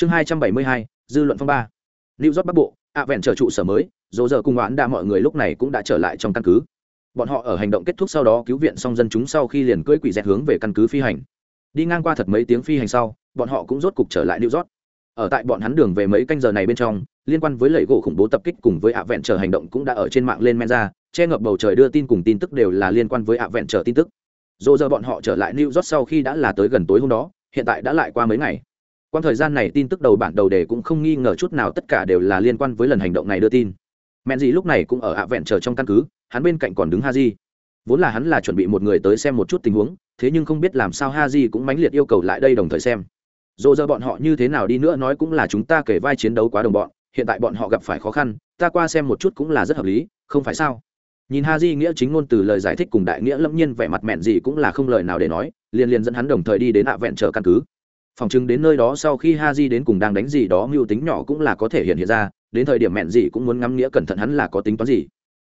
chương hai trăm bảy mươi hai, dư luận phong ba. Lưu rót bắc bộ, ạ vẹn trở trụ sở mới, dỗ giờ cùng oán đa mọi người lúc này cũng đã trở lại trong căn cứ. Bọn họ ở hành động kết thúc sau đó cứu viện xong dân chúng sau khi liền cưỡi quỷ dẹt hướng về căn cứ phi hành. Đi ngang qua thật mấy tiếng phi hành sau, bọn họ cũng rốt cục trở lại lưu rót ở tại bọn hắn đường về mấy canh giờ này bên trong, liên quan với lẩy gỗ khủng bố tập kích cùng với ạ vẹn trở hành động cũng đã ở trên mạng lên men ra, che ngập bầu trời đưa tin cùng tin tức đều là liên quan với ạ vẹn trở tin tức. Dỗ giờ bọn họ trở lại lưu rót sau khi đã là tới gần tối hôm đó, hiện tại đã lại qua mấy ngày quan thời gian này tin tức đầu bản đầu đề cũng không nghi ngờ chút nào, tất cả đều là liên quan với lần hành động này đưa tin. Men gì lúc này cũng ở ạ vẹn chờ trong căn cứ, hắn bên cạnh còn đứng ha di vốn là hắn là chuẩn bị một người tới xem một chút tình huống, thế nhưng không biết làm sao ha di cũng mãnh liệt yêu cầu lại đây đồng thời xem. Dù giờ bọn họ như thế nào đi nữa nói cũng là chúng ta kể vai chiến đấu quá đồng bọn, hiện tại bọn họ gặp phải khó khăn, ta qua xem một chút cũng là rất hợp lý, không phải sao? Nhìn ha di nghĩa chính ngôn từ lời giải thích cùng đại nghĩa lâm nhiên vẻ mặt mẹn gì cũng là không lời nào để nói, liền liền dẫn hắn đồng thời đi đến ạ vẹn chờ căn cứ phòng chứng đến nơi đó sau khi ha di đến cùng đang đánh gì đó mưu tính nhỏ cũng là có thể hiện hiện ra, đến thời điểm mẹn gì cũng muốn ngắm nghĩa cẩn thận hắn là có tính toán gì.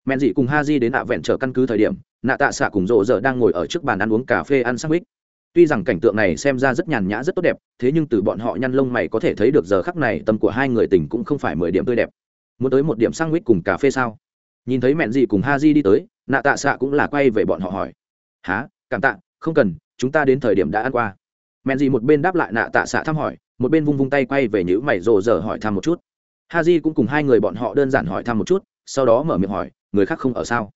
Mẹn gì cùng ha di đến ạ vẹn trở căn cứ thời điểm, nạ tạ xạ cùng rộ giờ đang ngồi ở trước bàn ăn uống cà phê ăn sandwich. Tuy rằng cảnh tượng này xem ra rất nhàn nhã, rất tốt đẹp, thế nhưng từ bọn họ nhăn lông mày có thể thấy được giờ khắc này tâm của hai người tình cũng không phải mười điểm tươi đẹp. Muốn tới một điểm sandwich cùng cà phê sao? Nhìn thấy mẹn gì cùng ha di đi tới, nạ tạ xạ cũng là quay về bọn họ hỏi. Há cảm tạ, không cần, chúng ta đến thời điểm đã ăn qua mẹn gì một bên đáp lại nạ tạ xạ thăm hỏi, một bên vung vung tay quay về nhữ mày rồ rờ hỏi thăm một chút. Ha di cũng cùng hai người bọn họ đơn giản hỏi thăm một chút, sau đó mở miệng hỏi, người khác không ở sao?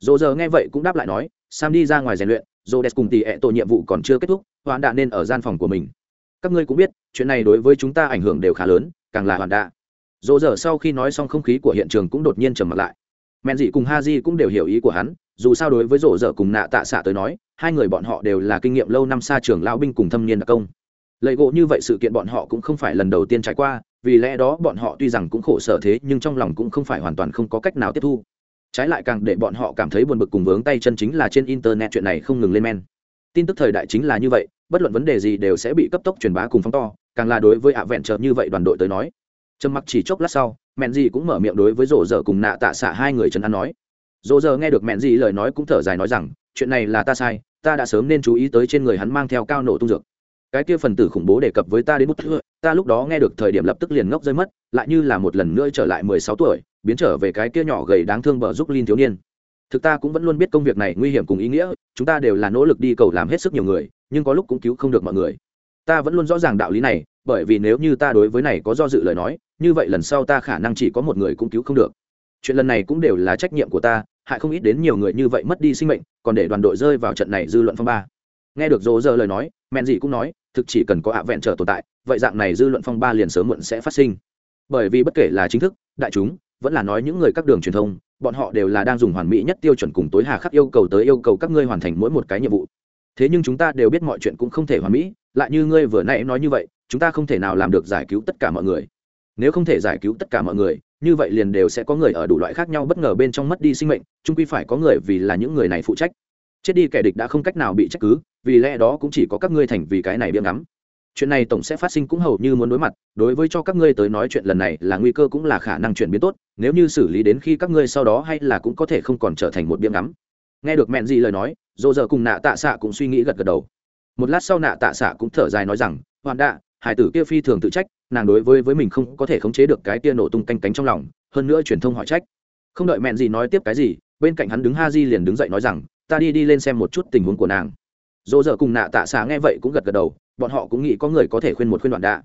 Rồ rờ nghe vậy cũng đáp lại nói, sam đi ra ngoài rèn luyện, rồ đẹp cùng tỷ ẹ tổ nhiệm vụ còn chưa kết thúc hoạn đạ nên ở gian phòng của mình. Các ngươi cũng biết, chuyện này đối với chúng ta ảnh hưởng đều khá lớn, càng là hoàn đạ. Rồ rờ sau khi nói xong không khí của hiện trường cũng đột nhiên trầm mặt lại. Men dị cùng ha di cũng đều hiểu ý của hắn, dù sao đối với rổ dở cùng nạ tạ xạ tới nói hai người bọn họ đều là kinh nghiệm lâu năm xa trường lão binh cùng thâm niên đặc công. Lệ gỗ như vậy sự kiện bọn họ cũng không phải lần đầu tiên trải qua, vì lẽ đó bọn họ tuy rằng cũng khổ sở thế, nhưng trong lòng cũng không phải hoàn toàn không có cách nào tiếp thu. Trái lại càng để bọn họ cảm thấy buồn bực cùng vướng tay chân chính là trên internet chuyện này không ngừng lên men. Tin tức thời đại chính là như vậy, bất luận vấn đề gì đều sẽ bị cấp tốc truyền bá cùng phóng to, càng là đối với ạ vẹn trợ như vậy đoàn đội tới nói. Trầm mặc chỉ chốc lát sau, mẹn gì cũng mở miệng đối với rổ dở cùng nạ tạ xạ hai người trấn an nói. Rổ dở nghe được mẹn gì lời nói cũng thở dài nói rằng chuyện này là ta sai, ta đã sớm nên chú ý tới trên người hắn mang theo cao nổ tung dược. Cái kia phần tử khủng bố đề cập với ta đến bút thưa, ta lúc đó nghe được thời điểm lập tức liền ngốc rơi mất, lại như là một lần nữa trở lại mười sáu tuổi, biến trở về cái kia nhỏ gầy đáng thương bờ giúp linh thiếu niên. Thực ta cũng vẫn luôn biết công việc này nguy hiểm cùng ý nghĩa, chúng ta đều là nỗ lực đi cầu làm hết sức nhiều người, nhưng có lúc cũng cứu không được mọi người. Ta vẫn luôn rõ ràng đạo lý này, bởi vì nếu như ta đối với này có do dự lời nói, như vậy lần sau ta khả năng chỉ có một người cũng cứu không được. Chuyện lần này cũng đều là trách nhiệm của ta hại không ít đến nhiều người như vậy mất đi sinh mệnh, còn để đoàn đội rơi vào trận này dư luận phong ba. Nghe được dỗ dơ lời nói men gì cũng nói, thực chỉ cần có ạ vẹn trở tồn tại, vậy dạng này dư luận phong ba liền sớm muộn sẽ phát sinh. Bởi vì bất kể là chính thức, đại chúng, vẫn là nói những người các đường truyền thông, bọn họ đều là đang dùng hoàn mỹ nhất tiêu chuẩn cùng tối hà khắc yêu cầu tới yêu cầu các ngươi hoàn thành mỗi một cái nhiệm vụ. Thế nhưng chúng ta đều biết mọi chuyện cũng không thể hoàn mỹ, lại như ngươi vừa nãy nói như vậy, chúng ta không thể nào làm được giải cứu tất cả mọi người. Nếu không thể giải cứu tất cả mọi người như vậy liền đều sẽ có người ở đủ loại khác nhau bất ngờ bên trong mất đi sinh mệnh trung quy phải có người vì là những người này phụ trách. Chết đi kẻ địch đã không cách nào bị trách cứ, vì lẽ đó cũng chỉ có các ngươi thành vì cái này biếng ngắm. Chuyện này tổng sẽ phát sinh cũng hầu như muốn đối mặt, đối với cho các ngươi tới nói chuyện lần này là nguy cơ cũng là khả năng chuyển biến tốt, nếu như xử lý đến khi các ngươi sau đó hay là cũng có thể không còn trở thành một biếng ngắm. Nghe được mẹn gì lời nói dỗ dở cùng nạ tạ xạ cũng suy nghĩ gật gật đầu. Một lát sau nạ tạ xạ cũng thở dài nói rằng hoàn đạ hải tử kia phi thường tự trách, nàng đối với với mình không có thể khống chế được cái kia nổ tung canh cánh trong lòng, hơn nữa truyền thông hỏi trách. Không đợi mẹn gì nói tiếp cái gì, bên cạnh hắn đứng ha di liền đứng dậy nói rằng, ta đi đi lên xem một chút tình huống của nàng. Dỗ dở cùng nạ tạ xá nghe vậy cũng gật gật đầu, bọn họ cũng nghĩ có người có thể khuyên một khuyên đoạn đạ.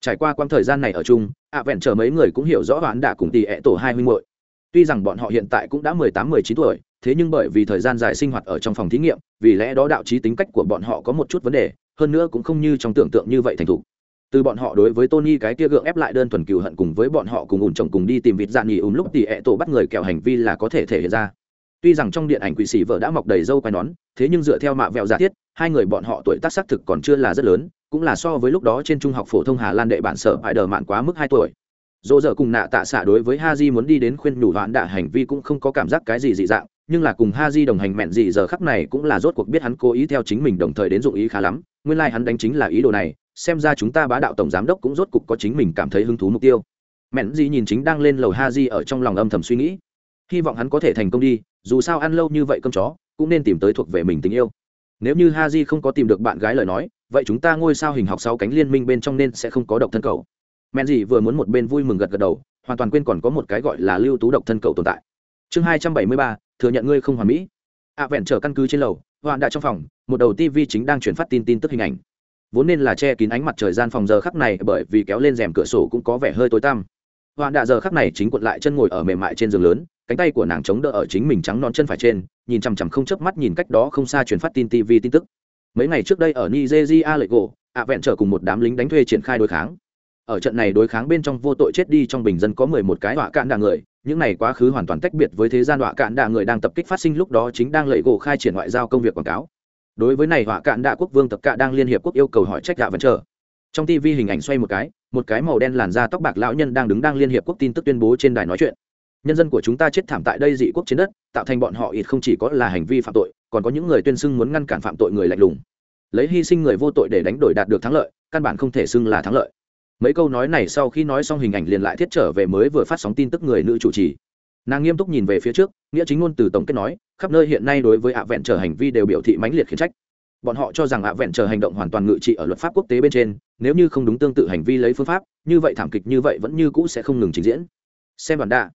Trải qua quãng thời gian này ở chung, ạ vẹn chờ mấy người cũng hiểu rõ đoạn đạ cùng tỷ ẹ tổ hai huynh muội. tuy rằng bọn họ hiện tại cũng đã mười tám, mười chín tuổi, thế nhưng bởi vì thời gian dài sinh hoạt ở trong phòng thí nghiệm, vì lẽ đó đạo trí tính cách của bọn họ có một chút vấn đề, hơn nữa cũng không như trong tưởng tượng như vậy thành thục từ bọn họ đối với tony cái kia gượng ép lại đơn thuần cừu hận cùng với bọn họ cùng ủn chồng cùng đi tìm vịt dạn nghỉ ủn lúc thì ẹ tổ bắt người kẹo hành vi là có thể thể hiện ra. Tuy rằng trong điện ảnh quỷ sĩ vợ đã mọc đầy râu quai nón, thế nhưng dựa theo mạ vẹo giả thiết, hai người bọn họ tuổi tác xác thực còn chưa là rất lớn, cũng là so với lúc đó trên trung học phổ thông hà lan đệ bản sở hại đờ mạn quá mức hai tuổi. Dỗ dở cùng nạ tạ xạ đối với ha di muốn đi đến khuyên nhủ hoãn đạ hành vi cũng không có cảm giác cái gì dị dạng, nhưng là cùng ha di đồng hành mẹn gì giờ khắc này cũng là rốt cuộc biết hắn cố ý theo chính mình đồng thời đến dụng ý khá lắm, nguyên lai hắn đánh chính là ý đồ này xem ra chúng ta bá đạo tổng giám đốc cũng rốt cục có chính mình cảm thấy hứng thú mục tiêu. Mẹn gì nhìn chính đang lên lầu ha di ở trong lòng âm thầm suy nghĩ. Hy vọng hắn có thể thành công đi, dù sao ăn lâu như vậy cơm chó, cũng nên tìm tới thuộc về mình tình yêu. Nếu như ha di không có tìm được bạn gái lời nói, vậy chúng ta ngôi sao hình học sáu cánh liên minh bên trong nên sẽ không có độc thân cầu. Mẹn gì vừa muốn một bên vui mừng gật gật đầu, hoàn toàn quên còn có một cái gọi là lưu tú độc thân cầu tồn tại. Chương hai trăm bảy mươi ba, thừa nhận ngươi không hoàn mỹ. Ạ vẹn trở căn cứ trên lầu hoạn đại trong phòng, một đầu tv chính đang chuyển phát tin tin tức hình ảnh vốn nên là che kín ánh mặt trời gian phòng giờ khắc này bởi vì kéo lên rèm cửa sổ cũng có vẻ hơi tối tăm. Hoạn đạ giờ khắc này chính cuộn lại chân ngồi ở mềm mại trên giường lớn, cánh tay của nàng chống đỡ ở chính mình trắng non chân phải trên, nhìn chằm chằm không chớp mắt nhìn cách đó không xa truyền phát tin tv tin tức. Mấy ngày trước đây ở nigeria lệ gỗ, ạ vẹn trở cùng một đám lính đánh thuê triển khai đối kháng. Ở trận này đối kháng bên trong vô tội chết đi trong bình dân có mười một cái họa cạn đà người, những này quá khứ hoàn toàn tách biệt với thế gian họa cạn đà người đang tập kích phát sinh lúc đó chính đang lệ gỗ khai triển ngoại giao công việc quảng cáo đối với này họa cạn đạ quốc vương tập cạ đang liên hiệp quốc yêu cầu hỏi trách gạ vẫn chờ. Trong tv hình ảnh xoay một cái một cái màu đen làn da tóc bạc lão nhân đang đứng đang liên hiệp quốc tin tức tuyên bố trên đài nói chuyện. Nhân dân của chúng ta chết thảm tại đây dị quốc trên đất, tạo thành bọn họ ít không chỉ có là hành vi phạm tội, còn có những người tuyên xưng muốn ngăn cản phạm tội người lạnh lùng. Lấy hy sinh người vô tội để đánh đổi đạt được thắng lợi, căn bản không thể xưng là thắng lợi. Mấy câu nói này sau khi nói xong hình ảnh liền lại thiết trở về mới vừa phát sóng tin tức người nữ chủ trì nàng nghiêm túc nhìn về phía trước, nghĩa chính ngôn từ tổng kết nói, khắp nơi hiện nay đối với ạ vẹn trở hành vi đều biểu thị mãnh liệt khiển trách. Bọn họ cho rằng ạ vẹn trở hành động hoàn toàn ngự trị ở luật pháp quốc tế bên trên, nếu như không đúng tương tự hành vi lấy phương pháp, như vậy thảm kịch như vậy vẫn như cũ sẽ không ngừng trình diễn. Xem bản đa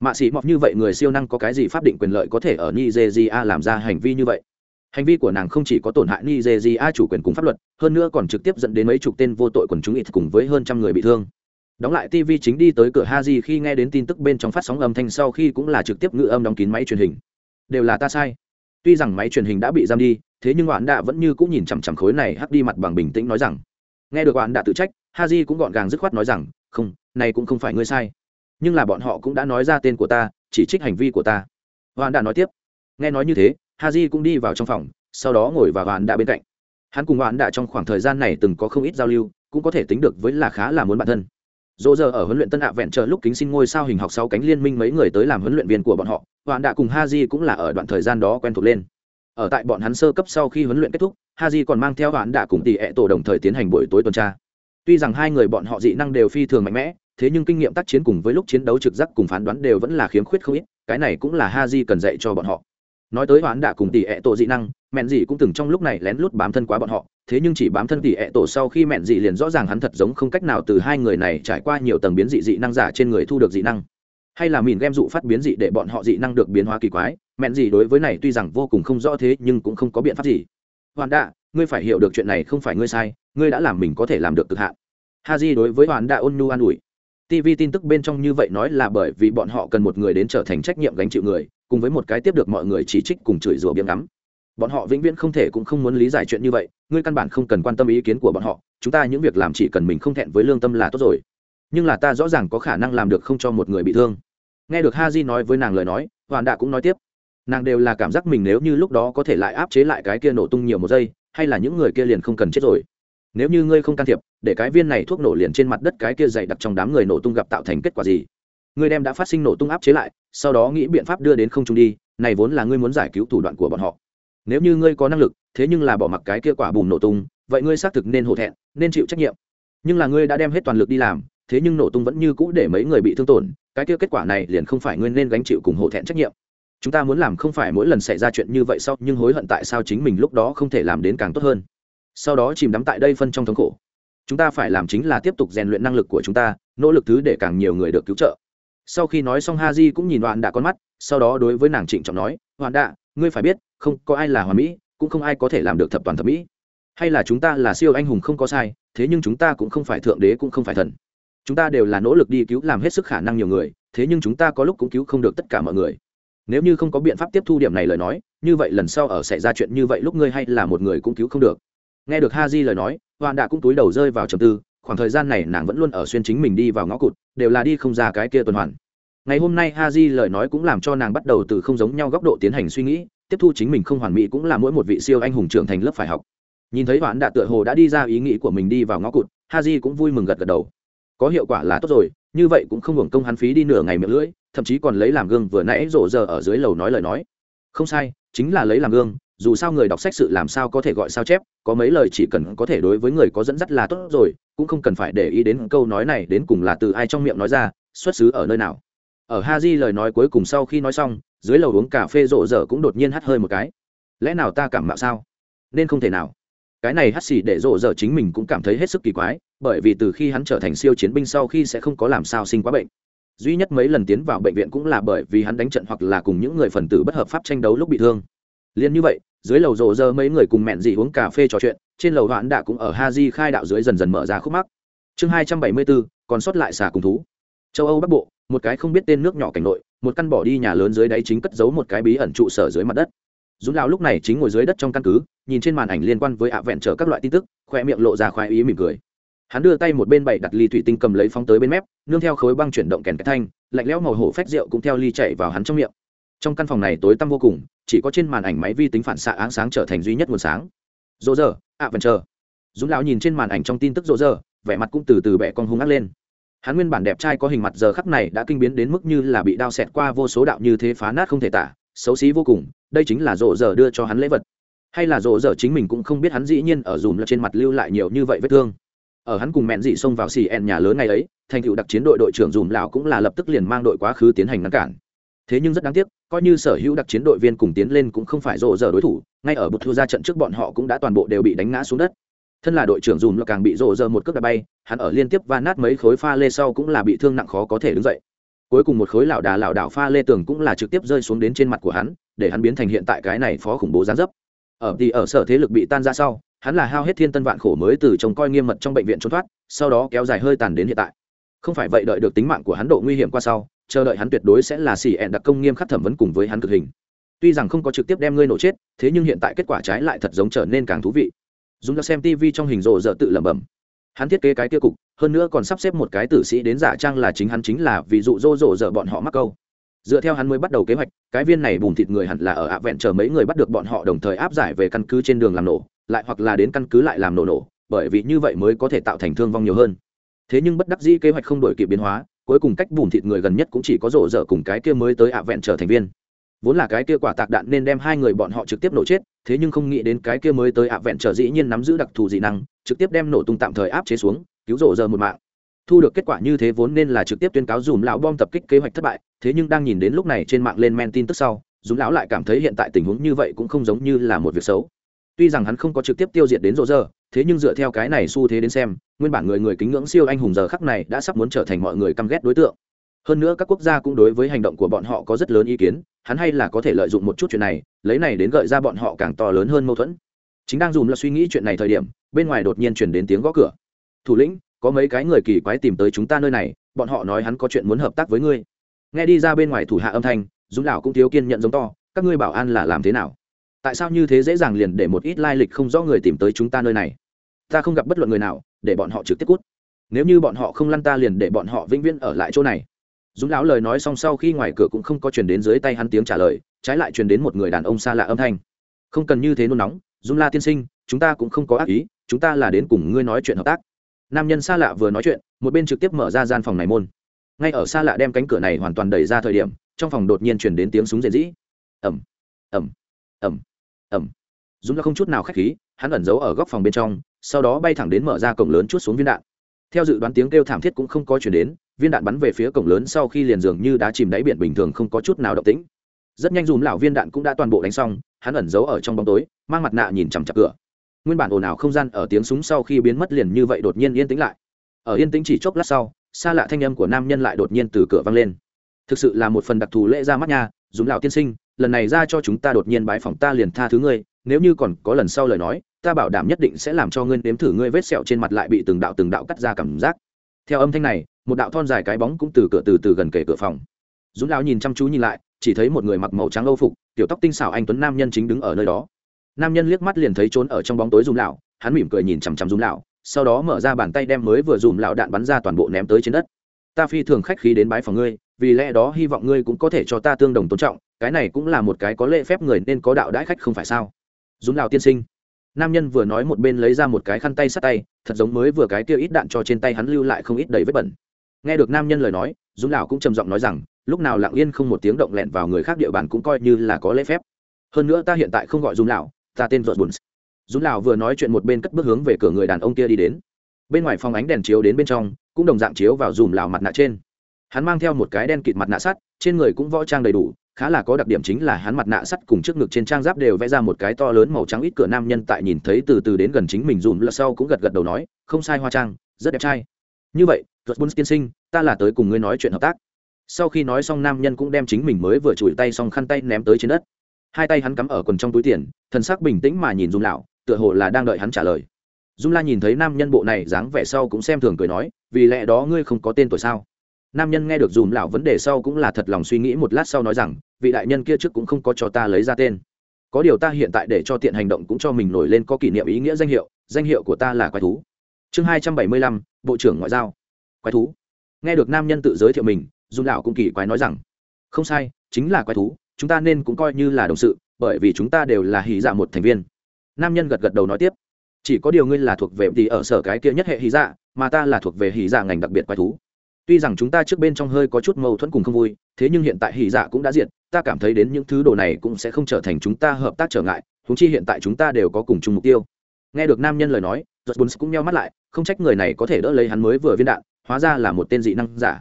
mạ sĩ mọc như vậy người siêu năng có cái gì pháp định quyền lợi có thể ở nigeria làm ra hành vi như vậy? Hành vi của nàng không chỉ có tổn hại nigeria chủ quyền cùng pháp luật, hơn nữa còn trực tiếp dẫn đến mấy chục tên vô tội quần chúng ít cùng với hơn trăm người bị thương đóng lại tv chính đi tới cửa haji khi nghe đến tin tức bên trong phát sóng âm thanh sau khi cũng là trực tiếp ngự âm đóng kín máy truyền hình. Đều là ta sai. Tuy rằng máy truyền hình đã bị giam đi, thế nhưng oán đạ vẫn như cũng nhìn chằm chằm khối này hắc đi mặt bằng bình tĩnh nói rằng, nghe được oán đạ tự trách, haji cũng gọn gàng dứt khoát nói rằng, không, này cũng không phải ngươi sai. Nhưng là bọn họ cũng đã nói ra tên của ta, chỉ trích hành vi của ta. Oán đạ nói tiếp. Nghe nói như thế, haji cũng đi vào trong phòng, sau đó ngồi vào oán đạ bên cạnh. Hắn cùng oán đạ trong khoảng thời gian này từng có không ít giao lưu, cũng có thể tính được với là khá là muốn bản thân dỗ giờ ở huấn luyện tân ạ vẹn chờ lúc kính xin ngôi sao hình học sau cánh liên minh mấy người tới làm huấn luyện viên của bọn họ, hoạn đạ cùng ha di cũng là ở đoạn thời gian đó quen thuộc lên. Ở tại bọn hắn sơ cấp sau khi huấn luyện kết thúc, ha di còn mang theo hoạn đạ cùng tỷ ẹ tổ đồng thời tiến hành buổi tối tuần tra. Tuy rằng hai người bọn họ dị năng đều phi thường mạnh mẽ, thế nhưng kinh nghiệm tác chiến cùng với lúc chiến đấu trực giác cùng phán đoán đều vẫn là khiếm khuyết không ít, cái này cũng là ha di cần dạy cho bọn họ nói tới hoán đã cùng tỷ ẹ tổ dị năng, mẹn dị cũng từng trong lúc này lén lút bám thân quá bọn họ, thế nhưng chỉ bám thân tỷ ẹ tổ sau khi mẹn dị liền rõ ràng hắn thật giống không cách nào từ hai người này trải qua nhiều tầng biến dị dị năng giả trên người thu được dị năng. Hay là mìn game dụ phát biến dị để bọn họ dị năng được biến hóa kỳ quái, mẹn dị đối với này tuy rằng vô cùng không rõ thế nhưng cũng không có biện pháp gì. Hoàn đạ ngươi phải hiểu được chuyện này không phải ngươi sai, ngươi đã làm mình có thể làm được cực hạn. Ha di đối với hoàn đạ ôn nu an ủi. Tv tin tức bên trong như vậy nói là bởi vì bọn họ cần một người đến trở thành trách nhiệm gánh chịu người cùng với một cái tiếp được mọi người chỉ trích cùng chửi rủa biếng ngắm. Bọn họ vĩnh viễn không thể cũng không muốn lý giải chuyện như vậy, ngươi căn bản không cần quan tâm ý kiến của bọn họ, chúng ta những việc làm chỉ cần mình không thẹn với lương tâm là tốt rồi. Nhưng là ta rõ ràng có khả năng làm được không cho một người bị thương. Nghe được ha di nói với nàng lời nói, hoàn đạ cũng nói tiếp. Nàng đều là cảm giác mình nếu như lúc đó có thể lại áp chế lại cái kia nổ tung nhiều một giây, hay là những người kia liền không cần chết rồi. Nếu như ngươi không can thiệp, để cái viên này thuốc nổ liền trên mặt đất cái kia dày đặc trong đám người nổ tung gặp tạo thành kết quả gì? Ngươi đem đã phát sinh nổ tung áp chế lại sau đó nghĩ biện pháp đưa đến không trung đi, này vốn là ngươi muốn giải cứu thủ đoạn của bọn họ. Nếu như ngươi có năng lực, thế nhưng là bỏ mặc cái kia quả bùm nổ tung, vậy ngươi xác thực nên hổ thẹn, nên chịu trách nhiệm. Nhưng là ngươi đã đem hết toàn lực đi làm, thế nhưng nổ tung vẫn như cũ để mấy người bị thương tổn, cái kia kết quả này liền không phải ngươi nên gánh chịu cùng hổ thẹn trách nhiệm. Chúng ta muốn làm không phải mỗi lần xảy ra chuyện như vậy sau, nhưng hối hận tại sao chính mình lúc đó không thể làm đến càng tốt hơn. Sau đó chìm đắm tại đây phân trong thống khổ. Chúng ta phải làm chính là tiếp tục rèn luyện năng lực của chúng ta, nỗ lực thứ để càng nhiều người được cứu trợ sau khi nói xong ha di cũng nhìn đoạn đạ con mắt, sau đó đối với nàng trịnh trọng nói hoàn đạ, ngươi phải biết, không có ai là hoàn mỹ, cũng không ai có thể làm được thập toàn thập mỹ. Hay là chúng ta là siêu anh hùng không có sai, thế nhưng chúng ta cũng không phải thượng đế cũng không phải thần. Chúng ta đều là nỗ lực đi cứu làm hết sức khả năng nhiều người, thế nhưng chúng ta có lúc cũng cứu không được tất cả mọi người. Nếu như không có biện pháp tiếp thu điểm này lời nói, như vậy lần sau ở xảy ra chuyện như vậy lúc ngươi hay là một người cũng cứu không được. Nghe được ha di lời nói hoàn đạ cũng túi đầu rơi vào trầm tư khoảng thời gian này nàng vẫn luôn ở xuyên chính mình đi vào ngõ cụt, đều là đi không ra cái kia tuần hoàn. Ngày hôm nay ha di lời nói cũng làm cho nàng bắt đầu từ không giống nhau góc độ tiến hành suy nghĩ, tiếp thu chính mình không hoàn mỹ cũng là mỗi một vị siêu anh hùng trưởng thành lớp phải học. Nhìn thấy hoãn đạ tựa hồ đã đi ra ý nghĩ của mình đi vào ngõ cụt ha di cũng vui mừng gật gật đầu. Có hiệu quả là tốt rồi, như vậy cũng không hưởng công hắn phí đi nửa ngày miệng lưỡi, thậm chí còn lấy làm gương vừa nãy rộ giờ ở dưới lầu nói lời nói. Không sai, chính là lấy làm gương dù sao người đọc sách sự làm sao có thể gọi sao chép, có mấy lời chỉ cần có thể đối với người có dẫn dắt là tốt rồi, cũng không cần phải để ý đến câu nói này đến cùng là từ ai trong miệng nói ra, xuất xứ ở nơi nào. Ở ha di lời nói cuối cùng sau khi nói xong, dưới lầu uống cà phê rộ rỡ cũng đột nhiên hắt hơi một cái. Lẽ nào ta cảm mạo sao? Nên không thể nào. Cái này hắt xì để rộ rỡ chính mình cũng cảm thấy hết sức kỳ quái, bởi vì từ khi hắn trở thành siêu chiến binh sau khi sẽ không có làm sao sinh quá bệnh. Duy nhất mấy lần tiến vào bệnh viện cũng là bởi vì hắn đánh trận hoặc là cùng những người phần tử bất hợp pháp tranh đấu lúc bị thương liền như vậy, dưới lầu rộ rơ mấy người cùng mẹn dị uống cà phê trò chuyện, trên lầu hoãn đạ cũng ở ha di khai đạo dưới dần dần mở ra khúc mắc. Chương hai trăm bảy mươi bốn, còn sót lại xà cùng thú. Châu âu bắc bộ, một cái không biết tên nước nhỏ cảnh nội, một căn bỏ đi nhà lớn dưới đáy chính cất giấu một cái bí ẩn trụ sở dưới mặt đất. Dũng lão lúc này chính ngồi dưới đất trong căn cứ, nhìn trên màn ảnh liên quan với ạ vẹn trở các loại tin tức, khoe miệng lộ ra khoái ý mỉm cười. Hắn đưa tay một bên bảy đặt ly thủy tinh cầm lấy phóng tới bên mép, nương theo khối băng chuyển động kèn cái thanh, lạnh lẽo màu hổ phách rượu cũng theo ly chạy vào hắn trong miệng. Trong căn phòng này tối tăm vô cùng chỉ có trên màn ảnh máy vi tính phản xạ áng sáng trở thành duy nhất nguồn sáng. Dỗ dở, ạ vẫn chờ dũng lão nhìn trên màn ảnh trong tin tức dỗ dở, vẻ mặt cũng từ từ bẻ con hung ác lên. Hắn nguyên bản đẹp trai có hình mặt giờ khắc này đã kinh biến đến mức như là bị đao xẹt qua vô số đạo như thế phá nát không thể tả xấu xí vô cùng đây chính là rộ giờ đưa cho hắn lễ vật. Hay là rộ giờ chính mình cũng không biết hắn dĩ nhiên ở dùm là trên mặt lưu lại nhiều như vậy vết thương. Ở hắn cùng mẹn dị xông vào xì en nhà lớn ngày ấy thành tựu đặc chiến đội đội trưởng dùm lão cũng là lập tức liền mang đội quá khứ tiến hành ngăn cản thế nhưng rất đáng tiếc, coi như sở hữu đặc chiến đội viên cùng tiến lên cũng không phải rộ giờ đối thủ, ngay ở bậc thua ra trận trước bọn họ cũng đã toàn bộ đều bị đánh ngã xuống đất. Thân là đội trưởng dùm là càng bị rộ giờ một cước đá bay, hắn ở liên tiếp va nát mấy khối pha lê sau cũng là bị thương nặng khó có thể đứng dậy. Cuối cùng một khối lảo đà lảo đảo pha lê tường cũng là trực tiếp rơi xuống đến trên mặt của hắn, để hắn biến thành hiện tại cái này phó khủng bố gián dấp. Ở thì ở sở thế lực bị tan ra sau, hắn là hao hết thiên tân vạn khổ mới từ trông coi nghiêm mật trong bệnh viện trốn thoát, sau đó kéo dài hơi tàn đến hiện tại. Không phải vậy đợi được tính mạng của hắn độ nguy hiểm qua sau chờ đợi hắn tuyệt đối sẽ là xì ẹn đặc công nghiêm khắc thẩm vấn cùng với hắn cực hình. Tuy rằng không có trực tiếp đem ngươi nổ chết, thế nhưng hiện tại kết quả trái lại thật giống trở nên càng thú vị. Dùng cho xem tv trong hình rộ rợ tự lẩm bẩm. Hắn thiết kế cái tiêu cục, hơn nữa còn sắp xếp một cái tử sĩ đến giả trang là chính hắn chính là ví dụ rô rộ rợ bọn họ mắc câu. Dựa theo hắn mới bắt đầu kế hoạch, cái viên này bùn thịt người hẳn là ở ạ vẹn chờ mấy người bắt được bọn họ đồng thời áp giải về căn cứ trên đường làm nổ, lại hoặc là đến căn cứ lại làm nổ nổ, bởi vì như vậy mới có thể tạo thành thương vong nhiều hơn. Thế nhưng bất đắc dĩ kế hoạch không đổi kịp biến hóa cuối cùng cách bùn thịt người gần nhất cũng chỉ có rổ rợ cùng cái kia mới tới ạ vẹn trở thành viên. Vốn là cái kia quả tạc đạn nên đem hai người bọn họ trực tiếp nổ chết, thế nhưng không nghĩ đến cái kia mới tới ạ vẹn trở dĩ nhiên nắm giữ đặc thù dị năng, trực tiếp đem nổ tung tạm thời áp chế xuống, cứu rổ rợ một mạng. Thu được kết quả như thế vốn nên là trực tiếp tuyên cáo dùm lão bom tập kích kế hoạch thất bại, thế nhưng đang nhìn đến lúc này trên mạng lên men tin tức sau, dùm lão lại cảm thấy hiện tại tình huống như vậy cũng không giống như là một việc xấu. Tuy rằng hắn không có trực tiếp tiêu diệt đến rộ rơ thế nhưng dựa theo cái này xu thế đến xem, nguyên bản người người kính ngưỡng siêu anh hùng giờ khắc này đã sắp muốn trở thành mọi người căm ghét đối tượng. Hơn nữa các quốc gia cũng đối với hành động của bọn họ có rất lớn ý kiến, hắn hay là có thể lợi dụng một chút chuyện này, lấy này đến gợi ra bọn họ càng to lớn hơn mâu thuẫn. Chính đang dùng là suy nghĩ chuyện này thời điểm, bên ngoài đột nhiên chuyển đến tiếng gõ cửa. Thủ lĩnh, có mấy cái người kỳ quái tìm tới chúng ta nơi này, bọn họ nói hắn có chuyện muốn hợp tác với ngươi. Nghe đi ra bên ngoài thủ hạ âm thanh, dũng lão cũng thiếu kiên nhận giống to, các ngươi bảo an là làm thế nào? Tại sao như thế dễ dàng liền để một ít lai lịch không rõ người tìm tới chúng ta nơi này? Ta không gặp bất luận người nào, để bọn họ trực tiếp cút. Nếu như bọn họ không lăn ta liền để bọn họ vĩnh viễn ở lại chỗ này. Dũng lão lời nói xong sau khi ngoài cửa cũng không có chuyển đến dưới tay hắn tiếng trả lời, trái lại chuyển đến một người đàn ông xa lạ âm thanh. Không cần như thế nôn nóng, dũng la tiên sinh, chúng ta cũng không có ác ý, chúng ta là đến cùng ngươi nói chuyện hợp tác. Nam nhân xa lạ vừa nói chuyện, một bên trực tiếp mở ra gian phòng này môn. Ngay ở xa lạ đem cánh cửa này hoàn toàn đẩy ra thời điểm, trong phòng đột nhiên chuyển đến tiếng súng rền rĩ ẩm ẩm ẩm ẩm dũng la không chút nào k h á c h khí hắn ẩn giấu ở góc phòng bên trong, sau đó bay thẳng đến mở ra cổng lớn chút xuống viên đạn. Theo dự đoán tiếng kêu thảm thiết cũng không có chuyển đến, viên đạn bắn về phía cổng lớn sau khi liền dường như đá chìm đáy biển bình thường không có chút nào động tĩnh. Rất nhanh dùm lão viên đạn cũng đã toàn bộ đánh xong, hắn ẩn giấu ở trong bóng tối, mang mặt nạ nhìn chằm chặp cửa. Nguyên bản ồn ào không gian ở tiếng súng sau khi biến mất liền như vậy đột nhiên yên tĩnh lại. Ở yên tĩnh chỉ chốc lát sau, xa lạ thanh âm của nam nhân lại đột nhiên từ cửa vang lên. Thực sự là một phần đặc thù lễ ra mắt nha, dùm lão tiên sinh, lần này ra cho chúng ta đột nhiên bái phòng ta liền tha thứ ngươi nếu như còn có lần sau lời nói, ta bảo đảm nhất định sẽ làm cho ngươi nếm thử ngươi vết sẹo trên mặt lại bị từng đạo từng đạo cắt ra cảm giác. Theo âm thanh này, một đạo thon dài cái bóng cũng từ cửa từ từ gần kề cửa phòng. Dũng lão nhìn chăm chú nhìn lại, chỉ thấy một người mặc màu trắng âu phục, tiểu tóc tinh xảo anh tuấn nam nhân chính đứng ở nơi đó. Nam nhân liếc mắt liền thấy trốn ở trong bóng tối dùm lão, hắn mỉm cười nhìn chằm chằm dùm lão, sau đó mở ra bàn tay đem mới vừa dùm lão đạn bắn ra toàn bộ ném tới trên đất. Ta phi thường khách khí đến bái phòng ngươi, vì lẽ đó hy vọng ngươi cũng có thể cho ta tương đồng tôn trọng, cái này cũng là một cái có lễ phép người nên có đạo đãi khách không phải sao? Dũng lão tiên sinh. Nam nhân vừa nói một bên lấy ra một cái khăn tay sát tay, thật giống mới vừa cái kia ít đạn cho trên tay hắn lưu lại không ít đầy vết bẩn. Nghe được nam nhân lời nói, dũng lão cũng trầm giọng nói rằng, lúc nào lặng yên không một tiếng động lẹn vào người khác địa bàn cũng coi như là có lễ phép. Hơn nữa ta hiện tại không gọi dũng lão ta tên ruột bùn dũng lão vừa nói chuyện một bên cất bước hướng về cửa người đàn ông kia đi đến. Bên ngoài phòng ánh đèn chiếu đến bên trong, cũng đồng dạng chiếu vào dùm lão mặt nạ trên. Hắn mang theo một cái đen kịt mặt nạ sắt, trên người cũng võ trang đầy đủ khá là có đặc điểm chính là hắn mặt nạ sắt cùng trước ngực trên trang giáp đều vẽ ra một cái to lớn màu trắng ít cửa nam nhân tại nhìn thấy từ từ đến gần chính mình dùm là sau cũng gật gật đầu nói, không sai, hoa trang, rất đẹp trai. Như vậy giọt bún tiên sinh, ta là tới cùng ngươi nói chuyện hợp tác. Sau khi nói xong, nam nhân cũng đem chính mình mới vừa chùi tay xong khăn tay ném tới trên đất. Hai tay hắn cắm ở quần trong túi tiền, thần sắc bình tĩnh mà nhìn dung lão, tựa hồ là đang đợi hắn trả lời. Dung la nhìn thấy nam nhân bộ này dáng vẻ sau cũng xem thường cười nói, vì lẽ đó ngươi không có tên tuổi sao? Nam nhân nghe được dùm lão vấn đề sau cũng là thật lòng suy nghĩ một lát sau nói rằng, vị đại nhân kia trước cũng không có cho ta lấy ra tên. Có điều ta hiện tại để cho tiện hành động cũng cho mình nổi lên có kỷ niệm ý nghĩa danh hiệu danh hiệu của ta là quái thú. Chương hai trăm bảy mươi lăm, bộ trưởng ngoại giao. Quái thú. Nghe được nam nhân tự giới thiệu mình, dùm lão cũng kỳ quái nói rằng, không sai, chính là quái thú, chúng ta nên cũng coi như là đồng sự, bởi vì chúng ta đều là hì dạ một thành viên. Nam nhân gật gật đầu nói tiếp, chỉ có điều ngươi là thuộc về thì ở sở cái kia nhất hệ hì dạ mà ta là thuộc về hì dạ ngành đặc biệt quái thú tuy rằng chúng ta trước bên trong hơi có chút mâu thuẫn cùng không vui, thế nhưng hiện tại hỉ dạ cũng đã diệt, ta cảm thấy đến những thứ đồ này cũng sẽ không trở thành chúng ta hợp tác trở ngại húng chi hiện tại chúng ta đều có cùng chung mục tiêu. Nghe được nam nhân lời nói giật bùn cũng meo mắt lại, không trách người này có thể đỡ lấy hắn mới vừa viên đạn, hóa ra là một tên dị năng giả.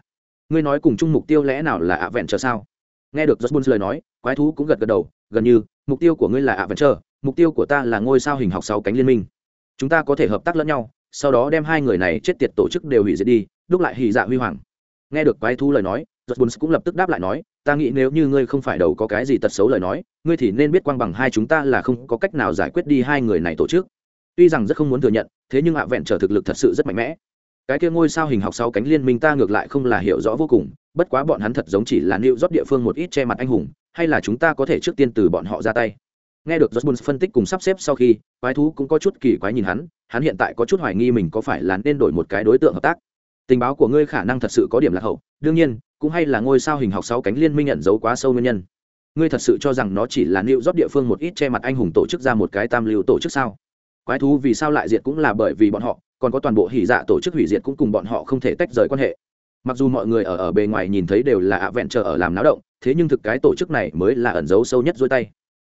Ngươi nói cùng chung mục tiêu lẽ nào là ạ vẹn chờ sao? Nghe được giật bùn lời nói, quái thú cũng gật gật đầu, gần như, mục tiêu của ngươi là ạ vẹn chờ mục tiêu của ta là ngôi sao hình học sáu cánh liên minh. Chúng ta có thể hợp tác lẫn nhau, sau đó đem hai người này chết tiệt tổ chức đều hủy diệt đi đúc lại hỉ dạ huy hoàng. Nghe được quái thú lời nói giật bùn cũng lập tức đáp lại nói, ta nghĩ nếu như ngươi không phải đầu có cái gì tật xấu lời nói, ngươi thì nên biết quang bằng hai chúng ta là không có cách nào giải quyết đi hai người này tổ chức. Tuy rằng rất không muốn thừa nhận, thế nhưng hạ vẹn trở thực lực thật sự rất mạnh mẽ. Cái kia ngôi sao hình học sau cánh liên minh ta ngược lại không là hiểu rõ vô cùng, bất quá bọn hắn thật giống chỉ là nịu rót địa phương một ít che mặt anh hùng, hay là chúng ta có thể trước tiên từ bọn họ ra tay. Nghe được Joshua phân tích cùng sắp xếp sau khi, quái thú cũng có chút kỳ quái nhìn hắn hắn hiện tại có chút hoài nghi mình có phải là nên đổi một cái đối tượng hợp tác tình báo của ngươi khả năng thật sự có điểm lạc hậu, đương nhiên, cũng hay là ngôi sao hình học sáu cánh liên minh nhận dấu quá sâu nguyên nhân. Ngươi thật sự cho rằng nó chỉ là nịu rót địa phương một ít che mặt anh hùng tổ chức ra một cái tam lưu tổ chức sao? Quái thú vì sao lại diệt cũng là bởi vì bọn họ, còn có toàn bộ hỉ dạ tổ chức hủy diệt cũng cùng bọn họ không thể tách rời quan hệ. Mặc dù mọi người ở ở bề ngoài nhìn thấy đều là ạ vẹn chờ ở làm náo động, thế nhưng thực cái tổ chức này mới là ẩn giấu sâu nhất dôi tay.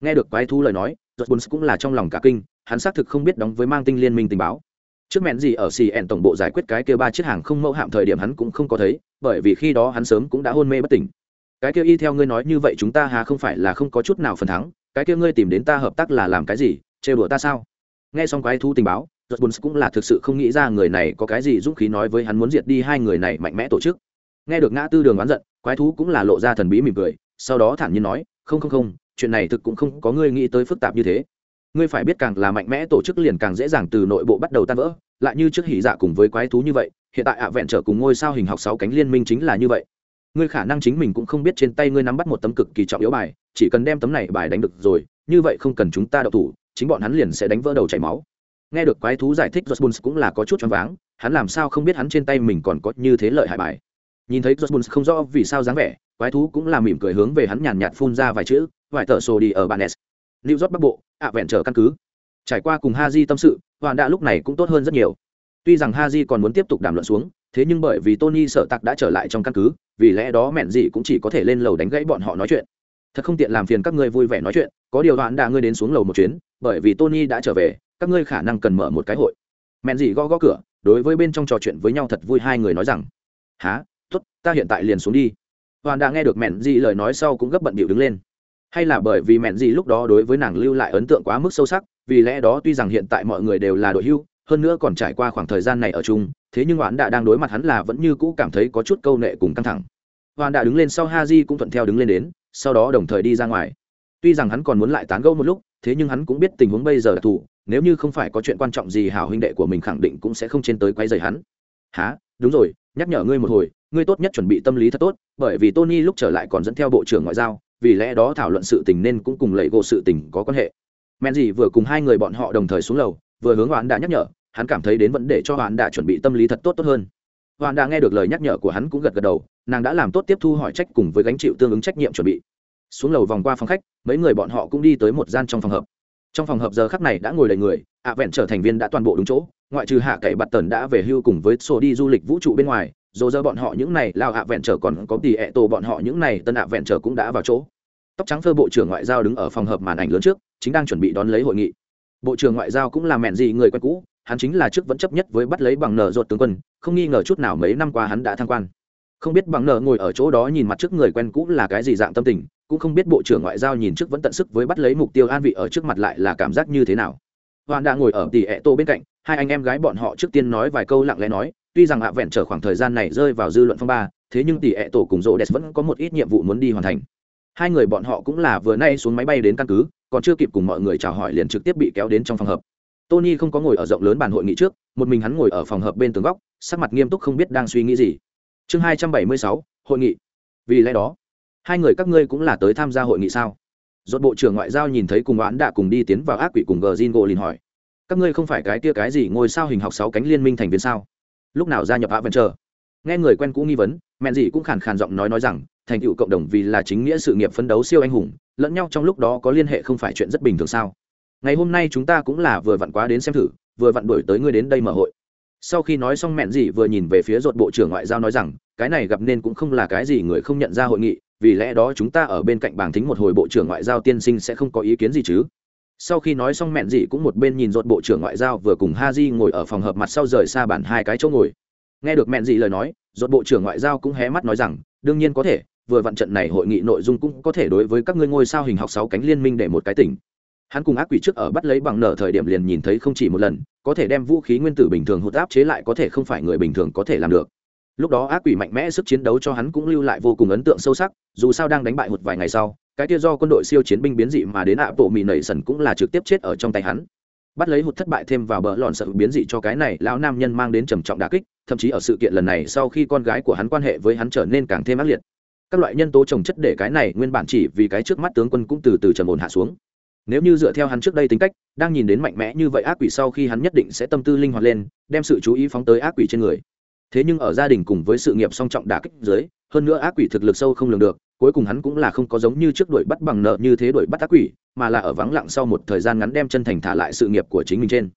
Nghe được quái thú lời nói giật bùn cũng là trong lòng cả kinh, hắn xác thực không biết đóng với mang tinh liên minh tình báo trước mẹn gì ở xì ẹn tổng bộ giải quyết cái kia ba chiếc hàng không mẫu hạm thời điểm hắn cũng không có thấy, bởi vì khi đó hắn sớm cũng đã hôn mê bất tỉnh. Cái kia y theo ngươi nói như vậy chúng ta hà không phải là không có chút nào phần thắng, cái kia ngươi tìm đến ta hợp tác là làm cái gì, trêu đùa ta sao? Nghe xong quái thú tình báo giật bùn cũng là thực sự không nghĩ ra người này có cái gì dũng khí nói với hắn muốn diệt đi hai người này mạnh mẽ tổ chức. Nghe được ngã tư đường oán giận, quái thú cũng là lộ ra thần bí mỉm cười, sau đó thản nhiên nói, không không không, chuyện này thực cũng không có ngươi nghĩ tới phức tạp như thế ngươi phải biết càng là mạnh mẽ tổ chức liền càng dễ dàng từ nội bộ bắt đầu tan vỡ, lại như trước hỉ dạ cùng với quái thú như vậy, hiện tại ạ vẹn trở cùng ngôi sao hình học sáu cánh liên minh chính là như vậy. Ngươi khả năng chính mình cũng không biết trên tay ngươi nắm bắt một tấm cực kỳ trọng yếu bài, chỉ cần đem tấm này bài đánh được rồi, như vậy không cần chúng ta đậu thủ, chính bọn hắn liền sẽ đánh vỡ đầu chảy máu. Nghe được quái thú giải thích Josbun cũng là có chút choáng váng, hắn làm sao không biết hắn trên tay mình còn có như thế lợi hại bài. Nhìn thấy Josbun không rõ vì sao dáng vẻ, quái thú cũng là mỉm cười hướng về hắn nhàn nhạt phun ra vài chữ, vài tờ sổ đi ở bàn s lưu rót bắc bộ, ạ vẹn trở căn cứ. Trải qua cùng ha di tâm sự hoàn đã lúc này cũng tốt hơn rất nhiều. Tuy rằng ha di còn muốn tiếp tục đàm luận xuống, thế nhưng bởi vì tony sợ tặc đã trở lại trong căn cứ, vì lẽ đó mẹn gì cũng chỉ có thể lên lầu đánh gãy bọn họ nói chuyện. Thật không tiện làm phiền các ngươi vui vẻ nói chuyện, có điều đoạn đã ngươi đến xuống lầu một chuyến, bởi vì tony đã trở về, các ngươi khả năng cần mở một cái hội. Mẹn gì gõ gõ cửa, đối với bên trong trò chuyện với nhau thật vui hai người nói rằng há t ố t ta hiện tại liền xuống đi. Hoàn đã nghe được mẹn gì lời nói sau cũng gấp bận bịu đứng lên hay là bởi vì mẹn gì lúc đó đối với nàng lưu lại ấn tượng quá mức sâu sắc, vì lẽ đó tuy rằng hiện tại mọi người đều là đội hưu, hơn nữa còn trải qua khoảng thời gian này ở chung, thế nhưng oán đã đang đối mặt hắn là vẫn như cũ cảm thấy có chút câu nệ cùng căng thẳng. Oán đã đứng lên sau ha di cũng thuận theo đứng lên đến, sau đó đồng thời đi ra ngoài. Tuy rằng hắn còn muốn lại tán gẫu một lúc, thế nhưng hắn cũng biết tình huống bây giờ đặc thù nếu như không phải có chuyện quan trọng gì hảo huynh đệ của mình khẳng định cũng sẽ không trên tới quay dày hắn. Há đúng rồi, nhắc nhở ngươi một hồi, ngươi tốt nhất chuẩn bị tâm lý thật tốt, bởi vì tony lúc trở lại còn dẫn theo bộ trưởng ngoại giao vì lẽ đó thảo luận sự tình nên cũng cùng lệ gỗ sự tình có quan hệ. Men gì vừa cùng hai người bọn họ đồng thời xuống lầu, vừa hướng hoán đã nhắc nhở, hắn cảm thấy đến vấn đề cho hoán đã chuẩn bị tâm lý thật tốt tốt hơn. Hoán đã nghe được lời nhắc nhở của hắn cũng gật gật đầu, nàng đã làm tốt tiếp thu hỏi trách cùng với gánh chịu tương ứng trách nhiệm chuẩn bị. Xuống lầu vòng qua phòng khách, mấy người bọn họ cũng đi tới một gian trong phòng hợp trong phòng hợp giờ khắc này đã ngồi đầy người, ạ vẹn trở thành viên đã toàn bộ đúng chỗ, ngoại trừ hạ cậy bạt tần đã về hưu cùng với sổ đi du lịch vũ trụ bên ngoài dồ dơ bọn họ những này, lao ạ vẹn trở còn có tỷ ẹ tổ bọn họ những này, tân ạ vẹn trở cũng đã vào chỗ. Tóc trắng phơ bộ trưởng ngoại giao đứng ở phòng hợp màn ảnh lớn trước, chính đang chuẩn bị đón lấy hội nghị. Bộ trưởng ngoại giao cũng là mẹn gì người quen cũ, hắn chính là trước vẫn chấp nhất với bắt lấy bằng nợ ruột tướng quân, không nghi ngờ chút nào mấy năm qua hắn đã thăng quan. Không biết bằng nợ ngồi ở chỗ đó nhìn mặt trước người quen cũ là cái gì dạng tâm tình, cũng không biết bộ trưởng ngoại giao nhìn trước vẫn tận sức với bắt lấy mục tiêu an vị ở trước mặt lại là cảm giác như thế nào. Hoàn đã ngồi ở tỷ ẹ tô bên cạnh, hai anh em gái bọn họ trước tiên nói vài câu lặng lẽ nói tuy rằng ạ vẹn trở khoảng thời gian này rơi vào dư luận phong ba, thế nhưng tỷ ẹ tổ cùng rô đès vẫn có một ít nhiệm vụ muốn đi hoàn thành. Hai người bọn họ cũng là vừa nay xuống máy bay đến căn cứ, còn chưa kịp cùng mọi người chào hỏi liền trực tiếp bị kéo đến trong phòng hợp tony không có ngồi ở rộng lớn bàn hội nghị trước, một mình hắn ngồi ở phòng hợp bên tường góc, sắc mặt nghiêm túc không biết đang suy nghĩ gì. Chương hai trăm bảy mươi sáu, hội nghị. Vì lẽ đó, hai người các ngươi cũng là tới tham gia hội nghị sao? Dốt bộ trưởng ngoại giao nhìn thấy cùng oán đã cùng đi tiến vào ác quỷ cùng gờ zin gỗ liền hỏi. Các ngươi không phải cái tia cái gì ngôi sao hình học sáu cánh liên minh thành viên sao? Lúc nào gia nhập hạ vẫn chờ nghe người quen cũ nghi vấn, mẹn gì cũng khàn khàn giọng nói nói rằng, thành tựu cộng đồng vì là chính nghĩa sự nghiệp phấn đấu siêu anh hùng, lẫn nhau trong lúc đó có liên hệ không phải chuyện rất bình thường sao? Ngày hôm nay chúng ta cũng là vừa vặn quá đến xem thử, vừa vặn đuổi tới ngươi đến đây mở hội. Sau khi nói xong mẹn gì vừa nhìn về phía ruột bộ trưởng ngoại giao nói rằng, cái này gặp nên cũng không là cái gì người không nhận ra hội nghị, vì lẽ đó chúng ta ở bên cạnh bảng thính một hồi bộ trưởng ngoại giao tiên sinh sẽ không có ý kiến gì chứ? Sau khi nói xong mẹn Dị cũng một bên nhìn rột bộ trưởng ngoại giao vừa cùng ha di ngồi ở phòng hợp mặt sau rời xa bản hai cái chỗ ngồi. Nghe được mẹn Dị lời nói rột bộ trưởng ngoại giao cũng hé mắt nói rằng, đương nhiên có thể, vừa vặn trận này hội nghị nội dung cũng có thể đối với các ngươi ngôi sao hình học sáu cánh liên minh để một cái tỉnh. Hắn cùng ác quỷ trước ở bắt lấy bằng nở thời điểm liền nhìn thấy không chỉ một lần, có thể đem vũ khí nguyên tử bình thường hút áp chế lại có thể không phải người bình thường có thể làm được. Lúc đó ác quỷ mạnh mẽ sức chiến đấu cho hắn cũng lưu lại vô cùng ấn tượng sâu sắc, dù sao đang đánh bại một vài ngày sau cái kia do quân đội siêu chiến binh biến dị mà đến ạ bộ mì nảy sần cũng là trực tiếp chết ở trong tay hắn. Bắt lấy hụt thất bại thêm vào bờ lòn sợ biến dị cho cái này lão nam nhân mang đến trầm trọng đà kích, thậm chí ở sự kiện lần này sau khi con gái của hắn quan hệ với hắn trở nên càng thêm ác liệt. Các loại nhân tố trồng chất để cái này nguyên bản chỉ vì cái trước mắt tướng quân cũng từ từ trầm ổn hạ xuống. Nếu như dựa theo hắn trước đây tính cách, đang nhìn đến mạnh mẽ như vậy ác quỷ sau khi hắn nhất định sẽ tâm tư linh hoạt lên, đem sự chú ý phóng tới ác quỷ trên người. Thế nhưng ở gia đình cùng với sự nghiệp song trọng đả kích dưới, hơn nữa ác quỷ thực lực sâu không lường được cuối cùng hắn cũng là không có giống như trước đuổi bắt bằng nợ như thế đuổi bắt tác quỷ, mà là ở vắng lặng sau một thời gian ngắn đem chân thành thả lại sự nghiệp của chính mình trên.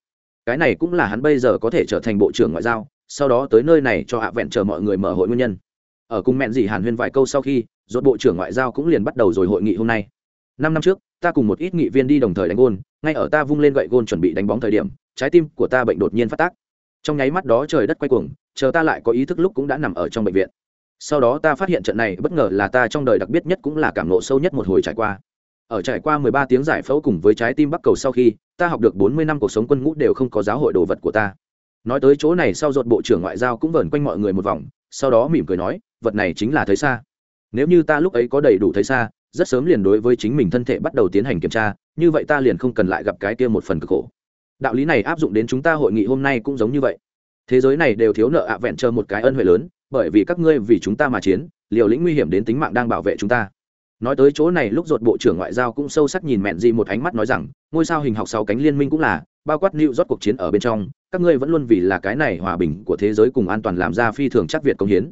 Cái này cũng là hắn bây giờ có thể trở thành bộ trưởng ngoại giao, sau đó tới nơi này cho hạ vẹn chờ mọi người mở hội nguyên nhân. Ở cùng mẹn dì hàn huyên vài câu sau khi dốt bộ trưởng ngoại giao cũng liền bắt đầu rồi hội nghị hôm nay. Năm năm trước, ta cùng một ít nghị viên đi đồng thời đánh gôn, ngay ở ta vung lên gậy gôn chuẩn bị đánh bóng thời điểm, trái tim của ta bệnh đột nhiên phát tác. Trong nháy mắt đó trời đất quay cuồng, chờ ta lại có ý thức lúc cũng đã nằm ở trong bệnh viện sau đó ta phát hiện trận này bất ngờ là ta trong đời đặc biệt nhất cũng là cảm nộ sâu nhất một hồi trải qua. Ở trải qua mười ba tiếng giải phẫu cùng với trái tim bắc cầu sau khi, ta học được bốn mươi năm cuộc sống quân ngũ đều không có giáo hội đồ vật của ta. Nói tới chỗ này sau ruột bộ trưởng ngoại giao cũng vờn quanh mọi người một vòng, sau đó mỉm cười nói, vật này chính là thấy xa. Nếu như ta lúc ấy có đầy đủ thấy xa, rất sớm liền đối với chính mình thân thể bắt đầu tiến hành kiểm tra, như vậy ta liền không cần lại gặp cái kia một phần cực khổ. Đạo lý này áp dụng đến chúng ta hội nghị hôm nay cũng giống như vậy. Thế giới này đều thiếu nợ ạ vẹn chờ một cái ân huệ lớn bởi vì các ngươi vì chúng ta mà chiến, liều lĩnh nguy hiểm đến tính mạng đang bảo vệ chúng ta. Nói tới chỗ này lúc ruột bộ trưởng ngoại giao cũng sâu sắc nhìn mẹn dị một ánh mắt nói rằng, ngôi sao hình học sáu cánh liên minh cũng là, bao quát nịu rót cuộc chiến ở bên trong, các ngươi vẫn luôn vì là cái này hòa bình của thế giới cùng an toàn làm ra phi thường chắc việt công hiến.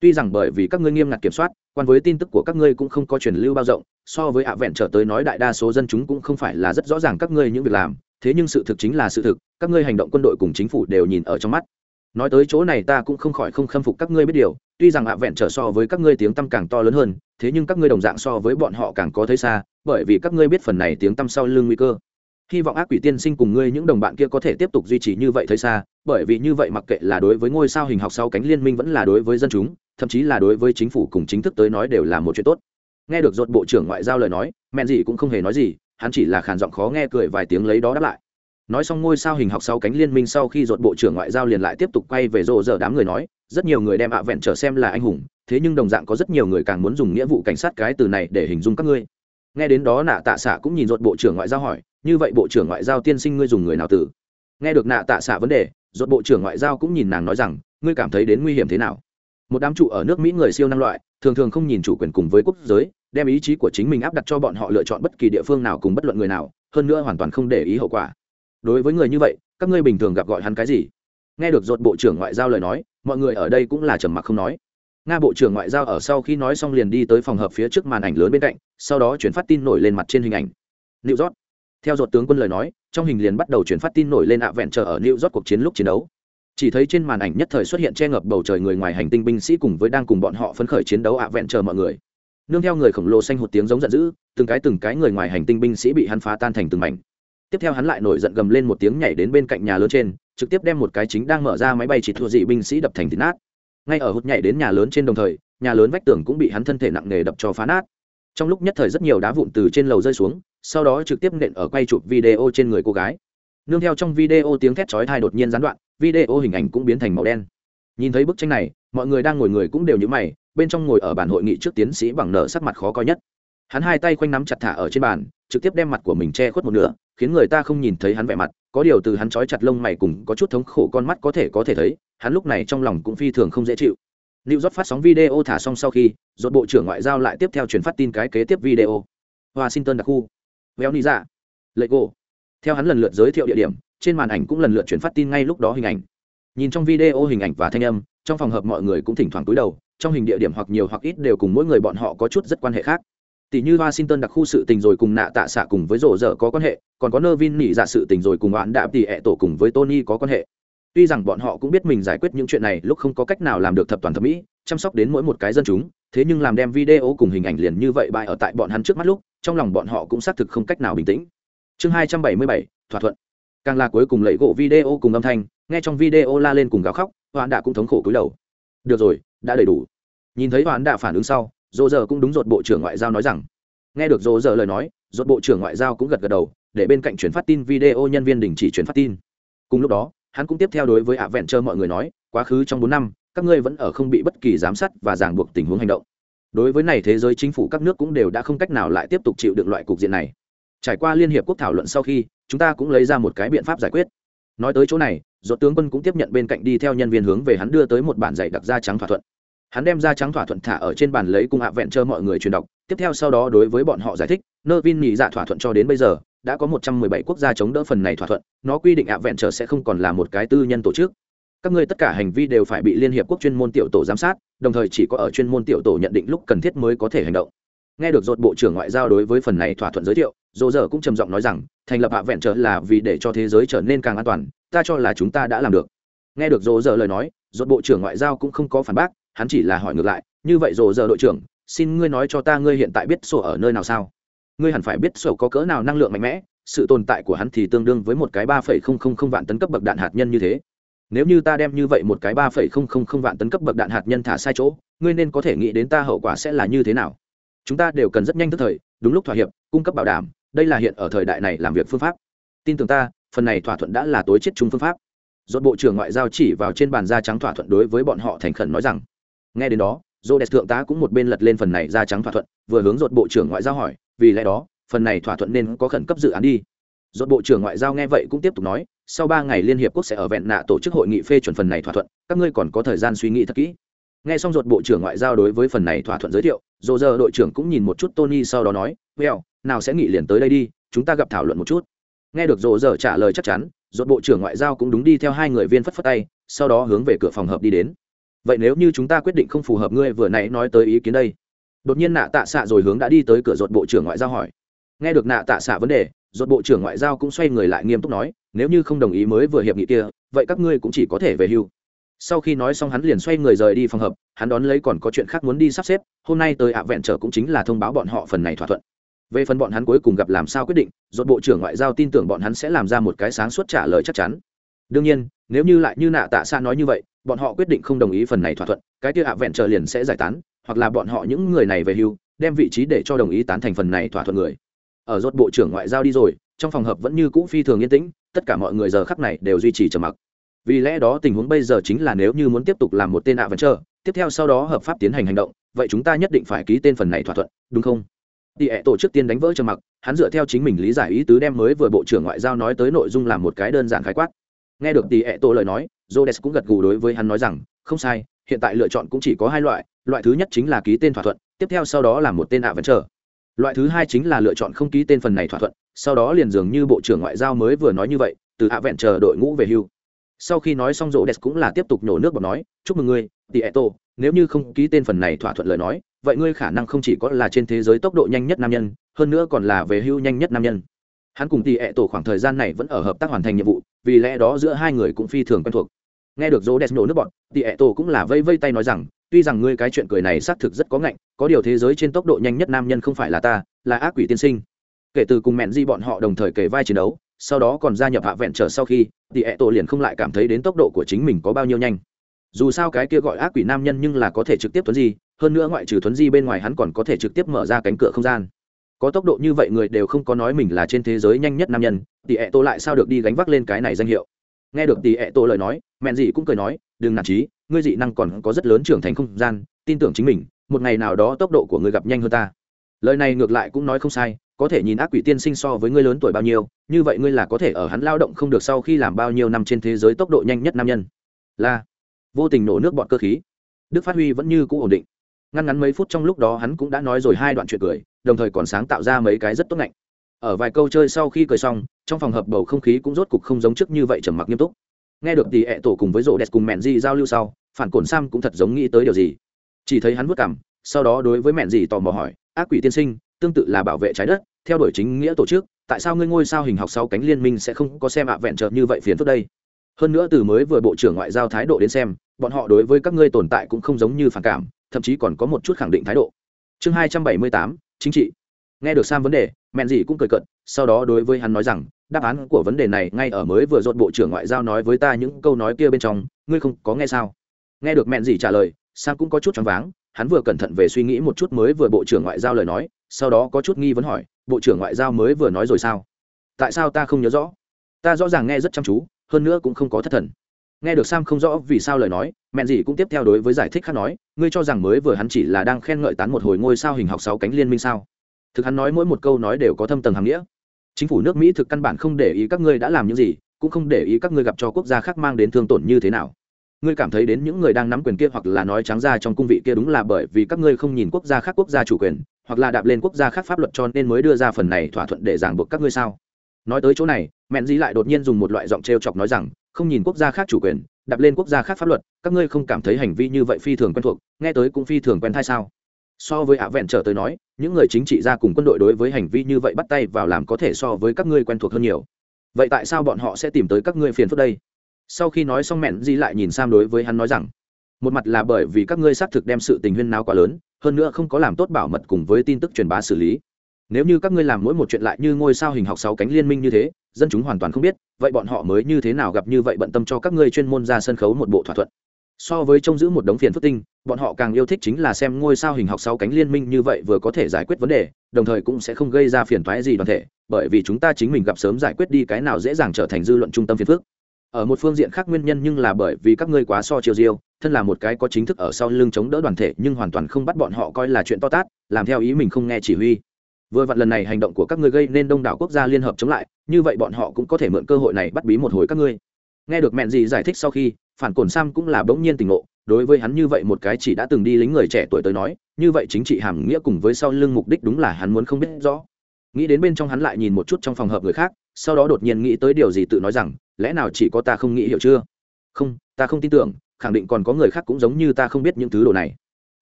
Tuy rằng bởi vì các ngươi nghiêm ngặt kiểm soát, quan với tin tức của các ngươi cũng không có truyền lưu bao rộng, so với ạ vẹn trở tới nói đại đa số dân chúng cũng không phải là rất rõ ràng các ngươi những việc làm, thế nhưng sự thực chính là sự thực, các ngươi hành động quân đội cùng chính phủ đều nhìn ở trong mắt nói tới chỗ này ta cũng không khỏi không khâm phục các ngươi biết điều, tuy rằng ạ vẹn trở so với các ngươi tiếng tăm càng to lớn hơn, thế nhưng các ngươi đồng dạng so với bọn họ càng có thấy xa, bởi vì các ngươi biết phần này tiếng tăm sau lưng nguy cơ. Hy vọng ác quỷ tiên sinh cùng ngươi những đồng bạn kia có thể tiếp tục duy trì như vậy thấy xa, bởi vì như vậy mặc kệ là đối với ngôi sao hình học sau cánh liên minh vẫn là đối với dân chúng, thậm chí là đối với chính phủ cùng chính thức tới nói đều là một chuyện tốt. Nghe được dột bộ trưởng ngoại giao lời nói mẹn gì cũng không hề nói gì, hắn chỉ là khàn giọng khó nghe cười vài tiếng lấy đó đáp lại nói xong ngôi sao hình học sau cánh liên minh sau khi dột bộ trưởng ngoại giao liền lại tiếp tục quay về rộ giờ đám người nói, rất nhiều người đem ạ vẹn trở xem là anh hùng, thế nhưng đồng dạng có rất nhiều người càng muốn dùng nghĩa vụ cảnh sát cái từ này để hình dung các ngươi. Nghe đến đó nạ tạ xạ cũng nhìn dột bộ trưởng ngoại giao hỏi, như vậy bộ trưởng ngoại giao tiên sinh ngươi dùng người nào từ? Nghe được nạ tạ xạ vấn đề dột bộ trưởng ngoại giao cũng nhìn nàng nói rằng, ngươi cảm thấy đến nguy hiểm thế nào? Một đám trụ ở nước mỹ người siêu năng loại, thường thường không nhìn chủ quyền cùng với quốc giới, đem ý chí của chính mình áp đặt cho bọn họ lựa chọn bất kỳ địa phương nào cùng bất luận người nào, hơn nữa hoàn toàn không để ý hậu quả đối với người như vậy, các ngươi bình thường gặp gọi hắn cái gì? Nghe được dột bộ trưởng ngoại giao lời nói, mọi người ở đây cũng là trầm mặc không nói. Nga bộ trưởng ngoại giao ở sau khi nói xong liền đi tới phòng hợp phía trước màn ảnh lớn bên cạnh, sau đó chuyển phát tin nổi lên mặt trên hình ảnh. New york. Theo dột tướng quân lời nói, trong hình liền bắt đầu chuyển phát tin nổi lên ạ vẹn chờ ở new york cuộc chiến lúc chiến đấu. Chỉ thấy trên màn ảnh nhất thời xuất hiện che ngập bầu trời người ngoài hành tinh binh sĩ cùng với đang cùng bọn họ phấn khởi chiến đấu ạ vẹn chờ mọi người. Nương theo người khổng lồ xanh hụt tiếng giống giận dữ, từng cái từng cái người ngoài hành tinh binh sĩ bị hắn phá tan thành từng mảnh tiếp theo hắn lại nổi giận gầm lên một tiếng nhảy đến bên cạnh nhà lớn trên, trực tiếp đem một cái chính đang mở ra máy bay chỉ thua dị binh sĩ đập thành thịt nát. Ngay ở hụt nhảy đến nhà lớn trên đồng thời, nhà lớn vách tường cũng bị hắn thân thể nặng nề đập cho phá nát. Trong lúc nhất thời rất nhiều đá vụn từ trên lầu rơi xuống, sau đó trực tiếp nện ở quay chụp video trên người cô gái. Nương theo trong video tiếng thét chói tai đột nhiên gián đoạn, video hình ảnh cũng biến thành màu đen. Nhìn thấy bức tranh này, mọi người đang ngồi người cũng đều như mày, bên trong ngồi ở bàn hội nghị trước tiến sĩ bằng nợ sắc mặt khó coi nhất. Hắn hai tay khoanh nắm chặt thả ở trên bàn, trực tiếp đem mặt của mình che khuất một nửa khiến người ta không nhìn thấy hắn vẻ mặt có điều từ hắn trói chặt lông mày cùng có chút thống khổ con mắt có thể có thể thấy hắn lúc này trong lòng cũng phi thường không dễ chịu Lưu York phát sóng video thả xong sau khi, rốt bộ trưởng ngoại giao lại tiếp theo truyền phát tin cái kế tiếp video. Washington đặc khu. Velniza. Lego. Theo hắn lần lượt giới thiệu địa điểm, trên màn ảnh cũng lần lượt truyền phát tin ngay lúc đó hình ảnh. Nhìn trong video hình ảnh và thanh âm, trong phòng hợp mọi người cũng thỉnh thoảng cúi đầu, trong hình địa điểm hoặc nhiều hoặc ít đều cùng mỗi người bọn họ có chút rất quan hệ khác tỷ như washington đặc khu sự tình rồi cùng nạ tạ xạ cùng với rổ dở có quan hệ, còn có nơ vin nỉ dạ sự tình rồi cùng oán đạp tỷ ẹ tổ cùng với tony có quan hệ. Tuy rằng bọn họ cũng biết mình giải quyết những chuyện này lúc không có cách nào làm được thập toàn thẩm mỹ, chăm sóc đến mỗi một cái dân chúng, thế nhưng làm đem video cùng hình ảnh liền như vậy bại ở tại bọn hắn trước mắt lúc, trong lòng bọn họ cũng xác thực không cách nào bình tĩnh. Chương hai trăm bảy mươi bảy, thỏa thuận. Càng là cuối cùng lấy gỗ video cùng âm thanh, nghe trong video la lên cùng gào khóc hoạn đạ cũng thống khổ cúi đầu. Được rồi, đã đầy đủ. Nhìn thấy hoạn đạ phản ứng sau dỗ giờ cũng đúng dột bộ trưởng ngoại giao nói rằng. Nghe được dỗ giờ lời nói dột bộ trưởng ngoại giao cũng gật gật đầu, để bên cạnh chuyển phát tin video nhân viên đình chỉ chuyển phát tin. Cùng lúc đó, hắn cũng tiếp theo đối với ạ vẹn trơ mọi người nói, quá khứ trong bốn năm, các ngươi vẫn ở không bị bất kỳ giám sát và ràng buộc tình huống hành động. Đối với này thế giới chính phủ các nước cũng đều đã không cách nào lại tiếp tục chịu đựng loại cục diện này. Trải qua liên hiệp quốc thảo luận sau khi, chúng ta cũng lấy ra một cái biện pháp giải quyết. Nói tới chỗ này dột tướng quân cũng tiếp nhận bên cạnh đi theo nhân viên hướng về hắn đưa tới một bản giày đặc da trắng thỏa thuận hắn đem ra trắng thỏa thuận thả ở trên bàn lấy cung hạ vẹn chờ mọi người truyền đọc, tiếp theo sau đó đối với bọn họ giải thích, nơ vin nhị dạ thỏa thuận cho đến bây giờ, đã có một trăm mười bảy quốc gia chống đỡ phần này thỏa thuận, nó quy định hạ vẹn chờ sẽ không còn là một cái tư nhân tổ chức. Các ngươi tất cả hành vi đều phải bị liên hiệp quốc chuyên môn tiểu tổ giám sát, đồng thời chỉ có ở chuyên môn tiểu tổ nhận định lúc cần thiết mới có thể hành động. Nghe được dột bộ trưởng ngoại giao đối với phần này thỏa thuận giới thiệu, dỗ dở cũng trầm giọng nói rằng, thành lập hạ vẹn trở là vì để cho thế giới trở nên càng an toàn, ta cho là chúng ta đã làm được. Nghe được dỗ dở lời nói dột bộ trưởng ngoại giao cũng không có phản bác hắn chỉ là hỏi ngược lại, như vậy rồi giờ đội trưởng, xin ngươi nói cho ta ngươi hiện tại biết sổ ở nơi nào sao? Ngươi hẳn phải biết sổ có cỡ nào năng lượng mạnh mẽ, sự tồn tại của hắn thì tương đương với một cái ba phẩy không không không vạn tấn cấp bậc đạn hạt nhân như thế. Nếu như ta đem như vậy một cái ba phẩy không không không vạn tấn cấp bậc đạn hạt nhân thả sai chỗ, ngươi nên có thể nghĩ đến ta hậu quả sẽ là như thế nào? Chúng ta đều cần rất nhanh tức thời, đúng lúc thỏa hiệp, cung cấp bảo đảm, đây là hiện ở thời đại này làm việc phương pháp. Tin tưởng ta, phần này thỏa thuận đã là tối chết chung phương pháp. Dốt bộ trưởng ngoại giao chỉ vào trên bàn da trắng thỏa thuận đối với bọn họ thành khẩn nói rằng nghe đến đó dô đẹp thượng tá cũng một bên lật lên phần này ra trắng thỏa thuận, vừa hướng dột bộ trưởng ngoại giao hỏi, vì lẽ đó, phần này thỏa thuận nên có khẩn cấp dự án đi. Dột bộ trưởng ngoại giao nghe vậy cũng tiếp tục nói, sau ba ngày liên hiệp quốc sẽ ở vẹn nạ tổ chức hội nghị phê chuẩn phần này thỏa thuận, các ngươi còn có thời gian suy nghĩ thật kỹ. Nghe xong dột bộ trưởng ngoại giao đối với phần này thỏa thuận giới thiệu dô giờ đội trưởng cũng nhìn một chút tony sau đó nói, well, nào sẽ nghị liền tới đây đi, chúng ta gặp thảo luận một chút. Nghe được dô giờ trả lời chắc chắn dột bộ trưởng ngoại giao cũng đúng đi theo hai người viên phất phất tay, sau đó hướng về cửa phòng hợp đi đến vậy nếu như chúng ta quyết định không phù hợp ngươi vừa nãy nói tới ý kiến đây? Đột nhiên nạ tạ xạ rồi hướng đã đi tới cửa rột bộ trưởng ngoại giao hỏi. Nghe được nạ tạ xạ vấn đề rột bộ trưởng ngoại giao cũng xoay người lại nghiêm túc nói, nếu như không đồng ý mới vừa hiệp nghị kia, vậy các ngươi cũng chỉ có thể về hưu. Sau khi nói xong hắn liền xoay người rời đi phòng hợp hắn đón lấy còn có chuyện khác muốn đi sắp xếp, hôm nay tới ạ vẹn trở cũng chính là thông báo bọn họ phần này thỏa thuận. Về phần bọn hắn cuối cùng gặp làm sao quyết định rột bộ trưởng ngoại giao tin tưởng bọn hắn sẽ làm ra một cái sáng suốt trả lời chắc chắn đương nhiên nếu như lại như nạ tạ xa nói như vậy bọn họ quyết định không đồng ý phần này thỏa thuận cái kia ạ vẹn chờ liền sẽ giải tán hoặc là bọn họ những người này về hưu đem vị trí để cho đồng ý tán thành phần này thỏa thuận người. Ở rốt bộ trưởng ngoại giao đi rồi trong phòng hợp vẫn như cũ phi thường yên tĩnh tất cả mọi người giờ khắc này đều duy trì trầm mặc. Vì lẽ đó tình huống bây giờ chính là nếu như muốn tiếp tục làm một tên ạ vẫn chờ tiếp theo sau đó hợp pháp tiến hành hành động vậy chúng ta nhất định phải ký tên phần này thỏa thuận đúng không? Tỷ ệ tổ chức tiên đánh vỡ trầm mặc, hắn dựa theo chính mình lý giải ý tứ đem mới vừa bộ trưởng ngoại giao nói tới nội dung làm một cái đơn giản khái quát. Nghe được tỷ ẹ tổ lời nói, Rhodes cũng gật gù đối với hắn nói rằng, không sai, hiện tại lựa chọn cũng chỉ có hai loại, loại thứ nhất chính là ký tên thỏa thuận, tiếp theo sau đó là một tên ạ vẫn chờ. Loại thứ hai chính là lựa chọn không ký tên phần này thỏa thuận, sau đó liền dường như bộ trưởng ngoại giao mới vừa nói như vậy, từ ạ vẹn chờ đội ngũ về hưu. Sau khi nói xong Rhodes cũng là tiếp tục nhổ nước bọt nói, chúc mừng ngươi, tỷ ệ nếu như không ký tên phần này thỏa thuận lời nói, vậy ngươi khả năng không chỉ có là trên thế giới tốc độ nhanh nhất nam nhân hơn nữa còn là về hưu nhanh nhất nam nhân hắn cùng tỷ ẹ tổ khoảng thời gian này vẫn ở hợp tác hoàn thành nhiệm vụ, vì lẽ đó giữa hai người cũng phi thường quen thuộc. Nghe được dỗ đẹp nổ nước bọn tỷ ẹ tổ cũng là vây vây tay nói rằng, tuy rằng ngươi cái chuyện cười này xác thực rất có ngạnh, có điều thế giới trên tốc độ nhanh nhất nam nhân không phải là ta, là ác quỷ tiên sinh. Kể từ cùng mẹn di bọn họ đồng thời kể vai chiến đấu, sau đó còn gia nhập hạ vẹn trở sau khi tỷ ẹ tổ liền không lại cảm thấy đến tốc độ của chính mình có bao nhiêu nhanh. Dù sao cái kia gọi ác quỷ nam nhân nhưng là có thể trực tiếp tuấn di, hơn nữa ngoại trừ tuấn di bên ngoài hắn còn có thể trực tiếp mở ra cánh cửa không gian có tốc độ như vậy người đều không có nói mình là trên thế giới nhanh nhất nam nhân, tỷ ẹ tô lại sao được đi gánh vác lên cái này danh hiệu? Nghe được tỷ ẹ tô lời nói, mẹn dị cũng cười nói, đừng nản trí, ngươi dị năng còn có rất lớn trưởng thành không gian, tin tưởng chính mình, một ngày nào đó tốc độ của ngươi gặp nhanh hơn ta. Lời này ngược lại cũng nói không sai, có thể nhìn ác quỷ tiên sinh so với ngươi lớn tuổi bao nhiêu, như vậy ngươi là có thể ở hắn lao động không được sau khi làm bao nhiêu năm trên thế giới tốc độ nhanh nhất nam nhân. Là, vô tình nổ nước bọn cơ khí. Đức phát huy vẫn như cũ ổn định. Ngăn ngắn mấy phút trong lúc đó hắn cũng đã nói rồi hai đoạn chuyện cười đồng thời còn sáng tạo ra mấy cái rất tốt ngạnh. Ở vài câu chơi sau khi cười xong, trong phòng hợp bầu không khí cũng rốt cục không giống trước như vậy trầm mặc nghiêm túc. Nghe được tỷ ẹ tổ cùng với rộ đẹp cùng mẹn di giao lưu sau, phản cổn sam cũng thật giống nghĩ tới điều gì. Chỉ thấy hắn vất cảm sau đó đối với mẹn di tò mò hỏi, ác quỷ tiên sinh, tương tự là bảo vệ trái đất, theo đuổi chính nghĩa tổ chức, tại sao ngươi ngôi sao hình học sau cánh liên minh sẽ không có xem ạ vẹn trợ như vậy phiền phức đây? Hơn nữa từ mới vừa bộ trưởng ngoại giao thái độ đến xem, bọn họ đối với các ngươi tồn tại cũng không giống như phản cảm, thậm chí còn có một chút khẳng định thái độ. Chương hai trăm bảy mươi tám chính trị. Nghe được sam vấn đề, mẹn gì cũng cười cận sau đó đối với hắn nói rằng, đáp án của vấn đề này ngay ở mới vừa dột bộ trưởng ngoại giao nói với ta những câu nói kia bên trong, ngươi không có nghe sao? Nghe được mẹn gì trả lời, sam cũng có chút choáng váng, hắn vừa cẩn thận về suy nghĩ một chút mới vừa bộ trưởng ngoại giao lời nói, sau đó có chút nghi vấn hỏi, bộ trưởng ngoại giao mới vừa nói rồi sao? Tại sao ta không nhớ rõ? Ta rõ ràng nghe rất chăm chú, hơn nữa cũng không có thất thần nghe được sam không rõ vì sao lời nói, mẹn gì cũng tiếp theo đối với giải thích khác nói, ngươi cho rằng mới vừa hắn chỉ là đang khen ngợi tán một hồi ngôi sao hình học sáu cánh liên minh sao? Thực hắn nói mỗi một câu nói đều có thâm tầng hàm nghĩa. Chính phủ nước mỹ thực căn bản không để ý các ngươi đã làm những gì, cũng không để ý các ngươi gặp cho quốc gia khác mang đến thương tổn như thế nào. Ngươi cảm thấy đến những người đang nắm quyền kia hoặc là nói trắng ra trong cung vị kia đúng là bởi vì các ngươi không nhìn quốc gia khác quốc gia chủ quyền, hoặc là đạp lên quốc gia khác pháp luật cho nên mới đưa ra phần này thỏa thuận để ràng buộc các ngươi sao? Nói tới chỗ này, mẹn dí lại đột nhiên dùng một loại giọng t r e o chọc nói rằng không nhìn quốc gia khác chủ quyền, đạp lên quốc gia khác pháp luật, các ngươi không cảm thấy hành vi như vậy phi thường quen thuộc, nghe tới cũng phi thường quen thai sao? So với ạ vẹn trở tới nói, những người chính trị gia cùng quân đội đối với hành vi như vậy bắt tay vào làm có thể so với các ngươi quen thuộc hơn nhiều. Vậy tại sao bọn họ sẽ tìm tới các ngươi phiền phức đây? Sau khi nói xong mẹn di lại nhìn sam đối với hắn nói rằng, một mặt là bởi vì các ngươi xác thực đem sự tình huyên náo quá lớn, hơn nữa không có làm tốt bảo mật cùng với tin tức truyền bá xử lý. Nếu như các ngươi làm mỗi một chuyện lại như ngôi sao hình học sáu cánh liên minh như thế dân chúng hoàn toàn không biết, vậy bọn họ mới như thế nào gặp như vậy bận tâm cho các ngươi chuyên môn ra sân khấu một bộ thỏa thuận. So với trông giữ một đống phiền phức tinh, bọn họ càng yêu thích chính là xem ngôi sao hình học sau cánh liên minh như vậy vừa có thể giải quyết vấn đề, đồng thời cũng sẽ không gây ra phiền toái gì đoàn thể, bởi vì chúng ta chính mình gặp sớm giải quyết đi cái nào dễ dàng trở thành dư luận trung tâm phiền phức. Ở một phương diện khác nguyên nhân nhưng là bởi vì các ngươi quá so chiều diêu, thân là một cái có chính thức ở sau lưng chống đỡ đoàn thể nhưng hoàn toàn không bắt bọn họ coi là chuyện to tát, làm theo ý mình không nghe chỉ huy. Vừa vặn lần này hành động của các ngươi gây nên đông đảo quốc gia liên hợp chống lại như vậy bọn họ cũng có thể mượn cơ hội này bắt bí một hồi các ngươi. Nghe được mẹn gì giải thích sau khi, phản cổn sam cũng là bỗng nhiên tình ngộ, đối với hắn như vậy một cái chỉ đã từng đi lính người trẻ tuổi tới nói, như vậy chính trị hàm nghĩa cùng với sau lưng mục đích đúng là hắn muốn không biết rõ. Nghĩ đến bên trong hắn lại nhìn một chút trong phòng hợp người khác, sau đó đột nhiên nghĩ tới điều gì tự nói rằng, lẽ nào chỉ có ta không nghĩ hiểu chưa? Không, ta không tin tưởng, khẳng định còn có người khác cũng giống như ta không biết những thứ đồ này.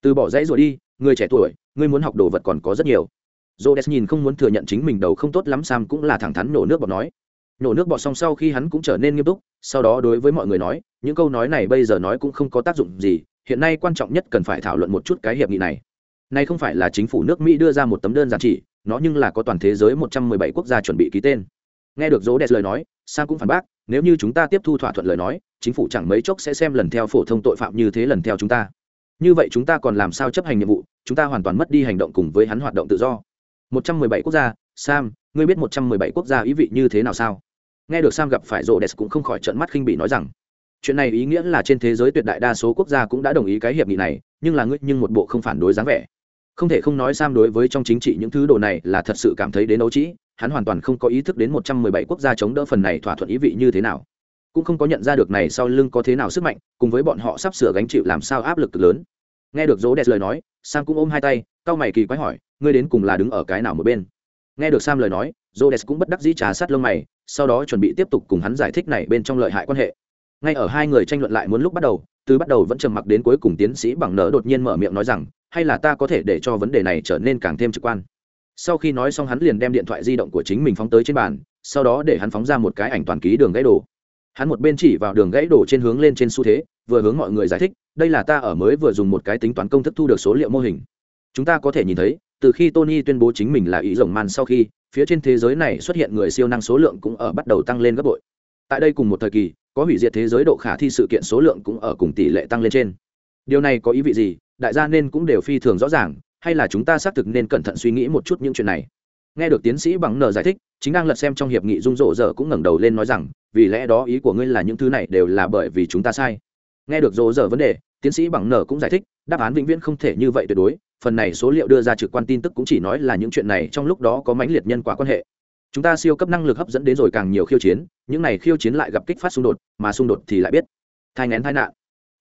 Từ bỏ dãy rồi đi, người trẻ tuổi, ngươi muốn học đồ vật còn có rất nhiều. Rhodes nhìn không muốn thừa nhận chính mình đầu không tốt lắm Sam cũng là thẳng thắn nổ nước bọt nói. Nổ nước bọt xong sau khi hắn cũng trở nên nghiêm túc, sau đó đối với mọi người nói, những câu nói này bây giờ nói cũng không có tác dụng gì, hiện nay quan trọng nhất cần phải thảo luận một chút cái hiệp nghị này. Này không phải là chính phủ nước Mỹ đưa ra một tấm đơn giản chỉ, nó nhưng là có toàn thế giới 117 quốc gia chuẩn bị ký tên. Nghe được Rhodes lời nói, Sam cũng phản bác, nếu như chúng ta tiếp thu thỏa thuận lời nói chính phủ chẳng mấy chốc sẽ xem lần theo phổ thông tội phạm như thế lần theo chúng ta như vậy chúng ta còn làm sao chấp hành nhiệm vụ chúng ta hoàn toàn mất đi hành động cùng với hắn hoạt động tự do 117 quốc gia. Sam, ngươi biết 117 quốc gia ý vị như thế nào sao? Nghe được sam gặp phải rộ đẹp cũng không khỏi trận mắt khinh bị nói rằng, chuyện này ý nghĩa là trên thế giới tuyệt đại đa số quốc gia cũng đã đồng ý cái hiệp nghị này, nhưng là ngươi nhưng một bộ không phản đối dáng vẻ. Không thể không nói sam đối với trong chính trị những thứ đồ này là thật sự cảm thấy đến ấu trĩ, hắn hoàn toàn không có ý thức đến một trăm mười bảy quốc gia chống đỡ phần này thỏa thuận ý vị như thế nào. Cũng không có nhận ra được này sau lưng có thế nào sức mạnh, cùng với bọn họ sắp sửa gánh chịu làm sao áp lực lớn. Nghe được dỗ đẹp lời nói, sam cũng ôm hai tay cao mày kỳ quái hỏi, ngươi đến cùng là đứng ở cái nào một bên? Nghe được sam lời nói jodes cũng bất đắc dĩ trà sát lông mày, sau đó chuẩn bị tiếp tục cùng hắn giải thích này bên trong lợi hại quan hệ. Ngay ở hai người tranh luận lại muốn lúc bắt đầu, từ bắt đầu vẫn trầm mặc đến cuối cùng tiến sĩ bằng nở đột nhiên mở miệng nói rằng, hay là ta có thể để cho vấn đề này trở nên càng thêm trực quan? Sau khi nói xong hắn liền đem điện thoại di động của chính mình phóng tới trên bàn, sau đó để hắn phóng ra một cái ảnh toàn ký đường gãy đổ hắn một bên chỉ vào đường gãy đổ trên hướng lên trên xu thế, vừa hướng mọi người giải thích, đây là ta ở mới vừa dùng một cái tính toán công thức thu được số liệu mô hình chúng ta có thể nhìn thấy, từ khi tony tuyên bố chính mình là ý rồng man sau khi, phía trên thế giới này xuất hiện người siêu năng số lượng cũng ở bắt đầu tăng lên gấp bội. Tại đây cùng một thời kỳ, có hủy diệt thế giới độ khả thi sự kiện số lượng cũng ở cùng tỷ lệ tăng lên trên. Điều này có ý vị gì? Đại gia nên cũng đều phi thường rõ ràng, hay là chúng ta xác thực nên cẩn thận suy nghĩ một chút những chuyện này? Nghe được tiến sĩ bằng nờ giải thích, chính đang lật xem trong hiệp nghị dung rộ dở cũng ngẩng đầu lên nói rằng, vì lẽ đó ý của ngươi là những thứ này đều là bởi vì chúng ta sai. Nghe được rộ dở vấn đề tiến sĩ bằng Nở cũng giải thích, đáp án vĩnh viễn không thể như vậy tuyệt đối, phần này số liệu đưa ra trực quan tin tức cũng chỉ nói là những chuyện này trong lúc đó có mãnh liệt nhân quả quan hệ. Chúng ta siêu cấp năng lực hấp dẫn đến rồi càng nhiều khiêu chiến, những này khiêu chiến lại gặp kích phát xung đột, mà xung đột thì lại biết. Thai ngén tai nạn.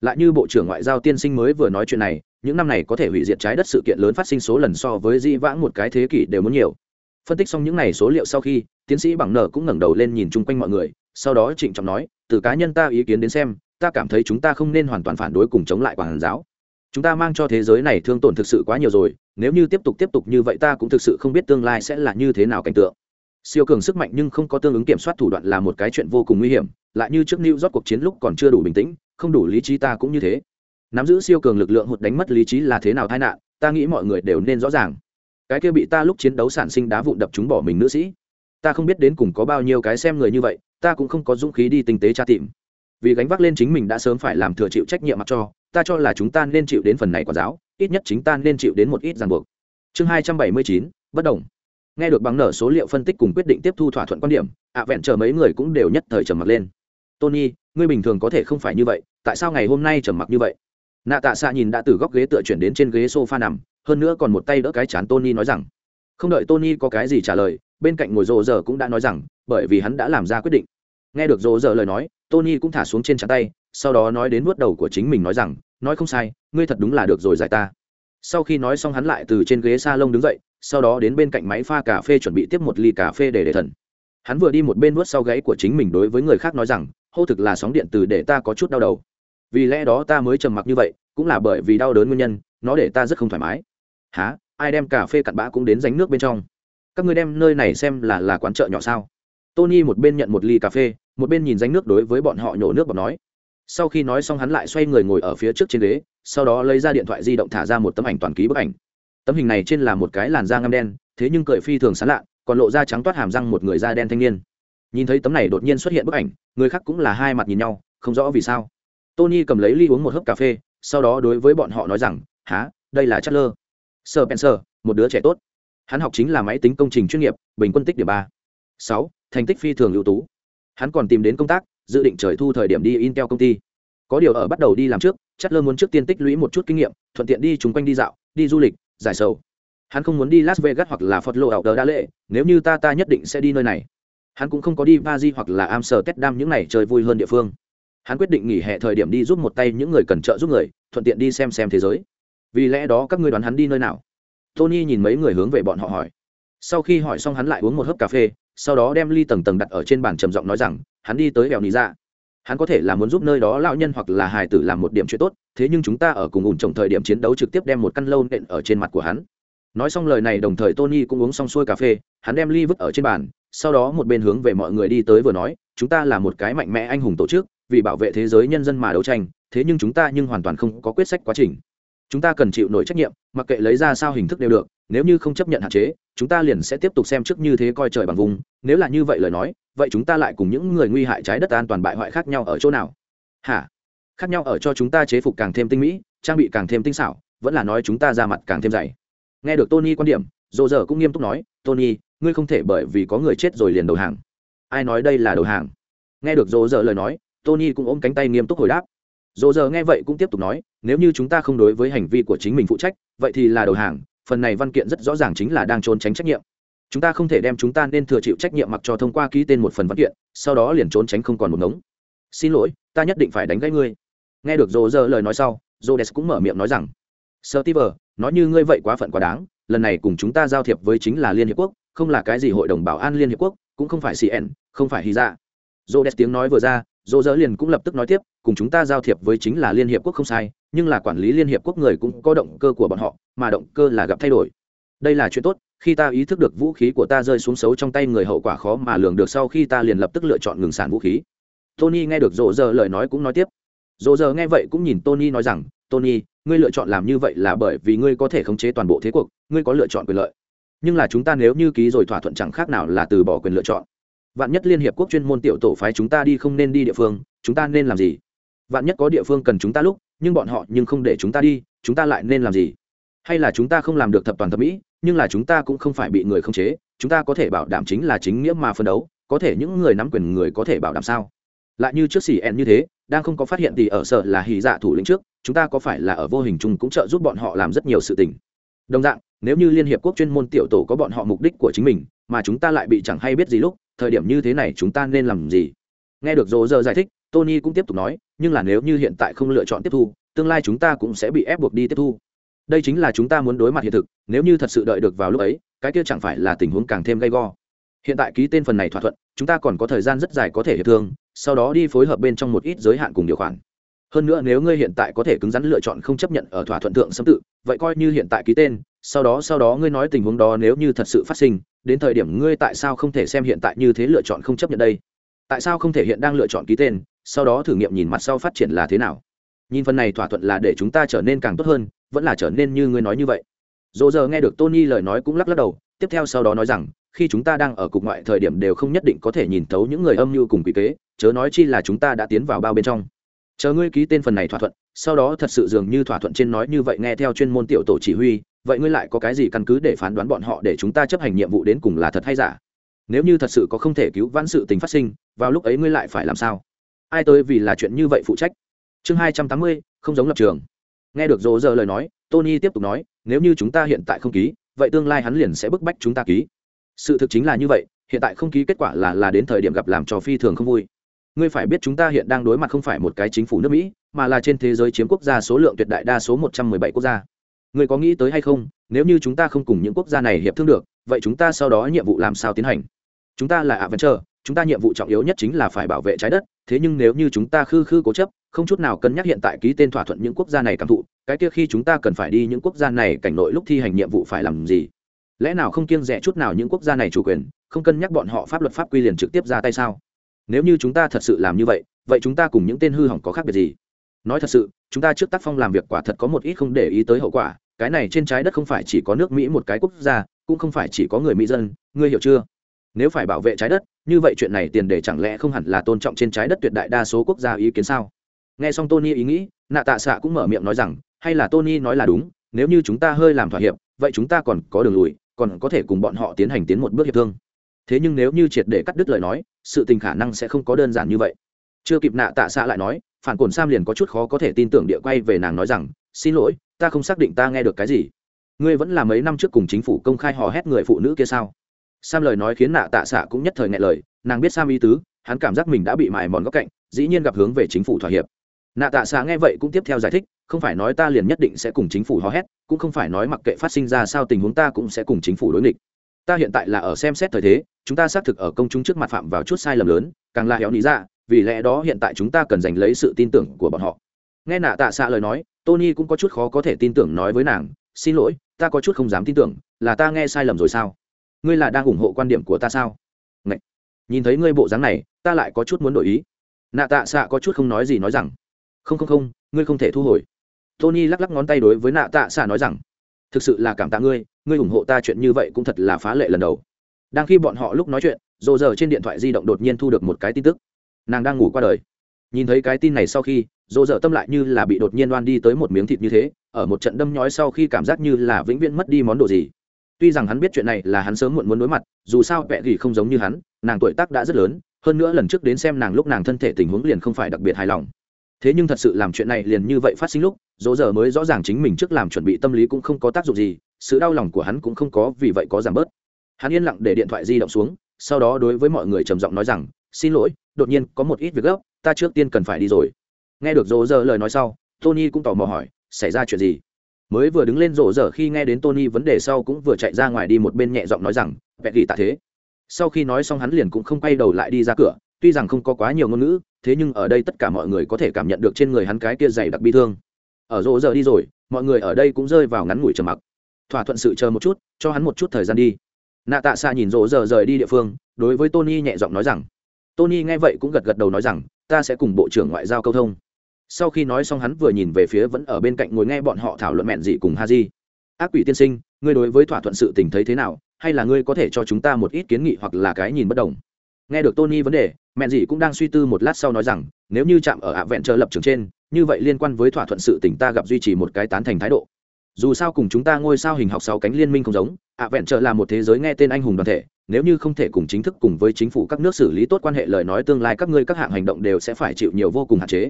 Lại như bộ trưởng ngoại giao tiên sinh mới vừa nói chuyện này, những năm này có thể hủy diệt trái đất sự kiện lớn phát sinh số lần so với di vãng một cái thế kỷ đều muốn nhiều. Phân tích xong những này số liệu sau khi, tiến sĩ bằng nở cũng ngẩng đầu lên nhìn chung quanh mọi người, sau đó trịnh trọng nói, từ cá nhân ta ý kiến đến xem ta cảm thấy chúng ta không nên hoàn toàn phản đối cùng chống lại quảng giáo. Chúng ta mang cho thế giới này thương tổn thực sự quá nhiều rồi, nếu như tiếp tục tiếp tục như vậy ta cũng thực sự không biết tương lai sẽ là như thế nào cảnh tượng. Siêu cường sức mạnh nhưng không có tương ứng kiểm soát thủ đoạn là một cái chuyện vô cùng nguy hiểm, lại như trước New rót cuộc chiến lúc còn chưa đủ bình tĩnh, không đủ lý trí ta cũng như thế. Nắm giữ siêu cường lực lượng hụt đánh mất lý trí là thế nào tai nạn, ta nghĩ mọi người đều nên rõ ràng. Cái kia bị ta lúc chiến đấu sản sinh đá vụn đập chúng bỏ mình nữ sĩ. Ta không biết đến cùng có bao nhiêu cái xem người như vậy, ta cũng không có dũng khí đi tinh tế tra tìm vì gánh vác lên chính mình đã sớm phải làm thừa chịu trách nhiệm mặc cho, ta cho là chúng ta nên chịu đến phần này quả giáo, ít nhất chính ta nên chịu đến một ít ràng buộc. Chương hai trăm bảy mươi chín, bất đồng. Nghe được bằng nở số liệu phân tích cùng quyết định tiếp thu thỏa thuận quan điểm, ạ vẹn chờ mấy người cũng đều nhất thời trầm mặc lên. Tony, ngươi bình thường có thể không phải như vậy, tại sao ngày hôm nay trầm mặc như vậy? Nạ tạ xạ nhìn đã từ góc ghế tựa chuyển đến trên ghế s o f a nằm, hơn nữa còn một tay đỡ cái chán tony nói rằng, không đợi tony có cái gì trả lời, bên cạnh ngồi rộ giờ cũng đã nói rằng, bởi vì hắn đã làm ra quyết định nghe được rộ dở lời nói, tony cũng thả xuống trên trán tay, sau đó nói đến vuốt đầu của chính mình nói rằng, nói không sai, ngươi thật đúng là được rồi giải ta. Sau khi nói xong hắn lại từ trên ghế s a lông đứng dậy, sau đó đến bên cạnh máy pha cà phê chuẩn bị tiếp một ly cà phê để để thần. Hắn vừa đi một bên vuốt sau gáy của chính mình đối với người khác nói rằng, hô thực là sóng điện từ để ta có chút đau đầu. Vì lẽ đó ta mới trầm mặc như vậy, cũng là bởi vì đau đớn nguyên nhân, nó để ta rất không thoải mái. Há ai đem cà phê cặn bã cũng đến ránh nước bên trong? Các ngươi đem nơi này xem là là quán chợ nhỏ sao? Tony một bên nhận một ly cà phê một bên nhìn danh nước đối với bọn họ nhổ nước bọt nói. Sau khi nói xong hắn lại xoay người ngồi ở phía trước trên ghế, sau đó lấy ra điện thoại di động thả ra một tấm ảnh toàn ký bức ảnh. Tấm hình này trên là một cái làn da ngăm đen, thế nhưng cười phi thường sán lạ, còn lộ ra trắng toát hàm răng một người da đen thanh niên. Nhìn thấy tấm này đột nhiên xuất hiện bức ảnh, người khác cũng là hai mặt nhìn nhau, không rõ vì sao. Tony cầm lấy ly uống một hớp cà phê, sau đó đối với bọn họ nói rằng há đây là chất lơ sơ penser một đứa trẻ tốt. Hắn học chính là máy tính công trình chuyên nghiệp, bình quân tích điểm ba. Sáu, thành tích phi thường ưu tú hắn còn tìm đến công tác, dự định trời thu thời điểm đi intel công ty. Có điều ở bắt đầu đi làm trước chất lơ muốn trước tiên tích lũy một chút kinh nghiệm, thuận tiện đi chung quanh đi dạo, đi du lịch, giải sầu. Hắn không muốn đi las vegas hoặc là phật lộ ảo đờ đa lệ, nếu như ta ta nhất định sẽ đi nơi này. Hắn cũng không có đi ba di hoặc là amsterdam, những này chơi vui hơn địa phương. Hắn quyết định nghỉ hè thời điểm đi giúp một tay những người cần trợ giúp người, thuận tiện đi xem xem thế giới. Vì lẽ đó các ngươi đoán hắn đi nơi nào? Tony nhìn mấy người hướng về bọn họ hỏi. Sau khi hỏi xong hắn lại uống một hớp cà phê sau đó đem ly tầng tầng đặt ở trên bàn trầm giọng nói rằng, hắn đi tới bèo nì ra hắn có thể là muốn giúp nơi đó lão nhân hoặc là hài tử làm một điểm chuyện tốt, thế nhưng chúng ta ở cùng ủn trồng thời điểm chiến đấu trực tiếp đem một căn lâu nện ở trên mặt của hắn. Nói xong lời này, đồng thời tony cũng uống xong xuôi cà phê, hắn đem ly vứt ở trên bàn, sau đó một bên hướng về mọi người đi tới vừa nói, chúng ta là một cái mạnh mẽ anh hùng tổ chức, vì bảo vệ thế giới nhân dân mà đấu tranh, thế nhưng chúng ta nhưng hoàn toàn không có quyết sách quá trình chúng ta cần chịu nổi trách nhiệm, mặc kệ lấy ra sao hình thức đều được, nếu như không chấp nhận hạn chế, chúng ta liền sẽ tiếp tục xem trước như thế coi trời bằng vùng, nếu là như vậy lời nói, vậy chúng ta lại cùng những người nguy hại trái đất an toàn bại hoại khác nhau ở chỗ nào? Hả? Khác nhau ở cho chúng ta chế phục càng thêm tinh mỹ, trang bị càng thêm tinh xảo, vẫn là nói chúng ta ra mặt càng thêm dày. Nghe được tony quan điểm dồ dở cũng nghiêm túc nói, tony, ngươi không thể bởi vì có người chết rồi liền đầu hàng. Ai nói đây là đầu hàng? Nghe được dồ dở lời nói, tony cũng ôm cánh tay nghiêm túc hồi đáp dồ giờ nghe vậy cũng tiếp tục nói, nếu như chúng ta không đối với hành vi của chính mình phụ trách, vậy thì là đầu hàng, phần này văn kiện rất rõ ràng chính là đang trốn tránh trách nhiệm. Chúng ta không thể đem chúng ta nên thừa chịu trách nhiệm mặc cho thông qua ký tên một phần văn kiện, sau đó liền trốn tránh không còn một ngống. Xin lỗi, ta nhất định phải đánh gãy ngươi. Nghe được rô rơ lời nói sau jodes cũng mở miệng nói rằng sơ ti nói như ngươi vậy quá phận quá đáng, lần này cùng chúng ta giao thiệp với chính là liên hiệp quốc, không là cái gì hội đồng bảo an liên hiệp quốc, cũng không phải cn không phải hy dạ. Jodes tiếng nói vừa ra dỗ dỡ liền cũng lập tức nói tiếp, cùng chúng ta giao thiệp với chính là liên hiệp quốc không sai, nhưng là quản lý liên hiệp quốc người cũng có động cơ của bọn họ, mà động cơ là gặp thay đổi. Đây là chuyện tốt, khi ta ý thức được vũ khí của ta rơi xuống xấu trong tay người hậu quả khó mà lường được sau khi ta liền lập tức lựa chọn ngừng sản vũ khí. Tony nghe được rộ dỡ lời nói cũng nói tiếp. Rộ dỡ nghe vậy cũng nhìn tony nói rằng, tony, ngươi lựa chọn làm như vậy là bởi vì ngươi có thể khống chế toàn bộ thế cuộc, ngươi có lựa chọn quyền lợi. Nhưng là chúng ta nếu như ký rồi thỏa thuận chẳng khác nào là từ bỏ quyền lựa chọn vạn nhất liên hiệp quốc chuyên môn tiểu tổ phái chúng ta đi không nên đi địa phương, chúng ta nên làm gì? Vạn nhất có địa phương cần chúng ta lúc, nhưng bọn họ nhưng không để chúng ta đi, chúng ta lại nên làm gì? Hay là chúng ta không làm được thập toàn thập mỹ, nhưng là chúng ta cũng không phải bị người khống chế, chúng ta có thể bảo đảm chính là chính nghĩa mà phân đấu, có thể những người nắm quyền người có thể bảo đảm sao? Lại như trước xì ẹn như thế, đang không có phát hiện thì ở sở là hì dạ thủ lĩnh trước, chúng ta có phải là ở vô hình chung cũng trợ giúp bọn họ làm rất nhiều sự tình? Đồng dạng, nếu như liên hiệp quốc chuyên môn tiểu tổ có bọn họ mục đích của chính mình, mà chúng ta lại bị chẳng hay biết gì lúc, thời điểm như thế này chúng ta nên làm gì? Nghe được dỗ dơ giải thích, tony cũng tiếp tục nói, nhưng là nếu như hiện tại không lựa chọn tiếp thu, tương lai chúng ta cũng sẽ bị ép buộc đi tiếp thu. Đây chính là chúng ta muốn đối mặt hiện thực, nếu như thật sự đợi được vào lúc ấy, cái kia chẳng phải là tình huống càng thêm gay go. Hiện tại ký tên phần này thỏa thuận, chúng ta còn có thời gian rất dài có thể hiệp thương, sau đó đi phối hợp bên trong một ít giới hạn cùng điều khoản. Hơn nữa nếu ngươi hiện tại có thể cứng rắn lựa chọn không chấp nhận ở thỏa thuận thượng xâm tự vậy coi như hiện tại ký tên, sau đó sau đó ngươi nói tình huống đó nếu như thật sự phát sinh, đến thời điểm ngươi tại sao không thể xem hiện tại như thế lựa chọn không chấp nhận đây? Tại sao không thể hiện đang lựa chọn ký tên, sau đó thử nghiệm nhìn mặt sau phát triển là thế nào? Nhìn phần này thỏa thuận là để chúng ta trở nên càng tốt hơn, vẫn là trở nên như ngươi nói như vậy. Dỗ giờ nghe được tony lời nói cũng lắc lắc đầu, tiếp theo sau đó nói rằng, khi chúng ta đang ở cục ngoại thời điểm đều không nhất định có thể nhìn thấu những người âm mưu cùng quy kế, chớ nói chi là chúng ta đã tiến vào bao bên trong chờ ngươi ký tên phần này thỏa thuận, sau đó thật sự dường như thỏa thuận trên nói như vậy nghe theo chuyên môn tiểu tổ chỉ huy, vậy ngươi lại có cái gì căn cứ để phán đoán bọn họ để chúng ta chấp hành nhiệm vụ đến cùng là thật hay giả? Nếu như thật sự có không thể cứu vãn sự tình phát sinh, vào lúc ấy ngươi lại phải làm sao? Ai tới vì là chuyện như vậy phụ trách? Chương hai trăm tám mươi, không giống lập trường. Nghe được dỗ giờ lời nói, tony tiếp tục nói, nếu như chúng ta hiện tại không ký, vậy tương lai hắn liền sẽ bức bách chúng ta ký. Sự thực chính là như vậy, hiện tại không ký kết quả là là đến thời điểm gặp làm cho phi thường không vui ngươi phải biết chúng ta hiện đang đối mặt không phải một cái chính phủ nước mỹ, mà là trên thế giới chiếm quốc gia số lượng tuyệt đại đa số một trăm mười bảy quốc gia. Ngươi có nghĩ tới hay không, nếu như chúng ta không cùng những quốc gia này hiệp thương được, vậy chúng ta sau đó nhiệm vụ làm sao tiến hành? Chúng ta là adventure chúng ta nhiệm vụ trọng yếu nhất chính là phải bảo vệ trái đất, thế nhưng nếu như chúng ta khư khư cố chấp, không chút nào cân nhắc hiện tại ký tên thỏa thuận những quốc gia này cảm thụ, cái kia khi chúng ta cần phải đi những quốc gia này cảnh nội lúc thi hành nhiệm vụ phải làm gì? Lẽ nào không kiêng rẻ chút nào những quốc gia này chủ quyền, không cân nhắc bọn họ pháp luật pháp quy liền trực tiếp ra tay sao? Nếu như chúng ta thật sự làm như vậy vậy chúng ta cùng những tên hư hỏng có khác biệt gì? Nói thật sự, chúng ta trước tác phong làm việc quả thật có một ít không để ý tới hậu quả, cái này trên trái đất không phải chỉ có nước mỹ một cái quốc gia, cũng không phải chỉ có người mỹ dân, ngươi hiểu chưa? Nếu phải bảo vệ trái đất, như vậy chuyện này tiền đề chẳng lẽ không hẳn là tôn trọng trên trái đất tuyệt đại đa số quốc gia ý kiến sao? Nghe xong tony ý nghĩ, nạ tạ xạ cũng mở miệng nói rằng, hay là tony nói là đúng, nếu như chúng ta hơi làm thỏa hiệp, vậy chúng ta còn có đường lùi, còn có thể cùng bọn họ tiến hành tiến một bước hiệp thương thế nhưng nếu như triệt để cắt đứt lời nói, sự tình khả năng sẽ không có đơn giản như vậy. Chưa kịp nạ tạ xạ lại nói, phản cồn sam liền có chút khó có thể tin tưởng địa quay về nàng nói rằng, xin lỗi, ta không xác định ta nghe được cái gì. Ngươi vẫn là mấy năm trước cùng chính phủ công khai hò hét người phụ nữ kia sao? Sam lời nói khiến nạ tạ xạ cũng nhất thời ngại lời, nàng biết sam ý tứ, hắn cảm giác mình đã bị mài mòn góc cạnh, dĩ nhiên gặp hướng về chính phủ thỏa hiệp. Nạ tạ xạ nghe vậy cũng tiếp theo giải thích, không phải nói ta liền nhất định sẽ cùng chính phủ hò hét, cũng không phải nói mặc kệ phát sinh ra sao tình huống ta cũng sẽ cùng chính phủ đối nghịch ta hiện tại là ở xem xét thời thế, chúng ta xác thực ở công chúng trước mặt phạm vào chút sai lầm lớn, càng là héo lý ra vì lẽ đó hiện tại chúng ta cần giành lấy sự tin tưởng của bọn họ. Nghe nạ tạ xạ lời nói, tony cũng có chút khó có thể tin tưởng nói với nàng, xin lỗi, ta có chút không dám tin tưởng, là ta nghe sai lầm rồi sao? Ngươi là đang ủng hộ quan điểm của ta sao? Ngậy! nhìn thấy ngươi bộ dáng này, ta lại có chút muốn đổi ý. Nạ tạ xạ có chút không nói gì nói rằng, không không không, ngươi không thể thu hồi. Tony lắc lắc ngón tay đối với nạ tạ xạ nói rằng, thực sự là cảm tạ ngươi ngươi ủng hộ ta chuyện như vậy cũng thật là phá lệ lần đầu. Đang khi bọn họ lúc nói chuyện, rô giờ trên điện thoại di động đột nhiên thu được một cái tin tức. Nàng đang ngủ qua đời. Nhìn thấy cái tin này sau khi, rô giờ tâm lại như là bị đột nhiên đoan đi tới một miếng thịt như thế, ở một trận đâm nhói sau khi cảm giác như là vĩnh viễn mất đi món đồ gì. Tuy rằng hắn biết chuyện này là hắn sớm muộn muốn đối mặt, dù sao vẹ thì không giống như hắn, nàng tuổi tác đã rất lớn, hơn nữa lần trước đến xem nàng lúc nàng thân thể tình huống liền không phải đặc biệt hài lòng thế nhưng thật sự làm chuyện này liền như vậy phát sinh lúc, dỗ giờ mới rõ ràng chính mình trước làm chuẩn bị tâm lý cũng không có tác dụng gì, sự đau lòng của hắn cũng không có vì vậy có giảm bớt. Hắn yên lặng để điện thoại di động xuống, sau đó đối với mọi người trầm giọng nói rằng, xin lỗi, đột nhiên có một ít việc gấp, ta trước tiên cần phải đi rồi. Nghe được dỗ giờ lời nói sau, tony cũng tò mò hỏi, xảy ra chuyện gì? Mới vừa đứng lên rộ rở khi nghe đến tony vấn đề sau cũng vừa chạy ra ngoài đi một bên nhẹ giọng nói rằng, vẹn gỉ tạ thế. Sau khi nói xong hắn liền cũng không quay đầu lại đi ra cửa tuy rằng không có quá nhiều ngôn ngữ, thế nhưng ở đây tất cả mọi người có thể cảm nhận được trên người hắn cái kia dày đặc bi thương. Ở rộ giờ đi rồi, mọi người ở đây cũng rơi vào ngắn ngủi trầm mặc. Thỏa thuận sự chờ một chút, cho hắn một chút thời gian đi. Nạ tạ xạ nhìn rộ giờ rời đi địa phương, đối với tony nhẹ giọng nói rằng, tony nghe vậy cũng gật gật đầu nói rằng, ta sẽ cùng bộ trưởng ngoại giao câu thông. Sau khi nói xong hắn vừa nhìn về phía vẫn ở bên cạnh ngồi nghe bọn họ thảo luận mẹn gì cùng ha di ác quỷ tiên sinh, ngươi đối với thỏa thuận sự tình thấy thế nào? Hay là ngươi có thể cho chúng ta một ít kiến nghị hoặc là cái nhìn bất đồng? Nghe được tony vấn đề, mẹ gì cũng đang suy tư một lát sau nói rằng, nếu như chạm ở ạ vẹn chờ lập trường trên, như vậy liên quan với thỏa thuận sự tình ta gặp duy trì một cái tán thành thái độ. Dù sao cùng chúng ta ngôi sao hình học sáu cánh liên minh không giống, ạ vẹn trợ là một thế giới nghe tên anh hùng đoàn thể, nếu như không thể cùng chính thức cùng với chính phủ các nước xử lý tốt quan hệ lời nói tương lai các ngươi các hạng hành động đều sẽ phải chịu nhiều vô cùng hạn chế.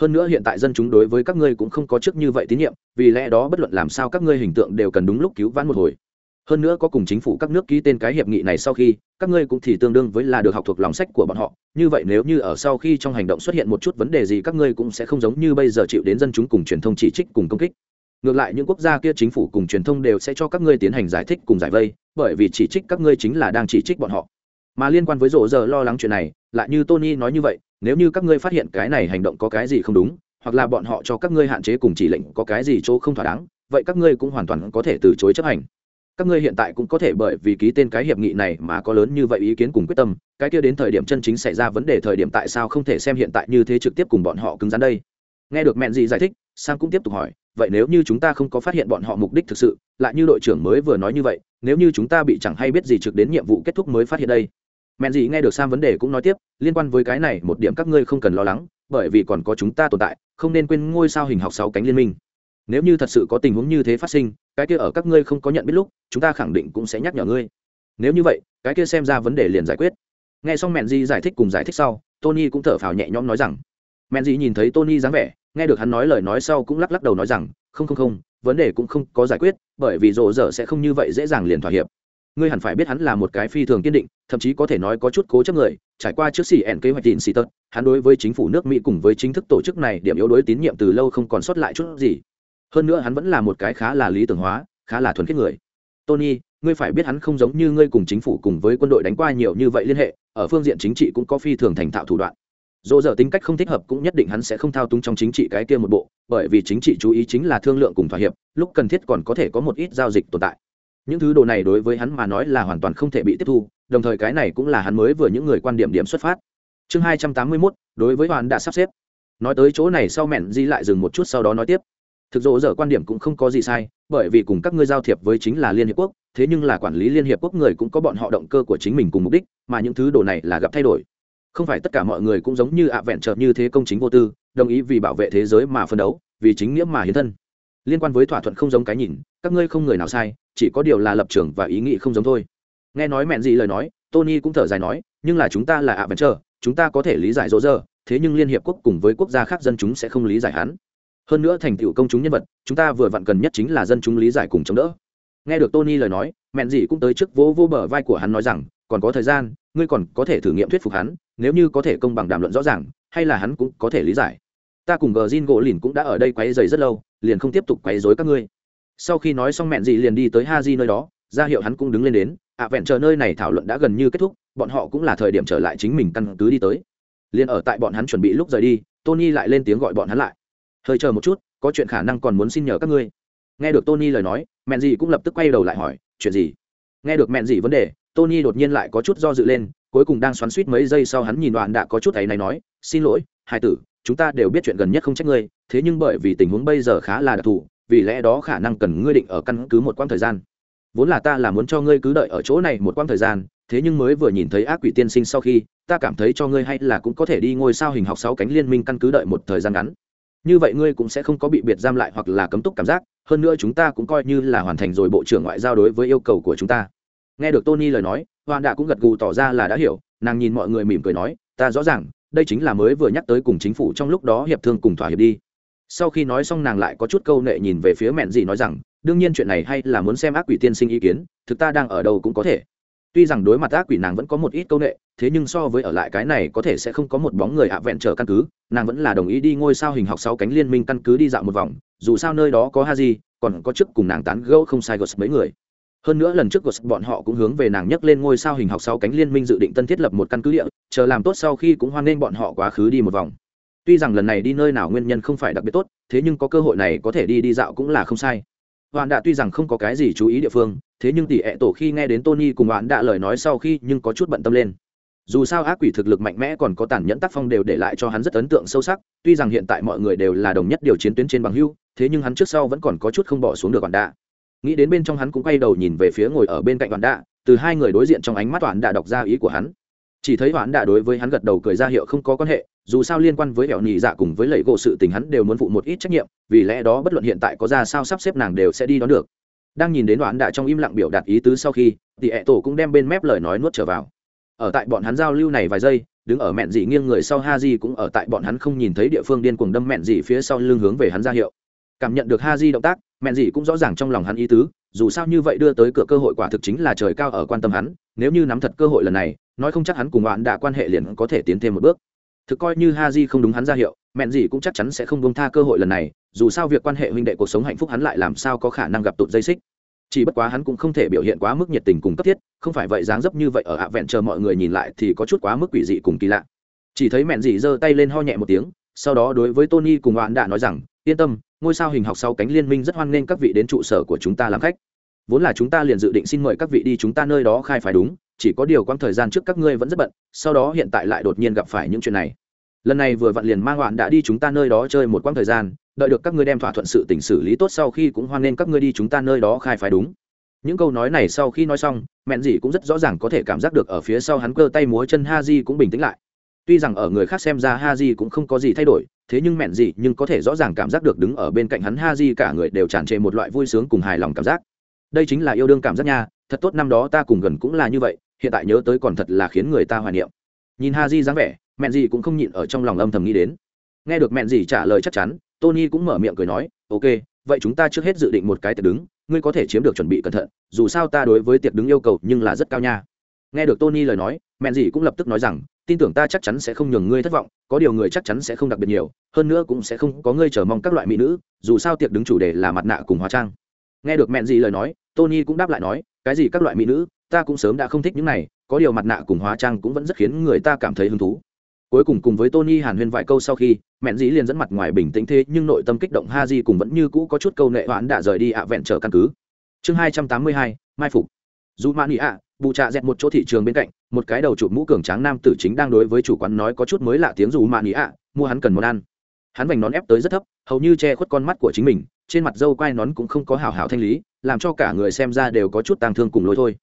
Hơn nữa hiện tại dân chúng đối với các ngươi cũng không có trước như vậy tín nhiệm, vì lẽ đó bất luận làm sao các ngươi hình tượng đều cần đúng lúc cứu vãn một hồi hơn nữa có cùng chính phủ các nước ký tên cái hiệp nghị này sau khi, các ngươi cũng thì tương đương với là được học thuộc lòng sách của bọn họ. Như vậy nếu như ở sau khi trong hành động xuất hiện một chút vấn đề gì các ngươi cũng sẽ không giống như bây giờ chịu đến dân chúng cùng truyền thông chỉ trích cùng công kích. Ngược lại những quốc gia kia chính phủ cùng truyền thông đều sẽ cho các ngươi tiến hành giải thích cùng giải vây, bởi vì chỉ trích các ngươi chính là đang chỉ trích bọn họ. Mà liên quan với rộ giờ lo lắng chuyện này, lại như tony nói như vậy, nếu như các ngươi phát hiện cái này hành động có cái gì không đúng, hoặc là bọn họ cho các ngươi hạn chế cùng chỉ lệnh có cái gì chỗ không thỏa đáng, vậy các ngươi cũng hoàn toàn có thể từ chối chấp hành các ngươi hiện tại cũng có thể bởi vì ký tên cái hiệp nghị này mà có lớn như vậy ý kiến cùng quyết tâm, cái kia đến thời điểm chân chính xảy ra vấn đề thời điểm tại sao không thể xem hiện tại như thế trực tiếp cùng bọn họ cứng rắn đây? Nghe được mẹn gì giải thích, sam cũng tiếp tục hỏi, vậy nếu như chúng ta không có phát hiện bọn họ mục đích thực sự, lại như đội trưởng mới vừa nói như vậy, nếu như chúng ta bị chẳng hay biết gì trực đến nhiệm vụ kết thúc mới phát hiện đây? Mẹn gì nghe được sam vấn đề cũng nói tiếp, liên quan với cái này một điểm các ngươi không cần lo lắng, bởi vì còn có chúng ta tồn tại, không nên quên ngôi sao hình học sáu cánh liên minh nếu như thật sự có tình huống như thế phát sinh, cái kia ở các ngươi không có nhận biết lúc, chúng ta khẳng định cũng sẽ nhắc nhở ngươi. Nếu như vậy, cái kia xem ra vấn đề liền giải quyết. Nghe xong mẹn di giải thích cùng giải thích sau, tony cũng thở phào nhẹ nhõm nói rằng mẹn di nhìn thấy tony dáng vẻ, nghe được hắn nói lời nói sau cũng lắc lắc đầu nói rằng, không không không, vấn đề cũng không có giải quyết, bởi vì rộ dở sẽ không như vậy dễ dàng liền thỏa hiệp. Ngươi hẳn phải biết hắn là một cái phi thường kiên định, thậm chí có thể nói có chút cố chấp người, trải qua trước xỉ ẻn kế hoạch tin xì tật, hắn đối với chính phủ nước mỹ cùng với chính thức tổ chức này điểm yếu đối tín nhiệm từ lâu không còn sót lại chút gì hơn nữa hắn vẫn là một cái khá là lý tưởng hóa, khá là thuần khiết người. Tony, ngươi phải biết hắn không giống như ngươi cùng chính phủ cùng với quân đội đánh qua nhiều như vậy liên hệ, ở phương diện chính trị cũng có phi thường thành thạo thủ đoạn. Dỗ dở tính cách không thích hợp cũng nhất định hắn sẽ không thao túng trong chính trị cái kia một bộ, bởi vì chính trị chú ý chính là thương lượng cùng thỏa hiệp, lúc cần thiết còn có thể có một ít giao dịch tồn tại. Những thứ đồ này đối với hắn mà nói là hoàn toàn không thể bị tiếp thu, đồng thời cái này cũng là hắn mới vừa những người quan điểm điểm xuất phát. Chương hai trăm tám mươi mốt, đối với hoàn đã sắp xếp. Nói tới chỗ này sau mẹn di lại dừng một chút sau đó nói tiếp thực dỗ dở quan điểm cũng không có gì sai, bởi vì cùng các ngươi giao thiệp với chính là liên hiệp quốc, thế nhưng là quản lý liên hiệp quốc người cũng có bọn họ động cơ của chính mình cùng mục đích, mà những thứ đồ này là gặp thay đổi. Không phải tất cả mọi người cũng giống như ạ vẹn trợ như thế công chính vô tư, đồng ý vì bảo vệ thế giới mà phân đấu, vì chính nghĩa mà hiến thân. Liên quan với thỏa thuận không giống cái nhìn, các ngươi không người nào sai, chỉ có điều là lập trường và ý nghĩ không giống thôi. Nghe nói mẹn gì lời nói, tony cũng thở dài nói, nhưng là chúng ta là ạ vẹn trợ chúng ta có thể lý giải dỗ dơ thế nhưng liên hiệp quốc cùng với quốc gia khác dân chúng sẽ không lý giải hắn hơn nữa thành tựu công chúng nhân vật, chúng ta vừa vặn cần nhất chính là dân chúng lý giải cùng chống đỡ. Nghe được tony lời nói, mẹn gì cũng tới trước vỗ vô bờ vai của hắn nói rằng, còn có thời gian, ngươi còn có thể thử nghiệm thuyết phục hắn, nếu như có thể công bằng đàm luận rõ ràng, hay là hắn cũng có thể lý giải. Ta cùng gờ zin gỗ lìn cũng đã ở đây quấy dày rất lâu, liền không tiếp tục quấy dối các ngươi. Sau khi nói xong mẹn gì liền đi tới ha di nơi đó, ra hiệu hắn cũng đứng lên đến ạ vẹn chờ nơi này thảo luận đã gần như kết thúc, bọn họ cũng là thời điểm trở lại chính mình căn cứ đi tới. Liền ở tại bọn hắn chuẩn bị lúc rời đi, tony lại lên tiếng gọi bọn hắn lại hơi chờ một chút, có chuyện khả năng còn muốn xin nhờ các ngươi. Nghe được tony lời nói mẹn dì cũng lập tức quay đầu lại hỏi, chuyện gì? Nghe được mẹn dì vấn đề, tony đột nhiên lại có chút do dự lên, cuối cùng đang xoắn suýt mấy giây sau hắn nhìn đoạn đã có chút ấy này nói, xin lỗi, hai tử, chúng ta đều biết chuyện gần nhất không trách ngươi, thế nhưng bởi vì tình huống bây giờ khá là đặc thù, vì lẽ đó khả năng cần ngươi định ở căn cứ một quãng thời gian. Vốn là ta là muốn cho ngươi cứ đợi ở chỗ này một quãng thời gian, thế nhưng mới vừa nhìn thấy ác quỷ tiên sinh sau khi, ta cảm thấy cho ngươi hay là cũng có thể đi ngôi sao hình học sáu cánh liên minh căn cứ đợi một thời gian ngắn như vậy ngươi cũng sẽ không có bị biệt giam lại hoặc là cấm túc cảm giác, hơn nữa chúng ta cũng coi như là hoàn thành rồi bộ trưởng ngoại giao đối với yêu cầu của chúng ta. Nghe được tony lời nói hoàn đạ cũng gật gù tỏ ra là đã hiểu, nàng nhìn mọi người mỉm cười nói, ta rõ ràng, đây chính là mới vừa nhắc tới cùng chính phủ trong lúc đó hiệp thương cùng thỏa hiệp đi. Sau khi nói xong nàng lại có chút câu nệ nhìn về phía mẹn gì nói rằng, đương nhiên chuyện này hay là muốn xem ác quỷ tiên sinh ý kiến, thực ta đang ở đâu cũng có thể tuy rằng đối mặt ác quỷ nàng vẫn có một ít câu nệ, thế nhưng so với ở lại cái này có thể sẽ không có một bóng người ạ vẹn trở căn cứ, nàng vẫn là đồng ý đi ngôi sao hình học sáu cánh liên minh căn cứ đi dạo một vòng, dù sao nơi đó có ha di còn có chức cùng nàng tán gẫu không sai gos mấy người. Hơn nữa lần trước gos bọn họ cũng hướng về nàng nhắc lên ngôi sao hình học sáu cánh liên minh dự định tân thiết lập một căn cứ địa, chờ làm tốt sau khi cũng hoan nghênh bọn họ quá khứ đi một vòng. Tuy rằng lần này đi nơi nào nguyên nhân không phải đặc biệt tốt, thế nhưng có cơ hội này có thể đi đi dạo cũng là không sai. Hoàn đạ tuy rằng không có cái gì chú ý địa phương thế nhưng tỷ ẹ tổ khi nghe đến tony cùng hoàn đã lời nói sau khi nhưng có chút bận tâm lên. Dù sao ác quỷ thực lực mạnh mẽ còn có tàn nhẫn tác phong đều để lại cho hắn rất ấn tượng sâu sắc, tuy rằng hiện tại mọi người đều là đồng nhất điều chiến tuyến trên bằng hưu, thế nhưng hắn trước sau vẫn còn có chút không bỏ xuống được hoàn đạ nghĩ đến bên trong hắn cũng quay đầu nhìn về phía ngồi ở bên cạnh hoàn đạ từ hai người đối diện trong ánh mắt hoàn đạ đọc ra ý của hắn. Chỉ thấy hoàn đạ đối với hắn gật đầu cười ra hiệu không có quan hệ, dù sao liên quan với hẻo nhị dạ cùng với lẩy gỗ sự tình hắn đều muốn phụ một ít trách nhiệm, vì lẽ đó bất luận hiện tại có ra sao sắp xếp nàng đều sẽ đi đón được đang nhìn đến đoạn đại trong im lặng biểu đạt ý tứ sau khi, thì ẹ tổ cũng đem bên mép lời nói nuốt trở vào. Ở tại bọn hắn giao lưu này vài giây, đứng ở mẹn dị nghiêng người sau ha di cũng ở tại bọn hắn không nhìn thấy địa phương điên cuồng đâm mẹn dị phía sau lưng hướng về hắn ra hiệu. Cảm nhận được ha di động tác, mẹn dị cũng rõ ràng trong lòng hắn ý tứ, dù sao như vậy đưa tới cửa cơ hội quả thực chính là trời cao ở quan tâm hắn, nếu như nắm thật cơ hội lần này, nói không chắc hắn cùng bạn đã quan hệ liền có thể tiến thêm một bước. Thực coi như ha di không đúng hắn ra hiệu, mẹn dị cũng chắc chắn sẽ không bông tha cơ hội lần này dù sao việc quan hệ huynh đệ cuộc sống hạnh phúc hắn lại làm sao có khả năng gặp tụt dây xích. Chỉ bất quá hắn cũng không thể biểu hiện quá mức nhiệt tình cùng cấp thiết, không phải vậy dáng dấp như vậy ở ạ vẹn chờ mọi người nhìn lại thì có chút quá mức quỷ dị cùng kỳ lạ. Chỉ thấy mẹn dị giơ tay lên ho nhẹ một tiếng, sau đó đối với tony cùng oán đã nói rằng, yên tâm, ngôi sao hình học sau cánh liên minh rất hoan nghênh các vị đến trụ sở của chúng ta làm khách. Vốn là chúng ta liền dự định xin mời các vị đi chúng ta nơi đó khai phải đúng, chỉ có điều quãng thời gian trước các ngươi vẫn rất bận, sau đó hiện tại lại đột nhiên gặp phải những chuyện này. Lần này vừa vặn liền mang hoạn đã đi chúng ta nơi đó chơi một quãng thời gian đợi được các ngươi đem thỏa thuận sự tình xử lý tốt sau khi cũng hoan nghênh các ngươi đi chúng ta nơi đó khai phái đúng. Những câu nói này sau khi nói xong, mẹn gì cũng rất rõ ràng có thể cảm giác được ở phía sau hắn cơ tay múa chân ha di cũng bình tĩnh lại. Tuy rằng ở người khác xem ra ha di cũng không có gì thay đổi, thế nhưng mẹn gì nhưng có thể rõ ràng cảm giác được đứng ở bên cạnh hắn ha di cả người đều tràn trề một loại vui sướng cùng hài lòng cảm giác. Đây chính là yêu đương cảm giác nha, thật tốt năm đó ta cùng gần cũng là như vậy, hiện tại nhớ tới còn thật là khiến người ta hoài niệm. Nhìn ha di dáng vẻ, mẹn gì cũng không nhịn ở trong lòng âm thầm nghĩ đến. Nghe được mẹn gì trả lời chắc chắn tony cũng mở miệng cười nói, ok, vậy chúng ta trước hết dự định một cái tiệc đứng, ngươi có thể chiếm được chuẩn bị cẩn thận, dù sao ta đối với tiệc đứng yêu cầu nhưng là rất cao nha. Nghe được tony lời nói mẹn gì cũng lập tức nói rằng, tin tưởng ta chắc chắn sẽ không nhường ngươi thất vọng, có điều người chắc chắn sẽ không đặc biệt nhiều, hơn nữa cũng sẽ không có ngươi chờ mong các loại mỹ nữ, dù sao tiệc đứng chủ đề là mặt nạ cùng hóa trang. Nghe được mẹn gì lời nói, tony cũng đáp lại nói, cái gì các loại mỹ nữ, ta cũng sớm đã không thích những này, có điều mặt nạ cùng hóa trang cũng vẫn rất khiến người ta cảm thấy hứng thú cuối cùng cùng với tony hàn huyên vài câu sau khi, mẹn dĩ liền dẫn mặt ngoài bình tĩnh thế nhưng nội tâm kích động ha di cùng vẫn như cũ có chút câu nệ hoãn đã rời đi ạ vẹn trở căn cứ. Chương hai trăm tám mươi hai, mai phục. Dù mãn ý ạ, vụ trạ dẹt một chỗ thị trường bên cạnh, một cái đầu chụp mũ cường tráng nam tử chính đang đối với chủ quán nói có chút mới lạ tiếng dù mãn ý ạ, mua hắn cần món ăn. Hắn vành nón ép tới rất thấp, hầu như che khuất con mắt của chính mình, trên mặt dâu quai nón cũng không có hào hào thanh lý, làm cho cả người xem ra đều có chút tàng thương cùng lối thôi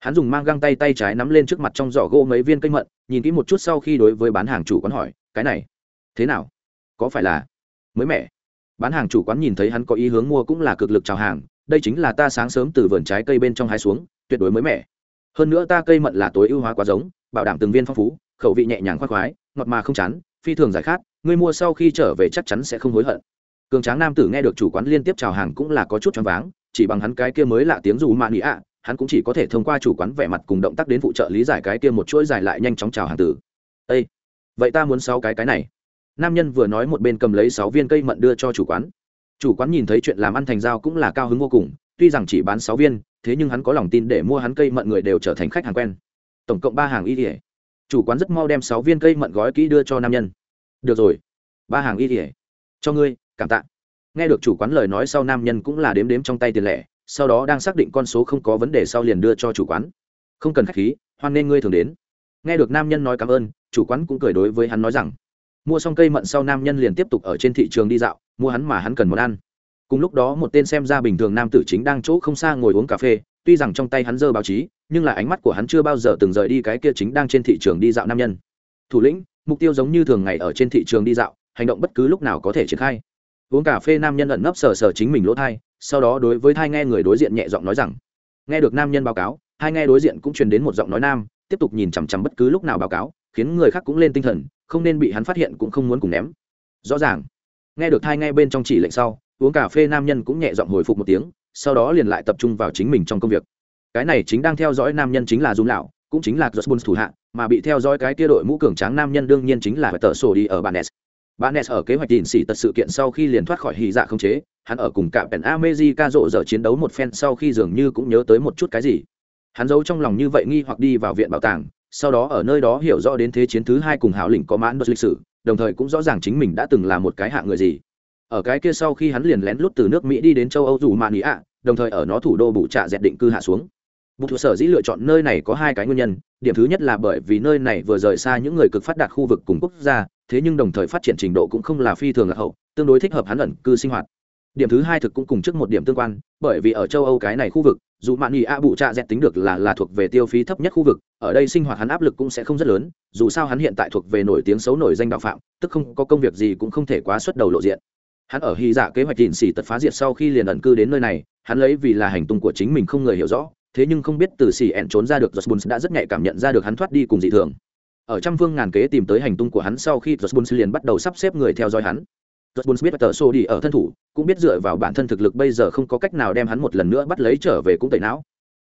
hắn dùng mang găng tay tay trái nắm lên trước mặt trong giỏ gỗ mấy viên cây mận, nhìn kỹ một chút sau khi đối với bán hàng chủ quán hỏi, cái này, thế nào? Có phải là mới mẻ? Bán hàng chủ quán nhìn thấy hắn có ý hướng mua cũng là cực lực chào hàng, đây chính là ta sáng sớm từ vườn trái cây bên trong hái xuống, tuyệt đối mới mẻ. Hơn nữa ta cây mận là tối ưu hóa quá giống, bảo đảm từng viên phong phú, khẩu vị nhẹ nhàng khoác khoái, ngọt mà không chán, phi thường giải khát ngươi mua sau khi trở về chắc chắn sẽ không hối hận. Cường tráng nam tử nghe được chủ quán liên tiếp chào hàng cũng là có chút choáng váng, chỉ bằng hắn cái kia mới lạ tiếng dù mạn ý ạ hắn cũng chỉ có thể thông qua chủ quán vẻ mặt cùng động tác đến phụ trợ lý giải cái kia một chuỗi giải lại nhanh chóng chào hàng tử. Ê! vậy ta muốn sáu cái cái này. Nam nhân vừa nói một bên cầm lấy sáu viên cây mận đưa cho chủ quán. Chủ quán nhìn thấy chuyện làm ăn thành dao cũng là cao hứng vô cùng, tuy rằng chỉ bán sáu viên, thế nhưng hắn có lòng tin để mua hắn cây mận người đều trở thành khách hàng quen. Tổng cộng ba hàng y ỉa chủ quán rất mau đem sáu viên cây mận gói kỹ đưa cho nam nhân. Được rồi, ba hàng y ỉa cho ngươi, cảm tạ. Nghe được chủ quán lời nói sau nam nhân cũng là đếm đếm trong tay tiền lẻ sau đó đang xác định con số không có vấn đề sau liền đưa cho chủ quán. Không cần khách khí, hoan nên ngươi thường đến. Nghe được nam nhân nói cảm ơn, chủ quán cũng cười đối với hắn nói rằng, mua xong cây mận sau nam nhân liền tiếp tục ở trên thị trường đi dạo, mua hắn mà hắn cần món ăn. Cùng lúc đó một tên xem ra bình thường nam tử chính đang chỗ không xa ngồi uống cà phê, tuy rằng trong tay hắn dơ báo chí, nhưng là ánh mắt của hắn chưa bao giờ từng rời đi cái kia chính đang trên thị trường đi dạo nam nhân. Thủ lĩnh, mục tiêu giống như thường ngày ở trên thị trường đi dạo, hành động bất cứ lúc nào có thể triển khai. Uống cà phê nam nhân ẩn nấp sờ sờ chính mình lỗ thai sau đó đối với thai nghe người đối diện nhẹ giọng nói rằng, nghe được nam nhân báo cáo hai nghe đối diện cũng truyền đến một giọng nói nam, tiếp tục nhìn chằm chằm bất cứ lúc nào báo cáo, khiến người khác cũng lên tinh thần, không nên bị hắn phát hiện cũng không muốn cùng ném rõ ràng, nghe được thai nghe bên trong chỉ lệnh sau, uống cà phê nam nhân cũng nhẹ giọng hồi phục một tiếng, sau đó liền lại tập trung vào chính mình trong công việc cái này chính đang theo dõi nam nhân chính là dung lão, cũng chính là Joshbun thủ hạ, mà bị theo dõi cái kia đội mũ cường tráng nam nhân đương nhiên chính là tờ sổ đi ở Banes. Banes ở kế hoạch tìm xỉ tật sự kiện sau khi liền thoát khỏi hy dạ không chế, hắn ở cùng cả Pen America rộ giờ chiến đấu một phen sau khi dường như cũng nhớ tới một chút cái gì. Hắn giấu trong lòng như vậy nghi hoặc đi vào viện bảo tàng, sau đó ở nơi đó hiểu rõ đến thế chiến thứ hai cùng hảo lĩnh có mãn đột lịch sử, đồng thời cũng rõ ràng chính mình đã từng là một cái hạng người gì. Ở cái kia sau khi hắn liền lén lút từ nước Mỹ đi đến châu Âu dù Mạn ạ, đồng thời ở nó thủ đô bụ trạ dẹt định cư hạ xuống. Bộ thủ sở dĩ lựa chọn nơi này có hai cái nguyên nhân, điểm thứ nhất là bởi vì nơi này vừa rời xa những người cực phát đạt khu vực cùng quốc gia, thế nhưng đồng thời phát triển trình độ cũng không là phi thường là hậu, tương đối thích hợp hắn ẩn cư sinh hoạt. Điểm thứ hai thực cũng cùng trước một điểm tương quan bởi vì ở châu âu cái này khu vực dù mạn nghị a bụ trạ dẹt tính được là là thuộc về tiêu phí thấp nhất khu vực ở đây sinh hoạt hắn áp lực cũng sẽ không rất lớn dù sao hắn hiện tại thuộc về nổi tiếng xấu nổi danh đạo phạm tức không có công việc gì cũng không thể quá xuất đầu lộ diện. Hắn ở hy giả kế hoạch tịn xỉ tật phá diệt sau khi liền ẩn cư đến nơi này hắn lấy vì là hành tung của chính mình không người hiểu rõ thế nhưng không biết từ xì ẹn trốn ra được jospun đã rất nhạy cảm nhận ra được hắn thoát đi cùng dị thường. Ở trăm phương ngàn kế tìm tới hành tung của hắn sau khi jospun liền bắt đầu sắp xếp người theo dõi hắn. Jospun biết tờ xô đi ở thân thủ, cũng biết dựa vào bản thân thực lực bây giờ không có cách nào đem hắn một lần nữa bắt lấy trở về cũng tẩy não.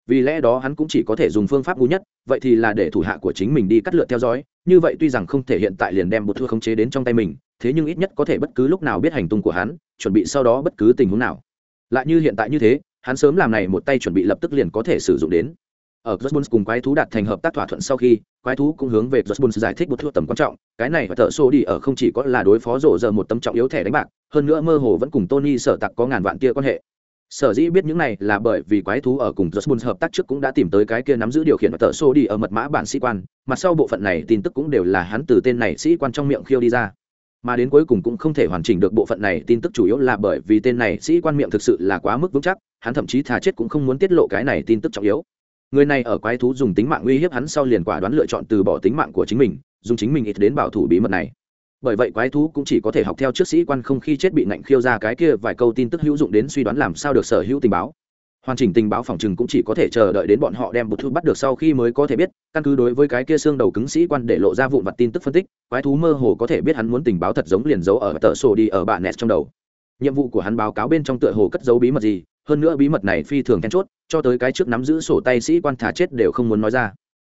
Vì lẽ đó hắn cũng chỉ có thể dùng phương pháp ngu nhất, vậy thì là để thủ hạ của chính mình đi cắt lượt theo dõi, như vậy tuy rằng không thể hiện tại liền đem một thua khống chế đến trong tay mình, thế nhưng ít nhất có thể bất cứ lúc nào biết hành tung của hắn, chuẩn bị sau đó bất cứ tình huống nào. Lại như hiện tại như thế hắn sớm làm này một tay chuẩn bị lập tức liền có thể sử dụng đến. Ở Jones cùng quái thú đạt thành hợp tác thỏa thuận sau khi, quái thú cũng hướng về Jones giải thích một thua tầm quan trọng. Cái này và thợ số đi ở không chỉ có là đối phó rổ giờ một tấm trọng yếu thẻ đánh bạc, hơn nữa mơ hồ vẫn cùng Tony sở tặc có ngàn vạn kia quan hệ. Sở dĩ biết những này là bởi vì quái thú ở cùng Jones hợp tác trước cũng đã tìm tới cái kia nắm giữ điều khiển và tợ xô đi ở mật mã bản sĩ quan, mà sau bộ phận này tin tức cũng đều là hắn từ tên này sĩ quan trong miệng khiêu đi ra mà đến cuối cùng cũng không thể hoàn chỉnh được bộ phận này, tin tức chủ yếu là bởi vì tên này sĩ quan miệng thực sự là quá mức vững chắc, hắn thậm chí thà chết cũng không muốn tiết lộ cái này tin tức trọng yếu. Người này ở quái thú dùng tính mạng uy hiếp hắn sau liền quả đoán lựa chọn từ bỏ tính mạng của chính mình, dùng chính mình ít đến bảo thủ bí mật này. Bởi vậy quái thú cũng chỉ có thể học theo trước sĩ quan không khi chết bị ngạnh khiêu ra cái kia vài câu tin tức hữu dụng đến suy đoán làm sao được sở hữu tình báo hoàn chỉnh tình báo phòng chừng cũng chỉ có thể chờ đợi đến bọn họ đem bột thu bắt được sau khi mới có thể biết, căn cứ đối với cái kia xương đầu cứng sĩ quan để lộ ra vụn vặt tin tức phân tích, quái thú mơ hồ có thể biết hắn muốn tình báo thật giống liền giấu ở tờ sổ đi ở bạn nẹt trong đầu. Nhiệm vụ của hắn báo cáo bên trong tựa hồ cất giấu bí mật gì, hơn nữa bí mật này phi thường then chốt, cho tới cái trước nắm giữ sổ tay sĩ quan thả chết đều không muốn nói ra.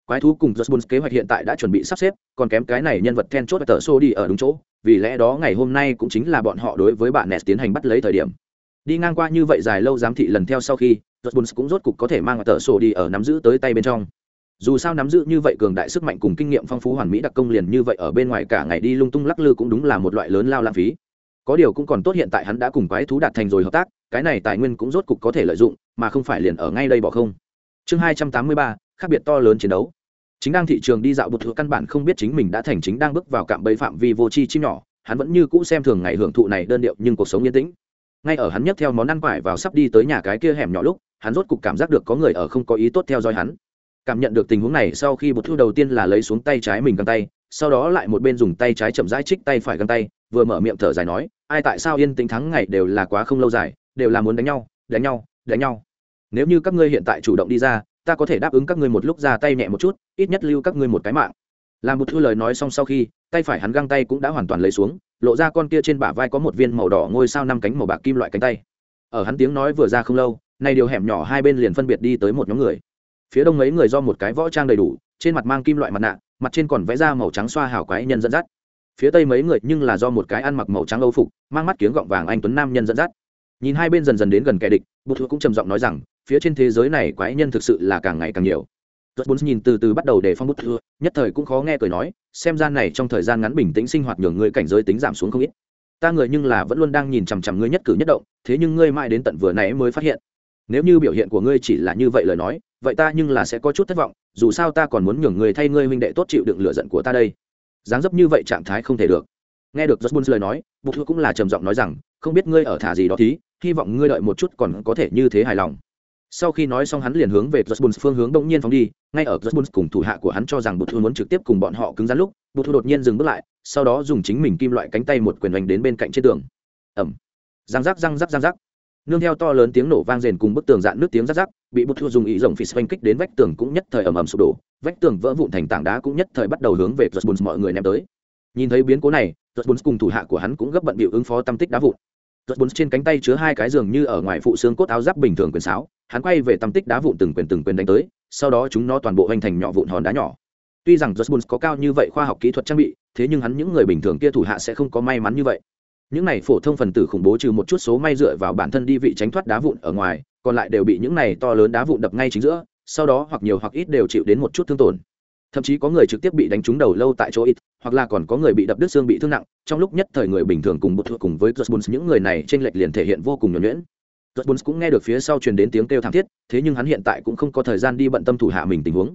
Quái thú cùng Jones kế hoạch hiện tại đã chuẩn bị sắp xếp, còn kém cái này nhân vật then chốt tờ sổ đi ở đúng chỗ, vì lẽ đó ngày hôm nay cũng chính là bọn họ đối với bạn nes tiến hành bắt lấy thời điểm đi ngang qua như vậy dài lâu giám thị lần theo sau khi Dortmund cũng rốt cục có thể mang tờ sổ đi ở nắm giữ tới tay bên trong. Dù sao nắm giữ như vậy cường đại sức mạnh cùng kinh nghiệm phong phú hoàn mỹ đặc công liền như vậy ở bên ngoài cả ngày đi lung tung lắc lư cũng đúng là một loại lớn lao lãng phí. Có điều cũng còn tốt hiện tại hắn đã cùng quái thú đạt thành rồi hợp tác, cái này tài nguyên cũng rốt cục có thể lợi dụng, mà không phải liền ở ngay đây bỏ không. Chương hai trăm tám mươi ba, khác biệt to lớn chiến đấu. Chính đang thị trường đi dạo bột thừa căn bản không biết chính mình đã thành chính đang bước vào cạm bẫy phạm vi vô tri chim nhỏ, hắn vẫn như cũ xem thường ngày hưởng thụ này đơn điệu nhưng cuộc sống yên tĩnh ngay ở hắn nhấc theo món ăn quải vào sắp đi tới nhà cái kia hẻm nhỏ lúc, hắn rốt cục cảm giác được có người ở không có ý tốt theo dõi hắn. Cảm nhận được tình huống này, sau khi bột thu đầu tiên là lấy xuống tay trái mình găng tay, sau đó lại một bên dùng tay trái chậm rãi trích tay phải găng tay, vừa mở miệng thở dài nói, ai tại sao yên tĩnh thắng ngày đều là quá không lâu dài, đều là muốn đánh nhau đánh nhau đánh nhau. Nếu như các ngươi hiện tại chủ động đi ra, ta có thể đáp ứng các ngươi một lúc ra tay nhẹ một chút, ít nhất lưu các ngươi một cái mạng làm một thư lời nói xong sau khi, tay phải hắn găng tay cũng đã hoàn toàn lấy xuống, lộ ra con kia trên bả vai có một viên màu đỏ ngôi sao năm cánh màu bạc kim loại cánh tay. Ở hắn tiếng nói vừa ra không lâu, nay điều hẻm nhỏ hai bên liền phân biệt đi tới một nhóm người. Phía đông mấy người do một cái võ trang đầy đủ, trên mặt mang kim loại mặt nạ, mặt trên còn vẽ ra màu trắng xoa hào quái nhân dẫn dắt. Phía tây mấy người nhưng là do một cái ăn mặc màu trắng âu phục, mang mắt kiếng gọng vàng anh tuấn nam nhân dẫn dắt. Nhìn hai bên dần dần đến gần kẻ địch bột cũng trầm giọng nói rằng, phía trên thế giới này quái nhân thực sự là càng ngày càng nhiều. Rốt bốn nhìn từ từ bắt đầu để phong bút thưa, nhất thời cũng khó nghe cười nói, xem gian này trong thời gian ngắn bình tĩnh sinh hoạt nhường ngươi cảnh giới tính giảm xuống không ít. Ta người nhưng là vẫn luôn đang nhìn chằm chằm ngươi nhất cử nhất động, thế nhưng ngươi mãi đến tận vừa nãy mới phát hiện. Nếu như biểu hiện của ngươi chỉ là như vậy lời nói, vậy ta nhưng là sẽ có chút thất vọng, dù sao ta còn muốn nhường ngươi thay ngươi huynh đệ tốt chịu đựng lửa giận của ta đây. Dáng dấp như vậy trạng thái không thể được. Nghe được Rốt bốn lời nói, Bút Thưa cũng là trầm giọng nói rằng, không biết ngươi ở thả gì đó thí, hy vọng ngươi đợi một chút còn có thể như thế hài lòng sau khi nói xong hắn liền hướng về Jones phương hướng đông nhiên phóng đi, ngay ở Jones cùng thủ hạ của hắn cho rằng Bụt Thu muốn trực tiếp cùng bọn họ cứng rắn lúc, Bụt Thu đột nhiên dừng bước lại, sau đó dùng chính mình kim loại cánh tay một quyền đánh đến bên cạnh trên tường. Ầm. Răng rắc răng rắc răng rắc. Nương theo to lớn tiếng nổ vang rền cùng bức tường dạn nước tiếng rắc rắc, bị Bụt Thu dùng ý rồng phì kích đến vách tường cũng nhất thời ầm ầm sụp đổ, vách tường vỡ vụn thành tảng đá cũng nhất thời bắt đầu hướng về Jones mọi người ném tới. Nhìn thấy biến cố này, Jones cùng thủ hạ của hắn cũng gấp bận bịu ứng phó tâm tích đá vụn. Rốt bốn trên cánh tay chứa hai cái giường như ở ngoài phụ xương cốt áo giáp bình thường quyền sáo, hắn quay về tâm tích đá vụn từng quyền từng quyền đánh tới, sau đó chúng nó toàn bộ hình thành nhỏ vụn hòn đá nhỏ. Tuy rằng Rốt có cao như vậy khoa học kỹ thuật trang bị, thế nhưng hắn những người bình thường kia thủ hạ sẽ không có may mắn như vậy. Những này phổ thông phần tử khủng bố trừ một chút số may dựa vào bản thân đi vị tránh thoát đá vụn ở ngoài, còn lại đều bị những này to lớn đá vụn đập ngay chính giữa, sau đó hoặc nhiều hoặc ít đều chịu đến một chút thương tổn thậm chí có người trực tiếp bị đánh trúng đầu lâu tại chỗ ít hoặc là còn có người bị đập đứt xương bị thương nặng trong lúc nhất thời người bình thường cùng bột thuộc cùng với Jones những người này trên lệch liền thể hiện vô cùng nhuẩn nhuyễn. Jones cũng nghe được phía sau truyền đến tiếng kêu thảm thiết thế nhưng hắn hiện tại cũng không có thời gian đi bận tâm thủ hạ mình tình huống.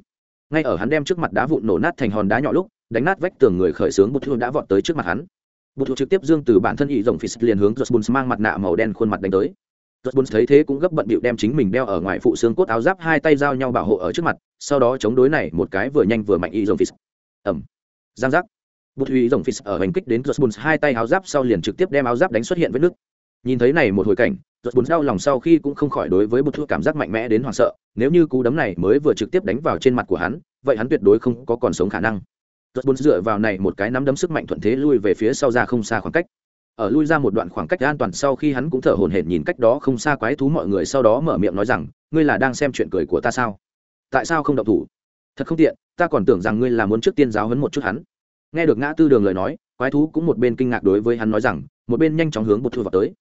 Ngay ở hắn đem trước mặt đá vụn nổ nát thành hòn đá nhỏ lúc đánh nát vách tường người khởi sướng bột thuộc đã vọt tới trước mặt hắn. Bột thuộc trực tiếp dương từ bản thân ý rộng phì liền hướng Jones mang mặt nạ màu đen khuôn mặt đánh tới. Jones thấy thế cũng gấp bận bịu đem chính mình đeo ở ngoài phụ xương cốt áo giáp hai tay giao nhau bảo hộ ở trước mặt, sau đó chống đối này một cái vừa nhanh vừa mạnh y dòng phí Ầm. Giang giác. bút huy dòng phí ở hành kích đến giật bùn hai tay áo giáp sau liền trực tiếp đem áo giáp đánh xuất hiện với nước nhìn thấy này một hồi cảnh giật bùn đau lòng sau khi cũng không khỏi đối với bút thu cảm giác mạnh mẽ đến hoảng sợ, nếu như cú đấm này mới vừa trực tiếp đánh vào trên mặt của hắn, vậy hắn tuyệt đối không có còn sống khả năng. Giật bùn dựa vào này một cái nắm đấm sức mạnh thuận thế lui về phía sau ra không xa khoảng cách. Ở lui ra một đoạn khoảng cách an toàn sau khi hắn cũng thở hổn hển nhìn cách đó không xa quái thú mọi người sau đó mở miệng nói rằng, ngươi là đang xem chuyện cười của ta sao? Tại sao không động thủ? Thật không tiện, ta còn tưởng rằng ngươi là muốn trước tiên giáo hấn một chút hắn. Nghe được ngã tư đường lời nói, quái thú cũng một bên kinh ngạc đối với hắn nói rằng, một bên nhanh chóng hướng bột thua vào tới.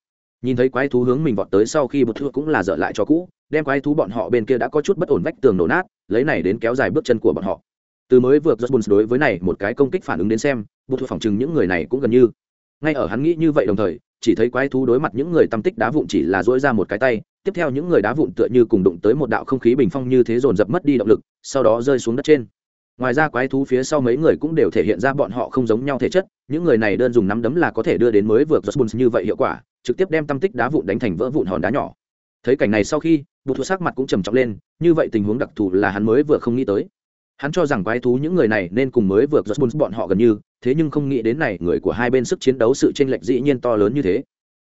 Nhìn thấy quái thú hướng mình vọt tới sau khi bột thua cũng là dở lại cho cũ, đem quái thú bọn họ bên kia đã có chút bất ổn vách tường nổ nát, lấy này đến kéo dài bước chân của bọn họ. Từ mới vượt rất buồn đối với này một cái công kích phản ứng đến xem bột thua phòng chừng những người này cũng gần như. Ngay ở hắn nghĩ như vậy đồng thời chỉ thấy quái thú đối mặt những người tâm tích đá vụn chỉ là dỗi ra một cái tay, tiếp theo những người đá vụn tựa như cùng đụng tới một đạo không khí bình phong như thế dồn dập mất đi động lực, sau đó rơi xuống đất trên. Ngoài ra quái thú phía sau mấy người cũng đều thể hiện ra bọn họ không giống nhau thể chất, những người này đơn dùng nắm đấm là có thể đưa đến mới vượt giấc như vậy hiệu quả, trực tiếp đem tâm tích đá vụn đánh thành vỡ vụn hòn đá nhỏ. Thấy cảnh này sau khi, bụt thu sắc mặt cũng trầm trọng lên, như vậy tình huống đặc thù là hắn mới vừa không nghĩ tới hắn cho rằng quái thú những người này nên cùng mới vượt giấc bọn họ gần như, thế nhưng không nghĩ đến này, người của hai bên sức chiến đấu sự chênh lệch dĩ nhiên to lớn như thế.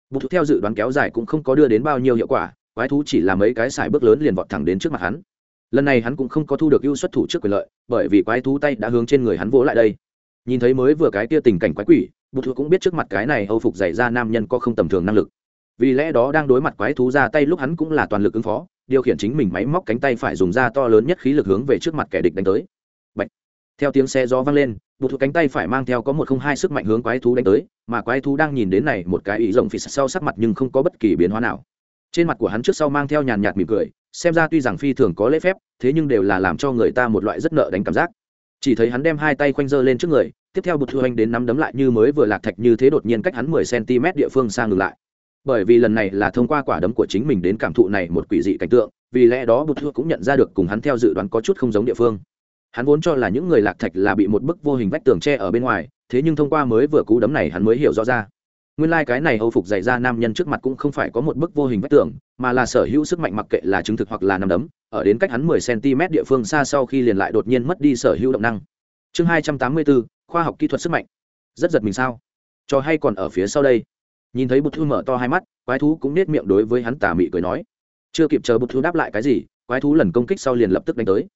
Bụt theo dự đoán kéo dài cũng không có đưa đến bao nhiêu hiệu quả, quái thú chỉ là mấy cái xài bước lớn liền vọt thẳng đến trước mặt hắn. Lần này hắn cũng không có thu được ưu xuất thủ trước quyền lợi, bởi vì quái thú tay đã hướng trên người hắn vỗ lại đây. Nhìn thấy mới vừa cái kia tình cảnh quái quỷ bụt cũng biết trước mặt cái này âu phục dày ra nam nhân có không tầm thường năng lực. Vì lẽ đó đang đối mặt quái thú ra tay lúc hắn cũng là toàn lực ứng phó điều khiển chính mình máy móc cánh tay phải dùng ra to lớn nhất khí lực hướng về trước mặt kẻ địch đánh tới. Bạch. theo tiếng xe gió vang lên bụt thú cánh tay phải mang theo có một không hai sức mạnh hướng quái thú đánh tới, mà quái thú đang nhìn đến này một cái ý rộng phì sau sắc mặt nhưng không có bất kỳ biến hóa nào. Trên mặt của hắn trước sau mang theo nhàn nhạt mỉm cười, xem ra tuy rằng phi thường có lễ phép, thế nhưng đều là làm cho người ta một loại rất nợ đánh cảm giác. Chỉ thấy hắn đem hai tay khoanh dơ lên trước người, tiếp theo bụt thu anh đến nắm đấm lại như mới vừa lạc thạch như thế đột nhiên cách hắn mười cm địa phương sang ngừng lại bởi vì lần này là thông qua quả đấm của chính mình đến cảm thụ này một quỷ dị cảnh tượng, vì lẽ đó bụt thua cũng nhận ra được cùng hắn theo dự đoán có chút không giống địa phương. Hắn vốn cho là những người lạc thạch là bị một bức vô hình vách tường tre ở bên ngoài, thế nhưng thông qua mới vừa cú đấm này hắn mới hiểu rõ ra. Nguyên lai、like、cái này âu phục dày ra nam nhân trước mặt cũng không phải có một bức vô hình vách tường, mà là sở hữu sức mạnh mặc kệ là chứng thực hoặc là nằm đấm, ở đến cách hắn mười cm địa phương xa sau khi liền lại đột nhiên mất đi sở hữu động năng. Chương hai trăm tám mươi bốn, khoa học kỹ thuật sức mạnh. Rất giật mình sao? Cho hay còn ở phía sau đây? Nhìn thấy bụt thư mở to hai mắt, quái thú cũng nết miệng đối với hắn tà mị cười nói. Chưa kịp chờ bụt thư đáp lại cái gì, quái thú lần công kích sau liền lập tức đánh tới.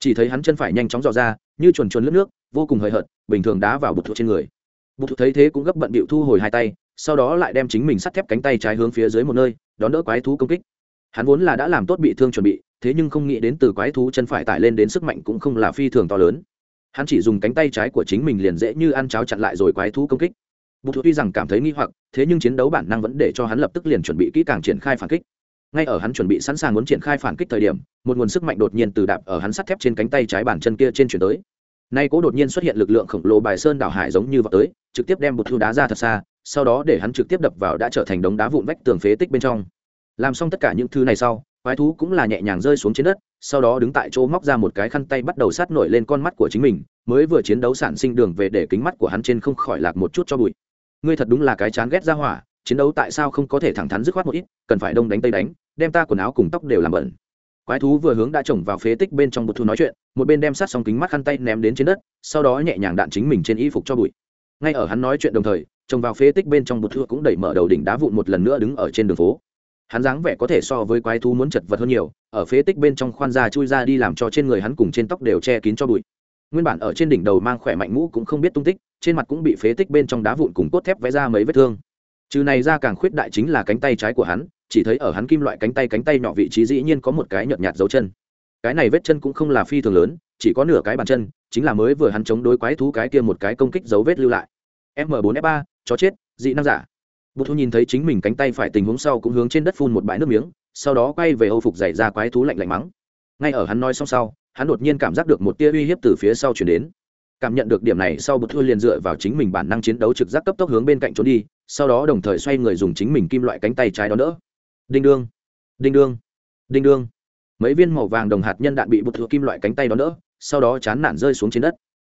Chỉ thấy hắn chân phải nhanh chóng dò ra, như chuồn chuồn lướt nước, vô cùng hời hợt, bình thường đá vào bụt thư trên người. Bụt thư thấy thế cũng gấp bận bịu thu hồi hai tay, sau đó lại đem chính mình sắt thép cánh tay trái hướng phía dưới một nơi, đón đỡ quái thú công kích. Hắn vốn là đã làm tốt bị thương chuẩn bị, thế nhưng không nghĩ đến từ quái thú chân phải tải lên đến sức mạnh cũng không là phi thường to lớn. Hắn chỉ dùng cánh tay trái của chính mình liền dễ như ăn cháo chặn lại rồi quái thú công kích bụt tuy rằng cảm thấy nghi hoặc, thế nhưng chiến đấu bản năng vẫn để cho hắn lập tức liền chuẩn bị kỹ càng triển khai phản kích. Ngay ở hắn chuẩn bị sẵn sàng muốn triển khai phản kích thời điểm, một nguồn sức mạnh đột nhiên từ đạp ở hắn sắt thép trên cánh tay trái bàn chân kia trên chuyển tới. Nay cố đột nhiên xuất hiện lực lượng khổng lồ bài sơn đảo hải giống như vào tới, trực tiếp đem bụt thu đá ra thật xa, sau đó để hắn trực tiếp đập vào đã trở thành đống đá vụn vách tường phế tích bên trong. Làm xong tất cả những thứ này sau, quái thú cũng là nhẹ nhàng rơi xuống trên đất, sau đó đứng tại chỗ móc ra một cái khăn tay bắt đầu sát nổi lên con mắt của chính mình, mới vừa chiến đấu sản sinh đường về để kính mắt của hắn trên không khỏi lạc một chút cho bụi ngươi thật đúng là cái chán ghét ra hỏa, chiến đấu tại sao không có thể thẳng thắn dứt khoát một ít, cần phải đông đánh tây đánh, đem ta quần áo cùng tóc đều làm bẩn. Quái thú vừa hướng đã chồng vào phế tích bên trong bột thu nói chuyện, một bên đem sát xong kính mắt khăn tay ném đến trên đất, sau đó nhẹ nhàng đạn chính mình trên y phục cho bụi. Ngay ở hắn nói chuyện đồng thời chồng vào phế tích bên trong bột thu cũng đẩy mở đầu đỉnh đá vụn một lần nữa đứng ở trên đường phố. Hắn dáng vẻ có thể so với quái thú muốn chật vật hơn nhiều, ở phế tích bên trong khoan ra chui ra đi làm cho trên người hắn cùng trên tóc đều che kín cho bụi nguyên bản ở trên đỉnh đầu mang khỏe mạnh mũ cũng không biết tung tích, trên mặt cũng bị phế tích bên trong đá vụn cùng cốt thép vẽ ra mấy vết thương. Trừ này ra càng khuyết đại chính là cánh tay trái của hắn, chỉ thấy ở hắn kim loại cánh tay cánh tay nhỏ vị trí dĩ nhiên có một cái nhợt nhạt dấu chân. Cái này vết chân cũng không là phi thường lớn, chỉ có nửa cái bàn chân, chính là mới vừa hắn chống đối quái thú cái kia một cái công kích dấu vết lưu lại. M 4 f 3 chó chết, dị năng giả. Bút thu nhìn thấy chính mình cánh tay phải tình huống sau cũng hướng trên đất phun một bãi nước miếng, sau đó quay về âu phục dày ra quái thú lạnh lạnh mắng. Ngay ở hắn nói xong sau hắn đột nhiên cảm giác được một tia uy hiếp từ phía sau chuyển đến. Cảm nhận được điểm này sau bút thua liền dựa vào chính mình bản năng chiến đấu trực giác cấp tốc hướng bên cạnh trốn đi, sau đó đồng thời xoay người dùng chính mình kim loại cánh tay trái đó đỡ. Đinh đương đinh đương đinh đương. Mấy viên màu vàng đồng hạt nhân đạn bị bút thua kim loại cánh tay đó đỡ, sau đó chán nản rơi xuống trên đất.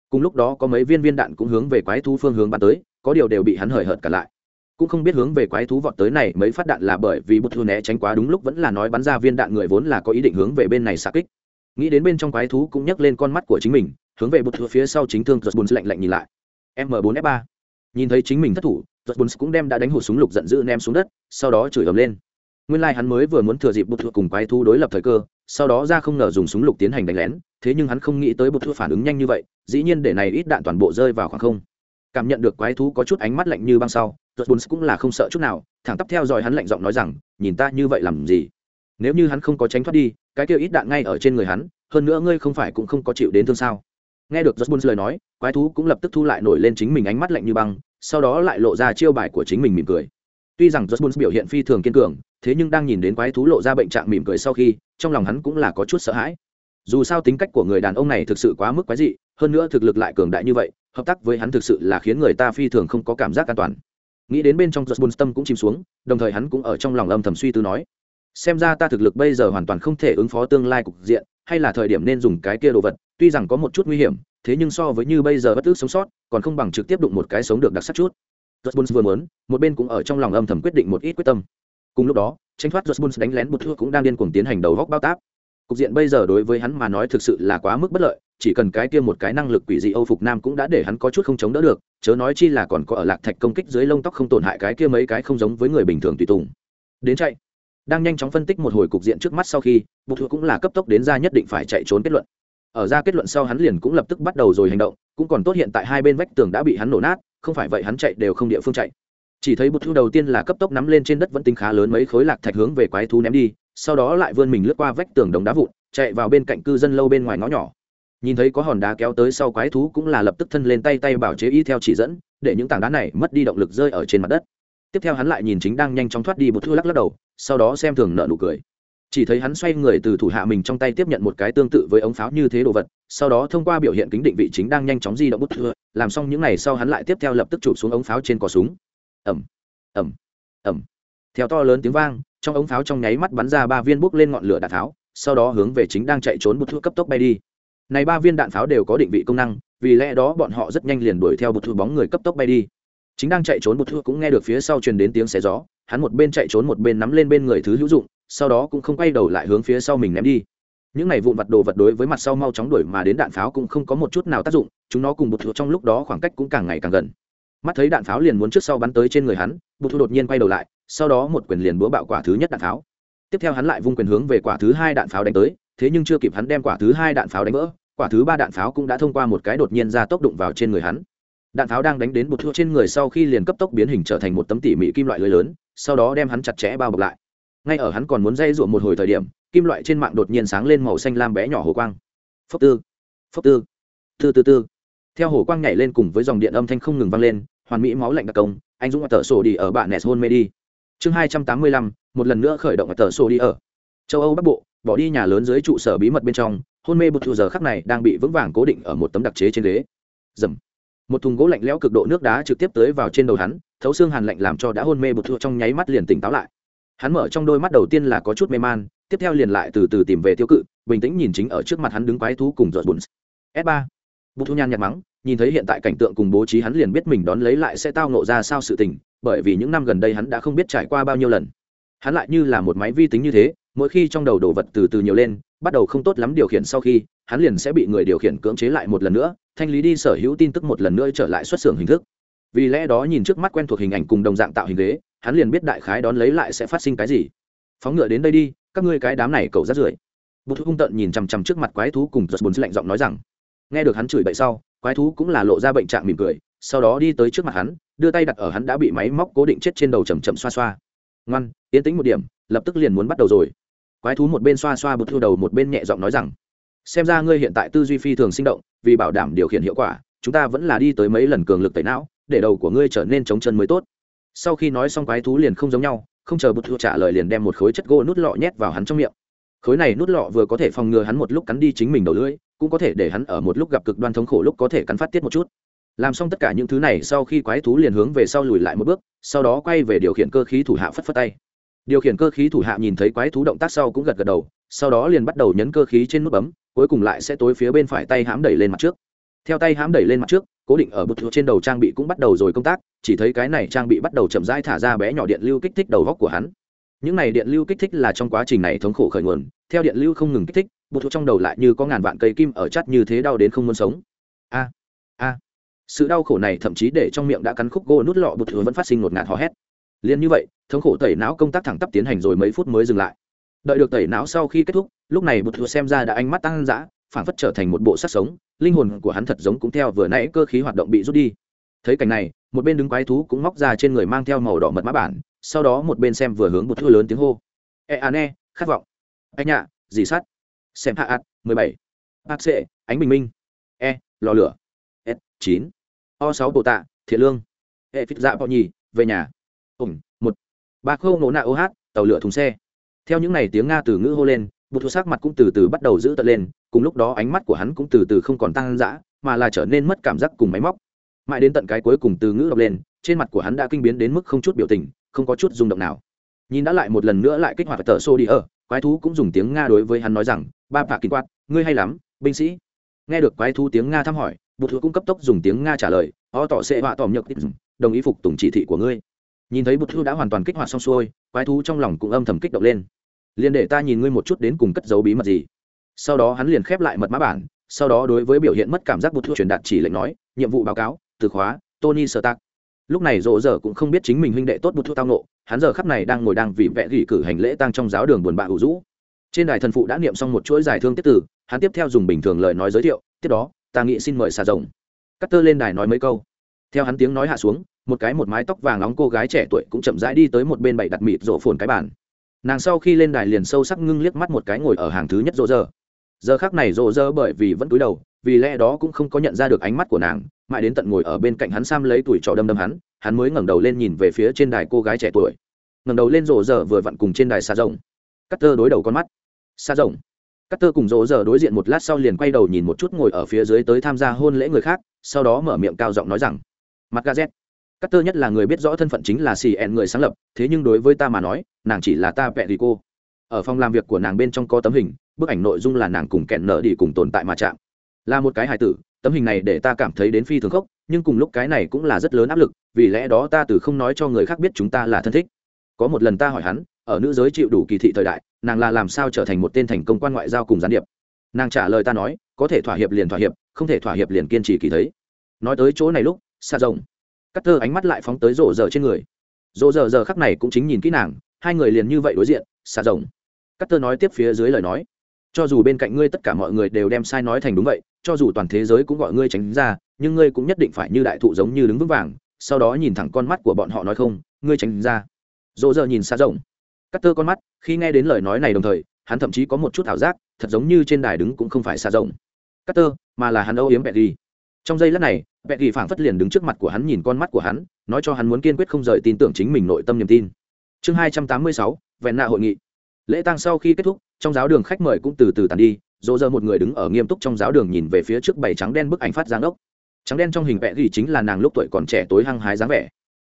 Cùng lúc đó có mấy viên viên đạn cũng hướng về quái thú phương hướng bắn tới, có điều đều bị hắn hời hợt cả lại. Cũng không biết hướng về quái thú vọt tới này mấy phát đạn là bởi vì bút thua né tránh quá đúng lúc vẫn là nói bắn ra viên đạn người vốn là có ý định hướng về bên này xạ kích nghĩ đến bên trong quái thú cũng nhấc lên con mắt của chính mình, hướng về bút thừa phía sau chính thương giật bùn lạnh lạnh nhìn lại. M 4 f 3 nhìn thấy chính mình thất thủ giật bùn cũng đem đã đánh hụt súng lục giận dữ ném xuống đất, sau đó chửi ầm lên. Nguyên lai hắn mới vừa muốn thừa dịp bột thừa cùng quái thú đối lập thời cơ, sau đó ra không ngờ dùng súng lục tiến hành đánh lén, thế nhưng hắn không nghĩ tới bột thừa phản ứng nhanh như vậy, dĩ nhiên để này ít đạn toàn bộ rơi vào khoảng không. Cảm nhận được quái thú có chút ánh mắt lạnh như băng sau giật bùn cũng là không sợ chút nào, thẳng tắp theo dõi hắn lạnh giọng nói rằng, nhìn ta như vậy làm gì? Nếu như hắn không có tránh thoát đi, cái kia ít đạn ngay ở trên người hắn, hơn nữa ngươi không phải cũng không có chịu đến thương sao? Nghe được giật bùn lời nói, quái thú cũng lập tức thu lại nổi lên chính mình ánh mắt lạnh như băng, sau đó lại lộ ra chiêu bài của chính mình mỉm cười. Tuy rằng giật bùn biểu hiện phi thường kiên cường, thế nhưng đang nhìn đến quái thú lộ ra bệnh trạng mỉm cười sau khi, trong lòng hắn cũng là có chút sợ hãi. Dù sao tính cách của người đàn ông này thực sự quá mức quái dị, hơn nữa thực lực lại cường đại như vậy, hợp tác với hắn thực sự là khiến người ta phi thường không có cảm giác an toàn. Nghĩ đến bên trong giật bùn tâm cũng chìm xuống, đồng thời hắn cũng ở trong lòng âm thầm suy tư nói xem ra ta thực lực bây giờ hoàn toàn không thể ứng phó tương lai cục diện hay là thời điểm nên dùng cái kia đồ vật tuy rằng có một chút nguy hiểm thế nhưng so với như bây giờ bất ước sống sót còn không bằng trực tiếp đụng một cái sống được đặc sắc chút Rốt Buns vừa muốn, một bên cũng ở trong lòng âm thầm quyết định một ít quyết tâm. Cùng lúc đó, tranh thoát Rốt Buns đánh lén một thua cũng đang điên cuồng tiến hành đầu góc bao táp. Cục diện bây giờ đối với hắn mà nói thực sự là quá mức bất lợi, chỉ cần cái kia một cái năng lực quỷ dị Âu phục nam cũng đã để hắn có chút không chống đỡ được, chớ nói chi là còn có ở lạc thạch công kích dưới lông tóc không tổn hại cái kia mấy cái không giống với người bình thường tùy tùng. Đến chạy. Đang nhanh chóng phân tích một hồi cục diện trước mắt sau khi, bục thuộc cũng là cấp tốc đến ra nhất định phải chạy trốn kết luận. Ở ra kết luận sau hắn liền cũng lập tức bắt đầu rồi hành động cũng còn tốt hiện tại hai bên vách tường đã bị hắn nổ nát không phải vậy hắn chạy đều không địa phương chạy. Chỉ thấy bục thu đầu tiên là cấp tốc nắm lên trên đất vẫn tính khá lớn mấy khối lạc thạch hướng về quái thú ném đi sau đó lại vươn mình lướt qua vách tường đống đá vụn chạy vào bên cạnh cư dân lâu bên ngoài ngõ nhỏ. Nhìn thấy có hòn đá kéo tới sau quái thú cũng là lập tức thân lên tay tay bảo chế y theo chỉ dẫn để những tảng đá này mất đi động lực rơi ở trên mặt đất. Tiếp theo hắn lại nhìn chính đang nhanh chóng thoát đi bút thu lắc lắc đầu sau đó xem thường nợ nụ cười. Chỉ thấy hắn xoay người từ thủ hạ mình trong tay tiếp nhận một cái tương tự với ống pháo như thế đồ vật, sau đó thông qua biểu hiện kính định vị chính đang nhanh chóng di động bút thưa làm xong những n à y sau hắn lại tiếp theo lập tức chụp xuống ống pháo trên cò súng. Ẩm ẩm ẩm theo to lớn tiếng vang, trong ống pháo trong nháy mắt bắn ra ba viên bút lên ngọn lửa đạn pháo, sau đó hướng về chính đang chạy trốn bút thưa cấp tốc bay đi. Này ba viên đạn pháo đều có định vị công năng, vì lẽ đó bọn họ rất nhanh liền đuổi theo bút thưa bóng người cấp tốc bay đi chính đang chạy trốn một thưa cũng nghe được phía sau truyền đến tiếng xé gió, hắn một bên chạy trốn một bên nắm lên bên người thứ hữu dụng, sau đó cũng không quay đầu lại hướng phía sau mình ném đi. Những này vụn vặt đồ vật đối với mặt sau mau chóng đuổi mà đến đạn pháo cũng không có một chút nào tác dụng, chúng nó cùng bột thua trong lúc đó khoảng cách cũng càng ngày càng gần. Mắt thấy đạn pháo liền muốn trước sau bắn tới trên người hắn bột thua đột nhiên quay đầu lại, sau đó một quyền liền búa bạo quả thứ nhất đạn pháo. Tiếp theo hắn lại vung quyền hướng về quả thứ hai đạn pháo đánh tới, thế nhưng chưa kịp hắn đem quả thứ hai đạn pháo đánh vỡ, quả thứ ba đạn pháo cũng đã thông qua một cái đột nhiên ra tốc đụng vào trên người hắn đạn pháo đang đánh đến bột thua trên người sau khi liền cấp tốc biến hình trở thành một tấm tỉ mỉ kim loại lưới lớn, sau đó đem hắn chặt chẽ bao bọc lại. Ngay ở hắn còn muốn dây ruộng một hồi thời điểm, kim loại trên mạng đột nhiên sáng lên màu xanh lam bé nhỏ hồ quang. Phốc tư phốc tư tư tư tư. Theo hồ quang nhảy lên cùng với dòng điện âm thanh không ngừng vang lên, hoàn mỹ máu lạnh đặc công, anh dũng ở tờ sổ đi ở bạn nes hôn mê đi. Chương hai trăm tám mươi lăm, một lần nữa khởi động ở tờ sổ đi ở. Châu âu bắc bộ, bỏ đi nhà lớn dưới trụ sở bí mật bên trong, hôn mê bột thu giờ khắc này đang bị vững vàng cố định ở một tấm đặc chế trên ghế. Dầm một thùng gỗ lạnh lẽo cực độ nước đá trực tiếp tới vào trên đầu hắn, thấu xương hàn lạnh làm cho đã hôn mê một thua trong nháy mắt liền tỉnh táo lại. Hắn mở trong đôi mắt đầu tiên là có chút mê man, tiếp theo liền lại từ từ tìm về tiêu cự, bình tĩnh nhìn chính ở trước mặt hắn đứng quái thú cùng giọt bùn. S ba. Bút thu nhan nhạt mắng, nhìn thấy hiện tại cảnh tượng cùng bố trí hắn liền biết mình đón lấy lại sẽ tao nộ ra sao sự tình, bởi vì những năm gần đây hắn đã không biết trải qua bao nhiêu lần. Hắn lại như là một máy vi tính như thế, mỗi khi trong đầu đồ vật từ từ nhiều lên, bắt đầu không tốt lắm điều khiển sau khi, hắn liền sẽ bị người điều khiển cưỡng chế lại một lần nữa thanh lý đi sở hữu tin tức một lần nữa trở lại xuất xưởng hình thức. Vì lẽ đó nhìn trước mắt quen thuộc hình ảnh cùng đồng dạng tạo hình ghế, hắn liền biết đại khái đón lấy lại sẽ phát sinh cái gì. Phóng ngựa đến đây đi, các ngươi cái đám này cầu rát rưởi. Bút hung tận nhìn chằm chằm trước mặt quái thú cùng giật bùn lạnh giọng nói rằng. Nghe được hắn chửi bậy sau, quái thú cũng là lộ ra bệnh trạng mỉm cười, sau đó đi tới trước mặt hắn, đưa tay đặt ở hắn đã bị máy móc cố định chết trên đầu chầm chậm xoa xoa. Ngoan, yên tĩnh một điểm, lập tức liền muốn bắt đầu rồi. Quái thú một bên xoa xoa bút thu đầu một bên nhẹ giọng nói rằng xem ra ngươi hiện tại tư duy phi thường sinh động, vì bảo đảm điều khiển hiệu quả, chúng ta vẫn là đi tới mấy lần cường lực tẩy não, để đầu của ngươi trở nên chống chân mới tốt. Sau khi nói xong quái thú liền không giống nhau, không chờ bút thua trả lời liền đem một khối chất gỗ nút lọ nhét vào hắn trong miệng. Khối này nút lọ vừa có thể phòng ngừa hắn một lúc cắn đi chính mình đầu lưỡi, cũng có thể để hắn ở một lúc gặp cực đoan thống khổ lúc có thể cắn phát tiết một chút. Làm xong tất cả những thứ này sau khi quái thú liền hướng về sau lùi lại một bước, sau đó quay về điều khiển cơ khí thủ hạ phất phất tay điều khiển cơ khí thủ hạ nhìn thấy quái thú động tác sau cũng gật gật đầu, sau đó liền bắt đầu nhấn cơ khí trên nút bấm, cuối cùng lại sẽ tối phía bên phải tay hãm đẩy lên mặt trước. Theo tay hãm đẩy lên mặt trước, cố định ở bụt trên đầu trang bị cũng bắt đầu rồi công tác, chỉ thấy cái này trang bị bắt đầu chậm rãi thả ra bé nhỏ điện lưu kích thích đầu góc của hắn. Những này điện lưu kích thích là trong quá trình này thống khổ khởi nguồn, theo điện lưu không ngừng kích thích bụt trong đầu lại như có ngàn vạn cây kim ở chắt như thế đau đến không muốn sống. A a. Sự đau khổ này thậm chí để trong miệng đã cắn khúc gỗ nút lọ bụt vẫn phát sinh ngột ngạt hò hét liền như vậy, thống khổ tẩy não công tác thẳng tắp tiến hành rồi mấy phút mới dừng lại. Đợi được tẩy não sau khi kết thúc, lúc này bụt thừa xem ra đã ánh mắt tăng dã phản phất trở thành một bộ sắc sống, linh hồn của hắn thật giống cũng theo vừa nãy cơ khí hoạt động bị rút đi. Thấy cảnh này, một bên đứng quái thú cũng móc ra trên người mang theo màu đỏ mật mã bản, sau đó một bên xem vừa hướng bụt thừa lớn tiếng hô. E a ne, khát vọng. Anh nhạ, dì sắt. Xem hạ ạt mười bảy. Bác sệ ánh bình minh. E lò lửa. S chín. O sáu bộ tạ, thiện lương. E phít dạ bọ nhì, về nhà ủng một. Ba khâu nổ nạ ô hát, tàu lửa thùng xe. Theo những n à y tiếng nga từ ngữ hô lên, bụt thu sắc mặt cũng từ từ bắt đầu giữ tận lên, cùng lúc đó ánh mắt của hắn cũng từ từ không còn tăng dã, mà là trở nên mất cảm giác cùng máy móc. Mãi đến tận cái cuối cùng từ ngữ đọc lên, trên mặt của hắn đã kinh biến đến mức không chút biểu tình, không có chút rung động nào. Nhìn đã lại một lần nữa lại kích hoạt tờ xô đi ở quái thú cũng dùng tiếng nga đối với hắn nói rằng, ba phạ kinh quát ngươi hay lắm, binh sĩ. Nghe được quái thú tiếng nga thăm hỏi, bụt thú cũng cấp tốc dùng tiếng nga trả lời o tỏ sẽ họa tòm nhược đồng ý phục tùng chỉ thị của ngươi nhìn thấy bụt thư đã hoàn toàn kích hoạt xong xuôi, quái thú trong lòng cũng âm thầm kích động lên. Liền để ta nhìn ngươi một chút đến cùng cất dấu bí mật gì. Sau đó hắn liền khép lại mật mã bản, sau đó đối với biểu hiện mất cảm giác bụt thư truyền đạt chỉ lệnh nói, nhiệm vụ báo cáo, từ khóa, tony sơ tác lúc này rộ giờ cũng không biết chính mình huynh đệ tốt bụt thư tao nộ hắn giờ khắp này đang ngồi đang vì vẽ gỉ cử hành lễ tăng trong giáo đường buồn bạ hữu rũ. Trên đài thần phụ đã niệm xong một chuỗi giải thương tiết tử, hắn tiếp theo dùng bình thường lời nói giới thiệu, tiếp đó, ta nghĩ xin mời xà rồng. Cắt tơ lên đài nói mấy câu. Theo hắn tiếng nói hạ xuống một cái một mái tóc vàng nóng cô gái trẻ tuổi cũng chậm rãi đi tới một bên bảy đặt mịt rổ phồn cái bàn. Nàng sau khi lên đài liền sâu sắc ngưng liếc mắt một cái ngồi ở hàng thứ nhất rộ rơ giờ khác này rộ rơ bởi vì vẫn cúi đầu, vì lẽ đó cũng không có nhận ra được ánh mắt của nàng, mãi đến tận ngồi ở bên cạnh hắn sam lấy tuổi trò đâm đâm hắn hắn mới ngẩng đầu lên nhìn về phía trên đài cô gái trẻ tuổi. Ngẩng đầu lên rộ rơ vừa vặn cùng trên đài xa rồng. Cắt tơ đối đầu con mắt. Xa rồng. Cắt tơ cùng rộ rơ đối diện một lát sau liền quay đầu nhìn một chút ngồi ở phía dưới tới tham gia hôn lễ người khác, sau đó mở miệng cao giọng nói rằng, mặt gazet cắt tơ nhất là người biết rõ thân phận chính là cn người sáng lập, thế nhưng đối với ta mà nói, nàng chỉ là ta vẹ thì cô. Ở phòng làm việc của nàng bên trong có tấm hình, bức ảnh nội dung là nàng cùng kẹn nợ đi cùng tồn tại mà chạm. Là một cái hài tử, tấm hình này để ta cảm thấy đến phi thường khốc, nhưng cùng lúc cái này cũng là rất lớn áp lực, vì lẽ đó ta từ không nói cho người khác biết chúng ta là thân thích. Có một lần ta hỏi hắn, ở nữ giới chịu đủ kỳ thị thời đại, nàng là làm sao trở thành một tên thành công quan ngoại giao cùng gián điệp? Nàng trả lời ta nói, có thể thỏa hiệp liền thỏa hiệp, không thể thỏa hiệp liền kiên trì kỳ thấy. Nói tới chỗ này lúc xa rộng cắt tơ ánh mắt lại phóng tới rộ giờ trên người. Rộ giờ giờ khắc này cũng chính nhìn kỹ nàng, hai người liền như vậy đối diện xa rộng cắt tơ nói tiếp phía dưới lời nói. Cho dù bên cạnh ngươi tất cả mọi người đều đem sai nói thành đúng vậy, cho dù toàn thế giới cũng gọi ngươi tránh ra, nhưng ngươi cũng nhất định phải như đại thụ giống như đứng vững vàng, sau đó nhìn thẳng con mắt của bọn họ nói không, ngươi tránh ra. Dỗ rờ nhìn xa rộng cắt tơ con mắt, khi nghe đến lời nói này đồng thời, hắn thậm chí có một chút ảo giác, thật giống như trên đài đứng cũng không phải xa rộng cắt tơ mà là hắn âu yếm bẹt đi trong giây lát này bẹt đi phảng phất liền đứng trước mặt của hắn nhìn con mắt của hắn, nói cho hắn muốn kiên quyết không rời tin tưởng chính mình nội tâm niềm tin. Chương hai trăm tám mươi sáu vẹn nạ hội nghị. Lễ tang sau khi kết thúc, trong giáo đường khách mời cũng từ từ tàn đi, dỗ dơ một người đứng ở nghiêm túc trong giáo đường nhìn về phía trước bảy trắng đen bức ảnh phát giáng ốc. Trắng đen trong hình vẽ ghi chính là nàng lúc tuổi còn trẻ tối hăng hái dáng vẻ.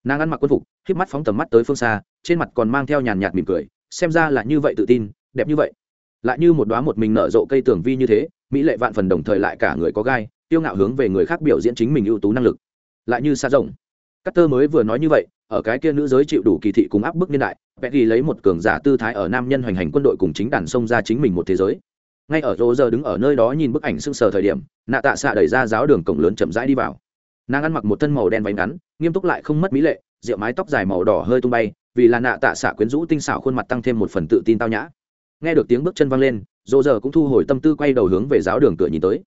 Nàng ăn mặc quân phục, híp mắt phóng tầm mắt tới phương xa, trên mặt còn mang theo nhàn nhạt mỉm cười, xem ra là như vậy tự tin, đẹp như vậy. Lại như một đoá một mình nở rộ cây tường vi như thế, mỹ lệ vạn phần đồng thời lại cả người có gai tiêu ngạo hướng về người khác biểu diễn chính mình ưu tú năng lực. Lại như xa rộng cắt tơ mới vừa nói như vậy, ở cái kia nữ giới chịu đủ kỳ thị cùng áp bức niên đại vẽ ghi lấy một cường giả tư thái ở nam nhân hoành hành quân đội cùng chính đàn sông ra chính mình một thế giới. Ngay ở rô giờ đứng ở nơi đó nhìn bức ảnh sưng sờ thời điểm, nạ tạ xạ đẩy ra giáo đường cổng lớn chậm rãi đi vào. Nàng ăn mặc một thân màu đen váy ngắn, nghiêm túc lại không mất mỹ lệ, rượu mái tóc dài màu đỏ hơi tung bay, vì là nạ tạ xạ quyến rũ tinh xảo khuôn mặt tăng thêm một phần tự tin tao nhã. Nghe được tiếng bước chân văng lên, rô giờ cũng thu hồi tâm tư quay đầu hướng về giáo đường cửa nhìn tới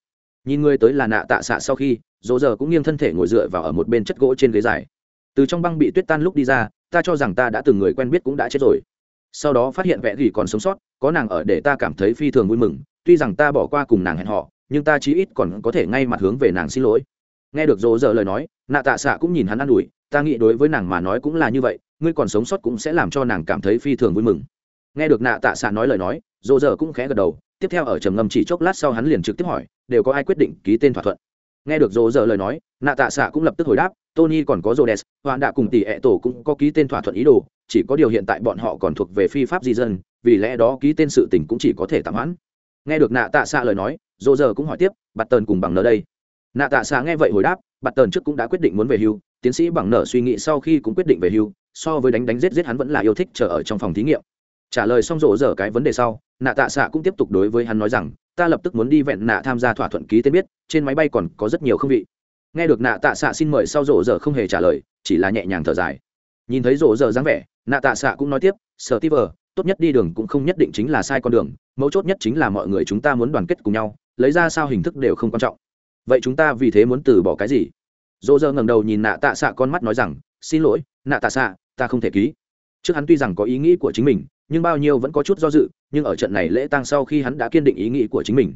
nhìn người tới là nạ tạ xạ sau khi, dỗ giờ cũng nghiêng thân thể ngồi dựa vào ở một bên chất gỗ trên ghế dài. Từ trong băng bị tuyết tan lúc đi ra, ta cho rằng ta đã từng người quen biết cũng đã chết rồi. Sau đó phát hiện vẽ gỉ còn sống sót, có nàng ở để ta cảm thấy phi thường vui mừng. Tuy rằng ta bỏ qua cùng nàng hẹn họ nhưng ta chí ít còn có thể ngay mặt hướng về nàng xin lỗi. Nghe được dỗ giờ lời nói, nạ tạ xạ cũng nhìn hắn ă n ủi, ta nghĩ đối với nàng mà nói cũng là như vậy, ngươi còn sống sót cũng sẽ làm cho nàng cảm thấy phi thường vui mừng. Nghe được nạ tạ xạ nói lời nói dồ dở cũng khẽ gật đầu, tiếp theo ở trầm ngâm chỉ chốc lát sau hắn liền trực tiếp hỏi, đều có ai quyết định ký tên thỏa thuận? Nghe được dồ dở lời nói, nạ tạ xạ cũng lập tức hồi đáp, tony còn có rhodes, hoạn đạ cùng tỷ ẹ tổ cũng có ký tên thỏa thuận ý đồ, chỉ có điều hiện tại bọn họ còn thuộc về phi pháp di dân, vì lẽ đó ký tên sự tình cũng chỉ có thể tạm hoãn. Nghe được nạ tạ xạ lời nói dồ dở cũng hỏi tiếp bặt tần cùng bằng nợ đây? Nạ tạ xạ nghe vậy hồi đáp bặt tần trước cũng đã quyết định muốn về hưu, tiến sĩ bằng nợ suy nghĩ sau khi cũng quyết định về hưu, so với đánh đánh giết giết hắn vẫn là yêu thích chờ ở trong phòng thí nghiệm trả lời xong rộ dở cái vấn đề sau, nạ tạ xạ cũng tiếp tục đối với hắn nói rằng, ta lập tức muốn đi vẹn nạ tham gia thỏa thuận ký tên biết, trên máy bay còn có rất nhiều không vị. Nghe được nạ tạ xạ xin mời sau rộ dở không hề trả lời, chỉ là nhẹ nhàng thở dài. Nhìn thấy rộ dở dáng vẻ, nạ tạ xạ cũng nói tiếp sở ti vờ tốt nhất đi đường cũng không nhất định chính là sai con đường, mấu chốt nhất chính là mọi người chúng ta muốn đoàn kết cùng nhau, lấy ra sao hình thức đều không quan trọng. Vậy chúng ta vì thế muốn từ bỏ cái gì? Dỗ dơ ngẩng đầu nhìn nạ tạ xạ con mắt nói rằng, xin lỗi, nạ tạ xạ, ta không thể ký. Trước hắn tuy rằng có ý nghĩ của chính mình nhưng bao nhiêu vẫn có chút do dự, nhưng ở trận này lễ tang sau khi hắn đã kiên định ý nghĩ của chính mình.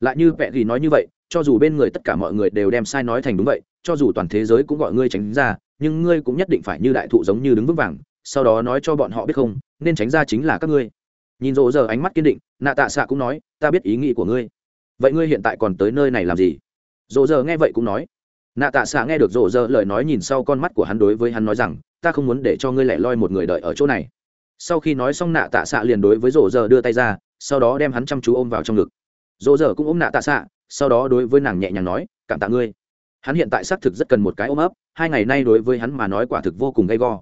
Lại như vẹ thì nói như vậy, cho dù bên người tất cả mọi người đều đem sai nói thành đúng vậy, cho dù toàn thế giới cũng gọi ngươi tránh ra, nhưng ngươi cũng nhất định phải như đại thụ giống như đứng vững vàng, sau đó nói cho bọn họ biết không, nên tránh ra chính là các ngươi. Nhìn rộ giờ ánh mắt kiên định, nạ tạ xạ cũng nói, ta biết ý nghĩ của ngươi. Vậy ngươi hiện tại còn tới nơi này làm gì? Rộ giờ nghe vậy cũng nói. Nạ tạ xạ nghe được rộ giờ lời nói nhìn sau con mắt của hắn đối với hắn nói rằng, ta không muốn để cho ngươi lẻ loi một người đợi ở chỗ này sau khi nói xong nạ tạ xạ liền đối với rổ giờ đưa tay ra, sau đó đem hắn chăm chú ôm vào trong ngực. Rổ giờ cũng ôm nạ tạ xạ, sau đó đối với nàng nhẹ nhàng nói, cảm tạ ngươi. Hắn hiện tại xác thực rất cần một cái ôm ấp, hai ngày nay đối với hắn mà nói quả thực vô cùng gay go.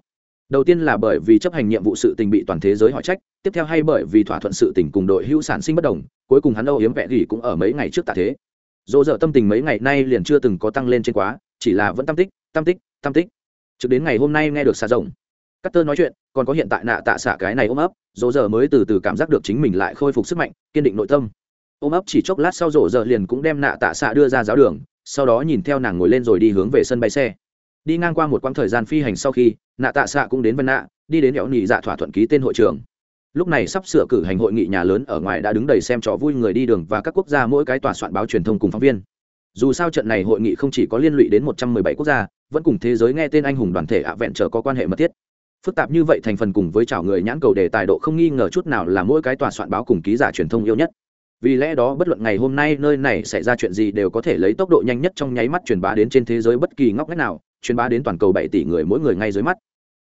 Đầu tiên là bởi vì chấp hành nhiệm vụ sự tình bị toàn thế giới hỏi trách, tiếp theo hay bởi vì thỏa thuận sự tình cùng đội hữu sản sinh bất đồng, cuối cùng hắn âu yếm vẹ gỉ cũng ở mấy ngày trước tạ thế. Dỗ dở tâm tình mấy ngày nay liền chưa từng có tăng lên trên quá, chỉ là vẫn tam tích tam tích tam tích. Trực đến ngày hôm nay nghe được xa rồng cắt tơ nói chuyện, còn có hiện tại nạ tạ xạ cái này ôm ấp, dỗ dở mới từ từ cảm giác được chính mình lại khôi phục sức mạnh, kiên định nội tâm. Ôm ấp chỉ chốc lát sau rổ dở liền cũng đem nạ tạ xạ đưa ra giáo đường, sau đó nhìn theo nàng ngồi lên rồi đi hướng về sân bay xe. Đi ngang qua một quãng thời gian phi hành sau khi, nạ tạ xạ cũng đến vân nạ, đi đến đẽo nhị dạ thỏa thuận ký tên hội trường. Lúc này sắp sửa cử hành hội nghị nhà lớn ở ngoài đã đứng đầy xem trò vui người đi đường và các quốc gia mỗi cái tòa soạn báo truyền thông cùng phóng viên. Dù sao trận này hội nghị không chỉ có liên lụy đến một trăm mười bảy quốc gia, vẫn cùng thế giới nghe tên anh hùng đoàn thể ạ vẹn trở có quan hệ mật thiết phức tạp như vậy thành phần cùng với chào người nhãn cầu đề tài độ không nghi ngờ chút nào là mỗi cái tòa soạn báo cùng ký giả truyền thông yêu nhất. Vì lẽ đó, bất luận ngày hôm nay nơi này xảy ra chuyện gì đều có thể lấy tốc độ nhanh nhất trong nháy mắt truyền bá đến trên thế giới bất kỳ ngóc ngách nào, truyền bá đến toàn cầu bảy tỷ người mỗi người ngay dưới mắt.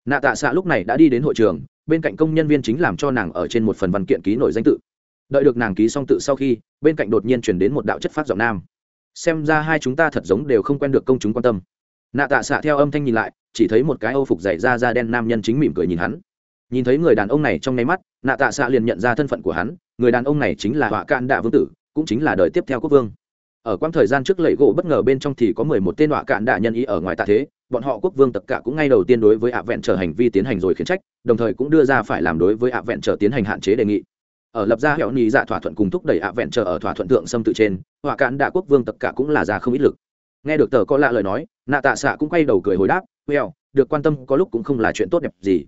Nạ tạ xạ lúc này đã đi đến hội trường, bên cạnh công nhân viên chính làm cho nàng ở trên một phần văn kiện ký nổi danh tự. Đợi được nàng ký xong tự sau khi, bên cạnh đột nhiên chuyển đến một đạo chất phát giọng nam. Xem ra hai chúng ta thật giống đều không quen được công chúng quan tâm. Nạ tạ xạ theo âm thanh nhìn lại chỉ thấy một cái âu phục dày da da đen nam nhân chính mỉm cười nhìn hắn. Nhìn thấy người đàn ông này trong nháy mắt, nạ tạ xạ liền nhận ra thân phận của hắn, người đàn ông này chính là họa can đạ vương tử, cũng chính là đời tiếp theo quốc vương. Ở quãng thời gian trước lệ gỗ bất ngờ bên trong thì có mười một tên họa cạn đạ nhân ý ở ngoài tạ thế, bọn họ quốc vương tất cả cũng ngay đầu tiên đối với ạ vẹn trở hành vi tiến hành rồi khiển trách, đồng thời cũng đưa ra phải làm đối với ạ vẹn trở tiến hành hạn chế đề nghị. Ở lập ra hẹo nhì dạ thỏa thuận cùng thúc đẩy ạ vẹn trở ở thỏa thuận thượng xâm tự trên, họa cạn đạ quốc vương tất cả cũng là ra không ít lực. Nghe được tờ có lạ lời nói, nạ tạ xạ cũng quay đầu cười hồi đáp well, được quan tâm có lúc cũng không là chuyện tốt đẹp gì.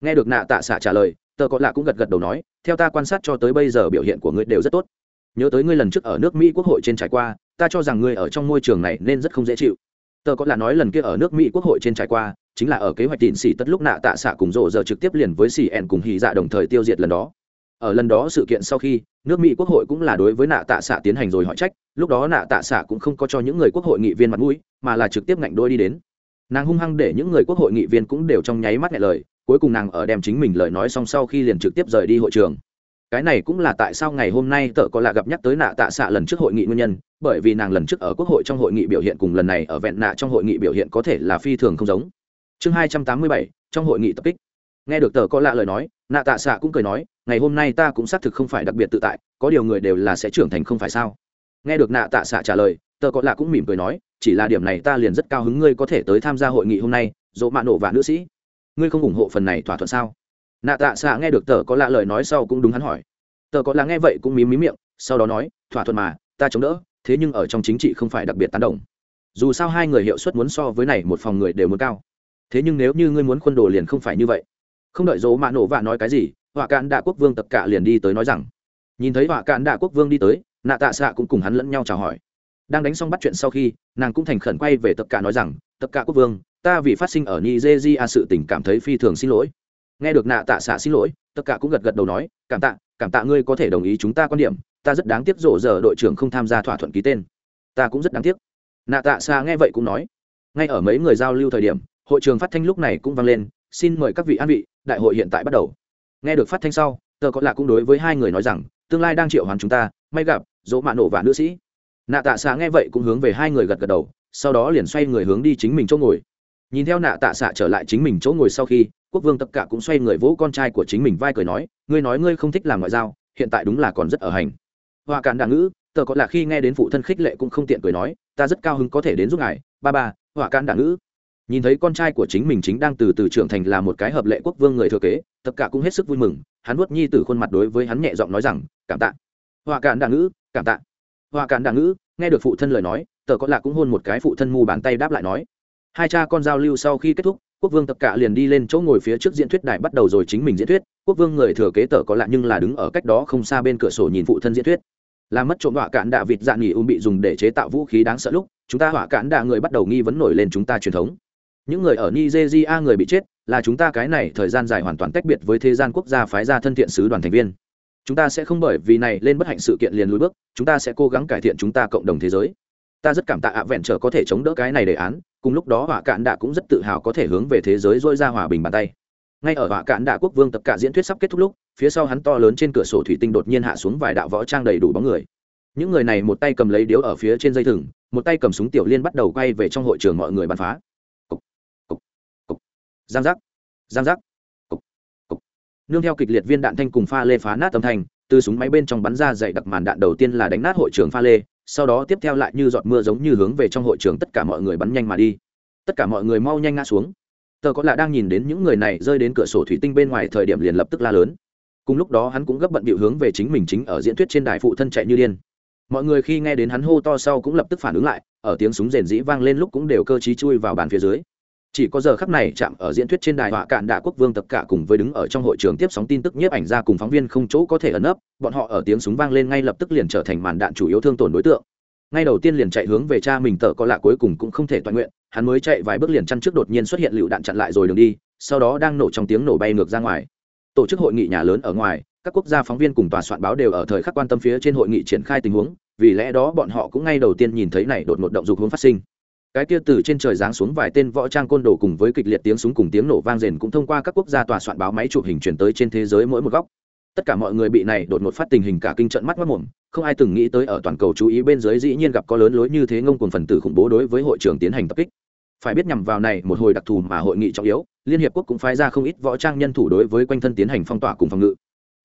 Nghe được nạ tạ xạ trả lời, tờ có lạ cũng gật gật đầu nói, theo ta quan sát cho tới bây giờ biểu hiện của ngươi đều rất tốt. Nhớ tới ngươi lần trước ở nước mỹ quốc hội trên trải qua, ta cho rằng ngươi ở trong môi trường này nên rất không dễ chịu. Tờ có là nói lần kia ở nước mỹ quốc hội trên trải qua, chính là ở kế hoạch tịn xỉ tất lúc nạ tạ xạ cùng rộ giờ trực tiếp liền với xỉ ẹn cùng hì dạ đồng thời tiêu diệt lần đó. Ở lần đó sự kiện sau khi, nước mỹ quốc hội cũng là đối với nạ tạ xạ tiến hành rồi hỏi trách, lúc đó nạ tạ xạ cũng không có cho những người quốc hội nghị viên mặt mũi, mà là trực tiếp ngạnh đôi đi đến nàng hung hăng để những người quốc hội nghị viên cũng đều trong nháy mắt nghe lời, cuối cùng nàng ở đem chính mình lời nói xong sau khi liền trực tiếp rời đi hội trường. Cái này cũng là tại sao ngày hôm nay tợ có lạ gặp nhắc tới nạ tạ xạ lần trước hội nghị nguyên nhân, bởi vì nàng lần trước ở quốc hội trong hội nghị biểu hiện cùng lần này ở vẹn nạ trong hội nghị biểu hiện có thể là phi thường không giống. Chương hai trăm tám mươi bảy, trong hội nghị tập kích. Nghe được tờ có lạ lời nói, nạ tạ xạ cũng cười nói, ngày hôm nay ta cũng xác thực không phải đặc biệt tự tại, có điều người đều là sẽ trưởng thành không phải sao? Nghe được nạ tạ xạ trả lời tờ có lạ cũng mỉm cười nói chỉ là điểm này ta liền rất cao hứng ngươi có thể tới tham gia hội nghị hôm nay, dỗ mạ nổ và nữ sĩ. Ngươi không ủng hộ phần này thỏa thuận sao? Nạ tạ xạ nghe được tờ có lạ lời nói sau cũng đúng hắn hỏi. Tờ có lạ nghe vậy cũng mím mí miệng, sau đó nói, thỏa thuận mà, ta chống đỡ, thế nhưng ở trong chính trị không phải đặc biệt tán đồng. Dù sao hai người hiệu suất muốn so với này một phòng người đều muốn cao. Thế nhưng nếu như ngươi muốn khuôn đồ liền không phải như vậy. Không đợi dỗ mạ nổ và nói cái gì, họa cạn đạ quốc vương tập cả liền đi tới nói rằng. Nhìn thấy họa cạn đạ quốc vương đi tới, nạ tạ xạ cũng cùng hắn lẫn nhau chào hỏi đang đánh xong bắt chuyện sau khi, nàng cũng thành khẩn quay về tập cả nói rằng tập cả quốc vương, ta vì phát sinh ở nigeria sự tình cảm thấy phi thường xin lỗi. Nghe được nạ tạ xạ xin lỗi, tất cả cũng gật gật đầu nói, cảm tạ cảm tạ ngươi có thể đồng ý chúng ta quan điểm, ta rất đáng tiếc rổ giờ đội trưởng không tham gia thỏa thuận ký tên. Ta cũng rất đáng tiếc. Nạ tạ xạ nghe vậy cũng nói, ngay ở mấy người giao lưu thời điểm, hội trường phát thanh lúc này cũng vang lên, xin mời các vị an vị, đại hội hiện tại bắt đầu. Nghe được phát thanh sau, tờ có lạ cũng đối với hai người nói rằng, tương lai đang triệu hoàn chúng ta, may gặp, dỗ mạ nổ và nữ sĩ nạ tạ xạ nghe vậy cũng hướng về hai người gật gật đầu, sau đó liền xoay người hướng đi chính mình chỗ ngồi. Nhìn theo nạ tạ xạ trở lại chính mình chỗ ngồi sau khi, quốc vương tất cả cũng xoay người vỗ con trai của chính mình vai cười nói, ngươi nói ngươi không thích làm ngoại giao, hiện tại đúng là còn rất ở hành. Hoa cản đà ngữ, tờ có là khi nghe đến phụ thân khích lệ cũng không tiện cười nói, ta rất cao hứng có thể đến giúp ngài, ba ba, hoa cản đảng ngữ. Nhìn thấy con trai của chính mình chính đang từ từ trưởng thành là một cái hợp lệ quốc vương người thừa kế, tất cả cũng hết sức vui mừng, hắn vuốt nhi từ khuôn mặt đối với hắn nhẹ giọng nói rằng, cảm tạ. Hoa cản đảng ngữ, cảm tạ họa cản đảng ngữ, nghe được phụ thân lời nói, tờ có lạ cũng hôn một cái phụ thân mù bàn tay đáp lại nói. Hai cha con giao lưu sau khi kết thúc, quốc vương tập cả liền đi lên chỗ ngồi phía trước diễn thuyết đài bắt đầu rồi chính mình diễn thuyết. Quốc vương người thừa kế tờ có lạ nhưng là đứng ở cách đó không xa bên cửa sổ nhìn phụ thân diễn thuyết. Làm mất trộm họa cản đạ vịt dạn nghỉ ung bị dùng để chế tạo vũ khí đáng sợ lúc, chúng ta họa cản đạ người bắt đầu nghi vấn nổi lên chúng ta truyền thống. Những người ở nigeria người bị chết, là chúng ta cái này thời gian dài hoàn toàn tách biệt với thế gian quốc gia phái ra thân thiện sứ đoàn thành viên chúng ta sẽ không bởi vì này lên bất hạnh sự kiện liền lùi bước chúng ta sẽ cố gắng cải thiện chúng ta cộng đồng thế giới ta rất cảm tạ ạ vẹn trở có thể chống đỡ cái này đề án cùng lúc đó họa cạn đạ cũng rất tự hào có thể hướng về thế giới dôi ra hòa bình bàn tay ngay ở họa cạn đạ quốc vương tập cả diễn thuyết sắp kết thúc lúc phía sau hắn to lớn trên cửa sổ thủy tinh đột nhiên hạ xuống vài đạo võ trang đầy đủ bóng người những người này một tay cầm lấy điếu ở phía trên dây thừng một tay cầm súng tiểu liên bắt đầu quay về trong hội trường mọi người bắn phá cục, cục, cục. giang giác giang giác nương theo kịch liệt viên đạn thanh cùng pha lê phá nát âm thanh, từ súng máy bên trong bắn ra dày đặc màn đạn đầu tiên là đánh nát hội trường pha lê, sau đó tiếp theo lại như giọt mưa giống như hướng về trong hội trường tất cả mọi người bắn nhanh mà đi. Tất cả mọi người mau nhanh ngã xuống. Tờ có lạ đang nhìn đến những người này rơi đến cửa sổ thủy tinh bên ngoài thời điểm liền lập tức la lớn. Cùng lúc đó hắn cũng gấp bận bịu hướng về chính mình chính ở diễn thuyết trên đài phụ thân chạy như điên. Mọi người khi nghe đến hắn hô to sau cũng lập tức phản ứng lại, ở tiếng súng rền dĩ vang lên lúc cũng đều cơ t chui vào bàn phía dưới chỉ có giờ khắc này chạm ở diễn thuyết trên đài họa cạn đạ quốc vương tập cả cùng với đứng ở trong hội trường tiếp sóng tin tức nhiếp ảnh ra cùng phóng viên không chỗ có thể ẩn nấp, bọn họ ở tiếng súng vang lên ngay lập tức liền trở thành màn đạn chủ yếu thương tổn đối tượng. Ngay đầu tiên liền chạy hướng về cha mình tờ có lạ cuối cùng cũng không thể toàn nguyện, hắn mới chạy vài bước liền chăn trước đột nhiên xuất hiện lựu đạn chặn lại rồi đường đi, sau đó đang nổ trong tiếng nổ bay ngược ra ngoài. Tổ chức hội nghị nhà lớn ở ngoài, các quốc gia phóng viên cùng tòa soạn báo đều ở thời khắc quan tâm phía trên hội nghị triển khai tình huống, vì lẽ đó bọn họ cũng ngay đầu tiên nhìn thấy này đột ngột động dục hướng phát sinh cái kia từ trên trời giáng xuống vài tên võ trang côn đồ cùng với kịch liệt tiếng súng cùng tiếng nổ vang rền cũng thông qua các quốc gia tòa soạn báo máy chụp hình chuyển tới trên thế giới mỗi một góc. Tất cả mọi người bị này đột ngột phát tình hình cả kinh trận mắt mất mồm, không ai từng nghĩ tới ở toàn cầu chú ý bên dưới dĩ nhiên gặp có lớn lối như thế ngông cuồng phần tử khủng bố đối với hội trường tiến hành tập kích. Phải biết nhằm vào này, một hồi đặc thù mà hội nghị trọng yếu, liên hiệp quốc cũng phái ra không ít võ trang nhân thủ đối với quanh thân tiến hành phong tỏa cùng phòng ngự.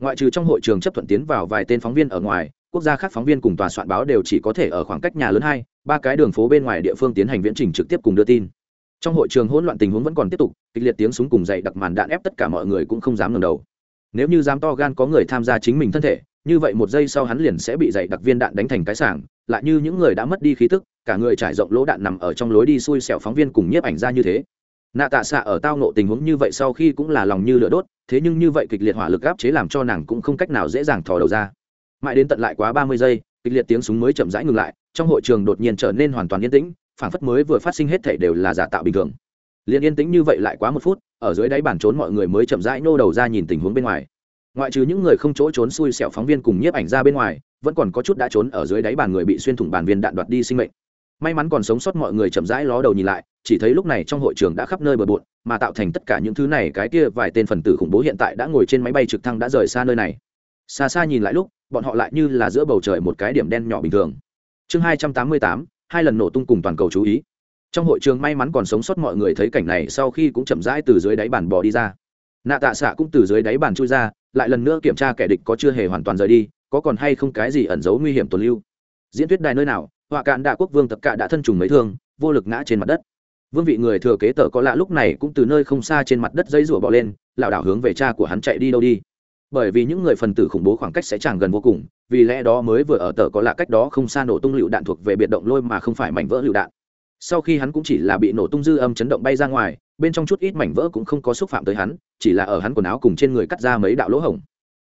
Ngoại trừ trong hội trường chấp thuận tiến vào vài tên phóng viên ở ngoài quốc gia khác phóng viên cùng tòa soạn báo đều chỉ có thể ở khoảng cách nhà lớn hai, ba cái đường phố bên ngoài địa phương tiến hành viễn trình trực tiếp cùng đưa tin. Trong hội trường hỗn loạn tình huống vẫn còn tiếp tục, kịch liệt tiếng súng cùng dậy đặc màn đạn ép tất cả mọi người cũng không dám ngẩng đầu. Nếu như dám to gan có người tham gia chính mình thân thể, như vậy một giây sau hắn liền sẽ bị dậy đặc viên đạn đánh thành cái sảng, lại như những người đã mất đi khí tức, cả người trải rộng lỗ đạn nằm ở trong lối đi xui xẻo phóng viên cùng nhiếp ảnh ra như thế. Nạ tạ xạ ở tao nộ tình huống như vậy sau khi cũng là lòng như lửa đốt, thế nhưng như vậy kịch liệt hỏa lực áp chế làm cho nàng cũng không cách nào dễ dàng thò đầu ra mãi đến tận lại quá ba mươi giây, kịch liệt tiếng súng mới chậm rãi ngừng lại, trong hội trường đột nhiên trở nên hoàn toàn yên tĩnh, phảng phất mới vừa phát sinh hết thể đều là giả tạo bình thường. Liền yên tĩnh như vậy lại quá một phút, ở dưới đáy bàn trốn mọi người mới chậm rãi nô đầu ra nhìn tình huống bên ngoài. Ngoại trừ những người không chỗ trốn xui xẻo phóng viên cùng nhiếp ảnh ra bên ngoài, vẫn còn có chút đã trốn ở dưới đáy bàn người bị xuyên thủng bàn viên đạn đoạt đi sinh mệnh. May mắn còn sống sót mọi người chậm rãi ló đầu nhìn lại, chỉ thấy lúc này trong hội trường đã khắp nơi bờ bộn, mà tạo thành tất cả những thứ này, cái kia vài tên phần tử khủng bố hiện tại đã ngồi trên máy bay trực thăng đã rời xa nơi này. Xa xa nhìn lại lúc bọn họ lại như là giữa bầu trời một cái điểm đen nhỏ bình thường. Chương hai trăm tám mươi tám, hai lần nổ tung cùng toàn cầu chú ý. Trong hội trường may mắn còn sống sót mọi người thấy cảnh này sau khi cũng chậm rãi từ dưới đáy bàn bò đi ra. Nạ tạ xạ cũng từ dưới đáy bàn chui ra, lại lần nữa kiểm tra kẻ địch có chưa hề hoàn toàn rời đi, có còn hay không cái gì ẩn giấu nguy hiểm tồn lưu. Diễn thuyết đài nơi nào, họa cạn đạ quốc vương tập cạ đã thân trùng mấy thương, vô lực ngã trên mặt đất. Vương vị người thừa kế tờ có lạ lúc này cũng từ nơi không xa trên mặt đất dây rủa bò lên, lảo đảo hướng về cha của hắn chạy đi đâu đi bởi vì những người phần tử khủng bố khoảng cách sẽ chẳng gần vô cùng, vì lẽ đó mới vừa ở tờ có lạ cách đó không xa nổ tung lựu đạn thuộc về biệt động lôi mà không phải mảnh vỡ lựu đạn. Sau khi hắn cũng chỉ là bị nổ tung dư âm chấn động bay ra ngoài, bên trong chút ít mảnh vỡ cũng không có xúc phạm tới hắn, chỉ là ở hắn quần áo cùng trên người cắt ra mấy đạo lỗ hổng.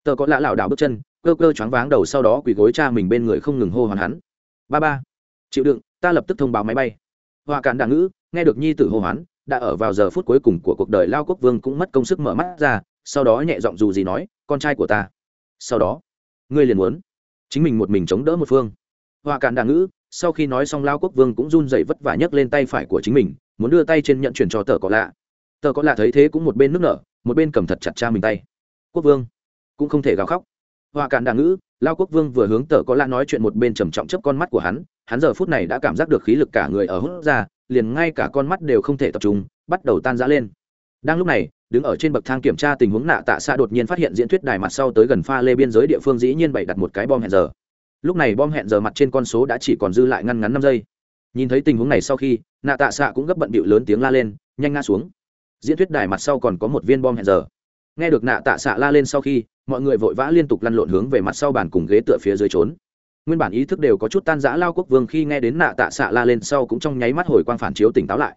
Tờ có lạ lảo đảo bước chân, cơ cơ choáng váng đầu sau đó quỳ gối cha mình bên người không ngừng hô hoán hắn. Ba ba, chịu đựng, ta lập tức thông báo máy bay. Hoa cản đảng ngữ, nghe được nhi tử hô hoán, đã ở vào giờ phút cuối cùng của cuộc đời lao quốc vương cũng mất công sức mở mắt ra, sau đó nhẹ giọng dù gì nói con trai của ta. Sau đó, ngươi liền muốn chính mình một mình chống đỡ một phương. Hoa cạn đà ngữ, sau khi nói xong lao quốc vương cũng run dậy vất vả nhấc lên tay phải của chính mình, muốn đưa tay trên nhận chuyển cho tờ có lạ. Tờ có lạ thấy thế cũng một bên nước nở, một bên cầm thật chặt cha mình tay. Quốc vương, cũng không thể gào khóc. Hoa cạn đà ngữ, lao quốc vương vừa hướng tờ có lạ nói chuyện một bên trầm trọng chấp con mắt của hắn hắn giờ phút này đã cảm giác được khí lực cả người ở hút ra, liền ngay cả con mắt đều không thể tập trung, bắt đầu tan rã lên. Đang lúc này đứng ở trên bậc thang kiểm tra tình huống nạ tạ xạ đột nhiên phát hiện diễn thuyết đài mặt sau tới gần pha lê biên giới địa phương dĩ nhiên bày đặt một cái bom hẹn giờ. Lúc này bom hẹn giờ mặt trên con số đã chỉ còn dư lại ngăn ngắn năm giây. Nhìn thấy tình huống này sau khi, nạ tạ xạ cũng gấp bận bịu lớn tiếng la lên, nhanh ngã xuống. Diễn thuyết đài mặt sau còn có một viên bom hẹn giờ. Nghe được nạ tạ xạ la lên sau khi, mọi người vội vã liên tục lăn lộn hướng về mặt sau bàn cùng ghế tựa phía dưới trốn. Nguyên bản ý thức đều có chút tan giã lao quốc vương khi nghe đến nạ tạ xạ la lên sau cũng trong nháy mắt hồi quang phản chiếu tỉnh táo lại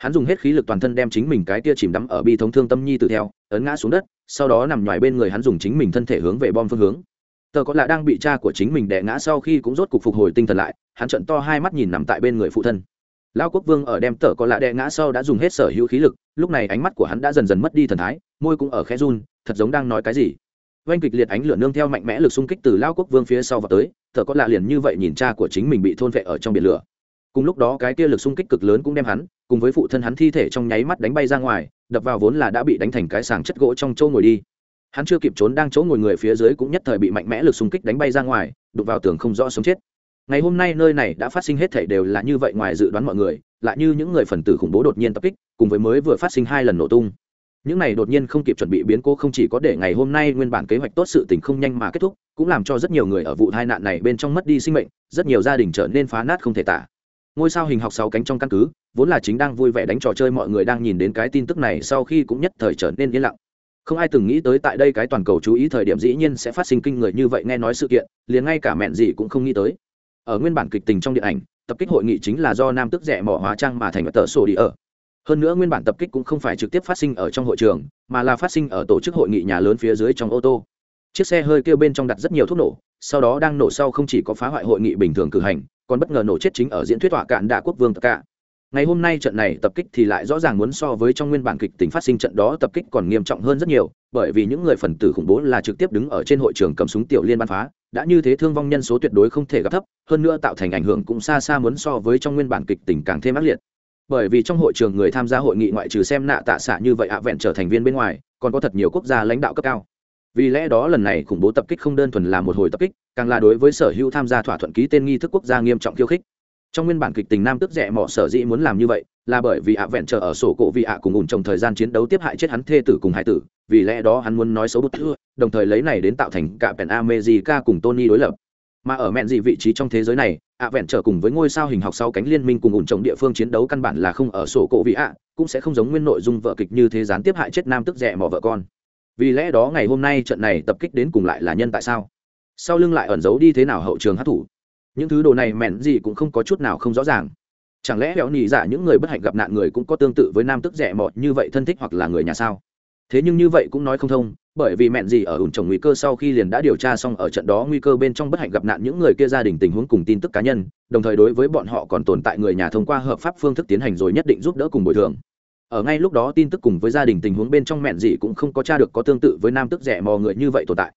hắn dùng hết khí lực toàn thân đem chính mình cái tia chìm đắm ở bi thống thương tâm nhi tự theo, ấn ngã xuống đất, sau đó nằm ngoài bên người hắn dùng chính mình thân thể hướng về bom phương hướng. Tờ có lạ đang bị cha của chính mình đè ngã sau khi cũng rốt cục phục hồi tinh thần lại, hắn trận to hai mắt nhìn nằm tại bên người phụ thân. Lao quốc vương ở đem tờ có lạ đè ngã sau đã dùng hết sở hữu khí lực, lúc này ánh mắt của hắn đã dần dần mất đi thần thái, môi cũng ở khe run, thật giống đang nói cái gì. Oanh kịch liệt ánh lửa nương theo mạnh mẽ lực xung kích từ lao quốc vương phía sau và tới, tờ có lạ liền như vậy nhìn cha của chính mình bị thôn vệ ở trong biển lửa cùng lúc đó cái kia lực xung kích cực lớn cũng đem hắn, cùng với phụ thân hắn thi thể trong nháy mắt đánh bay ra ngoài, đập vào vốn là đã bị đánh thành cái sàng chất gỗ trong chỗ ngồi đi. Hắn chưa kịp trốn đang chỗ ngồi người phía dưới cũng nhất thời bị mạnh mẽ lực xung kích đánh bay ra ngoài, đụng vào tường không rõ sống chết. Ngày hôm nay nơi này đã phát sinh hết thảy đều là như vậy ngoài dự đoán mọi người, lại như những người phần tử khủng bố đột nhiên tập kích, cùng với mới vừa phát sinh hai lần nổ tung. Những này đột nhiên không kịp chuẩn bị biến cố không chỉ có để ngày hôm nay nguyên bản kế hoạch tốt sự tình không nhanh mà kết thúc, cũng làm cho rất nhiều người ở vụ tai nạn này bên trong mất đi sinh mệnh, rất nhiều gia đình trở nên phá nát không thể tả ngôi sao hình học sáu cánh trong căn cứ, vốn là chính đang vui vẻ đánh trò chơi mọi người đang nhìn đến cái tin tức này sau khi cũng nhất thời trở nên yên lặng. Không ai từng nghĩ tới tại đây cái toàn cầu chú ý thời điểm dĩ nhiên sẽ phát sinh kinh người như vậy nghe nói sự kiện, liền ngay cả mẹn gì cũng không nghĩ tới. Ở nguyên bản kịch tình trong điện ảnh, tập kích hội nghị chính là do nam tức rẻ mỏ hóa trang mà thành tờ sổ đi ở. Hơn nữa nguyên bản tập kích cũng không phải trực tiếp phát sinh ở trong hội trường, mà là phát sinh ở tổ chức hội nghị nhà lớn phía dưới trong ô tô. Chiếc xe hơi kêu bên trong đặt rất nhiều thuốc nổ, sau đó đang nổ sau không chỉ có phá hoại hội nghị bình thường cử hành còn bất ngờ nổ chết chính ở diễn thuyết họa cạn đạ quốc vương tất cả. Ngày hôm nay trận này tập kích thì lại rõ ràng muốn so với trong nguyên bản kịch tính phát sinh trận đó tập kích còn nghiêm trọng hơn rất nhiều, bởi vì những người phần tử khủng bố là trực tiếp đứng ở trên hội trường cầm súng tiểu liên bắn phá, đã như thế thương vong nhân số tuyệt đối không thể gặp thấp, hơn nữa tạo thành ảnh hưởng cũng xa xa muốn so với trong nguyên bản kịch tình càng thêm ác liệt. Bởi vì trong hội trường người tham gia hội nghị ngoại trừ xem nạ tạ xạ như vậy ạ vẹn trở thành viên bên ngoài, còn có thật nhiều quốc gia lãnh đạo cấp cao vì lẽ đó lần này khủng bố tập kích không đơn thuần là một hồi tập kích, càng là đối với sở hữu tham gia thỏa thuận ký tên nghi thức quốc gia nghiêm trọng khiêu khích. Trong nguyên bản kịch tình nam tức rẻ mỏ sở dĩ muốn làm như vậy, là bởi vì ạ vẹn trở ở sổ cổ vì ạ cùng ủn trong thời gian chiến đấu tiếp hại chết hắn thê tử cùng hải tử, vì lẽ đó hắn muốn nói xấu bút thưa đồng thời lấy này đến tạo thành cả pèn amejica cùng tony đối lập. Mà ở mẹn gì vị trí trong thế giới này, ạ vẹn trở cùng với ngôi sao hình học sau cánh liên minh cùng ủn trồng địa phương chiến đấu căn bản là không ở sổ cổ vị ạ, cũng sẽ không giống nguyên nội dung vợ kịch như thế gián tiếp hại chết nam tức rẻ mỏ vợ con vì lẽ đó ngày hôm nay trận này tập kích đến cùng lại là nhân tại sao? Sau lưng lại ẩn giấu đi thế nào hậu trường hát thủ? Những thứ đồ này mẹn gì cũng không có chút nào không rõ ràng. Chẳng lẽ héo nhị giả dạ những người bất hạnh gặp nạn người cũng có tương tự với nam tức rẻ mọt như vậy thân thích hoặc là người nhà sao? Thế nhưng như vậy cũng nói không thông, bởi vì mẹn gì ở ủn trồng nguy cơ sau khi liền đã điều tra xong ở trận đó nguy cơ bên trong bất hạnh gặp nạn những người kia gia đình tình huống cùng tin tức cá nhân, đồng thời đối với bọn họ còn tồn tại người nhà thông qua hợp pháp phương thức tiến hành rồi nhất định giúp đỡ cùng bồi thường ở ngay lúc đó tin tức cùng với gia đình tình huống bên trong mẹn gì cũng không có tra được có tương tự với nam tức rẻ mò người như vậy tồn tại.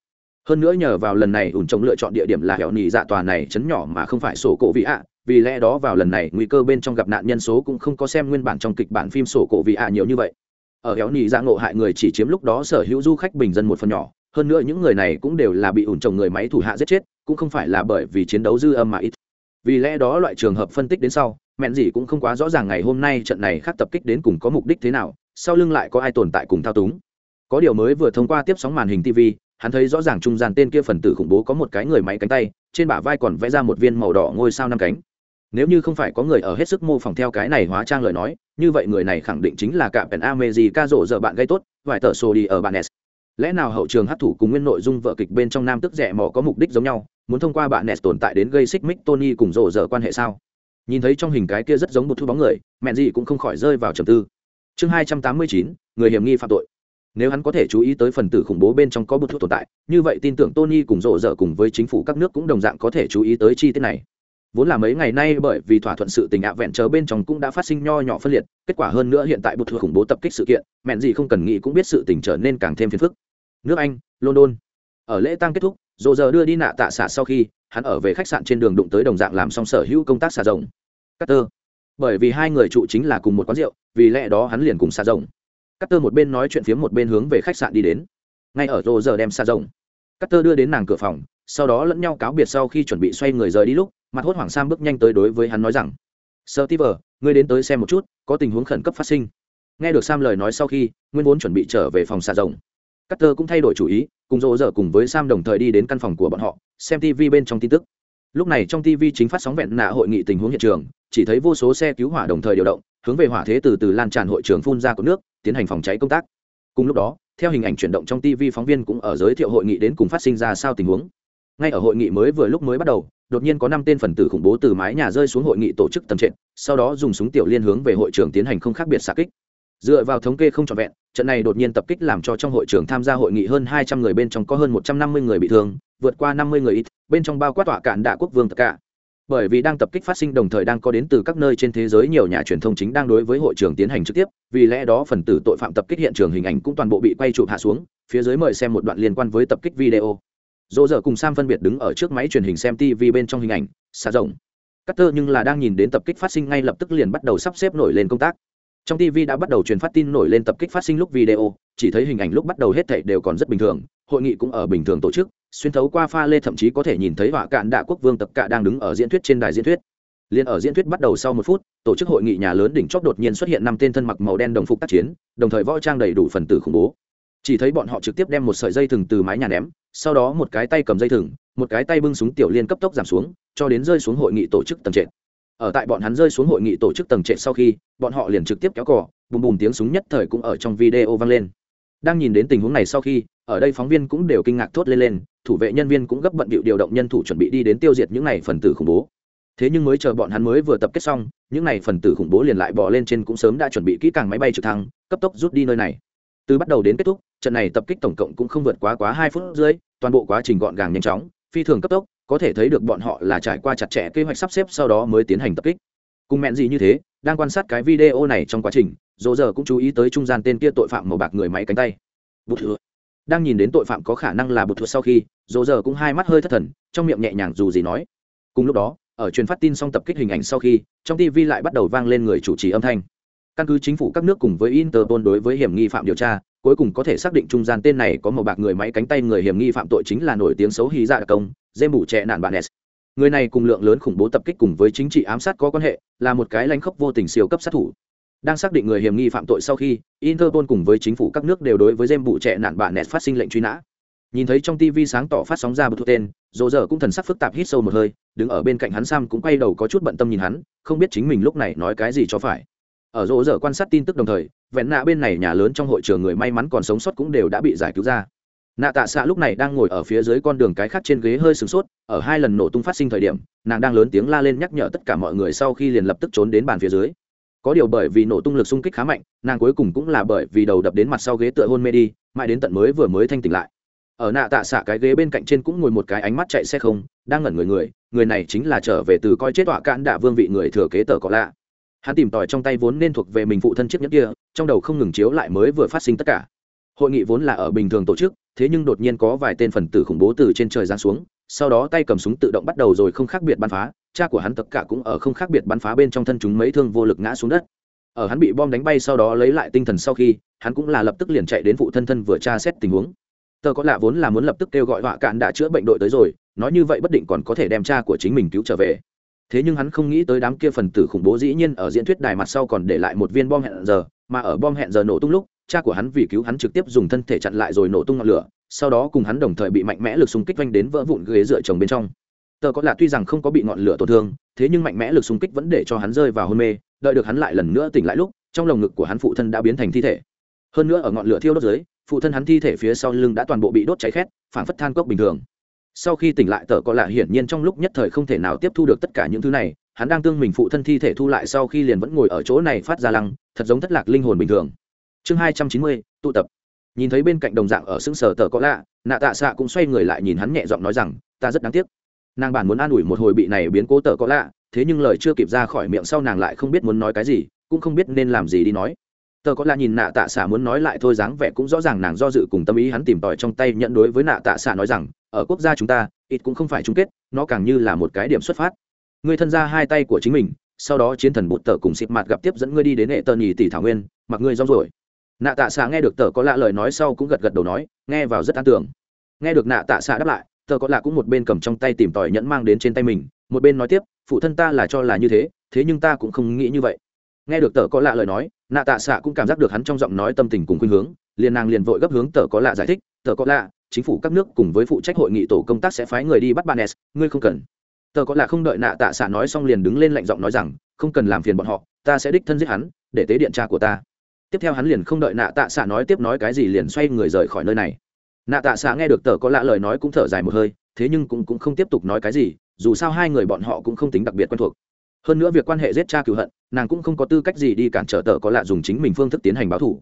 Hơn nữa nhờ vào lần này ủn trồng lựa chọn địa điểm là hẻo nỉ dạ tòa này chấn nhỏ mà không phải sổ cổ vị ạ, vì lẽ đó vào lần này nguy cơ bên trong gặp nạn nhân số cũng không có xem nguyên bản trong kịch bản phim sổ cổ vị ạ nhiều như vậy. Ở hẻo nỉ dạ ngộ hại người chỉ chiếm lúc đó sở hữu du khách bình dân một phần nhỏ, hơn nữa những người này cũng đều là bị ủn trồng người máy thủ hạ giết chết, cũng không phải là bởi vì chiến đấu dư âm mà ít. Vì lẽ đó loại trường hợp phân tích đến sau mẹn gì cũng không quá rõ ràng ngày hôm nay trận này khác tập kích đến cùng có mục đích thế nào, sau lưng lại có ai tồn tại cùng thao túng. Có điều mới vừa thông qua tiếp sóng màn hình tv hắn thấy rõ ràng trung gian tên kia phần tử khủng bố có một cái người máy cánh tay, trên bả vai còn vẽ ra một viên màu đỏ ngôi sao năm cánh. Nếu như không phải có người ở hết sức mô phỏng theo cái này hóa trang lời nói, như vậy người này khẳng định chính là cả pèn amezi ca rổ dở bạn gây tốt, vài tờ sô đi ở bạn s lẽ nào hậu trường hát thủ cùng nguyên nội dung vợ kịch bên trong nam tức rẻ mò có mục đích giống nhau, muốn thông qua bạn s tồn tại đến gây xích mích tony cùng rổ dở quan hệ sao? Nhìn thấy trong hình cái kia rất giống một thu bóng người, mẹn gì cũng không khỏi rơi vào trầm tư. Chương hai trăm tám mươi chín, người hiểm nghi phạm tội. Nếu hắn có thể chú ý tới phần tử khủng bố bên trong có bút thuốc tồn tại, như vậy tin tưởng tony cùng rộ rợ cùng với chính phủ các nước cũng đồng dạng có thể chú ý tới chi tiết này. Vốn là mấy ngày nay bởi vì thỏa thuận sự tình ạ vẹn chờ bên trong cũng đã phát sinh nho nhỏ phân liệt, kết quả hơn nữa hiện tại bút thuốc khủng bố tập kích sự kiện, mẹn gì không cần nghĩ cũng biết sự tình trở nên càng thêm phiền phức. Nước anh, london. Ở lễ tăng kết thúc dồ giờ đưa đi nạ tạ xạ sau khi hắn ở về khách sạn trên đường đụng tới đồng dạng làm xong sở hữu công tác xà rồng Carter. bởi vì hai người trụ chính là cùng một quán rượu vì lẽ đó hắn liền cùng xà rồng Carter một bên nói chuyện phía một bên hướng về khách sạn đi đến. Ngay ở dồ giờ đem xà rộng. Carter đưa đến nàng cửa phòng, sau đó lẫn nhau cáo biệt sau khi chuẩn bị xoay người rời đi lúc, mặt hốt hoảng Sam bước nhanh tới đối với hắn nói rằng: "Steve, ngươi đến tới xem một chút, có tình huống khẩn cấp phát sinh." Nghe được Sam lời nói sau khi, Nguyên vốn chuẩn bị trở về phòng xà rộng. Carter cũng thay đổi chủ ý, cùng rồ giờ cùng với Sam đồng thời đi đến căn phòng của bọn họ, xem TV bên trong tin tức. lúc này trong tv chính phát sóng vẹn nạ hội nghị tình huống hiện trường chỉ thấy vô số xe cứu hỏa đồng thời điều động hướng về hỏa thế từ từ lan tràn hội trường phun ra của nước tiến hành phòng cháy công tác. Cùng lúc đó theo hình ảnh chuyển động trong tv phóng viên cũng ở giới thiệu hội nghị đến cùng phát sinh ra sao tình huống. Ngay ở hội nghị mới vừa lúc mới bắt đầu đột nhiên có năm tên phần tử khủng bố từ mái nhà rơi xuống hội nghị tổ chức tầm trệt sau đó dùng súng tiểu liên hướng về hội trường tiến hành không khác biệt xạ kích. Dựa vào thống kê không trọn vẹn trận này đột nhiên tập kích làm cho trong hội trường tham gia hội nghị hơn hai trăm người bên trong có hơn một trăm năm mươi người bị thương, vượt qua năm mươi người ít, bên trong bao quát tọa cạn đạ quốc vương tất cả. Bởi vì đang tập kích phát sinh đồng thời đang có đến từ các nơi trên thế giới nhiều nhà truyền thông chính đang đối với hội trường tiến hành trực tiếp, vì lẽ đó phần tử tội phạm tập kích hiện trường hình ảnh cũng toàn bộ bị quay chụp hạ xuống, phía dưới mời xem một đoạn liên quan với tập kích video. Dỗ dở cùng sam phân biệt đứng ở trước máy truyền hình xem tv bên trong hình ảnh xa rộng. Carter nhưng là đang nhìn đến tập kích phát sinh ngay lập tức liền bắt đầu sắp xếp nổi lên công tác trong tv đã bắt đầu truyền phát tin nổi lên tập kích phát sinh lúc video, chỉ thấy hình ảnh lúc bắt đầu hết thảy đều còn rất bình thường, hội nghị cũng ở bình thường tổ chức, xuyên thấu qua pha lê thậm chí có thể nhìn thấy họa cạn đạ quốc vương tập cạ đang đứng ở diễn thuyết trên đài diễn thuyết. Liên ở diễn thuyết bắt đầu sau một phút, tổ chức hội nghị nhà lớn đỉnh chóp đột nhiên xuất hiện năm tên thân mặc màu đen đồng phục tác chiến, đồng thời võ trang đầy đủ phần tử khủng bố. Chỉ thấy bọn họ trực tiếp đem một sợi dây thừng từ mái nhà ném, sau đó một cái tay cầm dây thừng, một cái tay bưng súng tiểu liên cấp tốc giảm xuống, cho đến rơi xuống hội nghị tổ chức tầng trệt ở tại bọn hắn rơi xuống hội nghị tổ chức tầng trệt sau khi, bọn họ liền trực tiếp kéo cò, bùm bùm tiếng súng nhất thời cũng ở trong video vang lên. Đang nhìn đến tình huống này sau khi, ở đây phóng viên cũng đều kinh ngạc thốt lên lên, thủ vệ nhân viên cũng gấp bận bịu điều động nhân thủ chuẩn bị đi đến tiêu diệt những này phần tử khủng bố. Thế nhưng mới chờ bọn hắn mới vừa tập kết xong, những này phần tử khủng bố liền lại bỏ lên trên cũng sớm đã chuẩn bị kỹ càng máy bay trực thăng, cấp tốc rút đi nơi này. Từ bắt đầu đến kết thúc, trận này tập kích tổng cộng cũng không vượt quá quá hai phút rưỡi, toàn bộ quá trình gọn gàng nhanh chóng, phi thường cấp tốc có thể thấy được bọn họ là trải qua chặt chẽ kế hoạch sắp xếp sau đó mới tiến hành tập kích. Cùng mẹn gì như thế, đang quan sát cái video này trong quá trình dỗ giờ cũng chú ý tới trung gian tên kia tội phạm màu bạc người máy cánh tay. Bụt thừa đang nhìn đến tội phạm có khả năng là bụt thừa sau khi dỗ giờ cũng hai mắt hơi thất thần, trong miệng nhẹ nhàng dù gì nói. Cùng lúc đó, ở truyền phát tin xong tập kích hình ảnh sau khi, trong tv lại bắt đầu vang lên người chủ trì âm thanh. Căn cứ chính phủ các nước cùng với interpol đối với hiểm nghi phạm điều tra cuối cùng có thể xác định trung gian tên này có màu bạc người máy cánh tay người hiểm nghi phạm tội chính là nổi tiếng xấu hy dạ đặc công, dê mủ trẻ nạn bạn s người này cùng lượng lớn khủng bố tập kích cùng với chính trị ám sát có quan hệ, là một cái lãnh khốc vô tình siêu cấp sát thủ. Đang xác định người hiểm nghi phạm tội sau khi, interpol cùng với chính phủ các nước đều đối với dêm bủ trẻ nạn bạn s phát sinh lệnh truy nã. Nhìn thấy trong tv sáng tỏ phát sóng ra một thuộc tên dỗ dở cũng thần sắc phức tạp hít sâu một hơi, đứng ở bên cạnh hắn sam cũng quay đầu có chút bận tâm nhìn hắn, không biết chính mình lúc này nói cái gì cho phải ở rỗ giờ quan sát tin tức đồng thời, vẹn nạ bên này nhà lớn trong hội trường người may mắn còn sống sót cũng đều đã bị giải cứu ra. Nạ tạ xạ lúc này đang ngồi ở phía dưới con đường cái khác trên ghế hơi sửng sốt, ở hai lần nổ tung phát sinh thời điểm, nàng đang lớn tiếng la lên nhắc nhở tất cả mọi người sau khi liền lập tức trốn đến bàn phía dưới. Có điều bởi vì nổ tung lực xung kích khá mạnh, nàng cuối cùng cũng là bởi vì đầu đập đến mặt sau ghế tựa hôn mê đi, mãi đến tận mới vừa mới thanh tỉnh lại. Ở nạ tạ xạ cái ghế bên cạnh trên cũng ngồi một cái ánh mắt chạy xe không, đang ngẩn người người người này chính là trở về từ coi chết tọa cạn đạ vương vị người thừa kế tờ có lạ hắn tìm tòi trong tay vốn nên thuộc về mình phụ thân chiếc nhất kia, trong đầu không ngừng chiếu lại mới vừa phát sinh tất cả. Hội nghị vốn là ở bình thường tổ chức, thế nhưng đột nhiên có vài tên phần tử khủng bố từ trên trời giáng xuống, sau đó tay cầm súng tự động bắt đầu rồi không khác biệt bắn phá, cha của hắn tất cả cũng ở không khác biệt bắn phá bên trong thân chúng mấy thương vô lực ngã xuống đất. Ở hắn bị bom đánh bay sau đó lấy lại tinh thần sau khi, hắn cũng là lập tức liền chạy đến phụ thân thân vừa tra xét tình huống. Tờ có lạ vốn là muốn lập tức kêu gọi họa cạn đã chữa bệnh đội tới rồi, nói như vậy bất định còn có thể đem cha của chính mình cứu trở về thế nhưng hắn không nghĩ tới đám kia phần tử khủng bố dĩ nhiên ở diễn thuyết đài mặt sau còn để lại một viên bom hẹn giờ, mà ở bom hẹn giờ nổ tung lúc, cha của hắn vì cứu hắn trực tiếp dùng thân thể chặn lại rồi nổ tung ngọn lửa, sau đó cùng hắn đồng thời bị mạnh mẽ lực xung kích vanh đến vỡ vụn ghế dựa chồng bên trong. Tờ có là tuy rằng không có bị ngọn lửa tổn thương, thế nhưng mạnh mẽ lực xung kích vẫn để cho hắn rơi vào hôn mê, đợi được hắn lại lần nữa tỉnh lại lúc, trong lồng ngực của hắn phụ thân đã biến thành thi thể. Hơn nữa ở ngọn lửa thiêu đốt dưới, phụ thân hắn thi thể phía sau lưng đã toàn bộ bị đốt cháy khét phản phất than cốc bình thường sau khi tỉnh lại tờ có lạ hiển nhiên trong lúc nhất thời không thể nào tiếp thu được tất cả những thứ này, hắn đang tương mình phụ thân thi thể thu lại sau khi liền vẫn ngồi ở chỗ này phát ra lăng, thật giống thất lạc linh hồn bình thường. Chương hai trăm chín mươi, tụ tập. Nhìn thấy bên cạnh đồng dạng ở xứng sở tờ có lạ, nạ tạ xạ cũng xoay người lại nhìn hắn nhẹ giọng nói rằng, ta rất đáng tiếc. Nàng bản muốn an ủi một hồi bị này biến cố tờ có lạ, thế nhưng lời chưa kịp ra khỏi miệng sau nàng lại không biết muốn nói cái gì, cũng không biết nên làm gì đi nói. Tờ có lạ nhìn nạ tạ xạ muốn nói lại thôi dáng vẻ cũng rõ ràng nàng do dự cùng tâm ý hắn tìm tòi trong tay nhận đối với nạ tạ xạ nói rằng ở quốc gia chúng ta, ít cũng không phải chung kết, nó càng như là một cái điểm xuất phát. Ngươi thân ra hai tay của chính mình, sau đó chiến thần bụt tờ cùng xịt mặt gặp tiếp dẫn ngươi đi đến hệ tờ nhì tỷ thảo nguyên, mặc ngươi rong rồi nạ tạ xạ nghe được tờ có lạ lời nói sau cũng gật gật đầu nói, nghe vào rất an tưởng nghe được nạ tạ xạ đáp lại, tờ có lạ cũng một bên cầm trong tay tìm tòi nhẫn mang đến trên tay mình, một bên nói tiếp, phụ thân ta là cho là như thế thế nhưng ta cũng không nghĩ như vậy. Nghe được tờ có lạ lời nói, nạ tạ xạ cũng cảm giác được hắn trong giọng nói tâm tình cùng khuynh hướng, liền nàng liền vội gấp hướng tờ có lạ giải thích, tờ có lạ chính phủ các nước cùng với phụ trách hội nghị tổ công tác sẽ phái người đi bắt bạn s ngươi không cần. Tờ có là không đợi nạ tạ xạ nói xong liền đứng lên lạnh giọng nói rằng không cần làm phiền bọn họ ta sẽ đích thân giết hắn để tế điện cha của ta. Tiếp theo hắn liền không đợi nạ tạ xạ nói tiếp nói cái gì liền xoay người rời khỏi nơi này. Nạ tạ xạ nghe được tờ có lạ lời nói cũng thở dài một hơi thế nhưng cũng, cũng không tiếp tục nói cái gì dù sao hai người bọn họ cũng không tính đặc biệt quen thuộc. Hơn nữa việc quan hệ giết cha cựu hận nàng cũng không có tư cách gì đi cản trở tờ có lạ dùng chính mình phương thức tiến hành báo thủ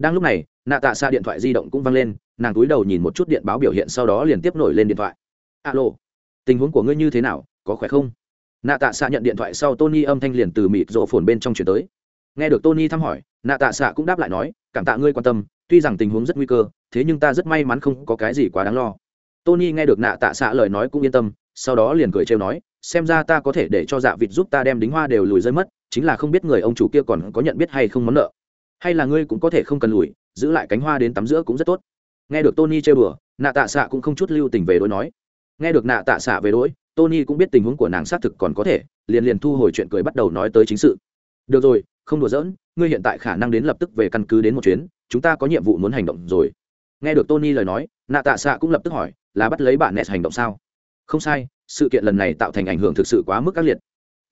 đang lúc này, nạ tạ xa điện thoại di động cũng văng lên, nàng túi đầu nhìn một chút điện báo biểu hiện sau đó liền tiếp nổi lên điện thoại. Alo, tình huống của ngươi như thế nào, có khỏe không? Nạ tạ xạ nhận điện thoại sau tony âm thanh liền từ mịt rộ phồn bên trong chuyển tới. Nghe được tony thăm hỏi, nạ tạ xạ cũng đáp lại nói, cảm tạ ngươi quan tâm, tuy rằng tình huống rất nguy cơ, thế nhưng ta rất may mắn không có cái gì quá đáng lo. Tony nghe được nạ tạ xạ lời nói cũng yên tâm, sau đó liền cười trêu nói, xem ra ta có thể để cho dạ vịt giúp ta đem đính hoa đều lùi rơi mất, chính là không biết người ông chủ kia còn có nhận biết hay không món nợ hay là ngươi cũng có thể không cần lùi, giữ lại cánh hoa đến tắm giữa cũng rất tốt. Nghe được tony chơi bừa nạ tạ xạ cũng không chút lưu tình về đối nói. Nghe được nạ tạ xạ về đối tony cũng biết tình huống của nàng xác thực còn có thể, liền liền thu hồi chuyện cười bắt đầu nói tới chính sự. Được rồi, không đùa giỡn, ngươi hiện tại khả năng đến lập tức về căn cứ đến một chuyến, chúng ta có nhiệm vụ muốn hành động rồi. Nghe được tony lời nói, nạ tạ xạ cũng lập tức hỏi, là bắt lấy bạn nẹt hành động sao? Không sai, sự kiện lần này tạo thành ảnh hưởng thực sự quá mức ác liệt.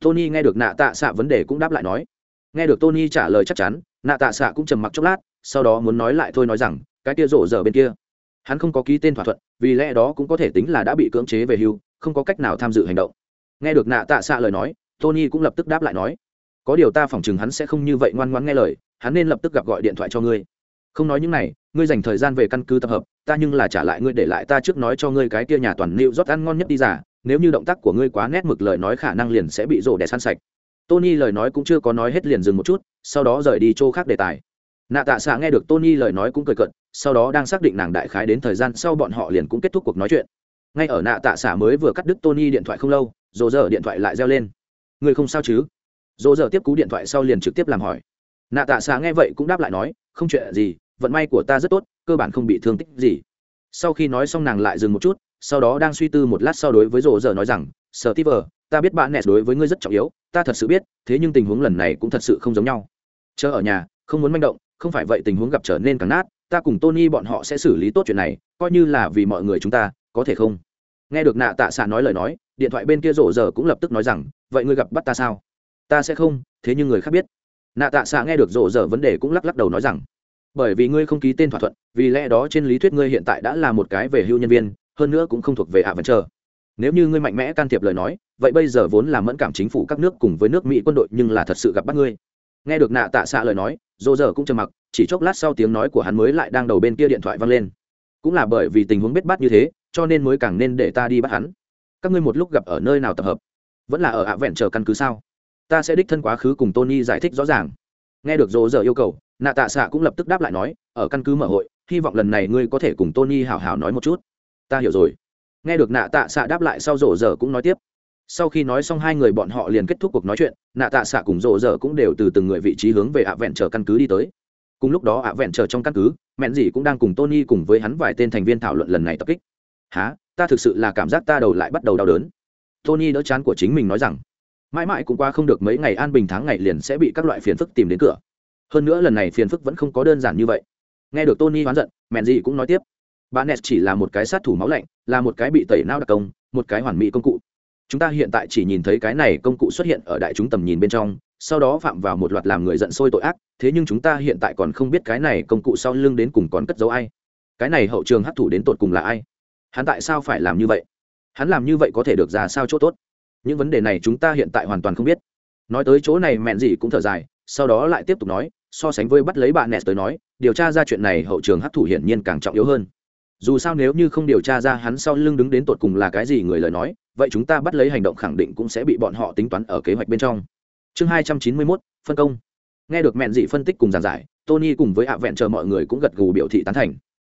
Tony nghe được nạ tạ xạ vấn đề cũng đáp lại nói nghe được tony trả lời chắc chắn, nạ tạ xạ cũng trầm mặc chốc lát, sau đó muốn nói lại thôi nói rằng, cái kia rổ dở bên kia. Hắn không có ký tên thỏa thuận, vì lẽ đó cũng có thể tính là đã bị cưỡng chế về hưu, không có cách nào tham dự hành động. Nghe được nạ tạ xạ lời nói, tony cũng lập tức đáp lại nói, có điều ta phỏng chừng hắn sẽ không như vậy ngoan ngoãn nghe lời, hắn nên lập tức gặp gọi điện thoại cho ngươi. Không nói những này, ngươi dành thời gian về căn cứ tập hợp, ta nhưng là trả lại ngươi để lại ta trước nói cho ngươi cái kia nhà toàn liệu rót ăn ngon nhất đi giả nếu như động tác của ngươi quá nét mực lời nói khả năng liền sẽ bị rổ đẻ săn sạch tony lời nói cũng chưa có nói hết liền dừng một chút, sau đó rời đi chỗ khác đề tài. Nạ tạ xạ nghe được tony lời nói cũng cười cận sau đó đang xác định nàng đại khái đến thời gian sau bọn họ liền cũng kết thúc cuộc nói chuyện. Ngay ở nạ tạ xạ mới vừa cắt đứt tony điện thoại không lâu dồ dở điện thoại lại reo lên. Người không sao chứ? Dồ dở tiếp cú điện thoại sau liền trực tiếp làm hỏi. Nạ tạ xạ nghe vậy cũng đáp lại nói, không chuyện gì, vận may của ta rất tốt, cơ bản không bị thương tích gì. Sau khi nói xong nàng lại dừng một chút, sau đó đang suy tư một lát sau đối với rộ dở nói rằng, sở ti vờ ta biết bạn nẹt đối với ngươi rất trọng yếu, ta thật sự biết, thế nhưng tình huống lần này cũng thật sự không giống nhau. Chờ ở nhà, không muốn manh động, không phải vậy tình huống gặp trở nên càng nát, ta cùng tony bọn họ sẽ xử lý tốt chuyện này, coi như là vì mọi người chúng ta, có thể không? Nghe được nạ tạ xạ nói lời nói, điện thoại bên kia rộ giờ cũng lập tức nói rằng, vậy ngươi gặp bắt ta sao? Ta sẽ không, thế nhưng người khác biết. Nạ tạ xạ nghe được rộ giờ vấn đề cũng lắc lắc đầu nói rằng, bởi vì ngươi không ký tên thỏa thuận, vì lẽ đó trên lý thuyết ngươi hiện tại đã là một cái về hưu nhân viên, hơn nữa cũng không thuộc về ạ vẫn chờ nếu như ngươi mạnh mẽ can thiệp lời nói, vậy bây giờ vốn là mẫn cảm chính phủ các nước cùng với nước mỹ quân đội nhưng là thật sự gặp bắt ngươi. Nghe được nạ tạ xạ lời nói dô dở cũng trầm mặc, chỉ chốc lát sau tiếng nói của hắn mới lại đang đầu bên kia điện thoại văng lên. Cũng là bởi vì tình huống biết bắt như thế, cho nên mới càng nên để ta đi bắt hắn. Các ngươi một lúc gặp ở nơi nào tập hợp? Vẫn là ở ạ vẹn chờ căn cứ sao? Ta sẽ đích thân quá khứ cùng tony giải thích rõ ràng. Nghe được dô dở yêu cầu, nạ tạ xạ cũng lập tức đáp lại nói, ở căn cứ mở hội, hy vọng lần này ngươi có thể cùng tony hào hào nói một chút. Ta hiểu rồi nghe được nạ tạ xạ đáp lại sau, rổ dở cũng nói tiếp. Sau khi nói xong, hai người bọn họ liền kết thúc cuộc nói chuyện. Nạ tạ xạ cùng rộ dở cũng đều từ từng người vị trí hướng về ạ vẹn chờ căn cứ đi tới. Cùng lúc đó, ạ vẹn chờ trong căn cứ, mẹn dì cũng đang cùng tony cùng với hắn vài tên thành viên thảo luận lần này tập kích. Há ta thực sự là cảm giác ta đầu lại bắt đầu đau đớn. Tony đỡ chán của chính mình nói rằng, mãi mãi cũng qua không được mấy ngày, an bình tháng ngày liền sẽ bị các loại phiền phức tìm đến cửa. Hơn nữa lần này phiền phức vẫn không có đơn giản như vậy. Nghe được tony oán giận, mẹn dì cũng nói tiếp bà nes chỉ là một cái sát thủ máu lạnh, là một cái bị tẩy nao đặc công, một cái hoàn mỹ công cụ. Chúng ta hiện tại chỉ nhìn thấy cái này công cụ xuất hiện ở đại chúng tầm nhìn bên trong, sau đó phạm vào một loạt làm người giận sôi tội ác, thế nhưng chúng ta hiện tại còn không biết cái này công cụ sau lưng đến cùng còn cất giấu ai. Cái này hậu trường hấp thụ đến tột cùng là ai? Hắn tại sao phải làm như vậy? Hắn làm như vậy có thể được ra sao chỗ tốt? Những vấn đề này chúng ta hiện tại hoàn toàn không biết. Nói tới chỗ này, mẹn gì cũng thở dài, sau đó lại tiếp tục nói, so sánh với bắt lấy bạn nes tới nói, điều tra ra chuyện này hậu trường hấp thụ hiển nhiên càng trọng yếu hơn dù sao nếu như không điều tra ra hắn sau lưng đứng đến tột cùng là cái gì người lời nói, vậy chúng ta bắt lấy hành động khẳng định cũng sẽ bị bọn họ tính toán ở kế hoạch bên trong. Chương hai trăm chín mươi mốt, phân công. Nghe được mẹn dị phân tích cùng giảng giải, tony cùng với hạ vẹn chờ mọi người cũng gật gù biểu thị tán thành.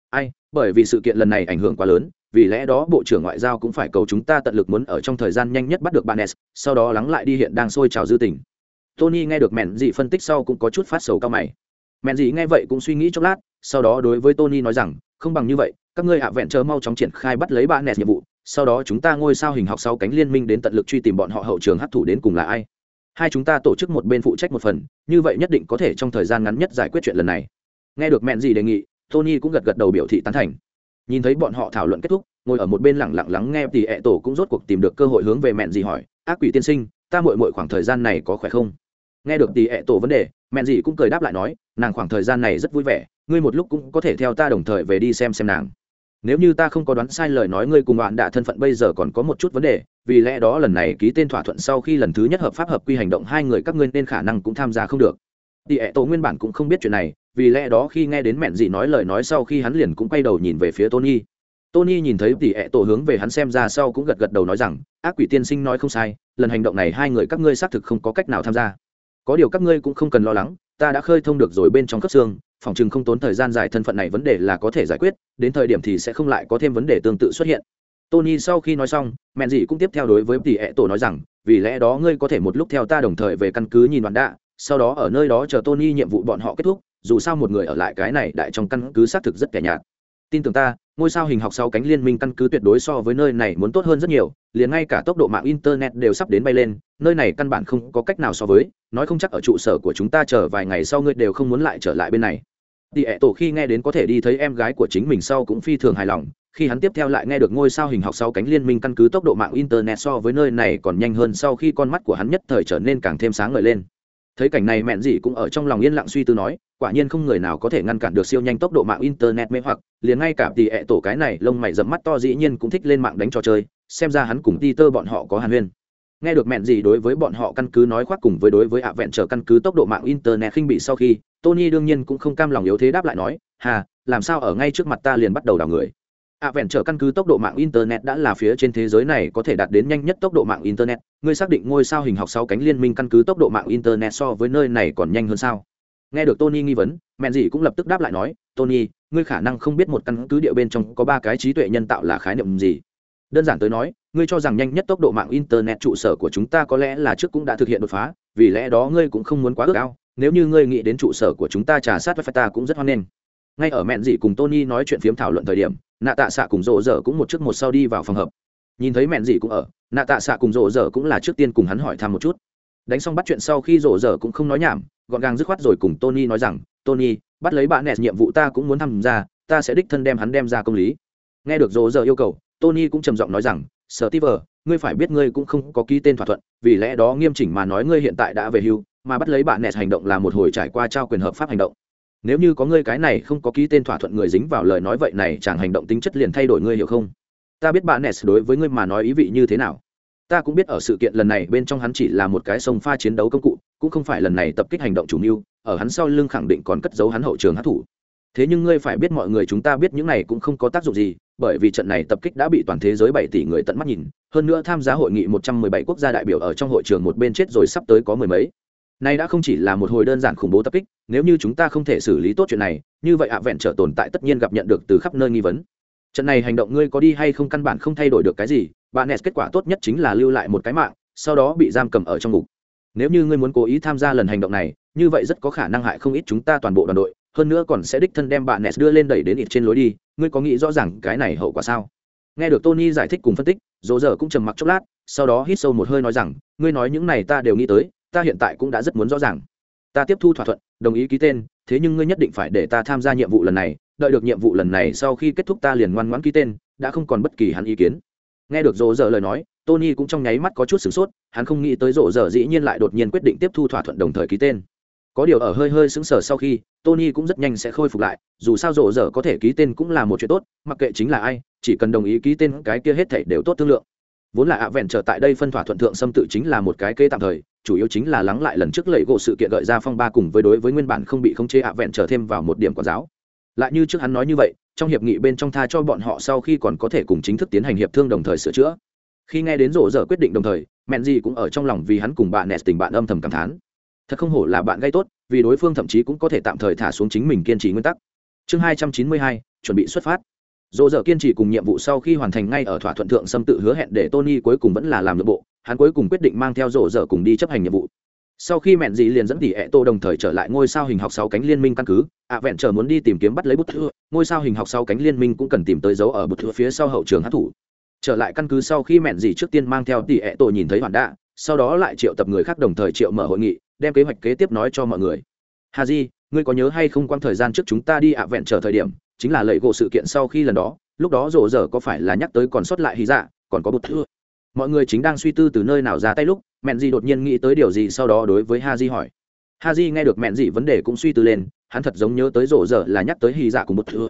Ai, bởi vì sự kiện lần này ảnh hưởng quá lớn, vì lẽ đó bộ trưởng ngoại giao cũng phải cầu chúng ta tận lực muốn ở trong thời gian nhanh nhất bắt được banes, sau đó lắng lại đi hiện đang sôi trào dư tình. Tony nghe được mẹn dị phân tích sau cũng có chút phát sầu cao mày. Mẹn dị nghe vậy cũng suy nghĩ chốc lát, sau đó đối với tony nói rằng không bằng như vậy, các ngươi hạ vẹn chờ mau chóng triển khai bắt lấy ba nẹt nhiệm vụ, sau đó chúng ta ngôi sao hình học sau cánh liên minh đến tận lực truy tìm bọn họ hậu trường hấp thụ đến cùng là ai. Hai chúng ta tổ chức một bên phụ trách một phần, như vậy nhất định có thể trong thời gian ngắn nhất giải quyết chuyện lần này. Nghe được mẹn gì đề nghị, tony cũng gật gật đầu biểu thị tán thành. Nhìn thấy bọn họ thảo luận kết thúc, ngồi ở một bên lẳng lặng lắng nghe thì ẹ tổ cũng rốt cuộc tìm được cơ hội hướng về mẹn gì hỏi, ác quỷ tiên sinh, ta mội mội khoảng thời gian này có khỏe không? Nghe được thì ẹ tổ vấn đề mẹn gì cũng cười đáp lại nói, nàng khoảng thời gian này rất vui vẻ ngươi một lúc cũng có thể theo ta đồng thời về đi xem xem nàng. Nếu như ta không có đoán sai lời nói ngươi cùng bạn đã thân phận bây giờ còn có một chút vấn đề, vì lẽ đó lần này ký tên thỏa thuận sau khi lần thứ nhất hợp pháp hợp quy hành động hai người các ngươi nên khả năng cũng tham gia không được. Tỷ ẹ tổ nguyên bản cũng không biết chuyện này, vì lẽ đó khi nghe đến mẹn gì nói lời nói sau khi hắn liền cũng quay đầu nhìn về phía tony. Tony nhìn thấy tỷ ẹ tổ hướng về hắn xem ra sau cũng gật gật đầu nói rằng, ác quỷ tiên sinh nói không sai, lần hành động này hai người các ngươi xác thực không có cách nào tham gia. Có điều các ngươi cũng không cần lo lắng, ta đã khơi thông được rồi bên trong cấp xương phòng chừng không tốn thời gian dài thân phận này vấn đề là có thể giải quyết, đến thời điểm thì sẽ không lại có thêm vấn đề tương tự xuất hiện. Tony sau khi nói xong mẹn dị cũng tiếp theo đối với tỷ ẹ tổ nói rằng, vì lẽ đó ngươi có thể một lúc theo ta đồng thời về căn cứ nhìn đoàn đạ, sau đó ở nơi đó chờ tony nhiệm vụ bọn họ kết thúc, dù sao một người ở lại cái này đại trong căn cứ xác thực rất kẻ nhạt. Tin tưởng ta, ngôi sao hình học sau cánh liên minh căn cứ tuyệt đối so với nơi này muốn tốt hơn rất nhiều, liền ngay cả tốc độ mạng internet đều sắp đến bay lên, nơi này căn bản không có cách nào so với, nói không chắc ở trụ sở của chúng ta chờ vài ngày sau ngươi đều không muốn lại trở lại bên này. Tỷ ẹ tổ khi nghe đến có thể đi thấy em gái của chính mình sau cũng phi thường hài lòng, khi hắn tiếp theo lại nghe được ngôi sao hình học sau cánh liên minh căn cứ tốc độ mạng internet so với nơi này còn nhanh hơn sau khi con mắt của hắn nhất thời trở nên càng thêm sáng ngời lên. Thấy cảnh này mẹn gì cũng ở trong lòng yên lặng suy tư nói, quả nhiên không người nào có thể ngăn cản được siêu nhanh tốc độ mạng internet mê hoặc, liền ngay cả tỷ ẹ tổ cái này lông mày rậm mắt to dĩ nhiên cũng thích lên mạng đánh trò chơi, xem ra hắn cùng Peter bọn họ có hàn huyên nghe được mẹn gì đối với bọn họ căn cứ nói khoác cùng với đối với ạ vẹn trở căn cứ tốc độ mạng internet khinh bị sau khi, tony đương nhiên cũng không cam lòng yếu thế đáp lại nói, hà, làm sao ở ngay trước mặt ta liền bắt đầu đào người? ạ vẹn trở căn cứ tốc độ mạng internet đã là phía trên thế giới này có thể đạt đến nhanh nhất tốc độ mạng internet. Ngươi xác định ngôi sao hình học sáu cánh liên minh căn cứ tốc độ mạng internet so với nơi này còn nhanh hơn sao? Nghe được tony nghi vấn, mẹn gì cũng lập tức đáp lại nói, tony, ngươi khả năng không biết một căn cứ địa bên trong có ba cái trí tuệ nhân tạo là khái niệm gì? Đơn giản tới nói, ngươi cho rằng nhanh nhất tốc độ mạng internet trụ sở của chúng ta có lẽ là trước cũng đã thực hiện đột phá, vì lẽ đó ngươi cũng không muốn quá ước ao, nếu như ngươi nghĩ đến trụ sở của chúng ta trả sát với ta cũng rất hoan nghênh. Ngay ở mẹn dị cùng tony nói chuyện phiếm thảo luận thời điểm, nạ tạ xạ cùng rộ rỡ cũng một trước một sau đi vào phòng hợp nhìn thấy mẹn dị cũng ở, nạ tạ xạ cùng rộ rỡ cũng là trước tiên cùng hắn hỏi thăm một chút. Đánh xong bắt chuyện sau khi rộ rỡ cũng không nói nhảm, gọn gàng dứt khoát rồi cùng tony nói rằng, tony, bắt lấy bạn nẹt nhiệm vụ ta cũng muốn tham gia, ta sẽ đích thân đem hắn đem ra công lý. Nghe được rộ rỡ yêu cầu tony cũng trầm giọng nói rằng sở ti vờ ngươi phải biết ngươi cũng không có ký tên thỏa thuận, vì lẽ đó nghiêm chỉnh mà nói ngươi hiện tại đã về hưu, mà bắt lấy bạn nẹt hành động là một hồi trải qua trao quyền hợp pháp hành động. Nếu như có ngươi cái này không có ký tên thỏa thuận người dính vào lời nói vậy này chẳng hành động tính chất liền thay đổi ngươi hiểu không? Ta biết bạn nes đối với ngươi mà nói ý vị như thế nào. Ta cũng biết ở sự kiện lần này bên trong hắn chỉ là một cái sông pha chiến đấu công cụ, cũng không phải lần này tập kích hành động chủ mưu, ở hắn sau lưng khẳng định còn cất giấu hắn hậu trường hát thủ thế nhưng ngươi phải biết mọi người chúng ta biết những này cũng không có tác dụng gì bởi vì trận này tập kích đã bị toàn thế giới bảy tỷ người tận mắt nhìn hơn nữa tham gia hội nghị một trăm mười bảy quốc gia đại biểu ở trong hội trường một bên chết rồi sắp tới có mười mấy Nay đã không chỉ là một hồi đơn giản khủng bố tập kích, nếu như chúng ta không thể xử lý tốt chuyện này, như vậy ạ vẹn trở tồn tại tất nhiên gặp nhận được từ khắp nơi nghi vấn. Trận này hành động ngươi có đi hay không căn bản không thay đổi được cái gì, bạn Nes kết quả tốt nhất chính là lưu lại một cái mạng, sau đó bị giam cầm ở trong ngục. Nếu như ngươi muốn cố ý tham gia lần hành động này, như vậy rất có khả năng hại không ít chúng ta toàn bộ đoàn đội, hơn nữa còn sẽ đích thân đem bạn Nes đưa lên đẩy đến ít trên lối đi, ngươi có nghĩ rõ ràng cái này hậu quả sao? Nghe được Tony giải thích cùng phân tích, Dỗ dở cũng trầm mặc chốc lát, sau đó hít sâu một hơi nói rằng, ngươi nói những này ta đều nghĩ tới, ta hiện tại cũng đã rất muốn rõ ràng. Ta tiếp thu thỏa thuận đồng ý ký tên thế nhưng ngươi nhất định phải để ta tham gia nhiệm vụ lần này đợi được nhiệm vụ lần này sau khi kết thúc ta liền ngoan ngoãn ký tên đã không còn bất kỳ hắn ý kiến. Nghe được dỗ dở lời nói tony cũng trong nháy mắt có chút sửng sốt hắn không nghĩ tới dỗ dở dĩ nhiên lại đột nhiên quyết định tiếp thu thỏa thuận đồng thời ký tên có điều ở hơi hơi sững sờ sau khi, tony cũng rất nhanh sẽ khôi phục lại, dù sao rộ dở có thể ký tên cũng là một chuyện tốt, mặc kệ chính là ai, chỉ cần đồng ý ký tên cái kia hết thể đều tốt thương lượng. Vốn là ạ vẹn trở tại đây phân thỏa thuận thượng xâm tự chính là một cái kê tạm thời, chủ yếu chính là lắng lại lần trước lẩy gỗ sự kiện gợi ra phong ba cùng với đối với nguyên bản không bị khống chế ạ vẹn trở thêm vào một điểm quản giáo. Lại như trước hắn nói như vậy, trong hiệp nghị bên trong tha cho bọn họ sau khi còn có thể cùng chính thức tiến hành hiệp thương đồng thời sửa chữa. Khi nghe đến rổ dở quyết định đồng thời mẹn gì cũng ở trong lòng vì hắn cùng bạn nẹt tình bạn âm thầm cảm thán thật không hổ là bạn gây tốt, vì đối phương thậm chí cũng có thể tạm thời thả xuống chính mình kiên trì nguyên tắc. Chương hai trăm chín mươi hai, chuẩn bị xuất phát. Dỗ dở kiên trì cùng nhiệm vụ sau khi hoàn thành ngay ở thỏa thuận thượng xâm tự hứa hẹn để tony cuối cùng vẫn là làm nội bộ, hắn cuối cùng quyết định mang theo dỗ dở cùng đi chấp hành nhiệm vụ. Sau khi mẹn dị liền dẫn tỉ ẹ tô đồng thời trở lại ngôi sao hình học sáu cánh liên minh căn cứ, ạ vẹn chờ muốn đi tìm kiếm bắt lấy bút thưa ngôi sao hình học sáu cánh liên minh cũng cần tìm tới dấu ở bút thưa phía sau hậu trường hát thủ. Trở lại căn cứ sau khi mẹn dị trước tiên mang theo tỉ ẹ tô nhìn thấy hoàn đạ, sau đó lại triệu tập người khác đồng thời triệu mở hội nghị đem kế hoạch kế tiếp nói cho mọi người. Hà di, ngươi có nhớ hay không quang thời gian trước chúng ta đi ạ vẹn chờ thời điểm, chính là lệ gỗ sự kiện sau khi lần đó, lúc đó rộ giờ có phải là nhắc tới còn sót lại hy dạ còn có bột thưa. Mọi người chính đang suy tư từ nơi nào ra tay lúc, mẹn gì đột nhiên nghĩ tới điều gì sau đó đối với ha di hỏi. Ha di nghe được mẹn gì vấn đề cũng suy tư lên, hắn thật giống nhớ tới rộ giờ là nhắc tới hy dạ cùng bột thưa.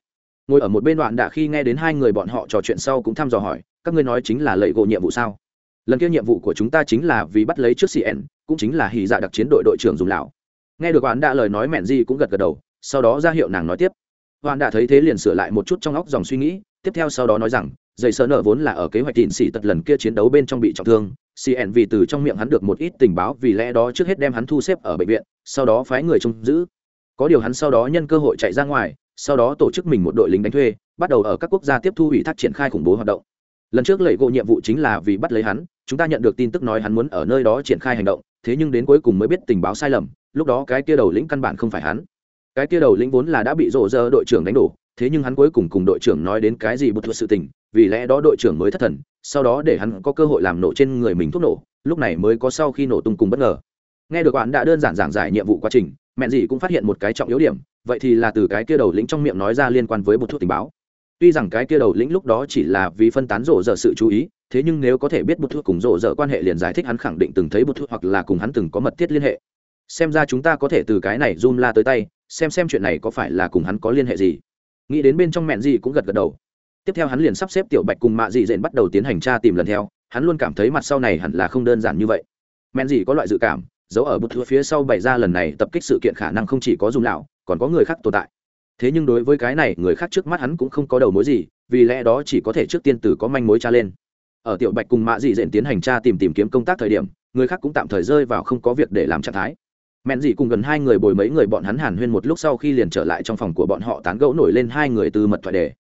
Ngồi ở một bên đoạn đã khi nghe đến hai người bọn họ trò chuyện sau cũng thăm dò hỏi, các ngươi nói chính là lệ gỗ nhiệm vụ sao? Lần kia nhiệm vụ của chúng ta chính là vì bắt lấy trước cn cũng chính là hì dạ đặc chiến đội đội trưởng dùng lão. Nghe được oán đã lời nói mẹn di cũng gật gật đầu, sau đó ra hiệu nàng nói tiếp. Oán đã thấy thế liền sửa lại một chút trong óc dòng suy nghĩ, tiếp theo sau đó nói rằng dây sơ nợ vốn là ở kế hoạch tịn xỉ tật lần kia chiến đấu bên trong bị trọng thương cn vì từ trong miệng hắn được một ít tình báo vì lẽ đó trước hết đem hắn thu xếp ở bệnh viện, sau đó phái người trông giữ. Có điều hắn sau đó nhân cơ hội chạy ra ngoài, sau đó tổ chức mình một đội lính đánh thuê, bắt đầu ở các quốc gia tiếp thu ủy thác triển khai khủng bố hoạt động. Lần trước lẩy gộ nhiệm vụ chính là vì bắt lấy hắn, chúng ta nhận được tin tức nói hắn muốn ở nơi đó triển khai hành động thế nhưng đến cuối cùng mới biết tình báo sai lầm, lúc đó cái kia đầu lĩnh căn bản không phải hắn. Cái kia đầu lĩnh vốn là đã bị rộ rơ đội trưởng đánh đổ, thế nhưng hắn cuối cùng cùng đội trưởng nói đến cái gì bật thuật sự tình, vì lẽ đó đội trưởng mới thất thần, sau đó để hắn có cơ hội làm nổ trên người mình thuốc nổ, lúc này mới có sau khi nổ tung cùng bất ngờ. Nghe được bạn đã đơn giản giảng giải nhiệm vụ quá trình, mẹ gì cũng phát hiện một cái trọng yếu điểm, vậy thì là từ cái kia đầu lĩnh trong miệng nói ra liên quan với một thuốc tình báo tuy rằng cái kia đầu lĩnh lúc đó chỉ là vì phân tán rộ rợ sự chú ý, thế nhưng nếu có thể biết bột thuốc cùng rộ rợ quan hệ liền giải thích hắn khẳng định từng thấy bột thuốc hoặc là cùng hắn từng có mật thiết liên hệ. Xem ra chúng ta có thể từ cái này zoom la tới tay, xem xem chuyện này có phải là cùng hắn có liên hệ gì. Nghĩ đến bên trong mẹn gì cũng gật gật đầu. Tiếp theo hắn liền sắp xếp tiểu bạch cùng mạ dị dện bắt đầu tiến hành tra tìm lần theo, hắn luôn cảm thấy mặt sau này hẳn là không đơn giản như vậy. Mẹn gì có loại dự cảm, giấu ở bút thuốc phía sau bày ra lần này tập kích sự kiện khả năng không chỉ có dùng lão, còn có người khác tồn tại thế nhưng đối với cái này, người khác trước mắt hắn cũng không có đầu mối gì, vì lẽ đó chỉ có thể trước tiên từ có manh mối tra lên. Ở tiểu bạch cùng mạ dị dện tiến hành tra tìm tìm kiếm công tác thời điểm, người khác cũng tạm thời rơi vào không có việc để làm trạng thái. Mẹn dị cùng gần hai người bồi mấy người bọn hắn hàn huyên một lúc sau khi liền trở lại trong phòng của bọn họ tán gẫu nổi lên hai người từ mật thoại đề.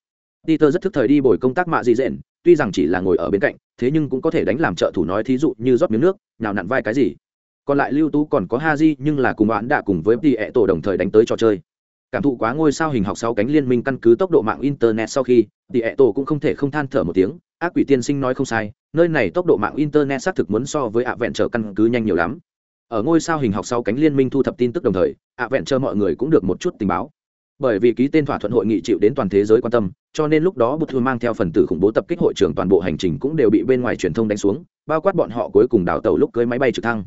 Peter rất thức thời đi bồi công tác mạ dị dện, tuy rằng chỉ là ngồi ở bên cạnh, thế nhưng cũng có thể đánh làm trợ thủ nói thí dụ như rót miếng nước nào nặn vai cái gì. Còn lại lưu tú còn có ha di nhưng là cùng bạn đã cùng với tỷ ẹ tổ đồng thời đánh tới trò chơi cảm thụ quá ngôi sao hình học sáu cánh liên minh căn cứ tốc độ mạng internet sau khi tỷ ẹ tổ cũng không thể không than thở một tiếng, ác quỷ tiên sinh nói không sai, nơi này tốc độ mạng internet xác thực muốn so với ạ vẹn trở căn cứ nhanh nhiều lắm. Ở ngôi sao hình học sau cánh liên minh thu thập tin tức đồng thời, ạ vẹn chờ mọi người cũng được một chút tình báo. Bởi vì ký tên thỏa thuận hội nghị chịu đến toàn thế giới quan tâm, cho nên lúc đó bút thư mang theo phần tử khủng bố tập kích hội trưởng toàn bộ hành trình cũng đều bị bên ngoài truyền thông đánh xuống, bao quát bọn họ cuối cùng đào tàu lúc cưới máy bay trực thăng.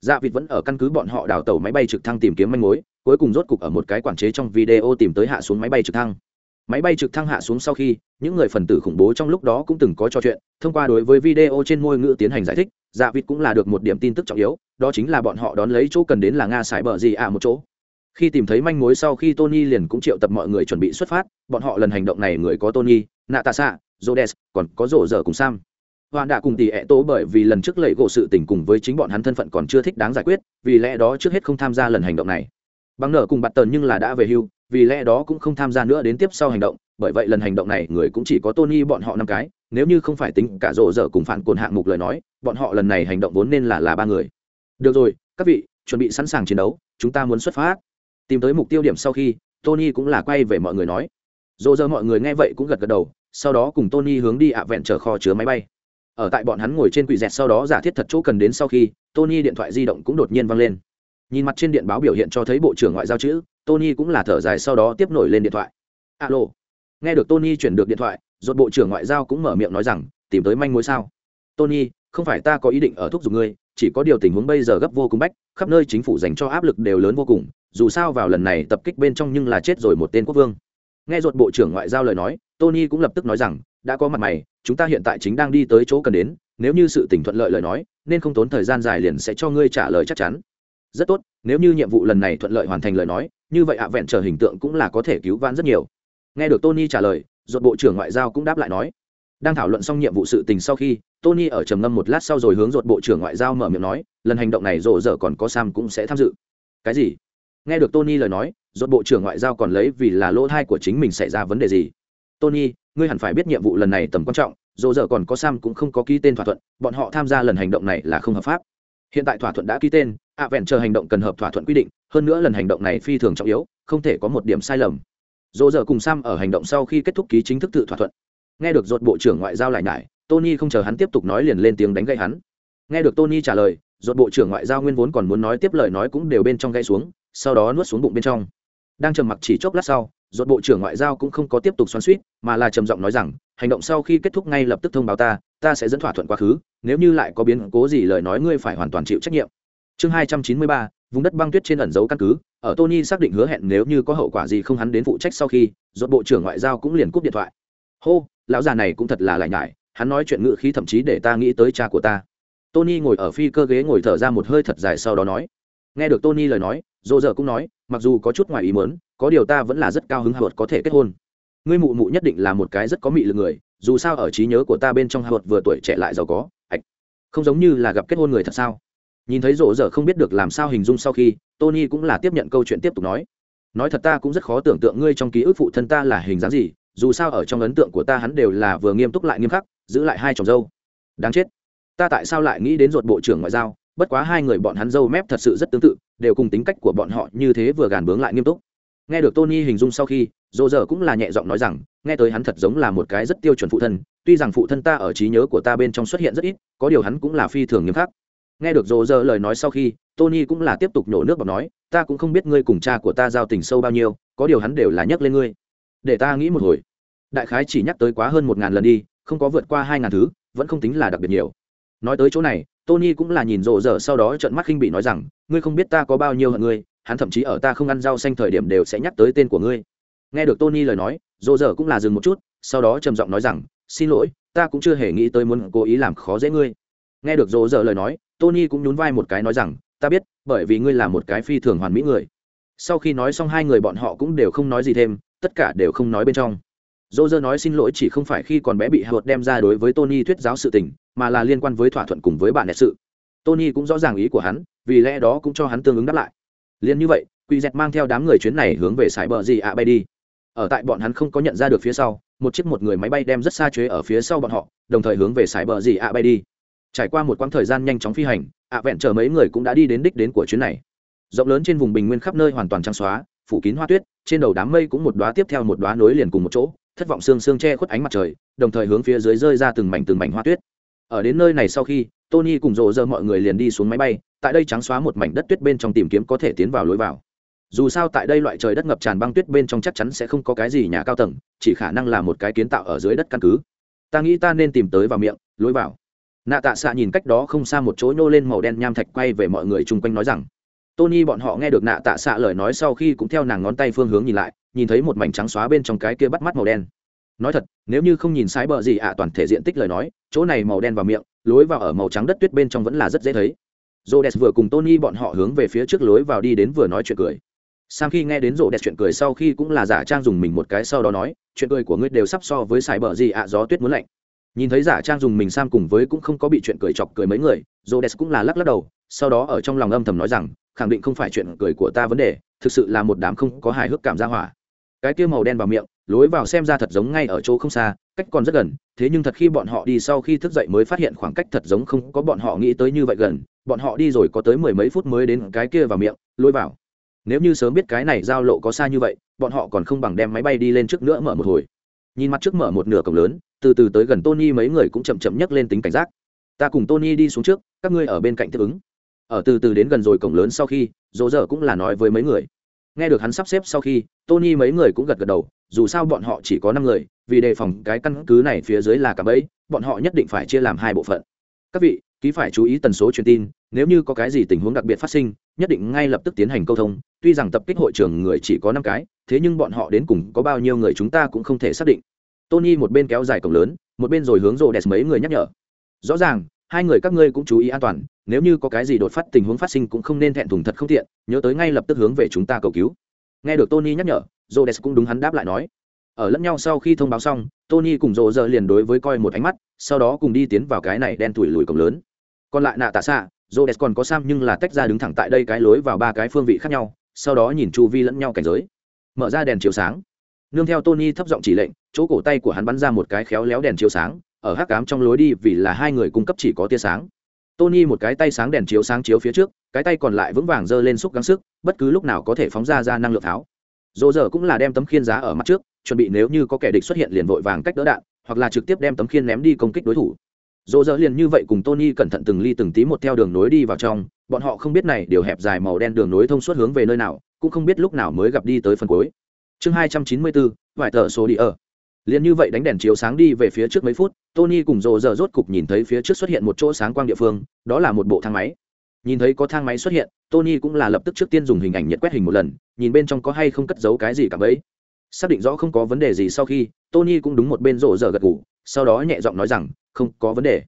Dạ vịt vẫn ở căn cứ bọn họ đào tàu máy bay trực thăng tìm kiếm manh mối cuối cùng rốt cục ở một cái quản chế trong video tìm tới hạ xuống máy bay trực thăng. Máy bay trực thăng hạ xuống sau khi những người phần tử khủng bố trong lúc đó cũng từng có trò chuyện thông qua đối với video trên ngôi ngữ tiến hành giải thích dạ vịt cũng là được một điểm tin tức trọng yếu đó chính là bọn họ đón lấy chỗ cần đến là nga sải bờ gì à một chỗ. Khi tìm thấy manh mối sau khi tony liền cũng triệu tập mọi người chuẩn bị xuất phát bọn họ lần hành động này người có tony natasha jodes còn có rổ dở cùng sam. Hoàn đã cùng tỷ ẹ tố bởi vì lần trước lệ gỗ sự tình cùng với chính bọn hắn thân phận còn chưa thích đáng giải quyết, vì lẽ đó trước hết không tham gia lần hành động này. Bằng nở cùng bạt tần nhưng là đã về hưu, vì lẽ đó cũng không tham gia nữa đến tiếp sau hành động, bởi vậy lần hành động này người cũng chỉ có Tony bọn họ năm cái, nếu như không phải tính cả rộ dở cùng phản cồn hạng mục lời nói, bọn họ lần này hành động vốn nên là là ba người. Được rồi, các vị, chuẩn bị sẵn sàng chiến đấu, chúng ta muốn xuất phát. Tìm tới mục tiêu điểm sau khi, Tony cũng là quay về mọi người nói. Rộ dở mọi người nghe vậy cũng gật gật đầu, sau đó cùng Tony hướng đi ạ vẹn trở kho chứa máy bay ở tại bọn hắn ngồi trên quỷ dẹt sau đó giả thiết thật chỗ cần đến sau khi tony điện thoại di động cũng đột nhiên văng lên nhìn mặt trên điện báo biểu hiện cho thấy bộ trưởng ngoại giao chữ, tony cũng là thở dài sau đó tiếp nổi lên điện thoại. Alo. Nghe được tony chuyển được điện thoại dột bộ trưởng ngoại giao cũng mở miệng nói rằng, tìm tới manh mối sao? Tony, không phải ta có ý định ở thúc giục ngươi, chỉ có điều tình huống bây giờ gấp vô cùng bách, khắp nơi chính phủ dành cho áp lực đều lớn vô cùng, dù sao vào lần này tập kích bên trong nhưng là chết rồi một tên quốc vương. Nghe ruột bộ trưởng ngoại giao lời nói, tony cũng lập tức nói rằng, đã có mặt mày, chúng ta hiện tại chính đang đi tới chỗ cần đến, nếu như sự tỉnh thuận lợi lời nói, nên không tốn thời gian dài liền sẽ cho ngươi trả lời chắc chắn rất tốt, nếu như nhiệm vụ lần này thuận lợi hoàn thành lời nói, như vậy ạ vẹn trở hình tượng cũng là có thể cứu vãn rất nhiều. Nghe được tony trả lời dột bộ trưởng ngoại giao cũng đáp lại nói. Đang thảo luận xong nhiệm vụ sự tình sau khi, tony ở trầm ngâm một lát sau rồi hướng dột bộ trưởng ngoại giao mở miệng nói, lần hành động này rộ rỡ còn có sam cũng sẽ tham dự. Cái gì? Nghe được tony lời nói dột bộ trưởng ngoại giao còn lấy vì là lỗ thai của chính mình xảy ra vấn đề gì? Tony, ngươi hẳn phải biết nhiệm vụ lần này tầm quan trọng dồ dở còn có sam cũng không có ký tên thỏa thuận, bọn họ tham gia lần hành động này là không hợp pháp. Hiện tại thỏa thuận đã ký tên ạ vẹn chờ hành động cần hợp thỏa thuận quy định, hơn nữa lần hành động này phi thường trọng yếu, không thể có một điểm sai lầm. Dỗ dở cùng sam ở hành động sau khi kết thúc ký chính thức tự thỏa thuận. Nghe được dột bộ trưởng ngoại giao lại nhải, tony không chờ hắn tiếp tục nói liền lên tiếng đánh gậy hắn. Nghe được tony trả lời dột bộ trưởng ngoại giao nguyên vốn còn muốn nói tiếp lời nói cũng đều bên trong gãy xuống, sau đó nuốt xuống bụng bên trong. Đang trầm mặc chỉ chốc lát sau dột bộ trưởng ngoại giao cũng không có tiếp tục xoắn suýt mà là trầm giọng nói rằng, hành động sau khi kết thúc ngay lập tức thông báo ta ta sẽ dẫn thỏa thuận quá khứ, nếu như lại có biến cố gì lời nói ngươi phải hoàn toàn chịu trách nhiệm chương hai trăm chín mươi ba, vùng đất băng tuyết trên ẩn dấu căn cứ, ở tony xác định hứa hẹn nếu như có hậu quả gì không hắn đến phụ trách sau khi dột bộ trưởng ngoại giao cũng liền cúp điện thoại. Hô, lão già này cũng thật là lành nhải, hắn nói chuyện ngự khí thậm chí để ta nghĩ tới cha của ta. Tony ngồi ở phi cơ ghế ngồi thở ra một hơi thật dài sau đó nói. Nghe được tony lời nói dỗ dở cũng nói, mặc dù có chút ngoài ý mớn có điều ta vẫn là rất cao hứng hạ có thể kết hôn. Ngươi mụ mụ nhất định là một cái rất có mị lực người, dù sao ở trí nhớ của ta bên trong hạ vừa tuổi trẻ lại giàu có, ạch. Không giống như là gặp kết hôn người thật sao? Nhìn thấy rộ dở không biết được làm sao hình dung sau khi, tony cũng là tiếp nhận câu chuyện tiếp tục nói. Nói thật ta cũng rất khó tưởng tượng ngươi trong ký ức phụ thân ta là hình dáng gì, dù sao ở trong ấn tượng của ta hắn đều là vừa nghiêm túc lại nghiêm khắc, giữ lại hai chồng dâu. Đáng chết. Ta tại sao lại nghĩ đến ruột bộ trưởng ngoại giao? Bất quá hai người bọn hắn dâu mép thật sự rất tương tự, đều cùng tính cách của bọn họ như thế vừa gàn bướng lại nghiêm túc. Nghe được tony hình dung sau khi dô dở cũng là nhẹ giọng nói rằng, nghe tới hắn thật giống là một cái rất tiêu chuẩn phụ thân, tuy rằng phụ thân ta ở trí nhớ của ta bên trong xuất hiện rất ít, có điều hắn cũng là phi thường nghiêm khắc nghe được dô Rơ lời nói sau khi, tony cũng là tiếp tục nhổ nước bọc nói, ta cũng không biết ngươi cùng cha của ta giao tình sâu bao nhiêu, có điều hắn đều là nhắc lên ngươi. Để ta nghĩ một hồi. Đại khái chỉ nhắc tới quá hơn một ngàn lần đi, không có vượt qua hai ngàn thứ, vẫn không tính là đặc biệt nhiều. Nói tới chỗ này, tony cũng là nhìn rộ rỡ sau đó trợn mắt khinh bị nói rằng, ngươi không biết ta có bao nhiêu hận ngươi, hắn thậm chí ở ta không ăn rau xanh thời điểm đều sẽ nhắc tới tên của ngươi. Nghe được tony lời nói rộ rỡ cũng là dừng một chút, sau đó trầm giọng nói rằng, xin lỗi, ta cũng chưa hề nghĩ tới muốn cố ý làm khó dễ ngươi. Nghe được rộ rỡ lời nói tony cũng nhún vai một cái nói rằng, ta biết, bởi vì ngươi là một cái phi thường hoàn mỹ người. Sau khi nói xong hai người bọn họ cũng đều không nói gì thêm, tất cả đều không nói bên trong. Dô dơ nói xin lỗi chỉ không phải khi còn bé bị hợt đem ra đối với tony thuyết giáo sự tình, mà là liên quan với thỏa thuận cùng với bạn nẹt sự. Tony cũng rõ ràng ý của hắn, vì lẽ đó cũng cho hắn tương ứng đáp lại. Liền như vậy quy dẹt mang theo đám người chuyến này hướng về sải bờ gì ạ bay đi. Ở tại bọn hắn không có nhận ra được phía sau, một chiếc một người máy bay đem rất xa chế ở phía sau bọn họ, đồng thời hướng về sải bờ gì ạ bay đi trải qua một quãng thời gian nhanh chóng phi hành, ạ vẹn chờ mấy người cũng đã đi đến đích đến của chuyến này. Rộng lớn trên vùng bình nguyên khắp nơi hoàn toàn trắng xóa, phủ kín hoa tuyết, trên đầu đám mây cũng một đoá tiếp theo một đoá nối liền cùng một chỗ, thất vọng xương xương che khuất ánh mặt trời, đồng thời hướng phía dưới rơi ra từng mảnh từng mảnh hoa tuyết. Ở đến nơi này sau khi, tony cùng rộ rơ mọi người liền đi xuống máy bay, tại đây trắng xóa một mảnh đất tuyết bên trong tìm kiếm có thể tiến vào lối vào. Dù sao tại đây loại trời đất ngập tràn băng tuyết bên trong chắc chắn sẽ không có cái gì nhà cao tầng, chỉ khả năng là một cái kiến tạo ở dưới đất căn cứ. Ta nghĩ ta nên tìm tới vào miệng, lối vào nạ tạ xạ nhìn cách đó không xa một chỗ nhô lên màu đen nham thạch quay về mọi người chung quanh nói rằng, tony bọn họ nghe được nạ tạ xạ lời nói sau khi cũng theo nàng ngón tay phương hướng nhìn lại, nhìn thấy một mảnh trắng xóa bên trong cái kia bắt mắt màu đen. Nói thật, nếu như không nhìn sái bờ gì ạ, toàn thể diện tích lời nói, chỗ này màu đen vào miệng, lối vào ở màu trắng đất tuyết bên trong vẫn là rất dễ thấy. Rô đès vừa cùng tony bọn họ hướng về phía trước lối vào đi đến vừa nói chuyện cười. Sam khi nghe đến rô đès chuyện cười sau khi cũng là giả trang dùng mình một cái sau đó nói, chuyện cười của ngươi đều sắp so với sài bờ gì ạ, gió tuyết muốn lạnh nhìn thấy giả trang dùng mình sam cùng với cũng không có bị chuyện cười chọc cười mấy người rô đès cũng là lắc lắc đầu, sau đó ở trong lòng âm thầm nói rằng, khẳng định không phải chuyện cười của ta vấn đề, thực sự là một đám không có hài hước cảm ra hỏa. Cái kia màu đen vào miệng, lối vào xem ra thật giống ngay ở chỗ không xa, cách còn rất gần, thế nhưng thật khi bọn họ đi sau khi thức dậy mới phát hiện khoảng cách thật giống không có bọn họ nghĩ tới như vậy gần, bọn họ đi rồi có tới mười mấy phút mới đến cái kia vào miệng lối vào. Nếu như sớm biết cái này giao lộ có xa như vậy, bọn họ còn không bằng đem máy bay đi lên trước nữa mở một hồi nhìn mặt trước mở một nửa cổng lớn, từ từ tới gần tony mấy người cũng chậm chậm nhấc lên tính cảnh giác. Ta cùng tony đi xuống trước, các ngươi ở bên cạnh tiếp ứng. Ở từ từ đến gần rồi cổng lớn sau khi, dỗ dở cũng là nói với mấy người. Nghe được hắn sắp xếp sau khi, tony mấy người cũng gật gật đầu, dù sao bọn họ chỉ có năm người, vì đề phòng cái căn cứ này phía dưới là cả bẫy, bọn họ nhất định phải chia làm hai bộ phận. Các vị, ký phải chú ý tần số truyền tin, nếu như có cái gì tình huống đặc biệt phát sinh nhất định ngay lập tức tiến hành câu thông, tuy rằng tập kích hội trường người chỉ có năm cái, thế nhưng bọn họ đến cùng có bao nhiêu người chúng ta cũng không thể xác định. Tony một bên kéo dài cổng lớn, một bên rồi hướng rô đẹp mấy người nhắc nhở. Rõ ràng, hai người các ngươi cũng chú ý an toàn, nếu như có cái gì đột phát tình huống phát sinh cũng không nên thẹn thùng thật không tiện, nhớ tới ngay lập tức hướng về chúng ta cầu cứu. Nghe được tony nhắc nhở, rô o cũng đúng hắn đáp lại nói. Ở lẫn nhau sau khi thông báo xong, tony cùng rộ giờ liền đối với coi một ánh mắt, sau đó cùng đi tiến vào cái này đen thủi lùi cổng lớn. Còn lại nạ tạ xạ Rhodes còn có sam nhưng là tách ra đứng thẳng tại đây cái lối vào ba cái phương vị khác nhau, sau đó nhìn chu vi lẫn nhau cảnh giới. Mở ra đèn chiếu sáng. Nương theo tony thấp giọng chỉ lệnh, chỗ cổ tay của hắn bắn ra một cái khéo léo đèn chiếu sáng, ở hắc ám trong lối đi vì là hai người cung cấp chỉ có tia sáng. Tony một cái tay sáng đèn chiếu sáng chiếu phía trước, cái tay còn lại vững vàng giơ lên xúc gắng sức, bất cứ lúc nào có thể phóng ra ra năng lượng tháo. Dỗ giờ cũng là đem tấm khiên giá ở mặt trước, chuẩn bị nếu như có kẻ địch xuất hiện liền vội vàng cách đỡ đạn, hoặc là trực tiếp đem tấm khiên ném đi công kích đối thủ dỗ dỡ liền như vậy cùng tony cẩn thận từng ly từng tí một theo đường nối đi vào trong, bọn họ không biết này điều hẹp dài màu đen đường nối thông suốt hướng về nơi nào, cũng không biết lúc nào mới gặp đi tới phần cuối. Chương hai trăm chín mươi bốn vải tờ số đi ở. Liền như vậy đánh đèn chiếu sáng đi về phía trước mấy phút, tony cùng rộ giờ rốt cục nhìn thấy phía trước xuất hiện một chỗ sáng quang địa phương, đó là một bộ thang máy. Nhìn thấy có thang máy xuất hiện, tony cũng là lập tức trước tiên dùng hình ảnh nhận quét hình một lần, nhìn bên trong có hay không cất giấu cái gì cả bấy. Xác định rõ không có vấn đề gì sau khi, tony cũng đúng một bên rộ giờ gật ngủ sau đó nhẹ giọng nói rằng không có vấn đề.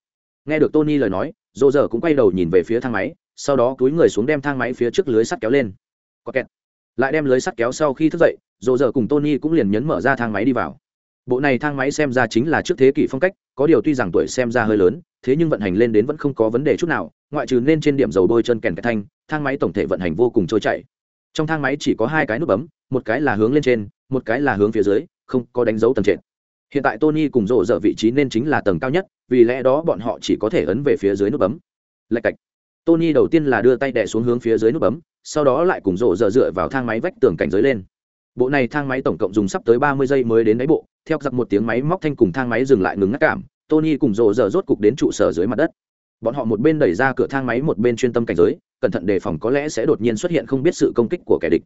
Nghe được tony lời nói dô giờ cũng quay đầu nhìn về phía thang máy, sau đó túi người xuống đem thang máy phía trước lưới sắt kéo lên. Có kẹt. Lại đem lưới sắt kéo sau khi thức dậy dô giờ cùng tony cũng liền nhấn mở ra thang máy đi vào. Bộ này thang máy xem ra chính là trước thế kỷ phong cách, có điều tuy rằng tuổi xem ra hơi lớn, thế nhưng vận hành lên đến vẫn không có vấn đề chút nào, ngoại trừ nên trên điểm dầu bôi chân kèn cái thanh, thang máy tổng thể vận hành vô cùng trôi chảy. Trong thang máy chỉ có hai cái nút bấm, một cái là hướng lên trên, một cái là hướng phía dưới, không có đánh dấu tầng trệt hiện tại tony cùng rộ rợ vị trí nên chính là tầng cao nhất, vì lẽ đó bọn họ chỉ có thể ấn về phía dưới nút bấm. Lạch cạch. Tony đầu tiên là đưa tay đẻ xuống hướng phía dưới nút bấm, sau đó lại cùng rộ rợ dựa vào thang máy vách tường cảnh giới lên. Bộ này thang máy tổng cộng dùng sắp tới ba mươi giây mới đến đáy bộ, theo giặc một tiếng máy móc thanh cùng thang máy dừng lại ngừng ngắt cảm, tony cùng rộ rợ rốt cục đến trụ sở dưới mặt đất. Bọn họ một bên đẩy ra cửa thang máy một bên chuyên tâm cảnh giới, cẩn thận đề phòng có lẽ sẽ đột nhiên xuất hiện không biết sự công kích của kẻ địch.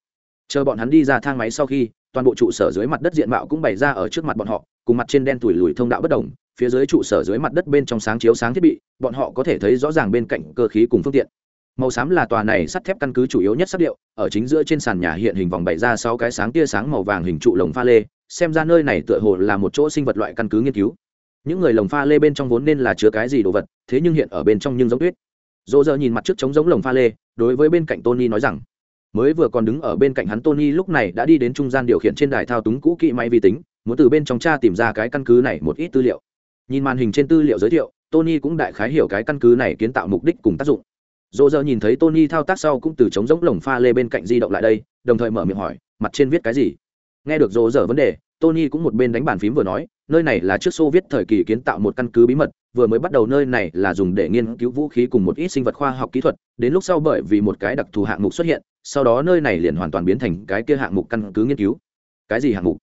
Chờ bọn hắn đi ra thang máy sau khi, toàn bộ trụ sở dưới mặt đất diện mạo cũng bày ra ở trước mặt bọn họ cùng mặt trên đen tủi lùi thông đạo bất đồng, phía dưới trụ sở dưới mặt đất bên trong sáng chiếu sáng thiết bị, bọn họ có thể thấy rõ ràng bên cạnh cơ khí cùng phương tiện. Màu xám là tòa này sắt thép căn cứ chủ yếu nhất sắp điệu, ở chính giữa trên sàn nhà hiện hình vòng bày ra sáu cái sáng tia sáng màu vàng hình trụ lồng pha lê, xem ra nơi này tựa hồ là một chỗ sinh vật loại căn cứ nghiên cứu. Những người lồng pha lê bên trong vốn nên là chứa cái gì đồ vật, thế nhưng hiện ở bên trong nhưng giống tuyết. Dỗ dơ nhìn mặt trước trống giống lồng pha lê, đối với bên cạnh tony nói rằng, mới vừa còn đứng ở bên cạnh hắn tony lúc này đã đi đến trung gian điều khiển trên đài thao túng cũ kỹ máy vi tính muốn từ bên trong cha tìm ra cái căn cứ này một ít tư liệu. Nhìn màn hình trên tư liệu giới thiệu, tony cũng đại khái hiểu cái căn cứ này kiến tạo mục đích cùng tác dụng. Dỗ dơ nhìn thấy tony thao tác sau cũng từ trống giống lồng pha lê bên cạnh di động lại đây, đồng thời mở miệng hỏi, mặt trên viết cái gì? Nghe được dỗ dở vấn đề, tony cũng một bên đánh bàn phím vừa nói, nơi này là trước xô viết thời kỳ kiến tạo một căn cứ bí mật, vừa mới bắt đầu nơi này là dùng để nghiên cứu vũ khí cùng một ít sinh vật khoa học kỹ thuật, đến lúc sau bởi vì một cái đặc thù hạng mục xuất hiện, sau đó nơi này liền hoàn toàn biến thành cái kia hạng mục căn cứ nghiên cứu. Cái gì hạng mục?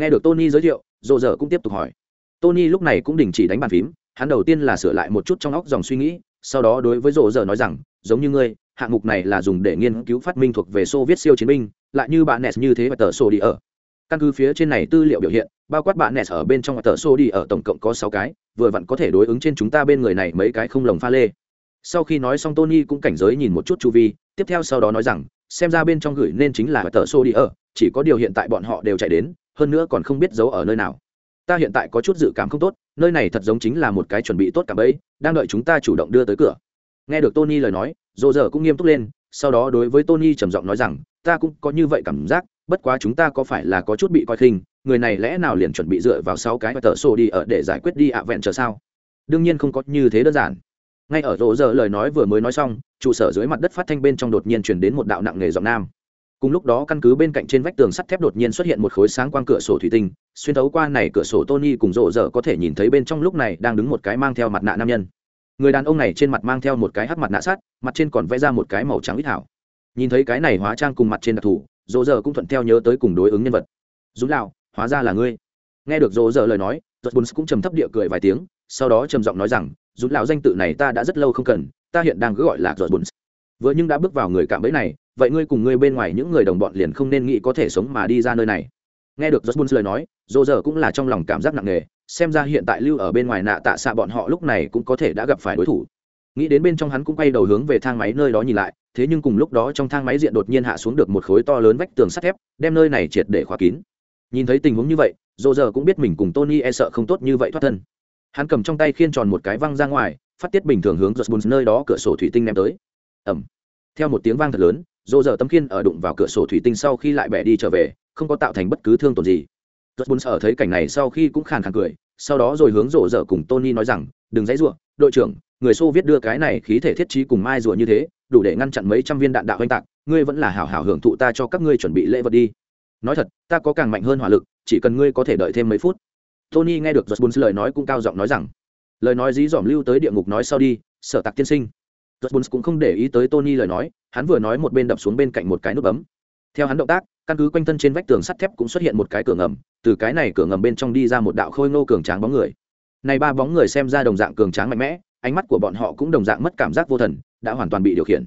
Nghe được tony giới thiệu dồ dở cũng tiếp tục hỏi. Tony lúc này cũng đình chỉ đánh bàn phím, hắn đầu tiên là sửa lại một chút trong óc dòng suy nghĩ, sau đó đối với dồ dở nói rằng, giống như ngươi, hạng mục này là dùng để nghiên cứu phát minh thuộc về xô viết siêu chiến binh, lại như bạn nes như thế và tờ sổ đi ở. Căn cứ phía trên này tư liệu biểu hiện, bao quát bạn nes ở bên trong tờ sổ đi ở tổng cộng có sáu cái, vừa vặn có thể đối ứng trên chúng ta bên người này mấy cái không lồng pha lê. Sau khi nói xong tony cũng cảnh giới nhìn một chút chu vi, tiếp theo sau đó nói rằng, xem ra bên trong gửi nên chính là tờ sổ đi ở, chỉ có điều hiện tại bọn họ đều chạy đến hơn nữa còn không biết giấu ở nơi nào. Ta hiện tại có chút dự cảm không tốt, nơi này thật giống chính là một cái chuẩn bị tốt cả bấy đang đợi chúng ta chủ động đưa tới cửa. Nghe được tony lời nói dồ dở cũng nghiêm túc lên, sau đó đối với tony trầm giọng nói rằng, ta cũng có như vậy cảm giác, bất quá chúng ta có phải là có chút bị coi khinh, người này lẽ nào liền chuẩn bị dựa vào sáu cái và tờ sổ đi ở để giải quyết đi ạ vẹn chờ sao? Đương nhiên không có như thế đơn giản. Ngay ở rỗ giờ lời nói vừa mới nói xong, trụ sở dưới mặt đất phát thanh bên trong đột nhiên chuyển đến một đạo nặng nghề giọng nam cùng lúc đó căn cứ bên cạnh trên vách tường sắt thép đột nhiên xuất hiện một khối sáng quang cửa sổ thủy tinh, xuyên thấu qua này cửa sổ tony cùng rộ rỡ có thể nhìn thấy bên trong lúc này đang đứng một cái mang theo mặt nạ nam nhân. Người đàn ông này trên mặt mang theo một cái hắc mặt nạ sát, mặt trên còn vẽ ra một cái màu trắng ít hảo. Nhìn thấy cái này hóa trang cùng mặt trên đặc thù, rộ rỡ cũng thuận theo nhớ tới cùng đối ứng nhân vật. Dũng lạo hóa ra là ngươi. Nghe được rộ rỡ lời nói giật bùn cũng trầm thấp địa cười vài tiếng, sau đó trầm giọng nói rằng, dũng lạo danh tự này ta đã rất lâu không cần, ta hiện đang cứ gọi là giật bùn vừa nhưng đã bước vào người cạm bẫy này, vậy ngươi cùng ngươi bên ngoài những người đồng bọn liền không nên nghĩ có thể sống mà đi ra nơi này. Nghe được Jones lời nói dô giờ cũng là trong lòng cảm giác nặng nề, xem ra hiện tại lưu ở bên ngoài nạ tạ xạ bọn họ lúc này cũng có thể đã gặp phải đối thủ. Nghĩ đến bên trong hắn cũng quay đầu hướng về thang máy nơi đó nhìn lại, thế nhưng cùng lúc đó trong thang máy diện đột nhiên hạ xuống được một khối to lớn vách tường sắt thép, đem nơi này triệt để khóa kín. Nhìn thấy tình huống như vậy dô giờ cũng biết mình cùng tony e sợ không tốt như vậy thoát thân. Hắn cầm trong tay khiên tròn một cái văng ra ngoài, phát tiết bình thường hướng Jones nơi đó cửa sổ thủy tinh ném tới ẩm. Theo một tiếng vang thật lớn, dỗ dở tấm khiên ở đụng vào cửa sổ thủy tinh sau khi lại bẻ đi trở về, không có tạo thành bất cứ thương tổn gì. Rất buồn sợ thấy cảnh này sau khi cũng khàn khàn cười, sau đó rồi hướng rộ dở cùng tony nói rằng, đừng dãy ruộng đội trưởng, người xô viết đưa cái này khí thể thiết trí cùng mai rùa như thế, đủ để ngăn chặn mấy trăm viên đạn đạo oanh tạc, ngươi vẫn là hảo hảo hưởng thụ ta cho các ngươi chuẩn bị lễ vật đi. Nói thật, ta có càng mạnh hơn hỏa lực, chỉ cần ngươi có thể đợi thêm mấy phút. Tony nghe được giật buồn lời nói cũng cao giọng nói rằng. Lời nói dí dỏm lưu tới địa ngục nói sau đi, sở tạc tiên sinh giật cũng không để ý tới tony lời nói, hắn vừa nói một bên đập xuống bên cạnh một cái nút bấm. Theo hắn động tác, căn cứ quanh thân trên vách tường sắt thép cũng xuất hiện một cái cửa ngầm, từ cái này cửa ngầm bên trong đi ra một đạo khôi ngô cường tráng bóng người. Này ba bóng người xem ra đồng dạng cường tráng mạnh mẽ, ánh mắt của bọn họ cũng đồng dạng mất cảm giác vô thần, đã hoàn toàn bị điều khiển.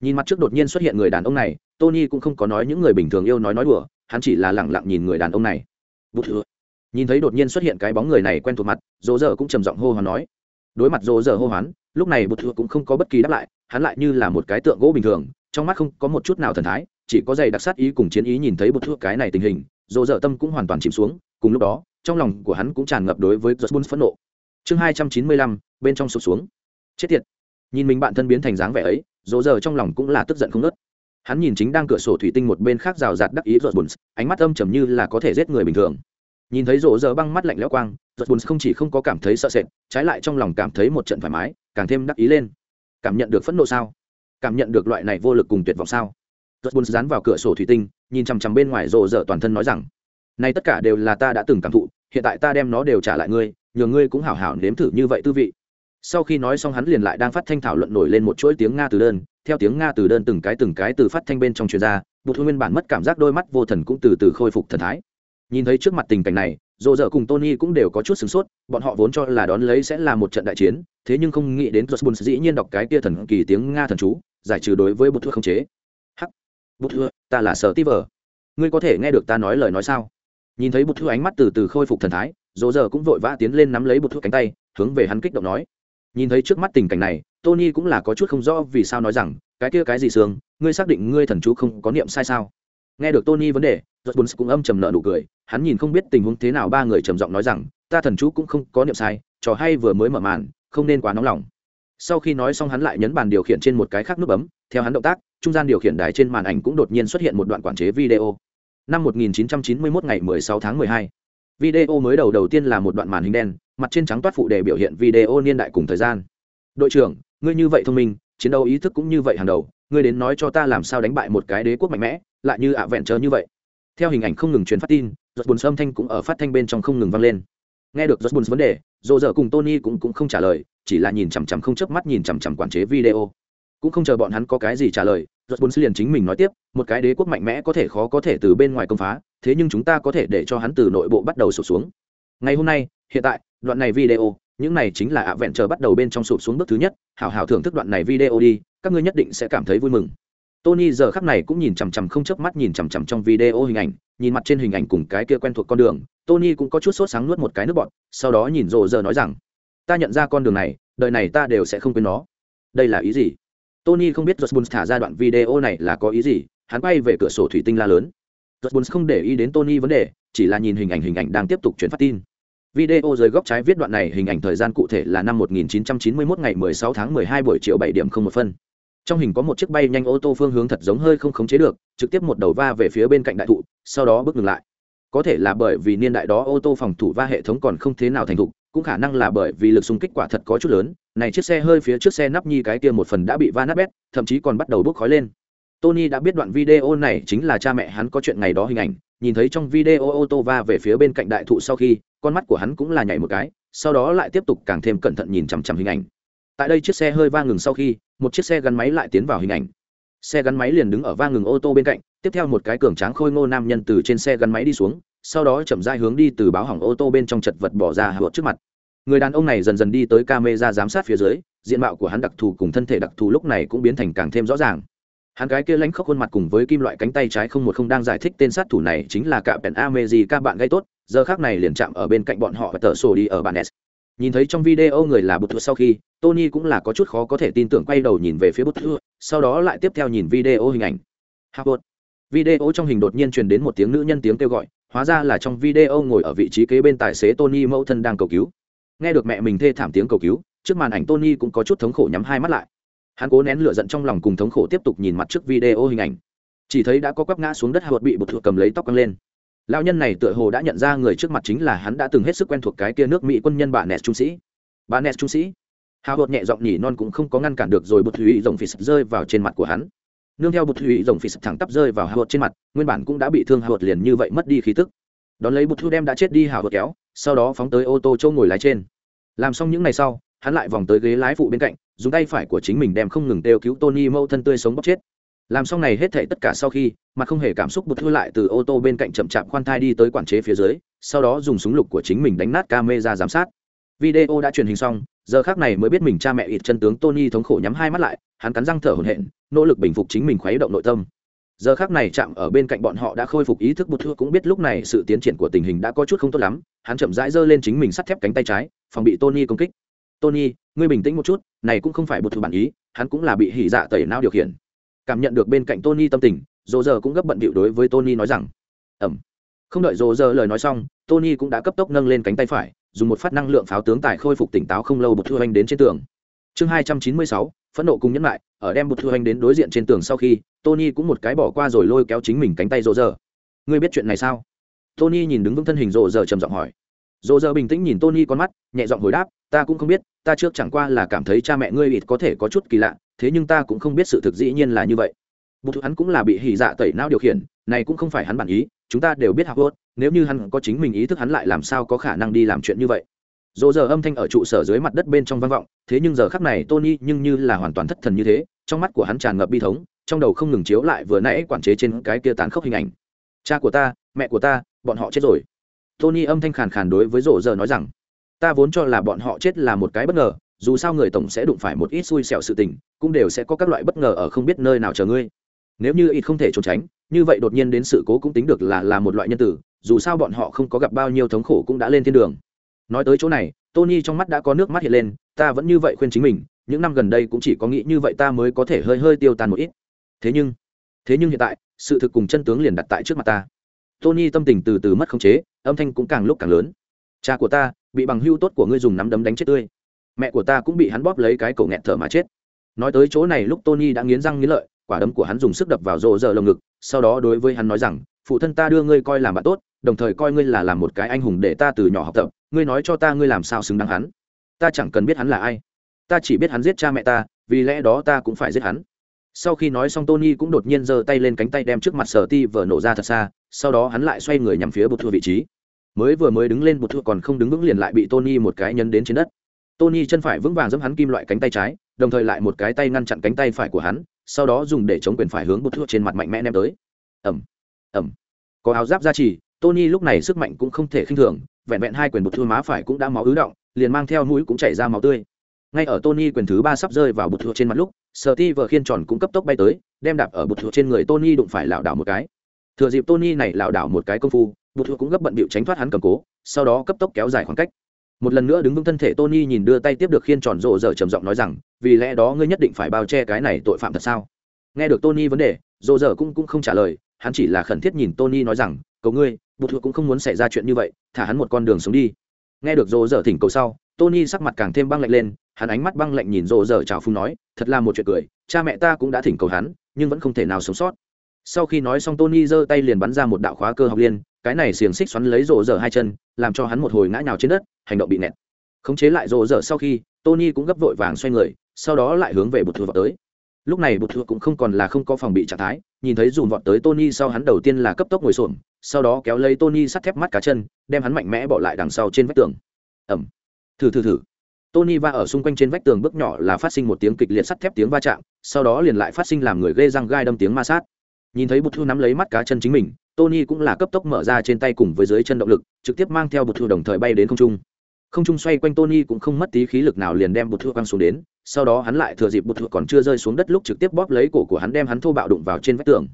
Nhìn mặt trước đột nhiên xuất hiện người đàn ông này, tony cũng không có nói những người bình thường yêu nói nói đùa, hắn chỉ là lẳng lặng nhìn người đàn ông này. Bụt thừa nhìn thấy đột nhiên xuất hiện cái bóng người này quen thuộc mặt dỗ dở cũng trầm giọng hô hoán nói. Đối mặt dỗ dở hô hoán lúc này bút thừa cũng không có bất kỳ đáp lại, hắn lại như là một cái tượng gỗ bình thường, trong mắt không có một chút nào thần thái, chỉ có giày đặc sát ý cùng chiến ý nhìn thấy bút thừa cái này tình hình dồ dở tâm cũng hoàn toàn chìm xuống, cùng lúc đó, trong lòng của hắn cũng tràn ngập đối với Joshbun phẫn nộ. Chương hai trăm chín mươi lăm, bên trong sụp xuống. Chết tiệt. Nhìn mình bạn thân biến thành dáng vẻ ấy, dỗ dở trong lòng cũng là tức giận không nớt hắn nhìn chính đang cửa sổ thủy tinh một bên khác rào rạt đắc ý rột bùn ánh mắt âm trầm như là có thể giết người bình thường. Nhìn thấy rộ giờ băng mắt lạnh lẽo quang giật bùn không chỉ không có cảm thấy sợ sệt, trái lại trong lòng cảm thấy một trận thoải mái, càng thêm đắc ý lên. Cảm nhận được phẫn nộ sao? Cảm nhận được loại này vô lực cùng tuyệt vọng sao? Giật bùn dán vào cửa sổ thủy tinh, nhìn chằm chằm bên ngoài rộ rỡ toàn thân nói rằng nay tất cả đều là ta đã từng cảm thụ, hiện tại ta đem nó đều trả lại ngươi, nhờ ngươi cũng hảo hảo nếm thử như vậy tư vị. Sau khi nói xong hắn liền lại đang phát thanh thảo luận nổi lên một chuỗi tiếng nga từ đơn, theo tiếng nga từ đơn từng cái từng cái từ phát thanh bên trong truyền ra, bụt nguyên bản mất cảm giác đôi mắt vô thần cũng từ từ khôi phục thần thái. Nhìn thấy trước mặt tình cảnh này dồ dở cùng tony cũng đều có chút sửng sốt, bọn họ vốn cho là đón lấy sẽ là một trận đại chiến, thế nhưng không nghĩ đến Josbun dĩ nhiên đọc cái kia thần kỳ tiếng nga thần chú, giải trừ đối với bột thua không chế. Hắc bột thua ta là sở ti vờ ngươi có thể nghe được ta nói lời nói sao? Nhìn thấy bột thua ánh mắt từ từ khôi phục thần thái dồ dở cũng vội vã tiến lên nắm lấy bột thua cánh tay, hướng về hắn kích động nói. Nhìn thấy trước mắt tình cảnh này, tony cũng là có chút không rõ vì sao nói rằng, cái kia cái gì sương ngươi xác định ngươi thần chú không có niệm sai sao? Nghe được tony vấn đề rốt bùn cũng âm trầm nợ nụ cười, hắn nhìn không biết tình huống thế nào, ba người trầm giọng nói rằng, ta thần chú cũng không có niệm sai, trò hay vừa mới mở màn, không nên quá nóng lòng. Sau khi nói xong hắn lại nhấn bàn điều khiển trên một cái khác nút bấm, theo hắn động tác, trung gian điều khiển đài trên màn ảnh cũng đột nhiên xuất hiện một đoạn quản chế video. Năm 1991 ngày 16 tháng 12 video mới đầu đầu tiên là một đoạn màn hình đen, mặt trên trắng toát phụ đề biểu hiện video niên đại cùng thời gian. Đội trưởng, ngươi như vậy thông minh, chiến đấu ý thức cũng như vậy hàng đầu, ngươi đến nói cho ta làm sao đánh bại một cái đế quốc mạnh mẽ, lại như ạ vẹn chờ như vậy theo hình ảnh không ngừng truyền phát tin giật bùn âm thanh cũng ở phát thanh bên trong không ngừng vang lên. Nghe được giật bùn vấn đề dồ dở cùng tony cũng, cũng không trả lời chỉ là nhìn chằm chằm không chớp mắt nhìn chằm chằm quản chế video. Cũng không chờ bọn hắn có cái gì trả lời giật bùn liền chính mình nói tiếp một cái đế quốc mạnh mẽ có thể khó có thể từ bên ngoài công phá thế nhưng chúng ta có thể để cho hắn từ nội bộ bắt đầu sụp xuống. Ngày hôm nay hiện tại đoạn này video những này chính là ạ vẹn chờ bắt đầu bên trong sụp xuống bước thứ nhất. Hảo hảo thưởng thức đoạn này video đi các ngươi nhất định sẽ cảm thấy vui mừng tony giờ khắc này cũng nhìn chằm chằm không chớp mắt nhìn chằm chằm trong video hình ảnh, nhìn mặt trên hình ảnh cùng cái kia quen thuộc con đường. Tony cũng có chút sốt sáng nuốt một cái nước bọt, sau đó nhìn rộ giờ nói rằng, ta nhận ra con đường này, đời này ta đều sẽ không quên nó. Đây là ý gì? Tony không biết josbun thả ra đoạn video này là có ý gì, hắn quay về cửa sổ thủy tinh la lớn. Josbun không để ý đến tony vấn đề, chỉ là nhìn hình ảnh hình ảnh đang tiếp tục chuyển phát tin. Video dưới góc trái viết đoạn này, hình ảnh thời gian cụ thể là năm 1991 ngày 16 tháng 12 buổi chiều 7 điểm không một phân trong hình có một chiếc bay nhanh ô tô phương hướng thật giống hơi không khống chế được, trực tiếp một đầu va về phía bên cạnh đại thụ, sau đó bước ngừng lại. Có thể là bởi vì niên đại đó ô tô phòng thủ va hệ thống còn không thế nào thành thục, cũng khả năng là bởi vì lực xung kích quả thật có chút lớn, này chiếc xe hơi phía trước xe nắp nhi cái kia một phần đã bị va nát bét, thậm chí còn bắt đầu bốc khói lên. Tony đã biết đoạn video này chính là cha mẹ hắn có chuyện ngày đó hình ảnh, nhìn thấy trong video ô tô va về phía bên cạnh đại thụ sau khi, con mắt của hắn cũng là nhảy một cái, sau đó lại tiếp tục càng thêm cẩn thận nhìn chằm chằm hình ảnh. Tại đây chiếc xe hơi va ngừng sau khi một chiếc xe gắn máy lại tiến vào hình ảnh. Xe gắn máy liền đứng ở va ngừng ô tô bên cạnh, tiếp theo một cái cường tráng khôi ngô nam nhân từ trên xe gắn máy đi xuống, sau đó chậm dai hướng đi từ báo hỏng ô tô bên trong chật vật bỏ ra hạ trước mặt. Người đàn ông này dần dần đi tới camera giám sát phía dưới, diện mạo của hắn đặc thù cùng thân thể đặc thù lúc này cũng biến thành càng thêm rõ ràng. Hắn gái kia lánh khóc khuôn mặt cùng với kim loại cánh tay trái không một không đang giải thích tên sát thủ này chính là cả pèn a gì các bạn gây tốt, giờ khác này liền chạm ở bên cạnh bọn họ và tờ sổ đi ở bàn s nhìn thấy trong video người là bút thua sau khi, tony cũng là có chút khó có thể tin tưởng quay đầu nhìn về phía bút thua sau đó lại tiếp theo nhìn video hình ảnh. Harvard. video trong hình đột nhiên truyền đến một tiếng nữ nhân tiếng kêu gọi, hóa ra là trong video ngồi ở vị trí kế bên tài xế tony mẫu thân đang cầu cứu. Nghe được mẹ mình thê thảm tiếng cầu cứu, trước màn ảnh tony cũng có chút thống khổ nhắm hai mắt lại. Hắn cố nén lửa giận trong lòng cùng thống khổ tiếp tục nhìn mặt trước video hình ảnh. Chỉ thấy đã có quắp ngã xuống đất hột bị bột thuộc cầm lấy tóc căng lên lao nhân này tựa hồ đã nhận ra người trước mặt chính là hắn đã từng hết sức quen thuộc cái kia nước mỹ quân nhân bà nes trung sĩ. Bà nes trung sĩ? Hào hột nhẹ giọng nhỉ non cũng không có ngăn cản được rồi bột thủy rồng phì sập rơi vào trên mặt của hắn. Nương theo bột thủy rồng phì sập thẳng tắp rơi vào hào hột trên mặt, nguyên bản cũng đã bị thương hào hột liền như vậy mất đi khí tức. Đón lấy bột thu đem đã chết đi, hào hột kéo, sau đó phóng tới ô tô châu ngồi lái trên. Làm xong những ngày sau, hắn lại vòng tới ghế lái phụ bên cạnh, dùng tay phải của chính mình đem không ngừng đều cứu tony mâu thân tươi sống bóc chết làm xong này hết thảy tất cả sau khi mặt không hề cảm xúc bật thư lại từ ô tô bên cạnh chậm chạp khoan thai đi tới quản chế phía dưới, sau đó dùng súng lục của chính mình đánh nát camera giám sát. Video đã truyền hình xong, giờ khác này mới biết mình cha mẹ ít chân tướng tony thống khổ nhắm hai mắt lại, hắn cắn răng thở hổn hển, nỗ lực bình phục chính mình khuấy động nội tâm. Giờ khác này chạm ở bên cạnh bọn họ đã khôi phục ý thức bột thua cũng biết lúc này sự tiến triển của tình hình đã có chút không tốt lắm, hắn chậm rãi giơ lên chính mình sắt thép cánh tay trái, phòng bị tony công kích. Tony, ngươi bình tĩnh một chút, này cũng không phải bột thua bản ý, hắn cũng là bị hỉ dạ tẩy não điều khiển cảm nhận được bên cạnh tony tâm tình dồ dơ cũng gấp bận bịu đối với tony nói rằng, ẩm. Không đợi dồ dơ lời nói xong, tony cũng đã cấp tốc nâng lên cánh tay phải, dùng một phát năng lượng pháo tướng tài khôi phục tỉnh táo không lâu bột thu anh đến trên tường. Chương hai trăm chín mươi sáu, phẫn nộ cùng nhẫn lại, ở đem bột thu anh đến đối diện trên tường sau khi, tony cũng một cái bỏ qua rồi lôi kéo chính mình cánh tay dồ dơ ngươi biết chuyện này sao? Tony nhìn đứng vững thân hình dồ dơ trầm giọng hỏi dỗ rờ bình tĩnh nhìn tony con mắt, nhẹ giọng hồi đáp, ta cũng không biết, ta trước chẳng qua là cảm thấy cha mẹ ngươi ít có thể có chút kỳ lạ, thế nhưng ta cũng không biết sự thực dĩ nhiên là như vậy. Bụt hắn cũng là bị hỉ dạ tẩy não điều khiển, này cũng không phải hắn bản ý, chúng ta đều biết học hốt nếu như hắn có chính mình ý thức hắn lại làm sao có khả năng đi làm chuyện như vậy. Dỗ giờ âm thanh ở trụ sở dưới mặt đất bên trong vang vọng, thế nhưng giờ khắc này tony nhưng như là hoàn toàn thất thần như thế, trong mắt của hắn tràn ngập bi thống, trong đầu không ngừng chiếu lại vừa nãy quản chế trên cái kia tán khốc hình ảnh. Cha của ta, mẹ của ta, bọn họ chết rồi tony âm thanh khàn khàn đối với rộ giờ nói rằng, ta vốn cho là bọn họ chết là một cái bất ngờ, dù sao người tổng sẽ đụng phải một ít xui xẻo sự tình, cũng đều sẽ có các loại bất ngờ ở không biết nơi nào chờ ngươi. Nếu như ít không thể trốn tránh, như vậy đột nhiên đến sự cố cũng tính được là là một loại nhân tử, dù sao bọn họ không có gặp bao nhiêu thống khổ cũng đã lên thiên đường. Nói tới chỗ này, tony trong mắt đã có nước mắt hiện lên, ta vẫn như vậy khuyên chính mình, những năm gần đây cũng chỉ có nghĩ như vậy ta mới có thể hơi hơi tiêu tan một ít. Thế nhưng thế nhưng hiện tại, sự thực cùng chân tướng liền đặt tại trước mặt ta tony tâm tình từ từ mất khống chế, âm thanh cũng càng lúc càng lớn. Cha của ta, bị bằng hưu tốt của ngươi dùng nắm đấm đánh chết tươi. Mẹ của ta cũng bị hắn bóp lấy cái cổ nghẹt thở mà chết. Nói tới chỗ này lúc tony đã nghiến răng nghiến lợi, quả đấm của hắn dùng sức đập vào rộ rợ lồng ngực, sau đó đối với hắn nói rằng, phụ thân ta đưa ngươi coi làm bạn tốt, đồng thời coi ngươi là làm một cái anh hùng để ta từ nhỏ học tập, ngươi nói cho ta ngươi làm sao xứng đáng hắn. Ta chẳng cần biết hắn là ai. Ta chỉ biết hắn giết cha mẹ ta, vì lẽ đó ta cũng phải giết hắn. Sau khi nói xong tony cũng đột nhiên giơ tay lên cánh tay đem trước mặt sở ti vờ nổ ra thật xa sau đó hắn lại xoay người nhằm phía bột thua vị trí. Mới vừa mới đứng lên bột thua còn không đứng vững liền lại bị tony một cái nhấn đến trên đất. Tony chân phải vững vàng giẫm hắn kim loại cánh tay trái, đồng thời lại một cái tay ngăn chặn cánh tay phải của hắn, sau đó dùng để chống quyền phải hướng bột thua trên mặt mạnh mẽ ném tới. Ẩm ẩm có áo giáp gia trì, tony lúc này sức mạnh cũng không thể khinh thường, vẹn vẹn hai quyền bột thua má phải cũng đã máu ứ động, liền mang theo mũi cũng chảy ra máu tươi. Ngay ở tony quyền thứ ba sắp rơi vào bột thua trên mặt lúc sợ ti vợ khiên tròn cũng cấp tốc bay tới, đem đạp ở bột thua trên người tony đụng phải lảo đảo một cái thừa dịp tony này lảo đảo một cái công phu, Bụt thua cũng gấp bận bịu tránh thoát hắn cầm cố, sau đó cấp tốc kéo dài khoảng cách. Một lần nữa đứng vững thân thể tony nhìn đưa tay tiếp được khiên tròn rộ rợ trầm giọng nói rằng, vì lẽ đó ngươi nhất định phải bao che cái này tội phạm thật sao? Nghe được tony vấn đề, rộ rợ cũng cũng không trả lời, hắn chỉ là khẩn thiết nhìn tony nói rằng, cầu ngươi, Bụt thua cũng không muốn xảy ra chuyện như vậy, thả hắn một con đường sống đi. Nghe được rộ rợ thỉnh cầu sau, tony sắc mặt càng thêm băng lạnh lên, hắn ánh mắt băng lạnh nhìn rộ rợ chào phung nói, thật là một chuyện cười, cha mẹ ta cũng đã thỉnh cầu hắn, nhưng vẫn không thể nào sống sót sau khi nói xong tony giơ tay liền bắn ra một đạo khóa cơ học liên, cái này xiềng xích xoắn lấy rộ rở hai chân, làm cho hắn một hồi ngã nhào trên đất, hành động bị nẹt. Khống chế lại rộ rở sau khi, tony cũng gấp vội vàng xoay người, sau đó lại hướng về bột thua vào tới. Lúc này bột thua cũng không còn là không có phòng bị trạng thái, nhìn thấy dùm vọt tới tony sau hắn đầu tiên là cấp tốc ngồi xổm, sau đó kéo lấy tony sắt thép mắt cá chân, đem hắn mạnh mẽ bỏ lại đằng sau trên vách tường. Ẩm thử thử thử. Tony va ở xung quanh trên vách tường bước nhỏ là phát sinh một tiếng kịch liệt sắt thép tiếng va chạm, sau đó liền lại phát sinh làm người ghê răng gai đâm tiếng ma sát nhìn thấy bụt thu nắm lấy mắt cá chân chính mình, tony cũng là cấp tốc mở ra trên tay cùng với dưới chân động lực, trực tiếp mang theo bụt thu đồng thời bay đến không trung. Không trung xoay quanh tony cũng không mất tí khí lực nào liền đem bụt thu quăng xuống đến, sau đó hắn lại thừa dịp bụt thu còn chưa rơi xuống đất lúc trực tiếp bóp lấy cổ của hắn đem hắn thô bạo đụng vào trên vách tường.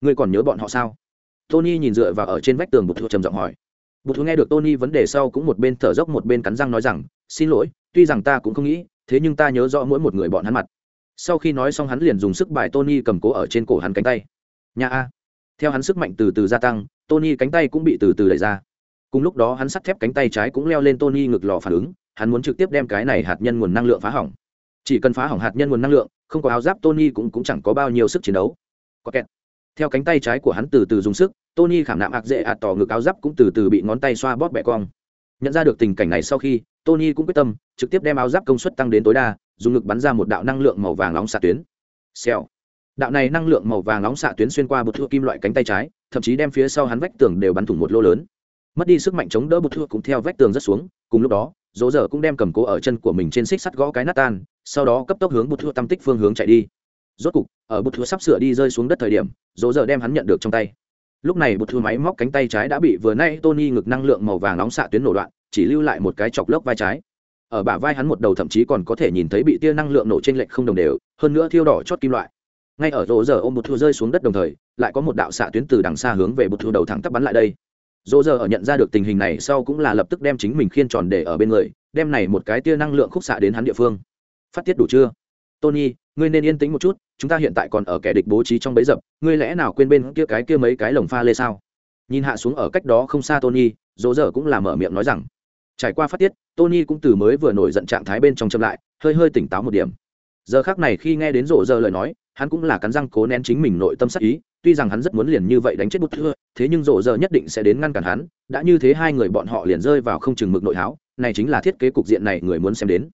Ngươi còn nhớ bọn họ sao? Tony nhìn dựa vào ở trên vách tường bụt thu trầm giọng hỏi. Bụt thu nghe được tony vấn đề sau cũng một bên thở dốc một bên cắn răng nói rằng, xin lỗi, tuy rằng ta cũng không nghĩ, thế nhưng ta nhớ rõ mỗi một người bọn hắn mặt. Sau khi nói xong hắn liền dùng sức bài tony cầm cố ở trên cổ hắn cánh tay nhà a. Theo hắn sức mạnh từ từ gia tăng tony cánh tay cũng bị từ từ đẩy ra. Cùng lúc đó hắn sắt thép cánh tay trái cũng leo lên tony ngực lò phản ứng hắn muốn trực tiếp đem cái này hạt nhân nguồn năng lượng phá hỏng. Chỉ cần phá hỏng hạt nhân nguồn năng lượng không có áo giáp tony cũng, cũng chẳng có bao nhiêu sức chiến đấu. Có kẹt. Theo cánh tay trái của hắn từ từ dùng sức tony khảm nạm ạc dễ ạt tỏ ngực áo giáp cũng từ từ bị ngón tay xoa bóp bẹ cong. Nhận ra được tình cảnh này sau khi tony cũng quyết tâm trực tiếp đem áo giáp công suất tăng đến tối đa dùng ngực bắn ra một đạo năng lượng màu vàng nóng xạ tuyến. Xèo đạo này năng lượng màu vàng nóng xạ tuyến xuyên qua bột thua kim loại cánh tay trái, thậm chí đem phía sau hắn vách tường đều bắn thủng một lô lớn. Mất đi sức mạnh chống đỡ bột thua cũng theo vách tường rất xuống, cùng lúc đó, dỗ dở cũng đem cầm cố ở chân của mình trên xích sắt gõ cái nát tan, sau đó cấp tốc hướng bột thua tam tích phương hướng chạy đi. Rốt cục, ở bột thua sắp sửa đi rơi xuống đất thời điểm, dỗ dở đem hắn nhận được trong tay. Lúc này bột thua máy móc cánh tay trái đã bị vừa nay tony ngực năng lượng màu vàng nóng xạ tuyến nổ đoạn, chỉ lưu lại một cái chọc lốc vai trái. Ở bả vai hắn một đầu thậm chí còn có thể nhìn thấy bị tia năng lượng nổ trên lệch không đồng đều, hơn nữa thiêu đỏ chót kim loại ngay ở rỗ giờ ôm bột thua rơi xuống đất đồng thời, lại có một đạo xạ tuyến từ đằng xa hướng về bột thua đầu thẳng tắp bắn lại đây. Dỗ giờ ở nhận ra được tình hình này sau cũng là lập tức đem chính mình khiên tròn để ở bên người, đem này một cái tia năng lượng khúc xạ đến hắn địa phương. Phát tiết đủ chưa? Tony, ngươi nên yên tĩnh một chút, chúng ta hiện tại còn ở kẻ địch bố trí trong bấy dập, ngươi lẽ nào quên bên kia cái kia mấy cái lồng pha lê sao? Nhìn hạ xuống ở cách đó không xa tony dỗ giờ cũng là mở miệng nói rằng. Trải qua phát tiết, tony cũng từ mới vừa nổi giận trạng thái bên trong chậm lại, hơi hơi tỉnh táo một điểm. Giờ khác này khi nghe đến rộ giờ lời nói hắn cũng là cắn răng cố nén chính mình nội tâm sắc ý, tuy rằng hắn rất muốn liền như vậy đánh chết bút thưa, thế nhưng rộ giờ nhất định sẽ đến ngăn cản hắn, đã như thế hai người bọn họ liền rơi vào không chừng mực nội háo, này chính là thiết kế cục diện này người muốn xem đến.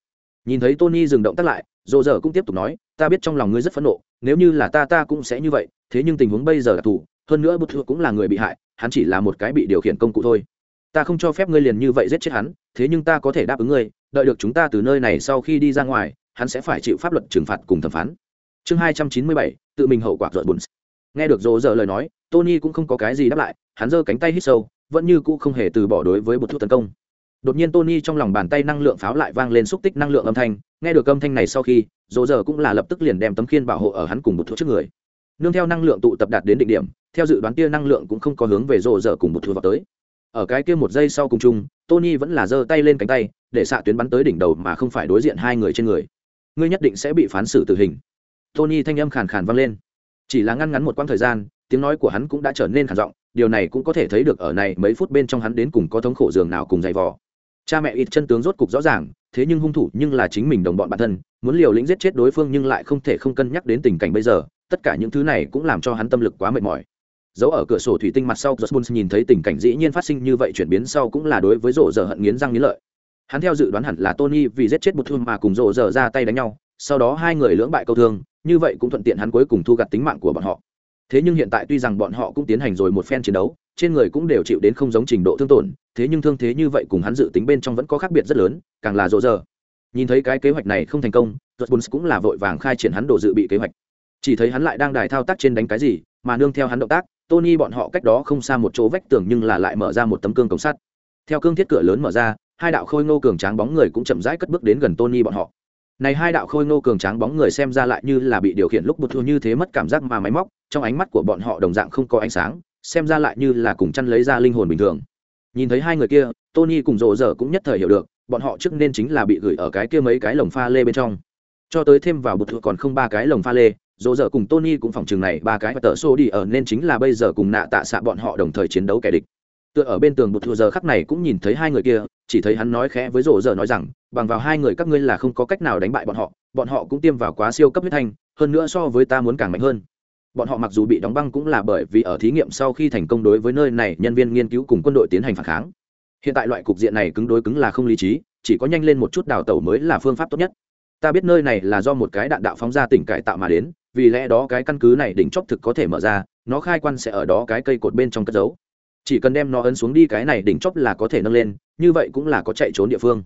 Nhìn thấy tony dừng động tắt lại, rộ giờ cũng tiếp tục nói, ta biết trong lòng ngươi rất phẫn nộ, nếu như là ta ta cũng sẽ như vậy, thế nhưng tình huống bây giờ là thủ, hơn nữa bút thưa cũng là người bị hại, hắn chỉ là một cái bị điều khiển công cụ thôi. Ta không cho phép ngươi liền như vậy giết chết hắn, thế nhưng ta có thể đáp ứng ngươi, đợi được chúng ta từ nơi này sau khi đi ra ngoài, hắn sẽ phải chịu pháp luật trừng phạt cùng thẩm phán chương hai trăm chín mươi bảy, tự mình hậu quả rợn bùn nghe được rỗ giờ lời nói, tony cũng không có cái gì đáp lại, hắn giơ cánh tay hít sâu, vẫn như cũ không hề từ bỏ đối với một thuốc tấn công. Đột nhiên tony trong lòng bàn tay năng lượng pháo lại vang lên xúc tích năng lượng âm thanh, nghe được âm thanh này sau khi rỗ giờ cũng là lập tức liền đem tấm khiên bảo hộ ở hắn cùng một thuốc trước người. Nương theo năng lượng tụ tập đạt đến định điểm, theo dự đoán kia năng lượng cũng không có hướng về rỗ giờ cùng một thuốc vào tới. Ở cái kia một giây sau cùng chung, tony vẫn là giơ tay lên cánh tay, để xạ tuyến bắn tới đỉnh đầu mà không phải đối diện hai người trên người. Ngươi nhất định sẽ bị phán xử tử hình tony thanh âm khàn khàn vang lên. Chỉ là ngăn ngắn một quãng thời gian, tiếng nói của hắn cũng đã trở nên khản giọng, điều này cũng có thể thấy được ở này mấy phút bên trong hắn đến cùng có thống khổ giường nào cùng dày vò. Cha mẹ ít chân tướng rốt cục rõ ràng, thế nhưng hung thủ nhưng là chính mình đồng bọn bản thân, muốn liều lĩnh giết chết đối phương nhưng lại không thể không cân nhắc đến tình cảnh bây giờ, tất cả những thứ này cũng làm cho hắn tâm lực quá mệt mỏi. Dấu ở cửa sổ thủy tinh mặt sau Jones nhìn thấy tình cảnh dĩ nhiên phát sinh như vậy chuyển biến sau cũng là đối với rộ giờ hận nghiến răng nghiến lợi. Hắn theo dự đoán hẳn là tony vì giết chết một thương mà cùng rộ giờ ra tay đánh nhau, sau đó hai người lưỡng bại câu thương như vậy cũng thuận tiện hắn cuối cùng thu gặt tính mạng của bọn họ. Thế nhưng hiện tại tuy rằng bọn họ cũng tiến hành rồi một phen chiến đấu, trên người cũng đều chịu đến không giống trình độ thương tổn, thế nhưng thương thế như vậy cùng hắn dự tính bên trong vẫn có khác biệt rất lớn, càng là rộ giờ nhìn thấy cái kế hoạch này không thành công Jones cũng là vội vàng khai triển hắn đồ dự bị kế hoạch. Chỉ thấy hắn lại đang đài thao tác trên đánh cái gì, mà nương theo hắn động tác, tony bọn họ cách đó không xa một chỗ vách tường nhưng là lại mở ra một tấm cương cổng sắt. Theo cương thiết cửa lớn mở ra, hai đạo khôi ngô cường tráng bóng người cũng chậm rãi cất bước đến gần tony bọn họ này hai đạo khôi ngô cường tráng bóng người xem ra lại như là bị điều khiển lúc bút thua như thế mất cảm giác mà máy móc, trong ánh mắt của bọn họ đồng dạng không có ánh sáng, xem ra lại như là cùng chăn lấy ra linh hồn bình thường. Nhìn thấy hai người kia, tony cùng rộ rỡ cũng nhất thời hiểu được, bọn họ trước nên chính là bị gửi ở cái kia mấy cái lồng pha lê bên trong. Cho tới thêm vào bút thua còn không ba cái lồng pha lê, rộ dở cùng tony cũng phòng chừng này ba cái và tờ xô đi ở nên chính là bây giờ cùng nạ tạ xạ bọn họ đồng thời chiến đấu kẻ địch tựa ở bên tường một thua giờ khắc này cũng nhìn thấy hai người kia, chỉ thấy hắn nói khẽ với rổ giờ nói rằng, bằng vào hai người các ngươi là không có cách nào đánh bại bọn họ bọn họ cũng tiêm vào quá siêu cấp huyết thanh, hơn nữa so với ta muốn càng mạnh hơn. Bọn họ mặc dù bị đóng băng cũng là bởi vì ở thí nghiệm sau khi thành công đối với nơi này, nhân viên nghiên cứu cùng quân đội tiến hành phản kháng. Hiện tại loại cục diện này cứng đối cứng là không lý trí, chỉ có nhanh lên một chút đào tẩu mới là phương pháp tốt nhất. Ta biết nơi này là do một cái đạn đạo phóng ra tỉnh cải tạo mà đến, vì lẽ đó cái căn cứ này đỉnh chóp thực có thể mở ra, nó khai quan sẽ ở đó cái cây cột bên trong cất giấu chỉ cần đem nó ấn xuống đi cái này đỉnh chóp là có thể nâng lên, như vậy cũng là có chạy trốn địa phương.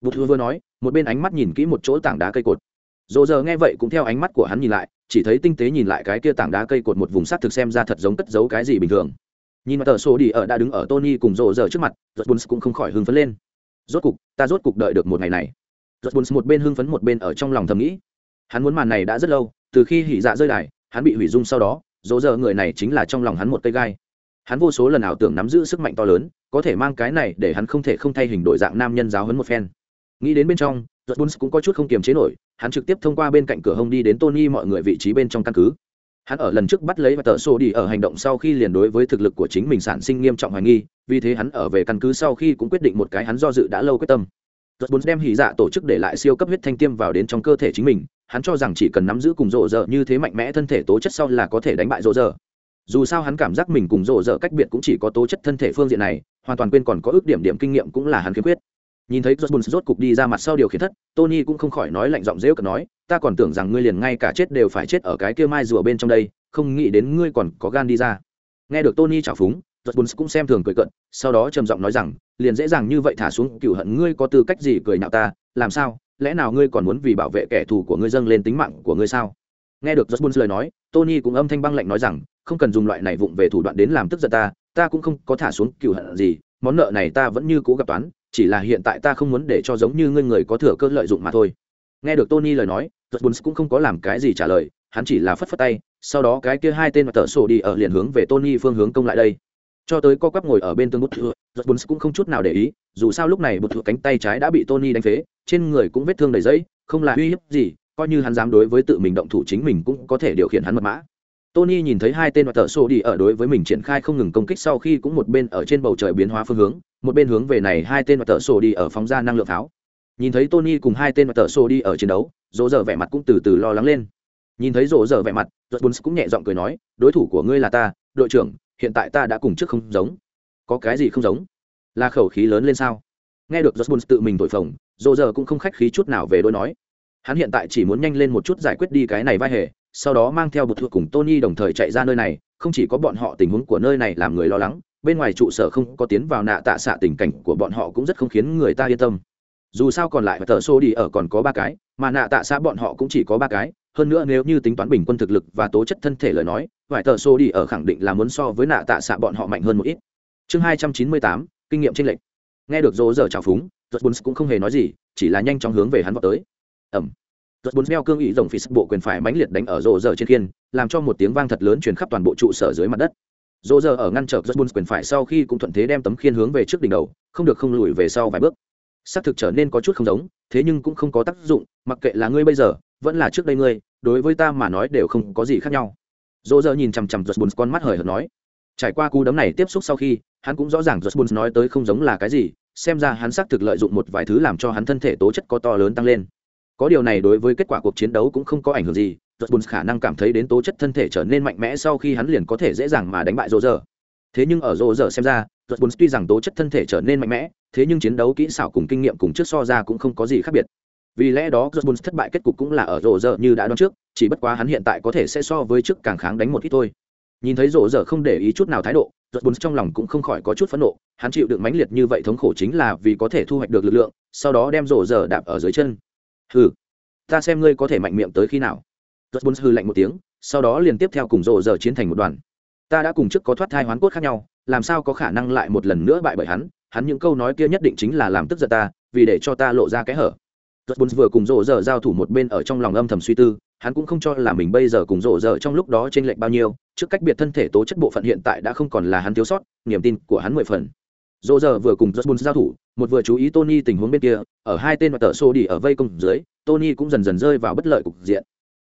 Bút thư vừa nói, một bên ánh mắt nhìn kỹ một chỗ tảng đá cây cột. Dồ giờ nghe vậy cũng theo ánh mắt của hắn nhìn lại, chỉ thấy tinh tế nhìn lại cái kia tảng đá cây cột một vùng sắt thực xem ra thật giống cất giấu cái gì bình thường. Nhìn mặt tờ sổ đi ở đã đứng ở tony cùng rộ giờ trước mặt, rốt bùn cũng không khỏi hưng phấn lên. Rốt cục, ta rốt cục đợi được một ngày này. Rốt bùn một bên hưng phấn một bên ở trong lòng thầm nghĩ. Hắn muốn màn này đã rất lâu, từ khi hỉ dạ rơi đài, hắn bị hủy dung sau đó, dỗ giờ người này chính là trong lòng hắn một cây gai hắn vô số lần ảo tưởng nắm giữ sức mạnh to lớn, có thể mang cái này để hắn không thể không thay hình đổi dạng nam nhân giáo hấn một phen. Nghĩ đến bên trong giật bùn cũng có chút không kiềm chế nổi, hắn trực tiếp thông qua bên cạnh cửa hông đi đến tony mọi người vị trí bên trong căn cứ. Hắn ở lần trước bắt lấy và tờ sổ đi ở hành động sau khi liền đối với thực lực của chính mình sản sinh nghiêm trọng hoài nghi, vì thế hắn ở về căn cứ sau khi cũng quyết định một cái hắn do dự đã lâu quyết tâm. Giật bùn đem hỉ dạ tổ chức để lại siêu cấp huyết thanh tiêm vào đến trong cơ thể chính mình, hắn cho rằng chỉ cần nắm giữ cùng rộ rợ như thế mạnh mẽ thân thể tố chất sau là có thể đánh bại rộ rợ dù sao hắn cảm giác mình cùng rộ rỡ cách biệt cũng chỉ có tố chất thân thể phương diện này hoàn toàn quên còn có ước điểm điểm kinh nghiệm cũng là hắn khiếm khuyết. Nhìn thấy Jones rốt cục đi ra mặt sau điều khiển thất, Tony cũng không khỏi nói lạnh giọng dễ cợt nói, ta còn tưởng rằng ngươi liền ngay cả chết đều phải chết ở cái kia mai rùa bên trong đây, không nghĩ đến ngươi còn có gan đi ra. Nghe được Tony chào phúng, Jones cũng xem thường cười cận, sau đó trầm giọng nói rằng, liền dễ dàng như vậy thả xuống cựu hận ngươi có tư cách gì cười nhạo ta, làm sao, lẽ nào ngươi còn muốn vì bảo vệ kẻ thù của ngươi dâng lên tính mạng của ngươi sao? Nghe được josh lời nói, Tony cũng âm thanh băng lạnh nói rằng, không cần dùng loại này vụng về thủ đoạn đến làm tức giận ta ta cũng không có thả xuống cựu hận gì, món nợ này ta vẫn như cố gặp toán, chỉ là hiện tại ta không muốn để cho giống như ngươi người có thừa cơ lợi dụng mà thôi. Nghe được Tony lời nói, josh cũng không có làm cái gì trả lời, hắn chỉ là phất phất tay, sau đó cái kia hai tên mặt tờ sổ đi ở liền hướng về tony phương hướng công lại đây. Cho tới co quắp ngồi ở bên tương bút thưa giật cũng không chút nào để ý, dù sao lúc này bút thừa cánh tay trái đã bị tony đánh phế, trên người cũng vết thương đầy dẫy không là uy hiếp gì coi như hắn dám đối với tự mình động thủ chính mình cũng có thể điều khiển hắn mật mã Tony nhìn thấy hai tên mặt tờ sổ đi ở đối với mình triển khai không ngừng công kích sau khi cũng một bên ở trên bầu trời biến hóa phương hướng, một bên hướng về này hai tên mặt tờ sổ đi ở phóng ra năng lượng pháo. Nhìn thấy Tony cùng hai tên mặt tờ sổ đi ở chiến đấu, Rỗ giờ vẻ mặt cũng từ từ lo lắng lên. Nhìn thấy Rỗ giờ vẻ mặt, Rốt cũng nhẹ giọng cười nói, đối thủ của ngươi là ta, đội trưởng, hiện tại ta đã cùng trước không giống. Có cái gì không giống? Là khẩu khí lớn lên sao? Nghe được Rốt tự mình thổi phồng, Rỗ giờ cũng không khách khí chút nào về đối nói. Hắn hiện tại chỉ muốn nhanh lên một chút giải quyết đi cái này vai hề, sau đó mang theo bột thuộc cùng Tony đồng thời chạy ra nơi này, không chỉ có bọn họ tình huống của nơi này làm người lo lắng, bên ngoài trụ sở không có tiến vào nạ tạ xạ tình cảnh của bọn họ cũng rất không khiến người ta yên tâm. Dù sao còn lại tờ xô đi ở còn có ba cái, mà nạ tạ xạ bọn họ cũng chỉ có ba cái, hơn nữa nếu như tính toán bình quân thực lực và tố chất thân thể lời nói, vài tờ xô đi ở khẳng định là muốn so với nạ tạ xạ bọn họ mạnh hơn một ít. Chương hai trăm chín mươi tám kinh nghiệm tranh lệch. Nghe được dỗ giờ chào phúng, Rốt cũng không hề nói gì, chỉ là nhanh chóng hướng về hắn vọt tới ẩm Rốt bốn meo cương ý rồng phỉ bộ quyền phải mãnh liệt đánh ở rồ giờ trên khiên, làm cho một tiếng vang thật lớn truyền khắp toàn bộ trụ sở dưới mặt đất. Rồ giờ ở ngăn trở Rốt bốn quyền phải sau khi cũng thuận thế đem tấm khiên hướng về trước đỉnh đầu, không được không lùi về sau vài bước. Sắc thực trở nên có chút không giống, thế nhưng cũng không có tác dụng, mặc kệ là ngươi bây giờ, vẫn là trước đây ngươi, đối với ta mà nói đều không có gì khác nhau. Rồ giờ nhìn chằm chằm Rốt bốn con mắt hời hợt nói. Trải qua cú đấm này tiếp xúc sau khi, hắn cũng rõ ràng Rốt bốn nói tới không giống là cái gì, xem ra hắn xác thực lợi dụng một vài thứ làm cho hắn thân thể tố chất có to lớn tăng lên có điều này đối với kết quả cuộc chiến đấu cũng không có ảnh hưởng gì giật bùn khả năng cảm thấy đến tố chất thân thể trở nên mạnh mẽ sau khi hắn liền có thể dễ dàng mà đánh bại rô rơ thế nhưng ở rô rơ xem ra giật bùn tuy rằng tố chất thân thể trở nên mạnh mẽ, thế nhưng chiến đấu kỹ xảo cùng kinh nghiệm cùng trước so ra cũng không có gì khác biệt. Vì lẽ đó giật bùn thất bại kết cục cũng là ở rô rơ như đã đoán trước, chỉ bất quá hắn hiện tại có thể sẽ so với trước càng kháng đánh một ít thôi. Nhìn thấy rô rơ không để ý chút nào thái độ giật bùn trong lòng cũng không khỏi có chút phẫn nộ, hắn chịu được mãnh liệt như vậy thống khổ chính là vì có thể thu hoạch được lực lượng, sau đó đem rô rơ đạp ở dưới chân hừ, ta xem ngươi có thể mạnh miệng tới khi nào. Giật bốn hư lạnh một tiếng, sau đó liền tiếp theo cùng rộ giờ chiến thành một đoàn. Ta đã cùng trước có thoát thai hoán cốt khác nhau, làm sao có khả năng lại một lần nữa bại bởi hắn? Hắn những câu nói kia nhất định chính là làm tức giận ta, vì để cho ta lộ ra cái hở. Giật bốn vừa cùng rộ giờ giao thủ một bên ở trong lòng âm thầm suy tư, hắn cũng không cho là mình bây giờ cùng rộ giờ trong lúc đó t r ê n lệch bao nhiêu, trước cách biệt thân thể tố chất bộ phận hiện tại đã không còn là hắn thiếu sót, niềm tin của hắn mười phần. Rộ giờ vừa cùng giật bốn giao thủ một vừa chú ý tony tình huống bên kia, ở hai tên và tờ xô đi ở vây công dưới, tony cũng dần dần rơi vào bất lợi cục diện.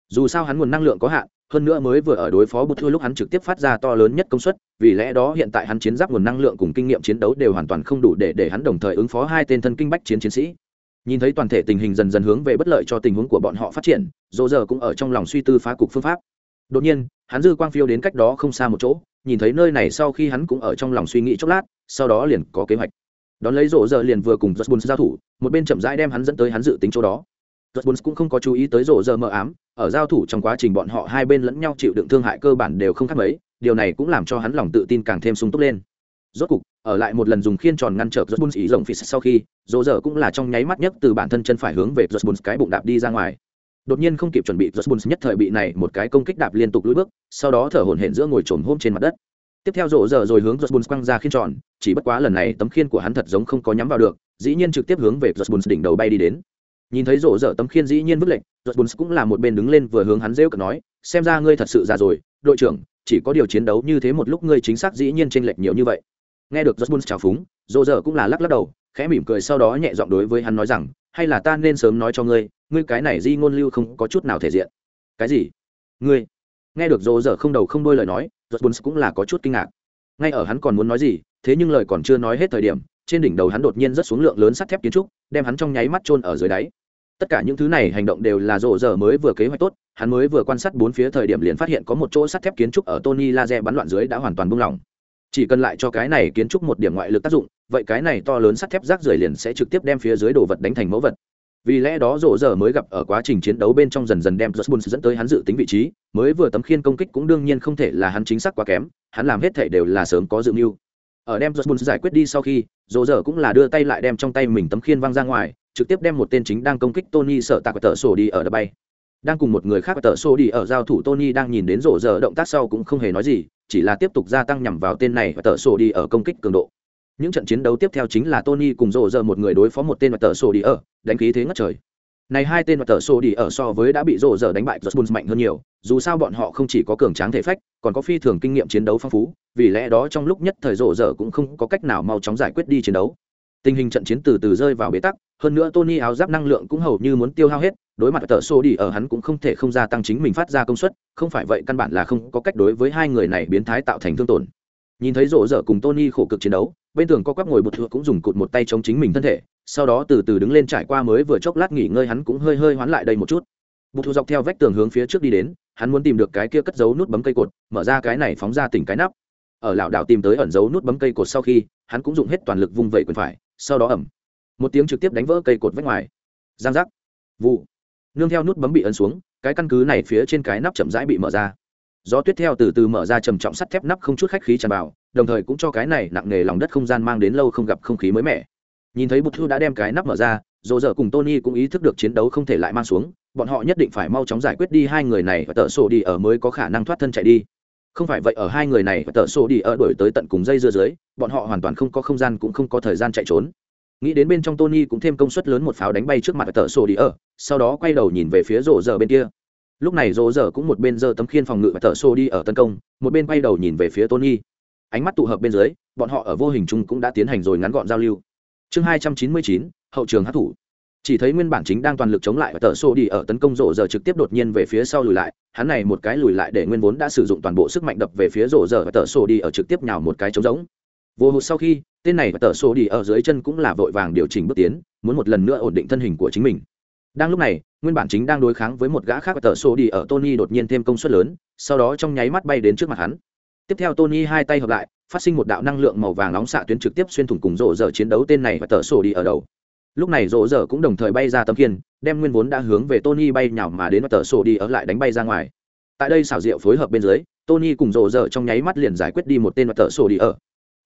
Dù sao hắn nguồn năng lượng có hạn, hơn nữa mới vừa ở đối phó bút thua lúc hắn trực tiếp phát ra to lớn nhất công suất, vì lẽ đó hiện tại hắn chiến giáp nguồn năng lượng cùng kinh nghiệm chiến đấu đều hoàn toàn không đủ để để hắn đồng thời ứng phó hai tên thân kinh bách chiến chiến sĩ. Nhìn thấy toàn thể tình hình dần dần hướng về bất lợi cho tình huống của bọn họ phát triển dỗ giờ cũng ở trong lòng suy tư phá cục phương pháp. Đột nhiên, hắn dư quang phiêu đến cách đó không xa một chỗ, nhìn thấy nơi này sau khi hắn cũng ở trong lòng suy nghĩ chốc lát, sau đó liền có kế hoạch đón lấy rổ giờ liền vừa cùng Jones giao thủ, một bên chậm rãi đem hắn dẫn tới hắn dự tính chỗ đó. Jones cũng không có chú ý tới rổ giờ mờ ám, ở giao thủ trong quá trình bọn họ hai bên lẫn nhau chịu đựng thương hại cơ bản đều không khác mấy, điều này cũng làm cho hắn lòng tự tin càng thêm sung túc lên. Rốt cục, ở lại một lần dùng khiên tròn ngăn trở Jones ý rộng phì sau khi rổ giờ cũng là trong nháy mắt nhất từ bản thân chân phải hướng về Jones cái bụng đạp đi ra ngoài. Đột nhiên không kịp chuẩn bị Jones nhất thời bị này một cái công kích đạp liên tục lưỡi bước, sau đó thở hổn hển giữa ngồi trồn hôm trên mặt đất tiếp theo rộ giờ rồi hướng Jones quăng ra khiên tròn, chỉ bất quá lần này tấm khiên của hắn thật giống không có nhắm vào được, dĩ nhiên trực tiếp hướng về Jones đỉnh đầu bay đi đến. Nhìn thấy rộ giờ tấm khiên dĩ nhiên vứt lệnh Jones cũng là một bên đứng lên vừa hướng hắn rêu cực nói, xem ra ngươi thật sự già rồi, đội trưởng, chỉ có điều chiến đấu như thế một lúc ngươi chính xác dĩ nhiên chênh lệch nhiều như vậy. Nghe được Jones chào phúng, rộ giờ cũng là lắc lắc đầu, khẽ mỉm cười sau đó nhẹ giọng đối với hắn nói rằng, hay là ta nên sớm nói cho ngươi ngươi cái này di ngôn lưu không có chút nào thể diện. Cái gì? Ngươi. Nghe được rộ giờ không đầu không đôi lời nói Rốt Bốn cũng là có chút kinh ngạc. Ngay ở hắn còn muốn nói gì, thế nhưng lời còn chưa nói hết thời điểm, trên đỉnh đầu hắn đột nhiên rất xuống lượng lớn sắt thép kiến trúc, đem hắn trong nháy mắt trôn ở dưới đáy. Tất cả những thứ này hành động đều là rộ giờ mới vừa kế hoạch tốt, hắn mới vừa quan sát bốn phía thời điểm liền phát hiện có một chỗ sắt thép kiến trúc ở tony Laze bắn loạn dưới đã hoàn toàn buông lỏng. Chỉ cần lại cho cái này kiến trúc một điểm ngoại lực tác dụng, vậy cái này to lớn sắt thép rác rưởi liền sẽ trực tiếp đem phía dưới đồ vật đánh thành mẫu vật vì lẽ đó rộ giờ mới gặp ở quá trình chiến đấu bên trong dần dần đem Joshbun dẫn tới hắn dự tính vị trí, mới vừa tấm khiên công kích cũng đương nhiên không thể là hắn chính xác quá kém, hắn làm hết thể đều là sớm có dự mưu. Ở đem Joshbun giải quyết đi sau khi, rộ giờ cũng là đưa tay lại đem trong tay mình tấm khiên văng ra ngoài, trực tiếp đem một tên chính đang công kích tony sợ tạc tờ sổ đi ở đập bay. Đang cùng một người khác tờ sổ đi ở giao thủ, tony đang nhìn đến rộ giờ động tác sau cũng không hề nói gì, chỉ là tiếp tục gia tăng nhằm vào tên này và tờ sổ đi ở công kích cường độ những trận chiến đấu tiếp theo chính là tony cùng rộ giờ một người đối phó một tên mặt tờ sổ đi ở đánh khí thế ngất trời. Này hai tên mặt tờ sổ đi ở so với đã bị rộ dở đánh bại rất mạnh hơn nhiều, dù sao bọn họ không chỉ có cường tráng thể phách, còn có phi thường kinh nghiệm chiến đấu phong phú, vì lẽ đó trong lúc nhất thời rộ dở cũng không có cách nào mau chóng giải quyết đi chiến đấu. Tình hình trận chiến từ từ rơi vào bế tắc, hơn nữa tony áo giáp năng lượng cũng hầu như muốn tiêu hao hết, đối mặt tờ sổ đi ở hắn cũng không thể không gia tăng chính mình phát ra công suất, không phải vậy căn bản là không có cách đối với hai người này biến thái tạo thành thương tổn. Nhìn thấy rộ dở cùng tony khổ cực chiến đấu bên tường có quắp ngồi bột thua cũng dùng cụt một tay chống chính mình thân thể, sau đó từ từ đứng lên trải qua mới vừa chốc lát nghỉ ngơi hắn cũng hơi hơi hoán lại đây một chút. Bột thua dọc theo vách tường hướng phía trước đi đến, hắn muốn tìm được cái kia cất giấu nút bấm cây cột, mở ra cái này phóng ra tỉnh cái nắp. Ở lảo đảo tìm tới ẩn giấu nút bấm cây cột sau khi, hắn cũng dùng hết toàn lực vung vẩy quyền phải, sau đó ẩm. Một tiếng trực tiếp đánh vỡ cây cột vách ngoài. Giang giác. Vụ. Nương theo nút bấm bị ấn xuống, cái căn cứ này phía trên cái nắp chậm rãi bị mở ra. Gió tuyết theo từ từ mở ra trầm trọng sắt thép nắp không chút khách khí tràn vào đồng thời cũng cho cái này nặng nề lòng đất không gian mang đến lâu không gặp không khí mới mẻ. Nhìn thấy bụt thư đã đem cái nắp mở ra dồ dở cùng tony cũng ý thức được chiến đấu không thể lại mang xuống, bọn họ nhất định phải mau chóng giải quyết đi, hai người này và tợ sổ đi ở mới có khả năng thoát thân chạy đi. Không phải vậy ở hai người này và tợ sổ đi ở đổi tới tận cùng dây dưa dưới, bọn họ hoàn toàn không có không gian cũng không có thời gian chạy trốn. Nghĩ đến bên trong tony cũng thêm công suất lớn một pháo đánh bay trước mặt và tợ sổ đi ở, sau đó quay đầu nhìn về phía rổ dở bên kia. Lúc này rổ dở cũng một bên giơ tấm khiên phòng ngự và tợ sổ đi ở tấn công, một bên quay đầu nhìn về phía tony ánh mắt tụ hợp bên dưới, bọn họ ở vô hình chung cũng đã tiến hành rồi ngắn gọn giao lưu. Chương hai trăm chín mươi chín, hậu trường hát thủ chỉ thấy nguyên bản chính đang toàn lực chống lại và tờ xô đi ở tấn công rộ giờ trực tiếp đột nhiên về phía sau lùi lại, hắn này một cái lùi lại để nguyên vốn đã sử dụng toàn bộ sức mạnh đập về phía rộ giờ và tờ xô đi ở trực tiếp nhào một cái trống giống vô hụt sau khi, tên này và tờ xô đi ở dưới chân cũng là vội vàng điều chỉnh bước tiến, muốn một lần nữa ổn định thân hình của chính mình. Đang lúc này, nguyên bản chính đang đối kháng với một gã khác và tờ xô đi ở tony đột nhiên thêm công suất lớn, sau đó trong nháy mắt bay đến trước mặt hắn tiếp theo tony hai tay hợp lại, phát sinh một đạo năng lượng màu vàng nóng xạ tuyến trực tiếp xuyên thủng cùng rộ giờ chiến đấu tên này và tờ sổ đi ở đầu. Lúc này rộ giờ cũng đồng thời bay ra tấm kiên đem nguyên vốn đã hướng về tony bay nhào mà đến và tờ sổ đi ở lại đánh bay ra ngoài. Tại đây xảo diệu phối hợp bên dưới, tony cùng rộ giờ trong nháy mắt liền giải quyết đi một tên và tờ sổ đi ở.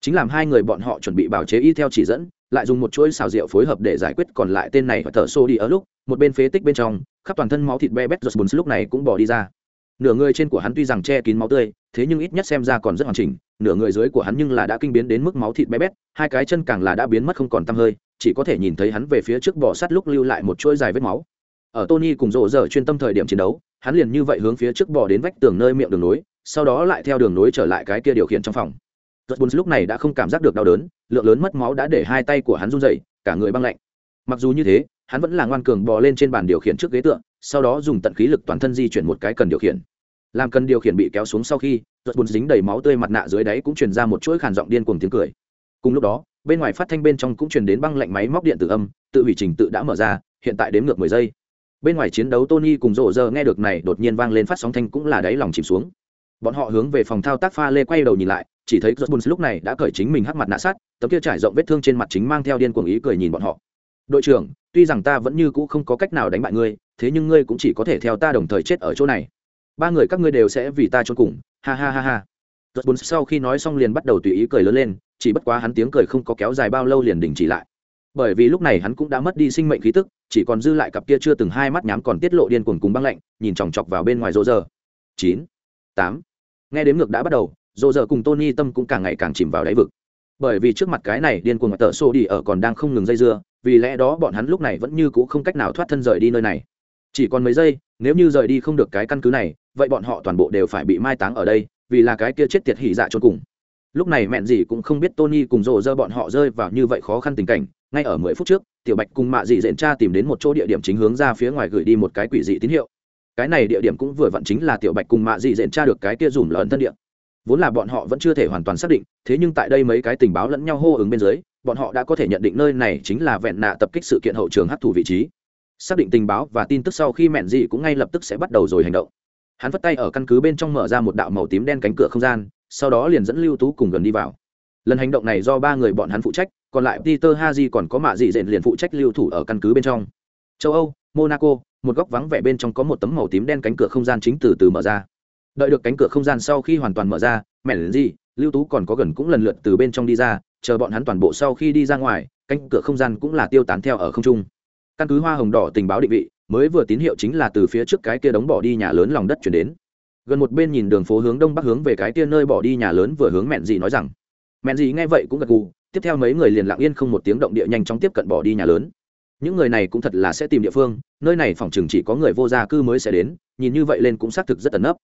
Chính làm hai người bọn họ chuẩn bị bảo chế y theo chỉ dẫn, lại dùng một chuỗi xào rượu phối hợp để giải quyết còn lại tên này và tờ xô đi ở lúc, một bên phế tích bên trong, khắp toàn thân máu thịt be bét giật bùn lúc này cũng bỏ đi ra nửa người trên của hắn tuy rằng che kín máu tươi, thế nhưng ít nhất xem ra còn rất hoàn chỉnh, nửa người dưới của hắn nhưng là đã kinh biến đến mức máu thịt bé bét, hai cái chân càng là đã biến mất không còn tăm hơi, chỉ có thể nhìn thấy hắn về phía trước bò sát lúc lưu lại một chuỗi dài vết máu. Ở tony cùng rộ rỡ chuyên tâm thời điểm chiến đấu, hắn liền như vậy hướng phía trước bò đến vách tường nơi miệng đường nối, sau đó lại theo đường nối trở lại cái kia điều khiển trong phòng. Giật bùn lúc này đã không cảm giác được đau đớn, lượng lớn mất máu đã để hai tay của hắn run dậy cả người băng lạnh. Mặc dù như thế, hắn vẫn là ngoan cường bò lên trên bàn điều khiển trước ghế tượng sau đó dùng tận khí lực toàn thân di chuyển một cái cần điều khiển. Làm cần điều khiển bị kéo xuống sau khi, ruột bùn dính đầy máu tươi mặt nạ dưới đáy cũng truyền ra một chuỗi khàn giọng điên cuồng tiếng cười. Cùng lúc đó, bên ngoài phát thanh bên trong cũng truyền đến băng lạnh máy móc điện tử âm, tự hủy trình tự đã mở ra, hiện tại đếm ngược mười giây. Bên ngoài chiến đấu tony cùng rộ giờ nghe được này đột nhiên vang lên phát sóng thanh cũng là đáy lòng chìm xuống. Bọn họ hướng về phòng thao tác pha lê quay đầu nhìn lại, chỉ thấy giật bùn lúc này đã cởi chính mình hắc mặt nạ sát, tấm kia trải rộng vết thương trên mặt chính mang theo điên cuồng ý cười nhìn bọn họ đội trưởng, tuy rằng ta vẫn như cũ không có cách nào đánh bại ngươi, thế nhưng ngươi cũng chỉ có thể theo ta đồng thời chết ở chỗ này. Ba người các ngươi đều sẽ vì ta trốn cùng. Ha ha ha ha. Giật bùn sau khi nói xong liền bắt đầu tùy ý cười lớn lên, chỉ bất quá hắn tiếng cười không có kéo dài bao lâu liền đình chỉ lại. Bởi vì lúc này hắn cũng đã mất đi sinh mệnh khí tức, chỉ còn dư lại cặp kia chưa từng hai mắt nhắm còn tiết lộ điên cuồng cùng băng lạnh, nhìn chòng chọc vào bên ngoài rô rơ chín, tám. Nghe đếm ngược đã bắt đầu, rô rơ cùng tony tâm cũng càng ngày càng chìm vào đáy vực. Bởi vì trước mặt cái này điên cuồng mặt tợ xô đi ở còn đang không ngừng dây dưa vì lẽ đó bọn hắn lúc này vẫn như cũ không cách nào thoát thân rời đi nơi này. Chỉ còn mấy giây, nếu như rời đi không được cái căn cứ này, vậy bọn họ toàn bộ đều phải bị mai táng ở đây, vì là cái kia chết tiệt hỉ dạ trốn cùng. Lúc này mẹn gì cũng không biết tony cùng rộ dơ bọn họ rơi vào như vậy khó khăn tình cảnh, ngay ở mười phút trước, tiểu bạch cùng mạ dị dện cha tìm đến một chỗ địa điểm chính hướng ra phía ngoài gửi đi một cái quỷ dị tín hiệu. Cái này địa điểm cũng vừa vặn chính là tiểu bạch cùng mạ dị dện cha được cái kia dùm lợn thân địa vốn là bọn họ vẫn chưa thể hoàn toàn xác định, thế nhưng tại đây mấy cái tình báo lẫn nhau hô ứng bên dưới, bọn họ đã có thể nhận định nơi này chính là vẹn nạ tập kích sự kiện hậu trường hấp thụ vị trí. Xác định tình báo và tin tức sau khi mẹn dị cũng ngay lập tức sẽ bắt đầu rồi hành động. Hắn vất tay ở căn cứ bên trong mở ra một đạo màu tím đen cánh cửa không gian, sau đó liền dẫn lưu tú cùng gần đi vào. Lần hành động này do ba người bọn hắn phụ trách, còn lại peter haji còn có mạ dị dện liền phụ trách lưu thủ ở căn cứ bên trong. Châu âu, monaco, một góc vắng vẻ bên trong có một tấm màu tím đen cánh cửa không gian chính từ từ mở ra đợi được cánh cửa không gian sau khi hoàn toàn mở ra mẹn dị lưu tú còn có gần cũng lần lượt từ bên trong đi ra, chờ bọn hắn toàn bộ sau khi đi ra ngoài, cánh cửa không gian cũng là tiêu tán theo ở không trung. Căn cứ hoa hồng đỏ tình báo định vị, mới vừa tín hiệu chính là từ phía trước cái kia đống bỏ đi nhà lớn lòng đất chuyển đến. Gần một bên nhìn đường phố hướng đông bắc hướng về cái kia nơi bỏ đi nhà lớn vừa hướng mẹn gì nói rằng mẹn gì nghe vậy cũng gật gù, tiếp theo mấy người liền lặng yên không một tiếng động địa nhanh chóng tiếp cận bỏ đi nhà lớn. Những người này cũng thật là sẽ tìm địa phương, nơi này phòng chừng chỉ có người vô gia cư mới sẽ đến, nhìn như vậy lên cũng xác thực rất tấn ấp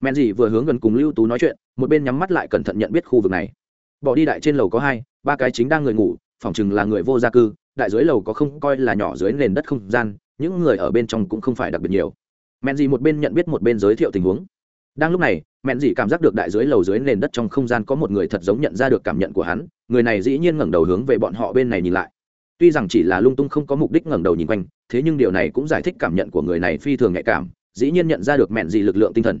men dì vừa hướng gần cùng lưu tú nói chuyện, một bên nhắm mắt lại cẩn thận nhận biết khu vực này. Bỏ đi đại trên lầu có hai, ba cái chính đang người ngủ, phòng chừng là người vô gia cư, đại dưới lầu có không coi là nhỏ dưới nền đất không gian, những người ở bên trong cũng không phải đặc biệt nhiều. Men dì một bên nhận biết một bên giới thiệu tình huống. Đang lúc này mẹn dì cảm giác được đại dưới lầu dưới nền đất trong không gian có một người thật giống nhận ra được cảm nhận của hắn, người này dĩ nhiên ngẩng đầu hướng về bọn họ bên này nhìn lại. Tuy rằng chỉ là lung tung không có mục đích ngẩng đầu nhìn quanh, thế nhưng điều này cũng giải thích cảm nhận của người này phi thường nhạy cảm, dĩ nhiên nhận ra được mẹn dì lực lượng tinh thần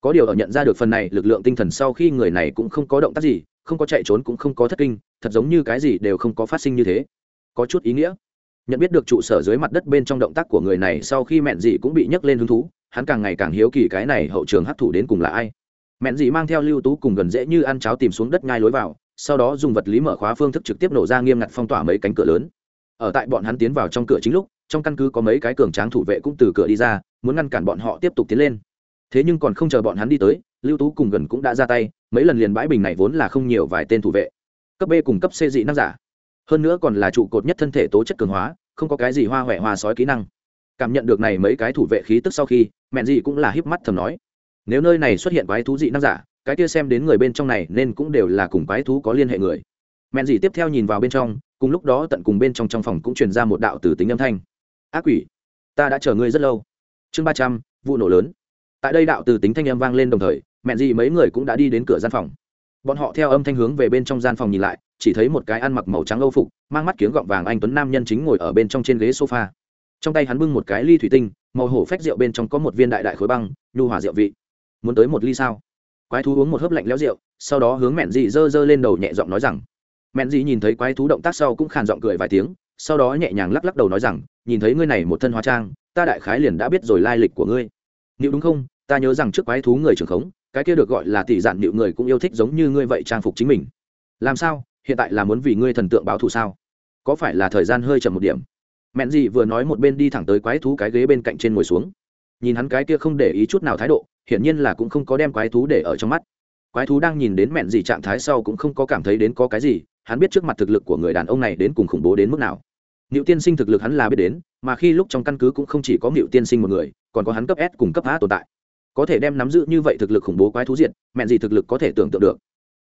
có điều ở nhận ra được phần này lực lượng tinh thần sau khi người này cũng không có động tác gì, không có chạy trốn cũng không có thất kinh, thật giống như cái gì đều không có phát sinh như thế. Có chút ý nghĩa. Nhận biết được trụ sở dưới mặt đất bên trong động tác của người này sau khi mẹn dì cũng bị nhấc lên hứng thú, hắn càng ngày càng hiếu kỳ cái này hậu trường hấp thụ đến cùng là ai. Mẹn dì mang theo lưu tú cùng gần dễ như ăn cháo tìm xuống đất ngay lối vào, sau đó dùng vật lý mở khóa phương thức trực tiếp nổ ra nghiêm ngặt phong tỏa mấy cánh cửa lớn. Ở tại bọn hắn tiến vào trong cửa chính lúc, trong căn cứ có mấy cái cường tráng thủ vệ cũng từ cửa đi ra, muốn ngăn cản bọn họ tiếp tục tiến lên thế nhưng còn không chờ bọn hắn đi tới, lưu tú cùng gần cũng đã ra tay, mấy lần liền bãi bình này vốn là không nhiều vài tên thủ vệ. Cấp b cùng cấp c dị năng giả. Hơn nữa còn là trụ cột nhất thân thể tố chất cường hóa, không có cái gì hoa huệ hoa sói kỹ năng. Cảm nhận được này mấy cái thủ vệ khí tức sau khi mẹn dị cũng là híp mắt thầm nói. Nếu nơi này xuất hiện quái thú dị năng giả, cái kia xem đến người bên trong này nên cũng đều là cùng quái thú có liên hệ người. Mẹn dị tiếp theo nhìn vào bên trong, cùng lúc đó tận cùng bên trong trong phòng cũng truyền ra một đạo từ tính âm thanh. Ác quỷ, ta đã chờ ngươi rất lâu. Chương ba trăm, vụ nổ lớn tại đây đạo từ tính thanh âm vang lên đồng thời, mẹn dị mấy người cũng đã đi đến cửa gian phòng. Bọn họ theo âm thanh hướng về bên trong gian phòng nhìn lại, chỉ thấy một cái ăn mặc màu trắng âu phục, mang mắt kiếng gọng vàng anh tuấn nam nhân chính ngồi ở bên trong trên ghế sofa. Trong tay hắn bưng một cái ly thủy tinh, màu hổ phách rượu bên trong có một viên đại đại khối băng, nhu hòa rượu vị. Muốn tới một ly sao? Quái thú uống một hớp lạnh lẽo rượu, sau đó hướng mẹn dị dơ dơ lên đầu nhẹ giọng nói rằng. Mẹn dị nhìn thấy quái thú động tác sau cũng khàn giọng cười vài tiếng, sau đó nhẹ nhàng lắc lắc đầu nói rằng, nhìn thấy ngươi này một thân hóa trang, ta đại khái liền đã biết rồi lai lịch của ngươi. Nếu đúng không? Ta nhớ rằng trước quái thú người trưởng khống cái kia được gọi là tỷ dạn điệu người cũng yêu thích giống như ngươi vậy trang phục chính mình. Làm sao? Hiện tại là muốn vì ngươi thần tượng báo thù sao? Có phải là thời gian hơi chậm một điểm? Mẹn dị vừa nói một bên đi thẳng tới quái thú cái ghế bên cạnh trên ngồi xuống. Nhìn hắn cái kia không để ý chút nào thái độ hiển nhiên là cũng không có đem quái thú để ở trong mắt. Quái thú đang nhìn đến mẹn dị trạng thái sau cũng không có cảm thấy đến có cái gì hắn biết trước mặt thực lực của người đàn ông này đến cùng khủng bố đến mức nào. Niệu tiên sinh thực lực hắn là biết đến, mà khi lúc trong căn cứ cũng không chỉ có Niệu tiên sinh một người, còn có hắn cấp S cùng cấp A tồn tại. Có thể đem nắm giữ như vậy thực lực khủng bố quái thú diện, mẹn gì thực lực có thể tưởng tượng được.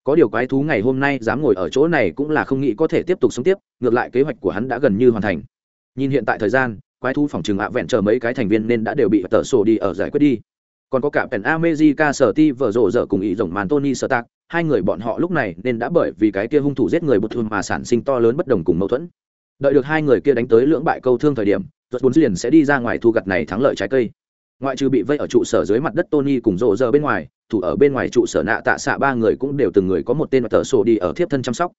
Có điều quái thú ngày hôm nay dám ngồi ở chỗ này cũng là không nghĩ có thể tiếp tục sống tiếp, ngược lại kế hoạch của hắn đã gần như hoàn thành. Nhìn hiện tại thời gian quái thú phòng trường ạ vẹn chờ mấy cái thành viên nên đã đều bị tờ sổ đi ở giải quyết đi. Còn có cả pèn amejica sở ti vợ rộ rợ cùng ý rồng màn tony sơ tạc hai người bọn họ lúc này nên đã bởi vì cái kia hung thủ giết người bột thương mà sản sinh to lớn bất đồng cùng mâu thuẫn. Đợi được hai người kia đánh tới lưỡng bại câu thương thời điểm tuật bốn liền sẽ đi ra ngoài thu gặt này thắng lợi trái cây ngoại trừ bị vây ở trụ sở dưới mặt đất tony cùng rộ rợ bên ngoài, thủ ở bên ngoài trụ sở nạ tạ xạ ba người cũng đều từng người có một tên tờ sổ đi ở thiếp thân chăm sóc.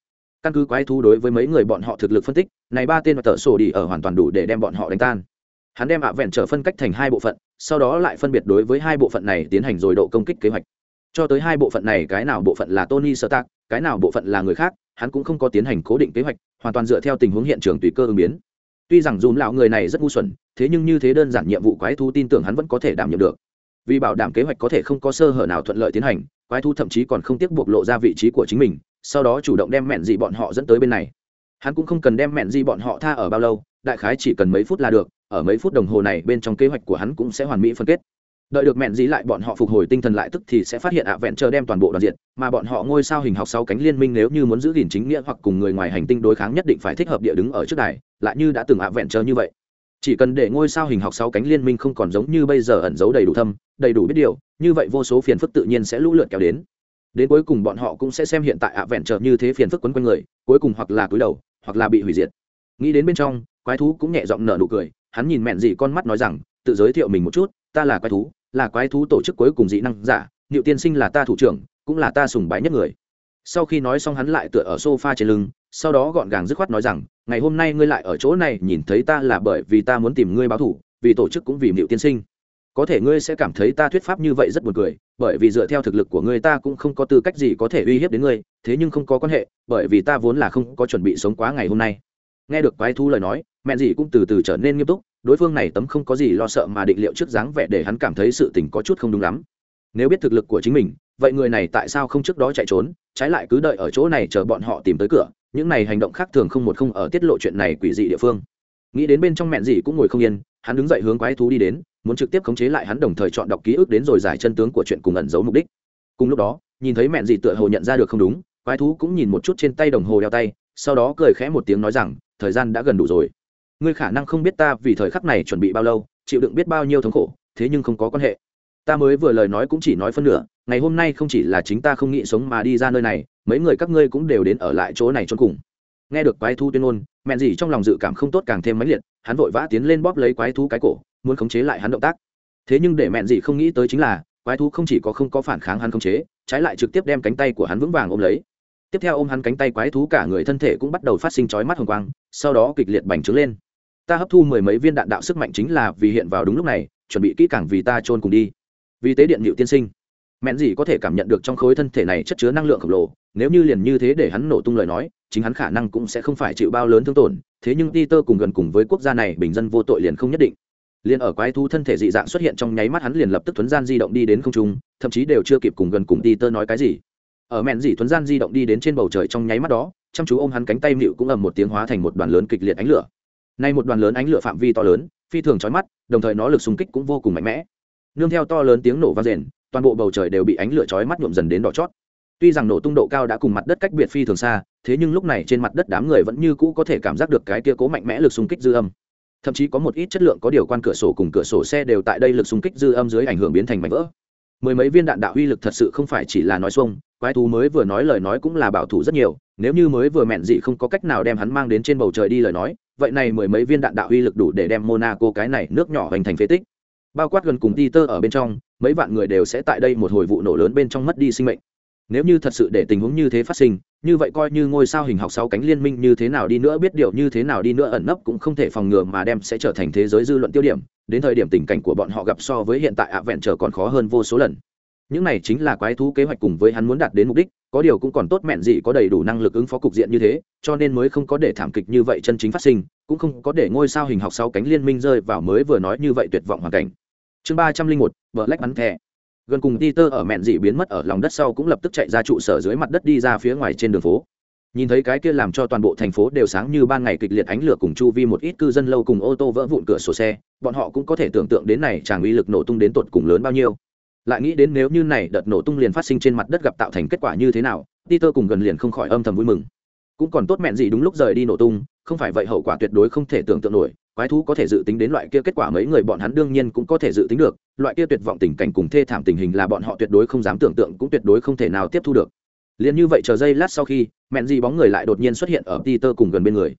Căn cứ quái thú đối với mấy người bọn họ thực lực phân tích, này ba tên và tờ sổ đi ở hoàn toàn đủ để đem bọn họ đánh tan. Hắn đem ạ vẹn trở phân cách thành hai bộ phận, sau đó lại phân biệt đối với hai bộ phận này tiến hành rồi độ công kích kế hoạch. Cho tới hai bộ phận này, cái nào bộ phận là tony sơ tác cái nào bộ phận là người khác, hắn cũng không có tiến hành cố định kế hoạch, hoàn toàn dựa theo tình huống hiện trường tùy cơ ứng biến tuy rằng dùm lão người này rất ngu xuẩn, thế nhưng như thế đơn giản nhiệm vụ quái thú tin tưởng hắn vẫn có thể đảm nhiệm được. Vì bảo đảm kế hoạch có thể không có sơ hở nào thuận lợi tiến hành, quái thú thậm chí còn không tiếc bộc lộ ra vị trí của chính mình, sau đó chủ động đem mẹn dị bọn họ dẫn tới bên này. Hắn cũng không cần đem mẹn dị bọn họ tha ở bao lâu, đại khái chỉ cần mấy phút là được, ở mấy phút đồng hồ này bên trong kế hoạch của hắn cũng sẽ hoàn mỹ phân kết. Đợi được mẹn dí lại bọn họ phục hồi tinh thần lại tức thì sẽ phát hiện ạ vẹn chờ đem toàn bộ đoàn diện, mà bọn họ ngôi sao hình học sau cánh liên minh nếu như muốn giữ gìn chính nghĩa hoặc cùng người ngoài hành tinh đối kháng nhất định phải thích hợp địa đứng ở trước đài lại như đã từng ạ vẹn chờ như vậy. Chỉ cần để ngôi sao hình học sáu cánh liên minh không còn giống như bây giờ ẩn giấu đầy đủ thâm, đầy đủ biết điều, như vậy vô số phiền phức tự nhiên sẽ lũ lượt kéo đến. Đến cuối cùng bọn họ cũng sẽ xem hiện tại ạ vẹn trở như thế phiền phức quấn quanh người, cuối cùng hoặc là cúi đầu, hoặc là bị hủy diệt. Nghĩ đến bên trong, quái thú cũng nhẹ giọng nở nụ cười, hắn nhìn mẹn dị con mắt nói rằng, tự giới thiệu mình một chút, ta là quái thú, là quái thú tổ chức cuối cùng dị năng giả, niệu tiên sinh là ta thủ trưởng, cũng là ta sùng bái nhất người. Sau khi nói xong hắn lại tựa ở sofa trên lưng, sau đó gọn gàng dứt khoát nói rằng ngày hôm nay ngươi lại ở chỗ này nhìn thấy ta là bởi vì ta muốn tìm ngươi báo thủ, vì tổ chức cũng vì mịu tiên sinh. Có thể ngươi sẽ cảm thấy ta thuyết pháp như vậy rất buồn cười, bởi vì dựa theo thực lực của ngươi ta cũng không có tư cách gì có thể uy hiếp đến ngươi, thế nhưng không có quan hệ, bởi vì ta vốn là không có chuẩn bị sống quá ngày hôm nay. Nghe được quái Thu lời nói, mẹ dì cũng từ từ trở nên nghiêm túc, đối phương này tấm không có gì lo sợ mà định liệu trước dáng vẻ để hắn cảm thấy sự tình có chút không đúng lắm. Nếu biết thực lực của chính mình, vậy người này tại sao không trước đó chạy trốn, trái lại cứ đợi ở chỗ này chờ bọn họ tìm tới cửa những này hành động khác thường không một không ở tiết lộ chuyện này quỷ dị địa phương. Nghĩ đến bên trong mẹn gì cũng ngồi không yên, hắn đứng dậy hướng quái thú đi đến, muốn trực tiếp khống chế lại hắn đồng thời chọn đọc ký ức đến rồi giải chân tướng của chuyện cùng ẩn giấu mục đích. Cùng lúc đó, nhìn thấy mẹn gì tựa hồ nhận ra được không đúng, quái thú cũng nhìn một chút trên tay đồng hồ đeo tay, sau đó cười khẽ một tiếng nói rằng, thời gian đã gần đủ rồi. Ngươi khả năng không biết ta vì thời khắc này chuẩn bị bao lâu, chịu đựng biết bao nhiêu thống khổ, thế nhưng không có quan hệ. Ta mới vừa lời nói cũng chỉ nói phân nửa, ngày hôm nay không chỉ là chính ta không nghĩ sống mà đi ra nơi này mấy người các ngươi cũng đều đến ở lại chỗ này trốn cùng. Nghe được quái thú tuyên ngôn mẹn gì trong lòng dự cảm không tốt càng thêm mãnh liệt, hắn vội vã tiến lên bóp lấy quái thú cái cổ, muốn khống chế lại hắn động tác. Thế nhưng để mẹn gì không nghĩ tới chính là, quái thú không chỉ có không có phản kháng hắn khống chế, trái lại trực tiếp đem cánh tay của hắn vững vàng ôm lấy. Tiếp theo ôm hắn cánh tay quái thú cả người thân thể cũng bắt đầu phát sinh chói mắt hồng quang, sau đó kịch liệt bành trướng lên. Ta hấp thu mười mấy viên đạn đạo sức mạnh chính là vì hiện vào đúng lúc này, chuẩn bị kỹ càng vì ta trôn cùng đi. Vì tế điện liệu tiên sinh mẹn gì có thể cảm nhận được trong khối thân thể này chất chứa năng lượng khổng lồ, nếu như liền như thế để hắn nổ tung lời nói, chính hắn khả năng cũng sẽ không phải chịu bao lớn thương tổn, thế nhưng Peter cùng gần cùng với quốc gia này bình dân vô tội liền không nhất định. Liền ở quái thú thân thể dị dạng xuất hiện trong nháy mắt hắn liền lập tức thuấn gian di động đi đến không trung, thậm chí đều chưa kịp cùng gần cùng Peter nói cái gì. Ở mẹn gì thuấn gian di động đi đến trên bầu trời trong nháy mắt đó, chăm chú ôm hắn cánh tay mịu cũng ầm một tiếng hóa thành một đoàn lớn kịch liệt ánh lửa. Nay một đoàn lớn ánh lửa phạm vi to lớn, phi thường chói mắt, đồng thời nó lực xung kích cũng vô cùng mạnh mẽ. Nương theo to lớn tiếng nổ vang rền toàn bộ bầu trời đều bị ánh lửa chói mắt nhuộm dần đến đỏ chót. Tuy rằng nổ tung độ cao đã cùng mặt đất cách biệt phi thường xa, thế nhưng lúc này trên mặt đất đám người vẫn như cũ có thể cảm giác được cái kia cố mạnh mẽ lực xung kích dư âm. Thậm chí có một ít chất lượng có điều quan cửa sổ cùng cửa sổ xe đều tại đây lực xung kích dư âm dưới ảnh hưởng biến thành mảnh vỡ. Mười mấy viên đạn đạo uy lực thật sự không phải chỉ là nói xuông, quái thú mới vừa nói lời nói cũng là bảo thủ rất nhiều, nếu như mới vừa mẹn dị không có cách nào đem hắn mang đến trên bầu trời đi lời nói, vậy này mười mấy viên đạn đạo uy lực đủ để đem monaco cái này nước nhỏ hình thành phế tích. Bao quát gần cùng Peter ở bên trong mấy vạn người đều sẽ tại đây một hồi vụ nổ lớn bên trong mất đi sinh mệnh. Nếu như thật sự để tình huống như thế phát sinh, như vậy coi như ngôi sao hình học sáu cánh liên minh như thế nào đi nữa, biết điều như thế nào đi nữa ẩn nấp cũng không thể phòng ngừa mà đem sẽ trở thành thế giới dư luận tiêu điểm. Đến thời điểm tình cảnh của bọn họ gặp so với hiện tại ạ vẹn trở còn khó hơn vô số lần. Những này chính là quái thú kế hoạch cùng với hắn muốn đạt đến mục đích, có điều cũng còn tốt mẹn gì có đầy đủ năng lực ứng phó cục diện như thế, cho nên mới không có để thảm kịch như vậy chân chính phát sinh, cũng không có để ngôi sao hình học sáu cánh liên minh rơi vào mới vừa nói như vậy tuyệt vọng hoàn cảnh chương ba trăm linh một, vợ lách bắn thẻ. Gần cùng Peter ở mẹn dị biến mất ở lòng đất sau cũng lập tức chạy ra trụ sở dưới mặt đất đi ra phía ngoài trên đường phố. Nhìn thấy cái kia làm cho toàn bộ thành phố đều sáng như ban ngày kịch liệt ánh lửa cùng chu vi một ít cư dân lâu cùng ô tô vỡ vụn cửa sổ xe, bọn họ cũng có thể tưởng tượng đến này chàng uy lực nổ tung đến tột cùng lớn bao nhiêu. Lại nghĩ đến nếu như này đợt nổ tung liền phát sinh trên mặt đất gặp tạo thành kết quả như thế nào, Peter cùng gần liền không khỏi âm thầm vui mừng. Cũng còn tốt mẹn gì đúng lúc rời đi nổ tung, không phải vậy hậu quả tuyệt đối không thể tưởng tượng nổi quái thú có thể dự tính đến loại kia kết quả mấy người bọn hắn đương nhiên cũng có thể dự tính được, loại kia tuyệt vọng tình cảnh cùng thê thảm tình hình là bọn họ tuyệt đối không dám tưởng tượng cũng tuyệt đối không thể nào tiếp thu được. Liền như vậy chờ giây lát sau khi, mẹn Dị bóng người lại đột nhiên xuất hiện ở peter cùng gần bên người.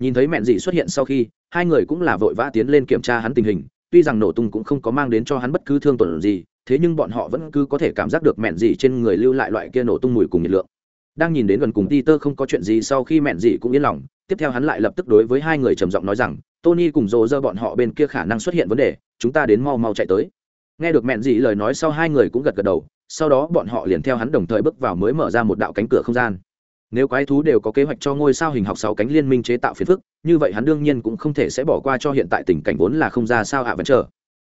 Nhìn thấy mẹn Dị xuất hiện sau khi, hai người cũng là vội vã tiến lên kiểm tra hắn tình hình, tuy rằng nổ tung cũng không có mang đến cho hắn bất cứ thương tổn gì, thế nhưng bọn họ vẫn cứ có thể cảm giác được mẹn Dị trên người lưu lại loại kia nổ tung mùi cùng nhiệt lượng. Đang nhìn đến gần cùng Peter không có chuyện gì sau khi mẹn Dị cũng yên lòng, tiếp theo hắn lại lập tức đối với hai người trầm giọng nói rằng tony cùng rồ rơ bọn họ bên kia khả năng xuất hiện vấn đề, chúng ta đến mau mau chạy tới. Nghe được mẹn dị lời nói sau hai người cũng gật gật đầu, sau đó bọn họ liền theo hắn đồng thời bước vào mới mở ra một đạo cánh cửa không gian. Nếu quái thú đều có kế hoạch cho ngôi sao hình học sáu cánh liên minh chế tạo phiền phức, như vậy hắn đương nhiên cũng không thể sẽ bỏ qua cho hiện tại tình cảnh vốn là không ra sao ạ vẫn chờ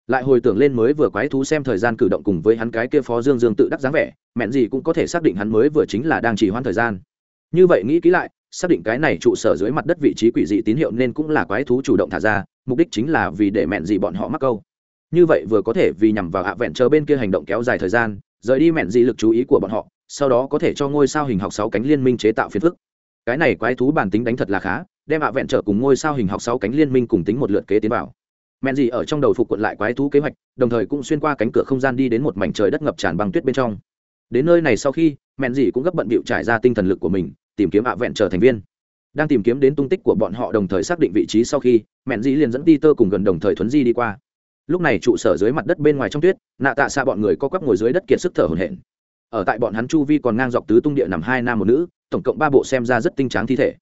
lại hồi tưởng lên mới vừa quái thú xem thời gian cử động cùng với hắn cái kia phó dương dương tự đắc dáng vẻ, mẹn gì cũng có thể xác định hắn mới vừa chính là đang chỉ hoãn thời gian. Như vậy nghĩ kỹ lại xác định cái này trụ sở dưới mặt đất vị trí quỷ dị tín hiệu nên cũng là quái thú chủ động thả ra, mục đích chính là vì để mẹn gì bọn họ mắc câu. Như vậy vừa có thể vì nhằm vào hạ vẹn chờ bên kia hành động kéo dài thời gian, rời đi mẹn gì lực chú ý của bọn họ, sau đó có thể cho ngôi sao hình học sáu cánh liên minh chế tạo phiền phức. Cái này quái thú bản tính đánh thật là khá, đem hạ vẹn trở cùng ngôi sao hình học sáu cánh liên minh cùng tính một lượt kế tiến vào. Mẹn gì ở trong đầu phục quận lại quái thú kế hoạch, đồng thời cũng xuyên qua cánh cửa không gian đi đến một mảnh trời đất ngập tràn băng tuyết bên trong. Đến nơi này sau khi, mẹn gì cũng gấp bận bịu trải ra tinh thần lực của mình tìm kiếm ạ vẹn trở thành viên. Đang tìm kiếm đến tung tích của bọn họ đồng thời xác định vị trí sau khi, mẹn dĩ liền dẫn đi tơ cùng gần đồng thời thuấn di đi qua. Lúc này trụ sở dưới mặt đất bên ngoài trong tuyết, nạ tạ xa bọn người co quắp ngồi dưới đất kiệt sức thở hổn hển. Ở tại bọn hắn chu vi còn ngang dọc tứ tung địa nằm hai nam một nữ, tổng cộng ba bộ xem ra rất tinh tráng thi thể.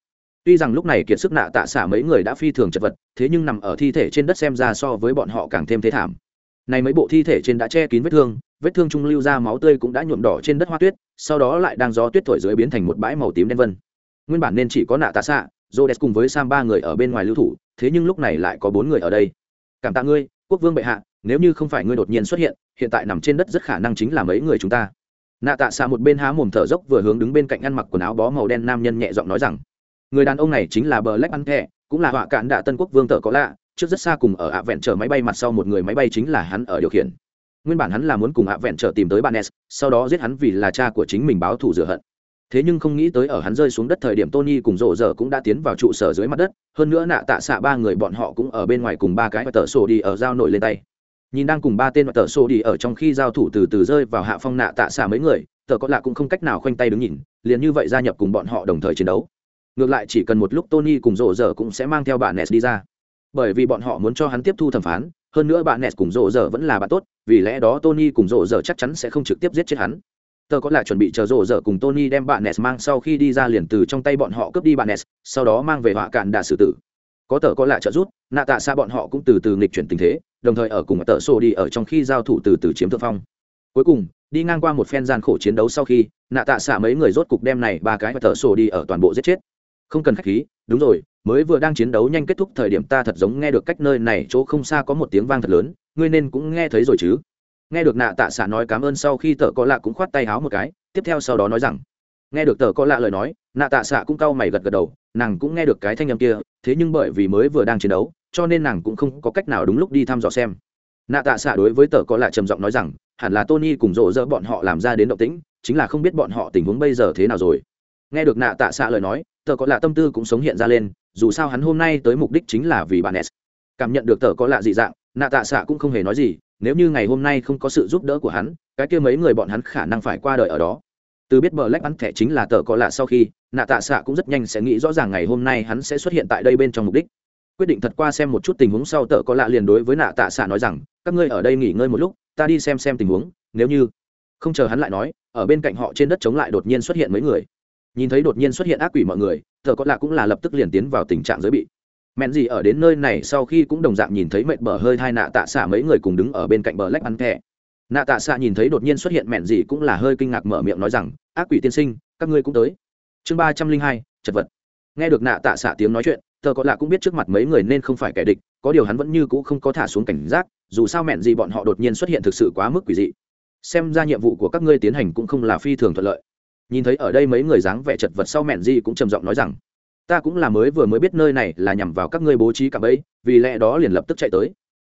Tuy rằng lúc này kiệt sức nạ tạ xả mấy người đã phi thường chật vật, thế nhưng nằm ở thi thể trên đất xem ra so với bọn họ càng thêm thế thảm này mấy bộ thi thể trên đã che kín vết thương vết thương trung lưu ra máu tươi cũng đã nhuộm đỏ trên đất hoa tuyết, sau đó lại đang gió tuyết thổi dưới biến thành một bãi màu tím đen vân. Nguyên bản nên chỉ có nạ tạ xạ j o cùng với sam ba người ở bên ngoài lưu thủ, thế nhưng lúc này lại có bốn người ở đây. Cảm tạ ngươi, quốc vương bệ hạ, nếu như không phải ngươi đột nhiên xuất hiện hiện tại nằm trên đất rất khả năng chính là mấy người chúng ta. Nạ tạ xạ một bên há mồm thở dốc vừa hướng đứng bên cạnh ăn mặc quần áo bó màu đen nam nhân nhẹ giọng nói rằng, người đàn ông này chính là bờ lách ăn thẹ cũng là họa cạn đạ tân quốc vương tờ có lạ trước rất xa cùng ở ạ vẹn chở máy bay mặt sau một người máy bay chính là hắn ở điều khiển. Nguyên bản hắn là muốn cùng ạ vẹn chở tìm tới bạn s sau đó giết hắn vì là cha của chính mình báo thù rửa hận. Thế nhưng không nghĩ tới ở hắn rơi xuống đất thời điểm tony cùng rộ Rờ cũng đã tiến vào trụ sở dưới mặt đất, hơn nữa nạ tạ xạ ba người bọn họ cũng ở bên ngoài cùng ba cái và tờ sổ đi ở giao nổi lên tay. Nhìn đang cùng ba tên và tờ sổ đi ở trong khi giao thủ từ từ rơi vào hạ phong nạ tạ xạ mấy người, tờ có lạ cũng không cách nào khoanh tay đứng nhìn, liền như vậy gia nhập cùng bọn họ đồng thời chiến đấu. Ngược lại chỉ cần một lúc tony cùng rộ Rờ cũng sẽ mang theo bà nes đi ra bởi vì bọn họ muốn cho hắn tiếp thu thẩm phán, hơn nữa bạn nes cùng rộ rợ vẫn là bạn tốt, vì lẽ đó tony cùng rộ rợ chắc chắn sẽ không trực tiếp giết chết hắn. Tờ có là chuẩn bị chờ rộ rợ cùng tony đem bạn nes mang sau khi đi ra liền từ trong tay bọn họ cướp đi bạn nes sau đó mang về họa cạn đà xử tử. Có tờ có là trợ giúp, nạ tạ xa bọn họ cũng từ từ nghịch chuyển tình thế, đồng thời ở cùng tờ sổ đi ở trong khi giao thủ từ từ chiếm thượng phong. Cuối cùng, đi ngang qua một phen gian khổ chiến đấu sau khi, nạ tạ xạ mấy người rốt cục đem này ba cái và tờ sổ đi ở toàn bộ giết chết. Không cần khách khí, đúng rồi mới vừa đang chiến đấu nhanh kết thúc thời điểm ta thật giống nghe được cách nơi này chỗ không xa có một tiếng vang thật lớn, ngươi nên cũng nghe thấy rồi chứ. Nghe được nạ tạ xạ nói cảm ơn sau khi tờ có lạ cũng khoát tay háo một cái, tiếp theo sau đó nói rằng, nghe được tờ có lạ lời nói, nạ tạ xạ cũng cau mày gật gật đầu, nàng cũng nghe được cái thanh âm kia, thế nhưng bởi vì mới vừa đang chiến đấu, cho nên nàng cũng không có cách nào đúng lúc đi thăm dò xem. Nạ tạ xạ đối với tờ có lạ trầm giọng nói rằng, hẳn là tony cùng rộ rỡ bọn họ làm ra đến động tĩnh, chính là không biết bọn họ tình huống bây giờ thế nào rồi. Nghe được nạ tạ xạ lời nói, tờ có lạ tâm tư cũng sống hiện ra lên dù sao hắn hôm nay tới mục đích chính là vì bạn s cảm nhận được tờ có lạ dị dạng, nạ tạ xạ cũng không hề nói gì, nếu như ngày hôm nay không có sự giúp đỡ của hắn, cái kia mấy người bọn hắn khả năng phải qua đời ở đó. Từ biết bờ lách bắn thẻ chính là tờ có lạ sau khi, nạ tạ xạ cũng rất nhanh sẽ nghĩ rõ ràng ngày hôm nay hắn sẽ xuất hiện tại đây bên trong mục đích. Quyết định thật qua xem một chút tình huống sau tờ có lạ liền đối với nạ tạ xạ nói rằng, các ngươi ở đây nghỉ ngơi một lúc, ta đi xem xem tình huống, nếu như không chờ hắn lại nói, ở bên cạnh họ trên đất chống lại đột nhiên xuất hiện mấy người nhìn thấy đột nhiên xuất hiện ác quỷ mọi người thợ có lạ cũng là lập tức liền tiến vào tình trạng giới bị. Mẹn gì ở đến nơi này sau khi cũng đồng dạng nhìn thấy mệt bờ hơi hai nạ tạ xạ mấy người cùng đứng ở bên cạnh bờ lách ăn thẻ nạ tạ xạ nhìn thấy đột nhiên xuất hiện mẹn gì cũng là hơi kinh ngạc mở miệng nói rằng, ác quỷ tiên sinh, các ngươi cũng tới. Chương ba trăm linh hai, chật vật. Nghe được nạ tạ xạ tiếng nói chuyện thợ có lạ cũng biết trước mặt mấy người nên không phải kẻ địch, có điều hắn vẫn như cũ không có thả xuống cảnh giác, dù sao mẹn gì bọn họ đột nhiên xuất hiện thực sự quá mức quỷ dị. Xem ra nhiệm vụ của các ngươi tiến hành cũng không là phi thường thuận lợi nhìn thấy ở đây mấy người dáng vẻ chật vật sau mẹn Di cũng trầm giọng nói rằng ta cũng là mới vừa mới biết nơi này là nhằm vào các ngươi bố trí cả bẫy vì lẽ đó liền lập tức chạy tới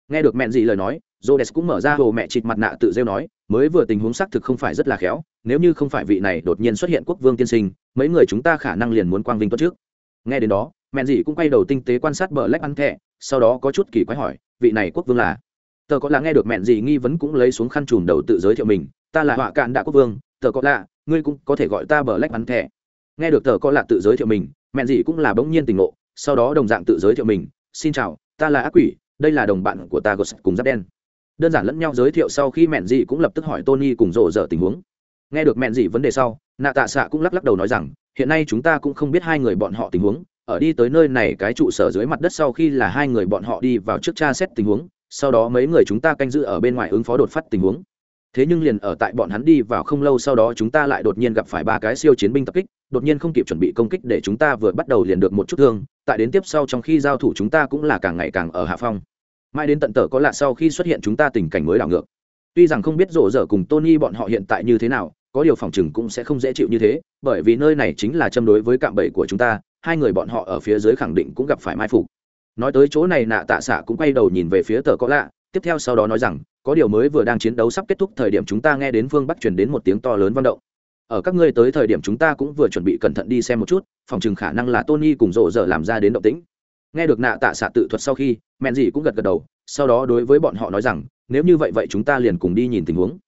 nghe được mẹn Di lời nói Rhodes cũng mở ra hồ mẹ chịt mặt nạ tự rêu nói, mới vừa tình huống xác thực không phải rất là khéo, nếu như không phải vị này đột nhiên xuất hiện quốc vương tiên sinh, mấy người chúng ta khả năng liền muốn quang vinh tốt trước. Nghe đến đó, mẹn Di cũng quay đầu tinh tế quan sát bờ lách ăn thẹ, sau đó có chút kỳ quái hỏi, vị này quốc vương là? Tờ có là nghe được mẹn Di nghi vấn cũng lấy xuống khăn chùm đầu tự giới thiệu mình, ta là họa cạn đại quốc vương, tờ có là, ngươi cũng có thể gọi ta bờ lách bắn thẻ. Nghe được tờ có là tự giới thiệu mình, mẹn gì cũng là bỗng nhiên tình ngộ, sau đó đồng dạng tự giới thiệu mình, xin chào, ta là ác quỷ, đây là đồng bạn của ta Ghost cùng giáp đen. Đơn giản lẫn nhau giới thiệu sau khi mẹn dị cũng lập tức hỏi tony cùng rộ rỡ tình huống. Nghe được mẹn dị vấn đề sau nạ tạ xạ cũng lắc lắc đầu nói rằng hiện nay chúng ta cũng không biết hai người bọn họ tình huống ở đi tới nơi này cái trụ sở dưới mặt đất sau khi là hai người bọn họ đi vào trước tra xét tình huống sau đó mấy người chúng ta canh giữ ở bên ngoài ứng phó đột phát tình huống thế nhưng liền ở tại bọn hắn đi vào không lâu sau đó chúng ta lại đột nhiên gặp phải ba cái siêu chiến binh tập kích, đột nhiên không kịp chuẩn bị công kích để chúng ta vừa bắt đầu liền được một chút thương, tại đến tiếp sau trong khi giao thủ chúng ta cũng là càng ngày càng ở hạ phong. Mai đến tận tờ có lạ sau khi xuất hiện chúng ta tình cảnh mới đảo ngược. Tuy rằng không biết rộ rỡ cùng tony bọn họ hiện tại như thế nào, có điều phòng chừng cũng sẽ không dễ chịu như thế, bởi vì nơi này chính là châm đối với cạm bẫy của chúng ta, hai người bọn họ ở phía dưới khẳng định cũng gặp phải mai phục. Nói tới chỗ này nạ tạ xạ cũng quay đầu nhìn về phía tờ có lạ, tiếp theo sau đó nói rằng có điều mới vừa đang chiến đấu sắp kết thúc thời điểm chúng ta nghe đến phương bắc truyền đến một tiếng to lớn vang động. Ở các ngươi tới thời điểm chúng ta cũng vừa chuẩn bị cẩn thận đi xem một chút, phòng chừng khả năng là tony cùng rộ rỡ làm ra đến động tĩnh. Nghe được nạ tạ xạ tự thuật sau khi, mẹn gì cũng gật gật đầu, sau đó đối với bọn họ nói rằng, nếu như vậy vậy chúng ta liền cùng đi nhìn tình huống.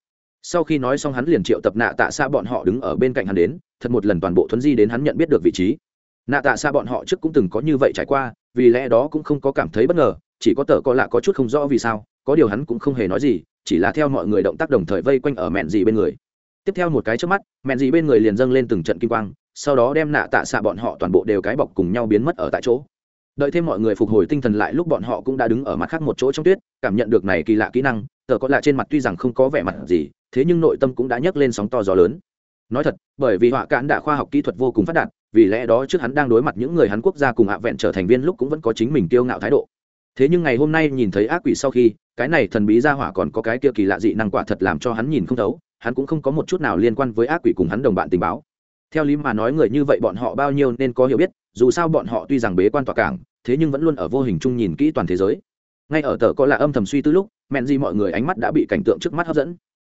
Sau khi nói xong hắn liền triệu tập nạ tạ xa bọn họ đứng ở bên cạnh hắn đến, thật một lần toàn bộ thuấn di đến hắn nhận biết được vị trí. Nạ tạ xa bọn họ trước cũng từng có như vậy trải qua, vì lẽ đó cũng không có cảm thấy bất ngờ, chỉ có tờ có lạ có chút không rõ vì sao có điều hắn cũng không hề nói gì, chỉ là theo mọi người động tác đồng thời vây quanh ở mẹn dì bên người. Tiếp theo một cái trước mắt, mẹn dì bên người liền dâng lên từng trận kim quang, sau đó đem nạ tạ xạ bọn họ toàn bộ đều cái bọc cùng nhau biến mất ở tại chỗ. Đợi thêm mọi người phục hồi tinh thần lại lúc bọn họ cũng đã đứng ở mặt khác một chỗ trong tuyết, cảm nhận được này kỳ lạ kỹ năng, tờ có lạ trên mặt tuy rằng không có vẻ mặt gì, thế nhưng nội tâm cũng đã nhấc lên sóng to gió lớn. Nói thật, bởi vì họa cạn đã khoa học kỹ thuật vô cùng phát đạt, vì lẽ đó trước hắn đang đối mặt những người hắn quốc gia cùng hạ vẹn trở thành viên lúc cũng vẫn có chính mình kiêu ngạo thái độ. Thế nhưng ngày hôm nay nhìn thấy ác quỷ sau khi cái này thần bí ra hỏa còn có cái kia kỳ lạ dị năng quả thật làm cho hắn nhìn không thấu, hắn cũng không có một chút nào liên quan với ác quỷ cùng hắn đồng bạn tình báo. Theo lý mà nói người như vậy bọn họ bao nhiêu nên có hiểu biết, dù sao bọn họ tuy rằng bế quan tòa cảng, thế nhưng vẫn luôn ở vô hình chung nhìn kỹ toàn thế giới. Ngay ở tờ có là âm thầm suy tư lúc, mẹn gì mọi người ánh mắt đã bị cảnh tượng trước mắt hấp dẫn.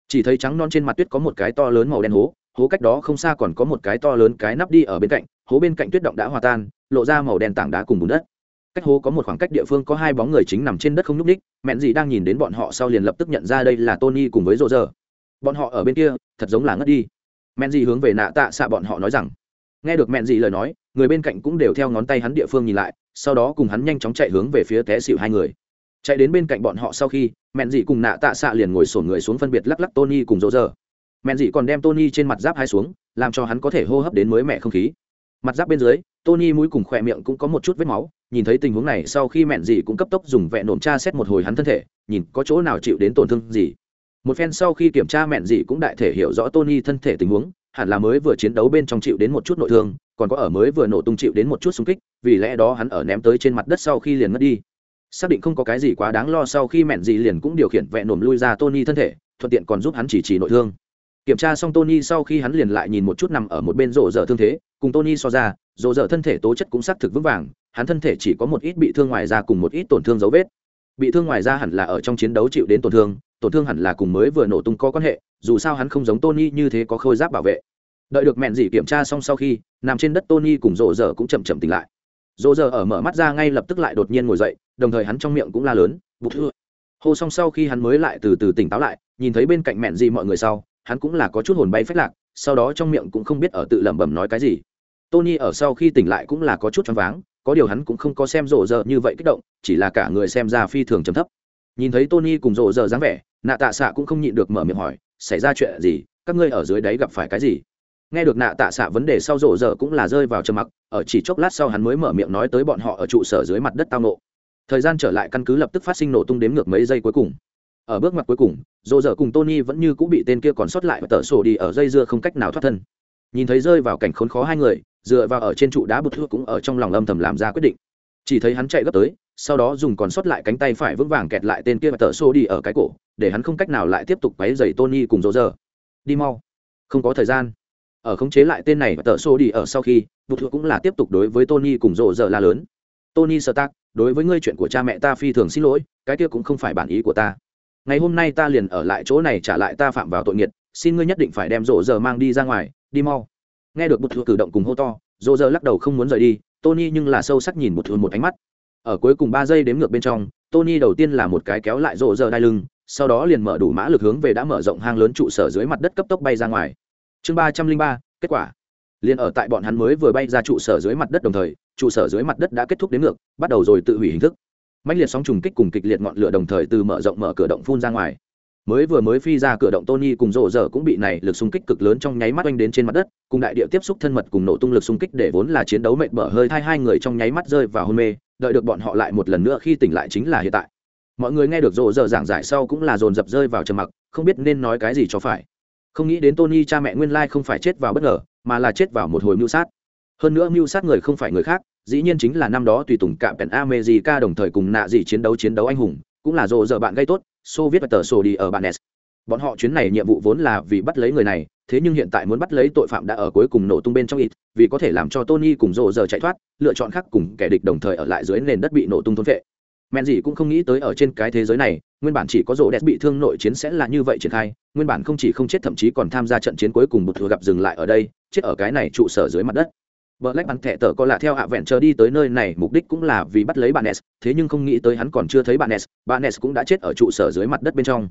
Chỉ thấy trắng non trên mặt tuyết có một cái to lớn màu đen hố hố cách đó không xa còn có một cái to lớn cái nắp đi ở bên cạnh, hố bên cạnh tuyết động đã hòa tan, lộ ra màu đen tảng đá cùng bùn đất cách hố có một khoảng cách địa phương có hai bóng người chính nằm trên đất không nhúc ních mẹn gì đang nhìn đến bọn họ sau liền lập tức nhận ra đây là tony cùng với rô rơ bọn họ ở bên kia, thật giống là ngất đi. Mẹn gì hướng về nạ tạ xạ bọn họ nói rằng, nghe được mẹn gì lời nói, người bên cạnh cũng đều theo ngón tay hắn địa phương nhìn lại, sau đó cùng hắn nhanh chóng chạy hướng về phía té xịu hai người. Chạy đến bên cạnh bọn họ sau khi, mẹn dị cùng nạ tạ xạ liền ngồi sổn người xuống phân biệt lắc lắc tony cùng rô rơ mẹn dị còn đem tony trên mặt giáp hai xuống, làm cho hắn có thể hô hấp đến mới mẹ không khí mặt giáp bên dưới, tony mũi cùng khỏe miệng cũng có một chút vết máu, nhìn thấy tình huống này, sau khi mẹn dì cũng cấp tốc dùng vẹn nổm tra xét một hồi hắn thân thể, nhìn có chỗ nào chịu đến tổn thương gì. Một phen sau khi kiểm tra mẹn dì cũng đại thể hiểu rõ tony thân thể tình huống, hẳn là mới vừa chiến đấu bên trong chịu đến một chút nội thương, còn có ở mới vừa nổ tung chịu đến một chút xung kích, vì lẽ đó hắn ở ném tới trên mặt đất sau khi liền mất đi. Xác định không có cái gì quá đáng lo, sau khi mẹn dì liền cũng điều khiển vẹn nổm lui ra tony thân thể, thuận tiện còn giúp hắn chỉ trì nội thương kiểm tra xong tony sau khi hắn liền lại nhìn một chút nằm ở một bên rộ dở thương thế, cùng tony so ra, rộ dở thân thể tố chất cũng xác thực vững vàng, hắn thân thể chỉ có một ít bị thương ngoài ra cùng một ít tổn thương dấu vết. Bị thương ngoài ra hẳn là ở trong chiến đấu chịu đến tổn thương tổn thương hẳn là cùng mới vừa nổ tung có quan hệ, dù sao hắn không giống tony như thế có khôi giáp bảo vệ. Đợi được mẹn dỉ kiểm tra xong sau khi, nằm trên đất tony cùng rộ dở cũng chậm chậm tỉnh lại. Rộ dở ở mở mắt ra ngay lập tức lại đột nhiên ngồi dậy, đồng thời hắn trong miệng cũng la lớn, bụt thưa hô xong sau khi hắn mới lại từ từ tỉnh táo lại, nhìn thấy bên cạnh mẹn dỉ mọi người sau hắn cũng là có chút hồn bay phách lạc, sau đó trong miệng cũng không biết ở tự lẩm bẩm nói cái gì. Tony ở sau khi tỉnh lại cũng là có chút choáng váng, có điều hắn cũng không có xem rộ rợ như vậy kích động, chỉ là cả người xem ra phi thường trầm thấp. Nhìn thấy tony cùng rộ rợ dáng vẻ nạ tạ xạ cũng không nhịn được mở miệng hỏi, xảy ra chuyện gì? Các ngươi ở dưới đấy gặp phải cái gì? Nghe được nạ tạ xạ vấn đề sau rộ rợ cũng là rơi vào trầm mặc, ở chỉ chốc lát sau hắn mới mở miệng nói tới bọn họ ở trụ sở dưới mặt đất tao nộ thời gian trở lại căn cứ lập tức phát sinh nổ tung đếm ngược mấy giây cuối cùng ở bước ngoặt cuối cùng dồ dở cùng tony vẫn như cũng bị tên kia còn sót lại và tờ sổ đi ở dây dưa không cách nào thoát thân. Nhìn thấy rơi vào cảnh khốn khó hai người, dựa vào ở trên trụ đá bụt thuốc cũng ở trong lòng âm thầm làm ra quyết định. Chỉ thấy hắn chạy gấp tới, sau đó dùng còn sót lại cánh tay phải vững vàng kẹt lại tên kia và tờ sổ đi ở cái cổ, để hắn không cách nào lại tiếp tục quấy dày tony cùng dồ dở. Đi mau. Không có thời gian. Ở khống chế lại tên này và tờ sổ đi ở sau khi, bụt thuốc cũng là tiếp tục đối với tony cùng dồ dở la lớn. Tony sơ tác đối với ngươi chuyện của cha mẹ ta phi thường xin lỗi, cái kia cũng không phải bản ý của ta ngày hôm nay ta liền ở lại chỗ này trả lại ta phạm vào tội nghiệt, xin ngươi nhất định phải đem rộ giờ mang đi ra ngoài, đi mau. Nghe được bụt thừa cử động cùng hô to rộ giờ lắc đầu không muốn rời đi, tony nhưng là sâu sắc nhìn bụt thừa một ánh mắt. Ở cuối cùng ba giây đếm ngược bên trong, tony đầu tiên là một cái kéo lại rộ giờ đai lưng, sau đó liền mở đủ mã lực hướng về đã mở rộng hang lớn trụ sở dưới mặt đất cấp tốc bay ra ngoài. Chương ba trăm linh ba, kết quả. Liền ở tại bọn hắn mới vừa bay ra trụ sở dưới mặt đất đồng thời, trụ sở dưới mặt đất đã kết thúc đến ngược, bắt đầu rồi tự hủy hình thức mạnh liệt sóng trùng kích cùng kịch liệt ngọn lửa đồng thời từ mở rộng mở cửa động phun ra ngoài. Mới vừa mới phi ra cửa động tony cùng rộ rỡ cũng bị này lực xung kích cực lớn trong nháy mắt oanh đến trên mặt đất, cùng đại địa tiếp xúc thân mật cùng nổ tung lực xung kích để vốn là chiến đấu mệt mở hơi hai hai người trong nháy mắt rơi vào hôn mê, đợi được bọn họ lại một lần nữa khi tỉnh lại chính là hiện tại. Mọi người nghe được rộ rỡ giảng giải sau cũng là dồn dập rơi vào trầm mặc, không biết nên nói cái gì cho phải. Không nghĩ đến tony cha mẹ nguyên lai không phải chết vào bất ngờ, mà là chết vào một hồi mưu sát. Hơn nữa mưu sát người không phải người khác dĩ nhiên chính là năm đó tùy tùng cạm pèn America đồng thời cùng nạ dị chiến đấu chiến đấu anh hùng, cũng là rồ giờ bạn gây tốt, Soviet và tờ sổ đi ở bạn S. Bọn họ chuyến này nhiệm vụ vốn là vì bắt lấy người này, thế nhưng hiện tại muốn bắt lấy tội phạm đã ở cuối cùng nổ tung bên trong ít, vì có thể làm cho Tony cùng rồ giờ chạy thoát, lựa chọn khác cùng kẻ địch đồng thời ở lại dưới nền đất bị nổ tung thôn vệ. Men gì cũng không nghĩ tới ở trên cái thế giới này, nguyên bản chỉ có rồ đẹp bị thương nội chiến sẽ là như vậy triển khai, nguyên bản không chỉ không chết thậm chí còn tham gia trận chiến cuối cùng một thừa gặp dừng lại ở đây, chết ở cái này trụ sở dưới mặt đất Black bắn thẻ tờ có lạ theo hạ vẹn chờ đi tới nơi này mục đích cũng là vì bắt lấy bạn S, thế nhưng không nghĩ tới hắn còn chưa thấy bạn S, bạn S cũng đã chết ở trụ sở dưới mặt đất bên trong.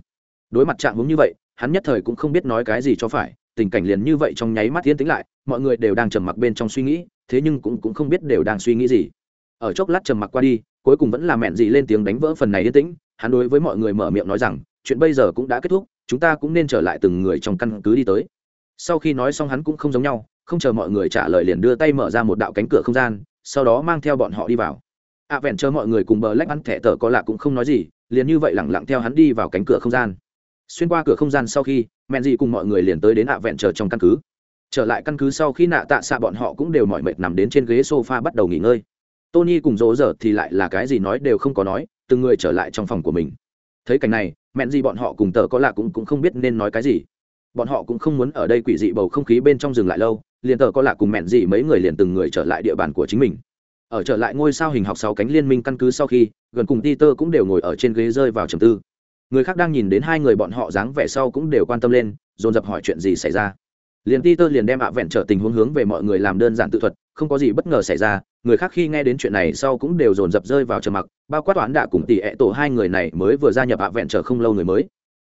Đối mặt trạng huống như vậy, hắn nhất thời cũng không biết nói cái gì cho phải, tình cảnh liền như vậy trong nháy mắt tiến tĩnh lại, mọi người đều đang trầm mặc bên trong suy nghĩ, thế nhưng cũng cũng không biết đều đang suy nghĩ gì. Ở chốc lát trầm mặc qua đi, cuối cùng vẫn là mẹn gì lên tiếng đánh vỡ phần này yên tĩnh, hắn đối với mọi người mở miệng nói rằng, chuyện bây giờ cũng đã kết thúc, chúng ta cũng nên trở lại từng người trong căn cứ đi tới. Sau khi nói xong hắn cũng không giống nhau, không chờ mọi người trả lời liền đưa tay mở ra một đạo cánh cửa không gian sau đó mang theo bọn họ đi vào. Ạ vẹn chờ mọi người cùng bờ lách ăn thẻ tờ có lạ cũng không nói gì liền như vậy lẳng lặng theo hắn đi vào cánh cửa không gian. Xuyên qua cửa không gian sau khi mẹn dị cùng mọi người liền tới đến ạ vẹn chờ trong căn cứ. Trở lại căn cứ sau khi nạ tạ xạ bọn họ cũng đều mỏi mệt nằm đến trên ghế sofa bắt đầu nghỉ ngơi. Tony cùng dỗ dở thì lại là cái gì nói đều không có nói từng người trở lại trong phòng của mình. Thấy cảnh này mẹn dị bọn họ cùng tờ có lạ cũng, cũng không biết nên nói cái gì. Bọn họ cũng không muốn ở đây quỷ dị bầu không khí bên trong rừng lại lâu liền tờ có lạ cùng mẹn gì mấy người liền từng người trở lại địa bàn của chính mình. Ở trở lại ngôi sao hình học sáu cánh liên minh căn cứ sau khi, gần cùng peter cũng đều ngồi ở trên ghế rơi vào trầm tư. Người khác đang nhìn đến hai người bọn họ dáng vẻ sau cũng đều quan tâm lên, dồn dập hỏi chuyện gì xảy ra. Liền peter liền đem ạ vẹn trở tình huống hướng về mọi người làm đơn giản tự thuật, không có gì bất ngờ xảy ra, người khác khi nghe đến chuyện này sau cũng đều dồn dập rơi vào trầm mặc, bao quát toán đạ cùng tỷ ẹ tổ hai người này mới vừa gia nhập ạ vẹn trở không lâu người mới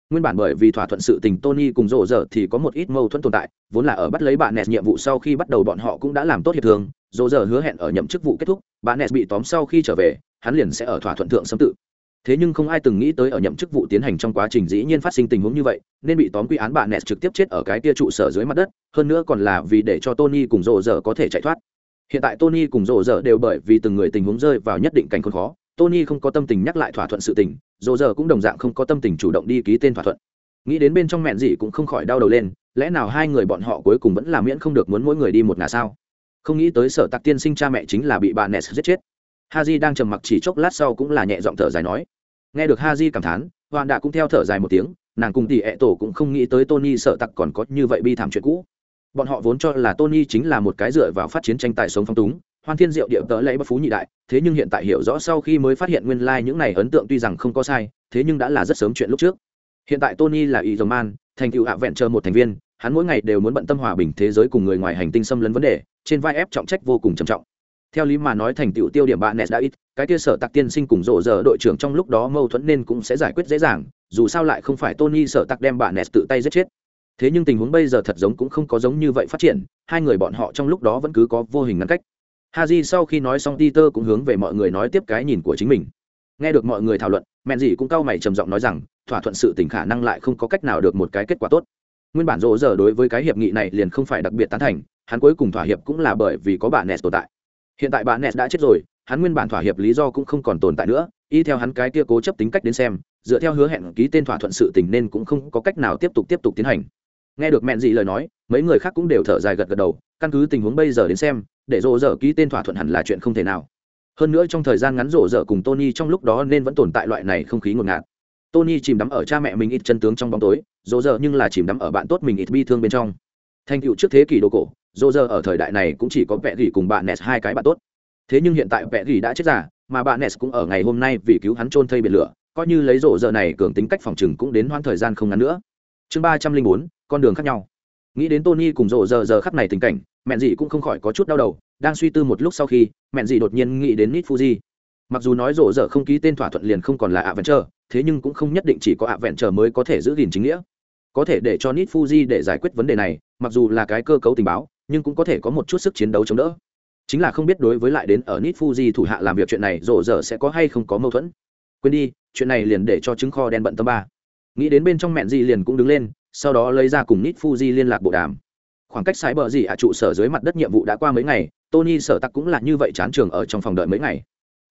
nguyên bản bởi vì thỏa thuận sự tình tony cùng rộ rợ thì có một ít mâu thuẫn tồn tại, vốn là ở bắt lấy bạn nes nhiệm vụ sau khi bắt đầu bọn họ cũng đã làm tốt hiệp thương rộ rợ hứa hẹn ở nhậm chức vụ kết thúc bạn nes bị tóm sau khi trở về, hắn liền sẽ ở thỏa thuận thượng xâm tự. Thế nhưng không ai từng nghĩ tới ở nhậm chức vụ tiến hành trong quá trình dĩ nhiên phát sinh tình huống như vậy, nên bị tóm quy án bạn nes trực tiếp chết ở cái tia trụ sở dưới mặt đất, hơn nữa còn là vì để cho tony cùng rộ rợ có thể chạy thoát. Hiện tại tony cùng rộ rợ đều bởi vì từng người tình huống rơi vào nhất định cảnh khốn khó tony không có tâm tình nhắc lại thỏa thuận sự tình rộ giờ cũng đồng dạng không có tâm tình chủ động đi ký tên thỏa thuận. Nghĩ đến bên trong mẹn gì cũng không khỏi đau đầu lên, lẽ nào hai người bọn họ cuối cùng vẫn là miễn không được muốn mỗi người đi một ngả sao? Không nghĩ tới sở tạc tiên sinh cha mẹ chính là bị bà nes giết chết. Haji đang trầm mặc chỉ chốc lát sau cũng là nhẹ giọng thở dài nói. Nghe được haji cảm thán hoàn đạ cũng theo thở dài một tiếng, nàng cùng tỷ ẹ tổ cũng không nghĩ tới tony sở tặc còn có như vậy bi thảm chuyện cũ. Bọn họ vốn cho là tony chính là một cái dựa vào phát chiến tranh tài sống phong túng hoan thiên diệu địa tớ lấy bất phú nhị đại, thế nhưng hiện tại hiểu rõ sau khi mới phát hiện nguyên lai、like、những này ấn tượng tuy rằng không có sai, thế nhưng đã là rất sớm chuyện lúc trước. Hiện tại tony là ý dòng man, thành tựu hạ vẹn chờ một thành viên, hắn mỗi ngày đều muốn bận tâm hòa bình thế giới cùng người ngoài hành tinh xâm lấn vấn đề, trên vai ép trọng trách vô cùng trầm trọng. Theo lý mà nói thành tựu tiêu điểm bạn nes đã ít, cái kia sở tặc tiên sinh cùng rộ giờ đội trưởng trong lúc đó mâu thuẫn nên cũng sẽ giải quyết dễ dàng, dù sao lại không phải tony sở tặc đem bạn nes tự tay giết chết. Thế nhưng tình huống bây giờ thật giống cũng không có giống như vậy phát triển, hai người bọn họ trong lúc đó vẫn cứ có vô hình ngăn cách haji sau khi nói xong, peter cũng hướng về mọi người nói tiếp cái nhìn của chính mình. Nghe được mọi người thảo luận mẹn gì cũng cau mày trầm giọng nói rằng, thỏa thuận sự tình khả năng lại không có cách nào được một cái kết quả tốt. Nguyên bản rỗ giờ đối với cái hiệp nghị này liền không phải đặc biệt tán thành, hắn cuối cùng thỏa hiệp cũng là bởi vì có bạn nes tồn tại. Hiện tại bạn nes đã chết rồi, hắn nguyên bản thỏa hiệp lý do cũng không còn tồn tại nữa, y theo hắn cái kia cố chấp tính cách đến xem, dựa theo hứa hẹn ký tên thỏa thuận sự tình nên cũng không có cách nào tiếp tục tiếp tục tiến hành nghe được mẹn gì lời nói, mấy người khác cũng đều thở dài gật gật đầu, căn cứ tình huống bây giờ đến xem, để rộ rỡ ký tên thỏa thuận hẳn là chuyện không thể nào. Hơn nữa trong thời gian ngắn rộ rỡ cùng tony trong lúc đó nên vẫn tồn tại loại này không khí ngột ngạt. Tony chìm đắm ở cha mẹ mình ít chân tướng trong bóng tối, rộ rỡ nhưng là chìm đắm ở bạn tốt mình ít bi thương bên trong. Thành tựu trước thế kỷ đồ cổ, rộ rỡ ở thời đại này cũng chỉ có vẽ gỉ cùng bạn nes hai cái bạn tốt. Thế nhưng hiện tại vẽ gỉ đã chết giả mà bạn nes cũng ở ngày hôm nay vì cứu hắn trôn thây biển lửa, coi như lấy rộ rỡ này cường tính cách phòng trừng cũng đến hoãn thời gian không ngắn nữa. Chương ba trăm linh bốn con đường khác nhau. Nghĩ đến tony cùng rộ giờ giờ khắp này tình cảnh mẹn gì cũng không khỏi có chút đau đầu, đang suy tư một lúc sau khi mẹn gì đột nhiên nghĩ đến nít fuji mặc dù nói rộ giờ không ký tên thỏa thuận liền không còn là ạ vẹn trờ thế nhưng cũng không nhất định chỉ có ạ vẹn trờ mới có thể giữ gìn chính nghĩa. Có thể để cho nít fuji để giải quyết vấn đề này, mặc dù là cái cơ cấu tình báo, nhưng cũng có thể có một chút sức chiến đấu chống đỡ. Chính là không biết đối với lại đến ở nít fuji thủ hạ làm việc chuyện này, rộ giờ sẽ có hay không có mâu thuẫn. Quên đi, chuyện này liền để cho chứng kho đen bận tâm ba. Nghĩ đến bên trong mẹn gì liền cũng đứng lên sau đó lấy ra cùng nít fuji liên lạc bộ đàm. Khoảng cách sái bờ gì ạ trụ sở dưới mặt đất nhiệm vụ đã qua mấy ngày, tony sở tắc cũng là như vậy chán trường ở trong phòng đợi mấy ngày.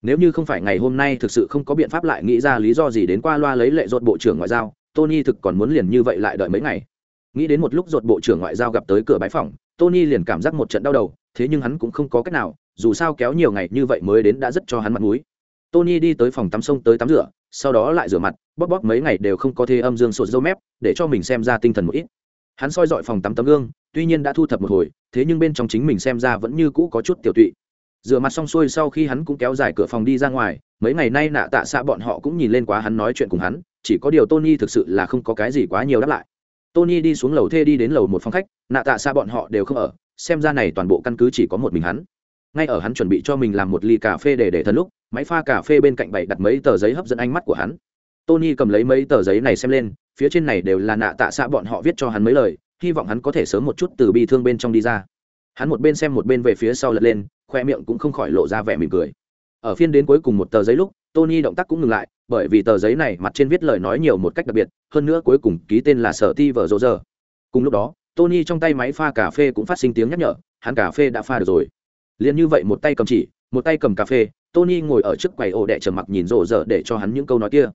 Nếu như không phải ngày hôm nay thực sự không có biện pháp lại nghĩ ra lý do gì đến qua loa lấy lệ dột bộ trưởng ngoại giao, tony thực còn muốn liền như vậy lại đợi mấy ngày. Nghĩ đến một lúc dột bộ trưởng ngoại giao gặp tới cửa bãi phòng, tony liền cảm giác một trận đau đầu, thế nhưng hắn cũng không có cách nào, dù sao kéo nhiều ngày như vậy mới đến đã rất cho hắn mặt mũi. Tony đi tới phòng tắm sông tới tắm rửa sau đó lại rửa mặt, bóp bóp mấy ngày đều không có thê âm dương sụt dâu mép, để cho mình xem ra tinh thần một ít. Hắn soi dọi phòng tắm tấm gương, tuy nhiên đã thu thập một hồi, thế nhưng bên trong chính mình xem ra vẫn như cũ có chút tiểu tụy. Rửa mặt xong xuôi sau khi hắn cũng kéo dài cửa phòng đi ra ngoài, mấy ngày nay nạ tạ xạ bọn họ cũng nhìn lên quá hắn nói chuyện cùng hắn, chỉ có điều tony thực sự là không có cái gì quá nhiều đáp lại. Tony đi xuống lầu thê đi đến lầu một phòng khách, nạ tạ xạ bọn họ đều không ở, xem ra này toàn bộ căn cứ chỉ có một mình hắn ngay ở hắn chuẩn bị cho mình làm một ly cà phê để để thần lúc, máy pha cà phê bên cạnh bày đặt mấy tờ giấy hấp dẫn ánh mắt của hắn. Tony cầm lấy mấy tờ giấy này xem lên, phía trên này đều là nạ tạ xạ bọn họ viết cho hắn mấy lời, hy vọng hắn có thể sớm một chút từ bi thương bên trong đi ra. Hắn một bên xem một bên về phía sau lật lên, khoe miệng cũng không khỏi lộ ra vẻ mỉm cười. Ở phiên đến cuối cùng một tờ giấy lúc, tony động tác cũng ngừng lại, bởi vì tờ giấy này mặt trên viết lời nói nhiều một cách đặc biệt, hơn nữa cuối cùng ký tên là sở ti vờ rô rơ. Cùng lúc đó, tony trong tay máy pha cà phê cũng phát sinh tiếng nhắc nhở, hắn cà phê đã pha được rồi liền như vậy một tay cầm chỉ một tay cầm cà phê tony ngồi ở trước quầy ổ đệ trầm mặc nhìn rộ rợ để cho hắn những câu nói kia.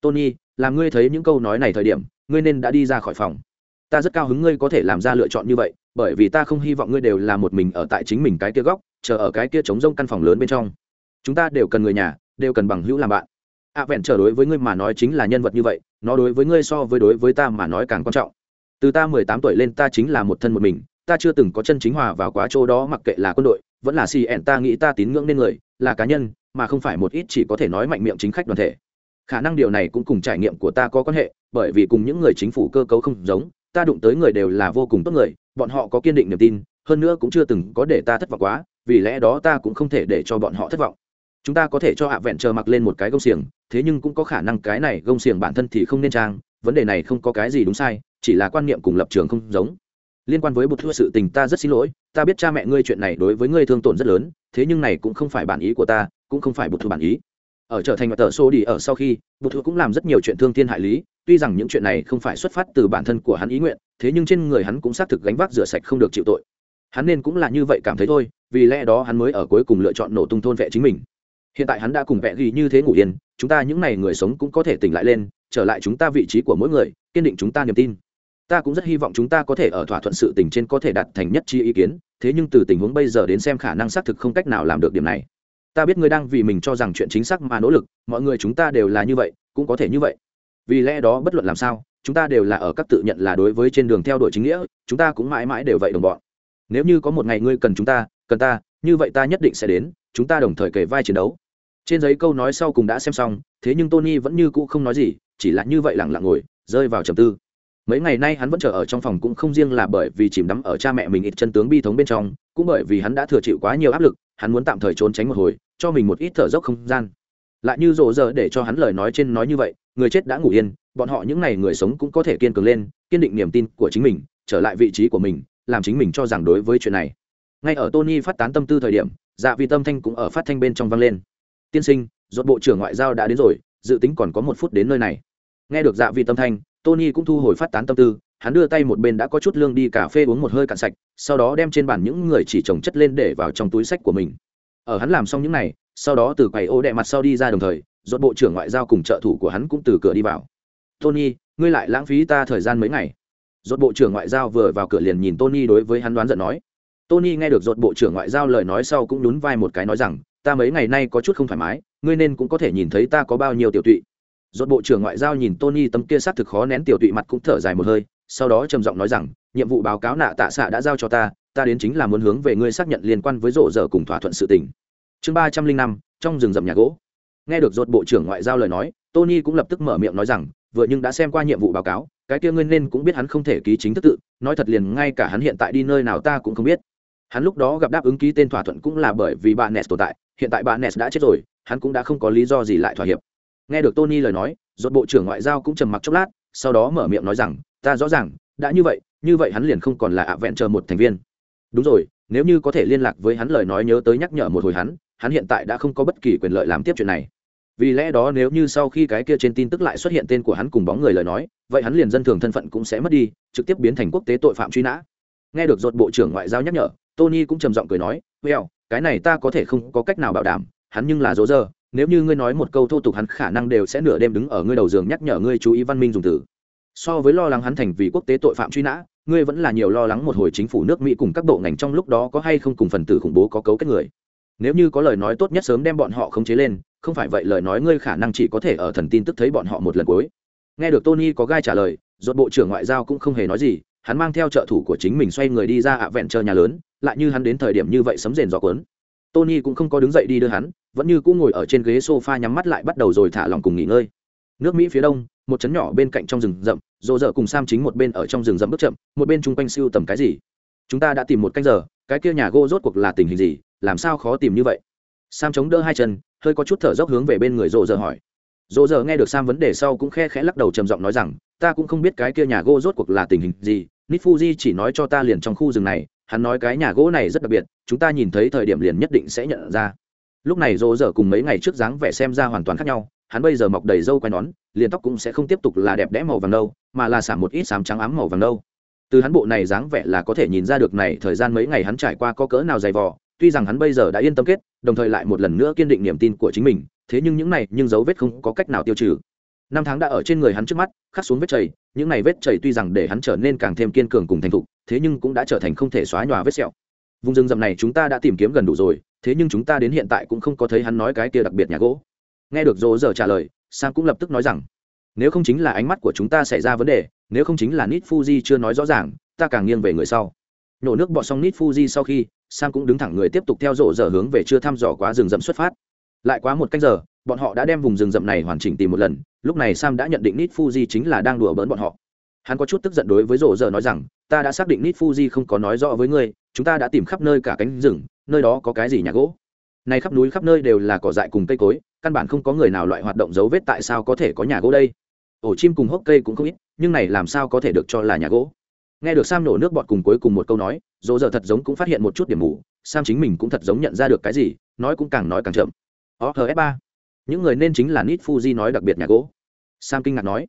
Tony làm ngươi thấy những câu nói này thời điểm ngươi nên đã đi ra khỏi phòng. Ta rất cao hứng ngươi có thể làm ra lựa chọn như vậy bởi vì ta không hy vọng ngươi đều là một mình ở tại chính mình cái kia góc chờ ở cái kia trống rông căn phòng lớn bên trong. Chúng ta đều cần người nhà đều cần bằng hữu làm bạn. A à, vẹn trở đối với ngươi mà nói chính là nhân vật như vậy nó đối với ngươi so với đối với ta mà nói càng quan trọng. Từ ta mười tám tuổi lên ta chính là một thân một mình ta chưa từng có chân chính hòa vào quá chỗ đó mặc kệ là quân đội, vẫn là cn ta nghĩ ta tín ngưỡng nên người, là cá nhân, mà không phải một ít chỉ có thể nói mạnh miệng chính khách đoàn thể. Khả năng điều này cũng cùng trải nghiệm của ta có quan hệ, bởi vì cùng những người chính phủ cơ cấu không giống, ta đụng tới người đều là vô cùng tốt người, bọn họ có kiên định niềm tin, hơn nữa cũng chưa từng có để ta thất vọng quá, vì lẽ đó ta cũng không thể để cho bọn họ thất vọng. Chúng ta có thể cho hạ vẹn chờ mặc lên một cái gông xiềng, thế nhưng cũng có khả năng cái này gông xiềng bản thân thì không nên trang, vấn đề này không có cái gì đúng sai, chỉ là quan niệm cùng lập trường không giống liên quan với bột thua sự tình ta rất xin lỗi, ta biết cha mẹ ngươi chuyện này đối với ngươi thương tổn rất lớn, thế nhưng này cũng không phải bản ý của ta, cũng không phải bột thua bản ý. Ở trở thành mặt tờ xô đi, ở sau khi bột thua cũng làm rất nhiều chuyện thương thiên hại lý, tuy rằng những chuyện này không phải xuất phát từ bản thân của hắn ý nguyện, thế nhưng trên người hắn cũng xác thực gánh vác rửa sạch không được chịu tội. Hắn nên cũng là như vậy cảm thấy thôi, vì lẽ đó hắn mới ở cuối cùng lựa chọn nổ tung thôn vệ chính mình. Hiện tại hắn đã cùng vẽ ghi như thế ngủ yên, chúng ta những n à y người sống cũng có thể tỉnh lại lên, trở lại chúng ta vị trí của mỗi người, kiên định chúng ta niềm tin ta cũng rất hy vọng chúng ta có thể ở thỏa thuận sự tình trên có thể đạt thành nhất chi ý kiến, thế nhưng từ tình huống bây giờ đến xem khả năng xác thực không cách nào làm được điểm này. Ta biết ngươi đang vì mình cho rằng chuyện chính xác mà nỗ lực, mọi người chúng ta đều là như vậy, cũng có thể như vậy. Vì lẽ đó bất luận làm sao, chúng ta đều là ở các tự nhận là đối với trên đường theo đuổi chính nghĩa, chúng ta cũng mãi mãi đều vậy đồng bọn. Nếu như có một ngày ngươi cần chúng ta, cần ta, như vậy ta nhất định sẽ đến, chúng ta đồng thời kể vai chiến đấu. Trên giấy câu nói sau cùng đã xem xong, thế nhưng tony vẫn như cũ không nói gì, chỉ là như vậy lẳng lặng ngồi, rơi vào trầm tư mấy ngày nay hắn vẫn chờ ở trong phòng cũng không riêng là bởi vì chìm đắm ở cha mẹ mình ít chân tướng bi thống bên trong, cũng bởi vì hắn đã thừa chịu quá nhiều áp lực, hắn muốn tạm thời trốn tránh một hồi, cho mình một ít thở dốc không gian. Lại như rộ giờ để cho hắn lời nói trên nói như vậy, người chết đã ngủ yên, bọn họ những n à y người sống cũng có thể kiên cường lên, kiên định niềm tin của chính mình, trở lại vị trí của mình, làm chính mình cho rằng đối với chuyện này. Ngay ở tony phát tán tâm tư thời điểm dạ vì tâm thanh cũng ở phát thanh bên trong vang lên. Tiên sinh dột bộ trưởng ngoại giao đã đến rồi, dự tính còn có một phút đến nơi này. Nghe được dạ vì tâm thanh tony cũng thu hồi phát tán tâm tư, hắn đưa tay một bên đã có chút lương đi cà phê uống một hơi cạn sạch, sau đó đem trên bàn những người chỉ trồng chất lên để vào trong túi sách của mình. Ở hắn làm xong những này, sau đó từ quầy ô đệ mặt sau đi ra đồng thời dột bộ trưởng ngoại giao cùng trợ thủ của hắn cũng từ cửa đi vào. Tony, ngươi lại lãng phí ta thời gian mấy ngày? Dột bộ trưởng ngoại giao vừa vào cửa liền nhìn tony đối với hắn đoán giận nói. Tony nghe được dột bộ trưởng ngoại giao lời nói sau cũng nhún vai một cái nói rằng, ta mấy ngày nay có chút không thoải mái, ngươi nên cũng có thể nhìn thấy ta có bao nhiêu tiểu tụy dột bộ trưởng ngoại giao nhìn tony tấm kia xác thực khó nén tiểu tụy mặt cũng thở dài một hơi, sau đó trầm giọng nói rằng, nhiệm vụ báo cáo nạ tạ xạ đã giao cho ta ta đến chính là muốn hướng về ngươi xác nhận liên quan với rộ dở cùng thỏa thuận sự tình. Chương ba trăm linh năm, trong rừng rậm nhà gỗ. Nghe được dột bộ trưởng ngoại giao lời nói, tony cũng lập tức mở miệng nói rằng, vừa nhưng đã xem qua nhiệm vụ báo cáo, cái kia ngươi nên cũng biết hắn không thể ký chính thức tự, nói thật liền ngay cả hắn hiện tại đi nơi nào ta cũng không biết. Hắn lúc đó gặp đáp ứng ký tên thỏa thuận cũng là bởi vì bạn nes tồn tại, hiện tại bạn nes đã chết rồi, hắn cũng đã không có lý do gì lại thỏa hiệp nghe được tony lời nói dột bộ trưởng ngoại giao cũng trầm mặc chốc lát, sau đó mở miệng nói rằng, ta rõ ràng, đã như vậy như vậy hắn liền không còn là ạ vẹn chờ một thành viên. Đúng rồi, nếu như có thể liên lạc với hắn lời nói nhớ tới nhắc nhở một hồi hắn hắn hiện tại đã không có bất kỳ quyền lợi làm tiếp chuyện này. Vì lẽ đó nếu như sau khi cái kia trên tin tức lại xuất hiện tên của hắn cùng bóng người lời nói, vậy hắn liền dân thường thân phận cũng sẽ mất đi, trực tiếp biến thành quốc tế tội phạm truy nã. Nghe được dột bộ trưởng ngoại giao nhắc nhở, tony cũng trầm giọng cười nói, well, cái này ta có thể không có cách nào bảo đảm, hắn nhưng là dỗ dơ nếu như ngươi nói một câu thô tục hắn khả năng đều sẽ nửa đêm đứng ở ngươi đầu giường nhắc nhở ngươi chú ý văn minh dùng từ. So với lo lắng hắn thành vì quốc tế tội phạm truy nã, ngươi vẫn là nhiều lo lắng một hồi chính phủ nước mỹ cùng các bộ ngành trong lúc đó có hay không cùng phần tử khủng bố có cấu kết người. Nếu như có lời nói tốt nhất sớm đem bọn họ khống chế lên, không phải vậy lời nói ngươi khả năng chỉ có thể ở thần tin tức thấy bọn họ một lần cuối. Nghe được tony có gai trả lời dột bộ trưởng ngoại giao cũng không hề nói gì, hắn mang theo trợ thủ của chính mình xoay người đi ra ạ vẹn chờ nhà lớn, lại như hắn đến thời điểm như vậy sấm rền gió cuốn. Tony cũng không có đứng dậy đi đưa hắn vẫn như cũng ngồi ở trên ghế sofa nhắm mắt lại bắt đầu rồi thả lòng cùng nghỉ ngơi. Nước mỹ phía đông, một trấn nhỏ bên cạnh trong rừng rậm rộ rợ cùng sam chính một bên ở trong rừng rậm bước chậm, một bên chung quanh siêu tầm cái gì? Chúng ta đã tìm một canh giờ, cái kia nhà gỗ rốt cuộc là tình hình gì? Làm sao khó tìm như vậy? Sam chống đỡ hai chân, hơi có chút thở dốc hướng về bên người rộ rợ hỏi. Rộ rợ nghe được sam vấn đề sau cũng khe khẽ lắc đầu trầm giọng nói rằng, ta cũng không biết cái kia nhà gỗ rốt cuộc là tình hình gì. Nít fuji chỉ nói cho ta liền trong khu rừng này, hắn nói cái nhà gỗ này rất đặc biệt, chúng ta nhìn thấy thời điểm liền nhất định sẽ nhận ra lúc này rộ rợ cùng mấy ngày trước dáng vẻ xem ra hoàn toàn khác nhau, hắn bây giờ mọc đầy râu quai nón, liền tóc cũng sẽ không tiếp tục là đẹp đẽ màu vàng đâu, mà là xả một ít xám trắng ám màu vàng đâu. Từ hắn bộ này dáng vẻ là có thể nhìn ra được này thời gian mấy ngày hắn trải qua có cỡ nào dày vò, tuy rằng hắn bây giờ đã yên tâm kết, đồng thời lại một lần nữa kiên định niềm tin của chính mình, thế nhưng những này, nhưng dấu vết không có cách nào tiêu trừ. Năm tháng đã ở trên người hắn trước mắt, khắc xuống vết chảy những này vết chảy tuy rằng để hắn trở nên càng thêm kiên cường cùng thành thục, thế nhưng cũng đã trở thành không thể xóa nhòa vết sẹo vùng rừng rậm này chúng ta đã tìm kiếm gần đủ rồi, thế nhưng chúng ta đến hiện tại cũng không có thấy hắn nói cái kia đặc biệt nhà gỗ. Nghe được dỗ giờ trả lời, sam cũng lập tức nói rằng, nếu không chính là ánh mắt của chúng ta xảy ra vấn đề, nếu không chính là nít fuji chưa nói rõ ràng, ta càng nghiêng về người sau. Nổ nước bọt xong nít fuji sau khi, sam cũng đứng thẳng người tiếp tục theo rộ giờ hướng về chưa thăm dò quá rừng rậm xuất phát. Lại quá một cách giờ, bọn họ đã đem vùng rừng rậm này hoàn chỉnh tìm một lần, lúc này sam đã nhận định nít fuji chính là đang đùa bỡn bọn họ hắn có chút tức giận đối với rộ giờ nói rằng, ta đã xác định nít fuji không có nói rõ với ngươi, chúng ta đã tìm khắp nơi cả cánh rừng, nơi đó có cái gì nhà gỗ? Này khắp núi khắp nơi đều là cỏ dại cùng cây cối, căn bản không có người nào loại hoạt động dấu vết tại sao có thể có nhà gỗ đây? Ổ chim cùng hốc cây cũng không ít, nhưng này làm sao có thể được cho là nhà gỗ? Nghe được sam nổ nước bọt cùng cuối cùng một câu nói dỗ dở thật giống cũng phát hiện một chút điểm mù, sam chính mình cũng thật giống nhận ra được cái gì, nói cũng càng nói càng chậm. Ohf ba. Những người nên chính là nít fuji nói đặc biệt nhà gỗ. Sam kinh ngạc nói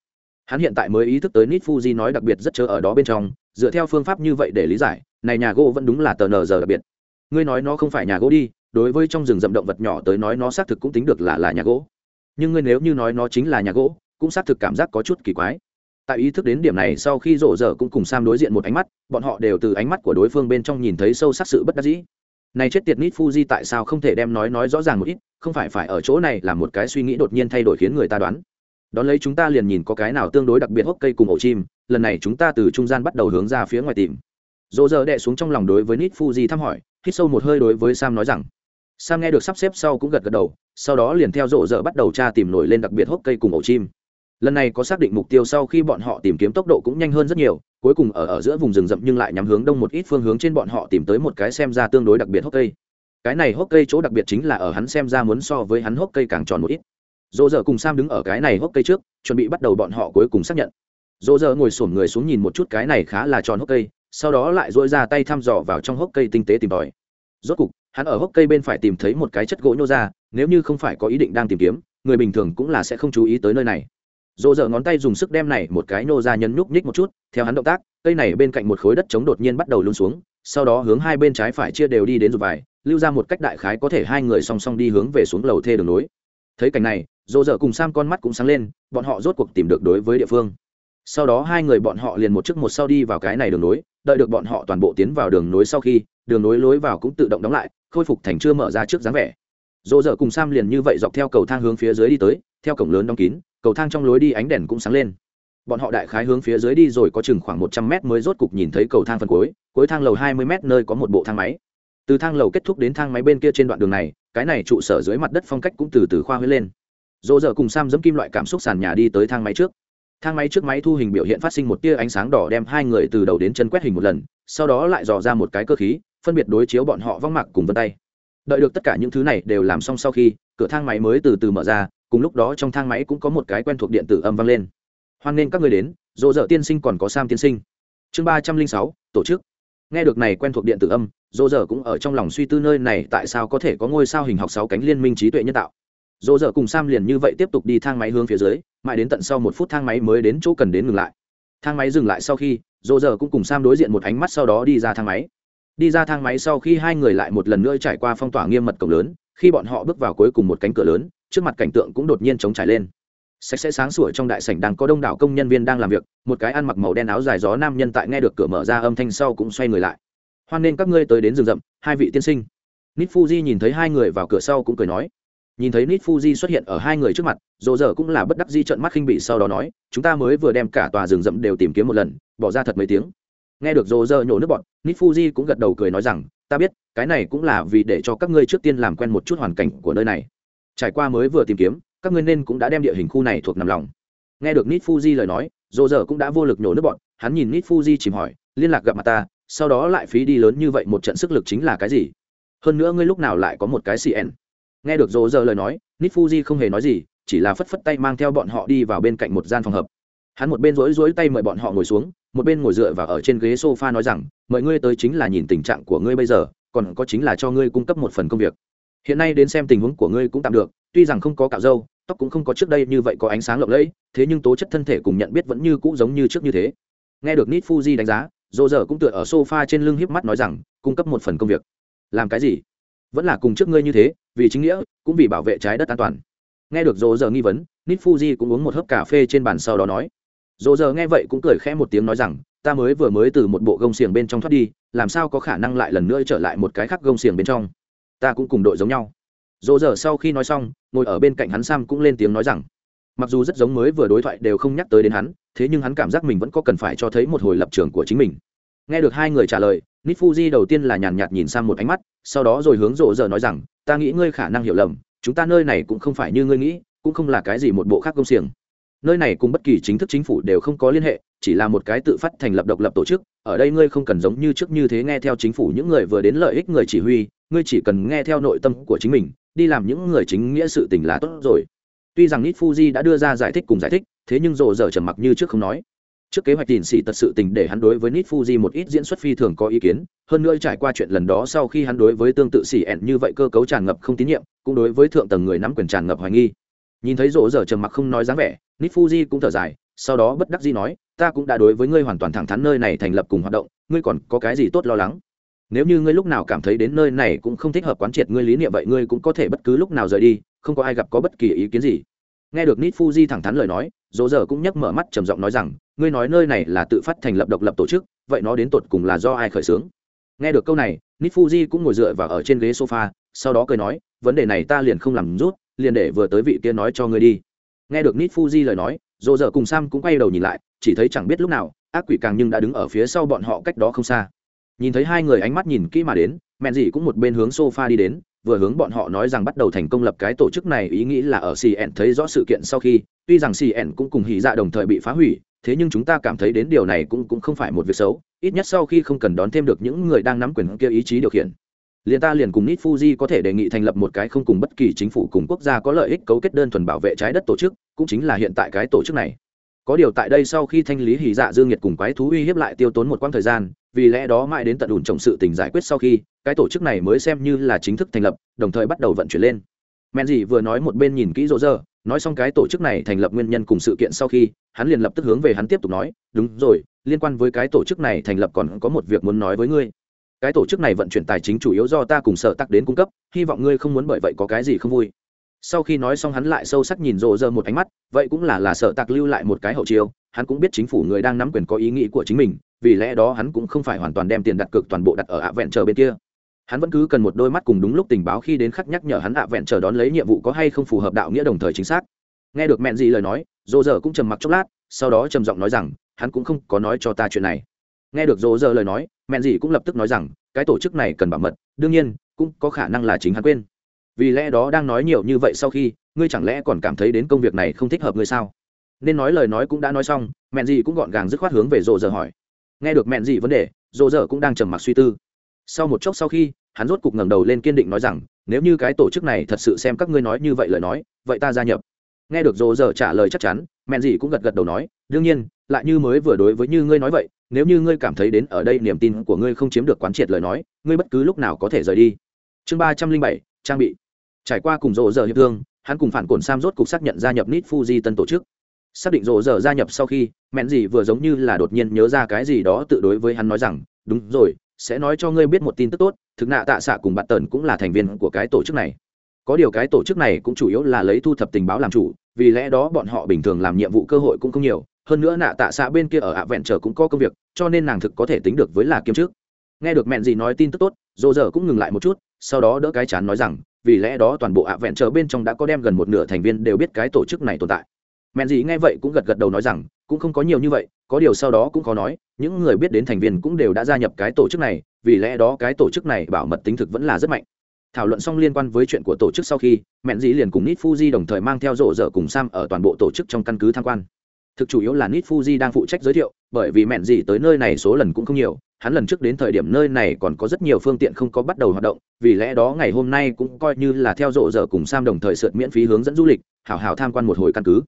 hắn hiện tại mới ý thức tới nít fuji nói đặc biệt rất chớ ở đó bên trong, dựa theo phương pháp như vậy để lý giải, này nhà gỗ vẫn đúng là tờ nờ giờ đặc biệt. Ngươi nói nó không phải nhà gỗ đi, đối với trong rừng rậm động vật nhỏ tới nói nó xác thực cũng tính được là là nhà gỗ. Nhưng ngươi nếu như nói nó chính là nhà gỗ, cũng xác thực cảm giác có chút kỳ quái. Tại ý thức đến điểm này sau khi rộ rỡ cũng cùng sam đối diện một ánh mắt, bọn họ đều từ ánh mắt của đối phương bên trong nhìn thấy sâu sắc sự bất đắc dĩ. Này chết tiệt nít fuji tại sao không thể đem nói nói rõ ràng một ít, không phải phải ở chỗ này là một cái suy nghĩ đột nhiên thay đổi khiến người ta đoán đón lấy chúng ta liền nhìn có cái nào tương đối đặc biệt hốc cây cùng ổ chim, lần này chúng ta từ trung gian bắt đầu hướng ra phía ngoài tìm. Dỗ dơ đệ xuống trong lòng đối với nít fuji thăm hỏi, hít sâu một hơi đối với sam nói rằng, sam nghe được sắp xếp sau cũng gật gật đầu, sau đó liền theo dỗ dơ bắt đầu tra tìm nổi lên đặc biệt hốc cây cùng ổ chim. Lần này có xác định mục tiêu sau khi bọn họ tìm kiếm tốc độ cũng nhanh hơn rất nhiều, cuối cùng ở ở giữa vùng rừng rậm nhưng lại nhắm hướng đông một ít phương hướng trên bọn họ tìm tới một cái xem ra tương đối đặc biệt hốc cây. Cái này hốc cây chỗ đặc biệt chính là ở hắn xem ra muốn so với hắn hốc cây càng tròn một ít dỗ dở cùng sam đứng ở cái này hốc cây trước, chuẩn bị bắt đầu bọn họ cuối cùng xác nhận. Dỗ dở ngồi sổm người xuống nhìn một chút cái này khá là tròn hốc cây, sau đó lại dỗi ra tay thăm dò vào trong hốc cây tinh tế tìm tòi. Rốt cục, hắn ở hốc cây bên phải tìm thấy một cái chất gỗ nhô ra, nếu như không phải có ý định đang tìm kiếm, người bình thường cũng là sẽ không chú ý tới nơi này. Dỗ dở ngón tay dùng sức đem này một cái nhô ra nhấn nhúc nhích một chút, theo hắn động tác, cây này bên cạnh một khối đất trống đột nhiên bắt đầu luôn xuống, sau đó hướng hai bên trái phải chia đều đi đến rụt vài, lưu ra một cách đại khái có thể hai người song song đi hướng về xuống lầu thê đường nối thấy cảnh này, dỗ dở cùng sam con mắt cũng sáng lên, bọn họ rốt cuộc tìm được đối với địa phương. Sau đó hai người bọn họ liền một trước một sau đi vào cái này đường nối, đợi được bọn họ toàn bộ tiến vào đường nối sau khi, đường nối lối vào cũng tự động đóng lại, khôi phục thành chưa mở ra trước dáng vẻ. Dỗ dở cùng sam liền như vậy dọc theo cầu thang hướng phía dưới đi tới, theo cổng lớn đóng kín, cầu thang trong lối đi ánh đèn cũng sáng lên. Bọn họ đại khái hướng phía dưới đi rồi có chừng khoảng một trăm mét mới rốt cục nhìn thấy cầu thang phần cuối cuối thang lầu hai mươi mét nơi có một bộ thang máy từ thang lầu kết thúc đến thang máy bên kia trên đoạn đường này, cái này trụ sở dưới mặt đất phong cách cũng từ từ khoa huyết lên. Dỗ dở cùng sam dẫm kim loại cảm xúc sàn nhà đi tới thang máy trước. Thang máy trước máy thu hình biểu hiện phát sinh một tia ánh sáng đỏ đem hai người từ đầu đến chân quét hình một lần, sau đó lại dò ra một cái cơ khí, phân biệt đối chiếu bọn họ văng mặc cùng vân tay. Đợi được tất cả những thứ này đều làm xong sau khi, cửa thang máy mới từ từ mở ra, cùng lúc đó trong thang máy cũng có một cái quen thuộc điện tử âm vang lên. Hoan nghênh các người đến dỗ dở tiên sinh còn có sam tiên sinh. Chương ba trăm linh sáu, tổ chức nghe được này quen thuộc điện tử âm, dô dở cũng ở trong lòng suy tư nơi này tại sao có thể có ngôi sao hình học sáu cánh liên minh trí tuệ nhân tạo. Dô dở cùng sam liền như vậy tiếp tục đi thang máy hướng phía dưới, mãi đến tận sau một phút thang máy mới đến chỗ cần đến ngừng lại. Thang máy dừng lại sau khi, dô dở cũng cùng sam đối diện một ánh mắt sau đó đi ra thang máy. Đi ra thang máy sau khi hai người lại một lần nữa trải qua phong tỏa nghiêm mật cổng lớn, khi bọn họ bước vào cuối cùng một cánh cửa lớn, trước mặt cảnh tượng cũng đột nhiên chống trải lên sạch sẽ sáng sủa trong đại sảnh đang có đông đảo công nhân viên đang làm việc, một cái ăn mặc màu đen áo dài gió nam nhân tại nghe được cửa mở ra âm thanh sau cũng xoay người lại. Hoan nên các ngươi tới đến rừng rậm, hai vị tiên sinh. Nít fuji nhìn thấy hai người vào cửa sau cũng cười nói. Nhìn thấy nít fuji xuất hiện ở hai người trước mặt dồ dở cũng là bất đắc di trận mắt khinh bị sau đó nói, chúng ta mới vừa đem cả tòa rừng rậm đều tìm kiếm một lần, bỏ ra thật mấy tiếng. Nghe được dồ dở nhổ nước bọn nít fuji cũng gật đầu cười nói rằng, ta biết, cái này cũng là vì để cho các ngươi trước tiên làm quen một chút hoàn cảnh của nơi này. Trải qua mới vừa tìm kiếm các ngươi nên cũng đã đem địa hình khu này thuộc nằm lòng. Nghe được nít fuji lời nói dồ dở cũng đã vô lực nhổ nước bọn, hắn nhìn nít fuji chìm hỏi, liên lạc gặp mặt ta, sau đó lại phí đi lớn như vậy một trận sức lực chính là cái gì? Hơn nữa ngươi lúc nào lại có một cái cn nghe được dồ dở lời nói nít fuji không hề nói gì, chỉ là phất phất tay mang theo bọn họ đi vào bên cạnh một gian phòng hợp. Hắn một bên rối rối tay mời bọn họ ngồi xuống, một bên ngồi dựa vào ở trên ghế sofa nói rằng, mời ngươi tới chính là nhìn tình trạng của ngươi bây giờ, còn có chính là cho ngươi cung cấp một phần công việc hiện nay đến xem tình huống của ngươi cũng tạm được, tuy rằng không có cạo râu, tóc cũng không có trước đây như vậy có ánh sáng lộng lẫy, thế nhưng tố chất thân thể cùng nhận biết vẫn như cũ giống như trước như thế. Nghe được nít fuji đánh giá dỗ dở cũng tựa ở sofa trên lưng hiếp mắt nói rằng, cung cấp một phần công việc. Làm cái gì? Vẫn là cùng trước ngươi như thế, vì chính nghĩa, cũng vì bảo vệ trái đất an toàn. Nghe được dỗ dở nghi vấn nít fuji cũng uống một hớp cà phê trên bàn sau đó nói. Dỗ dở nghe vậy cũng cười khẽ một tiếng nói rằng, ta mới vừa mới từ một bộ gông xiềng bên trong thoát đi, làm sao có khả năng lại lần nữa trở lại một cái khác gông xiềng bên trong? Ta cũng cùng đội giống nhau. Dỗ dở sau khi nói xong, ngồi ở bên cạnh hắn sam cũng lên tiếng nói rằng, mặc dù rất giống mới vừa đối thoại đều không nhắc tới đến hắn, thế nhưng hắn cảm giác mình vẫn có cần phải cho thấy một hồi lập trường của chính mình. Nghe được hai người trả lời nít fuji đầu tiên là nhàn nhạt nhìn sang một ánh mắt, sau đó rồi hướng rộ giờ nói rằng, ta nghĩ ngươi khả năng hiểu lầm, chúng ta nơi này cũng không phải như ngươi nghĩ, cũng không là cái gì một bộ khác công xiềng. Nơi này cùng bất kỳ chính thức chính phủ đều không có liên hệ chỉ là một cái tự phát thành lập độc lập tổ chức, ở đây ngươi không cần giống như trước như thế nghe theo chính phủ những người vừa đến lợi ích người chỉ huy, ngươi chỉ cần nghe theo nội tâm của chính mình, đi làm những người chính nghĩa sự tình là tốt rồi. Tuy rằng nít fuji đã đưa ra giải thích cùng giải thích, thế nhưng rộ giờ trầm mặc như trước không nói. Trước kế hoạch tiền sĩ tật sự tình để hắn đối với nít fuji một ít diễn xuất phi thường có ý kiến, hơn nữa trải qua chuyện lần đó sau khi hắn đối với tương tự xỉ ẹn như vậy cơ cấu tràn ngập không tín nhiệm, cũng đối với thượng tầng người nắm quyền tràn ngập hoài nghi. Nhìn thấy rộ giờ trầm mặc không nói dáng vẻ nít fuji cũng thở dài sau đó bất đắc dĩ nói, ta cũng đã đối với ngươi hoàn toàn thẳng thắn nơi này thành lập cùng hoạt động, ngươi còn có cái gì tốt lo lắng? Nếu như ngươi lúc nào cảm thấy đến nơi này cũng không thích hợp quán triệt ngươi lý niệm vậy ngươi cũng có thể bất cứ lúc nào rời đi, không có ai gặp có bất kỳ ý kiến gì. Nghe được nít fuji thẳng thắn lời nói dỗ giờ cũng nhấc mở mắt trầm giọng nói rằng, ngươi nói nơi này là tự phát thành lập độc lập tổ chức, vậy nó đến tột cùng là do ai khởi xướng? Nghe được câu này nít fuji cũng ngồi dựa vào ở trên ghế sofa, sau đó cười nói, vấn đề này ta liền không làm rút, liền để vừa tới vị kia nói cho ngươi đi. Nghe được nít fuji lời nói dỗ dở cùng sam cũng quay đầu nhìn lại, chỉ thấy chẳng biết lúc nào, ác quỷ càng nhưng đã đứng ở phía sau bọn họ cách đó không xa. Nhìn thấy hai người ánh mắt nhìn kỹ mà đến mẹn gì cũng một bên hướng sofa đi đến, vừa hướng bọn họ nói rằng bắt đầu thành công lập cái tổ chức này, ý nghĩ là ở cn thấy rõ sự kiện sau khi, tuy rằng cn cũng cùng hỉ dạ đồng thời bị phá hủy, thế nhưng chúng ta cảm thấy đến điều này cũng cũng không phải một việc xấu, ít nhất sau khi không cần đón thêm được những người đang nắm quyền kia ý chí điều khiển liền ta liền cùng nít fuji có thể đề nghị thành lập một cái không cùng bất kỳ chính phủ cùng quốc gia có lợi ích cấu kết đơn thuần bảo vệ trái đất tổ chức, cũng chính là hiện tại cái tổ chức này. Có điều tại đây sau khi thanh lý hỉ dạ dương nhiệt cùng quái thú uy hiếp lại tiêu tốn một quãng thời gian, vì lẽ đó mãi đến tận ủn trọng sự tình giải quyết sau khi, cái tổ chức này mới xem như là chính thức thành lập, đồng thời bắt đầu vận chuyển lên. Men dì vừa nói một bên nhìn kỹ rỗ rơ, nói xong cái tổ chức này thành lập nguyên nhân cùng sự kiện sau khi, hắn liền lập tức hướng về hắn tiếp tục nói, đúng rồi, liên quan với cái tổ chức này thành lập còn có một việc muốn nói với ngươi cái tổ chức này vận chuyển tài chính chủ yếu do ta cùng sở tắc đến cung cấp, hy vọng ngươi không muốn bởi vậy có cái gì không vui. Sau khi nói xong hắn lại sâu sắc nhìn rộ rơ một ánh mắt, vậy cũng là là sợ tặc lưu lại một cái hậu chiêu, hắn cũng biết chính phủ người đang nắm quyền có ý nghĩ của chính mình, vì lẽ đó hắn cũng không phải hoàn toàn đem tiền đặt cược toàn bộ đặt ở ạ vẹn chờ bên kia. Hắn vẫn cứ cần một đôi mắt cùng đúng lúc tình báo khi đến khắc nhắc nhở hắn ạ vẹn chờ đón lấy nhiệm vụ có hay không phù hợp đạo nghĩa đồng thời chính xác. Nghe được mẹn gì lời nói, rộ rơ cũng trầm mặc chốc lát, sau đó trầm giọng nói rằng, hắn cũng không có nói cho ta chuyện này nghe được rô rơ lời nói mẹn gì cũng lập tức nói rằng, cái tổ chức này cần bảo mật, đương nhiên, cũng có khả năng là chính hắn quên. Vì lẽ đó đang nói nhiều như vậy sau khi, ngươi chẳng lẽ còn cảm thấy đến công việc này không thích hợp ngươi sao? Nên nói lời nói cũng đã nói xong mẹn gì cũng gọn gàng dứt khoát hướng về rô giờ hỏi. Nghe được mẹn gì vấn đề, rô giờ cũng đang trầm mặc suy tư. Sau một chốc sau khi, hắn rốt cục ngẩng đầu lên kiên định nói rằng, nếu như cái tổ chức này thật sự xem các ngươi nói như vậy lời nói, vậy ta gia nhập. Nghe được rô giờ trả lời chắc chắn mẹn gì cũng gật gật đầu nói, đương nhiên, lại như mới vừa đối với như ngươi nói vậy, nếu như ngươi cảm thấy đến ở đây niềm tin của ngươi không chiếm được quán triệt lời nói, ngươi bất cứ lúc nào có thể rời đi. Chương ba trăm linh bảy, trang bị. Trải qua cùng rộ giờ hiệp thương, hắn cùng phản cổn sam rốt cục xác nhận gia nhập nít fuji tân tổ chức. Xác định rộ giờ gia nhập sau khi, mẹn gì vừa giống như là đột nhiên nhớ ra cái gì đó tự đối với hắn nói rằng, đúng rồi, sẽ nói cho ngươi biết một tin tức tốt, thực nạ tạ xạ cùng bạn tần cũng là thành viên của cái tổ chức này. Có điều cái tổ chức này cũng chủ yếu là lấy thu thập tình báo làm chủ vì lẽ đó bọn họ bình thường làm nhiệm vụ cơ hội cũng không nhiều, hơn nữa nạ tạ xạ bên kia ở ạ vẹn trở cũng có công việc, cho nên nàng thực có thể tính được với là kiếm trước nghe được mẹn gì nói tin tức tốt dồ dở cũng ngừng lại một chút, sau đó đỡ cái chán nói rằng, vì lẽ đó toàn bộ ạ vẹn trở bên trong đã có đem gần một nửa thành viên đều biết cái tổ chức này tồn tại. Mẹn gì nghe vậy cũng gật gật đầu nói rằng, cũng không có nhiều như vậy, có điều sau đó cũng có nói, những người biết đến thành viên cũng đều đã gia nhập cái tổ chức này, vì lẽ đó cái tổ chức này bảo mật tính thực vẫn là rất mạnh thảo luận xong liên quan với chuyện của tổ chức sau khi, mẹn dĩ liền cùng nít fuji đồng thời mang theo rộ rợ cùng sam ở toàn bộ tổ chức trong căn cứ tham quan. Thực chủ yếu là nít fuji đang phụ trách giới thiệu, bởi vì mẹn dĩ tới nơi này số lần cũng không nhiều, hắn lần trước đến thời điểm nơi này còn có rất nhiều phương tiện không có bắt đầu hoạt động, vì lẽ đó ngày hôm nay cũng coi như là theo rộ rợ cùng sam đồng thời sượt miễn phí hướng dẫn du lịch, hảo hảo tham quan một hồi căn cứ.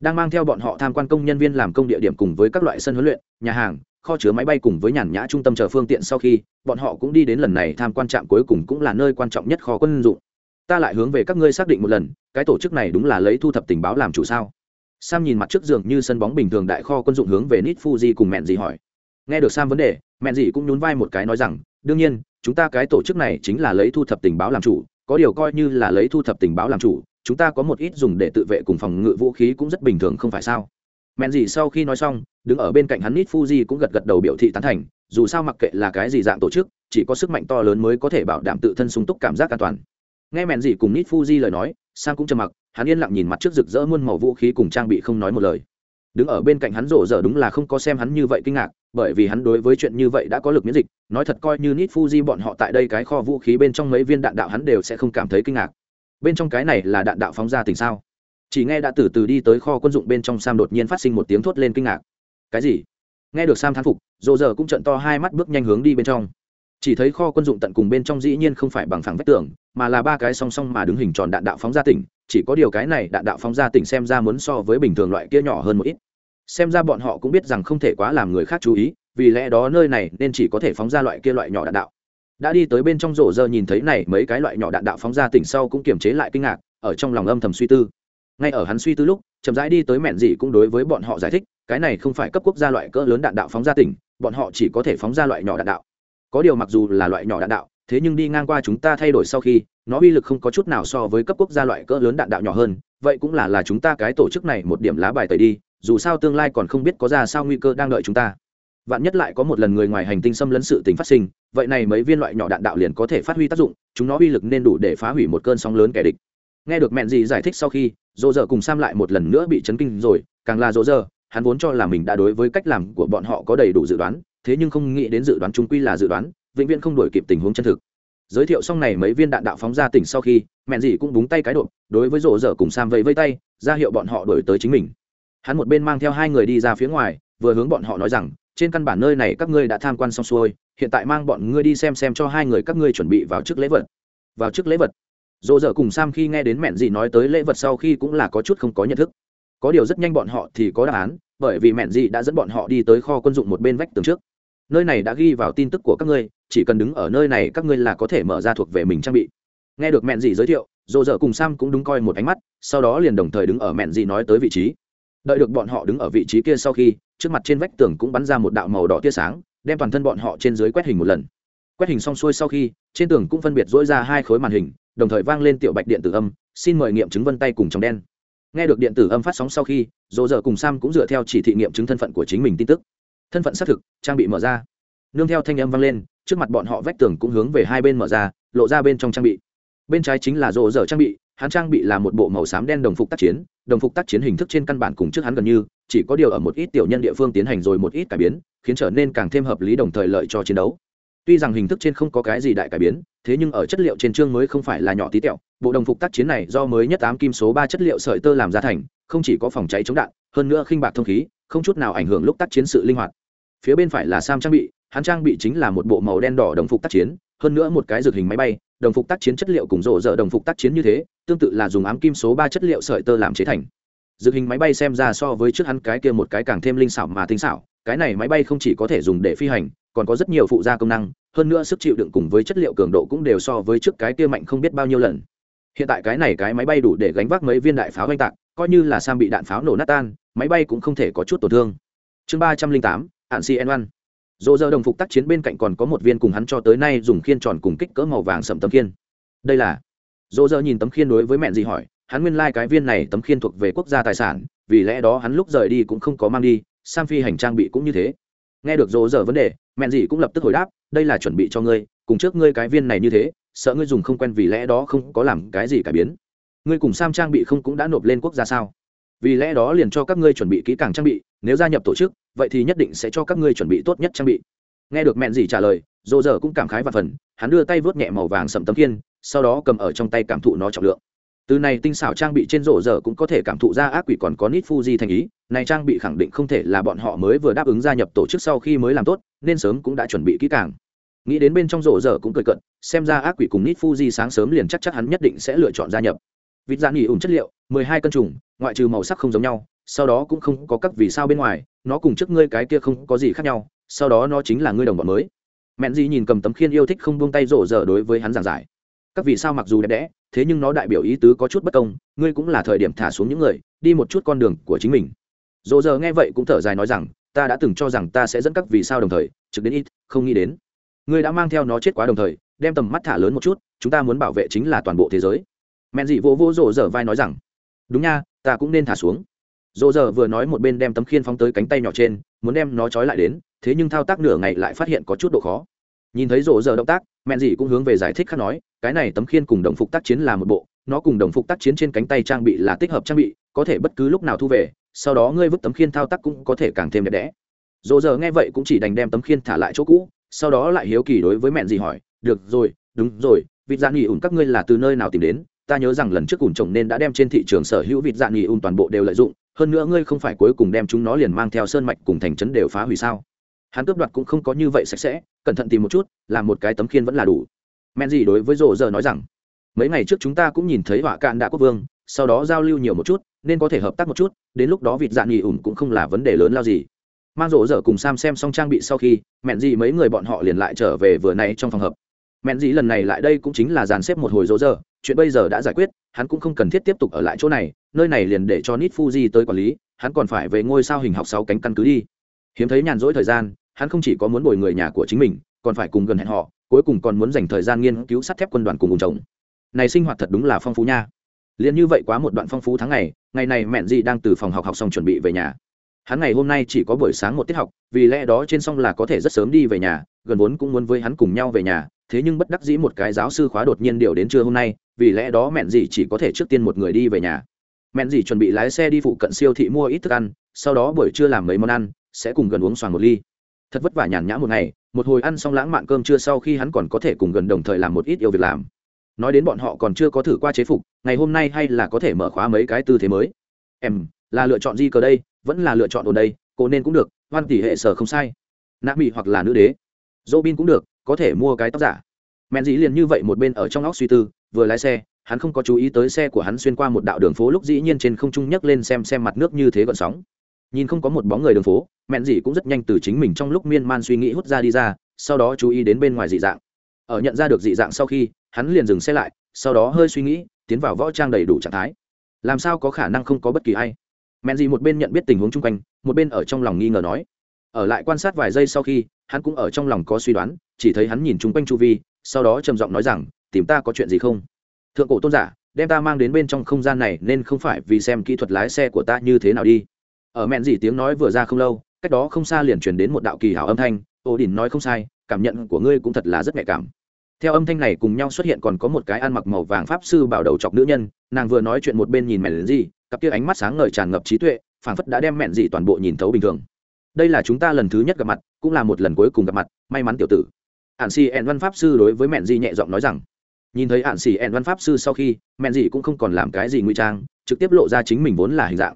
Đang mang theo bọn họ tham quan công nhân viên làm công địa điểm cùng với các loại sân huấn luyện, nhà hàng kho chứa máy bay cùng với nhàn nhã trung tâm chờ phương tiện sau khi, bọn họ cũng đi đến lần này tham quan trạm cuối cùng cũng là nơi quan trọng nhất kho quân dụng. Ta lại hướng về các ngươi xác định một lần, cái tổ chức này đúng là lấy thu thập tình báo làm chủ sao? Sam nhìn mặt trước giường như sân bóng bình thường đại kho quân dụng hướng về nít fuji cùng mẹn gì hỏi. Nghe được sam vấn đề mẹn gì cũng nhún vai một cái nói rằng, đương nhiên, chúng ta cái tổ chức này chính là lấy thu thập tình báo làm chủ, có điều coi như là lấy thu thập tình báo làm chủ, chúng ta có một ít dùng để tự vệ cùng phòng ngự vũ khí cũng rất bình thường không phải sao? Mẹn gì sau khi nói xong, đứng ở bên cạnh hắn nít fuji cũng gật gật đầu biểu thị tán thành, dù sao mặc kệ là cái gì dạng tổ chức, chỉ có sức mạnh to lớn mới có thể bảo đảm tự thân sung túc cảm giác an toàn. Nghe mẹn gì cùng nít fuji lời nói, Sang cũng trầm mặc, hắn yên lặng nhìn mặt trước rực rỡ muôn màu vũ khí cùng trang bị không nói một lời. Đứng ở bên cạnh hắn rộ giờ đúng là không có xem hắn như vậy kinh ngạc, bởi vì hắn đối với chuyện như vậy đã có lực miễn dịch, nói thật coi như nít fuji bọn họ tại đây cái kho vũ khí bên trong mấy viên đạn đạo hắn đều sẽ không cảm thấy kinh ngạc. Bên trong cái này là đạn đạo phóng ra tình sao? Chỉ nghe đã từ từ đi tới kho quân dụng bên trong sam đột nhiên phát sinh một tiếng thốt lên kinh ngạc. Cái gì? Nghe được sam thán phục dồ dở cũng trận to hai mắt bước nhanh hướng đi bên trong. Chỉ thấy kho quân dụng tận cùng bên trong dĩ nhiên không phải bằng phẳng vách tường, mà là ba cái song song mà đứng hình tròn đạn đạo phóng ra tỉnh, chỉ có điều cái này đạn đạo phóng ra tỉnh xem ra muốn so với bình thường loại kia nhỏ hơn một ít. Xem ra bọn họ cũng biết rằng không thể quá làm người khác chú ý, vì lẽ đó nơi này nên chỉ có thể phóng ra loại kia loại nhỏ đạn đạo. Đã đi tới bên trong rổ giờ nhìn thấy này mấy cái loại nhỏ đạn đạo phóng ra tỉnh sau cũng kiềm chế lại kinh ngạc, ở trong lòng âm thầm suy tư ngay ở hắn suy tư lúc, chậm rãi đi tới mẹn gì cũng đối với bọn họ giải thích, cái này không phải cấp quốc gia loại cỡ lớn đạn đạo phóng ra tỉnh, bọn họ chỉ có thể phóng ra loại nhỏ đạn đạo. Có điều mặc dù là loại nhỏ đạn đạo, thế nhưng đi ngang qua chúng ta thay đổi sau khi, nó uy lực không có chút nào so với cấp quốc gia loại cỡ lớn đạn đạo nhỏ hơn, vậy cũng là là chúng ta cái tổ chức này một điểm lá bài tẩy đi, dù sao tương lai còn không biết có ra sao nguy cơ đang đợi chúng ta. Vạn nhất lại có một lần người ngoài hành tinh xâm lấn sự tình phát sinh, vậy này mấy viên loại nhỏ đạn đạo liền có thể phát huy tác dụng, chúng nó uy lực nên đủ để phá hủy một cơn sóng lớn kẻ địch nghe được mẹn gì giải thích sau khi, dỗ dở cùng sam lại một lần nữa bị chấn kinh rồi, càng là dỗ dở, hắn vốn cho là mình đã đối với cách làm của bọn họ có đầy đủ dự đoán, thế nhưng không nghĩ đến dự đoán chúng quy là dự đoán, vĩnh viễn không đổi kịp tình huống chân thực. Giới thiệu xong này mấy viên đạn đạo phóng ra tỉnh sau khi, mẹn gì cũng búng tay cái độ đối với rổ dở cùng sam vẫy vây tay, ra hiệu bọn họ đổi tới chính mình. Hắn một bên mang theo hai người đi ra phía ngoài, vừa hướng bọn họ nói rằng, trên căn bản nơi này các ngươi đã tham quan xong xuôi, hiện tại mang bọn ngươi đi xem xem cho hai người các ngươi chuẩn bị vào trước lễ vật. Vào trước lễ vật dỗ dở cùng sam khi nghe đến mẹn gì nói tới lễ vật sau khi cũng là có chút không có nhận thức. Có điều rất nhanh bọn họ thì có đáp án, bởi vì mẹn gì đã dẫn bọn họ đi tới kho quân dụng một bên vách tường trước. Nơi này đã ghi vào tin tức của các ngươi, chỉ cần đứng ở nơi này các ngươi là có thể mở ra thuộc về mình trang bị. Nghe được mẹn gì giới thiệu, dỗ dở cùng sam cũng đúng coi một ánh mắt, sau đó liền đồng thời đứng ở mẹn gì nói tới vị trí. Đợi được bọn họ đứng ở vị trí kia sau khi, trước mặt trên vách tường cũng bắn ra một đạo màu đỏ tia sáng, đem toàn thân bọn họ trên dưới quét hình một lần. Quét hình xong xuôi sau khi, trên tường cũng phân biệt dỗi ra hai khối màn hình đồng thời vang lên tiểu bạch điện tử âm, xin mời nghiệm chứng vân tay cùng trong đen. Nghe được điện tử âm phát sóng sau khi, dỗ dở cùng sam cũng dựa theo chỉ thị nghiệm chứng thân phận của chính mình tin tức. Thân phận xác thực, trang bị mở ra. Nương theo thanh âm vang lên, trước mặt bọn họ vách tường cũng hướng về hai bên mở ra, lộ ra bên trong trang bị. Bên trái chính là rộ dở trang bị, hắn trang bị là một bộ màu xám đen đồng phục tác chiến, đồng phục tác chiến hình thức trên căn bản cùng trước hắn gần như, chỉ có điều ở một ít tiểu nhân địa phương tiến hành rồi một ít cải biến, khiến trở nên càng thêm hợp lý đồng thời lợi cho chiến đấu tuy rằng hình thức trên không có cái gì đại cải biến, thế nhưng ở chất liệu trên chương mới không phải là nhỏ tí tẹo. Bộ đồng phục tác chiến này do mới nhất tám kim số ba chất liệu sợi tơ làm ra thành, không chỉ có phòng cháy chống đạn, hơn nữa khinh bạc thông khí, không chút nào ảnh hưởng lúc tác chiến sự linh hoạt. Phía bên phải là sam trang bị, hắn trang bị chính là một bộ màu đen đỏ đồng phục tác chiến, hơn nữa một cái dược hình máy bay, đồng phục tác chiến chất liệu cùng rộ rỡ đồng phục tác chiến như thế, tương tự là dùng ám kim số ba chất liệu sợi tơ làm chế thành. Dược hình máy bay xem ra so với trước hắn cái kia một cái càng thêm linh xảo mà tinh xảo, cái này máy bay không chỉ có thể dùng để phi hành còn có rất nhiều phụ gia công năng, hơn nữa sức chịu đựng cùng với chất liệu cường độ cũng đều so với trước cái kia mạnh không biết bao nhiêu lần. Hiện tại cái này cái máy bay đủ để gánh vác mấy viên đại pháo oanh tạc, coi như là sam bị đạn pháo nổ nát tan, máy bay cũng không thể có chút tổn thương. Chương ba trăm linh tám, hạn cn one dỗ dơ đồng phục tác chiến bên cạnh còn có một viên cùng hắn cho tới nay dùng khiên tròn cùng kích cỡ màu vàng sầm tấm khiên. Đây là dỗ dơ nhìn tấm khiên đối với mẹ gì hỏi, hắn nguyên lai、like、cái viên này tấm khiên thuộc về quốc gia tài sản, vì lẽ đó hắn lúc rời đi cũng không có mang đi, sam phi hành trang bị cũng như thế. Nghe được dỗ dơ vấn đề Mẹn gì cũng lập tức hồi đáp, đây là chuẩn bị cho ngươi, cùng trước ngươi cái viên này như thế, sợ ngươi dùng không quen vì lẽ đó không có làm cái gì cải biến. Ngươi cùng sam trang bị không cũng đã nộp lên quốc gia sao? Vì lẽ đó liền cho các ngươi chuẩn bị kỹ càng trang bị, nếu gia nhập tổ chức, vậy thì nhất định sẽ cho các ngươi chuẩn bị tốt nhất trang bị. Nghe được mẹn gì trả lời dồ dở cũng cảm khái và phần, hắn đưa tay vớt nhẹ màu vàng sầm tấm kiên sau đó cầm ở trong tay cảm thụ nó trọng lượng từ này tinh xảo trang bị trên rổ dở cũng có thể cảm thụ ra ác quỷ còn có nít fuji thành ý. Này trang bị khẳng định không thể là bọn họ mới vừa đáp ứng gia nhập tổ chức sau khi mới làm tốt, nên sớm cũng đã chuẩn bị kỹ càng. Nghĩ đến bên trong rổ dở cũng cười cận xem ra ác quỷ cùng nít fuji sáng sớm liền chắc chắc hắn nhất định sẽ lựa chọn gia nhập. Vịt dạ nghỉ ủng chất liệu, mười hai cân trùng, ngoại trừ màu sắc không giống nhau, sau đó cũng không có các vì sao bên ngoài, nó cùng trước ngươi cái kia không có gì khác nhau, sau đó nó chính là ngươi đồng bọn mới. Mẹn gì nhìn cầm tấm khiên yêu thích không buông tay rổ dở đối với hắn giảng giải. Các vì sao mặc dù đẹp đẽ thế nhưng nó đại biểu ý tứ có chút bất công, ngươi cũng là thời điểm thả xuống những người, đi một chút con đường của chính mình. Dỗ giờ nghe vậy cũng thở dài nói rằng, ta đã từng cho rằng ta sẽ dẫn các vì sao đồng thời, trực đến ít, không nghĩ đến. Ngươi đã mang theo nó chết quá đồng thời, đem tầm mắt thả lớn một chút, chúng ta muốn bảo vệ chính là toàn bộ thế giới. Mẹn dị vô vô rổ dở vai nói rằng, đúng nha, ta cũng nên thả xuống. Dỗ dở vừa nói một bên đem tấm khiên phóng tới cánh tay nhỏ trên, muốn đem nó trói lại đến, thế nhưng thao tác nửa ngày lại phát hiện có chút độ khó nhìn thấy rộ giờ động tác mẹn dị cũng hướng về giải thích khác nói, cái này tấm khiên cùng đồng phục tác chiến là một bộ, nó cùng đồng phục tác chiến trên cánh tay trang bị là tích hợp trang bị, có thể bất cứ lúc nào thu về, sau đó ngươi vứt tấm khiên thao tác cũng có thể càng thêm đẹp đẽ. Dỗ giờ nghe vậy cũng chỉ đành đem tấm khiên thả lại chỗ cũ, sau đó lại hiếu kỳ đối với mẹn gì hỏi, được rồi, đúng rồi, vịt dạ nghỉ ủn các ngươi là từ nơi nào tìm đến? Ta nhớ rằng lần trước ủn trồng nên đã đem trên thị trường sở hữu vịt dạ nghỉ ủn toàn bộ đều lợi dụng, hơn nữa ngươi không phải cuối cùng đem chúng nó liền mang theo sơn mạch cùng thành trấn đều phá hủy sao? Hắn cướp đoạt cũng không có như vậy sạch sẽ, cẩn thận tìm một chút làm một cái tấm khiên vẫn là đủ. Men gì đối với rộ giờ nói rằng, mấy ngày trước chúng ta cũng nhìn thấy họa cạn đã quốc vương, sau đó giao lưu nhiều một chút, nên có thể hợp tác một chút, đến lúc đó vịt dạng nghỉ ủn cũng không là vấn đề lớn lao gì. Mang rộ giờ cùng sam xem xong trang bị sau khi, mẹn gì mấy người bọn họ liền lại trở về vừa nay trong phòng hợp mẹn gì lần này lại đây cũng chính là dàn xếp một hồi rộ giờ chuyện bây giờ đã giải quyết, hắn cũng không cần thiết tiếp tục ở lại chỗ này, nơi này liền để cho nít fuji tới quản lý, hắn còn phải về ngôi sao hình học sáu cánh căn cứ đi. Hiếm thấy nhàn rỗi thời gian hắn không chỉ có muốn bồi người nhà của chính mình, còn phải cùng gần hẹn họ, cuối cùng còn muốn dành thời gian nghiên cứu sắt thép quân đoàn cùng cùng chồng này sinh hoạt thật đúng là phong phú nha. Liền như vậy quá một đoạn phong phú tháng ngày ngày này mẹn gì đang từ phòng học học xong chuẩn bị về nhà. Hắn ngày hôm nay chỉ có buổi sáng một tiết học, vì lẽ đó trên xong là có thể rất sớm đi về nhà, gần vốn cũng muốn với hắn cùng nhau về nhà, thế nhưng bất đắc dĩ một cái giáo sư khóa đột nhiên điều đến trưa hôm nay, vì lẽ đó mẹn gì chỉ có thể trước tiên một người đi về nhà. Mẹn gì chuẩn bị lái xe đi phụ cận siêu thị mua ít thức ăn, sau đó buổi trưa làm mấy món ăn, sẽ cùng gần uống xoàng một ly thật vất vả nhàn nhã một ngày, một hồi ăn xong lãng mạn cơm trưa sau khi hắn còn có thể cùng gần đồng thời làm một ít yêu việc làm. Nói đến bọn họ còn chưa có thử qua chế phục, ngày hôm nay hay là có thể mở khóa mấy cái tư thế mới. Em, là lựa chọn gì cờ đây? Vẫn là lựa chọn ổn đây, cô nên cũng được, hoan tỷ hệ sở không sai. Nạ mỹ hoặc là nữ đế. Dỗ bin cũng được, có thể mua cái tóc giả. Mẹn dĩ liền như vậy một bên ở trong óc suy tư, vừa lái xe, hắn không có chú ý tới xe của hắn xuyên qua một đạo đường phố lúc dĩ nhiên trên không trung nhấc lên xem xem mặt nước như thế gọn sóng. Nhìn không có một bóng người đường phố mẹn gì cũng rất nhanh từ chính mình trong lúc miên man suy nghĩ hút ra đi ra, sau đó chú ý đến bên ngoài dị dạng. Ở nhận ra được dị dạng sau khi, hắn liền dừng xe lại, sau đó hơi suy nghĩ, tiến vào võ trang đầy đủ trạng thái. Làm sao có khả năng không có bất kỳ ai? Mẹn gì một bên nhận biết tình huống chung quanh, một bên ở trong lòng nghi ngờ nói. Ở lại quan sát vài giây sau khi, hắn cũng ở trong lòng có suy đoán, chỉ thấy hắn nhìn chung quanh chu vi, sau đó trầm giọng nói rằng, tìm ta có chuyện gì không? Thượng cổ tôn giả, đem ta mang đến bên trong không gian này, nên không phải vì xem kỹ thuật lái xe của ta như thế nào đi. Ở mẹn gì tiếng nói vừa ra không lâu cách đó không xa liền truyền đến một đạo kỳ hảo âm thanh, ô đình nói không sai, cảm nhận của ngươi cũng thật là rất nhạy cảm. Theo âm thanh này cùng nhau xuất hiện còn có một cái ăn mặc màu vàng pháp sư bảo đầu chọc nữ nhân, nàng vừa nói chuyện một bên nhìn mẹn gì, cặp kia ánh mắt sáng ngời tràn ngập trí tuệ, phảng phất đã đem mẹn gì toàn bộ nhìn thấu bình thường. Đây là chúng ta lần thứ nhất gặp mặt, cũng là một lần cuối cùng gặp mặt, may mắn tiểu tử. Ạn xì ẹn văn pháp sư đối với mẹn gì nhẹ giọng nói rằng. Nhìn thấy ạn xì ẹn văn pháp sư sau khi, mẹn gì cũng không còn làm cái gì nguy trang, trực tiếp lộ ra chính mình vốn là hình dạng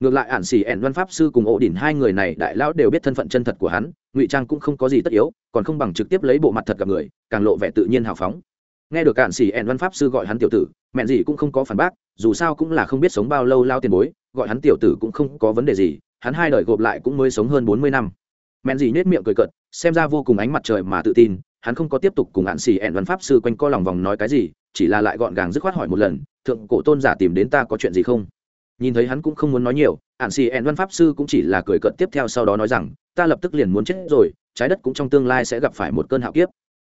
ngược lại ản xỉ ẻn văn pháp sư cùng ổ đỉnh hai người này đại lão đều biết thân phận chân thật của hắn, ngụy trang cũng không có gì tất yếu, còn không bằng trực tiếp lấy bộ mặt thật gặp người, càng lộ vẻ tự nhiên hào phóng. Nghe được ạn xỉ ẻn văn pháp sư gọi hắn tiểu tử mẹn gì cũng không có phản bác, dù sao cũng là không biết sống bao lâu lao tiền bối, gọi hắn tiểu tử cũng không có vấn đề gì, hắn hai đời gộp lại cũng mới sống hơn bốn mươi năm. Mẹn gì nết miệng cười cợt, xem ra vô cùng ánh mặt trời mà tự tin, hắn không có tiếp tục cùng hạn xỉ ẻn văn pháp sư quanh co lòng vòng nói cái gì, chỉ là lại gọn gàng dứt khoát hỏi một lần, thượng cổ tôn giả tìm đến ta có chuyện gì không? Nhìn thấy hắn cũng không muốn nói nhiều ạn xì ẹn văn pháp sư cũng chỉ là cười cợt tiếp theo sau đó nói rằng, ta lập tức liền muốn chết rồi, trái đất cũng trong tương lai sẽ gặp phải một cơn hạo kiếp.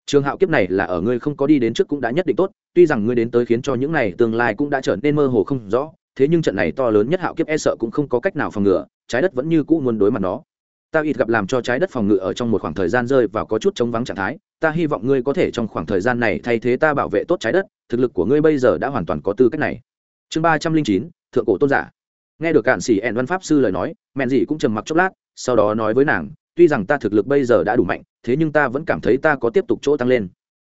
Trường hạo kiếp này là ở ngươi không có đi đến trước cũng đã nhất định tốt, tuy rằng ngươi đến tới khiến cho những này tương lai cũng đã trở nên mơ hồ không rõ, thế nhưng trận này to lớn nhất hạo kiếp e sợ cũng không có cách nào phòng ngừa, trái đất vẫn như cũ muốn đối mặt nó. Ta ít gặp làm cho trái đất phòng ngự ở trong một khoảng thời gian rơi vào có chút chống vắng trạng thái, ta hy vọng ngươi có thể trong khoảng thời gian này thay thế ta bảo vệ tốt trái đất, thực lực của ngươi bây giờ đã hoàn toàn có tư cách này. Chương ba trăm linh chín thượng cổ tôn giả. Nghe được cạn sĩ ẹn văn pháp sư lời nói, mẹn dị cũng trầm mặc chốc lát, sau đó nói với nàng, tuy rằng ta thực lực bây giờ đã đủ mạnh, thế nhưng ta vẫn cảm thấy ta có tiếp tục chỗ tăng lên.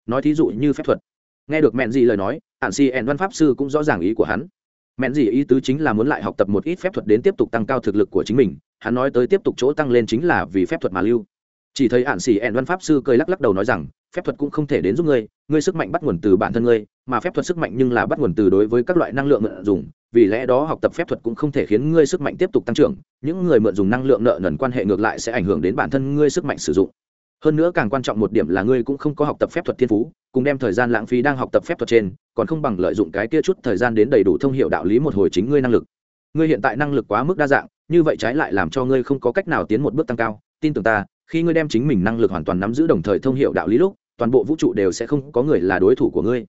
Nói thí dụ như phép thuật. Nghe được mẹn dị lời nói ạn sĩ ẹn văn pháp sư cũng rõ ràng ý của hắn. Mẹn dị ý tứ chính là muốn lại học tập một ít phép thuật đến tiếp tục tăng cao thực lực của chính mình, hắn nói tới tiếp tục chỗ tăng lên chính là vì phép thuật mà lưu. Chỉ thấy ạn xỉ ẹn văn pháp sư cười lắc lắc đầu nói rằng phép thuật cũng không thể đến giúp ngươi ngươi sức mạnh bắt nguồn từ bản thân ngươi, mà phép thuật sức mạnh nhưng là bắt nguồn từ đối với các loại năng lượng mượn dùng, vì lẽ đó học tập phép thuật cũng không thể khiến ngươi sức mạnh tiếp tục tăng trưởng, những người mượn dùng năng lượng nợ nần quan hệ ngược lại sẽ ảnh hưởng đến bản thân ngươi sức mạnh sử dụng. Hơn nữa càng quan trọng một điểm là ngươi cũng không có học tập phép thuật thiên phú, cùng đem thời gian lãng phí đang học tập phép thuật trên, còn không bằng lợi dụng cái kia chút thời gian đến đầy đủ thông hiệu đạo lý một hồi chính ngươi năng lực. Ngươi hiện tại năng lực quá mức đa dạng, như vậy trái lại làm cho ngươi không có cách nào tiến một bước tăng cao. Tin tưởng ta, khi ngươi đem chính mình năng lực hoàn toàn nắm giữ đồng thời thông hiệu đạo lý lúc toàn bộ vũ trụ đều sẽ không có người là đối thủ của ngươi.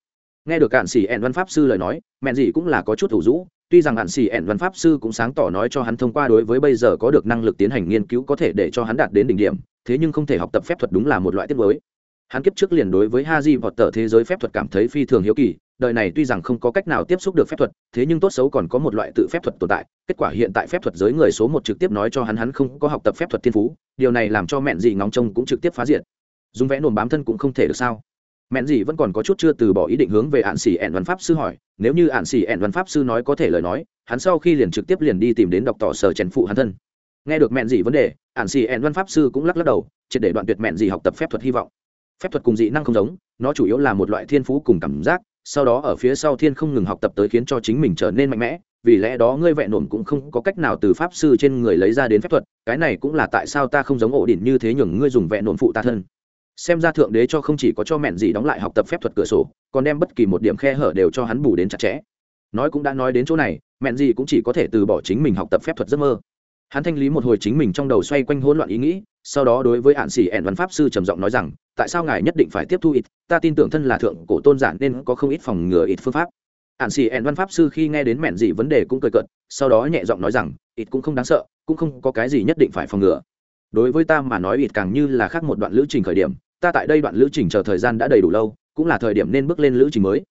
Nghe được cạn xỉ ẹn văn pháp sư lời nói, mẹn gì cũng là có chút thủ dũ. tuy rằng hạn xỉ ẹn văn pháp sư cũng sáng tỏ nói cho hắn thông qua đối với bây giờ có được năng lực tiến hành nghiên cứu có thể để cho hắn đạt đến đỉnh điểm, thế nhưng không thể học tập phép thuật đúng là một loại tiết mới. Hắn kiếp trước liền đối với ha di vọt tờ thế giới phép thuật cảm thấy phi thường hiếu kỳ, đời này tuy rằng không có cách nào tiếp xúc được phép thuật, thế nhưng tốt xấu còn có một loại tự phép thuật tồn tại. Kết quả hiện tại phép thuật giới người số một trực tiếp nói cho hắn hắn không có học tập phép thuật thiên phú, điều này làm cho mẹn gì ngóng trông cũng trực tiếp phá diệt dùng vẽ nồm bám thân cũng không thể được sao? Mẹn dị vẫn còn có chút chưa từ bỏ ý định hướng về ạn xỉ ẹn văn pháp sư hỏi, nếu như ạn xỉ ẹn văn pháp sư nói có thể lời nói, hắn sau khi liền trực tiếp liền đi tìm đến đọc tỏ sở chèn phụ hắn thân. Nghe được mẹn dị vấn đề, ạn xỉ ẹn văn pháp sư cũng lắc lắc đầu, triệt để đoạn tuyệt mẹn dị học tập phép thuật hy vọng. Phép thuật cùng dị năng không giống, nó chủ yếu là một loại thiên phú cùng cảm giác, sau đó ở phía sau thiên không ngừng học tập tới khiến cho chính mình trở nên mạnh mẽ, vì lẽ đó ngươi vẹn nổm cũng không có cách nào từ pháp sư trên người lấy ra đến phép thuật, cái này cũng là tại sao ta không giống ổ đỉnh như thế nhường ngươi dùng vẹn nổm phụ ta thân xem ra thượng đế cho không chỉ có cho mẹn gì đóng lại học tập phép thuật cửa sổ, còn đem bất kỳ một điểm khe hở đều cho hắn bù đến chặt chẽ. Nói cũng đã nói đến chỗ này, mẹn gì cũng chỉ có thể từ bỏ chính mình học tập phép thuật giấc mơ. Hắn thanh lý một hồi chính mình trong đầu xoay quanh hỗn loạn ý nghĩ, sau đó đối với hạn sĩ ẻn văn pháp sư trầm giọng nói rằng, tại sao ngài nhất định phải tiếp thu ít? Ta tin tưởng thân là thượng cổ tôn giản nên có không ít phòng ngừa ít phương pháp. Hạn sĩ ẻn văn pháp sư khi nghe đến mẹn gì vấn đề cũng cười cợt, sau đó nhẹ giọng nói rằng, ít cũng không đáng sợ, cũng không có cái gì nhất định phải phòng ngừa đối với ta mà nói, ít càng như là khác một đoạn lữ trình khởi điểm, ta tại đây đoạn lữ trình chờ thời gian đã đầy đủ lâu, cũng là thời điểm nên bước lên lữ trình mới.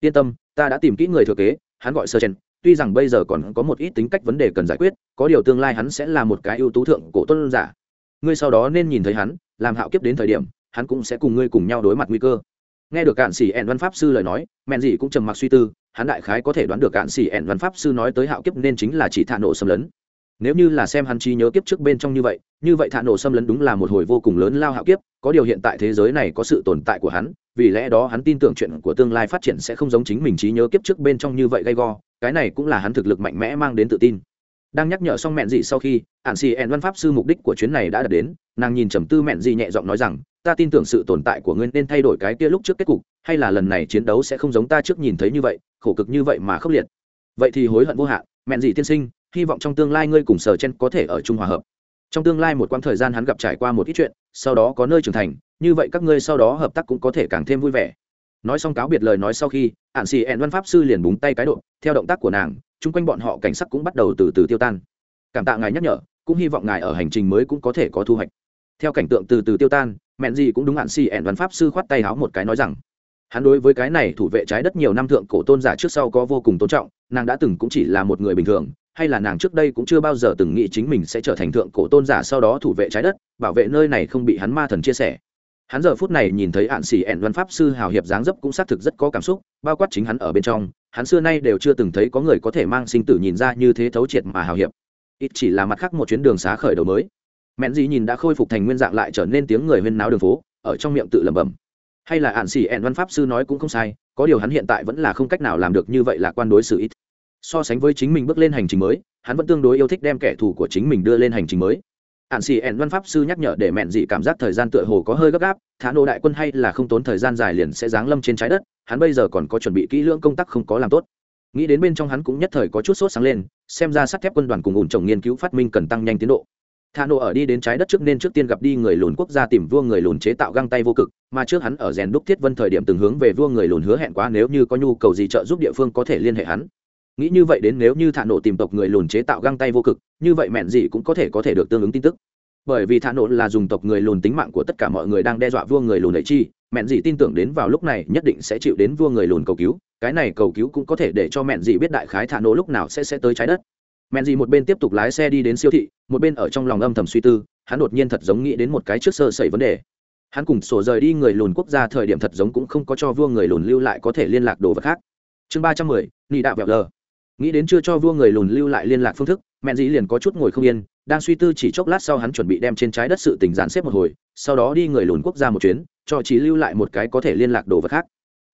Yên tâm, ta đã tìm kỹ người thừa kế, hắn gọi sơ chen tuy rằng bây giờ còn có một ít tính cách vấn đề cần giải quyết, có điều tương lai hắn sẽ là một cái ưu tú thượng cổ tôn giả. Ngươi sau đó nên nhìn thấy hắn, làm hạo kiếp đến thời điểm, hắn cũng sẽ cùng ngươi cùng nhau đối mặt nguy cơ. Nghe được cạn sĩ ẹn văn pháp sư lời nói mẹn gì cũng trầm mặc suy tư, hắn đại khái có thể đoán được cạn sĩ ẹn văn pháp sư nói tới hạo kiếp nên chính là chỉ thả nổ xâm lấn nếu như là xem hắn trí nhớ kiếp trước bên trong như vậy như vậy thạ nổ xâm lấn đúng là một hồi vô cùng lớn lao hạo kiếp, có điều hiện tại thế giới này có sự tồn tại của hắn, vì lẽ đó hắn tin tưởng chuyện của tương lai phát triển sẽ không giống chính mình trí nhớ kiếp trước bên trong như vậy gay go, cái này cũng là hắn thực lực mạnh mẽ mang đến tự tin. Đang nhắc nhở xong mẹn dị sau khi ạn xì ẹn văn pháp sư mục đích của chuyến này đã đạt đến, nàng nhìn trầm tư mẹn dị nhẹ giọng nói rằng, ta tin tưởng sự tồn tại của ngươi nên thay đổi cái kia lúc trước kết cục, hay là lần này chiến đấu sẽ không giống ta trước nhìn thấy như vậy, khổ cực như vậy mà khốc liệt. Vậy thì hối hận vô hạn, mẹn dị tiên sinh hy vọng trong tương lai ngươi cùng sở chen có thể ở chung hòa hợp. Trong tương lai một quãng thời gian hắn gặp trải qua một ít chuyện, sau đó có nơi trưởng thành, như vậy các ngươi sau đó hợp tác cũng có thể càng thêm vui vẻ. Nói xong cáo biệt lời nói sau khi ạn xì ẹn văn pháp sư liền búng tay cái độ, theo động tác của nàng, chung quanh bọn họ cảnh sắc cũng bắt đầu từ từ tiêu tan. Cảm tạ ngài nhắc nhở, cũng hy vọng ngài ở hành trình mới cũng có thể có thu hoạch. Theo cảnh tượng từ từ tiêu tan, mẹn gì cũng đúng ạn xì ẹn văn pháp sư khoát tay háo một cái nói rằng, hắn đối với cái này thủ vệ trái đất nhiều năm thượng cổ tôn giả trước sau có vô cùng tôn trọng, nàng đã từng cũng chỉ là một người bình thường hay là nàng trước đây cũng chưa bao giờ từng nghĩ chính mình sẽ trở thành thượng cổ tôn giả sau đó thủ vệ trái đất, bảo vệ nơi này không bị hắn ma thần chia sẻ. Hắn giờ phút này nhìn thấy hạn xỉ ẹn văn pháp sư hào hiệp dáng dấp cũng xác thực rất có cảm xúc, bao quát chính hắn ở bên trong, hắn xưa nay đều chưa từng thấy có người có thể mang sinh tử nhìn ra như thế thấu triệt mà hào hiệp. Ít chỉ là mặt khác một chuyến đường xá khởi đầu mới. Mẹn gì nhìn đã khôi phục thành nguyên dạng lại trở nên tiếng người huyên náo đường phố, ở trong miệng tự lẩm bẩm. Hay là ạn xỉ ẹn văn pháp sư nói cũng không sai, có điều hắn hiện tại vẫn là không cách nào làm được như vậy là quan đối xử ít so sánh với chính mình bước lên hành trình mới, hắn vẫn tương đối yêu thích đem kẻ thù của chính mình đưa lên hành trình mới. Ạn xì ẻn văn pháp sư nhắc nhở để mẹn dị cảm giác thời gian tựa hồ có hơi gấp gáp, thả nô đại quân hay là không tốn thời gian dài liền sẽ giáng lâm trên trái đất, hắn bây giờ còn có chuẩn bị kỹ lưỡng công tác không có làm tốt. Nghĩ đến bên trong hắn cũng nhất thời có chút sốt sáng lên, xem ra sắt thép quân đoàn cùng ủn trồng nghiên cứu phát minh cần tăng nhanh tiến độ. Thả nô ở đi đến trái đất trước nên trước tiên gặp đi người lùn quốc gia tìm vua người lùn chế tạo găng tay vô cực, mà trước hắn ở rèn đúc thiết vân thời điểm từng hướng về vua người lùn hứa hẹn quá nếu như có nhu cầu gì trợ giúp địa phương có thể liên hệ hắn nghĩ như vậy đến nếu như thả nổ tìm tộc người lùn chế tạo găng tay vô cực, như vậy mẹn gì cũng có thể có thể được tương ứng tin tức. Bởi vì thả nổ là dùng tộc người lùn tính mạng của tất cả mọi người đang đe dọa vua người lùn ấy chi, mẹn dị tin tưởng đến vào lúc này nhất định sẽ chịu đến vua người lùn cầu cứu, cái này cầu cứu cũng có thể để cho mẹn dị biết đại khái thả nổ lúc nào sẽ sẽ tới trái đất. Mẹn dị một bên tiếp tục lái xe đi đến siêu thị, một bên ở trong lòng âm thầm suy tư, hắn đột nhiên thật giống nghĩ đến một cái trước sơ sẩy vấn đề. Hắn cùng sổ rời đi người lùn quốc gia thời điểm thật giống cũng không có cho vua người lùn lưu lại có thể liên lạc đồ vật khác. Chương ba trăm mười, nị đạo vẹo lờ nghĩ đến chưa cho vua người lùn lưu lại liên lạc phương thức mẹn dĩ liền có chút ngồi không yên, đang suy tư chỉ chốc lát sau hắn chuẩn bị đem trên trái đất sự tình gián xếp một hồi, sau đó đi người lùn quốc gia một chuyến, cho chỉ lưu lại một cái có thể liên lạc đồ vật khác.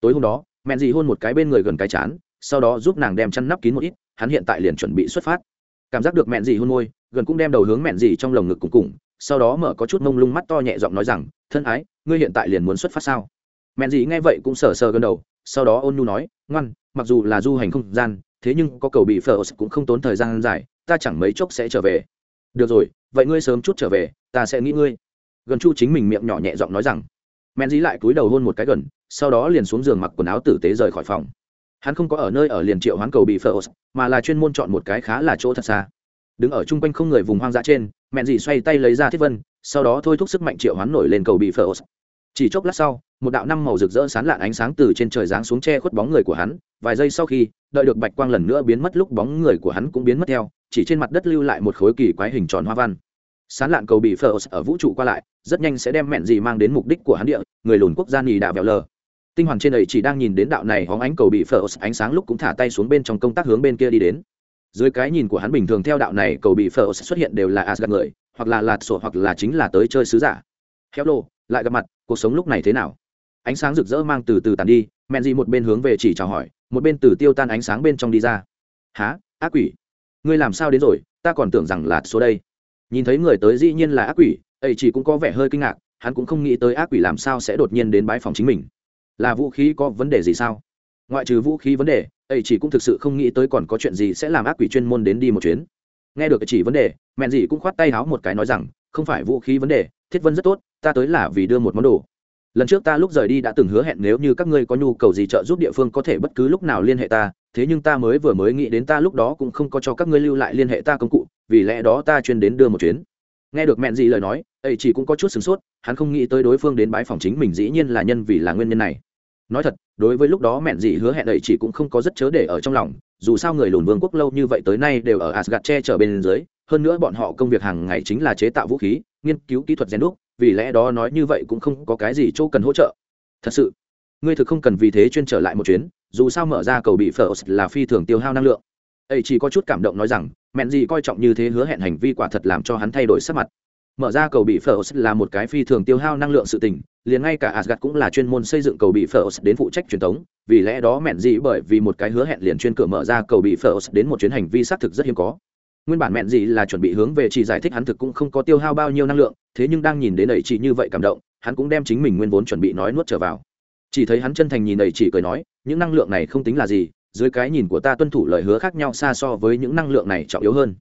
Tối hôm đó mẹn dĩ hôn một cái bên người gần cái chán, sau đó giúp nàng đem chăn nắp kín một ít, hắn hiện tại liền chuẩn bị xuất phát. Cảm giác được mẹn dĩ hôn môi, gần cũng đem đầu hướng mẹn dĩ trong lồng ngực cùng cùng, sau đó mở có chút mông lung mắt to nhẹ giọng nói rằng, thân ái, ngươi hiện tại liền muốn xuất phát sao? Mẹn dĩ nghe vậy cũng sờ sờ gần đầu, sau đó ôn nhu nói, ngoan, mặc dù là du hành không gian thế nhưng có cầu bị phở cũng không tốn thời gian dài, ta chẳng mấy chốc sẽ trở về. Được rồi, vậy ngươi sớm chút trở về, ta sẽ nghĩ ngươi. Gần chu chính mình miệng nhỏ nhẹ giọng nói rằng. Men dí lại cúi đầu hôn một cái gần, sau đó liền xuống giường mặc quần áo tử tế rời khỏi phòng. Hắn không có ở nơi ở liền triệu hoán cầu bị phở mà là chuyên môn chọn một cái khá là chỗ thật xa. Đứng ở chung quanh không người vùng hoang dã trên, mẹn dì xoay tay lấy ra thiết vân, sau đó thôi thúc sức mạnh triệu hoán nổi lên cầu bị phở chỉ chốc lát sau một đạo năm màu rực rỡ sán lạn ánh sáng từ trên trời giáng xuống che khuất bóng người của hắn. Vài giây sau khi, đợi được bạch quang lần nữa biến mất, lúc bóng người của hắn cũng biến mất theo, chỉ trên mặt đất lưu lại một khối kỳ quái hình tròn hoa văn. Sán lạn cầu bị phờ ở vũ trụ qua lại, rất nhanh sẽ đem mẹn gì mang đến mục đích của hắn địa, người lùn quốc gia nì đạo vẹo lờ. Tinh hoàn trên ấy chỉ đang nhìn đến đạo này hóng ánh cầu bị phờ ánh sáng lúc cũng thả tay xuống bên trong công tác hướng bên kia đi đến. Dưới cái nhìn của hắn bình thường theo đạo này, cầu bị phờ xuất hiện đều là asgad người, hoặc là lạt sổ hoặc là chính là tới chơi sứ giả. Hello, lại gặp mặt, cuộc sống lúc này thế nào? Ánh sáng rực rỡ mang từ từ tàn đi, mẹn dị một bên hướng về chỉ chào hỏi, một bên từ tiêu tan ánh sáng bên trong đi ra. Há ác quỷ? Ngươi làm sao đến rồi? Ta còn tưởng rằng là số đây. Nhìn thấy người tới dĩ nhiên là ác quỷ, ấy chỉ cũng có vẻ hơi kinh ngạc, hắn cũng không nghĩ tới ác quỷ làm sao sẽ đột nhiên đến bãi phòng chính mình. Là vũ khí có vấn đề gì sao? Ngoại trừ vũ khí vấn đề, ấy chỉ cũng thực sự không nghĩ tới còn có chuyện gì sẽ làm ác quỷ chuyên môn đến đi một chuyến. Nghe được chỉ vấn đề, mẹn dị cũng khoát tay háo một cái nói rằng, không phải vũ khí vấn đề, thiết vân rất tốt, ta tới là vì đưa một món đồ lần trước ta lúc rời đi đã từng hứa hẹn nếu như các ngươi có nhu cầu gì trợ giúp địa phương có thể bất cứ lúc nào liên hệ ta, thế nhưng ta mới vừa mới nghĩ đến ta lúc đó cũng không có cho các ngươi lưu lại liên hệ ta công cụ, vì lẽ đó ta chuyên đến đưa một chuyến. Nghe được mẹn gì lời nói, ấy chỉ cũng có chút sửng sốt, hắn không nghĩ tới đối phương đến bãi phòng chính mình dĩ nhiên là nhân vì là nguyên nhân này. Nói thật, đối với lúc đó mẹn gì hứa hẹn ấy chỉ cũng không có rất chớ để ở trong lòng, dù sao người lùn vương quốc lâu như vậy tới nay đều ở asgad che chở bên dưới, hơn nữa bọn họ công việc hàng ngày chính là chế tạo vũ khí, nghiên cứu kỹ thuật rèn đúc vì lẽ đó nói như vậy cũng không có cái gì chỗ cần hỗ trợ. Thật sự, ngươi thực không cần vì thế chuyên trở lại một chuyến, dù sao mở ra cầu bị phở là phi thường tiêu hao năng lượng. Ấy chỉ có chút cảm động nói rằng, mẹn gì coi trọng như thế hứa hẹn hành vi quả thật làm cho hắn thay đổi sắc mặt. Mở ra cầu bị phở là một cái phi thường tiêu hao năng lượng sự tình, liền ngay cả asgad cũng là chuyên môn xây dựng cầu bị phở đến phụ trách truyền thống, vì lẽ đó mẹn gì bởi vì một cái hứa hẹn liền chuyên cửa mở ra cầu bị phở đến một chuyến hành vi xác thực rất hiếm có. Nguyên bản mẹn gì là chuẩn bị hướng về chỉ giải thích hắn thực cũng không có tiêu hao bao nhiêu năng lượng thế nhưng đang nhìn đến ẩy chỉ như vậy cảm động, hắn cũng đem chính mình nguyên vốn chuẩn bị nói nuốt trở vào. Chỉ thấy hắn chân thành nhìn ẩy chỉ cười nói, những năng lượng này không tính là gì, dưới cái nhìn của ta tuân thủ lời hứa khác nhau xa so với những năng lượng này trọng yếu hơn.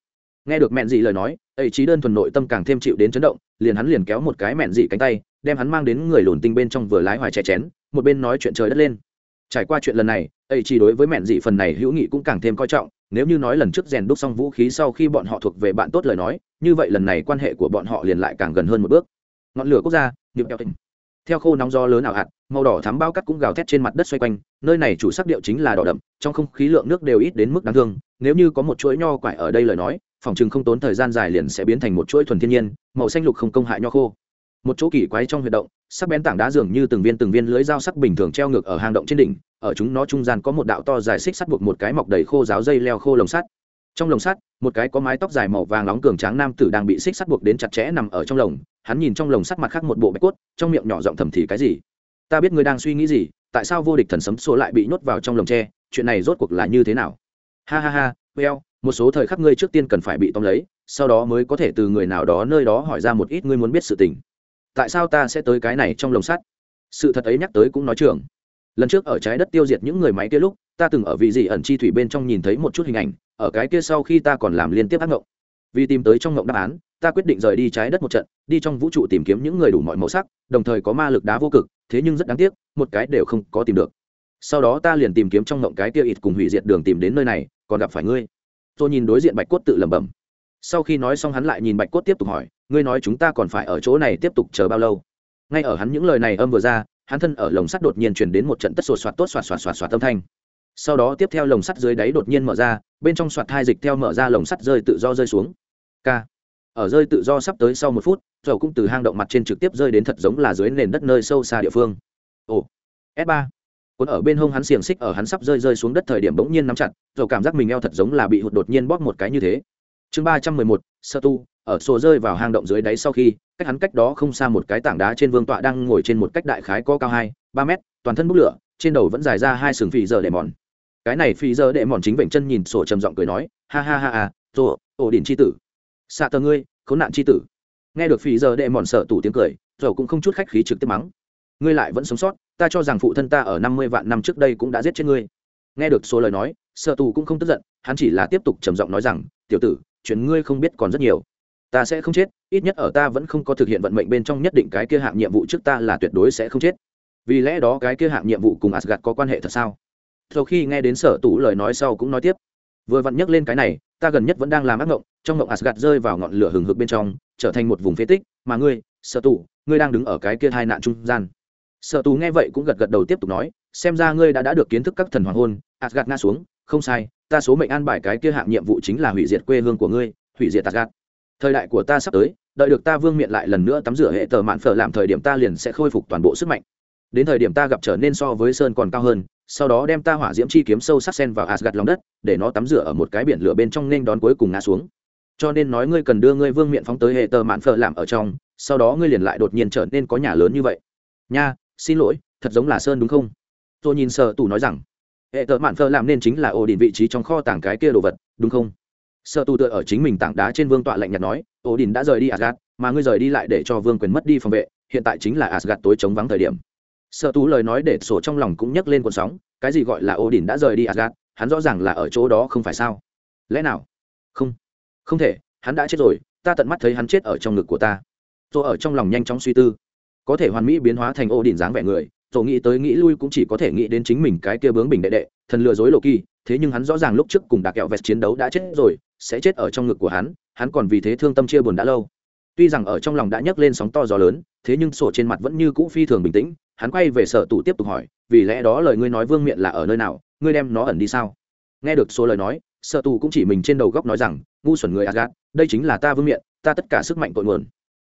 Nghe được mẹn dị lời nói ẩy chỉ đơn thuần nội tâm càng thêm chịu đến chấn động, liền hắn liền kéo một cái mẹn dị cánh tay, đem hắn mang đến người lùn tinh bên trong vừa lái hoài chè chén, một bên nói chuyện trời đất lên. Trải qua chuyện lần này ẩy chỉ đối với mẹn dị phần này hữu nghị cũng càng thêm coi trọng nếu như nói lần trước rèn đúc xong vũ khí sau khi bọn họ thuộc về bạn tốt lời nói, như vậy lần này quan hệ của bọn họ liền lại càng gần hơn một bước. Ngọn lửa quốc gia nhịp tình theo khô nóng gió lớn ảo hạt, màu đỏ thắm bao cắt cũng gào thét trên mặt đất xoay quanh, nơi này chủ sắc điệu chính là đỏ đậm, trong không khí lượng nước đều ít đến mức đáng thương. Nếu như có một chuỗi nho quải ở đây lời nói, phòng chừng không tốn thời gian dài liền sẽ biến thành một chuỗi thuần thiên nhiên, màu xanh lục không công hại nho khô. Một chỗ kỳ quái trong huy động sắc bén tảng đá dường như từng viên từng viên lưới dao sắc bình thường treo ngược ở hang động trên đỉnh, ở chúng nó trung gian có một đạo to dài xích sắt buộc một cái mọc đầy khô giáo dây leo khô lồng sắt. Trong lồng sắt, một cái có mái tóc dài màu vàng nóng cường tráng nam tử đang bị xích sắt buộc đến chặt chẽ nằm ở trong lồng, hắn nhìn trong lồng sắt mặt khác một bộ bạch cốt, trong miệng nhỏ giọng thầm thì cái gì? Ta biết ngươi đang suy nghĩ gì, tại sao vô địch thần sấm số lại bị nhốt vào trong lồng tre, chuyện này rốt cuộc là như thế nào? Ha ha ha, well, một số thời khắc ngươi trước tiên cần phải bị tóm lấy, sau đó mới có thể từ người nào đó nơi đó hỏi ra một ít ngươi muốn biết sự tình tại sao ta sẽ tới cái này trong lồng sắt? Sự thật ấy nhắc tới cũng nói trường. Lần trước ở trái đất tiêu diệt những người máy kia lúc, ta từng ở vị dị ẩn chi thủy bên trong nhìn thấy một chút hình ảnh, ở cái kia sau khi ta còn làm liên tiếp ác ngộng. Vì tìm tới trong ngộng đáp án, ta quyết định rời đi trái đất một trận, đi trong vũ trụ tìm kiếm những người đủ mọi màu sắc, đồng thời có ma lực đá vô cực, thế nhưng rất đáng tiếc, một cái đều không có tìm được. Sau đó ta liền tìm kiếm trong ngộng cái kia ít cùng hủy diệt đường tìm đến nơi này, còn gặp phải ngươi. Tôi nhìn đối diện bạch cốt tự lẩm bẩm sau khi nói xong hắn lại nhìn bạch cốt tiếp tục hỏi, ngươi nói chúng ta còn phải ở chỗ này tiếp tục chờ bao lâu? Ngay ở hắn những lời này âm vừa ra, hắn thân ở lồng sắt đột nhiên truyền đến một trận tất sột soạt tốt soạt soạt soạt soạt âm thanh. Sau đó tiếp theo lồng sắt dưới đáy đột nhiên mở ra, bên trong soạt hai dịch theo mở ra lồng sắt rơi tự do rơi xuống. K ở rơi tự do sắp tới sau một phút dầu cũng từ hang động mặt trên trực tiếp rơi đến thật giống là dưới nền đất nơi sâu xa địa phương. Ồ. S ba. Cuốn ở bên hông hắn xiềng xích ở hắn sắp rơi rơi xuống đất thời điểm bỗng nhiên nắm chặt dầu cảm giác mình eo thật giống là bị hụt đột nhiên bóp một cái như thế chương ba trăm mười một, sơ tu, ở sổ rơi vào hang động dưới đáy sau khi, cách hắn cách đó không xa một cái tảng đá trên vương tọa đang ngồi trên một cách đại khái có cao hai, ba mét, toàn thân bốc lửa, trên đầu vẫn dài ra hai sừng phì giờ đệ mòn. Cái này phì giờ đệ mòn chính vệnh chân nhìn sổ trầm giọng cười nói, ha ha ha ha rồ ổ đỉnh c h i tử. Xạ tờ ngươi, khốn nạn c h i tử. Nghe được phì giờ đệ mòn sợ tủ tiếng cười rồ cũng không chút khách khí trực tiếp mắng. Ngươi lại vẫn sống sót, ta cho rằng phụ thân ta ở năm mươi vạn năm trước đây cũng đã giết chết ngươi. Nghe được số lời nói sợ tù cũng không tức giận, hắn chỉ là tiếp tục trầm giọng nói rằng, tiểu tử chuyện ngươi không biết còn rất nhiều. Ta sẽ không chết, ít nhất ở ta vẫn không có thực hiện vận mệnh bên trong nhất định cái kia hạng nhiệm vụ trước ta là tuyệt đối sẽ không chết. Vì lẽ đó cái kia hạng nhiệm vụ cùng asgad có quan hệ thật sao? Sau khi nghe đến sở tủ lời nói sau cũng nói tiếp. Vừa vặn nhắc lên cái này, ta gần nhất vẫn đang làm ác mộng trong mộng asgad rơi vào ngọn lửa hừng hực bên trong, trở thành một vùng phế tích, mà ngươi, sở tủ, ngươi đang đứng ở cái kia hai nạn trung gian. Sở tù nghe vậy cũng gật gật đầu tiếp tục nói, xem ra ngươi đã đã được kiến thức các thần hoàng hôn asgad ngã xuống không sai, ta số mệnh an bài cái kia hạng nhiệm vụ chính là hủy diệt quê hương của ngươi, hủy diệt asgad thời đại của ta sắp tới, đợi được ta vương miện lại lần nữa tắm rửa hệ tờ mạn phở làm thời điểm ta liền sẽ khôi phục toàn bộ sức mạnh. Đến thời điểm ta gặp trở nên so với sơn còn cao hơn, sau đó đem ta hỏa diễm chi kiếm sâu sắc sen vào asgad lòng đất, để nó tắm rửa ở một cái biển lửa bên trong nên đón cuối cùng ngã xuống. Cho nên nói ngươi cần đưa ngươi vương miện phóng tới hệ tờ mạn phở làm ở trong, sau đó ngươi liền lại đột nhiên trở nên có nhà lớn như vậy. Nha, xin lỗi, thật giống là sơn đúng không? Tôi nhìn sợ tù nói rằng hệ tờ mạn phơ làm nên chính là ổ đỉnh vị trí trong kho tàng cái kia đồ vật, đúng không? Sợ tù tựa ở chính mình tảng đá trên vương tọa lạnh nhạt nói ổ đỉnh đã rời đi asgad mà ngươi rời đi lại để cho vương quyền mất đi phòng vệ, hiện tại chính là asgad tối chống vắng thời điểm. Sợ tú lời nói để sổ trong lòng cũng nhấc lên cuộn sóng, cái gì gọi là ổ đỉnh đã rời đi asgad hắn rõ ràng là ở chỗ đó không phải sao? Lẽ nào? Không. Không thể, hắn đã chết rồi, ta tận mắt thấy hắn chết ở trong ngực của ta. Tôi ở trong lòng nhanh chóng suy tư. Có thể hoàn mỹ biến hóa thành ô đỉnh dáng vẻ người tôi nghĩ tới nghĩ lui cũng chỉ có thể nghĩ đến chính mình cái kia bướng bình đệ đệ, thần lừa dối lộ kỳ thế nhưng hắn rõ ràng lúc trước cùng đặc kẹo vẹt chiến đấu đã chết rồi, sẽ chết ở trong ngực của hắn hắn còn vì thế thương tâm chia buồn đã lâu. Tuy rằng ở trong lòng đã nhấc lên sóng to gió lớn, thế nhưng sổ trên mặt vẫn như cũ phi thường bình tĩnh, hắn quay về sở tủ tiếp tục hỏi, vì lẽ đó lời ngươi nói vương miện là ở nơi nào, ngươi đem nó ẩn đi sao? Nghe được số lời nói, sở tù cũng chỉ mình trên đầu góc nói rằng, ngu xuẩn người agat đây chính là ta vương miện, ta tất cả sức mạnh tội nguồn.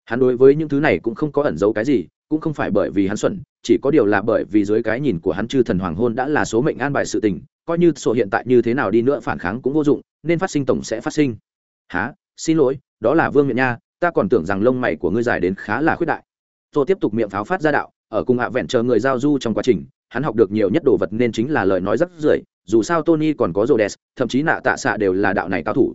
Hắn đối với những thứ này cũng không có ẩn giấu cái gì cũng không phải bởi vì hắn xuẩn, chỉ có điều là bởi vì dưới cái nhìn của hắn chư thần hoàng hôn đã là số mệnh an bài sự tình, coi như sổ hiện tại như thế nào đi nữa phản kháng cũng vô dụng, nên phát sinh tổng sẽ phát sinh. Há xin lỗi, đó là vương miện nha, ta còn tưởng rằng lông mày của ngươi dài đến khá là khuyết đại. Tôi tiếp tục miệng pháo phát ra đạo, ở cùng hạ vẹn chờ người giao du trong quá trình, hắn học được nhiều nhất đồ vật nên chính là lời nói rất rưởi, dù sao tony còn có rô thậm chí nạ tạ xạ đều là đạo này cao thủ.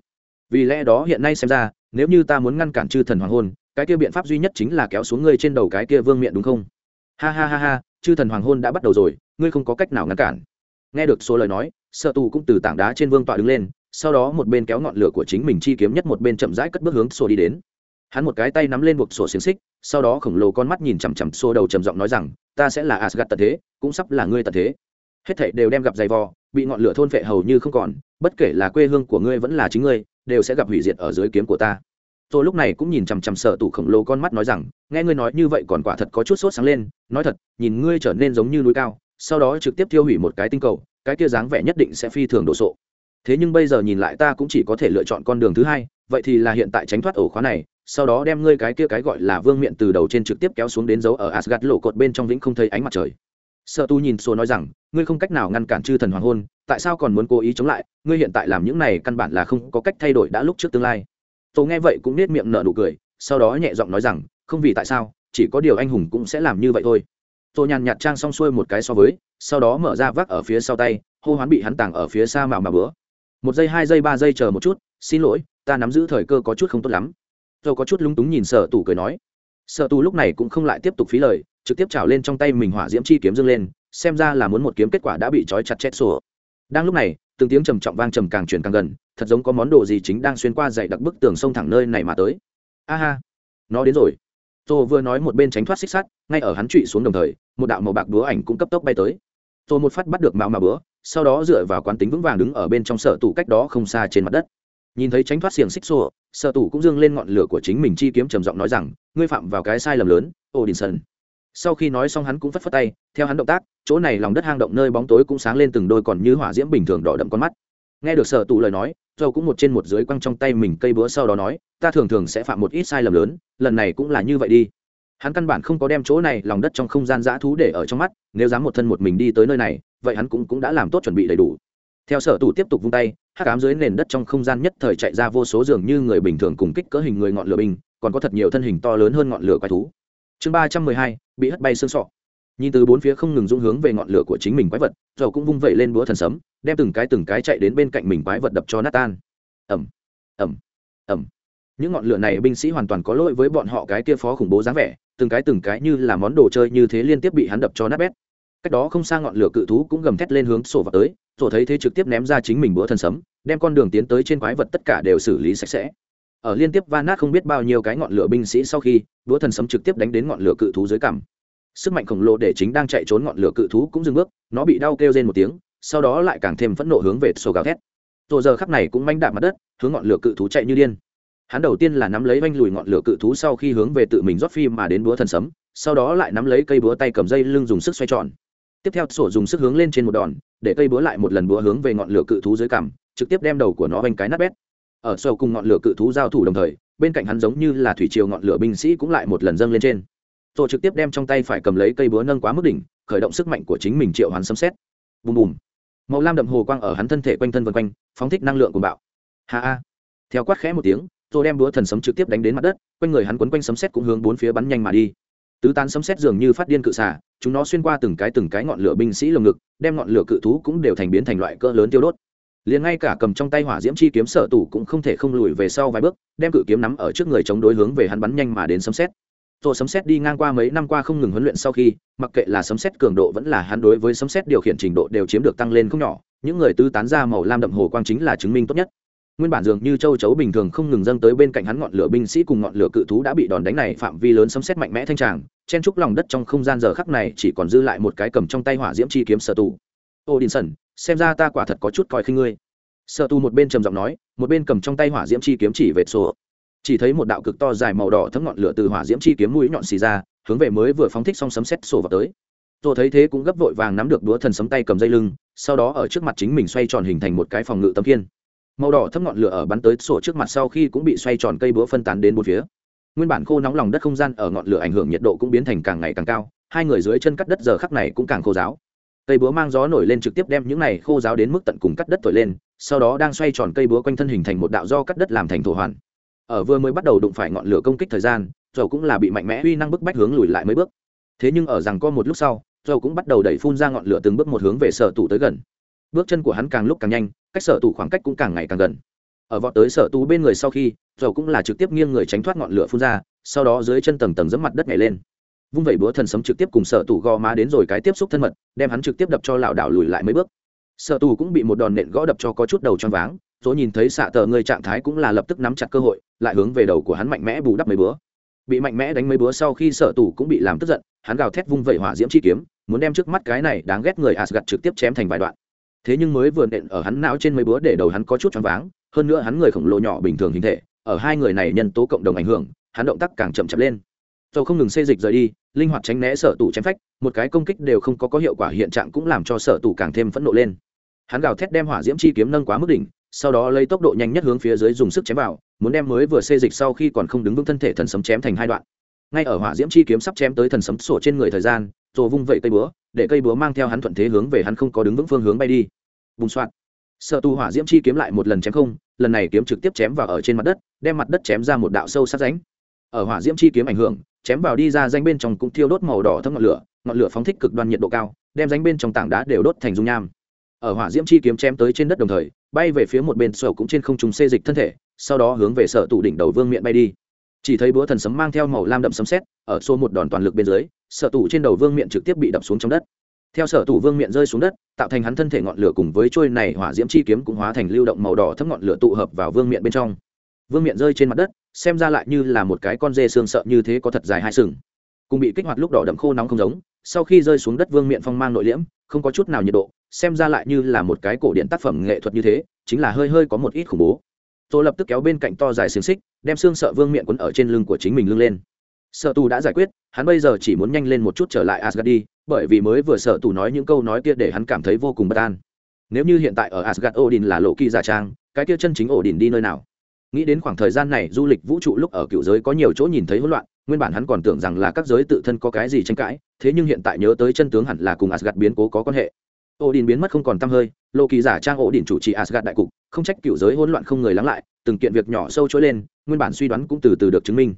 Vì lẽ đó hiện nay xem ra nếu như ta muốn ngăn cản chư thần hoàng hôn, cái kia biện pháp duy nhất chính là kéo xuống ngươi trên đầu cái kia vương miện đúng không? Ha ha ha ha, chư thần hoàng hôn đã bắt đầu rồi, ngươi không có cách nào ngăn cản. Nghe được số lời nói sợ tù cũng từ tảng đá trên vương tọa đứng lên, sau đó một bên kéo ngọn lửa của chính mình chi kiếm nhất một bên chậm rãi cất bước hướng sổ đi đến. Hắn một cái tay nắm lên buộc sổ xiềng xích, sau đó khổng lồ con mắt nhìn chằm chằm xô đầu trầm giọng nói rằng, ta sẽ là asgad tật thế, cũng sắp là ngươi tật thế. Hết thảy đều đem gặp dày vò, bị ngọn lửa thôn phệ hầu như không còn, bất kể là quê hương của ngươi vẫn là chính ngươi đều sẽ gặp hủy diệt ở dưới kiếm của ta tôi lúc này cũng nhìn chằm chằm sợ tủ khổng lồ con mắt nói rằng, nghe ngươi nói như vậy còn quả thật có chút sốt sáng lên, nói thật, nhìn ngươi trở nên giống như núi cao, sau đó trực tiếp tiêu hủy một cái tinh cầu, cái kia dáng vẻ nhất định sẽ phi thường đồ sộ thế nhưng bây giờ nhìn lại ta cũng chỉ có thể lựa chọn con đường thứ hai, vậy thì là hiện tại tránh thoát ổ khóa này, sau đó đem ngươi cái kia cái gọi là vương miện từ đầu trên trực tiếp kéo xuống đến dấu ở Asgard lộ cột bên trong vĩnh không thấy ánh mặt trời. Sở Tu nhìn số nói rằng, ngươi không cách nào ngăn cản chư thần hoàng hôn, tại sao còn muốn cố ý chống lại, ngươi hiện tại làm những này căn bản là không có cách thay đổi đã lúc trước tương lai. Tô nghe vậy cũng nét miệng nở nụ cười, sau đó nhẹ giọng nói rằng, không vì tại sao, chỉ có điều anh hùng cũng sẽ làm như vậy thôi. Tô nhàn nhạt trang xong xuôi một cái so với, sau đó mở ra vác ở phía sau tay, hô hoán bị hắn tàng ở phía xa mạo mà bữa. Một giây, hai giây, ba giây chờ một chút, xin lỗi, ta nắm giữ thời cơ có chút không tốt lắm Tôi có chút lúng túng nhìn sở tù cười nói sở tù lúc này cũng không lại tiếp tục phí lời trực tiếp trào lên trong tay mình hỏa diễm chi kiếm dâng lên, xem ra là muốn một kiếm kết quả đã bị trói chặt chết sổ. Đang lúc này, từng tiếng trầm trọng vang trầm càng chuyển càng gần, thật giống có món đồ gì chính đang xuyên qua dậy đặc bức tường sông thẳng nơi này mà tới. A ha, nó đến rồi. Tô vừa nói một bên tránh thoát xích sắt, ngay ở hắn trụy xuống đồng thời, một đạo màu bạc búa ảnh cũng cấp tốc bay tới. Tô một phát bắt được mạo mà búa, sau đó dựa vào quán tính vững vàng đứng ở bên trong sở tủ cách đó không xa trên mặt đất. Nhìn thấy tránh thoát xiềng xích xô sở tủ cũng dương lên ngọn lửa của chính mình chi kiếm trầm giọng nói rằng, ngươi phạm vào cái sai lầm lớn, odinson sau khi nói xong hắn cũng phất phất tay theo hắn động tác chỗ này lòng đất hang động nơi bóng tối cũng sáng lên từng đôi còn như hỏa diễm bình thường đỏ đậm con mắt. Nghe được sở tụ lời nói dầu cũng một trên một dưới quăng trong tay mình cây búa sau đó nói ta thường thường sẽ phạm một ít sai lầm lớn lần này cũng là như vậy đi. Hắn căn bản không có đem chỗ này lòng đất trong không gian dã thú để ở trong mắt nếu dám một thân một mình đi tới nơi này vậy hắn cũng, cũng đã làm tốt chuẩn bị đầy đủ. Theo sở tụ tiếp tục vung tay hát cám dưới nền đất trong không gian nhất thời chạy ra vô số giường như người bình thường cùng kích cỡ hình người ngọn lửa binh còn có thật nhiều thân hình to lớn hơn ngọn lửa quái thú chương ba trăm mười hai, bị hất bay xương sọ. Nhìn từ bốn phía không ngừng dung hướng về ngọn lửa của chính mình quái vật, dầu cũng vung vẩy lên búa thần sấm, đem từng cái từng cái chạy đến bên cạnh mình quái vật đập cho nát tan. Ẩm ẩm ẩm những ngọn lửa này binh sĩ hoàn toàn có lỗi với bọn họ cái kia phó khủng bố dáng vẻ, từng cái từng cái như là món đồ chơi như thế liên tiếp bị hắn đập cho nát bét. Cách đó không xa ngọn lửa cự thú cũng gầm thét lên hướng sổ vào tới, rồi thấy thế trực tiếp ném ra chính mình búa thần sấm, đem con đường tiến tới trên quái vật tất cả đều xử lý sạch sẽ ở liên tiếp va nát không biết bao nhiêu cái ngọn lửa binh sĩ sau khi búa thần sấm trực tiếp đánh đến ngọn lửa cự thú dưới cằm. Sức mạnh khổng lồ để chính đang chạy trốn ngọn lửa cự thú cũng dừng bước, nó bị đau kêu lên một tiếng, sau đó lại càng thêm phẫn nộ hướng về sổ gào thét. Rồi giờ khắc này cũng manh đạp mặt đất, hướng ngọn lửa cự thú chạy như điên. Hắn đầu tiên là nắm lấy vanh lùi ngọn lửa cự thú sau khi hướng về tự mình rót phi mà đến búa thần sấm, sau đó lại nắm lấy cây búa tay cầm dây lưng dùng sức xoay tròn. Tiếp theo, sổ dùng sức hướng lên trên một đòn, để cây búa lại một lần búa hướng về ngọn lửa cự thú dưới cằm, trực tiếp đem đầu của nó vanh cái nát bét ở sâu cùng ngọn lửa cự thú giao thủ đồng thời, bên cạnh hắn giống như là thủy triều ngọn lửa binh sĩ cũng lại một lần dâng lên trên. Tổ trực tiếp đem trong tay phải cầm lấy cây búa nâng quá mức đỉnh, khởi động sức mạnh của chính mình triệu hắn sấm xét bùm bùm. Màu lam đậm hồ quang ở hắn thân thể quanh thân vân quanh, phóng thích năng lượng của bạo. Ha a theo quát khẽ một tiếng tôi đem búa thần sấm trực tiếp đánh đến mặt đất, quanh người hắn quấn quanh sấm xét cũng hướng bốn phía bắn nhanh mà đi. Tứ tán sấm xét dường như phát điên cự xả, chúng nó xuyên qua từng cái từng cái ngọn lửa binh sĩ lồng ngực, đem ngọn lửa cự thú cũng đều thành biến thành loại cỡ lớn tiêu đốt liền ngay cả cầm trong tay hỏa diễm chi kiếm sở tủ cũng không thể không lùi về sau vài bước, đem cự kiếm nắm ở trước người chống đối hướng về hắn bắn nhanh mà đến sấm xét rồi sấm xét đi ngang qua mấy năm qua không ngừng huấn luyện sau khi, mặc kệ là sấm xét cường độ vẫn là hắn đối với sấm xét điều khiển trình độ đều chiếm được tăng lên không nhỏ, những người tứ tán ra màu lam đậm hồ quang chính là chứng minh tốt nhất. Nguyên bản dường như châu chấu bình thường không ngừng dâng tới bên cạnh hắn ngọn lửa binh sĩ cùng ngọn lửa cự thú đã bị đòn đánh này phạm vi lớn sấm xét mạnh mẽ thanh tràng, chen trúc lòng đất trong không gian giờ khắc này chỉ còn dư lại một cái cầm trong tay hỏa diễm chi kiếm sở tù. Ô đình sẩn xem ra ta quả thật có chút coi khinh ngươi. Sợ tu một bên trầm giọng nói, một bên cầm trong tay hỏa diễm chi kiếm chỉ về sổ. Chỉ thấy một đạo cực to dài màu đỏ thấm ngọn lửa từ hỏa diễm chi kiếm mũi nhọn xì ra, hướng về mới vừa phóng thích xong sấm xét sổ vào tới. Tôi thấy thế cũng gấp vội vàng nắm được đũa thần sấm tay cầm dây lưng, sau đó ở trước mặt chính mình xoay tròn hình thành một cái phòng ngự tấm kiên màu đỏ thấm ngọn lửa ở bắn tới sổ trước mặt sau khi cũng bị xoay tròn cây búa phân tán đến một phía. Nguyên bản khô nóng lòng đất không gian ở ngọn lửa ảnh hưởng nhiệt độ cũng biến thành càng ngày càng cao, hai người dưới chân cắt đất giờ khắc này cũng càng khô giáo cây búa mang gió nổi lên trực tiếp đem những này khô giáo đến mức tận cùng cắt đất thổi lên, sau đó đang xoay tròn cây búa quanh thân hình thành một đạo do cắt đất làm thành thổ hoàn. Ở vừa mới bắt đầu đụng phải ngọn lửa công kích thời gian dầu cũng là bị mạnh mẽ uy năng bức bách hướng lùi lại mấy bước. Thế nhưng ở rằng có một lúc sau dầu cũng bắt đầu đẩy phun ra ngọn lửa từng bước một hướng về sở tủ tới gần. Bước chân của hắn càng lúc càng nhanh, cách sở tủ khoảng cách cũng càng ngày càng gần. Ở vọt tới sở tủ bên người sau khi dầu cũng là trực tiếp nghiêng người tránh thoát ngọn lửa phun ra, sau đó dưới chân tầng tầng dẫm mặt đất nhảy lên vung vẩy búa thần sấm trực tiếp cùng sở tù gò má đến rồi cái tiếp xúc thân mật, đem hắn trực tiếp đập cho lảo đảo lùi lại mấy bước. Sở tù cũng bị một đòn nện gõ đập cho có chút đầu choáng váng, rồi nhìn thấy xạ tờ người trạng thái cũng là lập tức nắm chặt cơ hội, lại hướng về đầu của hắn mạnh mẽ bù đắp mấy búa. Bị mạnh mẽ đánh mấy búa sau khi sở tù cũng bị làm tức giận, hắn gào thét vung vẩy hỏa diễm chi kiếm, muốn đem trước mắt cái này đáng ghét người asgad trực tiếp chém thành vài đoạn. Thế nhưng mới vừa nện ở hắn não trên mấy búa để đầu hắn có chút choáng váng, hơn nữa hắn người khổng lồ nhỏ bình thường hình thể, ở hai người này nhân tố cộng đồng ảnh hưởng, hắn động tác càng chậm chậm lên tàu không ngừng xê dịch rời đi, linh hoạt tránh né sở tù chém phách, một cái công kích đều không có có hiệu quả, hiện trạng cũng làm cho sở tù càng thêm phẫn nộ lên. Hắn gào thét đem hỏa diễm chi kiếm nâng quá mức đỉnh, sau đó lấy tốc độ nhanh nhất hướng phía dưới dùng sức chém vào, muốn đem mới vừa xê dịch sau khi còn không đứng vững thân thể thần sấm chém thành hai đoạn. Ngay ở hỏa diễm chi kiếm sắp chém tới thần sấm sổ trên người thời gian rồi vung vẩy cây búa, để cây búa mang theo hắn thuận thế hướng về hắn không có đứng vững phương hướng bay đi. Bùng soạn sợ tu hỏa diễm chi kiếm lại một lần chém không, lần này kiếm trực tiếp chém vào ở trên mặt đất, đem mặt đất chém ra một đạo sâu sát ránh ở hỏa diễm chi kiếm ảnh hưởng chém vào đi ra danh bên trong cũng thiêu đốt màu đỏ thấm ngọn lửa ngọn lửa phóng thích cực đoan nhiệt độ cao, đem danh bên trong tảng đá đều đốt thành dung nham. Ở hỏa diễm chi kiếm chém tới trên đất đồng thời, bay về phía một bên sở cũng trên không trung xê dịch thân thể, sau đó hướng về sở tủ đỉnh đầu vương miện bay đi. Chỉ thấy búa thần sấm mang theo màu lam đậm sấm xét ở xô một đòn toàn lực bên dưới, sở tủ trên đầu vương miện trực tiếp bị đập xuống trong đất. Theo sở tủ vương miện rơi xuống đất, tạo thành hắn thân thể ngọn lửa cùng với trôi này hỏa diễm chi kiếm cũng hóa thành lưu động màu đỏ thấp ngọn lửa tụ hợp vào vương miện bên trong vương miện rơi trên mặt đất, xem ra lại như là một cái con dê xương sợ như thế có thật dài hai sừng. Cùng bị kích hoạt lúc đỏ đậm khô nóng không giống, sau khi rơi xuống đất vương miện phong mang nội liễm, không có chút nào nhiệt độ, xem ra lại như là một cái cổ điện tác phẩm nghệ thuật như thế, chính là hơi hơi có một ít khủng bố. Tôi lập tức kéo bên cạnh to dài xiềng xích, đem xương sợ vương miện quấn ở trên lưng của chính mình lưng lên. Sợ tù đã giải quyết, hắn bây giờ chỉ muốn nhanh lên một chút trở lại asgad đi, bởi vì mới vừa sợ tù nói những câu nói kia để hắn cảm thấy vô cùng bất an. Nếu như hiện tại ở asgad odin là lộ kỳ giả trang, cái kia chân chính ổ đình đi nơi nào? Nghĩ đến khoảng thời gian này du lịch vũ trụ lúc ở cựu giới có nhiều chỗ nhìn thấy hỗn loạn, nguyên bản hắn còn tưởng rằng là các giới tự thân có cái gì tranh cãi, thế nhưng hiện tại nhớ tới chân tướng hẳn là cùng asgad biến cố có quan hệ. Ổ đình biến mất không còn t hơi lộ kỳ giả trang ổ đình chủ trì asgad đại cục, không trách cựu giới hỗn loạn không người lắng lại, từng kiện việc nhỏ sâu trỗi lên, nguyên bản suy đoán cũng từ từ được chứng minh.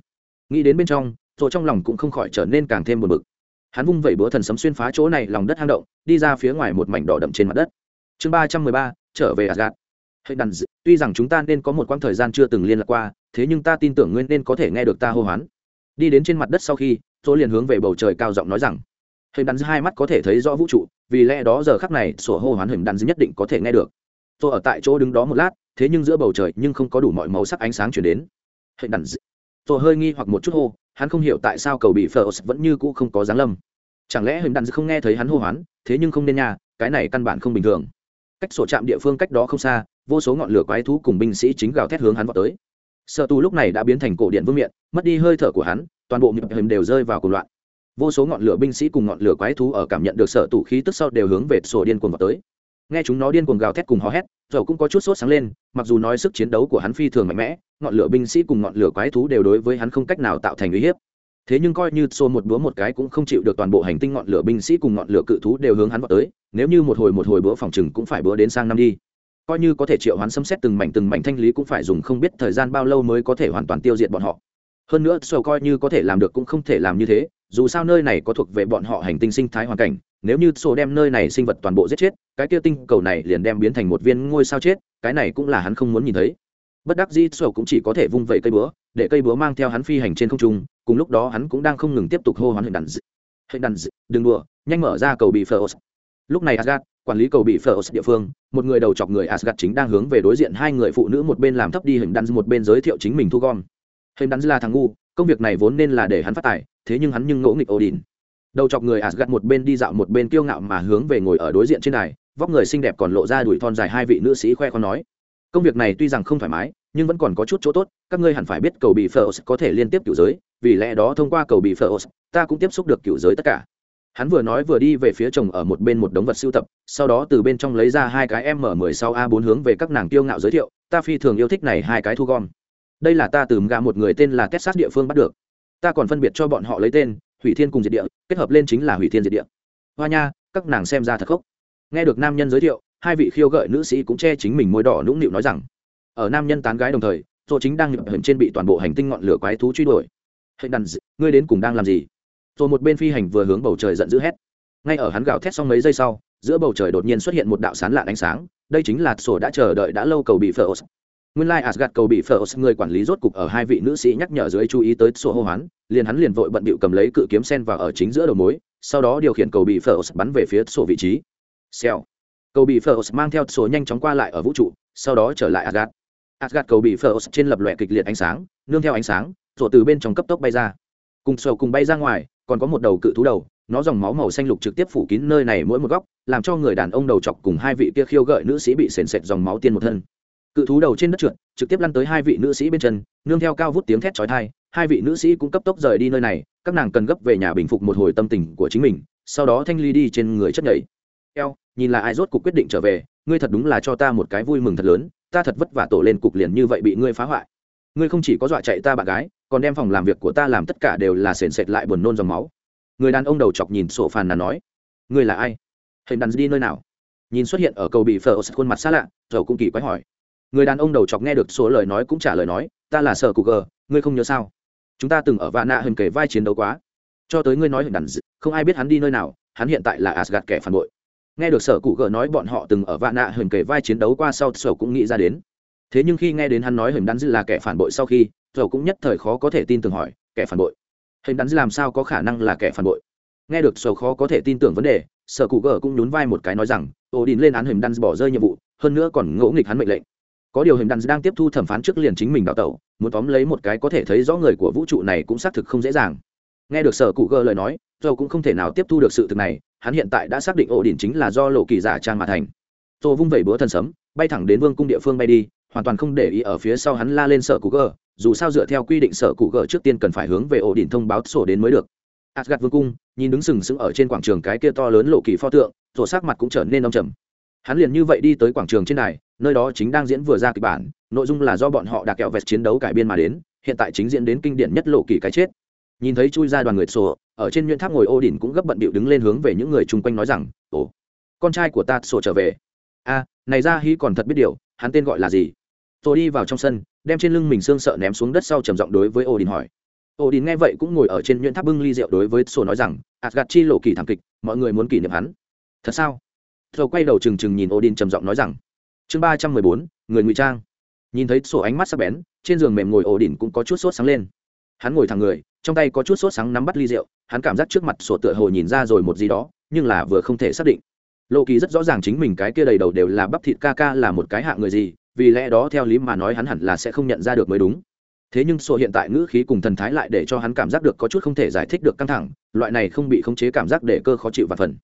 Nghĩ đến bên trong rồi trong lòng cũng không khỏi trở nên càng thêm một bực. Hắn vung vẩy búa thần sấm xuyên phá chỗ này, lòng đất hang động, đi ra phía ngoài một mảnh đỏ đậm trên mặt đất. Chương ba trăm mười ba, trở về asgad hệ đàn d... tuy rằng chúng ta nên có một quãng thời gian chưa từng liên lạc qua, thế nhưng ta tin tưởng nguyên nên có thể nghe được ta hô hoán. Đi đến trên mặt đất sau khi tôi liền hướng về bầu trời cao giọng nói rằng hệ đàn d... hai mắt có thể thấy rõ vũ trụ, vì lẽ đó giờ khắc này, sổ hô hoán hình đàn d... nhất định có thể nghe được. Tôi ở tại chỗ đứng đó một lát, thế nhưng giữa bầu trời nhưng không có đủ mọi màu sắc ánh sáng chuyển đến. Hệ đàn d... tôi hơi nghi hoặc một chút hô, hắn không hiểu tại sao cầu bị phờ vẫn như cũ không có dáng lâm. Chẳng lẽ hình đàn dư không nghe thấy hắn hô hoán, thế nhưng không nên nhà cái này căn bản không bình thường. Cách sổ trạm địa phương cách đó không xa vô số ngọn lửa quái thú cùng binh sĩ chính gào thét hướng hắn vào tới. Sợ tù lúc này đã biến thành cổ điện vương miện, mất đi hơi thở của hắn, toàn bộ miệng hình đều rơi vào cùng loạn. Vô số ngọn lửa binh sĩ cùng ngọn lửa quái thú ở cảm nhận được sở Tù khí tức sau đều hướng về sổ điên cuồng vào tới. Nghe chúng nó điên cuồng gào thét cùng hò hét, dầu cũng có chút sốt sáng lên, mặc dù nói sức chiến đấu của hắn phi thường mạnh mẽ, ngọn lửa binh sĩ cùng ngọn lửa quái thú đều đối với hắn không cách nào tạo thành uy hiếp. Thế nhưng coi như xô một búa một cái cũng không chịu được toàn bộ hành tinh ngọn lửa binh sĩ cùng ngọn lửa cự thú đều hướng hắn vào tới, nếu như một hồi một hồi búa phòng chừng cũng phải búa đến sang năm đi coi như có thể triệu hoán xâm xét từng mảnh từng mảnh thanh lý cũng phải dùng không biết thời gian bao lâu mới có thể hoàn toàn tiêu diệt bọn họ. Hơn nữa sầu coi như có thể làm được cũng không thể làm như thế, dù sao nơi này có thuộc về bọn họ hành tinh sinh thái hoàn cảnh, nếu như sổ đem nơi này sinh vật toàn bộ giết chết, cái kia tinh cầu này liền đem biến thành một viên ngôi sao chết, cái này cũng là hắn không muốn nhìn thấy. Bất đắc dĩ sổ cũng chỉ có thể vung vẩy cây búa, để cây búa mang theo hắn phi hành trên không trung, cùng lúc đó hắn cũng đang không ngừng tiếp tục hô hoán hình đàn dị hình đàn dị đừng đùa, nhanh mở ra cầu bị phơ lúc này asgad quản lý cầu bị phơ địa phương, một người đầu chọc người asgad chính đang hướng về đối diện hai người phụ nữ một bên làm thấp đi hình đàn một bên giới thiệu chính mình thu gom. Hình đàn là thằng ngu, công việc này vốn nên là để hắn phát tài, thế nhưng hắn nhưng ngỗ nghịch odin. Đầu chọc người asgad một bên đi dạo một bên kiêu ngạo mà hướng về ngồi ở đối diện trên này vóc người xinh đẹp còn lộ ra đuổi thon dài hai vị nữ sĩ khoe con nói, công việc này tuy rằng không thoải mái, nhưng vẫn còn có chút chỗ tốt, các ngươi hẳn phải biết cầu bị phở có thể liên tiếp cựu giới, vì lẽ đó thông qua cầu bị phở ta cũng tiếp xúc được cựu giới tất cả hắn vừa nói vừa đi về phía chồng ở một bên một đống vật sưu tập, sau đó từ bên trong lấy ra hai cái m 16 a 4 hướng về các nàng tiêu ngạo giới thiệu, ta phi thường yêu thích này hai cái thu gom. Đây là ta từ gà một người tên là texas địa phương bắt được. Ta còn phân biệt cho bọn họ lấy tên, hủy thiên cùng diệt địa, kết hợp lên chính là hủy thiên diệt địa. Hoa nha, các nàng xem ra thật khốc. Nghe được nam nhân giới thiệu, hai vị khiêu gợi nữ sĩ cũng che chính mình môi đỏ nũng nịu nói rằng, ở nam nhân tán gái đồng thời dô chính đang nhập hình trên bị toàn bộ hành tinh ngọn lửa quái thú truy đuổi. Hình đàn ngươi đến cùng đang làm gì? Rồi một bên phi hành vừa hướng bầu trời giận dữ hét. Ngay ở hắn gào thét xong mấy giây sau, giữa bầu trời đột nhiên xuất hiện một đạo sán lạn ánh sáng, đây chính là sổ đã chờ đợi đã lâu cầu bị phở nguyên lai like asgad cầu bị phở người quản lý rốt cục ở hai vị nữ sĩ nhắc nhở dưới chú ý tới sổ hô hoán, liền hắn liền vội bận bịu cầm lấy cự kiếm sen vào ở chính giữa đầu mối, sau đó điều khiển cầu bị phở bắn về phía sổ vị trí. Xèo. Cầu bị phở mang theo sổ nhanh chóng qua lại ở vũ trụ, sau đó trở lại asgad asgad cầu bị phở trên lập lòe kịch liệt ánh sáng, nương theo ánh sáng, sổ từ bên trong cấp tốc bay ra. Cùng sổ cùng bay ra ngoài còn có một đầu cự thú đầu, nó dòng máu màu xanh lục trực tiếp phủ kín nơi này mỗi một góc, làm cho người đàn ông đầu chọc cùng hai vị kia khiêu gợi nữ sĩ bị sền sệt dòng máu tiên một thân. Cự thú đầu trên đất trượt, trực tiếp lăn tới hai vị nữ sĩ bên chân, nương theo cao vút tiếng thét chói tai, hai vị nữ sĩ cũng cấp tốc rời đi nơi này, các nàng cần gấp về nhà bình phục một hồi tâm tình của chính mình, sau đó thanh ly đi trên người chất nhảy. Eo, nhìn là ai rốt cuộc quyết định trở về, ngươi thật đúng là cho ta một cái vui mừng thật lớn, ta thật vất vả tổ lên cục liền như vậy bị ngươi phá hoại. Ngươi không chỉ có dọa chạy ta bạn gái còn đem phòng làm việc của ta làm tất cả đều là sền sệt lại buồn nôn dòng máu. Người đàn ông đầu chọc nhìn sổ phàn là nói, ngươi là ai? Hình đàn đi nơi nào? Nhìn xuất hiện ở cầu bị phở khuôn mặt xa lạ, dầu cũng kỳ quái hỏi. Người đàn ông đầu chọc nghe được số lời nói cũng trả lời nói, ta là sở cụ gờ, ngươi không nhớ sao? Chúng ta từng ở vạn nạ hình kể vai chiến đấu quá. Cho tới ngươi nói hình đàn không ai biết hắn đi nơi nào, hắn hiện tại là asgad kẻ phản bội. Nghe được sở cụ gờ nói bọn họ từng ở vạn nạ hình kể vai chiến đấu qua sau sở cũng nghĩ ra đến. Thế nhưng khi nghe đến hắn nói hình đàn là kẻ phản bội sau khi sở cũng nhất thời khó có thể tin tưởng hỏi, kẻ phản bội? Hình đắn làm sao có khả năng là kẻ phản bội? Nghe được sầu khó có thể tin tưởng vấn đề, sở cụ gờ cũng nhún vai một cái nói rằng ổ đình lên án hình đắn bỏ rơi nhiệm vụ, hơn nữa còn ngỗ nghịch hắn mệnh lệnh. Có điều hình đắn đang tiếp thu thẩm phán trước liền chính mình đào tẩu, muốn tóm lấy một cái có thể thấy rõ người của vũ trụ này cũng xác thực không dễ dàng. Nghe được sở cụ gờ lời nói dầu cũng không thể nào tiếp thu được sự thực này, hắn hiện tại đã xác định ổ đình chính là do lộ kỳ giả trang mà thành. Dầu vung vẩy búa thân sấm, bay thẳng đến vương cung địa phương bay đi hoàn toàn không để ý ở phía sau hắn la lên sở cụ gờ. dù sao dựa theo quy định sở cụ gờ trước tiên cần phải hướng về ổ đỉnh thông báo sổ đến mới được. Asgad vương cung, nhìn đứng sừng sững ở trên quảng trường cái kia to lớn lộ kỳ pho tượng rồi sắc mặt cũng trở nên đông trầm. Hắn liền như vậy đi tới quảng trường trên này, nơi đó chính đang diễn vừa ra kịch bản, nội dung là do bọn họ đã kẹo vẹt chiến đấu cải biên mà đến, hiện tại chính diễn đến kinh điển nhất lộ kỳ cái chết. Nhìn thấy chui ra đoàn người sổ, ở trên nhuyễn tháp ngồi ô đỉnh cũng gấp bận bịu đứng lên hướng về những người chung quanh nói rằng, ồ, con trai của ta sổ trở về. A, này ra hí còn thật biết điều, hắn tên gọi là gì? Tôi đi vào trong sân đem trên lưng mình xương sợ ném xuống đất sau trầm giọng đối với Odin hỏi Odin nghe vậy cũng ngồi ở trên nhuyễn tháp bưng ly rượu đối với sổ nói rằng asgad chi lộ kỳ thảm kịch mọi người muốn kỷ niệm hắn thật sao tôi quay đầu trừng trừng nhìn Odin trầm giọng nói rằng, chương ba trăm mười bốn, người ngụy trang. Nhìn thấy sổ ánh mắt sắc bén, trên giường mềm ngồi Odin cũng có chút sốt sáng lên. Hắn ngồi thẳng người, trong tay có chút sốt sáng nắm bắt ly rượu, hắn cảm giác trước mặt sổ tựa hồ nhìn ra rồi một gì đó, nhưng là vừa không thể xác định. Lộ Kỳ rất rõ ràng chính mình cái kia đầy đầu đều là bắp thịt ca ca là một cái hạng người gì, vì lẽ đó theo lý mà nói hắn hẳn là sẽ không nhận ra được mới đúng. Thế nhưng sổ hiện tại ngữ khí cùng thần thái lại để cho hắn cảm giác được có chút không thể giải thích được căng thẳng, loại này không bị khống chế cảm giác để cơ khó chịu và phần.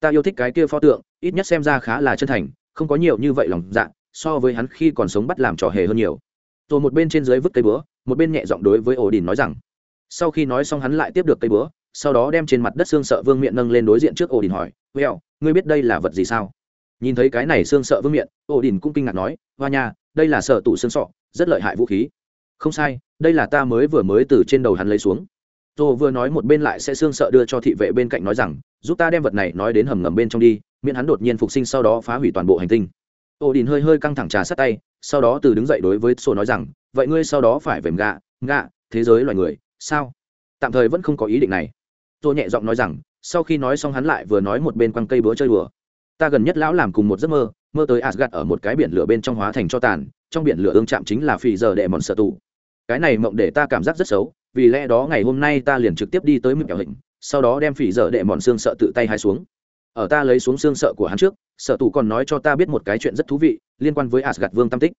Ta yêu thích cái kia pho tượng ít nhất xem ra khá là chân thành không có nhiều như vậy lòng dạ so với hắn khi còn sống bắt làm trò hề hơn nhiều. Rồi một bên trên dưới vứt cây búa một bên nhẹ giọng đối với ổ đình nói rằng sau khi nói xong hắn lại tiếp được cây búa sau đó đem trên mặt đất xương sợ vương miệng nâng lên đối diện trước ổ đình hỏi well ngươi biết đây là vật gì sao? Nhìn thấy cái này xương sợ vương miện ổ đình cũng kinh ngạc nói, hoa nha, đây là sợ tủ xương sọ, rất lợi hại vũ khí. Không sai, đây là ta mới vừa mới từ trên đầu hắn lấy xuống. Tô vừa nói một bên lại sẽ xương sợ đưa cho thị vệ bên cạnh nói rằng, giúp ta đem vật này nói đến hầm ngầm bên trong đi, miễn hắn đột nhiên phục sinh sau đó phá hủy toàn bộ hành tinh. Ổ đình hơi hơi căng thẳng trà sát tay, sau đó từ đứng dậy đối với sổ nói rằng, vậy ngươi sau đó phải vềm gạ gạ thế giới loài người, sao? Tạm thời vẫn không có ý định này. Tô nhẹ giọng nói rằng, sau khi nói xong hắn lại vừa nói một bên quăng cây búa chơi đùa ta gần nhất lão làm cùng một giấc mơ mơ tới asgad ở một cái biển lửa bên trong hóa thành cho tàn, trong biển lửa ương chạm chính là phì giờ đệ mòn sợ tù. Cái này mộng để ta cảm giác rất xấu, vì lẽ đó ngày hôm nay ta liền trực tiếp đi tới mực kẹo hình, sau đó đem phì giờ đệ mòn xương sợ tự tay hai xuống. Ở ta lấy xuống xương sợ của hắn trước sợ tù còn nói cho ta biết một cái chuyện rất thú vị, liên quan với asgad vương tam tích.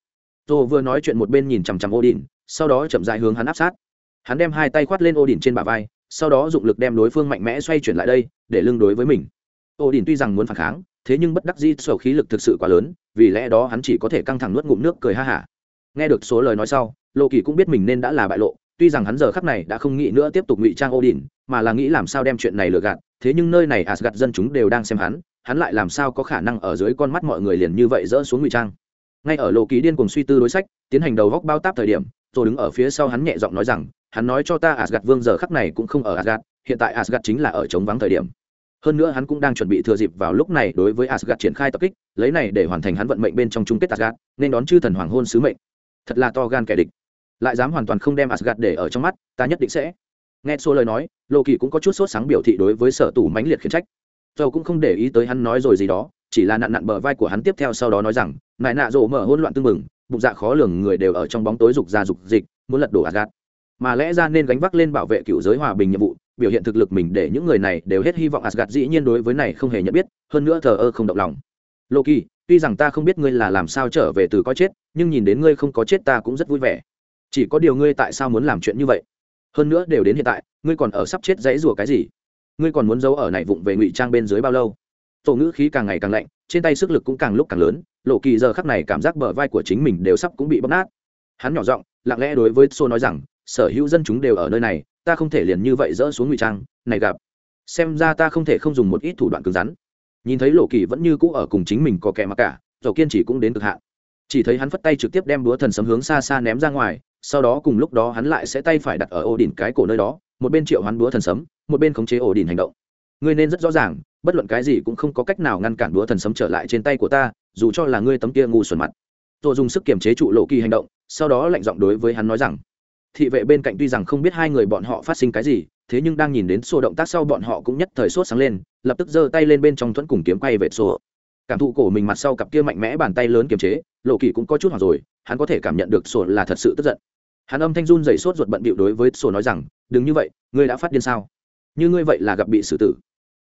Tôi vừa nói chuyện một bên nhìn chằm chằm odin, sau đó chậm dại hướng hắn áp sát. Hắn đem hai tay khoát lên odin trên bả vai, sau đó dụng lực đem đối phương mạnh mẽ xoay chuyển lại đây, để lưng đối với mình. Odin tuy rằng muốn phản kháng thế nhưng bất đắc dĩ, sầu khí lực thực sự quá lớn, vì lẽ đó hắn chỉ có thể căng thẳng nuốt ngụm nước cười ha hả. Nghe được số lời nói sau lộ kỳ cũng biết mình nên đã là bại lộ, tuy rằng hắn giờ khắc này đã không nghĩ nữa tiếp tục ngụy trang odin, mà là nghĩ làm sao đem chuyện này lừa gạt, thế nhưng nơi này asgad dân chúng đều đang xem hắn hắn lại làm sao có khả năng ở dưới con mắt mọi người liền như vậy dỡ xuống ngụy trang. Ngay ở lộ kỳ điên cùng suy tư đối sách, tiến hành đầu góc bao táp thời điểm, rồi đứng ở phía sau hắn nhẹ giọng nói rằng, hắn nói cho ta asgad vương giờ khắc này cũng không ở asgad hiện tại asgad chính là ở chống vắng thời điểm hơn nữa hắn cũng đang chuẩn bị thừa dịp vào lúc này đối với asgad triển khai tập kích, lấy này để hoàn thành hắn vận mệnh bên trong chung kết asgad nên đón chư thần hoàng hôn sứ mệnh. Thật là to gan kẻ địch. Lại dám hoàn toàn không đem asgad để ở trong mắt, ta nhất định sẽ. Nghe xô lời nói lộ kỳ cũng có chút sốt sáng biểu thị đối với sở tủ mãnh liệt khiển trách. Dầu cũng không để ý tới hắn nói rồi gì đó, chỉ là nặn nặn bờ vai của hắn tiếp theo sau đó nói rằng, nại nạ rộ mở hôn loạn tương mừng bụng dạ khó lường người đều ở trong bóng tối dục ra dục dịch, muốn lật đổ asgad mà lẽ ra nên gánh vác lên bảo vệ cựu giới hòa bình nhiệm vụ biểu hiện thực lực mình để những người này đều hết hy vọng Asgard dĩ nhiên đối với này không hề nhận biết, hơn nữa thờ ơ không động lòng. Loki, tuy rằng ta không biết ngươi là làm sao trở về từ có chết, nhưng nhìn đến ngươi không có chết ta cũng rất vui vẻ. Chỉ có điều ngươi tại sao muốn làm chuyện như vậy? Hơn nữa đều đến hiện tại, ngươi còn ở sắp chết dãy rủa cái gì? Ngươi còn muốn giấu ở này vụng về ngụy trang bên dưới bao lâu? Tổ ngữ khí càng ngày càng lạnh, trên tay sức lực cũng càng lúc càng lớn lộ kỳ giờ khắc này cảm giác bờ vai của chính mình đều sắp cũng bị bóp nát. Hắn nhỏ giọng, lặng lẽ đối với xô nói rằng, sở hữu dân chúng đều ở nơi này ta không thể liền như vậy dỡ xuống ngụy trang, này gặp. Xem ra ta không thể không dùng một ít thủ đoạn cứng rắn. Nhìn thấy lộ kỳ vẫn như cũ ở cùng chính mình có kẻ mặc cả dầu kiên trì cũng đến cực hạn. Chỉ thấy hắn phất tay trực tiếp đem búa thần sấm hướng xa xa ném ra ngoài, sau đó cùng lúc đó hắn lại sẽ tay phải đặt ở ổ đỉnh cái cổ nơi đó, một bên triệu hắn búa thần sấm, một bên khống chế ổ đỉnh hành động. Ngươi nên rất rõ ràng, bất luận cái gì cũng không có cách nào ngăn cản búa thần sấm trở lại trên tay của ta, dù cho là ngươi tấm kia ngu xuẩn mặt. Tôi dùng sức kiềm chế trụ lộ kỳ hành động, sau đó lạnh giọng đối với hắn nói rằng thị vệ bên cạnh tuy rằng không biết hai người bọn họ phát sinh cái gì, thế nhưng đang nhìn đến sổ động tác sau bọn họ cũng nhất thời sốt sáng lên, lập tức giơ tay lên bên trong thuẫn cùng kiếm quay về sổ. Cảm thụ cổ mình mặt sau cặp kia mạnh mẽ bàn tay lớn kiềm chế, lộ kỳ cũng có chút hoảng rồi, hắn có thể cảm nhận được sổ là thật sự tức giận. Hắn âm thanh run dày sốt ruột bận bịu đối với sổ nói rằng, đừng như vậy, ngươi đã phát điên sao? Như ngươi vậy là gặp bị xử tử.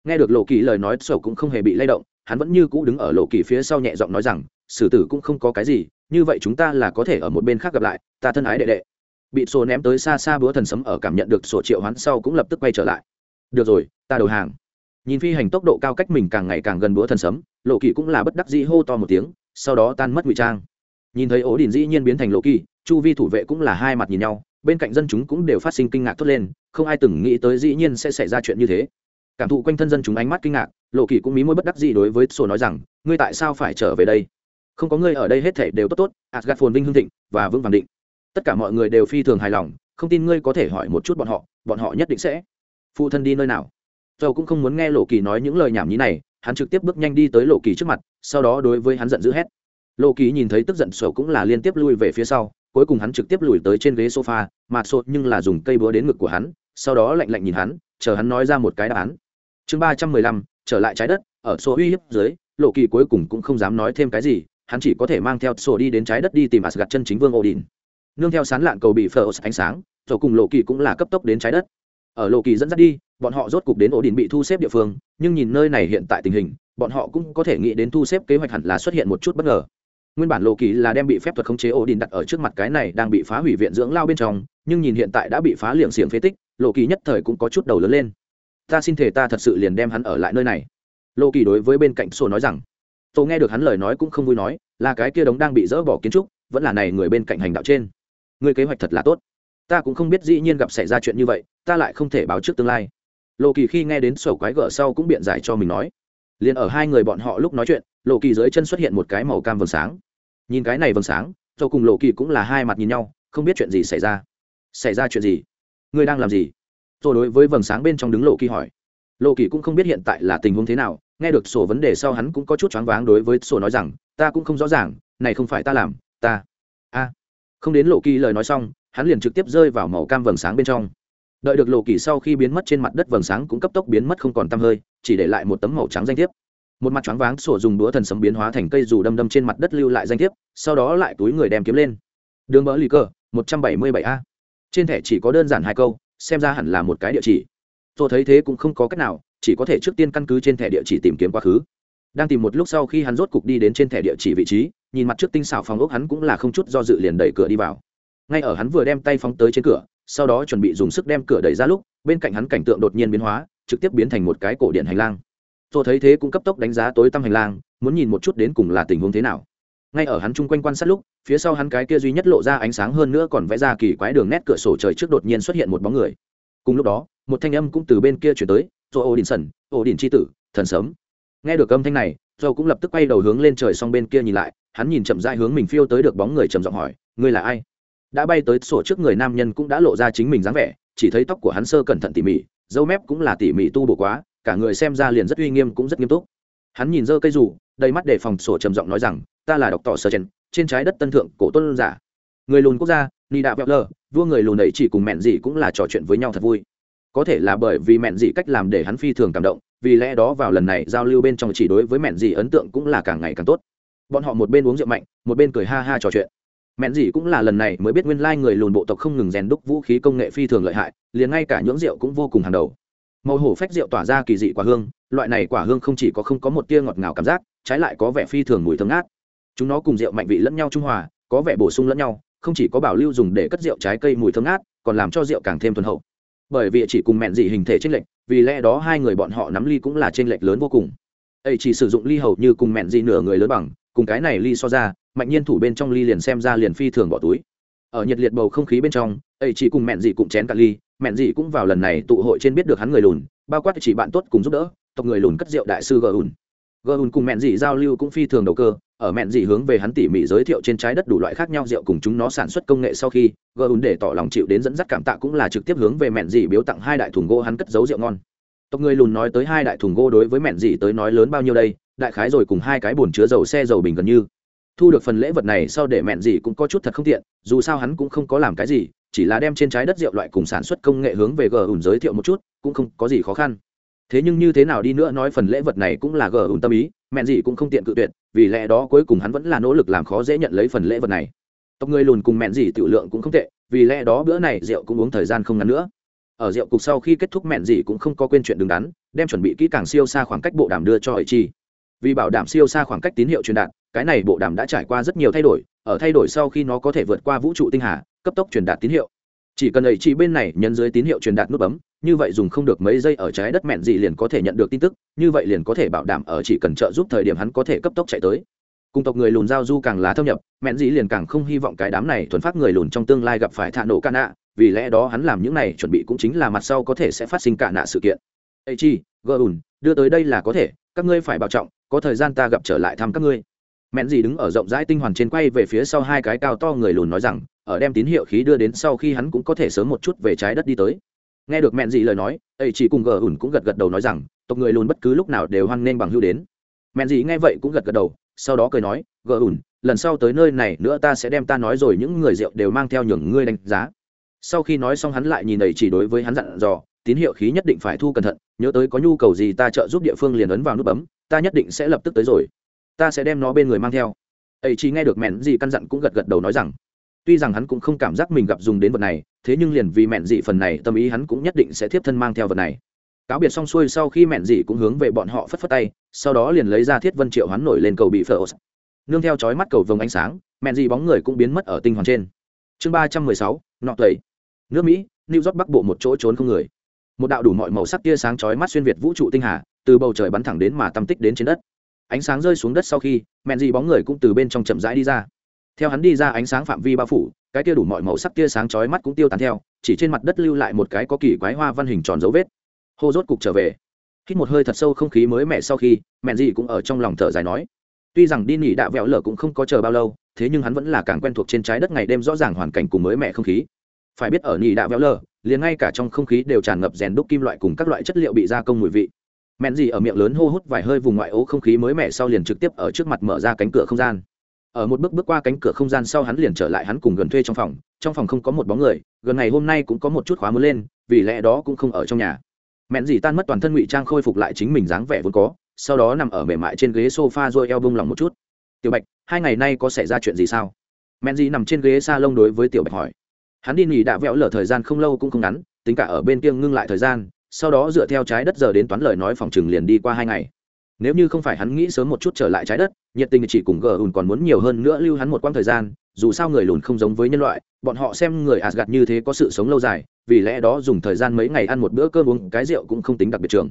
Nghe được lộ kỳ lời nói, sổ cũng không hề bị lay động, hắn vẫn như cũ đứng ở lộ kỳ phía sau nhẹ giọng nói rằng, xử tử cũng không có cái gì, như vậy chúng ta là có thể ở một bên khác gặp lại, ta thân ái đệ đệ bị sổ ném tới xa xa búa thần sấm ở cảm nhận được sổ triệu hoán sau cũng lập tức quay trở lại. Được rồi, ta đầu hàng. Nhìn phi hành tốc độ cao cách mình càng ngày càng gần búa thần sấm, lộ kỳ cũng là bất đắc dĩ hô to một tiếng, sau đó tan mất ngụy trang. Nhìn thấy ố đình dĩ nhiên biến thành lộ kỳ, chu vi thủ vệ cũng là hai mặt nhìn nhau, bên cạnh dân chúng cũng đều phát sinh kinh ngạc thốt lên, không ai từng nghĩ tới dĩ nhiên sẽ xảy ra chuyện như thế. Cảm thụ quanh thân dân chúng ánh mắt kinh ngạc, lộ kỳ cũng mí môi bất đắc dĩ đối với sổ nói rằng, ngươi tại sao phải trở về đây? Không có ngươi ở đây hết thể đều tốt tốt asgad phồn vinh hương thịnh và vững vàng định tất cả mọi người đều phi thường hài lòng, không tin ngươi có thể hỏi một chút bọn họ bọn họ nhất định sẽ. Phụ thân đi nơi nào? Dầu cũng không muốn nghe lộ kỳ nói những lời nhảm nhí này, hắn trực tiếp bước nhanh đi tới lộ kỳ trước mặt, sau đó đối với hắn giận dữ hét. Lộ kỳ nhìn thấy tức giận sổ cũng là liên tiếp lui về phía sau, cuối cùng hắn trực tiếp lùi tới trên ghế sofa, mạt sột nhưng là dùng cây búa đến ngực của hắn, sau đó lạnh lạnh nhìn hắn, chờ hắn nói ra một cái đáp án. Chương ba trăm mười lăm, trở lại trái đất, ở số uy hiếp dưới, lộ kỳ cuối cùng cũng không dám nói thêm cái gì, hắn chỉ có thể mang theo sổ đi đến trái đất đi tìm asgad chân chính vương odin nương theo sán lạn cầu bị phở ánh sáng rồi cùng lộ kỳ cũng là cấp tốc đến trái đất. Ở lộ kỳ dẫn dắt đi, bọn họ rốt cục đến ổ đình bị thu xếp địa phương, nhưng nhìn nơi này hiện tại tình hình, bọn họ cũng có thể nghĩ đến thu xếp kế hoạch hẳn là xuất hiện một chút bất ngờ. Nguyên bản lộ kỳ là đem bị phép thuật khống chế ổ đình đặt ở trước mặt cái này đang bị phá hủy viện dưỡng lao bên trong, nhưng nhìn hiện tại đã bị phá liệng xiềng phế tích, lộ kỳ nhất thời cũng có chút đầu lớn lên. Ta xin thể ta thật sự liền đem hắn ở lại nơi này. Lộ kỳ đối với bên cạnh sổ nói rằng tôi nghe được hắn lời nói cũng không vui nói, là cái kia đống đang bị dỡ bỏ kiến trúc, vẫn là này người bên cạnh hành đạo trên người kế hoạch thật là tốt. Ta cũng không biết dĩ nhiên gặp xảy ra chuyện như vậy, ta lại không thể báo trước tương lai. Lộ kỳ khi nghe đến sổ quái gở sau cũng biện giải cho mình nói. Liền ở hai người bọn họ lúc nói chuyện, lộ kỳ dưới chân xuất hiện một cái màu cam vầng sáng. Nhìn cái này vầng sáng dầu cùng lộ kỳ cũng là hai mặt nhìn nhau, không biết chuyện gì xảy ra. Xảy ra chuyện gì? Ngươi đang làm gì? Rồi đối với vầng sáng bên trong đứng lộ kỳ hỏi. Lộ kỳ cũng không biết hiện tại là tình huống thế nào, nghe được sổ vấn đề sau hắn cũng có chút choáng váng đối với sổ nói rằng, ta cũng không rõ ràng, này không phải ta làm, ta không đến lộ kỳ lời nói xong hắn liền trực tiếp rơi vào màu cam vầng sáng bên trong. Đợi được lộ kỳ sau khi biến mất trên mặt đất vầng sáng cũng cấp tốc biến mất không còn tăm hơi chỉ để lại một tấm màu trắng danh thiếp. Một mặt choáng váng sổ dùng đũa thần sấm biến hóa thành cây dù đâm đâm trên mặt đất lưu lại danh thiếp sau đó lại túi người đem kiếm lên. Đường mỡ lì Cờ, một trăm bảy mươi bảy a. Trên thẻ chỉ có đơn giản hai câu xem ra hẳn là một cái địa chỉ. Tôi thấy thế cũng không có cách nào chỉ có thể trước tiên căn cứ trên thẻ địa chỉ tìm kiếm quá khứ đang tìm một lúc sau khi hắn rốt cục đi đến trên thẻ địa chỉ vị trí, nhìn mặt trước tinh xảo phòng ốc hắn cũng là không chút do dự liền đẩy cửa đi vào. Ngay ở hắn vừa đem tay phóng tới trên cửa, sau đó chuẩn bị dùng sức đem cửa đẩy ra lúc, bên cạnh hắn cảnh tượng đột nhiên biến hóa, trực tiếp biến thành một cái cổ điện hành lang. Tôi thấy thế cũng cấp tốc đánh giá tối tăm hành lang, muốn nhìn một chút đến cùng là tình huống thế nào. Ngay ở hắn chung quanh quan sát lúc, phía sau hắn cái kia duy nhất lộ ra ánh sáng hơn nữa còn vẽ ra kỳ quái đường nét cửa sổ trời trước đột nhiên xuất hiện một bóng người. Cùng lúc đó, một thanh âm cũng từ bên kia chuyển tới rồi ổ đình sần ổ đình c h i tử, thần sớm nghe được âm thanh này dâu cũng lập tức quay đầu hướng lên trời xong bên kia nhìn lại hắn nhìn chậm dai hướng mình phiêu tới được bóng người trầm giọng hỏi ngươi là ai? Đã bay tới sổ trước người nam nhân cũng đã lộ ra chính mình dáng vẻ chỉ thấy tóc của hắn sơ cẩn thận tỉ mỉ dâu mép cũng là tỉ mỉ tu bổ quá cả người xem ra liền rất uy nghiêm cũng rất nghiêm túc. Hắn nhìn dơ cây dù, đầy mắt để phòng sổ trầm giọng nói rằng ta là đọc tỏ sơ chen trên trái đất tân thượng cổ tôn giả. Người lùn quốc gia ni đạo vẹo lờ vua người lùn ấy chỉ cùng mẹn gì cũng là trò chuyện với nhau thật vui. Có thể là bởi vì mẹn dị cách làm để hắn phi thường cảm động vì lẽ đó vào lần này giao lưu bên trong chỉ đối với mẹn Dì ấn tượng cũng là càng ngày càng tốt. Bọn họ một bên uống rượu mạnh, một bên cười ha ha trò chuyện. Mẹn Dì cũng là lần này mới biết nguyên lai người lùn bộ tộc không ngừng rèn đúc vũ khí công nghệ phi thường lợi hại, liền ngay cả nhưỡng rượu cũng vô cùng hàng đầu. Màu hổ phách rượu tỏa ra kỳ dị quả hương, loại này quả hương không chỉ có không có một tia ngọt ngào cảm giác, trái lại có vẻ phi thường mùi thơm ngát. Chúng nó cùng rượu mạnh vị lẫn nhau trung hòa, có vẻ bổ sung lẫn nhau, không chỉ có bảo lưu dùng để cất rượu trái cây mùi thơm ngát, còn làm cho rượu càng thêm thuần hậu bởi vì chỉ cùng mẹn dị hình thể trên lệch, vì lẽ đó hai người bọn họ nắm ly cũng là trên lệch lớn vô cùng. Ấy chỉ sử dụng ly hầu như cùng mẹn dị nửa người lớn bằng, cùng cái này ly so ra, mạnh nhiên thủ bên trong ly liền xem ra liền phi thường bỏ túi. Ở nhiệt liệt bầu không khí bên trong ấy chỉ cùng mẹn dị cũng chén cả ly, mẹn dị cũng vào lần này tụ hội trên biết được hắn người lùn, bao quát chỉ bạn tốt cùng giúp đỡ, tộc người lùn cất rượu đại sư gờ ùn. Gờ ùn cùng mẹn dị giao lưu cũng phi thường đầu cơ ở mẹn dị hướng về hắn tỉ mỉ giới thiệu trên trái đất đủ loại khác nhau rượu cùng chúng nó sản xuất công nghệ sau khi gờ ùn để tỏ lòng chịu đến dẫn dắt cảm tạ cũng là trực tiếp hướng về mẹn dị biếu tặng hai đại thùng gỗ hắn cất giấu rượu ngon. Tộc người lùn nói tới hai đại thùng gỗ đối với mẹn dị tới nói lớn bao nhiêu đây, đại khái rồi cùng hai cái bồn chứa dầu xe dầu bình gần như. Thu được phần lễ vật này sau để mẹn dị cũng có chút thật không tiện, dù sao hắn cũng không có làm cái gì, chỉ là đem trên trái đất rượu loại cùng sản xuất công nghệ hướng về gờ ùn giới thiệu một chút, cũng không có gì khó khăn thế nhưng như thế nào đi nữa nói phần lễ vật này cũng là gờ ùn tâm ý, mẹn gì cũng không tiện cự tuyệt, vì lẽ đó cuối cùng hắn vẫn là nỗ lực làm khó dễ nhận lấy phần lễ vật này. Tộc người lùn cùng mẹn gì tiểu lượng cũng không tệ, vì lẽ đó bữa này rượu cũng uống thời gian không ngắn nữa. Ở rượu cục sau khi kết thúc mẹn gì cũng không có quên chuyện đứng đắn, đem chuẩn bị kỹ càng siêu xa khoảng cách bộ đàm đưa cho ấy chi. Vì bảo đảm siêu xa khoảng cách tín hiệu truyền đạt, cái này bộ đàm đã trải qua rất nhiều thay đổi, ở thay đổi sau khi nó có thể vượt qua vũ trụ tinh hà, cấp tốc truyền đạt tín hiệu. Chỉ cần ấy chi bên này nhân dưới tín hiệu truyền đạt nút bấm như vậy dùng không được mấy giây ở trái đất mẹn gì liền có thể nhận được tin tức, như vậy liền có thể bảo đảm ở chỉ cần trợ giúp thời điểm hắn có thể cấp tốc chạy tới. Cùng tộc người lùn giao du càng lá thâm nhập, mẹn gì liền càng không hy vọng cái đám này thuần phát người lùn trong tương lai gặp phải thạ nổ ca nạ, vì lẽ đó hắn làm những này chuẩn bị cũng chính là mặt sau có thể sẽ phát sinh cả nạ sự kiện. Ê chi, gờ ùn, đưa tới đây là có thể, các ngươi phải bảo trọng, có thời gian ta gặp trở lại thăm các ngươi. Mẹn gì đứng ở rộng rãi tinh hoàn trên quay về phía sau hai cái cao to người lùn nói rằng, ở đem tín hiệu khí đưa đến sau khi hắn cũng có thể sớm một chút về trái đất đi tới nghe được mẹn gì lời nói, ấy chỉ cùng gờ ủn cũng gật gật đầu nói rằng, tộc người lùn bất cứ lúc nào đều hoan nghênh bằng hưu đến. Mẹn gì nghe vậy cũng gật gật đầu, sau đó cười nói, gờ ủn, lần sau tới nơi này nữa ta sẽ đem ta nói rồi những người rượu đều mang theo nhường ngươi đánh giá. Sau khi nói xong hắn lại nhìn ấy chỉ đối với hắn dặn dò, tín hiệu khí nhất định phải thu cẩn thận, nhớ tới có nhu cầu gì ta trợ giúp địa phương liền ấn vào nút bấm, ta nhất định sẽ lập tức tới rồi. Ta sẽ đem nó bên người mang theo. Ấy chỉ nghe được mẹn gì căn dặn cũng gật gật đầu nói rằng tuy rằng hắn cũng không cảm giác mình gặp dùng đến vật này, thế nhưng liền vì mẹn dị phần này, tâm ý hắn cũng nhất định sẽ tiếp thân mang theo vật này. Cáo biệt xong xuôi sau khi mẹn dị cũng hướng về bọn họ phất phất tay, sau đó liền lấy ra thiết vân triệu hoán nổi lên cầu bị phở nương theo chói mắt cầu vồng ánh sáng, mẹn dị bóng người cũng biến mất ở tinh hoàng trên. Chương ba trăm mười sáu, nọ tẩy nước mỹ, new york bắc bộ một chỗ trốn không người. Một đạo đủ mọi màu sắc tia sáng chói mắt xuyên việt vũ trụ tinh hà, từ bầu trời bắn thẳng đến mà tâm tích đến trên đất. Ánh sáng rơi xuống đất sau khi, mẹn dị bóng người cũng từ bên trong chậm rãi đi ra theo hắn đi ra ánh sáng phạm vi bao phủ, cái tia đủ mọi màu sắc tia sáng chói mắt cũng tiêu tán theo, chỉ trên mặt đất lưu lại một cái có kỳ quái hoa văn hình tròn dấu vết. Hô rốt cục trở về. Hít một hơi thật sâu không khí mới mẻ sau khi mẹn gì cũng ở trong lòng thở dài nói. Tuy rằng đi nghỉ đạ vẹo lở cũng không có chờ bao lâu, thế nhưng hắn vẫn là càng quen thuộc trên trái đất ngày đêm rõ ràng hoàn cảnh cùng mới mẻ không khí. Phải biết ở nghỉ đạ vẹo lở, liền ngay cả trong không khí đều tràn ngập rèn đúc kim loại cùng các loại chất liệu bị gia công mùi vị. Mẹn gì ở miệng lớn hô hút vài hơi vùng ngoại ô không khí mới mẻ sau liền trực tiếp ở trước mặt mở ra cánh cửa không gian ở một bước bước qua cánh cửa không gian sau hắn liền trở lại hắn cùng gần thuê trong phòng trong phòng không có một bóng người, gần ngày hôm nay cũng có một chút khóa mới lên, vì lẽ đó cũng không ở trong nhà. Mẹn dì tan mất toàn thân ngụy trang khôi phục lại chính mình dáng vẻ vốn có, sau đó nằm ở mềm mại trên ghế sofa rồi eo bông lòng một chút. Tiểu bạch, hai ngày nay có xảy ra chuyện gì sao? Mẹn dì nằm trên ghế s a lông đối với tiểu bạch hỏi. Hắn đi nghỉ đã vẽo lở thời gian không lâu cũng không ngắn, tính cả ở bên kia ngưng lại thời gian, sau đó dựa theo trái đất giờ đến toán lời nói phòng chừng liền đi qua hai ngày nếu như không phải hắn nghĩ sớm một chút trở lại trái đất, nhiệt tình chỉ cùng gờ ùn còn muốn nhiều hơn nữa lưu hắn một quãng thời gian, dù sao người lùn không giống với nhân loại, bọn họ xem người asgad như thế có sự sống lâu dài, vì lẽ đó dùng thời gian mấy ngày ăn một bữa cơm uống cái rượu cũng không tính đặc biệt trường.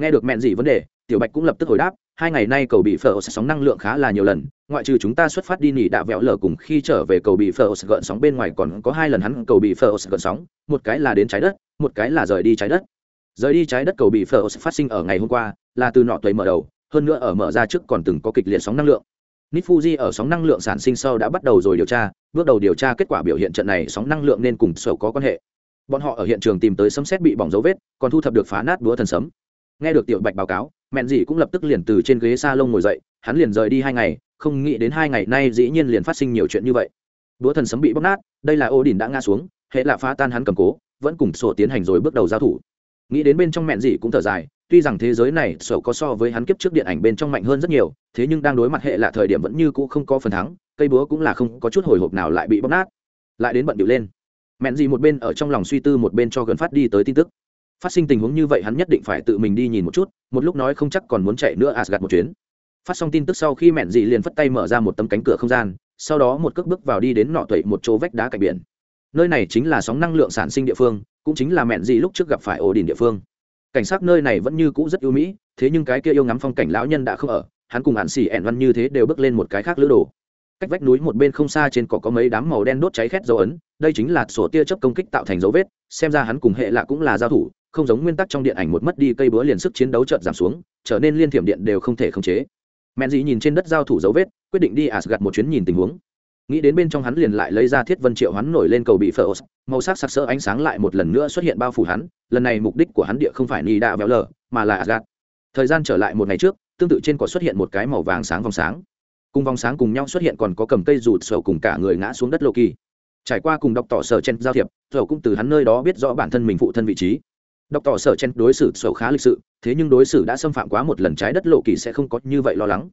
Nghe được mẹn gì vấn đề, tiểu bạch cũng lập tức hồi đáp, hai ngày nay cầu bị phở sóng năng lượng khá là nhiều lần, ngoại trừ chúng ta xuất phát đi nỉ đạ vẹo lở cùng khi trở về cầu bị phở gợn sóng bên ngoài còn có hai lần hắn cầu bị phở gợn sóng, một cái là đến trái đất, một cái là rời đi trái đất rời đi trái đất cầu bị phở phát sinh ở ngày hôm qua, là từ nọ tuệ mở đầu, hơn nữa ở mở ra trước còn từng có kịch liệt sóng năng lượng. Nitfuji ở sóng năng lượng sản sinh sau đã bắt đầu rồi điều tra, bước đầu điều tra kết quả biểu hiện trận này sóng năng lượng nên cùng sầu có quan hệ. Bọn họ ở hiện trường tìm tới sấm xét bị bỏng dấu vết, còn thu thập được phá nát búa thần sấm. Nghe được tiểu bạch báo cáo, mẹn dì cũng lập tức liền từ trên ghế s a lông ngồi dậy, hắn liền rời đi hai ngày, không nghĩ đến hai ngày nay dĩ nhiên liền phát sinh nhiều chuyện như vậy. Búa thần sấm bị bóc nát, đây là ô đình đã ngã xuống, hệ là phá tan hắn cầm cố, vẫn cùng sổ tiến hành rồi bước đầu giao thủ nghĩ đến bên trong mẹn gì cũng thở dài, tuy rằng thế giới này sổ có so với hắn kiếp trước điện ảnh bên trong mạnh hơn rất nhiều, thế nhưng đang đối mặt hệ lạ thời điểm vẫn như cũ không có phần thắng, cây búa cũng là không có chút hồi hộp nào lại bị bóp nát. Lại đến bận điệu lên. Mẹn gì một bên ở trong lòng suy tư, một bên cho gần phát đi tới tin tức. Phát sinh tình huống như vậy hắn nhất định phải tự mình đi nhìn một chút, một lúc nói không chắc còn muốn chạy nữa à, asgad một chuyến. Phát xong tin tức sau khi mẹn dị liền phất tay mở ra một tấm cánh cửa không gian, sau đó một cước bước vào đi đến nọ tuệ một chỗ vách đá cạnh biển. Nơi này chính là sóng năng lượng sản sinh địa phương cũng chính là mẹn gì lúc trước gặp phải ổ đỉnh địa phương. Cảnh sát nơi này vẫn như cũ rất ưu mỹ, thế nhưng cái kia yêu ngắm phong cảnh lão nhân đã không ở, hắn cùng hạn xì ẻn văn như thế đều bước lên một cái khác lữ đồ. Cách vách núi một bên không xa trên cỏ có mấy đám màu đen đốt cháy khét dấu ấn, đây chính là sổ tia chớp công kích tạo thành dấu vết, xem ra hắn cùng hệ lạ cũng là giao thủ, không giống nguyên tắc trong điện ảnh một mất đi cây búa liền sức chiến đấu chợt giảm xuống, trở nên liên thiểm điện đều không thể khống chế. Mẹn dị nhìn trên đất giao thủ dấu vết, quyết định đi asgad một chuyến nhìn tình huống nghĩ đến bên trong hắn liền lại lấy ra thiết vân triệu hắn nổi lên cầu bị phở màu sắc sặc sỡ ánh sáng lại một lần nữa xuất hiện bao phủ hắn, lần này mục đích của hắn địa không phải ni đạ véo lờ, mà là asgad thời gian trở lại một ngày trước, tương tự trên cỏ xuất hiện một cái màu vàng sáng vòng sáng. Cùng vòng sáng cùng nhau xuất hiện còn có cầm cây rụt sầu cùng cả người ngã xuống đất lô kỳ trải qua cùng đọc tỏ sở chen giao thiệp sầu cũng từ hắn nơi đó biết rõ bản thân mình phụ thân vị trí. Đọc tỏ sở chen đối xử sầu khá lịch sự, thế nhưng đối xử đã xâm phạm quá một lần trái đất lộ kỳ sẽ không có như vậy lo lắng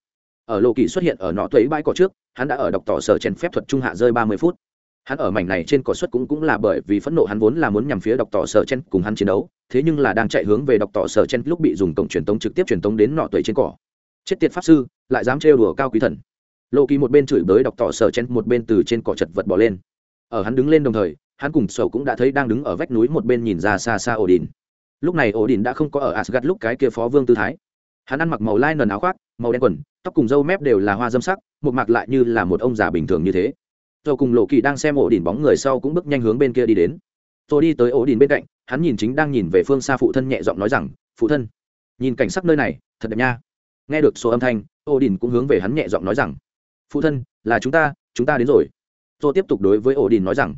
ở lộ kỳ xuất hiện ở nọ tuế bãi cỏ trước, hắn đã ở đọc tỏ sở chèn phép thuật trung hạ rơi ba mươi phút. Hắn ở mảnh này trên cỏ xuất cũng cũng là bởi vì phẫn nộ hắn vốn là muốn nhằm phía đọc tỏ sở chen cùng hắn chiến đấu, thế nhưng là đang chạy hướng về đọc tỏ sở chen lúc bị dùng cổng truyền tống trực tiếp truyền tống đến nọ tuế trên cỏ. Chết tiệt pháp sư, lại dám trêu đùa cao quý thần. Lộ kỳ một bên chửi bới đọc tỏ sở chen một bên từ trên cỏ chật vật bỏ lên. Ở hắn đứng lên đồng thời, hắn cùng sầu cũng đã thấy đang đứng ở vách núi một bên nhìn ra xa xa ổ đình lúc này ổ đình đã không có ở asgad lúc cái kia phó vương tư thái hắn ăn mặc màu lai nần áo khoác, màu đen quần, tóc cùng râu mép đều là hoa dâm sắc, một mặc lại như là một ông già bình thường như thế. Rồi cùng lộ kỳ đang xem ổ đỉnh bóng người sau cũng bước nhanh hướng bên kia đi đến. Tôi đi tới ổ đỉnh bên cạnh, hắn nhìn chính đang nhìn về phương xa phụ thân nhẹ giọng nói rằng, phụ thân, nhìn cảnh sắc nơi này, thật đẹp nha. Nghe được số âm thanh, ổ đỉnh cũng hướng về hắn nhẹ giọng nói rằng, phụ thân, là chúng ta chúng ta đến rồi. Tôi tiếp tục đối với ổ đỉnh nói rằng,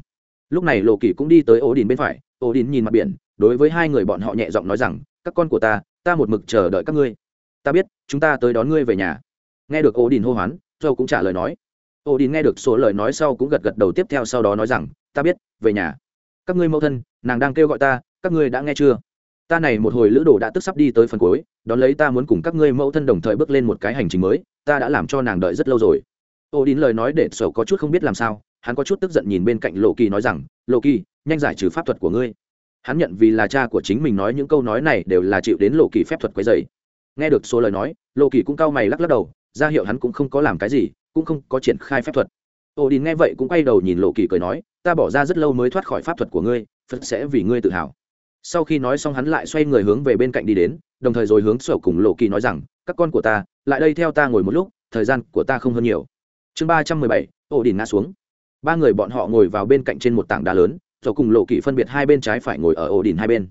lúc này lộ kỳ cũng đi tới ổ đỉnh bên phải, ổ đỉnh nhìn mặt biển, đối với hai người bọn họ nhẹ giọng nói rằng, các con của ta ta một mực chờ đợi các ngươi ta biết, chúng ta tới đón ngươi về nhà. Nghe được ổ đình hô hoán châu cũng trả lời nói. Ổ đình nghe được số lời nói sau cũng gật gật đầu tiếp theo sau đó nói rằng, ta biết, về nhà. Các ngươi mẫu thân, nàng đang kêu gọi ta, các ngươi đã nghe chưa? Ta này một hồi lữ đồ đã tức sắp đi tới phần cuối, đón lấy ta muốn cùng các ngươi mẫu thân đồng thời bước lên một cái hành trình mới, ta đã làm cho nàng đợi rất lâu rồi. Ổ đình lời nói để sầu có chút không biết làm sao, hắn có chút tức giận nhìn bên cạnh lộ kỳ nói rằng, lộ kỳ, nhanh giải trừ pháp thuật của ngươi. Hắn nhận vì là cha của chính mình nói những câu nói này đều là chịu đến lộ kỳ phép thuật quấy dày nghe được số lời nói lộ kỳ cũng cau mày lắc lắc đầu, ra hiệu hắn cũng không có làm cái gì, cũng không có triển khai phép thuật. Ổ đình nghe vậy cũng quay đầu nhìn lộ kỳ cười nói, ta bỏ ra rất lâu mới thoát khỏi pháp thuật của ngươi, phật sẽ vì ngươi tự hào. Sau khi nói xong hắn lại xoay người hướng về bên cạnh đi đến, đồng thời rồi hướng sở cùng lộ kỳ nói rằng, các con của ta, lại đây theo ta ngồi một lúc, thời gian của ta không hơn nhiều. Chương ba trăm mười bảy ổ đình ngã xuống. Ba người bọn họ ngồi vào bên cạnh trên một tảng đá lớn rồi cùng lộ kỳ phân biệt hai bên trái phải ngồi ở ổ đình hai bên.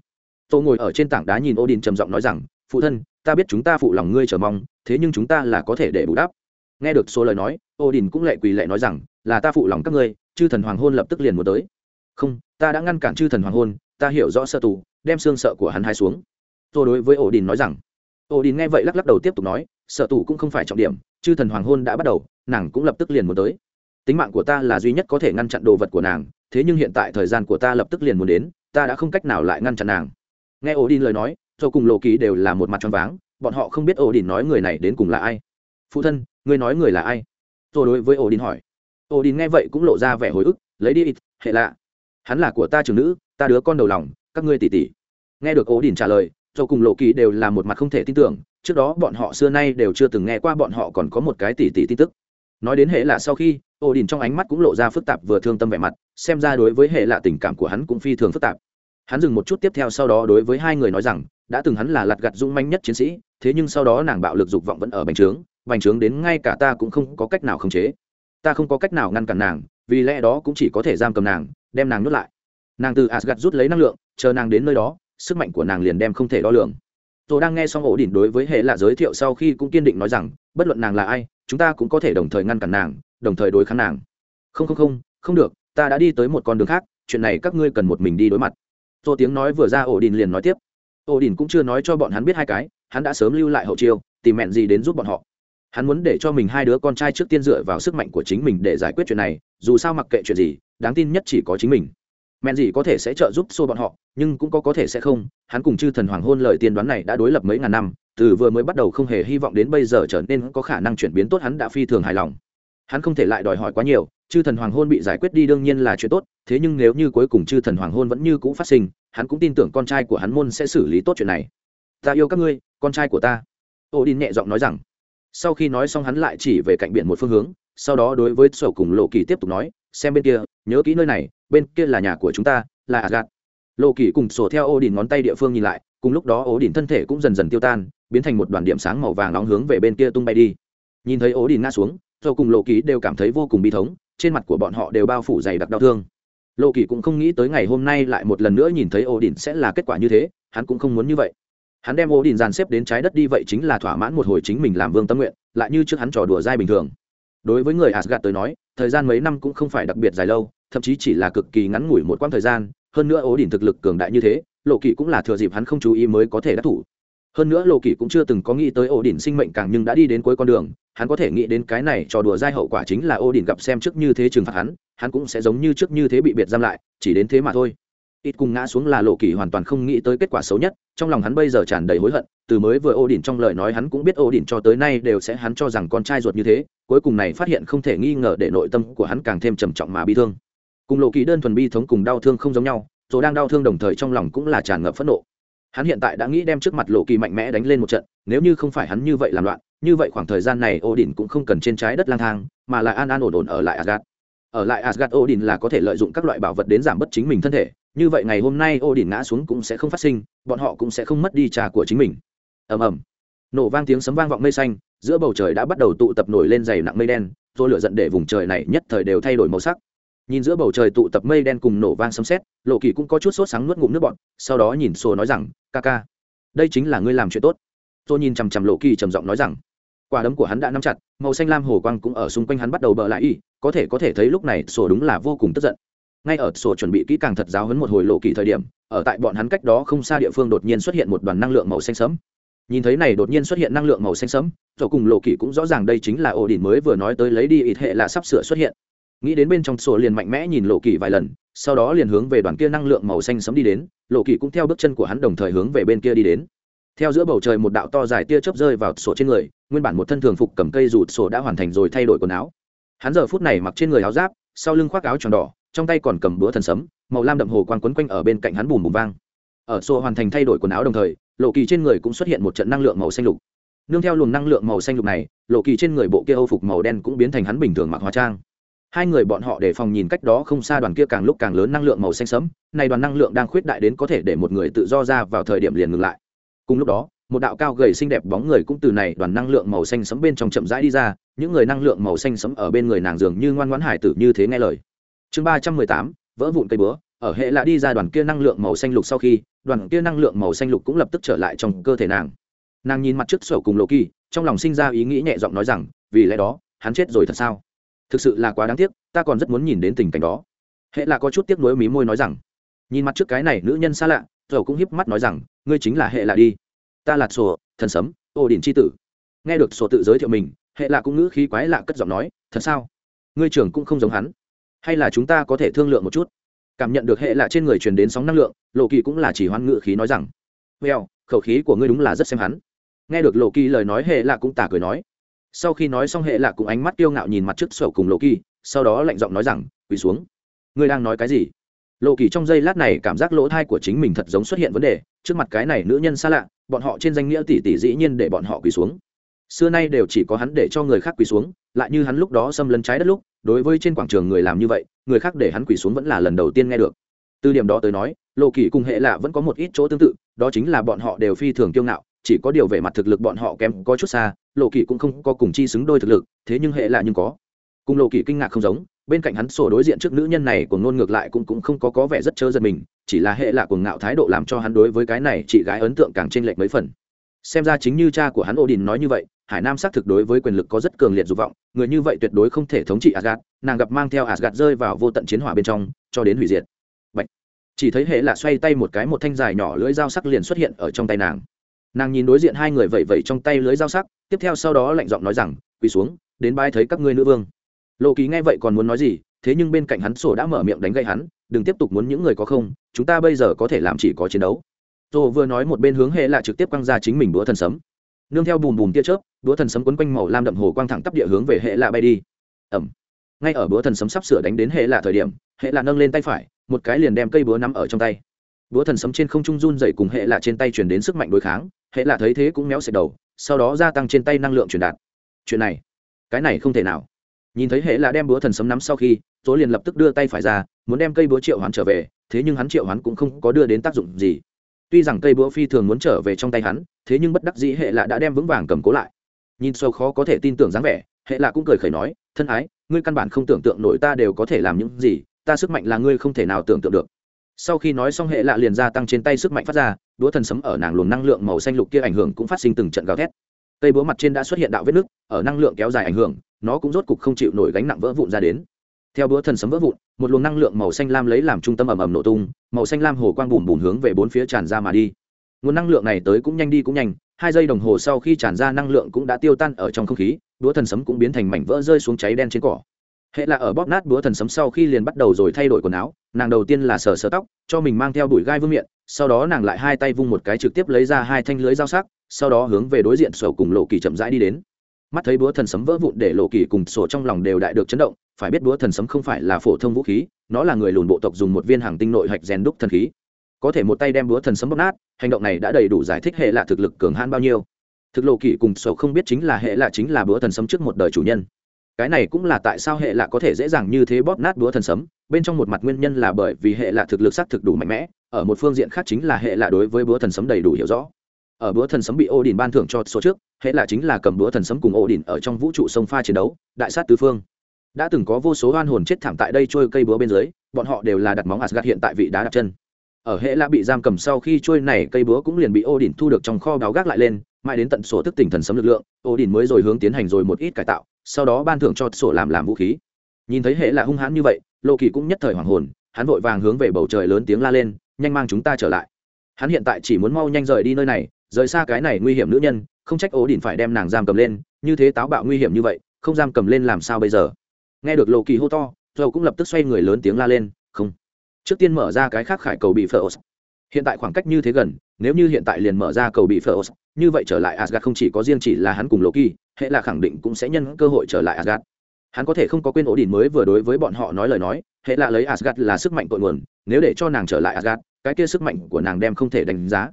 Tôi ngồi ở trên tảng đá nhìn odin trầm giọng nói rằng, phụ thân ta biết chúng ta phụ lòng ngươi chờ mong, thế nhưng chúng ta là có thể để bù đắp. Nghe được số lời nói, odin cũng lệ quỳ lệ nói rằng, là ta phụ lòng các ngươi, chư thần hoàng hôn lập tức liền muốn tới. Không, ta đã ngăn cản chư thần hoàng hôn, ta hiểu rõ sơ tù, đem xương sợ của hắn hai xuống. Tôi đối với odin nói rằng, odin nghe vậy lắc lắc đầu tiếp tục nói, sợ tù cũng không phải trọng điểm, chư thần hoàng hôn đã bắt đầu, nàng cũng lập tức liền muốn tới. Tính mạng của ta là duy nhất có thể ngăn chặn đồ vật của nàng, thế nhưng hiện tại thời gian của ta lập tức liền muốn đến, ta đã không cách nào lại ngăn chặn nàng. Nghe ổ đình lời nói do cùng lộ kỳ đều là một mặt tròn váng, bọn họ không biết ổ đình nói người này đến cùng là ai. Phụ thân, ngươi nói người là ai? Rồi đối với ổ đình hỏi. Ổ đình nghe vậy cũng lộ ra vẻ hồi ức, lấy đi ít hệ lạ. Hắn là của ta trưởng nữ, ta đứa con đầu lòng, các ngươi tỉ tỉ nghe được ổ đình trả lời do cùng lộ kỳ đều là một mặt không thể tin tưởng, trước đó bọn họ xưa nay đều chưa từng nghe qua bọn họ còn có một cái tỉ tỉ tin tức. Nói đến hệ lạ sau khi, ổ đình trong ánh mắt cũng lộ ra phức tạp vừa thương tâm vẻ mặt, xem ra đối với hệ lạ tình cảm của hắn cũng phi thường phức tạp hắn dừng một chút tiếp theo sau đó đối với hai người nói rằng, đã từng hắn là lặt gặt dũng manh nhất chiến sĩ, thế nhưng sau đó nàng bạo lực dục vọng vẫn ở bành trướng bành trướng đến ngay cả ta cũng không có cách nào khống chế. Ta không có cách nào ngăn cản nàng, vì lẽ đó cũng chỉ có thể giam cầm nàng, đem nàng nuốt lại. Nàng từ asgad rút lấy năng lượng, chờ nàng đến nơi đó, sức mạnh của nàng liền đem không thể đo lường. Tôi đang nghe xong ổ đỉnh đối với hệ lạ giới thiệu sau khi cũng kiên định nói rằng, bất luận nàng là ai, chúng ta cũng có thể đồng thời ngăn cản nàng, đồng thời đối kháng nàng. Không không không không được, ta đã đi tới một con đường khác, chuyện này các ngươi cần một mình đi đối mặt tô tiếng nói vừa ra ổ đình liền nói tiếp. Ổ đình cũng chưa nói cho bọn hắn biết hai cái, hắn đã sớm lưu lại hậu chiêu, tìm mẹn gì đến giúp bọn họ. Hắn muốn để cho mình hai đứa con trai trước tiên dựa vào sức mạnh của chính mình để giải quyết chuyện này, dù sao mặc kệ chuyện gì, đáng tin nhất chỉ có chính mình. Mẹn gì có thể sẽ trợ giúp xô bọn họ, nhưng cũng có có thể sẽ không, hắn cùng chư thần hoàng hôn lời tiên đoán này đã đối lập mấy ngàn năm, từ vừa mới bắt đầu không hề hy vọng đến bây giờ trở nên có khả năng chuyển biến tốt hắn đã phi thường hài lòng. Hắn không thể lại đòi hỏi quá nhiều chư thần hoàng hôn bị giải quyết đi đương nhiên là chuyện tốt, thế nhưng nếu như cuối cùng chư thần hoàng hôn vẫn như cũ phát sinh, hắn cũng tin tưởng con trai của hắn môn sẽ xử lý tốt chuyện này. Ta yêu các ngươi, con trai của ta. Ô đi nhẹ giọng nói rằng. Sau khi nói xong hắn lại chỉ về cạnh biển một phương hướng, sau đó đối với sổ cùng lộ kỳ tiếp tục nói, xem bên kia, nhớ kỹ nơi này, bên kia là nhà của chúng ta, là agat lộ kỳ cùng sổ theo ô Đình ngón tay địa phương nhìn lại, cùng lúc đó ố Đình thân thể cũng dần dần tiêu tan, biến thành một đoàn điểm sáng màu vàng nóng hướng về bên kia tung bay đi. Nhìn thấy ố Đình ngã xuống, sổ cùng lộ kỳ đều cảm thấy vô cùng bi thống trên mặt của bọn họ đều bao phủ dày đặc đau thương. Lộ kỳ cũng không nghĩ tới ngày hôm nay lại một lần nữa nhìn thấy ổ đỉnh sẽ là kết quả như thế, hắn cũng không muốn như vậy. Hắn đem ổ đỉnh dàn xếp đến trái đất đi vậy chính là thỏa mãn một hồi chính mình làm vương tâm nguyện, lại như trước hắn trò đùa dai bình thường. Đối với người asgad tới nói, thời gian mấy năm cũng không phải đặc biệt dài lâu, thậm chí chỉ là cực kỳ ngắn ngủi một quãng thời gian, hơn nữa ổ đỉnh thực lực cường đại như thế, lộ kỳ cũng là thừa dịp hắn không chú ý mới có thể đắc thủ hơn nữa lộ kỳ cũng chưa từng có nghĩ tới ổ đỉnh sinh mệnh càng nhưng đã đi đến cuối con đường. Hắn có thể nghĩ đến cái này trò đùa dai hậu quả chính là ô đỉnh gặp xem trước như thế trừng phạt hắn hắn cũng sẽ giống như trước như thế bị biệt giam lại, chỉ đến thế mà thôi. Ít cùng ngã xuống là lộ kỳ hoàn toàn không nghĩ tới kết quả xấu nhất, trong lòng hắn bây giờ tràn đầy hối hận, từ mới vừa ô đỉnh trong lời nói hắn cũng biết ô đỉnh cho tới nay đều sẽ hắn cho rằng con trai ruột như thế, cuối cùng này phát hiện không thể nghi ngờ để nội tâm của hắn càng thêm trầm trọng mà bi thương. Cùng lộ kỳ đơn thuần bi thống cùng đau thương không giống nhau rồi đang đau thương đồng thời trong lòng cũng là tràn ngập phẫn nộ hắn hiện tại đã nghĩ đem trước mặt lộ kỳ mạnh mẽ đánh lên một trận nếu như không phải hắn như vậy làm loạn như vậy khoảng thời gian này Odin cũng không cần trên trái đất lang thang, mà lại an an ổn ổn ở lại Asgard. Ở lại Asgard Odin là có thể lợi dụng các loại bảo vật đến giảm bớt chính mình thân thể, như vậy ngày hôm nay Odin ngã xuống cũng sẽ không phát sinh, bọn họ cũng sẽ không mất đi trà của chính mình. Ầm ầm. Nổ vang tiếng sấm vang vọng mây xanh, giữa bầu trời đã bắt đầu tụ tập nổi lên dày nặng mây đen, rồi lửa giận để vùng trời này nhất thời đều thay đổi màu sắc. Nhìn giữa bầu trời tụ tập mây đen cùng nổ vang sấm sét, Lộ Kỳ cũng có chút sốt sáng nuốt ngụm nước bọt, sau đó nhìn Sô nói rằng, "Ca ca, đây chính là ngươi làm chuyện tốt." Tôi nhìn chằm chằm Lộ Kỳ trầm giọng nói rằng, quả đấm của hắn đã nắm chặt màu xanh lam hồ quang cũng ở xung quanh hắn bắt đầu bợ lại y có thể có thể thấy lúc này sổ đúng là vô cùng tức giận. Ngay ở sổ chuẩn bị kỹ càng thật giáo hấn một hồi lộ kỳ thời điểm ở tại bọn hắn cách đó không xa địa phương đột nhiên xuất hiện một đoàn năng lượng màu xanh sẫm. Nhìn thấy này đột nhiên xuất hiện năng lượng màu xanh sẫm rồi cùng lộ kỳ cũng rõ ràng đây chính là ổ đỉnh mới vừa nói tới lấy đi ít hệ là sắp sửa xuất hiện nghĩ đến bên trong sổ liền mạnh mẽ nhìn lộ kỳ vài lần, sau đó liền hướng về đoàn kia năng lượng màu xanh sấm đi đến, lộ kỳ cũng theo bước chân của hắn đồng thời hướng về bên kia đi đến. Theo giữa bầu trời một đạo to dài tia chớp rơi vào sổ trên người, nguyên bản một thân thường phục cầm cây rụt sổ đã hoàn thành rồi thay đổi quần áo. Hắn giờ phút này mặc trên người áo giáp, sau lưng khoác áo tròn đỏ, trong tay còn cầm búa thần sấm, màu lam đậm hồ quang quấn quanh ở bên cạnh hắn bùm bùm vang. Ở sổ hoàn thành thay đổi quần áo đồng thời, lộ kỳ trên người cũng xuất hiện một trận năng lượng màu xanh lục. Nương theo luồng năng lượng màu xanh lục này, lộ kỳ trên người bộ kia âu phục màu đen cũng biến thành hắn bình thường mặc hóa trang hai người bọn họ để phòng nhìn cách đó không xa đoàn kia càng lúc càng lớn năng lượng màu xanh sẫm, này đoàn năng lượng đang khuyết đại đến có thể để một người tự do ra vào thời điểm liền ngừng lại. Cùng lúc đó, một đạo cao gầy xinh đẹp bóng người cũng từ này đoàn năng lượng màu xanh sẫm bên trong chậm rãi đi ra, những người năng lượng màu xanh sẫm ở bên người nàng dường như ngoan ngoãn hải tử như thế nghe lời. Chương ba trăm mười tám, vỡ vụn cây búa, ở hệ lạ đi ra đoàn kia năng lượng màu xanh lục sau khi, đoàn kia năng lượng màu xanh lục cũng lập tức trở lại trong cơ thể nàng. Nàng nhìn mặt trước sổ cùng lộ kỳ trong lòng sinh ra ý nghĩ nhẹ giọng nói rằng, vì lẽ đó, hắn chết rồi thật sao? Thực sự là quá đáng tiếc, ta còn rất muốn nhìn đến tình cảnh đó. Hệ là có chút tiếc nuối mí môi nói rằng, nhìn mặt trước cái này nữ nhân xa lạ rồi cũng hiếp mắt nói rằng, ngươi chính là hệ là đi. Ta là sổ, thần sấm, ô đình c h i tử. Nghe được sổ tự giới thiệu mình, hệ là cũng ngữ khí quái lạ cất giọng nói, thật sao? Ngươi trưởng cũng không giống hắn. Hay là chúng ta có thể thương lượng một chút? Cảm nhận được hệ lạ trên người truyền đến sóng năng lượng, lộ kỳ cũng là chỉ hoan ngữ khí nói rằng, well, khẩu khí của ngươi đúng là rất xem hắn. Nghe được lộ kỳ lời nói, hệ lạ cũng tả cười nói sau khi nói xong, hệ lạ cũng ánh mắt tiêu ngạo nhìn mặt trước sổ cùng lộ kỳ, sau đó lạnh giọng nói rằng, quỳ xuống. Ngươi đang nói cái gì? Lộ kỳ trong giây lát này cảm giác lỗ thai của chính mình thật giống xuất hiện vấn đề, trước mặt cái này nữ nhân xa lạ, bọn họ trên danh nghĩa tỷ tỷ dĩ nhiên để bọn họ quỳ xuống. Xưa nay đều chỉ có hắn để cho người khác quỳ xuống, lại như hắn lúc đó xâm lấn trái đất lúc, đối với trên quảng trường người làm như vậy, người khác để hắn quỳ xuống vẫn là lần đầu tiên nghe được. Từ điểm đó tới nói, lộ kỳ cùng hệ lạ vẫn có một ít chỗ tương tự, đó chính là bọn họ đều phi thường kiêu ngạo chỉ có điều về mặt thực lực bọn họ kém có chút xa, lộ kỳ cũng không có cùng chi xứng đôi thực lực, thế nhưng hệ lạ nhưng có. Cùng lộ kỳ kinh ngạc không giống, bên cạnh hắn sổ đối diện trước nữ nhân này của ngôn ngược lại cũng cũng không có có vẻ rất trơ giật mình, chỉ là hệ lạ cuồng ngạo thái độ làm cho hắn đối với cái này chị gái ấn tượng càng chênh lệch mấy phần. Xem ra chính như cha của hắn Odin nói như vậy, hải nam xác thực đối với quyền lực có rất cường liệt dục vọng, người như vậy tuyệt đối không thể thống trị asgad nàng gặp mang theo asgad rơi vào vô tận chiến hỏa bên trong, cho đến hủy diệt. Bạch. chỉ thấy hệ là xoay tay một cái một thanh dài nhỏ lưỡi dao sắc liền xuất hiện ở trong tay nàng nàng nhìn đối diện hai người vẩy vẩy trong tay lưới dao sắc, tiếp theo sau đó lạnh giọng nói rằng, quỳ xuống, đến bãi thấy các ngươi nữ vương. Lộ ký nghe vậy còn muốn nói gì, thế nhưng bên cạnh hắn sổ đã mở miệng đánh gậy hắn, đừng tiếp tục muốn những người có không, chúng ta bây giờ có thể làm chỉ có chiến đấu. Rồ vừa nói một bên hướng hệ là trực tiếp quăng ra chính mình búa thần sấm. Nương theo bùm bùm tia chớp, búa thần sấm quấn quanh màu lam đậm hồ quang thẳng tắp địa hướng về hệ lạ bay đi. Ẩm. Ngay ở búa thần sấm sắp sửa đánh đến hệ lạ thời điểm, hệ lạ nâng lên tay phải, một cái liền đem cây búa nắm ở trong tay búa thần sấm trên không trung run dậy cùng hệ lạ trên tay chuyển đến sức mạnh đối kháng, hệ lạ thấy thế cũng méo xẹt đầu, sau đó gia tăng trên tay năng lượng truyền đạt. Chuyện này, cái này không thể nào. Nhìn thấy hệ lạ đem búa thần sấm nắm sau khi dỗ liền lập tức đưa tay phải ra, muốn đem cây búa triệu hoán trở về, thế nhưng hắn triệu hoán cũng không có đưa đến tác dụng gì. Tuy rằng cây búa phi thường muốn trở về trong tay hắn, thế nhưng bất đắc dĩ hệ lạ đã đem vững vàng cầm cố lại. Nhìn sâu khó có thể tin tưởng dáng vẻ, hệ lạ cũng cười khẩy nói, thân ái, ngươi căn bản không tưởng tượng nổi ta đều có thể làm những gì, ta sức mạnh là ngươi không thể nào tưởng tượng được sau khi nói xong hệ lạ liền gia tăng trên tay sức mạnh phát ra, đũa thần sấm ở nàng luồng năng lượng màu xanh lục kia ảnh hưởng cũng phát sinh từng trận gào thét. Cây búa mặt trên đã xuất hiện đạo vết nứt, ở năng lượng kéo dài ảnh hưởng, nó cũng rốt cục không chịu nổi gánh nặng vỡ vụn ra đến. Theo búa thần sấm vỡ vụn, một luồng năng lượng màu xanh lam lấy làm trung tâm ầm ầm nổ tung, màu xanh lam hồ quang bùm bùm hướng về bốn phía tràn ra mà đi. Nguồn năng lượng này tới cũng nhanh đi cũng nhanh, hai giây đồng hồ sau khi tràn ra năng lượng cũng đã tiêu tan ở trong không khí, đũa thần sấm cũng biến thành mảnh vỡ rơi xuống cháy đen trên cỏ hệ là ở bóp nát búa thần sấm sau khi liền bắt đầu rồi thay đổi quần áo, nàng đầu tiên là sờ sờ tóc, cho mình mang theo đùi gai vương miệng sau đó nàng lại hai tay vung một cái trực tiếp lấy ra hai thanh lưới dao sắc, sau đó hướng về đối diện sổ cùng lộ kỳ chậm rãi đi đến. Mắt thấy búa thần sấm vỡ vụn để lộ kỳ cùng sổ trong lòng đều đại được chấn động, phải biết búa thần sấm không phải là phổ thông vũ khí, nó là người lùn bộ tộc dùng một viên hàng tinh nội hạch rèn đúc thần khí. Có thể một tay đem búa thần sấm bóp nát, hành động này đã đầy đủ giải thích hệ lạ thực lực cường hãn bao nhiêu. Thực lộ kỳ cùng sổ không biết chính là hệ lạ chính là búa thần sấm trước một đời chủ nhân cái này cũng là tại sao hệ lạ có thể dễ dàng như thế bóp nát búa thần sấm, bên trong một mặt nguyên nhân là bởi vì hệ lạ thực lực xác thực đủ mạnh mẽ, ở một phương diện khác chính là hệ lạ đối với búa thần sấm đầy đủ hiểu rõ. Ở búa thần sấm bị ô đình ban thưởng cho số trước, hệ lạ chính là cầm búa thần sấm cùng ô đình ở trong vũ trụ sông pha chiến đấu, đại sát tứ phương. Đã từng có vô số oan hồn chết thảm tại đây trôi cây búa bên dưới, bọn họ đều là đặt móng asgad hiện tại vị đá đặt chân. Ở hệ lạ bị giam cầm sau khi trôi này, cây búa cũng liền bị ô đình thu được trong kho báo gác lại lên, mãi đến tận số thức tỉnh thần sấm lực lượng ô đình mới rồi hướng tiến hành rồi một ít cải tạo sau đó ban thưởng cho sổ làm làm vũ khí. Nhìn thấy hệ là hung hãn như vậy lộ kỳ cũng nhất thời hoàng hồn, hắn vội vàng hướng về bầu trời lớn tiếng la lên, nhanh mang chúng ta trở lại. Hắn hiện tại chỉ muốn mau nhanh rời đi nơi này, rời xa cái này nguy hiểm nữ nhân, không trách ố đình phải đem nàng giam cầm lên, như thế táo bạo nguy hiểm như vậy, không giam cầm lên làm sao bây giờ? Nghe được lộ kỳ hô to dầu cũng lập tức xoay người lớn tiếng la lên, không, trước tiên mở ra cái khác khải cầu bị phở. Hiện tại khoảng cách như thế gần, nếu như hiện tại liền mở ra cầu bị phở như vậy trở lại Asgard không chỉ có riêng chỉ là hắn cùng loki hệ là khẳng định cũng sẽ nhân cơ hội trở lại Asgard. hắn có thể không có quên ổ đỉnh mới vừa đối với bọn họ nói lời nói hệ là lấy Asgard là sức mạnh cội nguồn nếu để cho nàng trở lại Asgard, cái kia sức mạnh của nàng đem không thể đánh giá.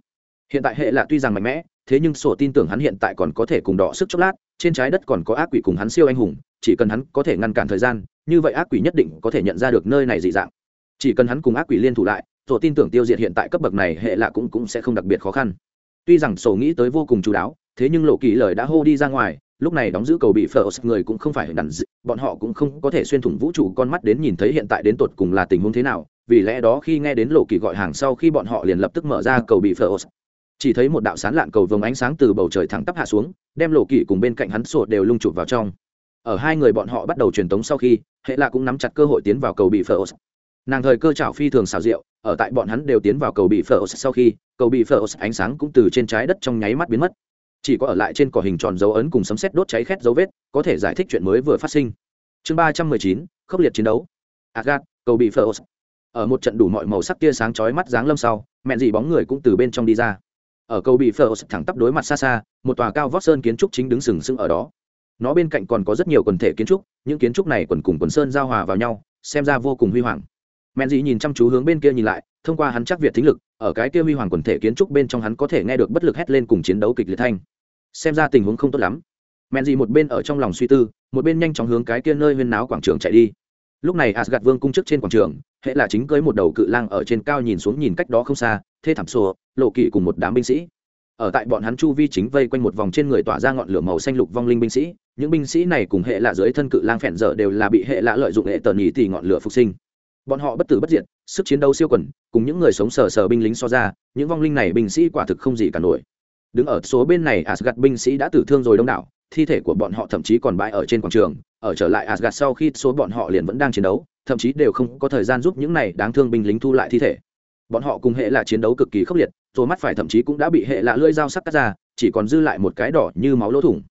Hiện tại hệ là tuy rằng mạnh mẽ thế nhưng sổ tin tưởng hắn hiện tại còn có thể cùng đọ sức chốc lát trên trái đất còn có ác quỷ cùng hắn siêu anh hùng chỉ cần hắn có thể ngăn cản thời gian như vậy ác quỷ nhất định có thể nhận ra được nơi này dị dạng. Chỉ cần hắn cùng ác quỷ liên thủ lại sổ tin tưởng tiêu diệt hiện tại cấp bậc này hệ là cũng cũng sẽ không đặc biệt khó khăn tuy rằng sổ nghĩ tới vô cùng chú đáo thế nhưng lộ kỳ lời đã hô đi ra ngoài lúc này đóng giữ cầu bị phở người cũng không phải đàn dị, bọn họ cũng không có thể xuyên thủng vũ trụ con mắt đến nhìn thấy hiện tại đến tột cùng là tình huống thế nào vì lẽ đó khi nghe đến lộ kỳ gọi hàng sau khi bọn họ liền lập tức mở ra cầu bị phở chỉ thấy một đạo sán lạn cầu vồng ánh sáng từ bầu trời thẳng tắp hạ xuống đem lộ kỳ cùng bên cạnh hắn sổ đều lung chụp vào trong. Ở hai người bọn họ bắt đầu truyền tống sau khi hệ lạ cũng nắm chặt cơ hội tiến vào cầu bị phở nàng thời cơ chảo phi thường xảo diệu, ở tại bọn hắn đều tiến vào cầu bị phở sau khi, cầu bị phở ánh sáng cũng từ trên trái đất trong nháy mắt biến mất. Chỉ có ở lại trên cỏ hình tròn dấu ấn cùng sấm sét đốt cháy khét dấu vết, có thể giải thích chuyện mới vừa phát sinh. Chương ba trăm mười chín, khốc liệt chiến đấu. Agat cầu bị phở ở một trận đủ mọi màu sắc tia sáng chói mắt dáng lâm sau, mẹ dị bóng người cũng từ bên trong đi ra. Ở cầu bị phở thẳng tắp đối mặt xa xa, một tòa cao vóc sơn kiến trúc chính đứng sừng sững ở đó. Nó bên cạnh còn có rất nhiều quần thể kiến trúc, những kiến trúc này quần cùng quần sơn giao hòa vào nhau, xem ra vô cùng huy hoàng mẹn dị nhìn chăm chú hướng bên kia nhìn lại, thông qua hắn chắc việt thính lực, ở cái kia huy hoàng quần thể kiến trúc bên trong hắn có thể nghe được bất lực hét lên cùng chiến đấu kịch liệt thanh. Xem ra tình huống không tốt lắm. Mẹn dị một bên ở trong lòng suy tư, một bên nhanh chóng hướng cái kia nơi huyên náo quảng trường chạy đi. Lúc này asgad vương cung chức trên quảng trường, hệ là chính cưới một đầu cự lang ở trên cao nhìn xuống nhìn cách đó không xa, thê thảm sổ lộ kỵ cùng một đám binh sĩ. Ở tại bọn hắn chu vi chính vây quanh một vòng trên người tỏa ra ngọn lửa màu xanh lục vong linh binh sĩ, những binh sĩ này cùng hệ lạ dưới thân cự lang phèn dở đều là bị hệ lạ lợi dụng hệ tờ nhì thì ngọn lửa phục sinh bọn họ bất tử bất diệt, sức chiến đấu siêu quần, cùng những người sống sờ sờ binh lính so ra, những vong linh này binh sĩ quả thực không gì cả nổi. Đứng ở số bên này asgad binh sĩ đã tử thương rồi đông đảo, thi thể của bọn họ thậm chí còn bãi ở trên quảng trường, ở trở lại asgad sau khi số bọn họ liền vẫn đang chiến đấu, thậm chí đều không có thời gian giúp những này đáng thương binh lính thu lại thi thể. Bọn họ cùng hệ là chiến đấu cực kỳ khốc liệt rồi mắt phải thậm chí cũng đã bị hệ lạ lưỡi dao sắc cắt ra, chỉ còn dư lại một cái đỏ như máu lỗ thủng.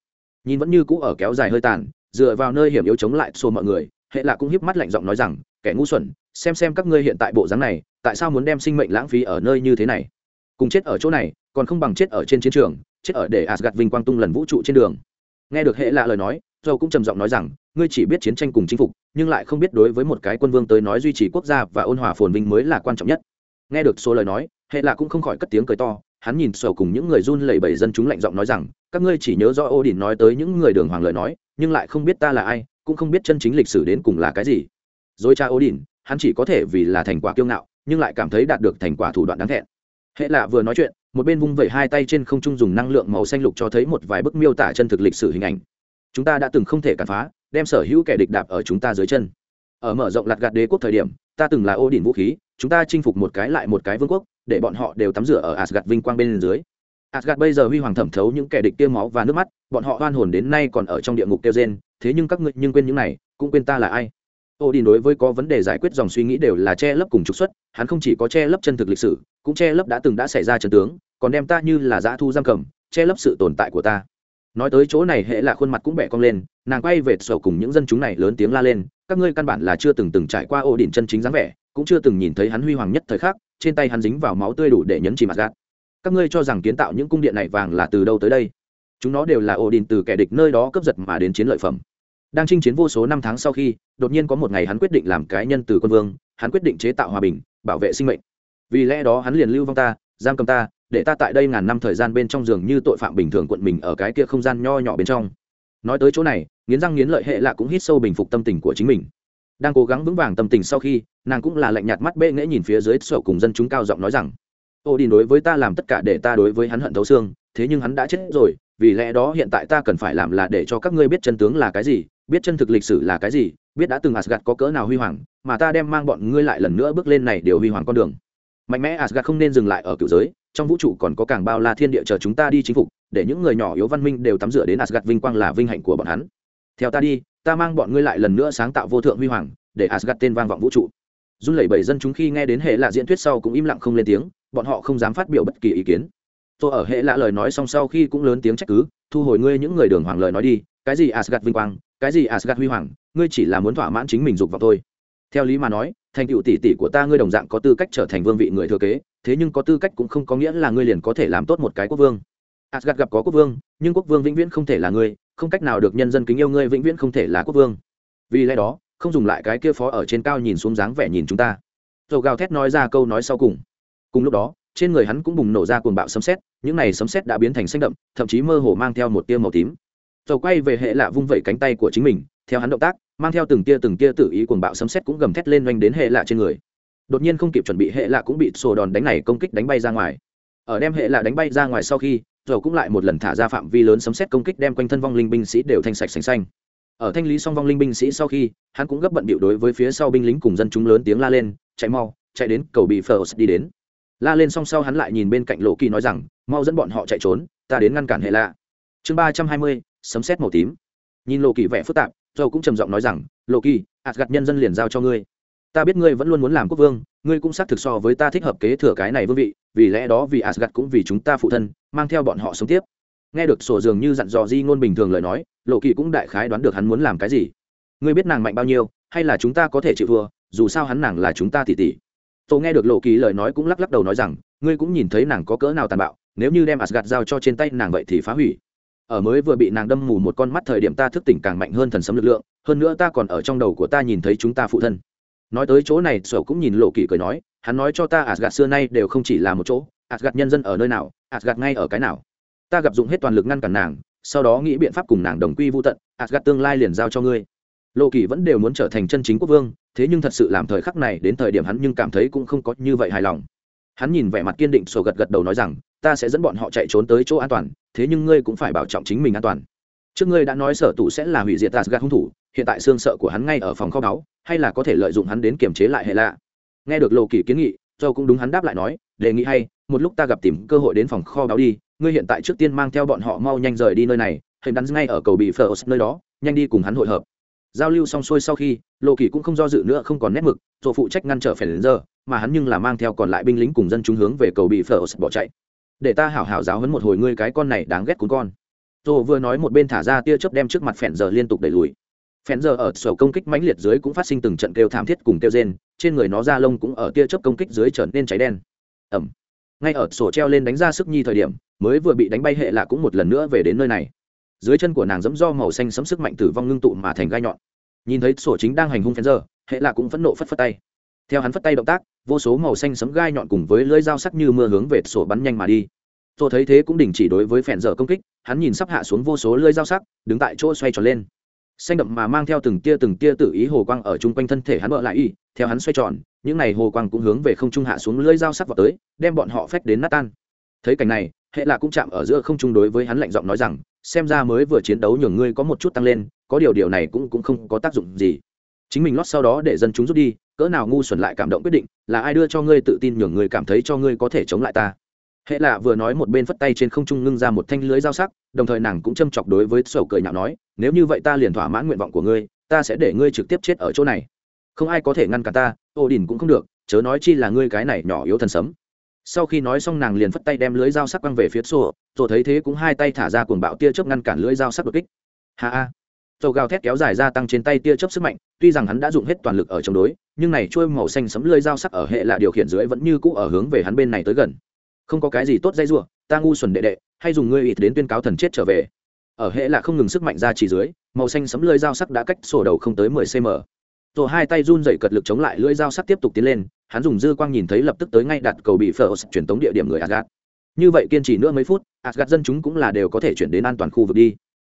Nhìn vẫn như cũ ở kéo dài hơi tàn, dựa vào nơi hiểm yếu chống lại xô mọi người, hệ lạ cũng hiếp mắt lạnh giọng nói rằng kẻ ngu xuẩn, xem xem các ngươi hiện tại bộ dáng này, tại sao muốn đem sinh mệnh lãng phí ở nơi như thế này? Cùng chết ở chỗ này, còn không bằng chết ở trên chiến trường, chết ở để asgad vinh quang tung lần vũ trụ trên đường. Nghe được hệ lạ lời nói dâu cũng trầm giọng nói rằng, ngươi chỉ biết chiến tranh cùng chinh phục, nhưng lại không biết đối với một cái quân vương tới nói duy trì quốc gia và ôn hòa phồn vinh mới là quan trọng nhất. Nghe được số lời nói, hệ lạ cũng không khỏi cất tiếng cười to, hắn nhìn sầu cùng những người run lẩy bẩy dân chúng lạnh giọng nói rằng, các ngươi chỉ nhớ do ô đình nói tới những người đường hoàng lời nói, nhưng lại không biết ta là ai, cũng không biết chân chính lịch sử đến cùng là cái gì rồi cha ô đình hắn chỉ có thể vì là thành quả kiêu ngạo, nhưng lại cảm thấy đạt được thành quả thủ đoạn đáng thẹn. Hệ lạ vừa nói chuyện, một bên vung vẩy hai tay trên không trung dùng năng lượng màu xanh lục cho thấy một vài bức miêu tả chân thực lịch sử hình ảnh. Chúng ta đã từng không thể cản phá, đem sở hữu kẻ địch đạp ở chúng ta dưới chân. Ở mở rộng lạt gạt đế quốc thời điểm, ta từng là ô đỉnh vũ khí, chúng ta chinh phục một cái lại một cái vương quốc, để bọn họ đều tắm rửa ở asgad vinh quang bên dưới. Asgad bây giờ huy hoàng thẩm thấu những kẻ địch tiêu máu và nước mắt, bọn họ oan hồn đến nay còn ở trong địa ngục kêu gen thế nhưng các ngươi nhưng quên những này, cũng quên ta là ai? Ô đi đối với có vấn đề giải quyết dòng suy nghĩ đều là che lấp cùng trục xuất, hắn không chỉ có che lấp chân thực lịch sử, cũng che lấp đã từng đã xảy ra trần tướng, còn đem ta như là dã thu giam cầm, che lấp sự tồn tại của ta. Nói tới chỗ này, hệ là khuôn mặt cũng bẻ cong lên, nàng quay về sổ cùng những dân chúng này lớn tiếng la lên, các ngươi căn bản là chưa từng từng trải qua ô đỉnh chân chính dáng vẻ, cũng chưa từng nhìn thấy hắn huy hoàng nhất thời khắc, trên tay hắn dính vào máu tươi đủ để nhấn chìm mặt gạt. Các ngươi cho rằng kiến tạo những cung điện này vàng là từ đâu tới đây? Chúng nó đều là ô đỉnh từ kẻ địch nơi đó cướp giật mà đến chiến lợi phẩm đang chinh chiến vô số năm tháng sau khi, đột nhiên có một ngày hắn quyết định làm cái nhân từ quân vương, hắn quyết định chế tạo hòa bình, bảo vệ sinh mệnh. Vì lẽ đó hắn liền lưu vong ta, giam cầm ta, để ta tại đây ngàn năm thời gian bên trong giường như tội phạm bình thường quận mình ở cái kia không gian nho nhỏ bên trong. Nói tới chỗ này, nghiến răng nghiến lợi hệ lạ cũng hít sâu bình phục tâm tình của chính mình. Đang cố gắng vững vàng tâm tình sau khi, nàng cũng là lạnh nhạt mắt bệ nghễ nhìn phía dưới sổ cùng dân chúng cao giọng nói rằng, ô đi đối với ta làm tất cả để ta đối với hắn hận thấu xương, thế nhưng hắn đã chết rồi, vì lẽ đó hiện tại ta cần phải làm là để cho các ngươi biết chân tướng là cái gì biết chân thực lịch sử là cái gì, biết đã từng asgad có cỡ nào huy hoàng, mà ta đem mang bọn ngươi lại lần nữa bước lên này điều huy hoàng con đường. Mạnh mẽ asgad không nên dừng lại ở cựu giới, trong vũ trụ còn có càng bao la thiên địa chờ chúng ta đi chính phục, để những người nhỏ yếu văn minh đều tắm rửa đến asgad vinh quang là vinh hạnh của bọn hắn. Theo ta đi, ta mang bọn ngươi lại lần nữa sáng tạo vô thượng huy hoàng, để asgad tên vang vọng vũ trụ. Run lẩy bẩy dân chúng khi nghe đến hệ lạ diễn thuyết sau cũng im lặng không lên tiếng, bọn họ không dám phát biểu bất kỳ ý kiến. Tôi ở hệ lạ lời nói xong sau khi cũng lớn tiếng trách cứ, thu hồi ngươi những người đường hoàng lời nói đi, cái gì asgad vinh quang cái gì Asgard huy hoàng, ngươi chỉ là muốn thỏa mãn chính mình dục vào thôi. Theo lý mà nói, thành tựu tỷ tỷ của ta ngươi đồng dạng có tư cách trở thành vương vị người thừa kế, thế nhưng có tư cách cũng không có nghĩa là ngươi liền có thể làm tốt một cái quốc vương. Asgard gặp có quốc vương, nhưng quốc vương vĩnh viễn không thể là ngươi, không cách nào được nhân dân kính yêu ngươi vĩnh viễn không thể là quốc vương. Vì lẽ đó, không dùng lại cái kia phó ở trên cao nhìn xuống dáng vẻ nhìn chúng ta. Rồi gào thét nói ra câu nói sau cùng. Cùng lúc đó, trên người hắn cũng bùng nổ ra cuồng bạo sấm sét, những này sấm sét đã biến thành xanh đậm, thậm chí mơ hồ mang theo một tia màu tím dầu quay về hệ lạ vung vẩy cánh tay của chính mình, theo hắn động tác, mang theo từng tia từng tia tự ý cuồng bạo sấm sét cũng gầm thét lên oanh đến hệ lạ trên người. Đột nhiên không kịp chuẩn bị, hệ lạ cũng bị sổ đòn đánh này công kích đánh bay ra ngoài. Ở đem hệ lạ đánh bay ra ngoài sau khi dầu cũng lại một lần thả ra phạm vi lớn sấm sét công kích đem quanh thân vong linh binh sĩ đều thanh sạch sành xanh. Ở thanh lý xong vong linh binh sĩ sau khi, hắn cũng gấp bận bịu đối với phía sau binh lính cùng dân chúng lớn tiếng la lên, chạy mau, chạy đến cầu bị phờ đi đến. La lên xong sau hắn lại nhìn bên cạnh lộ kỳ nói rằng, mau dẫn bọn họ chạy trốn, ta đến ngăn cản hệ lạ. Chương ba trăm hai mươi sấm xét màu tím. Nhìn lộ kỳ vẻ phức tạp dâu cũng trầm giọng nói rằng, lộ kỳ, ạt gặt nhân dân liền giao cho ngươi. Ta biết ngươi vẫn luôn muốn làm quốc vương, ngươi cũng xác thực so với ta thích hợp kế thừa cái này vương vị, vì lẽ đó vì asgad cũng vì chúng ta phụ thân, mang theo bọn họ sống tiếp. Nghe được sổ dường như dặn dò di ngôn bình thường lời nói, lộ kỳ cũng đại khái đoán được hắn muốn làm cái gì. Ngươi biết nàng mạnh bao nhiêu, hay là chúng ta có thể chịu thua, dù sao hắn nàng là chúng ta tỉ tỉ tô nghe được lộ kỳ lời nói cũng lắc lắc đầu nói rằng, ngươi cũng nhìn thấy nàng có cỡ nào tàn bạo, nếu như đem asgad giao cho trên tay nàng vậy thì phá hủy ở mới vừa bị nàng đâm mù một con mắt thời điểm ta thức tỉnh càng mạnh hơn thần sấm lực lượng, hơn nữa ta còn ở trong đầu của ta nhìn thấy chúng ta phụ thân. Nói tới chỗ này sổ cũng nhìn lộ kỳ cười nói, hắn nói cho ta ạt gạt xưa nay đều không chỉ là một chỗ ạt gạt nhân dân ở nơi nào ạt gạt ngay ở cái nào. Ta gặp dụng hết toàn lực ngăn cản nàng, sau đó nghĩ biện pháp cùng nàng đồng quy vô tận ạt gạt tương lai liền giao cho ngươi. Lộ kỳ vẫn đều muốn trở thành chân chính quốc vương, thế nhưng thật sự làm thời khắc này đến thời điểm hắn nhưng cảm thấy cũng không có như vậy hài lòng. Hắn nhìn vẻ mặt kiên định sổ gật gật đầu nói rằng ta sẽ dẫn bọn họ chạy trốn tới chỗ an toàn, thế nhưng ngươi cũng phải bảo trọng chính mình an toàn. Trước ngươi đã nói sở tụ sẽ là hủy diệt asgad hung thủ, hiện tại xương sợ của hắn ngay ở phòng kho báu, hay là có thể lợi dụng hắn đến kiềm chế lại hệ lạ? Nghe được lộ kỳ kiến nghị do cũng đúng hắn đáp lại nói, đề nghị hay, một lúc ta gặp tìm cơ hội đến phòng kho báu đi, ngươi hiện tại trước tiên mang theo bọn họ mau nhanh rời đi nơi này hình đắn ngay ở cầu bị phở nơi đó, nhanh đi cùng hắn hội hợp. Giao lưu xong xuôi sau khi, lộ kỳ cũng không do dự nữa không còn nét mực rồi phụ trách ngăn trở phải đến giờ mà hắn nhưng là mang theo còn lại binh lính cùng dân chúng hướng về cầu bị phở bỏ chạy để ta hảo hảo giáo hấn một hồi ngươi cái con này đáng ghét cún con. Tô vừa nói một bên thả ra tia chớp đem trước mặt phèn giờ liên tục đẩy lùi. Phèn giờ ở sổ công kích mãnh liệt dưới cũng phát sinh từng trận kêu thảm thiết cùng kêu rên, trên người nó da lông cũng ở tia chớp công kích dưới trở nên cháy đen. Ẩm. Ngay ở sổ treo lên đánh ra sức nhi thời điểm, mới vừa bị đánh bay hệ lạ cũng một lần nữa về đến nơi này. Dưới chân của nàng dẫm do màu xanh sấm sức mạnh tử vong ngưng tụ mà thành gai nhọn. Nhìn thấy sổ chính đang hành hung phèn giờ, hệ lạ cũng phẫn nộ phất phất tay theo hắn phất tay động tác, vô số màu xanh sấm gai nhọn cùng với lưỡi dao sắc như mưa hướng về sổ bắn nhanh mà đi. Tôi thấy thế cũng đình chỉ đối với phèn dở công kích, hắn nhìn sắp hạ xuống vô số lưỡi dao sắc, đứng tại chỗ xoay tròn lên. Xanh đậm mà mang theo từng tia từng tia tự ý hồ quang ở chung quanh thân thể hắn bợ lại y, theo hắn xoay tròn, những này hồ quang cũng hướng về không trung hạ xuống lưỡi dao sắc vào tới, đem bọn họ phách đến nát tan. Thấy cảnh này, hệ là cũng chạm ở giữa không trung đối với hắn lạnh giọng nói rằng, xem ra mới vừa chiến đấu nhường ngươi có một chút tăng lên, có điều điều này cũng cũng không có tác dụng gì chính mình lót sau đó để dân chúng rút đi, cỡ nào ngu xuẩn lại cảm động quyết định, là ai đưa cho ngươi tự tin nhường người cảm thấy cho ngươi có thể chống lại ta? Hệ lạ vừa nói một bên phất tay trên không trung ngưng ra một thanh lưới dao sắc, đồng thời nàng cũng châm chọc đối với sầu cười nhạo nói, nếu như vậy ta liền thỏa mãn nguyện vọng của ngươi, ta sẽ để ngươi trực tiếp chết ở chỗ này. Không ai có thể ngăn cả ta, ô đình cũng không được, chớ nói chi là ngươi cái này nhỏ yếu thần sấm. Sau khi nói xong nàng liền phất tay đem lưới dao sắc quăng về phía sổ rồi thấy thế cũng hai tay thả ra cuồng bạo tia chớp ngăn cản lưới dao sắc đột kích. Ha ha dầu gào thét kéo dài ra tăng trên tay tia chớp sức mạnh tuy rằng hắn đã dùng hết toàn lực ở chống đối nhưng này trôi màu xanh sấm lơi dao sắc ở hệ là điều khiển dưới vẫn như cũ ở hướng về hắn bên này tới gần không có cái gì tốt dây rủa ta ngu xuẩn đệ đệ hay dùng ngươi ít đến tuyên cáo thần chết trở về ở hệ là không ngừng sức mạnh ra chỉ dưới màu xanh sấm lơi dao sắc đã cách sổ đầu không tới mười cm tổ hai tay run dậy cật lực chống lại lưỡi dao sắc tiếp tục tiến lên hắn dùng dư quang nhìn thấy lập tức tới ngay đặt cầu bị phở truyền tống địa điểm người Asgard. Như vậy kiên trì nữa mấy phút, Asgard dân chúng cũng là đều có thể chuyển đến an toàn khu vực đi.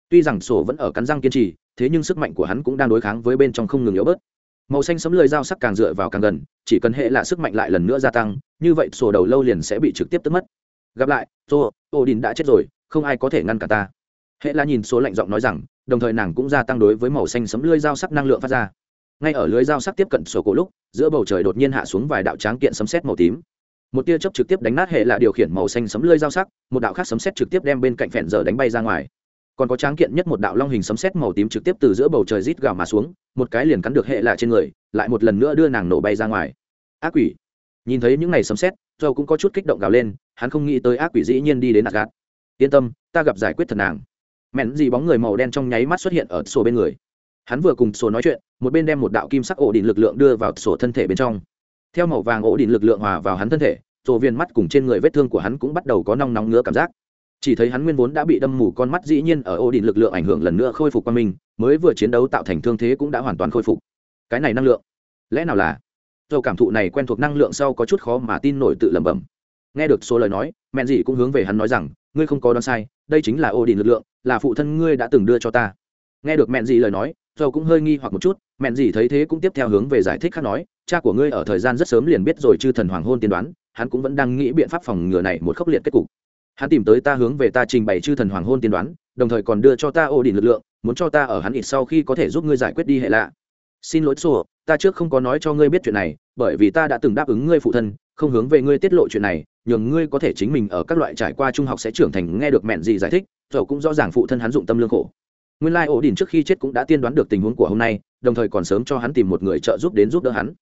Tuy rằng sổ vẫn ở cắn răng kiên trì, thế nhưng sức mạnh của hắn cũng đang đối kháng với bên trong không ngừng yếu bớt. Màu xanh sấm lưỡi dao sắc càng dựa vào càng gần, chỉ cần hệ là sức mạnh lại lần nữa gia tăng, như vậy sổ đầu lâu liền sẽ bị trực tiếp tức mất. Gặp lại, sổ ô đình đã chết rồi, không ai có thể ngăn cả ta. Hệ là nhìn số lạnh giọng nói rằng, đồng thời nàng cũng gia tăng đối với màu xanh sấm lưỡi dao sắc năng lượng phát ra ngay ở lưới dao sắc tiếp cận sổ cổ lúc giữa bầu trời đột nhiên hạ xuống vài đạo tráng kiện sấm sét màu tím một tia chớp trực tiếp đánh nát hệ là điều khiển màu xanh sấm lưới dao sắc một đạo khác sấm sét trực tiếp đem bên cạnh phèn giờ đánh bay ra ngoài còn có tráng kiện nhất một đạo long hình sấm sét màu tím trực tiếp từ giữa bầu trời rít gào mà xuống, một cái liền cắn được hệ lạ trên người, lại một lần nữa đưa nàng nổ bay ra ngoài. Ác quỷ. Nhìn thấy những này sấm sét, Joe cũng có chút kích động gào lên, hắn không nghĩ tới ác quỷ dĩ nhiên đi đến nạt gạt yên tâm, ta gặp giải quyết thật nàng. Mẹn gì bóng người màu đen trong nháy mắt xuất hiện ở sổ bên người. Hắn vừa cùng sổ nói chuyện, một bên đem một đạo kim sắc ổ đỉnh lực lượng đưa vào sổ thân thể bên trong. Theo màu vàng ổ đỉnh lực lượng hòa vào hắn thân thể sổ viên mắt cùng trên người vết thương của hắn cũng bắt đầu có nong nóng ngứa cảm giác chỉ thấy hắn nguyên vốn đã bị đâm mù con mắt dĩ nhiên ở ô đình lực lượng ảnh hưởng lần nữa khôi phục qua mình mới vừa chiến đấu tạo thành thương thế cũng đã hoàn toàn khôi phục. Cái này năng lượng, lẽ nào là? Dầu cảm thụ này quen thuộc năng lượng sau có chút khó mà tin nổi tự lẩm bẩm. Nghe được số lời nói, mẹn dị cũng hướng về hắn nói rằng, ngươi không có đoán sai, đây chính là ô đình lực lượng, là phụ thân ngươi đã từng đưa cho ta. Nghe được mẹn dị lời nói, dầu cũng hơi nghi hoặc một chút, mẹn dị thấy thế cũng tiếp theo hướng về giải thích khác nói, cha của ngươi ở thời gian rất sớm liền biết rồi chư thần hoàng hôn tiên đoán, hắn cũng vẫn đang nghĩ biện pháp phòng ngừa này một khốc liệt kết cục hắn tìm tới ta hướng về ta trình bày chư thần hoàng hôn tiên đoán, đồng thời còn đưa cho ta ô đỉnh lực lượng, muốn cho ta ở hắn ít sau khi có thể giúp ngươi giải quyết đi hệ lạ. Xin lỗi sổ ta trước không có nói cho ngươi biết chuyện này, bởi vì ta đã từng đáp ứng ngươi phụ thân, không hướng về ngươi tiết lộ chuyện này, nhường ngươi có thể chính mình ở các loại trải qua trung học sẽ trưởng thành nghe được mẹn gì giải thích rồi cũng rõ ràng phụ thân hắn dụng tâm lương khổ. Nguyên lai ổ đỉnh trước khi chết cũng đã tiên đoán được tình huống của hôm nay, đồng thời còn sớm cho hắn tìm một người trợ giúp đến giúp đỡ hắn.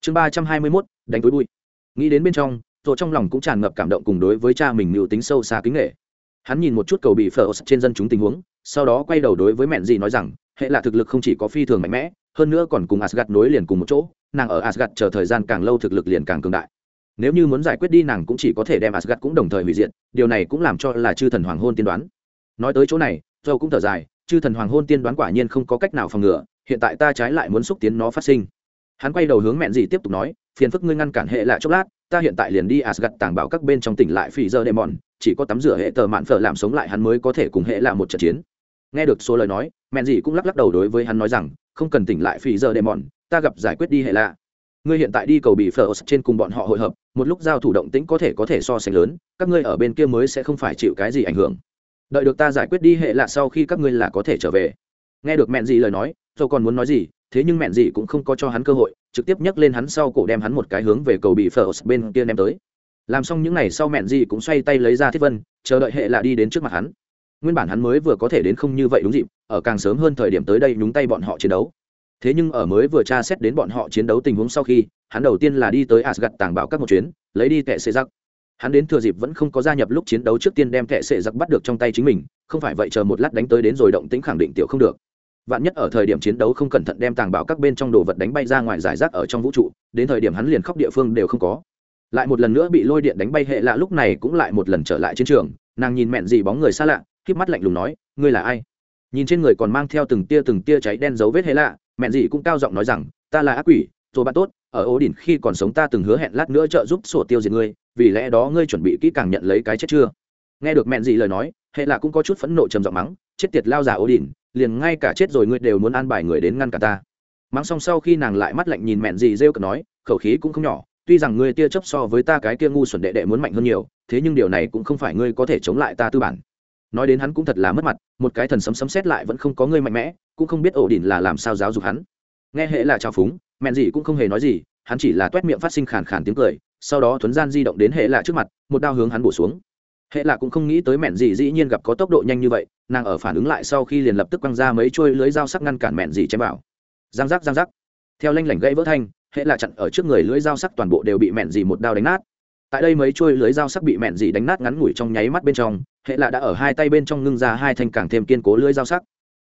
Chương ba trăm hai mươi mốt, đánh túi bụi. Nghĩ đến bên trong rồi trong lòng cũng tràn ngập cảm động cùng đối với cha mình mưu tính sâu xa kính nghệ. Hắn nhìn một chút cầu bị phở trên dân chúng tình huống, sau đó quay đầu đối với mẹn gì nói rằng, hệ là thực lực không chỉ có phi thường mạnh mẽ, hơn nữa còn cùng asgad nối liền cùng một chỗ, nàng ở asgad chờ thời gian càng lâu thực lực liền càng cường đại. Nếu như muốn giải quyết đi, nàng cũng chỉ có thể đem asgad cũng đồng thời hủy diệt, điều này cũng làm cho là chư thần hoàng hôn tiên đoán. Nói tới chỗ này dâu cũng thở dài, chư thần hoàng hôn tiên đoán quả nhiên không có cách nào phòng ngừa, hiện tại ta trái lại muốn xúc tiến nó phát sinh. Hắn quay đầu hướng mẹn gì tiếp tục nói, phiền phức ngươi ngăn cản hệ lại chốc lát ta hiện tại liền đi Asgard tàng bảo các bên trong tỉnh lại phỉ giờ Demon, chỉ có tắm rửa hệ tờ mạn phở làm sống lại hắn mới có thể cùng hệ là một trận chiến. Nghe được số lời nói mẹn gì cũng lắc lắc đầu đối với hắn nói rằng không cần tỉnh lại phỉ giờ Demon, ta gặp giải quyết đi hệ là. ngươi hiện tại đi cầu bị phở trên cùng bọn họ hội hợp một lúc giao thủ động tĩnh có thể có thể so sánh lớn các ngươi ở bên kia mới sẽ không phải chịu cái gì ảnh hưởng. Đợi được ta giải quyết đi hệ là sau khi các ngươi là có thể trở về. Nghe được mẹn gì lời nói tôi còn muốn nói gì thế nhưng mẹn gì cũng không có cho hắn cơ hội, trực tiếp nhấc lên hắn sau cổ đem hắn một cái hướng về cầu bị phở bên kia ném tới. Làm xong những n à y sau mẹn gì cũng xoay tay lấy ra thiết vân, chờ đợi hệ lạ đi đến trước mặt hắn. Nguyên bản hắn mới vừa có thể đến không như vậy đúng dịp, ở càng sớm hơn thời điểm tới đây nhúng tay bọn họ chiến đấu. Thế nhưng ở mới vừa tra xét đến bọn họ chiến đấu tình huống sau khi, hắn đầu tiên là đi tới asgad tàng bảo các một chuyến, lấy đi tệ xệ giặc. Hắn đến thừa dịp vẫn không có gia nhập lúc chiến đấu trước tiên đem tệ xệ giặc bắt được trong tay chính mình, không phải vậy chờ một lát đánh tới đến rồi động tính khẳng định tiểu không được vạn nhất ở thời điểm chiến đấu không cẩn thận đem tàng bảo các bên trong đồ vật đánh bay ra ngoài giải rác ở trong vũ trụ, đến thời điểm hắn liền khóc địa phương đều không có. Lại một lần nữa bị lôi điện đánh bay hệ lạ lúc này cũng lại một lần trở lại chiến trường, nàng nhìn mẹn gì bóng người xa lạ k mắt lạnh lùng nói, ngươi là ai? Nhìn trên người còn mang theo từng tia từng tia cháy đen dấu vết hệ lạ, mẹn gì cũng cao giọng nói rằng, ta là ác quỷ rồi bạn tốt, ở ố đỉnh khi còn sống ta từng hứa hẹn lát nữa trợ giúp sổ tiêu diệt ngươi, vì lẽ đó ngươi chuẩn bị kỹ càng nhận lấy cái chết chưa? Nghe được mẹn gì lời nói, hệ lạ cũng có chút phẫn nộ trầm giọng mắng, chết tiệt lao giả ố đỉnh liền ngay cả chết rồi ngươi đều muốn an bài người đến ngăn cả ta. Mắng xong sau khi nàng lại mắt lạnh nhìn mẹn dì rêu cực nói, khẩu khí cũng không nhỏ, tuy rằng ngươi tia chấp so với ta cái kia ngu xuẩn đệ đệ muốn mạnh hơn nhiều, thế nhưng điều này cũng không phải ngươi có thể chống lại ta tư bản. Nói đến hắn cũng thật là mất mặt, một cái thần sấm sấm xét lại vẫn không có ngươi mạnh mẽ, cũng không biết ổ đỉnh là làm sao giáo dục hắn. Nghe hệ là trào phúng, mẹn gì cũng không hề nói gì, hắn chỉ là t u é t miệng phát sinh khàn khàn tiếng cười, sau đó thuấn gian di động đến hệ là trước mặt, một đao hướng hắn bổ xuống hệ là cũng không nghĩ tới mẹn gì dĩ nhiên gặp có tốc độ nhanh như vậy, nàng ở phản ứng lại sau khi liền lập tức quăng ra mấy trôi lưới dao sắc ngăn cản mẹn gì chém vào. Giang giác giang giác. Theo lanh lảnh gãy vỡ thanh, hệ là chặn ở trước người lưới dao sắc toàn bộ đều bị mẹn gì một đao đánh nát. Tại đây mấy trôi lưới dao sắc bị mẹn gì đánh nát ngắn ngủi trong nháy mắt bên trong, hệ là đã ở hai tay bên trong ngưng ra hai thanh càng thêm kiên cố lưới dao sắc.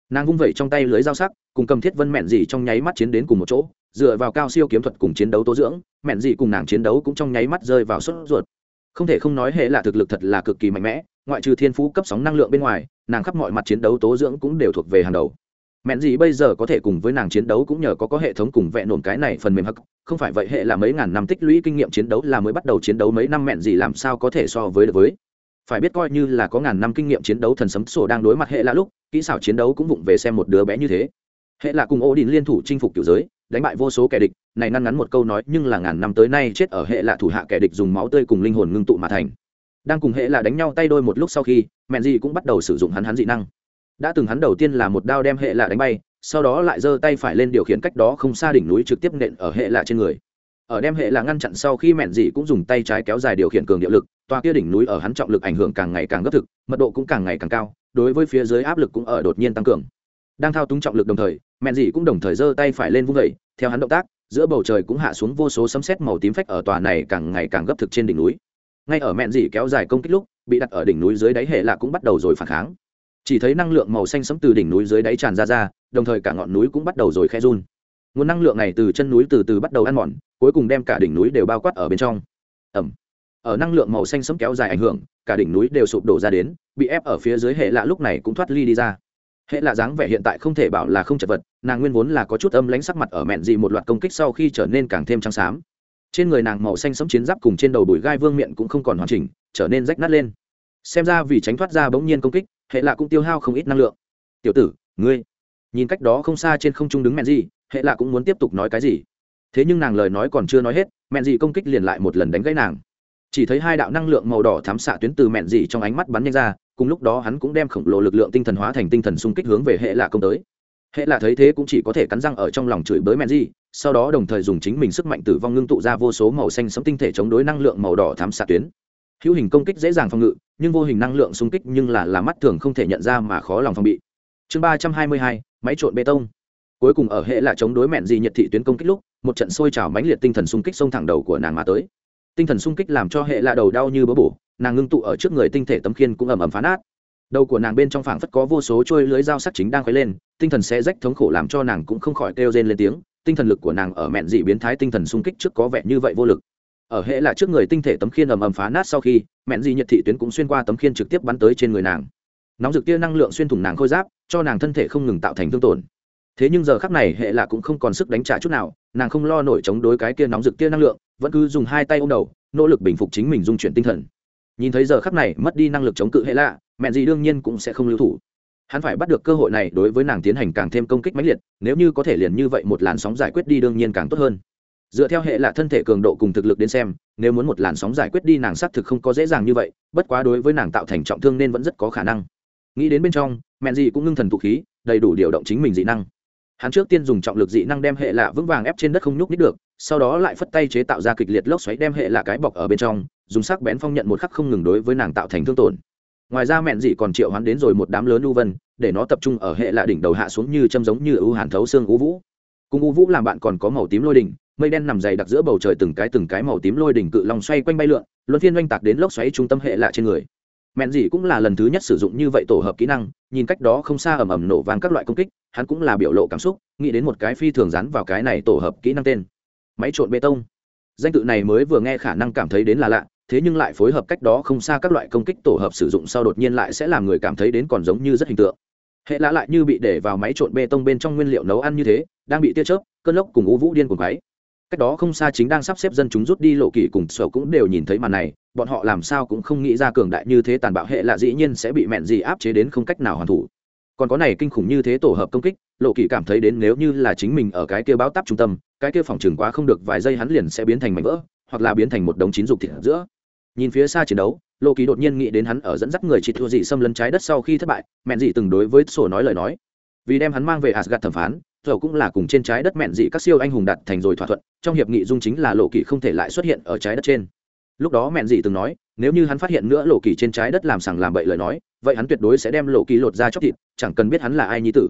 Nàng vung vẩy trong tay lưới dao sắc, cùng cầm thiết vân mẹn gì trong nháy mắt chiến đến cùng một chỗ, dựa vào cao siêu kiếm thuật cùng chiến đấu tố dưỡng, mẹn gì cùng nàng chiến đấu cũng trong nháy mắt rơi vào sốt ruột không thể không nói hệ là thực lực thật là cực kỳ mạnh mẽ, ngoại trừ thiên phú cấp sóng năng lượng bên ngoài, nàng khắp mọi mặt chiến đấu tố dưỡng cũng đều thuộc về hàng đầu. Mẹn gì bây giờ có thể cùng với nàng chiến đấu cũng nhờ có có hệ thống cùng vẹn nổm cái này phần mềm hắc, không phải vậy hệ là mấy ngàn năm tích lũy kinh nghiệm chiến đấu là mới bắt đầu chiến đấu mấy năm mẹn gì làm sao có thể so với được với. Phải biết coi như là có ngàn năm kinh nghiệm chiến đấu thần sấm sổ đang đối mặt hệ là lúc, kỹ xảo chiến đấu cũng vụng về xem một đứa bé như thế. Hệ là cùng ô đình liên thủ chinh phục kiểu giới đánh bại vô số kẻ địch, này ngăn ngắn một câu nói, nhưng là ngàn năm tới nay chết ở hệ là thủ hạ kẻ địch dùng máu tươi cùng linh hồn ngưng tụ mà thành. Đang cùng hệ là đánh nhau tay đôi một lúc sau khi, mẹn gì cũng bắt đầu sử dụng hắn hắn dị năng. Đã từng hắn đầu tiên là một đao đem hệ là đánh bay, sau đó lại giơ tay phải lên điều khiển cách đó không xa đỉnh núi trực tiếp nện ở hệ là trên người. Ở đem hệ là ngăn chặn sau khi mẹn dị cũng dùng tay trái kéo dài điều khiển cường điệu lực toa kia đỉnh núi ở hắn trọng lực ảnh hưởng càng ngày càng gấp thực, mật độ cũng càng ngày càng cao, đối với phía dưới áp lực cũng ở đột nhiên tăng cường đang thao túng trọng lực đồng thời mẹn dị cũng đồng thời giơ tay phải lên vung vẩy theo hắn động tác, giữa bầu trời cũng hạ xuống vô số sấm sét màu tím phách ở tòa này càng ngày càng gấp thực trên đỉnh núi. Ngay ở mẹn dị kéo dài công kích lúc, bị đặt ở đỉnh núi dưới đáy hệ lạ cũng bắt đầu rồi phản kháng. Chỉ thấy năng lượng màu xanh sấm từ đỉnh núi dưới đáy tràn ra ra, đồng thời cả ngọn núi cũng bắt đầu rồi khe run. Nguồn năng lượng này từ chân núi từ từ bắt đầu ăn mòn, cuối cùng đem cả đỉnh núi đều bao quát ở bên trong. Ẩm. Ở năng lượng màu xanh sấm kéo dài ảnh hưởng, cả đỉnh núi đều sụp đổ ra đến, bị ép ở phía dưới hệ lạ lúc này cũng thoát ly đi ra hệ lạ dáng vẻ hiện tại không thể bảo là không chật vật, nàng nguyên vốn là có chút âm lánh sắc mặt ở mẹn dị một loạt công kích sau khi trở nên càng thêm trắng xám. Trên người nàng màu xanh sẫm chiến giáp cùng trên đầu đùi gai vương miệng cũng không còn hoàn chỉnh, trở nên rách nát lên. Xem ra vì tránh thoát ra bỗng nhiên công kích, hệ lạ cũng tiêu hao không ít năng lượng. Tiểu tử, ngươi. Nhìn cách đó không xa trên không trung đứng mẹn dị, hệ lạ cũng muốn tiếp tục nói cái gì. Thế nhưng nàng lời nói còn chưa nói hết, mẹn dị công kích liền lại một lần đánh gãy nàng chỉ thấy hai đạo năng lượng màu đỏ thám xạ tuyến từ mẹn dị trong ánh mắt bắn nhanh ra, cùng lúc đó hắn cũng đem khổng lồ lực lượng tinh thần hóa thành tinh thần xung kích hướng về hệ lạ công tới. Hệ lạ thấy thế cũng chỉ có thể cắn răng ở trong lòng chửi bới mẹn gì sau đó đồng thời dùng chính mình sức mạnh tử vong ngưng tụ ra vô số màu xanh sống tinh thể chống đối năng lượng màu đỏ thám xạ tuyến. Hữu hình công kích dễ dàng phòng ngự, nhưng vô hình năng lượng xung kích nhưng là là mắt thường không thể nhận ra mà khó lòng phòng bị. Chương ba trăm hai mươi hai, máy trộn bê tông. Cuối cùng ở hệ là chống đối mẹn gì nhiệt thị tuyến công kích lúc, một trận sôi trào mãnh liệt tinh thần xung kích xông thẳng đầu của nàng mà tới tinh thần sung kích làm cho hệ lạ đầu đau như bớ bổ, nàng ngưng tụ ở trước người tinh thể tấm khiên cũng ầm ầm phá nát. Đầu của nàng bên trong phảng phất có vô số trôi lưới dao sắc chính đang khuấy lên, tinh thần sẽ rách thống khổ làm cho nàng cũng không khỏi kêu rên lên tiếng, tinh thần lực của nàng ở mẹn dị biến thái tinh thần sung kích trước có vẻ như vậy vô lực. Ở hệ là trước người tinh thể tấm khiên ầm ầm phá nát sau khi, mẹn dị nhiệt thị tuyến cũng xuyên qua tấm khiên trực tiếp bắn tới trên người nàng. Nóng rực tia năng lượng xuyên thủng nàng khôi giáp, cho nàng thân thể không ngừng tạo thành thương tổn. Thế nhưng giờ khắc này hệ là cũng không còn sức đánh trả chút nào, nàng không lo nổi chống đối cái kia nóng rực tia năng lượng vẫn cứ dùng hai tay ôm đầu, nỗ lực bình phục chính mình dung chuyển tinh thần. Nhìn thấy giờ khắc này mất đi năng lực chống cự hệ lạ, mẹ gì đương nhiên cũng sẽ không lưu thủ. Hắn phải bắt được cơ hội này đối với nàng tiến hành càng thêm công kích mãnh liệt, nếu như có thể liền như vậy một làn sóng giải quyết đi đương nhiên càng tốt hơn. Dựa theo hệ là thân thể cường độ cùng thực lực đến xem, nếu muốn một làn sóng giải quyết đi nàng xác thực không có dễ dàng như vậy, bất quá đối với nàng tạo thành trọng thương nên vẫn rất có khả năng. Nghĩ đến bên trong, mẹ gì cũng ngưng thần tụ khí, đầy đủ điều động chính mình dị năng hắn trước tiên dùng trọng lực dị năng đem hệ lạ vững vàng ép trên đất không nhúc nít được, sau đó lại phất tay chế tạo ra kịch liệt lốc xoáy đem hệ lạ cái bọc ở bên trong, dùng sắc bén phong nhận một khắc không ngừng đối với nàng tạo thành thương tổn. Ngoài ra mẹn dị còn triệu hắn đến rồi một đám lớn u vân, để nó tập trung ở hệ lạ đỉnh đầu hạ xuống như châm giống như ưu hàn thấu xương u vũ. Cùng u vũ làm bạn còn có màu tím lôi đỉnh, mây đen nằm dày đặc giữa bầu trời từng cái từng cái màu tím lôi đỉnh cự long xoay quanh bay lượn, luân phiên oanh tạc đến lốc xoáy trung tâm hệ lạ trên người mẹn dị cũng là lần thứ nhất sử dụng như vậy tổ hợp kỹ năng, nhìn cách đó không xa ầm ầm nổ vang các loại công kích, hắn cũng là biểu lộ cảm xúc, nghĩ đến một cái phi thường rắn vào cái này tổ hợp kỹ năng tên. Máy trộn bê tông. Danh tự này mới vừa nghe khả năng cảm thấy đến là lạ, thế nhưng lại phối hợp cách đó không xa các loại công kích tổ hợp sử dụng sau đột nhiên lại sẽ làm người cảm thấy đến còn giống như rất hình tượng. Hệ lạ lại như bị để vào máy trộn bê tông bên trong nguyên liệu nấu ăn như thế, đang bị tia chớp, cơn lốc cùng u vũ điên cuồng váy cách đó không xa chính đang sắp xếp dân chúng rút đi lộ kỳ cùng sở cũng đều nhìn thấy màn này, bọn họ làm sao cũng không nghĩ ra cường đại như thế tàn bạo hệ lạ dĩ nhiên sẽ bị mẹn gì áp chế đến không cách nào hoàn thủ. Còn có này kinh khủng như thế tổ hợp công kích, lộ kỳ cảm thấy đến nếu như là chính mình ở cái kia báo táp trung tâm, cái kia phòng trường quá không được vài giây hắn liền sẽ biến thành mảnh vỡ, hoặc là biến thành một đống chín dục thịt giữa. Nhìn phía xa chiến đấu, lộ kỳ đột nhiên nghĩ đến hắn ở dẫn dắt người chỉ thua dị xâm lấn trái đất sau khi thất bại, mẹn dị từng đối với sổ nói lời nói. Vì đem hắn mang về asgad thẩm phán dầu cũng là cùng trên trái đất mẹn dị các siêu anh hùng đặt thành rồi thỏa thuận, trong hiệp nghị dung chính là lộ kỳ không thể lại xuất hiện ở trái đất trên. Lúc đó mẹn dị từng nói, nếu như hắn phát hiện nữa lộ kỳ trên trái đất làm sằng làm bậy lời nói, vậy hắn tuyệt đối sẽ đem lộ kỳ lột ra chóc thịt, chẳng cần biết hắn là ai nhi tử.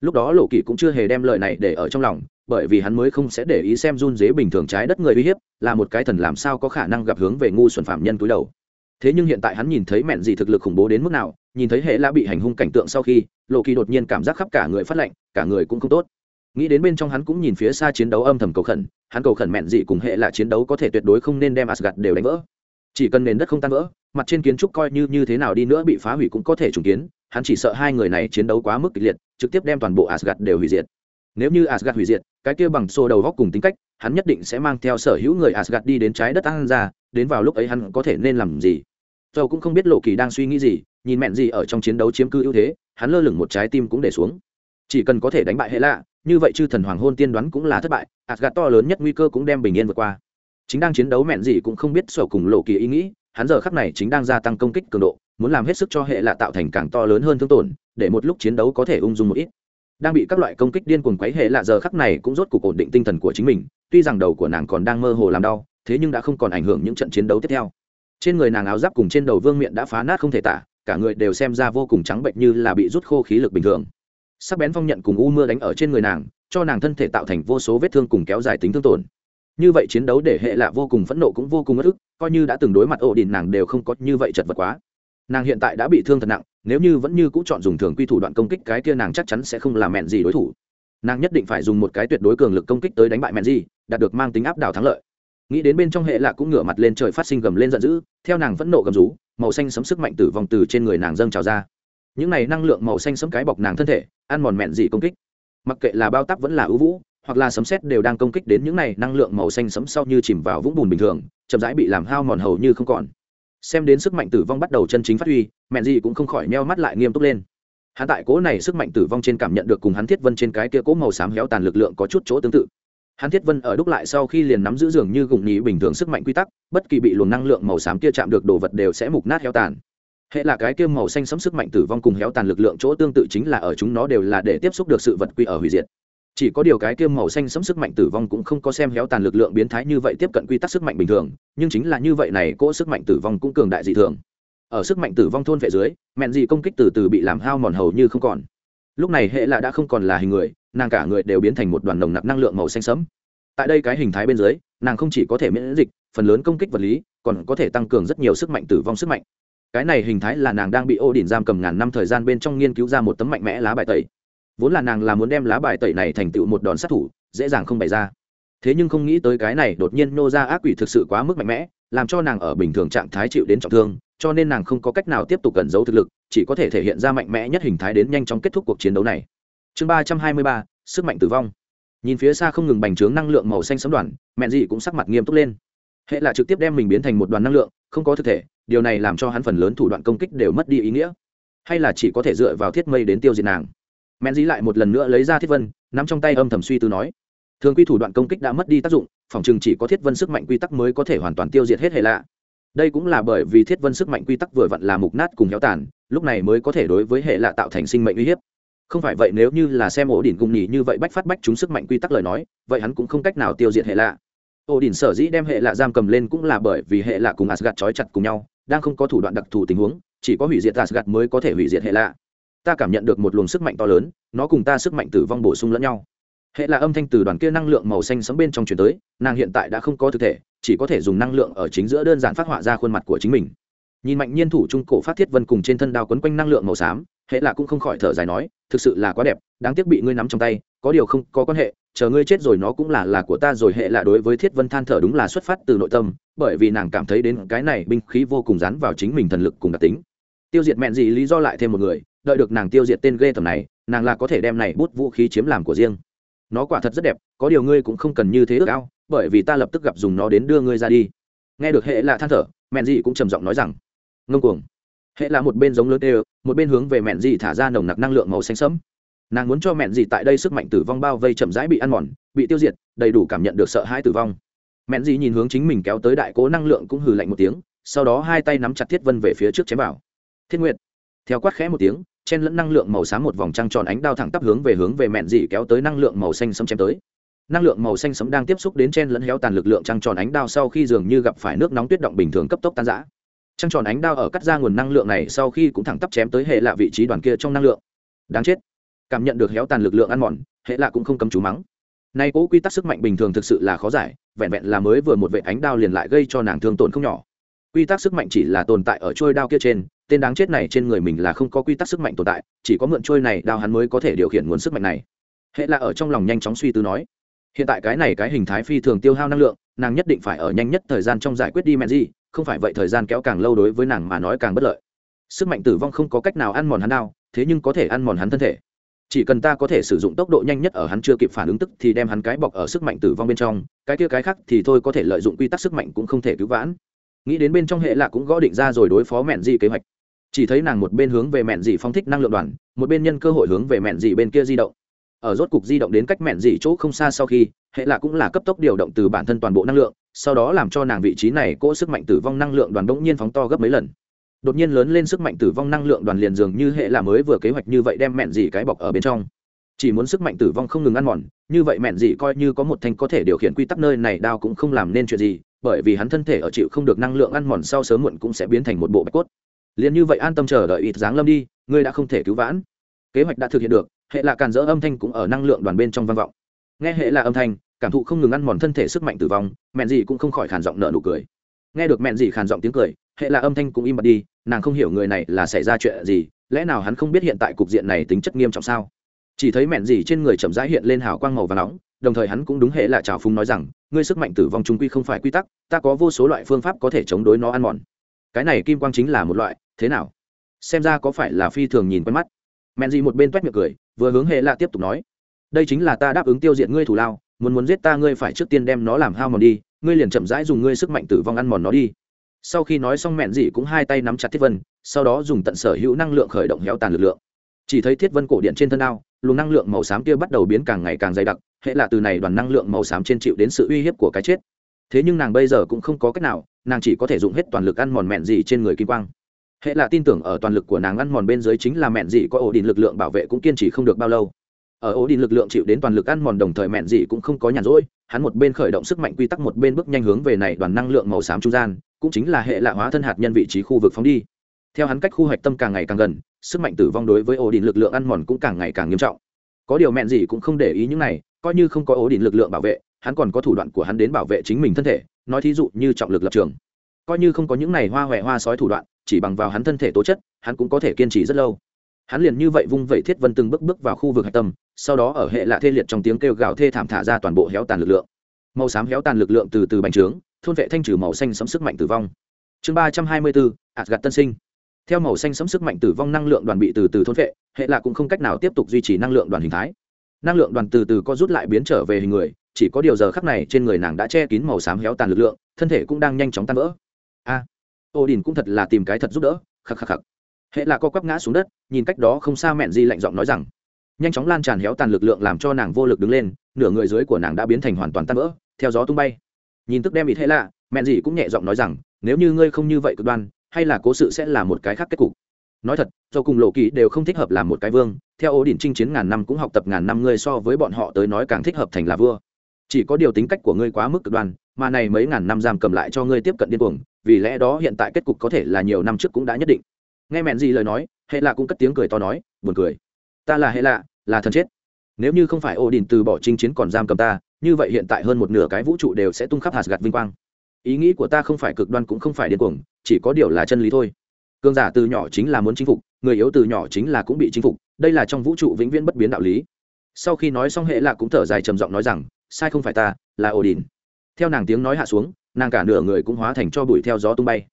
Lúc đó lộ kỳ cũng chưa hề đem lời này để ở trong lòng, bởi vì hắn mới không sẽ để ý xem run dế bình thường trái đất người uy hiếp, là một cái thần làm sao có khả năng gặp hướng về ngu xuẩn phạm nhân túi đầu. Thế nhưng hiện tại hắn nhìn thấy mẹn gì thực lực khủng bố đến mức nào nhìn thấy hệ lã bị hành hung cảnh tượng sau khi, lộ kỳ đột nhiên cảm giác khắp cả người phát lạnh, cả người cũng không tốt. Nghĩ đến bên trong hắn cũng nhìn phía xa chiến đấu âm thầm cầu khẩn, hắn cầu khẩn mẹn dị cùng hệ là chiến đấu có thể tuyệt đối không nên đem asgad đều đánh vỡ. Chỉ cần nền đất không tan vỡ, mặt trên kiến trúc coi như như thế nào đi nữa bị phá hủy cũng có thể trùng kiến, hắn chỉ sợ hai người này chiến đấu quá mức kịch liệt, trực tiếp đem toàn bộ asgad đều hủy diệt. Nếu như asgad hủy diệt, cái kia bằng xô đầu góc cùng tính cách, hắn nhất định sẽ mang theo sở hữu người asgad đi đến trái đất an ra, đến vào lúc ấy hắn có thể nên làm gì? Dầu cũng không biết lộ kỳ đang suy nghĩ gì, nhìn mẹn gì ở trong chiến đấu chiếm cư ưu thế, hắn lơ lửng một trái tim cũng để xuống. Chỉ cần có thể đánh bại hệ lạ, như vậy chư thần hoàng hôn tiên đoán cũng là thất bại gạt to lớn nhất nguy cơ cũng đem bình yên vượt qua. Chính đang chiến đấu mẹn gì cũng không biết sổ cùng lộ kỳ ý nghĩ, hắn giờ khắc này chính đang gia tăng công kích cường độ, muốn làm hết sức cho hệ lạ tạo thành càng to lớn hơn thương tổn, để một lúc chiến đấu có thể ung dung một ít. Đang bị các loại công kích điên cuồng quấy hệ lạ giờ khắc này cũng rốt cuộc ổn định tinh thần của chính mình, tuy rằng đầu của nàng còn đang mơ hồ làm đau, thế nhưng đã không còn ảnh hưởng những trận chiến đấu tiếp theo trên người nàng áo giáp cùng trên đầu vương miện đã phá nát không thể tả, cả người đều xem ra vô cùng trắng bệnh như là bị rút khô khí lực bình thường. Sắc bén phong nhận cùng u mưa đánh ở trên người nàng, cho nàng thân thể tạo thành vô số vết thương cùng kéo dài tính thương tổn. Như vậy chiến đấu để hệ lạ vô cùng phẫn nộ cũng vô cùng ất ức, coi như đã từng đối mặt ổ đình nàng đều không có như vậy chật vật quá. Nàng hiện tại đã bị thương thật nặng, nếu như vẫn như c ũ chọn dùng thường quy thủ đoạn công kích cái kia nàng chắc chắn sẽ không làm mẹn gì đối thủ. Nàng nhất định phải dùng một cái tuyệt đối cường lực công kích tới đánh bại mẹn gì, đạt được mang tính áp đảo thắng lợi nghĩ đến bên trong hệ lạ cũng ngửa mặt lên trời phát sinh gầm lên giận dữ, theo nàng vẫn nộ gầm rú, màu xanh sấm sức mạnh tử vong từ trên người nàng dâng trào ra. Những này năng lượng màu xanh sấm cái bọc nàng thân thể, ăn mòn mẹn dị công kích. Mặc kệ là bao tắp vẫn là ưu vũ, hoặc là sấm sét đều đang công kích đến những này năng lượng màu xanh sấm sau như chìm vào vũng bùn bình thường, chậm rãi bị làm hao mòn hầu như không còn. Xem đến sức mạnh tử vong bắt đầu chân chính phát huy, mẹn dị cũng không khỏi neo mắt lại nghiêm túc lên. Hắn tại cố này sức mạnh tử vong trên cảm nhận được cùng hắn thiết vân trên cái kia cố màu xám héo tàn lực lượng có chút chỗ tương tự hắn thiết vân ở đúc lại sau khi liền nắm giữ dường như gụng nhí bình thường sức mạnh quy tắc, bất kỳ bị luồng năng lượng màu xám kia chạm được đồ vật đều sẽ mục nát heo tàn. Hệ là cái kia màu xanh sấm sức mạnh tử vong cùng héo tàn lực lượng chỗ tương tự chính là ở chúng nó đều là để tiếp xúc được sự vật quy ở hủy diệt. Chỉ có điều cái kia màu xanh sấm sức mạnh tử vong cũng không có xem héo tàn lực lượng biến thái như vậy tiếp cận quy tắc sức mạnh bình thường, nhưng chính là như vậy này cỗ sức mạnh tử vong cũng cường đại dị thường. Ở sức mạnh tử vong thôn vệ dưới, mẹn dị công kích từ từ bị làm hao mòn hầu như không còn lúc này hệ là đã không còn là hình người, nàng cả người đều biến thành một đoàn nồng nặc năng lượng màu xanh sẫm. Tại đây cái hình thái bên dưới, nàng không chỉ có thể miễn dịch, phần lớn công kích vật lý còn có thể tăng cường rất nhiều sức mạnh tử vong sức mạnh. Cái này hình thái là nàng đang bị ô đỉnh giam cầm ngàn năm thời gian bên trong nghiên cứu ra một tấm mạnh mẽ lá bài tẩy. Vốn là nàng là muốn đem lá bài tẩy này thành tựu một đòn sát thủ, dễ dàng không bày ra. Thế nhưng không nghĩ tới cái này đột nhiên nô ra ác quỷ thực sự quá mức mạnh mẽ làm cho nàng ở bình thường trạng thái chịu đến trọng thương, cho nên nàng không có cách nào tiếp tục cẩn giấu thực lực, chỉ có thể thể hiện ra mạnh mẽ nhất hình thái đến nhanh chóng kết thúc cuộc chiến đấu này. Chương ba trăm hai mươi ba, sức mạnh tử vong. Nhìn phía xa không ngừng bành trướng năng lượng màu xanh sấm đoàn, mẹ dị cũng sắc mặt nghiêm túc lên. Hệ là trực tiếp đem mình biến thành một đoàn năng lượng, không có thực thể, điều này làm cho hắn phần lớn thủ đoạn công kích đều mất đi ý nghĩa. Hay là chỉ có thể dựa vào thiết mây đến tiêu diệt nàng. Mẹ dị lại một lần nữa lấy ra thiết vân, nắm trong tay âm thầm suy tư nói thường quy thủ đoạn công kích đã mất đi tác dụng, phòng chừng chỉ có thiết vân sức mạnh quy tắc mới có thể hoàn toàn tiêu diệt hết hệ lạ. Đây cũng là bởi vì thiết vân sức mạnh quy tắc vừa vặn là mục nát cùng héo tàn, lúc này mới có thể đối với hệ lạ tạo thành sinh mệnh uy hiếp. Không phải vậy nếu như là xem ổ đỉnh cùng nhỉ như vậy bách phát bách chúng sức mạnh quy tắc lời nói, vậy hắn cũng không cách nào tiêu diệt hệ lạ. Ổ đỉnh sở dĩ đem hệ lạ giam cầm lên cũng là bởi vì hệ lạ cùng asgad trói chặt cùng nhau, đang không có thủ đoạn đặc thù tình huống, chỉ có hủy diệt asgad mới có thể hủy diệt hệ lạ. Ta cảm nhận được một luồng sức mạnh to lớn, nó cùng ta sức mạnh tử vong bổ sung lẫn nhau hệ là âm thanh từ đoàn kia năng lượng màu xanh sấm bên trong chuyển tới, nàng hiện tại đã không có thực thể, chỉ có thể dùng năng lượng ở chính giữa đơn giản phát họa ra khuôn mặt của chính mình. Nhìn mạnh nhiên thủ trung cổ phát thiết vân cùng trên thân đao quấn quanh năng lượng màu xám, hệ là cũng không khỏi thở dài nói, thực sự là quá đẹp, đáng tiếc bị ngươi nắm trong tay, có điều không có quan hệ, chờ ngươi chết rồi nó cũng là là của ta rồi. Hệ là đối với thiết vân than thở đúng là xuất phát từ nội tâm, bởi vì nàng cảm thấy đến cái này binh khí vô cùng dán vào chính mình thần lực cùng đặc tính. Tiêu diệt mẹn gì lý do lại thêm một người, đợi được nàng tiêu diệt tên ghê tầm này, nàng là có thể đem này bút vũ khí chiếm làm của riêng nó quả thật rất đẹp có điều ngươi cũng không cần như thế ước ao bởi vì ta lập tức gặp dùng nó đến đưa ngươi ra đi. Nghe được hệ là than thở mẹn dị cũng trầm giọng nói rằng ngông cuồng. Hệ là một bên giống lớn đều một bên hướng về mẹn dị thả ra nồng nặc năng lượng màu xanh sẫm. Nàng muốn cho mẹn dị tại đây sức mạnh tử vong bao vây chậm rãi bị ăn mòn bị tiêu diệt đầy đủ cảm nhận được sợ hãi tử vong. Mẹn dị nhìn hướng chính mình kéo tới đại cố năng lượng cũng hừ lạnh một tiếng sau đó hai tay nắm chặt thiết vân về phía trước chém vào. Thiết Nguyệt, theo quát khẽ một tiếng chen lẫn năng lượng màu xám một vòng trăng tròn ánh đao thẳng tắp hướng về hướng về mẹn dị kéo tới năng lượng màu xanh sấm chém tới. Năng lượng màu xanh sấm đang tiếp xúc đến chen lẫn héo tàn lực lượng trăng tròn ánh đao sau khi dường như gặp phải nước nóng tuyết động bình thường cấp tốc tan rã. Trăng tròn ánh đao ở cắt ra nguồn năng lượng này sau khi cũng thẳng tắp chém tới hệ lạ vị trí đoàn kia trong năng lượng. Đáng chết. Cảm nhận được héo tàn lực lượng ăn mòn, hệ lạ cũng không cấm chú mắng. Nay cố quy tắc sức mạnh bình thường thực sự là khó giải, vẹn vẹn là mới vừa một vệ ánh đao liền lại gây cho nàng thương tổn không nhỏ. Quy tắc sức mạnh chỉ là tồn tại ở trôi đao kia trên tên đáng chết này trên người mình là không có quy tắc sức mạnh tồn tại, chỉ có mượn trôi này đao hắn mới có thể điều khiển nguồn sức mạnh này. Hệ là ở trong lòng nhanh chóng suy tư nói, hiện tại cái này cái hình thái phi thường tiêu hao năng lượng, nàng nhất định phải ở nhanh nhất thời gian trong giải quyết đi mẹ gì, không phải vậy thời gian kéo càng lâu đối với nàng mà nói càng bất lợi. Sức mạnh tử vong không có cách nào ăn mòn hắn đao, thế nhưng có thể ăn mòn hắn thân thể. Chỉ cần ta có thể sử dụng tốc độ nhanh nhất ở hắn chưa kịp phản ứng tức thì đem hắn cái bọc ở sức mạnh tử vong bên trong, cái kia cái khác thì thôi có thể lợi dụng quy tắc sức mạnh cũng không thể cứu vãn. Nghĩ đến bên trong hệ là cũng gõ định ra rồi đối phó mẹn gì kế hoạch chỉ thấy nàng một bên hướng về mẹn dị phong thích năng lượng đoàn, một bên nhân cơ hội hướng về mẹn dị bên kia di động. Ở rốt cục di động đến cách mẹn dị chỗ không xa sau khi, hệ là cũng là cấp tốc điều động từ bản thân toàn bộ năng lượng, sau đó làm cho nàng vị trí này cỗ sức mạnh tử vong năng lượng đoàn đ ỗ n g nhiên phóng to gấp mấy lần. Đột nhiên lớn lên sức mạnh tử vong năng lượng đoàn liền dường như hệ là mới vừa kế hoạch như vậy đem mẹn dị cái bọc ở bên trong. Chỉ muốn sức mạnh tử vong không ngừng ăn mòn, như vậy mẹn dị coi như có một thanh có thể điều khiển quy tắc nơi này đao cũng không làm nên chuyện gì, bởi vì hắn thân thể ở chịu không được năng lượng ăn mòn sau sớm muộn cũng sẽ biến thành một bộ bạch cốt liền như vậy an tâm chờ đợi ít dáng lâm đi, ngươi đã không thể cứu vãn. Kế hoạch đã thực hiện được, hệ là càn dỡ âm thanh cũng ở năng lượng đoàn bên trong vang vọng. Nghe hệ là âm thanh, cảm thụ không ngừng ăn mòn thân thể sức mạnh tử vong, mẹn gì cũng không khỏi khàn giọng nợ nụ cười. Nghe được mẹn gì khàn giọng tiếng cười, hệ là âm thanh cũng im bặt đi, nàng không hiểu người này là xảy ra chuyện gì, lẽ nào hắn không biết hiện tại cục diện này tính chất nghiêm trọng sao? Chỉ thấy mẹn gì trên người chậm rãi hiện lên hào quang màu và nóng, đồng thời hắn cũng đúng hệ là trào phúng nói rằng, ngươi sức mạnh tử vong trung quy không phải quy tắc, ta có vô số loại phương pháp có thể chống đối nó ăn mòn. Cái này kim quang chính là một loại thế nào? Xem ra có phải là phi thường nhìn quen mắt. Mẹn gì một bên t miệng cười, vừa hướng hệ lạ tiếp tục nói, đây chính là ta đáp ứng tiêu diệt ngươi thủ lao, muốn muốn giết ta ngươi phải trước tiên đem nó làm hao mòn đi, ngươi liền chậm rãi dùng ngươi sức mạnh tử vong ăn mòn nó đi. Sau khi nói xong mẹn dị cũng hai tay nắm chặt thiết vân, sau đó dùng tận sở hữu năng lượng khởi động héo tàn lực lượng. Chỉ thấy thiết vân cổ điện trên thân ao luồng năng lượng màu xám kia bắt đầu biến càng ngày càng dày đặc, hệ là từ này đoàn năng lượng màu xám trên chịu đến sự uy hiếp của cái chết. Thế nhưng nàng bây giờ cũng không có cách nào, nàng chỉ có thể dùng hết toàn lực ăn mòn mẹn dị trên người kim quang hệ là tin tưởng ở toàn lực của nàng ăn mòn bên dưới chính là mẹn dị có ổ đình lực lượng bảo vệ cũng kiên trì không được bao lâu. Ở ổ đình lực lượng chịu đến toàn lực ăn mòn đồng thời mẹn dị cũng không có nhàn rỗi, hắn một bên khởi động sức mạnh quy tắc một bên bước nhanh hướng về này đoàn năng lượng màu xám trung gian, cũng chính là hệ lạ hóa thân hạt nhân vị trí khu vực phóng đi. Theo hắn cách khu hạch tâm càng ngày càng gần, sức mạnh tử vong đối với ổ đình lực lượng ăn mòn cũng càng ngày càng nghiêm trọng. Có điều mẹn gì cũng không để ý những này, coi như không có ổ đình lực lượng bảo vệ, hắn còn có thủ đoạn của hắn đến bảo vệ chính mình thân thể, nói thí dụ như trọng lực lập trường. Coi như không có những này hoa huệ hoa sói thủ đoạn chỉ bằng vào hắn thân thể tố chất, hắn cũng có thể kiên trì rất lâu. Hắn liền như vậy vung vẩy thiết vân từng bước bước vào khu vực hạch tâm, sau đó ở hệ lạ thê liệt trong tiếng kêu gào thê thảm thả ra toàn bộ héo tàn lực lượng. Màu xám héo tàn lực lượng từ từ bành trướng, thôn vệ thanh trừ màu xanh sấm sức mạnh tử vong. Chương ba trăm hai mươi bốn gạt tân sinh. Theo màu xanh sấm sức mạnh tử vong năng lượng đoàn bị từ từ thôn vệ, hệ lạ cũng không cách nào tiếp tục duy trì năng lượng đoàn hình thái. Năng lượng đoàn từ từ có rút lại biến trở về hình người, chỉ có điều giờ khắc này trên người nàng đã che kín màu xám héo tàn lực lượng, thân thể cũng đang nhanh chóng tan vỡ ô đình cũng thật là tìm cái thật giúp đỡ, khắc khắc khắc. Hệ là co quắp ngã xuống đất, nhìn cách đó không xa mẹn di lạnh giọng nói rằng, nhanh chóng lan tràn héo tàn lực lượng làm cho nàng vô lực đứng lên, nửa người dưới của nàng đã biến thành hoàn toàn tan vỡ, theo gió tung bay. Nhìn tức đem bị thế lạ, mẹn gì cũng nhẹ giọng nói rằng, nếu như ngươi không như vậy cực đoan, hay là cố sự sẽ là một cái khác kết cục. Nói thật do cùng lộ kỳ đều không thích hợp làm một cái vương, theo ố đỉnh chinh chiến ngàn năm cũng học tập ngàn năm ngươi so với bọn họ tới nói càng thích hợp thành là vua. Chỉ có điều tính cách của ngươi quá mức cực đoan mà này mấy ngàn năm giam cầm lại cho ngươi tiếp cận điên cuồng, vì lẽ đó hiện tại kết cục có thể là nhiều năm trước cũng đã nhất định. Nghe mẹn gì lời nói, hệ lạ cũng cất tiếng cười to nói, buồn cười. Ta là hệ lạ, là thần chết. Nếu như không phải ổ đình từ bỏ chinh chiến còn giam cầm ta, như vậy hiện tại hơn một nửa cái vũ trụ đều sẽ tung khắp hạt gạt vinh quang. Ý nghĩ của ta không phải cực đoan cũng không phải điên cuồng, chỉ có điều là chân lý thôi. Cương giả từ nhỏ chính là muốn chinh phục, người yếu từ nhỏ chính là cũng bị chinh phục, đây là trong vũ trụ vĩnh viễn bất biến đạo lý. Sau khi nói xong, hệ lạ cũng thở dài trầm giọng nói rằng, sai không phải ta, là ổ đình theo nàng tiếng nói hạ xuống, nàng cả nửa người cũng hóa thành cho bụi theo gió tung bay.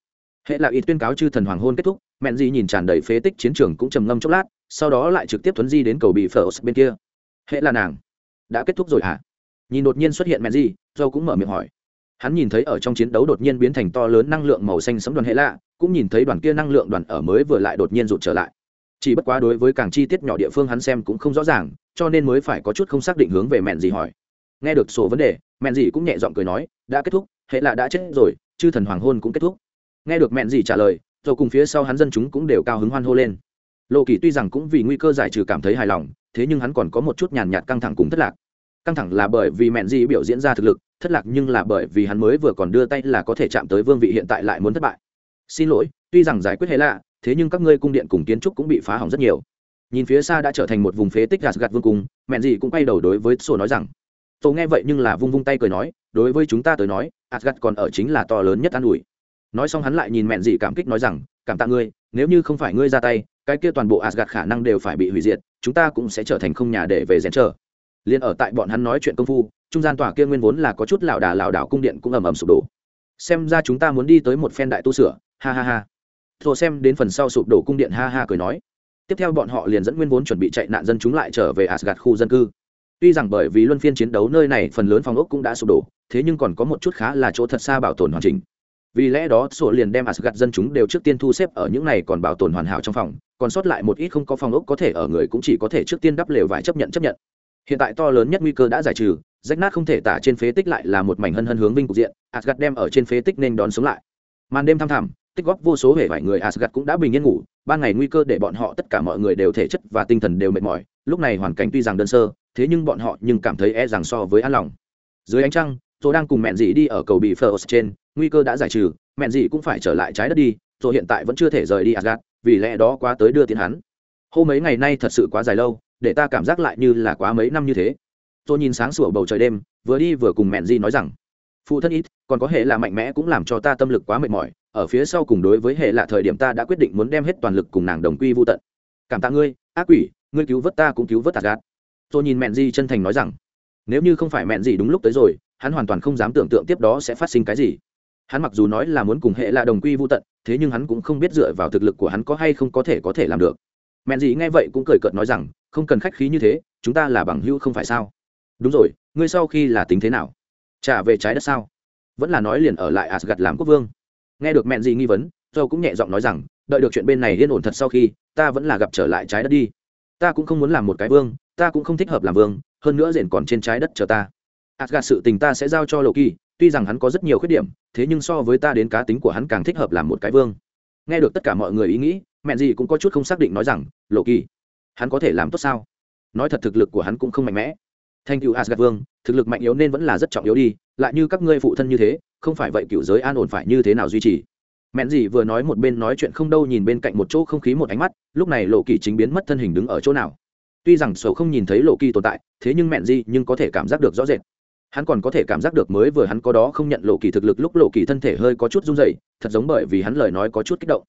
Hệ là ít tuyên cáo chư thần hoàng hôn kết thúc, mẹn di nhìn tràn đầy phế tích chiến trường cũng trầm ngâm chốc lát, sau đó lại trực tiếp thuấn di đến cầu bị phở bên kia. Hệ là nàng, đã kết thúc rồi hả? Nhìn đột nhiên xuất hiện mẹn di dâu cũng mở miệng hỏi. Hắn nhìn thấy ở trong chiến đấu đột nhiên biến thành to lớn năng lượng màu xanh sấm đoàn hệ lạ, cũng nhìn thấy đoàn kia năng lượng đoàn ở mới vừa lại đột nhiên rụt trở lại. Chỉ bất quá đối với càng chi tiết nhỏ địa phương hắn xem cũng không rõ ràng, cho nên mới phải có chút không xác định hướng về mẹn gì hỏi. Nghe được sổ vấn đề mẹn gì cũng nhẹ giọng cười nói, đã kết thúc, hệ là đã chết rồi, chư thần hoàng hôn cũng kết thúc. Nghe được mẹn gì trả lời, rồi cùng phía sau hắn dân chúng cũng đều cao hứng hoan hô lên. Lộ kỳ tuy rằng cũng vì nguy cơ giải trừ cảm thấy hài lòng, thế nhưng hắn còn có một chút nhàn nhạt căng thẳng cùng thất lạc. Căng thẳng là bởi vì mẹn gì biểu diễn ra thực lực, thất lạc nhưng là bởi vì hắn mới vừa còn đưa tay là có thể chạm tới vương vị hiện tại lại muốn thất bại. Xin lỗi, tuy rằng giải quyết hệ lạ, thế nhưng các ngươi cung điện cùng kiến trúc cũng bị phá hỏng rất nhiều. Nhìn phía xa đã trở thành một vùng phế tích gạt gạt vương cung, mẹn gì cũng quay đầu đối với sổ nói rằng tổ nghe vậy nhưng là vung vung tay cười nói, đối với chúng ta tới nói adgat còn ở chính là to lớn nhất an ủi. Nói xong hắn lại nhìn mẹn dị cảm kích nói rằng, cảm tạ ngươi, nếu như không phải ngươi ra tay, cái kia toàn bộ adgat khả năng đều phải bị hủy diệt, chúng ta cũng sẽ trở thành không nhà để về rèn trở liền ở tại bọn hắn nói chuyện công phu, trung gian tòa kia nguyên vốn là có chút lảo đà lảo đảo cung điện cũng ầm ầm sụp đổ. Xem ra chúng ta muốn đi tới một phen đại tu sửa, ha ha ha. Rồi xem đến phần sau sụp đổ cung điện ha ha cười nói. Tiếp theo bọn họ liền dẫn nguyên vốn chuẩn bị chạy nạn dân chúng lại trở về asgad khu dân cư tuy rằng bởi vì luân phiên chiến đấu nơi này phần lớn phòng ốc cũng đã sụp đổ, thế nhưng còn có một chút khá là chỗ thật xa bảo tồn hoàn chỉnh. Vì lẽ đó, sổ liền đem asgad dân chúng đều trước tiên thu xếp ở những này còn bảo tồn hoàn hảo trong phòng, còn sót lại một ít không có phòng ốc có thể ở người cũng chỉ có thể trước tiên đắp lều vải chấp nhận chấp nhận. Hiện tại to lớn nhất nguy cơ đã giải trừ, rách nát không thể tả trên phế tích lại là một mảnh hân hân hướng vinh cục diện asgad đem ở trên phế tích nên đón sống lại. Màn đêm thăm thẳm, tích góp vô số hệ vải người asgad cũng đã bình yên ngủ, ban ngày nguy cơ để bọn họ tất cả mọi người đều thể chất và tinh thần đều mệt mỏi, lúc này hoàn cảnh tuy rằng đơn sơ thế nhưng bọn họ nhưng cảm thấy e rằng so với an lòng. Dưới ánh trăng tôi đang cùng mẹn dị đi ở cầu bị phơ trên, nguy cơ đã giải trừ, mẹn dị cũng phải trở lại trái đất đi tôi hiện tại vẫn chưa thể rời đi asgad vì lẽ đó quá tới đưa tiến hắn. Hôm mấy ngày nay thật sự quá dài lâu, để ta cảm giác lại như là quá mấy năm như thế. Tôi nhìn sáng sủa bầu trời đêm, vừa đi vừa cùng mẹn dị nói rằng, phụ thân ít, còn có hệ là mạnh mẽ cũng làm cho ta tâm lực quá mệt mỏi, ở phía sau cùng đối với hệ là thời điểm ta đã quyết định muốn đem hết toàn lực cùng nàng đồng quy vô tận. Cảm tạ ngươi, ác quỷ, ngươi cứu vớt ta cũng cứu vớt asgad tôi nhìn mẹn di chân thành nói rằng, nếu như không phải mẹn gì đúng lúc tới rồi, hắn hoàn toàn không dám tưởng tượng tiếp đó sẽ phát sinh cái gì. Hắn mặc dù nói là muốn cùng hệ là đồng quy vô tận, thế nhưng hắn cũng không biết dựa vào thực lực của hắn có hay không có thể có thể làm được. Mẹn gì nghe vậy cũng cười cợt nói rằng, không cần khách khí như thế, chúng ta là bằng hữu không phải sao? Đúng rồi, ngươi sau khi là tính thế nào? Trả về trái đất sao? Vẫn là nói liền ở lại asgad làm quốc vương. Nghe được mẹn gì nghi vấn dâu cũng nhẹ giọng nói rằng, đợi được chuyện bên này yên ổn thật sau khi, ta vẫn là gặp trở lại trái đất đi ta cũng không muốn làm một cái vương, ta cũng không thích hợp làm vương, hơn nữa rền còn trên trái đất chờ ta. Asgad sự tình ta sẽ giao cho loki, tuy rằng hắn có rất nhiều khuyết điểm, thế nhưng so với ta đến cá tính của hắn càng thích hợp làm một cái vương. Nghe được tất cả mọi người ý nghĩ, mẹ gì cũng có chút không xác định nói rằng lộ kỳ hắn có thể làm tốt sao? Nói thật thực lực của hắn cũng không mạnh mẽ. Thanh cựu asgad vương, thực lực mạnh yếu nên vẫn là rất trọng yếu đi, lại như các ngươi phụ thân như thế, không phải vậy cựu giới an ổn phải như thế nào duy trì? Mẹn gì vừa nói một bên nói chuyện không đâu nhìn bên cạnh một chỗ không khí một ánh mắt, lúc này lộ kỳ chính biến mất thân hình đứng ở chỗ nào. Tuy rằng sầu không nhìn thấy lộ kỳ tồn tại, thế nhưng mẹn gì nhưng có thể cảm giác được rõ rệt. Hắn còn có thể cảm giác được mới vừa hắn có đó không nhận lộ kỳ thực lực lúc lộ kỳ thân thể hơi có chút run dậy thật giống bởi vì hắn lời nói có chút kích động.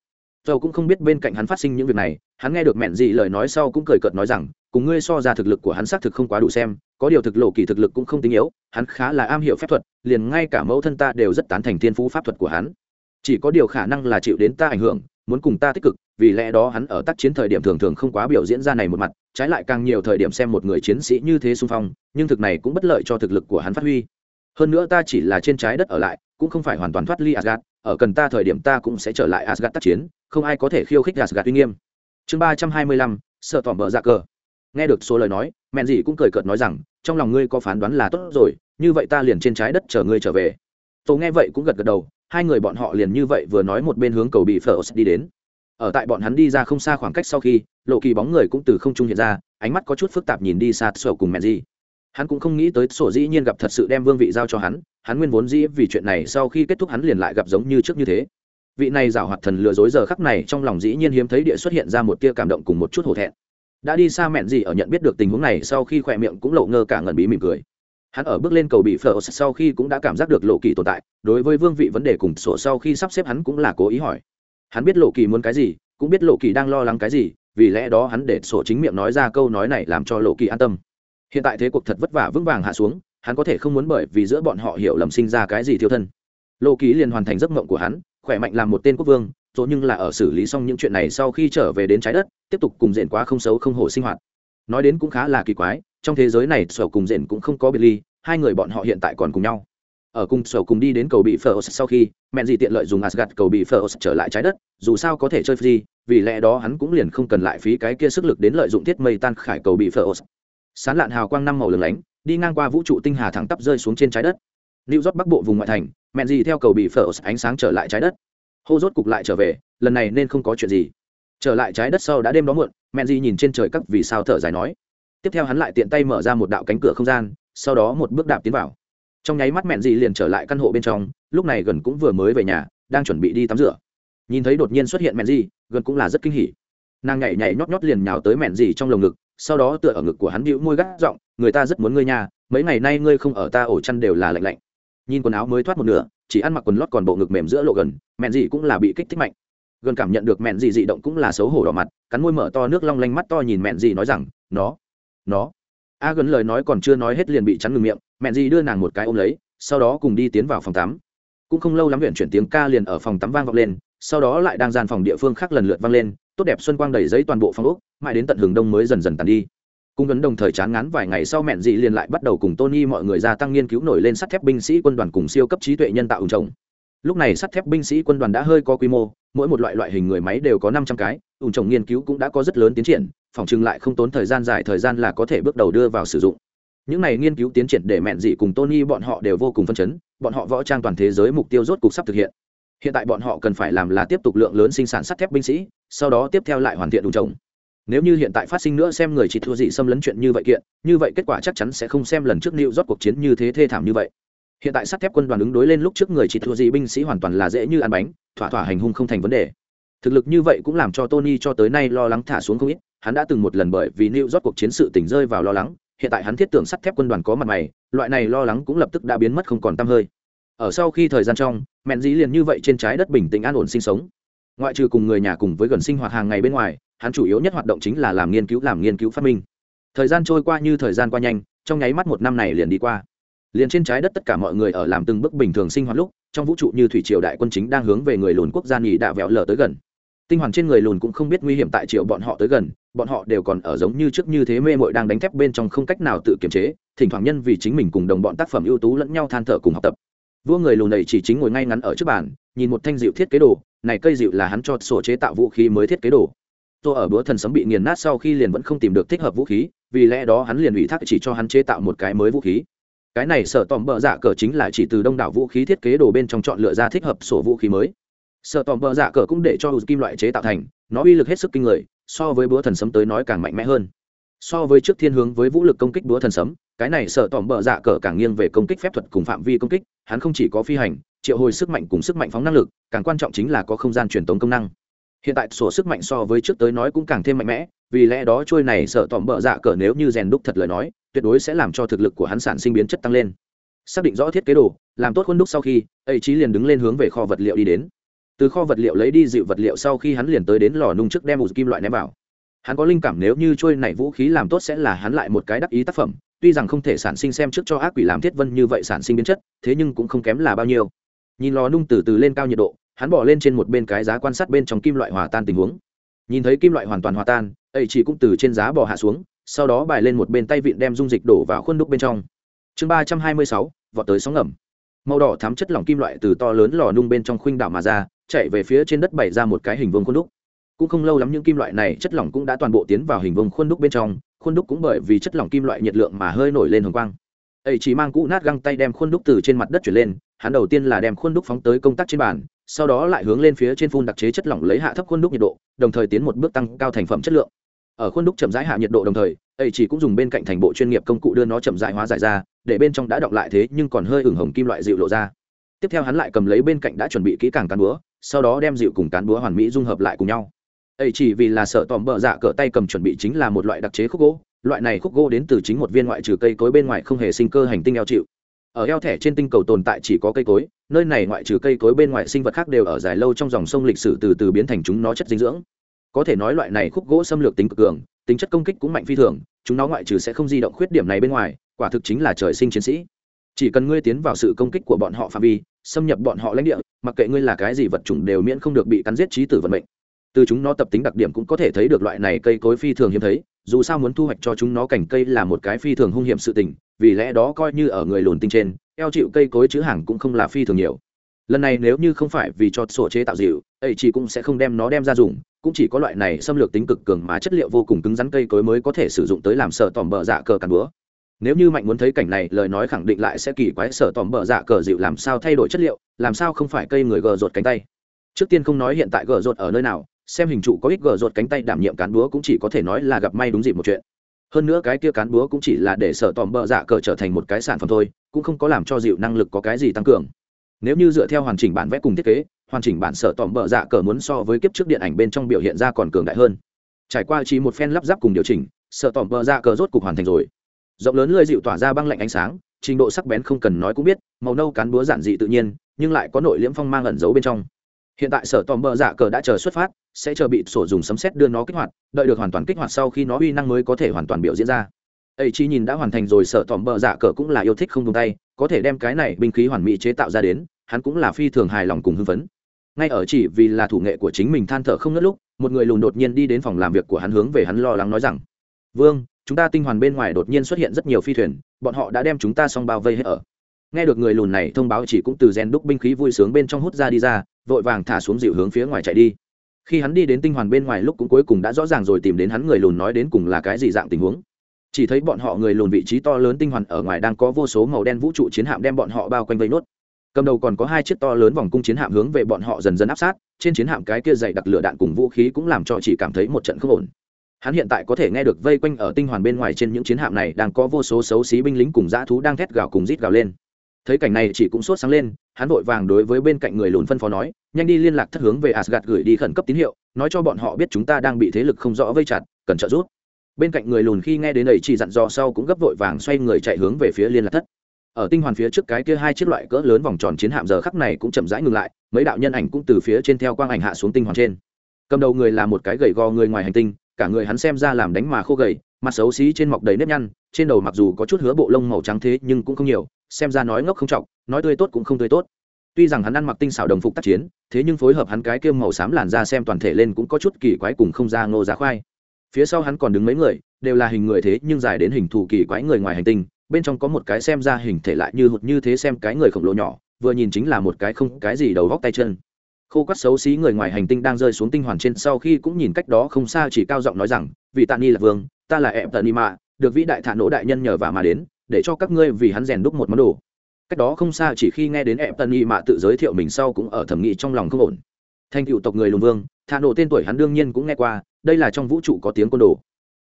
Sầu cũng không biết bên cạnh hắn phát sinh những việc này, hắn nghe được mẹn gì lời nói sau cũng cười cợt nói rằng, cùng ngươi so ra thực lực của hắn xác thực không quá đủ xem, có điều thực lộ kỳ thực lực cũng không tinh yếu, hắn khá là am hiểu phép thuật, liền ngay cả mẫu thân ta đều rất tán thành thiên phú pháp thuật của hắn chỉ có điều khả năng là chịu đến ta ảnh hưởng, muốn cùng ta tích cực, vì lẽ đó hắn ở tác chiến thời điểm thường thường không quá biểu diễn ra này một mặt, trái lại càng nhiều thời điểm xem một người chiến sĩ như thế xung phong, nhưng thực này cũng bất lợi cho thực lực của hắn phát huy. Hơn nữa ta chỉ là trên trái đất ở lại, cũng không phải hoàn toàn thoát ly asgad ở cần ta thời điểm ta cũng sẽ trở lại asgad tác chiến, không ai có thể khiêu khích asgad uy nghiêm. Chương ba trăm hai mươi lăm, sợ tỏm bờ ra dạ cờ. Nghe được số lời nói, mẹn gì cũng cười cợt nói rằng, trong lòng ngươi có phán đoán là tốt rồi, như vậy ta liền trên trái đất chờ ngươi trở về. Tôi nghe vậy cũng gật gật đầu hai người bọn họ liền như vậy vừa nói một bên hướng cầu bị phở đi đến. Ở tại bọn hắn đi ra không xa khoảng cách sau khi, lộ kỳ bóng người cũng từ không trung hiện ra, ánh mắt có chút phức tạp nhìn đi xa sổ cùng mẹ gì. Hắn cũng không nghĩ tới sổ dĩ nhiên gặp thật sự đem vương vị giao cho hắn hắn nguyên vốn dĩ vì chuyện này sau khi kết thúc hắn liền lại gặp giống như trước như thế. Vị này giảo hoạt thần lừa dối giờ khắc này trong lòng dĩ nhiên hiếm thấy địa xuất hiện ra một tia cảm động cùng một chút hổ thẹn. Đã đi xa mẹn gì ở nhận biết được tình huống này sau khi khỏe miệng cũng lộ ngơ cả ngẩn bí mỉm cười hắn ở bước lên cầu bị phở sau khi cũng đã cảm giác được lộ kỳ tồn tại, đối với vương vị vấn đề cùng sổ sau khi sắp xếp hắn cũng là cố ý hỏi. Hắn biết lộ kỳ muốn cái gì, cũng biết lộ kỳ đang lo lắng cái gì, vì lẽ đó hắn để sổ chính miệng nói ra câu nói này làm cho lộ kỳ an tâm. Hiện tại thế cuộc thật vất vả vững vàng hạ xuống, hắn có thể không muốn bởi vì giữa bọn họ hiểu lầm sinh ra cái gì thiếu thân. Lộ kỳ liền hoàn thành giấc mộng của hắn, khỏe mạnh làm một tên quốc vương, rồi nhưng là ở xử lý xong những chuyện này sau khi trở về đến trái đất, tiếp tục cùng diện quá không xấu không hổ sinh hoạt. Nói đến cũng khá là kỳ quái trong thế giới này sở cùng diện cũng không có biệt ly hai người bọn họ hiện tại còn cùng nhau ở cùng sở cùng đi đến cầu bị phở sau khi mẹ gì tiện lợi dùng asgad cầu bị phở trở lại trái đất dù sao có thể chơi free vì lẽ đó hắn cũng liền không cần lại phí cái kia sức lực đến lợi dụng thiết mây tan khải cầu bị phở sán lạn hào quang năm màu lửng lánh đi ngang qua vũ trụ tinh hà thẳng tắp rơi xuống trên trái đất New York bắc bộ vùng ngoại thành, mẹn gì theo cầu bị phở ánh sáng trở lại trái đất. Hô rốt cục lại trở về, lần này nên không có chuyện gì. Trở lại trái đất sau đã đêm đó muộn, mẹn gì nhìn trên trời các vì sao thở dài nói. Tiếp theo hắn lại tiện tay mở ra một đạo cánh cửa không gian, sau đó một bước đạp tiến vào. Trong nháy mắt mẹn dị liền trở lại căn hộ bên trong lúc này gần cũng vừa mới về nhà đang chuẩn bị đi tắm rửa. Nhìn thấy đột nhiên xuất hiện mẹn dị gần cũng là rất kinh hỉ. Nàng nhảy nhảy nhót nhót liền nhào tới mẹn dị trong lồng ngực sau đó tựa ở ngực của hắn bĩu môi gắt giọng người ta rất muốn ngươi nhà mấy ngày nay ngươi không ở ta ổ chăn đều là lạnh lạnh. Nhìn quần áo mới thoát một nửa chỉ ăn mặc quần lót còn bộ ngực mềm giữa lộ gần mẹn dị cũng là bị kích thích mạnh. Gần cảm nhận được mẹn dị dị động cũng là xấu hổ đỏ mặt cắn môi mở to nước long lanh mắt to nhìn mẹn dị nói rằng nó nó. A gần lời nói còn chưa nói hết liền bị chắn ngừng miệng mẹn Di đưa nàng một cái ôm lấy, sau đó cùng đi tiến vào phòng tắm. Cũng không lâu lắm huyện chuyển tiếng ca liền ở phòng tắm vang vọng lên, sau đó lại đang gian phòng địa phương khác lần lượt vang lên, tốt đẹp xuân quang đầy giấy toàn bộ phòng úc mãi đến tận hừng đông mới dần dần tàn đi. Cung ấn đồng thời chán ngán vài ngày sau mẹn dị liền lại bắt đầu cùng tony mọi người gia tăng nghiên cứu nổi lên sắt thép binh sĩ quân đoàn cùng siêu cấp trí tuệ nhân tạo ủng trồng lúc này sắt thép binh sĩ quân đoàn đã hơi có quy mô, mỗi một loại loại hình người máy đều có năm trăm cái, ủng trồng nghiên cứu cũng đã có rất lớn tiến triển phòng chừng lại không tốn thời gian dài, thời gian là có thể bước đầu đưa vào sử dụng. Những này nghiên cứu tiến triển để mẹn dị cùng tony bọn họ đều vô cùng phân chấn, bọn họ võ trang toàn thế giới mục tiêu rốt cục sắp thực hiện. Hiện tại bọn họ cần phải làm là tiếp tục lượng lớn sinh sản sắt thép binh sĩ, sau đó tiếp theo lại hoàn thiện đủ trồng. Nếu như hiện tại phát sinh nữa xem người chỉ thua dị xâm lấn chuyện như vậy kiện, như vậy kết quả chắc chắn sẽ không xem lần trước nịu rót cuộc chiến như thế thê thảm như vậy. Hiện tại sắt thép quân đoàn ứng đối lên lúc trước người chỉ thua dị binh sĩ hoàn toàn là dễ như ăn bánh, thỏa thỏa hành hung không thành vấn đề thực lực như vậy cũng làm cho tony cho tới nay lo lắng thả xuống không ít. Hắn đã từng một lần bởi vì new rót cuộc chiến sự tỉnh rơi vào lo lắng, hiện tại hắn thiết tưởng sắt thép quân đoàn có mặt mày, loại này lo lắng cũng lập tức đã biến mất không còn t hơi. Ở sau khi thời gian trong, mẹn dĩ liền như vậy trên trái đất bình tĩnh an ổn sinh sống. Ngoại trừ cùng người nhà cùng với gần sinh hoạt hàng ngày bên ngoài, hắn chủ yếu nhất hoạt động chính là làm nghiên cứu, làm nghiên cứu phát minh. Thời gian trôi qua như thời gian qua nhanh, trong nháy mắt một năm này liền đi qua. Liền trên trái đất tất cả mọi người ở làm từng bước bình thường sinh hoạt lúc, trong vũ trụ như thủy triều đại quân chính đang hướng về người lùn quốc gia nghỉ đạ vẹo lở tới gần tinh hoàn trên người lùn cũng không biết nguy hiểm tại triệu bọn họ tới gần, bọn họ đều còn ở giống như trước như thế mê mội đang đánh thép bên trong không cách nào tự kiềm chế, thỉnh thoảng nhân vì chính mình cùng đồng bọn tác phẩm ưu tú lẫn nhau than thở cùng học tập. Vua người lùn này chỉ chính ngồi ngay ngắn ở trước bàn, nhìn một thanh dịu thiết kế đồ, này cây dịu là hắn cho sổ chế tạo vũ khí mới thiết kế đồ. Tôi ở bữa thần sấm bị nghiền nát sau khi liền vẫn không tìm được thích hợp vũ khí, vì lẽ đó hắn liền ủy thác chỉ cho hắn chế tạo một cái mới vũ khí. Cái này sở tòm bợ dạ cờ chính là chỉ từ đông đảo vũ khí thiết kế đồ bên trong chọn lựa ra thích hợp sổ vũ khí mới sợ tòm bờ dạ cờ cũng để cho hụt kim loại chế tạo thành, nó uy lực hết sức kinh người, so với búa thần sấm tới nói càng mạnh mẽ hơn. So với trước thiên hướng với vũ lực công kích búa thần sấm, cái này sợ tòm bờ dạ cờ càng nghiêng về công kích phép thuật cùng phạm vi công kích, hắn không chỉ có phi hành, triệu hồi sức mạnh cùng sức mạnh phóng năng lực, càng quan trọng chính là có không gian truyền tống công năng. Hiện tại sổ sức mạnh so với trước tới nói cũng càng thêm mạnh mẽ, vì lẽ đó trôi này sợ tòm bờ dạ cờ nếu như rèn đúc thật lời nói, tuyệt đối sẽ làm cho thực lực của hắn sản sinh biến chất tăng lên. Xác định rõ thiết kế đồ, làm tốt khuôn đúc sau khi, ấy chí liền đứng lên hướng về kho vật liệu đi đến từ kho vật liệu lấy đi dịu vật liệu sau khi hắn liền tới đến lò nung trước đem ủ kim loại ném vào. Hắn có linh cảm nếu như trôi này vũ khí làm tốt sẽ là hắn lại một cái đắc ý tác phẩm, tuy rằng không thể sản sinh xem trước cho ác quỷ làm thiết vân như vậy sản sinh biến chất, thế nhưng cũng không kém là bao nhiêu. Nhìn lò nung từ từ lên cao nhiệt độ, hắn bỏ lên trên một bên cái giá quan sát bên trong kim loại hòa tan tình huống. Nhìn thấy kim loại hoàn toàn hòa tan, ấy chỉ cũng từ trên giá bỏ hạ xuống, sau đó bài lên một bên tay vịn đem dung dịch đổ vào khuôn đúc bên trong. Chương ba trăm hai mươi sáu, vọt tới sóng ngầm. Màu đỏ thắm chất lỏng kim loại từ to lớn lò nung bên trong khuynh đảo mà ra chạy về phía trên đất bày ra một cái hình vuông khuôn đúc. Cũng không lâu lắm những kim loại này chất lỏng cũng đã toàn bộ tiến vào hình vuông khuôn đúc bên trong, khuôn đúc cũng bởi vì chất lỏng kim loại nhiệt lượng mà hơi nổi lên hồng quang. Ấy chỉ mang cũ nát găng tay đem khuôn đúc từ trên mặt đất chuyển lên, hắn đầu tiên là đem khuôn đúc phóng tới công tác trên bàn, sau đó lại hướng lên phía trên phun đặc chế chất lỏng lấy hạ thấp khuôn đúc nhiệt độ, đồng thời tiến một bước tăng cao thành phẩm chất lượng. Ở khuôn đúc chậm rãi hạ nhiệt độ đồng thời, ấy chỉ cũng dùng bên cạnh thành bộ chuyên nghiệp công cụ đưa nó chậm rãi hóa giải ra, để bên trong đã đọng lại thế nhưng còn hơi ửng hồng kim loại dịu lộ ra. Tiếp theo hắn lại cầm lấy bên cạnh đã chuẩn bị kỹ càng cán búa sau đó đem dịu cùng cán búa hoàn mỹ dung hợp lại cùng nhau. Ấy chỉ vì là sợ tòm bờ dạ cỡ tay cầm chuẩn bị chính là một loại đặc chế khúc gỗ, loại này khúc gỗ đến từ chính một viên ngoại trừ cây cối bên ngoài không hề sinh cơ hành tinh eo chịu. Ở eo thẻ trên tinh cầu tồn tại chỉ có cây cối, nơi này ngoại trừ cây cối bên ngoài sinh vật khác đều ở dài lâu trong dòng sông lịch sử từ từ biến thành chúng nó chất dinh dưỡng. Có thể nói loại này khúc gỗ xâm lược tính cực cường, tính chất công kích cũng mạnh phi thường, chúng nó ngoại trừ sẽ không di động khuyết điểm này bên ngoài, quả thực chính là trời sinh chiến sĩ. Chỉ cần ngươi tiến vào sự công kích của bọn họ phạm vi xâm nhập bọn họ lãnh địa, mặc kệ ngươi là cái gì vật chủng đều miễn không được bị cắn giết trí tử vận mệnh. Từ chúng nó tập tính đặc điểm cũng có thể thấy được loại này cây cối phi thường hiếm thấy, dù sao muốn thu hoạch cho chúng nó cảnh cây là một cái phi thường hung hiểm sự tình, vì lẽ đó coi như ở người lùn tinh trên, eo chịu cây cối chữ hàng cũng không là phi thường nhiều. Lần này nếu như không phải vì cho sổ chế tạo dịu, ấy chỉ cũng sẽ không đem nó đem ra dùng, cũng chỉ có loại này xâm lược tính cực cường mà chất liệu vô cùng cứng rắn cây cối mới có thể sử dụng tới làm sợ tỏm bờ dạ cờ càn búa nếu như mạnh muốn thấy cảnh này, lời nói khẳng định lại sẽ kỳ quái, sở tòm bờ dạ cờ dịu làm sao thay đổi chất liệu, làm sao không phải cây người gờ rột cánh tay. Trước tiên không nói hiện tại gờ rột ở nơi nào, xem hình trụ có ít gờ rột cánh tay đảm nhiệm cán búa cũng chỉ có thể nói là gặp may đúng dịp một chuyện. Hơn nữa cái kia cán búa cũng chỉ là để sở tòm bờ dạ cờ trở thành một cái sản phẩm thôi, cũng không có làm cho dịu năng lực có cái gì tăng cường. Nếu như dựa theo hoàn chỉnh bản vẽ cùng thiết kế, hoàn chỉnh bản sở tòm bờ dạ cờ muốn so với kiếp trước điện ảnh bên trong biểu hiện ra còn cường đại hơn. Trải qua chỉ một phen lắp ráp cùng điều chỉnh, sở tòm bờ dạ cờ rốt cục hoàn thành rồi rộng lớn lơi dịu tỏa ra băng lạnh ánh sáng, trình độ sắc bén không cần nói cũng biết, màu nâu cán búa giản dị tự nhiên, nhưng lại có nội liễm phong mang ẩn giấu bên trong. Hiện tại sở tòm bờ dạ cờ đã chờ xuất phát, sẽ chờ bị sổ dùng sấm xét đưa nó kích hoạt, đợi được hoàn toàn kích hoạt sau khi nó uy năng mới có thể hoàn toàn biểu diễn ra. Ấy chi nhìn đã hoàn thành rồi, sở tòm bờ dạ cờ cũng là yêu thích không tung tay, có thể đem cái này binh khí hoàn mỹ chế tạo ra đến, hắn cũng là phi thường hài lòng cùng hưng phấn. Ngay ở chỉ vì là thủ nghệ của chính mình than thở không ngất lúc, một người lùn đột nhiên đi đến phòng làm việc của hắn hướng về hắn lo lắng nói rằng, vương chúng ta tinh hoàn bên ngoài đột nhiên xuất hiện rất nhiều phi thuyền, bọn họ đã đem chúng ta xong bao vây hết ở. Nghe được người lùn này thông báo chỉ cũng từ gen đúc binh khí vui sướng bên trong hút ra đi ra, vội vàng thả xuống dịu hướng phía ngoài chạy đi. Khi hắn đi đến tinh hoàn bên ngoài lúc cũng cuối cùng đã rõ ràng rồi tìm đến hắn người lùn nói đến cùng là cái gì dạng tình huống. Chỉ thấy bọn họ người lùn vị trí to lớn tinh hoàn ở ngoài đang có vô số màu đen vũ trụ chiến hạm đem bọn họ bao quanh vây nốt. Cầm đầu còn có hai chiếc to lớn vòng cung chiến hạm hướng về bọn họ dần dần áp sát, trên chiến hạm cái kia dày đặc lửa đạn cùng vũ khí cũng làm cho chỉ cảm thấy một trận không ổn hắn hiện tại có thể nghe được vây quanh ở tinh hoàn bên ngoài trên những chiến hạm này đang có vô số xấu xí binh lính cùng dã thú đang thét gào cùng rít gào lên. Thấy cảnh này chỉ cũng sốt sáng lên, hắn vội vàng đối với bên cạnh người lùn phân phó nói, nhanh đi liên lạc thất hướng về asgad gửi đi khẩn cấp tín hiệu, nói cho bọn họ biết chúng ta đang bị thế lực không rõ vây chặt, cần trợ giúp. Bên cạnh người lùn khi nghe đến ấy chỉ dặn dò sau cũng gấp vội vàng xoay người chạy hướng về phía liên lạc thất. Ở tinh hoàn phía trước cái kia hai chiếc loại cỡ lớn vòng tròn chiến hạm giờ khắc này cũng chậm rãi ngừng lại, mấy đạo nhân ảnh cũng từ phía trên theo quang ảnh hạ xuống tinh hoàn trên. Cầm đầu người là một cái gầy gò người ngoài hành tinh cả người hắn xem ra làm đánh mà khô gầy, mặt xấu xí trên mọc đầy nếp nhăn, trên đầu mặc dù có chút hứa bộ lông màu trắng thế nhưng cũng không nhiều, xem ra nói ngốc không trọng, nói tươi tốt cũng không tươi tốt. Tuy rằng hắn ăn mặc tinh xảo đồng phục tác chiến, thế nhưng phối hợp hắn cái kiêm màu xám làn da xem toàn thể lên cũng có chút kỳ quái cùng không ra ngô giá khoai. Phía sau hắn còn đứng mấy người, đều là hình người thế nhưng dài đến hình thù kỳ quái người ngoài hành tinh, bên trong có một cái xem ra hình thể lại như hụt như thế xem cái người khổng lồ nhỏ, vừa nhìn chính là một cái không cái gì đầu góc tay chân khô quát xấu xí người ngoài hành tinh đang rơi xuống tinh hoàn trên sau khi cũng nhìn cách đó không xa chỉ cao giọng nói rằng, vị tạ ni là vương, ta là em tạ ni mạ, được vĩ đại thả nỗ đại nhân nhờ và mà đến, để cho các ngươi vì hắn rèn đúc một món đồ. Cách đó không xa chỉ khi nghe đến em tạ ni mạ tự giới thiệu mình sau cũng ở thẩm nghị trong lòng không ổn. Thành cựu tộc người lùn vương thạ Nỗ tên tuổi hắn đương nhiên cũng nghe qua, đây là trong vũ trụ có tiếng côn đồ.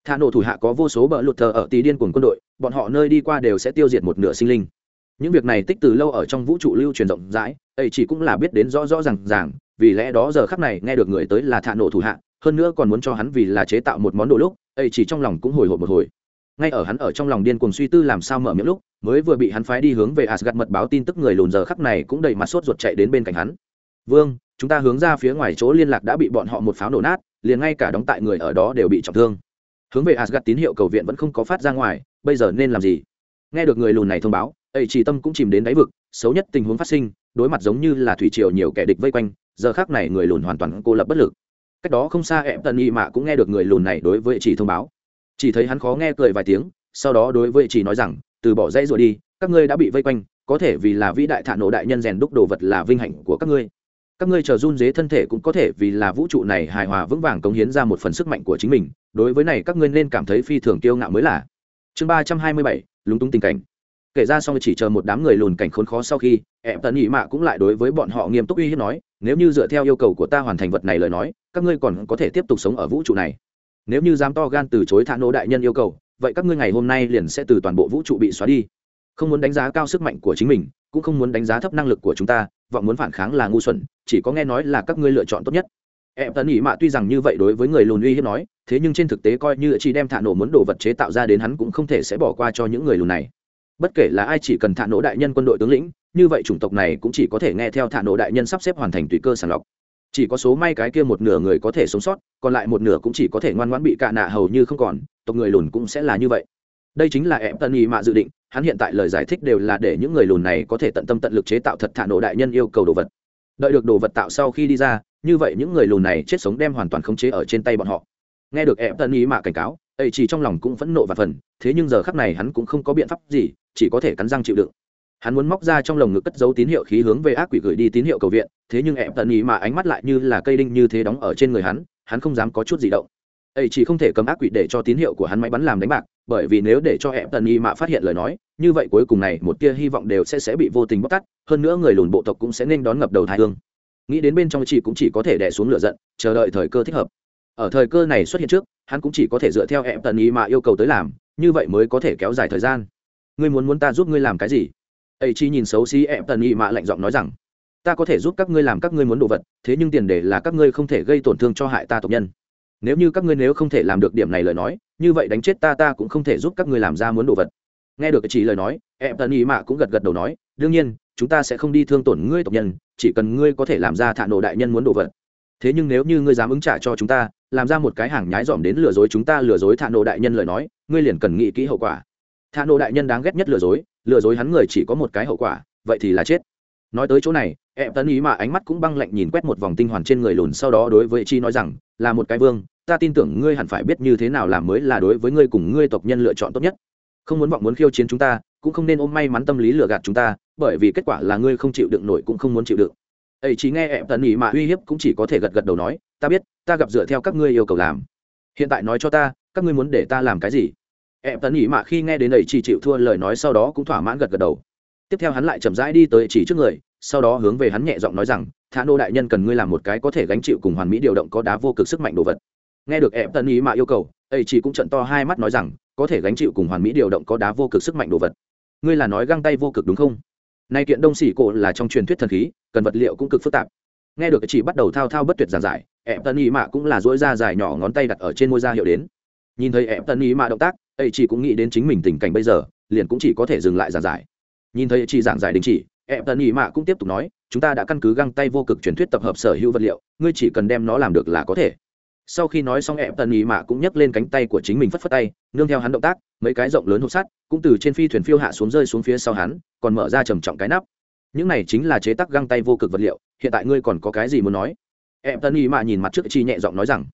Thạ nổ thủ hạ có vô số bờ lụt thờ ở tí điên cuồng quân đội, bọn họ nơi đi qua đều sẽ tiêu diệt một nửa sinh linh những việc này tích từ lâu ở trong vũ trụ lưu truyền rộng rãi, ấy chỉ cũng là biết đến rõ rõ r à n g ràng, vì lẽ đó giờ khắc này nghe được người tới là thạ nổ thủ hạ, hơn nữa còn muốn cho hắn vì là chế tạo một món đồ lúc, ấy chỉ trong lòng cũng hồi hộp một hồi. Ngay ở hắn ở trong lòng điên cuồng suy tư làm sao mở miệng lúc, mới vừa bị hắn phái đi hướng về asgad mật báo tin tức người lùn giờ khắc này cũng đầy mặt sốt ruột chạy đến bên cạnh hắn. Vương, chúng ta hướng ra phía ngoài chỗ liên lạc đã bị bọn họ một pháo nổ nát, liền ngay cả đóng tại người ở đó đều bị trọng thương. Hướng về asgad tín hiệu cầu viện vẫn không có phát ra ngoài, bây giờ nên làm gì? Nghe được người lùn này thông báo ấy chỉ tâm cũng chìm đến đáy vực, xấu nhất tình huống phát sinh, đối mặt giống như là thủy triều nhiều kẻ địch vây quanh, giờ khác này người lùn hoàn toàn cô lập bất lực. Cách đó không xa em tần y mạ cũng nghe được người lùn này đối với chỉ thông báo. Chỉ thấy hắn khó nghe cười vài tiếng, sau đó đối với chỉ nói rằng, từ bỏ dãy rồi đi, các ngươi đã bị vây quanh, có thể vì là vĩ đại thả nổ đại nhân rèn đúc đồ vật là vinh hạnh của các ngươi. Các ngươi chờ run dế thân thể cũng có thể vì là vũ trụ này hài hòa vững vàng cống hiến ra một phần sức mạnh của chính mình, đối với này các ngươi nên cảm thấy phi thường kiêu ngạo mới là. Chương ba trăm hai mươi bảy, lúng túng tình cảnh kể ra xong chỉ chờ một đám người lùn cảnh khốn khó sau khi em tần nhị mạ cũng lại đối với bọn họ nghiêm túc uy hiếp nói, nếu như dựa theo yêu cầu của ta hoàn thành vật này lời nói, các ngươi còn có thể tiếp tục sống ở vũ trụ này. Nếu như dám to gan từ chối thả nổ đại nhân yêu cầu, vậy các ngươi ngày hôm nay liền sẽ từ toàn bộ vũ trụ bị xóa đi. Không muốn đánh giá cao sức mạnh của chính mình, cũng không muốn đánh giá thấp năng lực của chúng ta, vọng muốn phản kháng là ngu xuẩn, chỉ có nghe nói là các ngươi lựa chọn tốt nhất. Em tần nhị mạ tuy rằng như vậy đối với người lùn uy hiếp nói, thế nhưng trên thực tế coi như chỉ đem thả nổ muốn đồ vật chế tạo ra đến hắn cũng không thể sẽ bỏ qua cho những người lùn này bất kể là ai chỉ cần thả nổ đại nhân quân đội tướng lĩnh, như vậy chủng tộc này cũng chỉ có thể nghe theo thả nổ đại nhân sắp xếp hoàn thành tùy cơ sàng lọc. Chỉ có số may cái kia một nửa người có thể sống sót, còn lại một nửa cũng chỉ có thể ngoan ngoãn bị cạ nạ hầu như không còn, tộc người lùn cũng sẽ là như vậy. Đây chính là em tân y mạ dự định, hắn hiện tại lời giải thích đều là để những người lùn này có thể tận tâm tận lực chế tạo thật thả nổ đại nhân yêu cầu đồ vật. Đợi được đồ vật tạo sau khi đi ra, như vậy những người lùn này chết sống đem hoàn toàn khống chế ở trên tay bọn họ. Nghe được em tân y mạ cảnh cáo ấy chỉ trong lòng cũng phẫn nộ và phần thế nhưng giờ khắc này hắn cũng không có biện pháp gì chỉ có thể cắn răng chịu đựng. Hắn muốn móc ra trong lồng ngực cất dấu tín hiệu khí hướng về ác quỷ gửi đi tín hiệu cầu viện, thế nhưng em tần ý mà ánh mắt lại như là cây đinh như thế đóng ở trên người hắn hắn không dám có chút gì động. Ấy chỉ không thể cầm ác quỷ để cho tín hiệu của hắn máy bắn làm đánh bạc, bởi vì nếu để cho em tần ý mà phát hiện lời nói, như vậy cuối cùng này một tia hy vọng đều sẽ sẽ bị vô tình bóc tắt hơn nữa người lùn bộ tộc cũng sẽ nên đón ngập đầu thái hương. Nghĩ đến bên trong chỉ cũng chỉ có thể đè xuống lửa giận, chờ đợi thời cơ thích hợp. Ở thời cơ này xuất hiện trước, hắn cũng chỉ có thể dựa theo em tần ý mà yêu cầu tới làm, như vậy mới có thể kéo dài thời gian ngươi muốn muốn ta giúp ngươi làm cái gì? Ấy chi nhìn xấu xí em tần y mạ lạnh giọng nói rằng, ta có thể giúp các ngươi làm các ngươi muốn đồ vật, thế nhưng tiền đề là các ngươi không thể gây tổn thương cho hại ta tộc nhân. Nếu như các ngươi nếu không thể làm được điểm này lời nói, như vậy đánh chết ta ta cũng không thể giúp các ngươi làm ra muốn đồ vật. Nghe được chỉ lời nói em tần y mạ cũng gật gật đầu nói, đương nhiên, chúng ta sẽ không đi thương tổn ngươi tộc nhân, chỉ cần ngươi có thể làm ra thả nổ đại nhân muốn đồ vật. Thế nhưng nếu như ngươi dám ứng trả cho chúng ta, làm ra một cái hàng nhái dòm đến lừa dối chúng ta lừa dối thả nổ đại nhân lời nói, ngươi liền cần nghĩ kỹ hậu quả thà nổ đại nhân đáng ghét nhất lừa dối lừa dối hắn người chỉ có một cái hậu quả, vậy thì là chết. Nói tới chỗ này em tấn ý mà ánh mắt cũng băng lạnh nhìn quét một vòng tinh hoàn trên người lùn sau đó đối với chi nói rằng, là một cái vương, ta tin tưởng ngươi hẳn phải biết như thế nào làm mới là đối với ngươi cùng ngươi tộc nhân lựa chọn tốt nhất. Không muốn vọng muốn khiêu chiến chúng ta, cũng không nên ôm may mắn tâm lý lừa gạt chúng ta, bởi vì kết quả là ngươi không chịu đựng nổi cũng không muốn chịu đựng. Ấy chỉ nghe em tấn ý mà uy hiếp cũng chỉ có thể gật gật đầu nói, ta biết, ta gặp dựa theo các ngươi yêu cầu làm. Hiện tại nói cho ta, các ngươi muốn để ta làm cái gì? Em tấn ý mạ khi nghe đến ấy chỉ chịu thua lời nói sau đó cũng thỏa mãn gật gật đầu. Tiếp theo hắn lại chậm rãi đi tới chỉ trước người, sau đó hướng về hắn nhẹ giọng nói rằng, thả nô đại nhân cần ngươi làm một cái có thể gánh chịu cùng hoàn mỹ điều động có đá vô cực sức mạnh đồ vật. Nghe được em tấn ý mạ yêu cầu, ấy chỉ cũng trận to hai mắt nói rằng, có thể gánh chịu cùng hoàn mỹ điều động có đá vô cực sức mạnh đồ vật. Ngươi là nói găng tay vô cực đúng không? Nay kiện đông xỉ cổ là trong truyền thuyết thần khí, cần vật liệu cũng cực phức tạp. Nghe được chỉ bắt đầu thao thao bất tuyệt giản giải em tân ý mạ cũng là dỗi da dài nhỏ ngón tay đặt ở trên môi da hiệu đến nhìn thấy em tân ý mạ động tác, ấy chỉ cũng nghĩ đến chính mình tình cảnh bây giờ, liền cũng chỉ có thể dừng lại giảng giải. Nhìn thấy chị giảng giải đình chỉ em tân ý mạ cũng tiếp tục nói, chúng ta đã căn cứ găng tay vô cực truyền thuyết tập hợp sở hữu vật liệu, ngươi chỉ cần đem nó làm được là có thể. Sau khi nói xong em tân ý mạ cũng nhấc lên cánh tay của chính mình phất phất tay, nương theo hắn động tác, mấy cái rộng lớn hộp sắt cũng từ trên phi thuyền phiêu hạ xuống rơi xuống phía sau hắn, còn mở ra trầm trọng cái nắp. Những này chính là chế tác găng tay vô cực vật liệu, hiện tại ngươi còn có cái gì muốn nói? Em tân ý mạ nhìn mặt trước chi nhẹ giọng nói rằng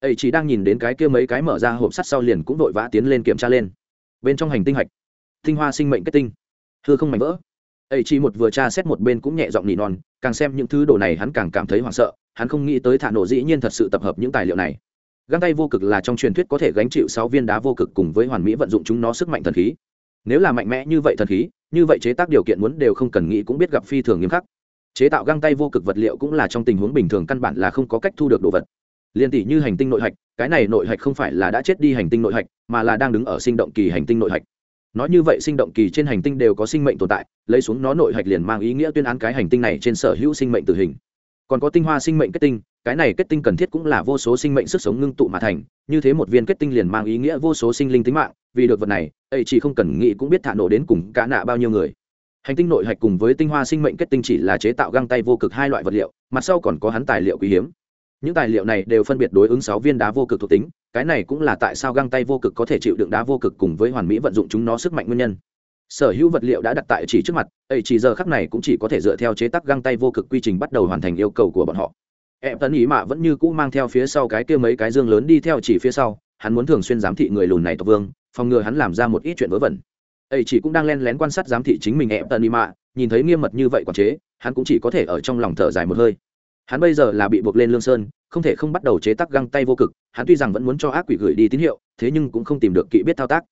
ấy chỉ đang nhìn đến cái kia mấy cái mở ra hộp sắt sau liền cũng vội vã tiến lên kiểm tra lên. Bên trong hành tinh hạch. Tinh hoa sinh mệnh kết tinh. Thưa không mảnh vỡ. Ấy chỉ một vừa tra xét một bên cũng nhẹ giọng nỉ non, càng xem những thứ đồ này hắn càng cảm thấy hoảng sợ, hắn không nghĩ tới thả nổ dĩ nhiên thật sự tập hợp những tài liệu này. Găng tay vô cực là trong truyền thuyết có thể gánh chịu sáu viên đá vô cực cùng với hoàn mỹ vận dụng chúng nó sức mạnh thần khí. Nếu là mạnh mẽ như vậy thần khí, như vậy chế tác điều kiện muốn đều không cần nghĩ cũng biết gặp phi thường nghiêm khắc. Chế tạo găng tay vô cực vật liệu cũng là trong tình huống bình thường căn bản là không có cách thu được đồ vật liên tỷ như hành tinh nội hạch, cái này nội hạch không phải là đã chết đi hành tinh nội hạch, mà là đang đứng ở sinh động kỳ hành tinh nội hạch. Nói như vậy sinh động kỳ trên hành tinh đều có sinh mệnh tồn tại, lấy xuống nó nội hạch liền mang ý nghĩa tuyên án cái hành tinh này trên sở hữu sinh mệnh tử hình. Còn có tinh hoa sinh mệnh kết tinh, cái này kết tinh cần thiết cũng là vô số sinh mệnh sức sống ngưng tụ mà thành, như thế một viên kết tinh liền mang ý nghĩa vô số sinh linh tính mạng, vì được vật này, ấy chỉ không cần nghĩ cũng biết thả nổ đến cùng cả nạ bao nhiêu người. Hành tinh nội hạch cùng với tinh hoa sinh mệnh kết tinh chỉ là chế tạo găng tay vô cực hai loại vật liệu, mặt sau còn có hắn tài liệu quý hiếm những tài liệu này đều phân biệt đối ứng sáu viên đá vô cực thuộc tính, cái này cũng là tại sao găng tay vô cực có thể chịu đựng đá vô cực cùng với hoàn mỹ vận dụng chúng nó sức mạnh nguyên nhân. Sở hữu vật liệu đã đặt tại chỉ trước mặt, ấy chỉ giờ khắc này cũng chỉ có thể dựa theo chế tác găng tay vô cực quy trình bắt đầu hoàn thành yêu cầu của bọn họ. Em tấn ý mạ vẫn như cũ mang theo phía sau cái kia mấy cái dương lớn đi theo chỉ phía sau, hắn muốn thường xuyên giám thị người lùn này tộc vương, phòng ngừa hắn làm ra một ít chuyện vớ vẩn. Ấy chỉ cũng đang len lén quan sát giám thị chính mình em tấn ý mạ, nhìn thấy nghiêm mật như vậy quản chế, hắn cũng chỉ có thể ở trong lòng thở dài một hơi hắn bây giờ là bị buộc lên lương sơn, không thể không bắt đầu chế tác găng tay vô cực, hắn tuy rằng vẫn muốn cho ác quỷ gửi đi tín hiệu, thế nhưng cũng không tìm được kỹ biết thao tác.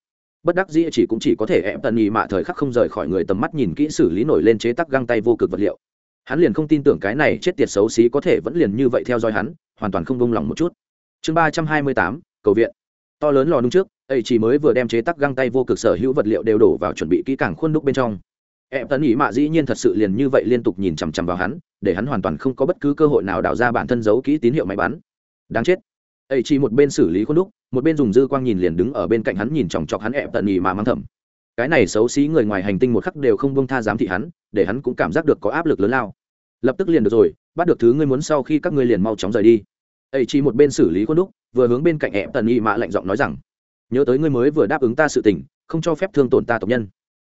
Bất đắc dĩ chỉ cũng chỉ có thể ép tần nhì mạ thời khắc không rời khỏi người tầm mắt nhìn kỹ xử lý nổi lên chế tác găng tay vô cực vật liệu. Hắn liền không tin tưởng cái này chết tiệt xấu xí có thể vẫn liền như vậy theo dõi hắn, hoàn toàn không bông lòng một chút. Chương ba trăm hai mươi tám, cầu viện. To lớn lò nung trước, ấy chỉ mới vừa đem chế tác găng tay vô cực sở hữu vật liệu đều đổ vào chuẩn bị kỹ càng khuôn đúc bên trong em tấn ý mạ dĩ nhiên thật sự liền như vậy liên tục nhìn chằm chằm vào hắn, để hắn hoàn toàn không có bất cứ cơ hội nào đào ra bản thân giấu kỹ tín hiệu máy bắn. Đáng chết. Ấy chỉ một bên xử lý khuôn đúc, một bên dùng dư quang nhìn liền đứng ở bên cạnh hắn nhìn chòng chọc hắn em tận ý mà mang thầm. Cái này xấu xí người ngoài hành tinh một khắc đều không bông tha giám thị hắn, để hắn cũng cảm giác được có áp lực lớn lao. Lập tức liền được rồi, bắt được thứ ngươi muốn sau khi các ngươi liền mau chóng rời đi. Ấy chỉ một bên xử lý khuôn đúc, vừa hướng bên cạnh em tần y mạ lạnh giọng nói rằng, nhớ tới ngươi mới vừa đáp ứng ta sự tình, không cho phép thương tổn ta tộc nhân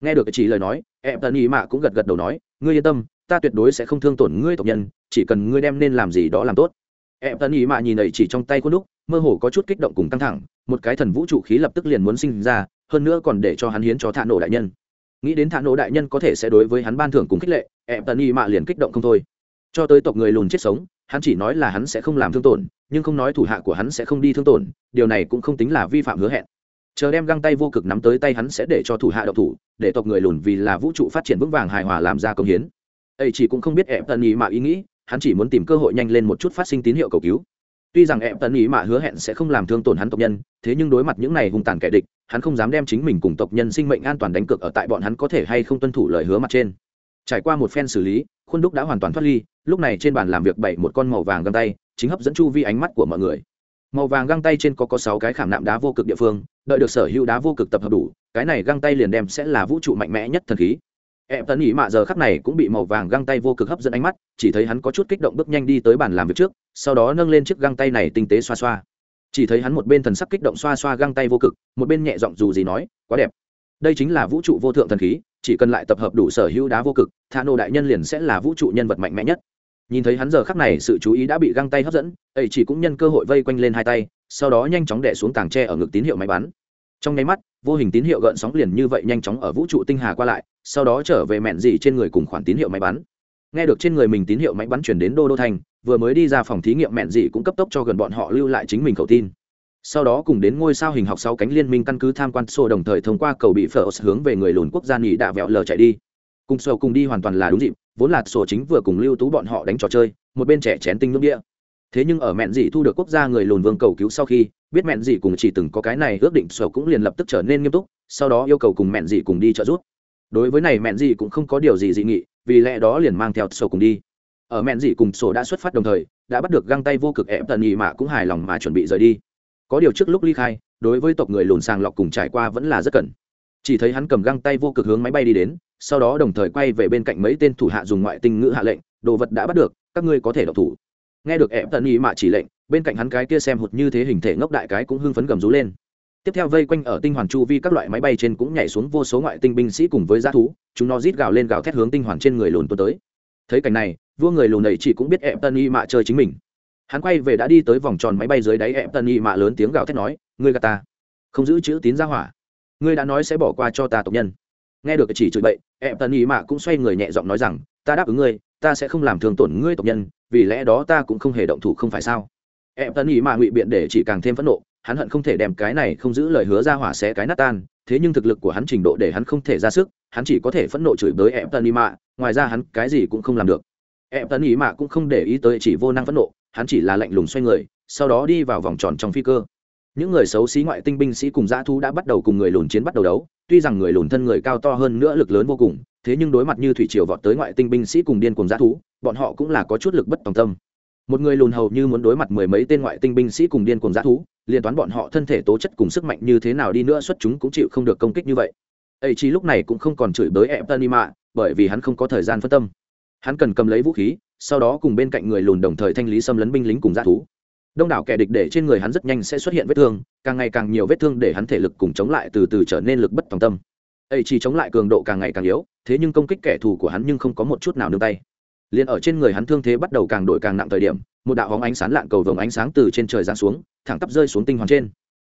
nghe được chỉ lời nói em tần ý mạ cũng gật gật đầu nói, ngươi yên tâm, ta tuyệt đối sẽ không thương tổn ngươi tộc nhân, chỉ cần ngươi đem nên làm gì đó làm tốt. Em tần ý mạ nhìn ấy chỉ trong tay khuôn đúc, mơ hồ có chút kích động cùng căng thẳng, một cái thần vũ trụ khí lập tức liền muốn sinh ra, hơn nữa còn để cho hắn hiến cho thạ nổ đại nhân. Nghĩ đến thạ nổ đại nhân có thể sẽ đối với hắn ban thưởng cùng khích lệ em tần ý mạ liền kích động không thôi. Cho tới tộc người lùn chết sống, hắn chỉ nói là hắn sẽ không làm thương tổn, nhưng không nói thủ hạ của hắn sẽ không đi thương tổn, điều này cũng không tính là vi phạm hứa hẹn chờ đem găng tay vô cực nắm tới tay hắn sẽ để cho thủ hạ độc thủ, để tộc người lùn vì là vũ trụ phát triển vững vàng hài hòa làm ra công hiến. Ấy chỉ cũng không biết ẹp tần ý mà ý nghĩ, hắn chỉ muốn tìm cơ hội nhanh lên một chút phát sinh tín hiệu cầu cứu. Tuy rằng ẹp tần ý mà hứa hẹn sẽ không làm thương tổn hắn tộc nhân, thế nhưng đối mặt những này hung tàn kẻ địch, hắn không dám đem chính mình cùng tộc nhân sinh mệnh an toàn đánh cược ở tại bọn hắn có thể hay không tuân thủ lời hứa mặt trên. Trải qua một phen xử lý, khuôn đúc đã hoàn toàn thoát ly, lúc này trên bàn làm việc bảy một con màu vàng găng tay, chính hấp dẫn chu vi ánh mắt của mọi người. Màu vàng găng tay trên có có sáu cái khảm nạm đá vô cực địa phương đợi được sở hữu đá vô cực tập hợp đủ, cái này găng tay liền đem sẽ là vũ trụ mạnh mẽ nhất thần khí. Em tấn ý mạ giờ khắc này cũng bị màu vàng găng tay vô cực hấp dẫn ánh mắt, chỉ thấy hắn có chút kích động bước nhanh đi tới bàn làm việc trước, sau đó nâng lên chiếc găng tay này tinh tế xoa xoa. Chỉ thấy hắn một bên thần sắc kích động xoa xoa găng tay vô cực, một bên nhẹ giọng dù gì nói, quá đẹp. Đây chính là vũ trụ vô thượng thần khí, chỉ cần lại tập hợp đủ sở hữu đá vô cực thà nô đại nhân liền sẽ là vũ trụ nhân vật mạnh mẽ nhất nhìn thấy hắn giờ khắc này, sự chú ý đã bị găng tay hấp dẫn, ấy chỉ cũng nhân cơ hội vây quanh lên hai tay, sau đó nhanh chóng đẻ xuống tàng tre ở ngực tín hiệu máy bắn. Trong nháy mắt, vô hình tín hiệu gợn sóng liền như vậy nhanh chóng ở vũ trụ tinh hà qua lại, sau đó trở về mẹn gì trên người cùng khoản tín hiệu máy bắn. Nghe được trên người mình tín hiệu máy bắn chuyển đến đô đô thành, vừa mới đi ra phòng thí nghiệm mẹn gì cũng cấp tốc cho gần bọn họ lưu lại chính mình khẩu tin. Sau đó cùng đến ngôi sao hình học sáu cánh liên minh căn cứ tham quan sô đồng thời thông qua cầu bị phở hướng về người lùn quốc gia nghỉ đạ vẹo lờ chạy đi. Cùng sô cùng đi hoàn toàn là đúng dịp vốn là sổ chính vừa cùng lưu tú bọn họ đánh trò chơi, một bên trẻ chén tinh nước địa. thế nhưng ở mẹn dị thu được quốc gia người lùn vương cầu cứu sau khi, biết mẹn dị cùng chỉ từng có cái này ước định sổ cũng liền lập tức trở nên nghiêm túc, sau đó yêu cầu cùng mẹn dị cùng đi trợ giúp. Đối với này mẹn dị cũng không có điều gì dị nghị, vì lẽ đó liền mang theo sổ cùng đi. Ở mẹn dị cùng sổ đã xuất phát đồng thời, đã bắt được găng tay vô cực ép tần nhị mà cũng hài lòng mà chuẩn bị rời đi. Có điều trước lúc ly khai, đối với tộc người lùn sàng lọc cùng trải qua vẫn là rất cần chỉ thấy hắn cầm găng tay vô cực hướng máy bay đi đến sau đó đồng thời quay về bên cạnh mấy tên thủ hạ dùng ngoại tinh ngữ hạ lệnh, đồ vật đã bắt được, các ngươi có thể độc thủ. Nghe được ép tận ý mạ chỉ lệnh, bên cạnh hắn cái kia xem hụt như thế hình thể ngốc đại cái cũng hưng phấn gầm rú lên. Tiếp theo vây quanh ở tinh hoàn chu vi các loại máy bay trên cũng nhảy xuống vô số ngoại tinh binh sĩ cùng với g thú, chúng nó rít gào lên gào thét hướng tinh hoàn trên người lùn tuần tới. Thấy cảnh này, vua người lùn này chỉ cũng biết ép tân y mạ chơi chính mình. Hắn quay về đã đi tới vòng tròn máy bay dưới đáy ép tân y mạ lớn tiếng gào thét nói, ngươi gà ta, không giữ chữ tín ra hỏa. Ngươi đã nói sẽ bỏ qua cho ta tộc nhân nghe được chỉ chửi bậy em tân Ý mạ cũng xoay người nhẹ giọng nói rằng, ta đáp ứng ngươi, ta sẽ không làm thương tổn ngươi tộc nhân, vì lẽ đó ta cũng không hề động thủ không phải sao? Em tân Ý mạ ngụy biện để chỉ càng thêm phẫn nộ, hắn hận không thể đem cái này không giữ lời hứa ra hỏa sẽ cái nát tan, thế nhưng thực lực của hắn trình độ để hắn không thể ra sức, hắn chỉ có thể phẫn nộ chửi bới em tân Ý mạ, ngoài ra hắn cái gì cũng không làm được. Em tấn ý mạ cũng không để ý tới chỉ vô năng phẫn nộ, hắn chỉ là lạnh lùng xoay người, sau đó đi vào vòng tròn trong phi cơ những người xấu xí ngoại tinh binh sĩ cùng dã thú đã bắt đầu cùng người lùn chiến bắt đầu đấu, tuy rằng người lùn thân người cao to hơn nữa lực lớn vô cùng, thế nhưng đối mặt như thủy triều vọt tới ngoại tinh binh sĩ cùng điên cùng dã thú, bọn họ cũng là có chút lực bất tòng tâm. Một người lùn hầu như muốn đối mặt mười mấy tên ngoại tinh binh sĩ cùng điên cùng dã thú liên toán bọn họ thân thể tố chất cùng sức mạnh như thế nào đi nữa xuất chúng cũng chịu không được công kích như vậy. Ấy chi lúc này cũng không còn chửi bới em tân mạ, bởi vì hắn không có thời gian phân tâm. Hắn cần cầm lấy vũ khí, sau đó cùng bên cạnh người lùn đồng thời thanh lý xâm lấn binh lính cùng dã thú đông đảo kẻ địch để trên người hắn rất nhanh sẽ xuất hiện vết thương, càng ngày càng nhiều vết thương để hắn thể lực cùng chống lại từ từ trở nên lực bất tòng tâm. Ấy chỉ chống lại cường độ càng ngày càng yếu, thế nhưng công kích kẻ thù của hắn nhưng không có một chút nào nương tay. Liền ở trên người hắn thương thế bắt đầu càng đổi càng nặng thời điểm, một đạo hóng ánh sáng lạng cầu vồng ánh sáng từ trên trời giáng xuống, thẳng tắp rơi xuống tinh hoàng trên.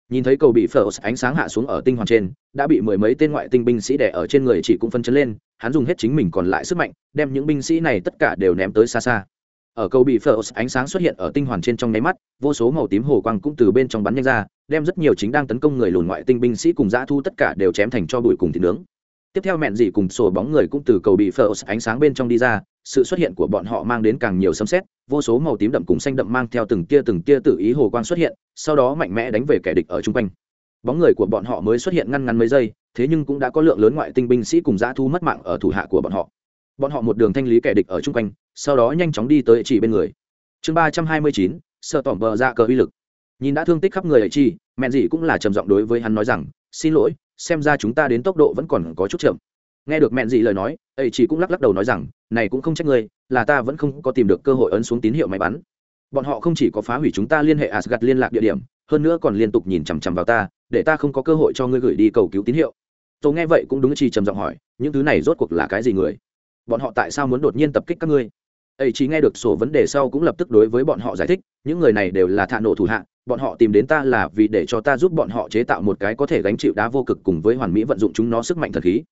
Nhìn thấy cầu bị phở ánh sáng hạ xuống ở tinh hoàng trên, đã bị mười mấy tên ngoại tinh binh sĩ đẻ ở trên người chỉ cũng phân chấn lên, hắn dùng hết chính mình còn lại sức mạnh, đem những binh sĩ này tất cả đều ném tới xa xa ở cầu bị phở ánh sáng xuất hiện ở tinh hoàn trên trong nháy mắt, vô số màu tím hồ quang cũng từ bên trong bắn nhanh ra, đem rất nhiều chính đang tấn công người lùn ngoại tinh binh sĩ cùng dã thu tất cả đều chém thành cho bụi cùng thịt nướng. Tiếp theo mẹn dị cùng sổ bóng người cũng từ cầu bị phở ánh sáng bên trong đi ra, sự xuất hiện của bọn họ mang đến càng nhiều sấm xét vô số màu tím đậm cùng xanh đậm mang theo từng tia từng tia tự ý hồ quang xuất hiện, sau đó mạnh mẽ đánh về kẻ địch ở chung quanh. Bóng người của bọn họ mới xuất hiện ngăn ngắn mấy giây, thế nhưng cũng đã có lượng lớn ngoại tinh binh sĩ cùng dã thu mất mạng ở thủ hạ của bọn họ bọn họ một đường thanh lý kẻ địch ở chung quanh, sau đó nhanh chóng đi tới chỉ bên người. Chương ba trăm hai mươi chín, sợ tỏm bờ ra cờ uy lực. Nhìn đã thương tích khắp người ấy chi mẹn dị cũng là trầm giọng đối với hắn nói rằng, xin lỗi, xem ra chúng ta đến tốc độ vẫn còn có chút chậm. Nghe được mẹn dị lời nói ấy chỉ cũng lắc lắc đầu nói rằng, này cũng không trách ngươi, là ta vẫn không có tìm được cơ hội ấn xuống tín hiệu máy bắn. Bọn họ không chỉ có phá hủy chúng ta liên hệ asgad liên lạc địa điểm, hơn nữa còn liên tục nhìn chằm chằm vào ta, để ta không có cơ hội cho ngươi gửi đi cầu cứu tín hiệu. Tôi nghe vậy cũng đúng chỉ trầm giọng hỏi, những thứ này rốt cuộc là cái gì người? Bọn họ tại sao muốn đột nhiên tập kích các ngươi? Ấy chỉ nghe được sổ vấn đề sau cũng lập tức đối với bọn họ giải thích, những người này đều là thạ nổ thủ hạ, bọn họ tìm đến ta là vì để cho ta giúp bọn họ chế tạo một cái có thể gánh chịu đá vô cực cùng với hoàn mỹ vận dụng chúng nó sức mạnh thần khí.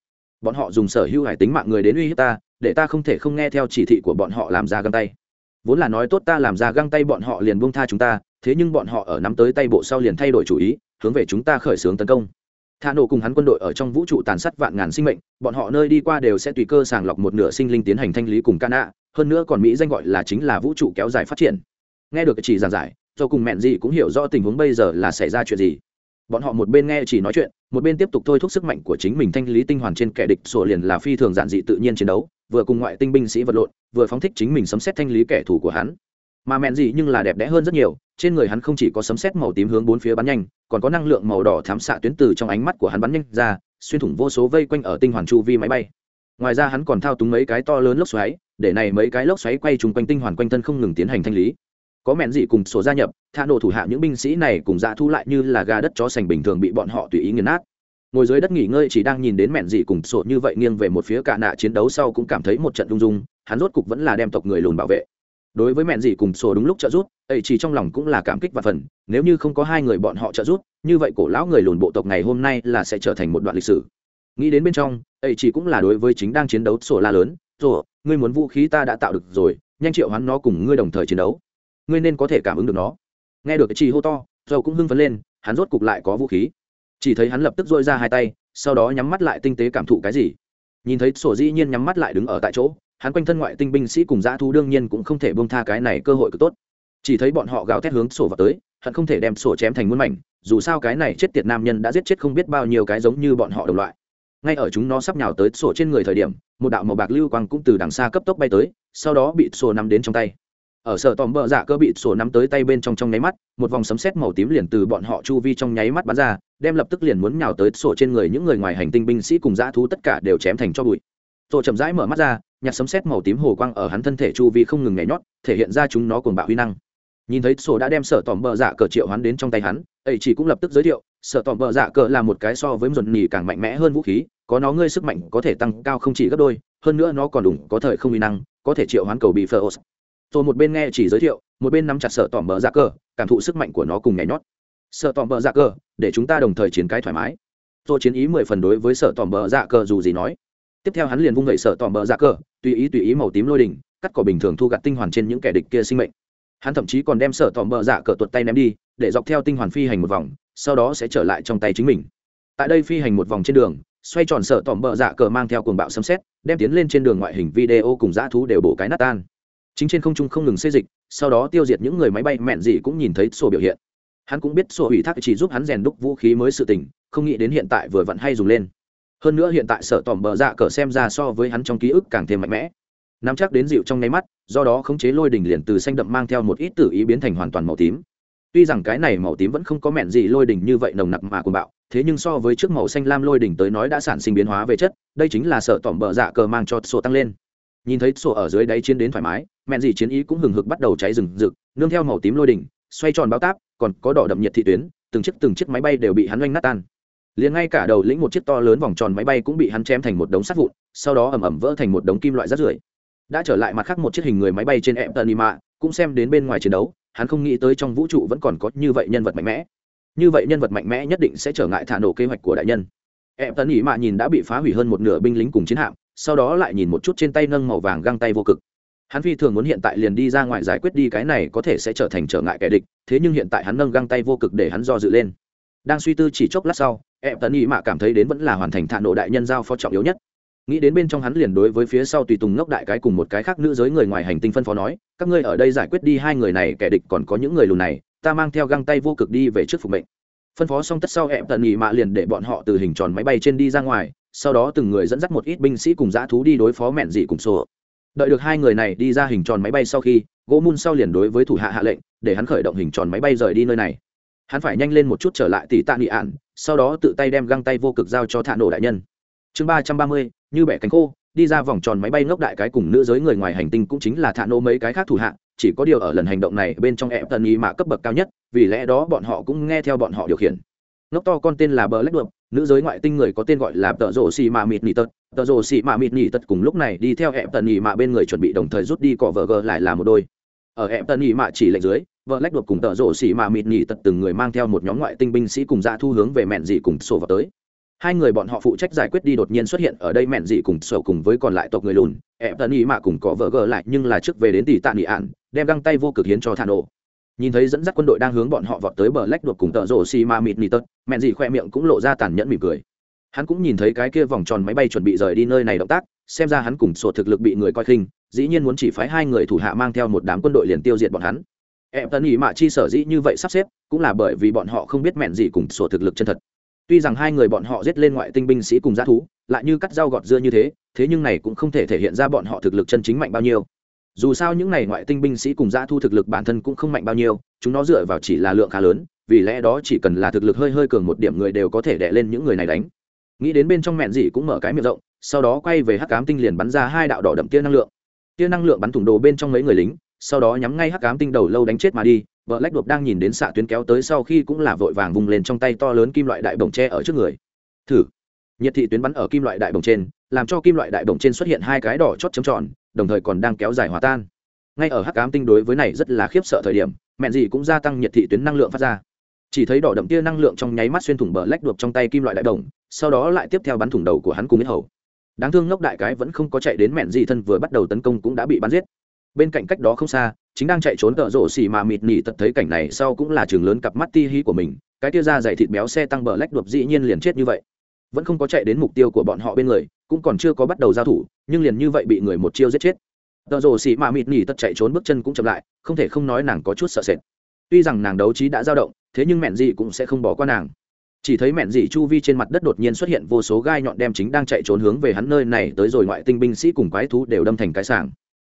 Bọn họ dùng sở hữu hải tính mạng người đến uy hiếp ta, để ta không thể không nghe theo chỉ thị của bọn họ làm ra găng tay. Vốn là nói tốt ta làm ra găng tay bọn họ liền buông tha chúng ta, thế nhưng bọn họ ở nắm tới tay bộ sau liền thay đổi chủ ý, hướng về chúng ta khởi xướng tấn công thả nổ cùng hắn quân đội ở trong vũ trụ tàn sát vạn ngàn sinh mệnh, bọn họ nơi đi qua đều sẽ tùy cơ sàng lọc một nửa sinh linh tiến hành thanh lý cùng ca nạ hơn nữa còn mỹ danh gọi là chính là vũ trụ kéo dài phát triển. Nghe được chỉ giảng giải do cùng mẹn gì cũng hiểu rõ tình huống bây giờ là xảy ra chuyện gì. Bọn họ một bên nghe chỉ nói chuyện, một bên tiếp tục thôi thúc sức mạnh của chính mình thanh lý tinh hoàn trên kẻ địch, sổ liền là phi thường giản dị tự nhiên chiến đấu, vừa cùng ngoại tinh binh sĩ vật lộn, vừa phóng thích chính mình sấm xét thanh lý kẻ thù của hắn mà mẹn gì nhưng là đẹp đẽ hơn rất nhiều, trên người hắn không chỉ có sấm xét màu tím hướng bốn phía bắn nhanh, còn có năng lượng màu đỏ thám xạ tuyến từ trong ánh mắt của hắn bắn nhanh ra, xuyên thủng vô số vây quanh ở tinh hoàn chu vi máy bay. Ngoài ra hắn còn thao túng mấy cái to lớn lốc xoáy, để này mấy cái lốc xoáy quay trùng quanh tinh hoàn quanh thân không ngừng tiến hành thanh lý. Có mẹn gì cùng sổ gia nhập tha nổ thủ hạ những binh sĩ này cùng dạ thu lại như là gà đất chó sành bình thường bị bọn họ tùy ý nghiền nát. Ngồi dưới đất nghỉ ngơi chỉ đang nhìn đến mẹn gì cùng sổ như vậy nghiêng về một phía cả nạ chiến đấu sau cũng cảm thấy một trận lung dung hắn rốt cục vẫn là đem tộc người lùn bảo vệ đối với mẹn gì cùng sổ đúng lúc trợ giúp, ấy chỉ trong lòng cũng là cảm kích và phần, nếu như không có hai người bọn họ trợ giúp, như vậy cổ lão người lùn bộ tộc ngày hôm nay là sẽ trở thành một đoạn lịch sử. Nghĩ đến bên trong, ấy chỉ cũng là đối với chính đang chiến đấu sổ la lớn sổ ngươi muốn vũ khí ta đã tạo được rồi, nhanh triệu hắn nó cùng ngươi đồng thời chiến đấu. Ngươi nên có thể cảm ứng được nó. Nghe được chỉ hô to dầu cũng hưng phấn lên, hắn rốt cục lại có vũ khí. Chỉ thấy hắn lập tức dội ra hai tay, sau đó nhắm mắt lại tinh tế cảm thụ cái gì nhìn thấy sổ dĩ nhiên nhắm mắt lại đứng ở tại chỗ, hắn quanh thân ngoại tinh binh sĩ cùng dã thú đương nhiên cũng không thể bông tha cái này cơ hội cực tốt. Chỉ thấy bọn họ gào thét hướng sổ vào tới, hận không thể đem sổ chém thành muôn mảnh, dù sao cái này chết tiệt nam nhân đã giết chết không biết bao nhiêu cái giống như bọn họ đồng loại. Ngay ở chúng nó sắp nhào tới sổ trên người thời điểm, một đạo màu bạc lưu quang cũng từ đằng xa cấp tốc bay tới, sau đó bị sổ nắm đến trong tay ở sở tòm bờ dạ cơ bị sổ nắm tới tay bên trong trong nháy mắt, một vòng sấm sét màu tím liền từ bọn họ chu vi trong nháy mắt bắn ra, đem lập tức liền muốn nhào tới sổ trên người những người ngoài hành tinh binh sĩ cùng dã thú tất cả đều chém thành cho bụi. Sổ chậm rãi mở mắt ra, nhặt sấm sét màu tím hồ quang ở hắn thân thể chu vi không ngừng nhảy nhót, thể hiện ra chúng nó cùng bạo huy năng. Nhìn thấy sổ đã đem sở tòm bờ dạ cờ triệu hắn đến trong tay hắn, ấy chỉ cũng lập tức giới thiệu, sở tòm bờ dạ cờ là một cái so với dồn nhì càng mạnh mẽ hơn vũ khí, có nó ngươi sức mạnh có thể tăng cao không chỉ gấp đôi, hơn nữa nó còn đủ có thời không uy năng, có thể triệu hoán cầu bị phơ Tôi một bên nghe chỉ giới thiệu, một bên nắm chặt sợ tỏm bờ dạ cờ, cảm thụ sức mạnh của nó cùng nhảy nhót. Sợ tỏm bờ dạ cờ, để chúng ta đồng thời chiến cái thoải mái. Tôi chiến ý mười phần đối với sợ tỏm bờ dạ cờ dù gì nói. Tiếp theo hắn liền vung vẩy sợ tỏm bờ dạ cờ, tùy ý tùy ý màu tím lôi đỉnh, cắt cỏ bình thường thu gặt tinh hoàn trên những kẻ địch kia sinh mệnh. Hắn thậm chí còn đem sợ tỏm bờ dạ cờ tuột tay ném đi, để dọc theo tinh hoàn phi hành một vòng, sau đó sẽ trở lại trong tay chính mình. Tại đây phi hành một vòng trên đường, xoay tròn sợ tỏm bờ dạ cờ mang theo cuồng bạo xâm xét đem tiến lên trên đường ngoại hình video cùng dã thú đều bổ cái nát tan chính trên không trung không ngừng xây dịch, sau đó tiêu diệt những người máy bay mẹn gì cũng nhìn thấy sổ biểu hiện. Hắn cũng biết sổ ủy thác chỉ giúp hắn rèn đúc vũ khí mới sự tình, không nghĩ đến hiện tại vừa vặn hay dùng lên. Hơn nữa hiện tại sợ tỏm bờ dạ cờ xem ra so với hắn trong ký ức càng thêm mạnh mẽ. Nắm chắc đến dịu trong nháy mắt, do đó khống chế lôi đỉnh liền từ xanh đậm mang theo một ít tử ý biến thành hoàn toàn màu tím. Tuy rằng cái này màu tím vẫn không có mẹn gì lôi đỉnh như vậy nồng nặc mà cuồng bạo, thế nhưng so với trước màu xanh lam lôi đỉnh tới nói đã sản sinh biến hóa về chất, đây chính là sợ tỏm bờ dạ cờ mang cho sổ tăng lên. Nhìn thấy sổ ở dưới đáy chiến đến thoải mái mẹn gì chiến ý cũng hừng hực bắt đầu cháy rừng rực, nương theo màu tím lôi đỉnh, xoay tròn bao táp, còn có đỏ đậm nhiệt thị tuyến, từng chiếc từng chiếc máy bay đều bị hắn oanh nát tan. Liền ngay cả đầu lĩnh một chiếc to lớn vòng tròn máy bay cũng bị hắn chém thành một đống sắt vụn, sau đó ẩm ẩm vỡ thành một đống kim loại rát rưởi. Đã trở lại mặt khác một chiếc hình người máy bay trên em tần mạ cũng xem đến bên ngoài chiến đấu, hắn không nghĩ tới trong vũ trụ vẫn còn có như vậy nhân vật mạnh mẽ. Như vậy nhân vật mạnh mẽ nhất định sẽ trở ngại thả nổ kế hoạch của đại nhân. Em tần mạ nhìn đã bị phá hủy hơn một nửa binh lính cùng chiến hạm, sau đó lại nhìn một chút trên tay nâng màu vàng găng tay vô cực hắn phi thường muốn hiện tại liền đi ra ngoài giải quyết đi, cái này có thể sẽ trở thành trở ngại kẻ địch, thế nhưng hiện tại hắn nâng găng tay vô cực để hắn do dự lên. Đang suy tư chỉ chốc lát sau em tấn ý mạ cảm thấy đến vẫn là hoàn thành thạ nộ đại nhân giao phó trọng yếu nhất. Nghĩ đến bên trong hắn liền đối với phía sau tùy tùng ngốc đại cái cùng một cái khác nữ giới người ngoài hành tinh phân phó nói, các ngươi ở đây giải quyết đi, hai người này kẻ địch còn có những người lùn này, ta mang theo găng tay vô cực đi về trước phục mệnh. Phân phó xong tất sau em tần ý mạ liền để bọn họ từ hình tròn máy bay trên đi ra ngoài, sau đó từng người dẫn dắt một ít binh sĩ cùng dã thú đi đối phó mẹn dị cùng sổ đợi được hai người này đi ra hình tròn máy bay sau khi, gỗ mun sau liền đối với thủ hạ hạ lệnh, để hắn khởi động hình tròn máy bay rời đi nơi này. Hắn phải nhanh lên một chút trở lại tỷ tạ nghị ạn sau đó tự tay đem găng tay vô cực giao cho thạ nổ đại nhân. Chương ba trăm ba mươi, như bẻ cánh khô, đi ra vòng tròn máy bay ngốc đại cái cùng nữ giới người ngoài hành tinh cũng chính là thạ nổ mấy cái khác thủ hạ, chỉ có điều ở lần hành động này bên trong ẹp tần ý mạ cấp bậc cao nhất, vì lẽ đó bọn họ cũng nghe theo bọn họ điều khiển. Ngốc to con tên là bờ lách đượm nữ giới ngoại tinh người có tên gọi là tợ rổ xì mạ mịt nỉ tật. Tợ rổ xì mạ mịt nỉ tật cùng lúc này đi theo hẹp tần nỉ mạ bên người chuẩn bị đồng thời rút đi cỏ vợ gờ lại là một đôi. Ở hẹp tần nỉ mạ chỉ lệnh dưới, vợ lách đột cùng tợ rổ xì mạ mịt nỉ tật từng người mang theo một nhóm ngoại tinh binh sĩ cùng ra thu hướng về mẹn dị cùng sổ vào tới. Hai người bọn họ phụ trách giải quyết đi đột nhiên xuất hiện ở đây mẹn dị cùng sổ cùng với còn lại tộc người lùn. Hẹp tần nỉ mạ cùng cỏ vợ gờ lại nhưng là trước về đến tỷ tạ nỉ ạn, đem găng tay vô cực hiến cho thà nổ nhìn thấy dẫn dắt quân đội đang hướng bọn họ vọt tới bờ lách đột cùng tợ rổ xì ma mịt nỉ tật mẹn dị khoe miệng cũng lộ ra tàn nhẫn mỉm cười. Hắn cũng nhìn thấy cái kia vòng tròn máy bay chuẩn bị rời đi nơi này động tác, xem ra hắn cùng sổ thực lực bị người coi khinh, dĩ nhiên muốn chỉ phái hai người thủ hạ mang theo một đám quân đội liền tiêu diệt bọn hắn. Em tân ý mạ chi sở dĩ như vậy sắp xếp, cũng là bởi vì bọn họ không biết mẹn gì cùng sổ thực lực chân thật. Tuy rằng hai người bọn họ giết lên ngoại tinh binh sĩ cùng g thú, lại như cắt dao gọt dưa như thế thế nhưng này cũng không thể thể hiện ra bọn họ thực lực chân chính mạnh bao nhiêu dù sao những này ngoại tinh binh sĩ cùng g thu thực lực bản thân cũng không mạnh bao nhiêu, chúng nó dựa vào chỉ là lượng khá lớn, vì lẽ đó chỉ cần là thực lực hơi hơi cường một điểm người đều có thể đè lên những người này đánh. Nghĩ đến bên trong mẹn dị cũng mở cái miệng rộng, sau đó quay về hắc cám tinh liền bắn ra hai đạo đỏ đậm tia năng lượng. Tia năng lượng bắn thủng đồ bên trong mấy người lính, sau đó nhắm ngay hắc cám tinh đầu lâu đánh chết mà đi vợ lách đột đang nhìn đến xạ tuyến kéo tới sau khi cũng là vội vàng vùng lên trong tay to lớn kim loại đại bồng tre ở trước người. Thử. Nhiệt thị tuyến bắn ở kim loại đại bồng trên làm cho kim loại đại bổng trên xuất hiện hai cái đỏ chót chấm tròn, đồng thời còn đang kéo dài hòa tan. Ngay ở hắc ám tinh đối với này rất là khiếp sợ thời điểm, mẹn gì cũng gia tăng nhiệt thị tuyến năng lượng phát ra. Chỉ thấy đỏ đậm tia năng lượng trong nháy mắt xuyên thủng bờ lách đuộc trong tay kim loại đại đồng sau đó lại tiếp theo bắn thủng đầu của hắn cùng yết hầu. Đáng thương ngốc đại cái vẫn không có chạy đến mẹn gì thân vừa bắt đầu tấn công cũng đã bị bắn giết. Bên cạnh cách đó không xa, chính đang chạy trốn tợ rổ xì mà mịt nỉ tật thấy cảnh này sau cũng là trường lớn cặp mắt ti hí của mình, cái tia ra dày thịt béo xe tăng bờ lách đuộc dĩ nhiên liền chết như vậy. Vẫn không có chạy đến mục tiêu của bọn họ bên người cũng còn chưa có bắt đầu giao thủ, nhưng liền như vậy bị người một chiêu giết chết. Tờ rồ xì mạ mịt nỉ tật chạy trốn bước chân cũng chậm lại, không thể không nói nàng có chút sợ sệt. Tuy rằng nàng đấu trí đã dao động, thế nhưng mẹn dị cũng sẽ không bỏ qua nàng. Chỉ thấy mẹn dị chu vi trên mặt đất đột nhiên xuất hiện vô số gai nhọn đem chính đang chạy trốn hướng về hắn nơi này tới rồi ngoại tinh binh sĩ cùng quái thú đều đâm thành cái sảng.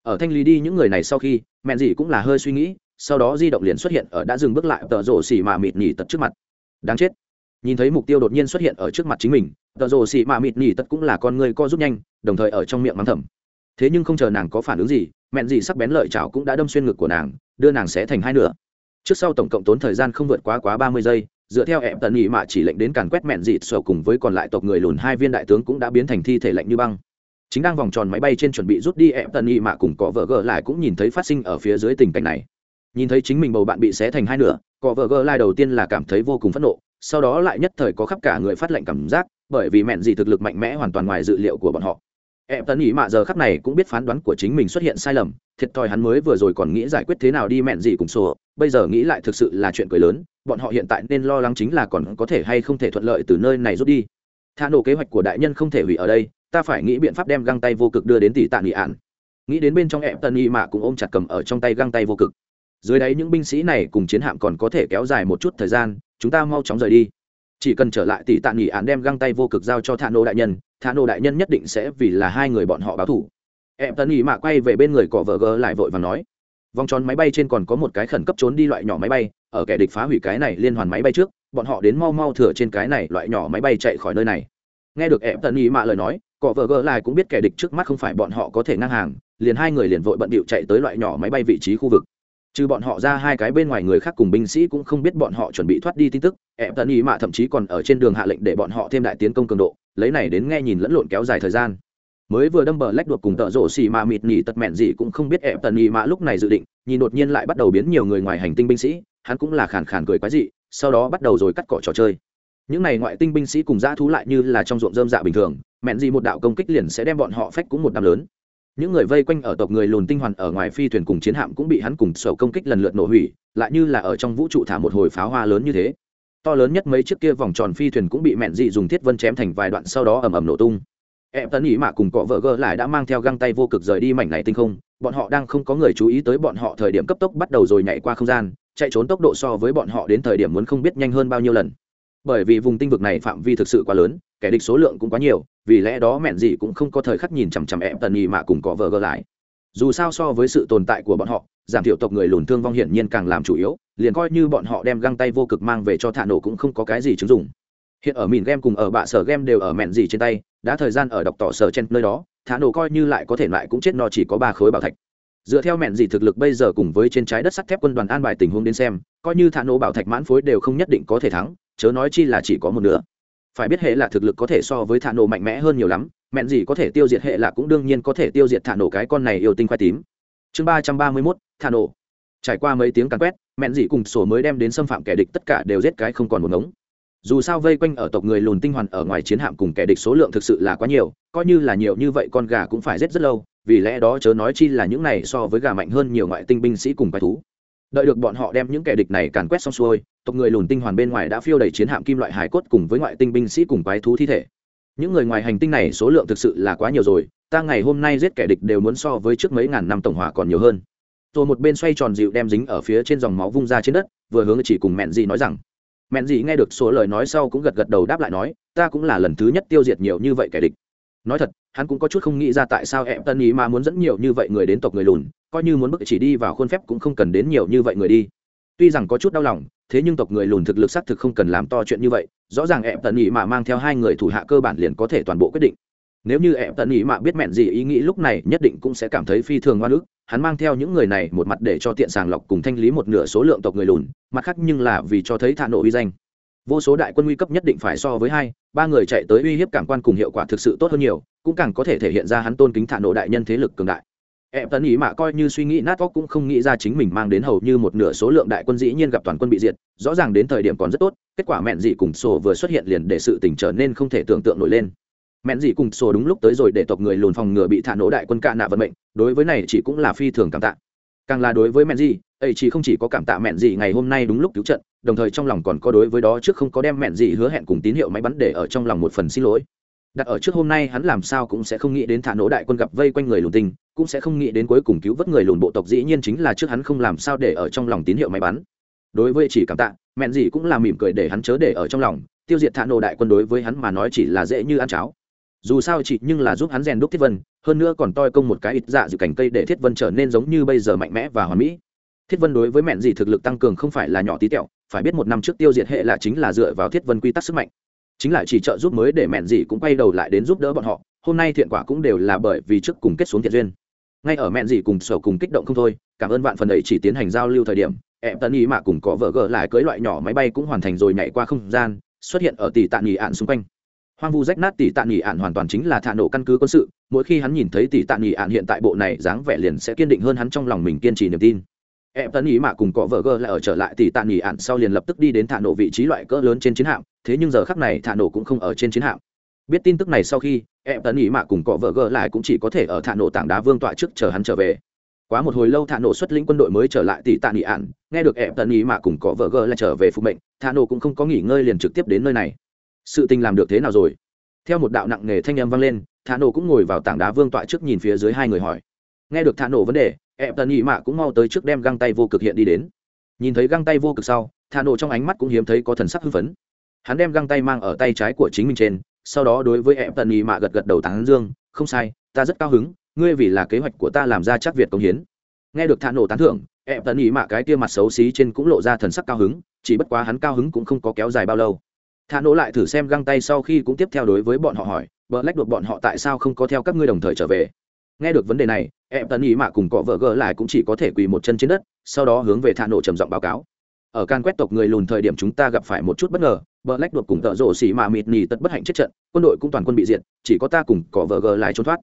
Ở thanh lý đi những người này sau khi, mẹn dị cũng là hơi suy nghĩ, sau đó di động liền xuất hiện ở đã dừng bước lại tờ rổ xỉ mà mịt nhỉ tật trước mặt. Đáng chết nhìn thấy mục tiêu đột nhiên xuất hiện ở trước mặt chính mình tờ rồ xị mạ mịt nhỉ tật cũng là con người co rút nhanh đồng thời ở trong miệng mắng thầm. Thế nhưng không chờ nàng có phản ứng gì mẹn dị sắc bén lợi chảo cũng đã đâm xuyên ngực của nàng đưa nàng sẽ thành hai nửa. Trước sau tổng cộng tốn thời gian không vượt quá quá ba mươi giây dựa theo ẹp tần nhị mạ chỉ lệnh đến càn quét mẹn dị, sổ cùng với còn lại tộc người lùn hai viên đại tướng cũng đã biến thành thi thể lạnh như băng. Chính đang vòng tròn máy bay trên chuẩn bị rút đi ẹp tần nhị mạ cùng cọ vợ gờ lại cũng nhìn thấy phát sinh ở phía dưới tình cảnh này. Nhìn thấy chính mình bầu bạn bị xé thành hai nửa cọ vợ gờ lại đầu tiên là cảm thấy vô cùng phẫn nộ sau đó lại nhất thời có khắp cả người phát lệnh cảm giác, bởi vì mẹn gì thực lực mạnh mẽ hoàn toàn ngoài dự liệu của bọn họ. Em tấn ý mạ giờ khắc này cũng biết phán đoán của chính mình xuất hiện sai lầm, thiệt thòi hắn mới vừa rồi còn nghĩ giải quyết thế nào đi mẹn gì cùng sổ, bây giờ nghĩ lại thực sự là chuyện cười lớn, bọn họ hiện tại nên lo lắng chính là còn có thể hay không thể thuận lợi từ nơi này rút đi. Tha nổ kế hoạch của đại nhân không thể hủy ở đây, ta phải nghĩ biện pháp đem găng tay vô cực đưa đến tỷ tạ nghị ạn. Nghĩ đến bên trong em tần y mạ cũng ôm chặt cầm ở trong tay găng tay vô cực dưới đáy những binh sĩ này cùng chiến hạm còn có thể kéo dài một chút thời gian, chúng ta mau chóng rời đi. Chỉ cần trở lại tỷ tạ nghỉ án đem găng tay vô cực giao cho thạ nô đại nhân, thạ nô đại nhân nhất định sẽ vì là hai người bọn họ báo thủ. Em tần nghỉ mạ quay về bên người cỏ vợ gờ lại vội và nói, vòng tròn máy bay trên còn có một cái khẩn cấp trốn đi loại nhỏ máy bay, ở kẻ địch phá hủy cái này liên hoàn máy bay trước, bọn họ đến mau mau thừa trên cái này loại nhỏ máy bay chạy khỏi nơi này. Nghe được em tần nghỉ mạ lời nói cọ vợ Gờ lại cũng biết kẻ địch trước mắt không phải bọn họ có thể ngang hàng, liền hai người liền vội bận bịu chạy tới loại nhỏ máy bay vị trí khu vực trừ bọn họ ra hai cái bên ngoài người khác cùng binh sĩ cũng không biết bọn họ chuẩn bị thoát đi tin tức. Ẹp tận ý mạ thậm chí còn ở trên đường hạ lệnh để bọn họ thêm đại tiến công cường độ, lấy này đến nghe nhìn lẫn lộn kéo dài thời gian. Mới vừa đâm bờ lách đột cùng tợ rộ xì mà mịt nhỉ tật mẹn gì cũng không biết ẹp tần ý mạ lúc này dự định, nhìn đột nhiên lại bắt đầu biến nhiều người ngoài hành tinh binh sĩ, hắn cũng là khàn khàn cười quái dị, sau đó bắt đầu rồi cắt cỏ trò chơi. Những này ngoại tinh binh sĩ cùng dã thú lại như là trong ruộng dơm dạ bình thường, mẹn gì một đạo công kích liền sẽ đem bọn họ phách cũng một đám lớn những người vây quanh ở tộc người lùn tinh hoàn ở ngoài phi thuyền cùng chiến hạm cũng bị hắn cùng sầu công kích lần lượt nổ hủy, lại như là ở trong vũ trụ thả một hồi pháo hoa lớn như thế. To lớn nhất mấy chiếc kia vòng tròn phi thuyền cũng bị mẹn dị dùng thiết vân chém thành vài đoạn sau đó ầm ầm nổ tung. Em tấn ý mạ cùng cọ vợ gơ lại đã mang theo găng tay vô cực rời đi mảnh này tinh không, bọn họ đang không có người chú ý tới bọn họ thời điểm cấp tốc bắt đầu rồi nhảy qua không gian, chạy trốn tốc độ so với bọn họ đến thời điểm muốn không biết nhanh hơn bao nhiêu lần. Bởi vì vùng tinh vực này phạm vi thực sự quá lớn, kẻ địch số lượng cũng quá nhiều vì lẽ đó mẹn gì cũng không có thời khắc nhìn chằm chằm em tần nhì mà cùng cọ vợ gờ lại. Dù sao so với sự tồn tại của bọn họ, giảm thiểu tộc người lùn thương vong hiển nhiên càng làm chủ yếu, liền coi như bọn họ đem găng tay vô cực mang về cho thả nổ cũng không có cái gì chứng dụng. Hiện ở mìn game cùng ở bạ sở game đều ở mẹn gì trên tay, đã thời gian ở đọc tỏ sở trên nơi đó, thả nổ coi như lại có thể lại cũng chết no chỉ có ba khối bảo thạch. Dựa theo mẹn gì thực lực bây giờ cùng với trên trái đất sắt thép quân đoàn an bài tình huống đến xem, coi như thả nổ bảo thạch mãn phối đều không nhất định có thể thắng, chớ nói chi là chỉ có một nửa phải biết hệ là thực lực có thể so với thả nổ mạnh mẽ hơn nhiều lắm, mẹn gì có thể tiêu diệt hệ là cũng đương nhiên có thể tiêu diệt thả nổ cái con này yêu tinh khoai tím. Chương ba trăm ba mươi mốt, thả nổ. Trải qua mấy tiếng càn quét, mẹn gì cùng sổ mới đem đến xâm phạm kẻ địch tất cả đều giết cái không còn một ngống. Dù sao vây quanh ở tộc người lùn tinh hoàn ở ngoài chiến hạm cùng kẻ địch số lượng thực sự là quá nhiều, coi như là nhiều như vậy con gà cũng phải giết rất lâu, vì lẽ đó chớ nói chi là những này so với gà mạnh hơn nhiều ngoại tinh binh sĩ cùng bài thú đợi được bọn họ đem những kẻ địch này càn quét xong xuôi, tộc người lùn tinh hoàn bên ngoài đã phiêu đầy chiến hạm kim loại hải cốt cùng với ngoại tinh binh sĩ cùng quái thú thi thể. Những người ngoài hành tinh này số lượng thực sự là quá nhiều rồi, ta ngày hôm nay giết kẻ địch đều muốn so với trước mấy ngàn năm tổng hòa còn nhiều hơn. Rồi một bên xoay tròn dịu đem dính ở phía trên dòng máu vung ra trên đất, vừa hướng chỉ cùng mẹn dị nói rằng, mẹn dị nghe được số lời nói sau cũng gật gật đầu đáp lại nói, ta cũng là lần thứ nhất tiêu diệt nhiều như vậy kẻ địch nói thật, hắn cũng có chút không nghĩ ra tại sao em tân ý mà muốn dẫn nhiều như vậy người đến tộc người lùn, coi như muốn bức chỉ đi vào khuôn phép cũng không cần đến nhiều như vậy người đi. Tuy rằng có chút đau lòng, thế nhưng tộc người lùn thực lực xác thực không cần làm to chuyện như vậy, rõ ràng em tân ý mà mang theo hai người thủ hạ cơ bản liền có thể toàn bộ quyết định. Nếu như em tân ý mà biết mẹn gì ý nghĩ lúc này nhất định cũng sẽ cảm thấy phi thường oan ức, hắn mang theo những người này một mặt để cho tiện sàng lọc cùng thanh lý một nửa số lượng tộc người lùn, mặt khác nhưng là vì cho thấy thạ nộ uy danh. Vô số đại quân nguy cấp nhất định phải so với hai ba người chạy tới uy hiếp cảm quan cùng hiệu quả thực sự tốt hơn nhiều, cũng càng có thể thể hiện ra hắn tôn kính thả nộ đại nhân thế lực cường đại. Em tấn ý mạ coi như suy nghĩ nát óc cũng không nghĩ ra chính mình mang đến hầu như một nửa số lượng đại quân dĩ nhiên gặp toàn quân bị diệt, rõ ràng đến thời điểm còn rất tốt, kết quả mẹn dị cùng sổ vừa xuất hiện liền để sự tình trở nên không thể tưởng tượng nổi lên. Mẹn dị cùng sổ đúng lúc tới rồi để tộc người lùn phòng ngừa bị thả nổ đại quân cạ nạ vận mệnh, đối với này chỉ cũng là phi thường cảm tạ càng là đối với mẹn gì, ấy chỉ không chỉ có cảm tạ mẹn gì ngày hôm nay đúng lúc cứu trận đồng thời trong lòng còn có đối với đó trước không có đem mẹn gì hứa hẹn cùng tín hiệu máy bắn để ở trong lòng một phần xin lỗi. Đặt ở trước hôm nay hắn làm sao cũng sẽ không nghĩ đến thả nổ đại quân gặp vây quanh người lùn tinh cũng sẽ không nghĩ đến cuối cùng cứu vớt người lùn bộ tộc dĩ nhiên chính là trước hắn không làm sao để ở trong lòng tín hiệu máy bắn. Đối với chỉ cảm tạ mẹn gì cũng là mỉm cười để hắn chớ để ở trong lòng tiêu diệt thả nổ đại quân đối với hắn mà nói chỉ là dễ như ăn cháo dù sao chỉ nhưng là giúp hắn rèn đúc thiết vân, hơn nữa còn toi công một cái ít dạ dự cảnh cây để thiết vân trở nên giống như bây giờ mạnh mẽ và hoàn mỹ. Thiết vân đối với mẹn gì thực lực tăng cường không phải là nhỏ tí tẹo, phải biết một năm trước tiêu diệt hệ là chính là dựa vào thiết vân quy tắc sức mạnh. Chính là chỉ trợ giúp mới để mẹn gì cũng quay đầu lại đến giúp đỡ bọn họ, hôm nay thiện quả cũng đều là bởi vì trước cùng kết xuống thiện duyên. Ngay ở mẹn gì cùng sở cùng kích động không thôi, cảm ơn vạn phần ấy chỉ tiến hành giao lưu thời điểm em tân ý mà cùng có vợ gỡ lại cưới loại nhỏ máy bay cũng hoàn thành rồi nhảy qua không gian, xuất hiện ở tỷ tạ nghỉ ạn xung quanh hoang vu rách nát tỷ tạ nghỉ ạn hoàn toàn chính là thả nổ căn cứ quân sự, mỗi khi hắn nhìn thấy tỷ tạ nghỉ ạn hiện tại bộ này dáng vẻ liền sẽ kiên định hơn hắn trong lòng mình kiên trì niềm tin. Em tân ý mà cùng cọ vợ gơ lại ở trở lại tỷ tạ nghỉ ạn sau liền lập tức đi đến thả nổ vị trí loại cỡ lớn trên chiến hạm, thế nhưng giờ khắc này thả nổ cũng không ở trên chiến hạm. Biết tin tức này sau khi em tấn ý mạ cùng cọ vợ gơ lại cũng chỉ có thể ở thả nổ tảng đá vương tọa trước chờ hắn trở về. Quá một hồi lâu thả nổ xuất lĩnh quân đội mới trở lại tỷ tạ nghỉ ạn, nghe được em tấn ý mạ cùng cọ vợ gơ lại trở về phụ mệnh, thả nổ cũng không có nghỉ ngơi liền trực tiếp đến nơi này sự tình làm được thế nào rồi? Theo một đạo nặng nề thanh âm vang lên, thả nổ cũng ngồi vào tảng đá vương tọa trước nhìn phía dưới hai người hỏi. Nghe được thả nổ vấn đề ẹp tần nhị mạ cũng mau tới trước đem găng tay vô cực hiện đi đến. Nhìn thấy găng tay vô cực sau, thả nổ trong ánh mắt cũng hiếm thấy có thần sắc hưng phấn. Hắn đem găng tay mang ở tay trái của chính mình trên, sau đó đối với ẹp tần nhị mạ gật gật đầu tán dương, không sai, ta rất cao hứng, ngươi vì là kế hoạch của ta làm ra chắc việt công hiến. Nghe được thả nổ tán thưởng ẹp tần nhị mạ cái tia mặt xấu xí trên cũng lộ ra thần sắc cao hứng, chỉ bất quá hắn cao hứng cũng không có kéo dài bao lâu thả nổ lại thử xem găng tay sau khi cũng tiếp theo đối với bọn họ hỏi vợ lách đột bọn họ tại sao không có theo các ngươi đồng thời trở về? Nghe được vấn đề này em tần ý mạ cùng cọ vợ gỡ lại cũng chỉ có thể quỳ một chân trên đất, sau đó hướng về thả nổ trầm giọng báo cáo. Ở can quét tộc người lùn thời điểm chúng ta gặp phải một chút bất ngờ vợ lách đột cùng tợ rộ xỉ mạ mịt nỉ tật bất hạnh chết trận, quân đội cũng toàn quân bị diệt, chỉ có ta cùng cọ vợ gỡ lại trốn thoát.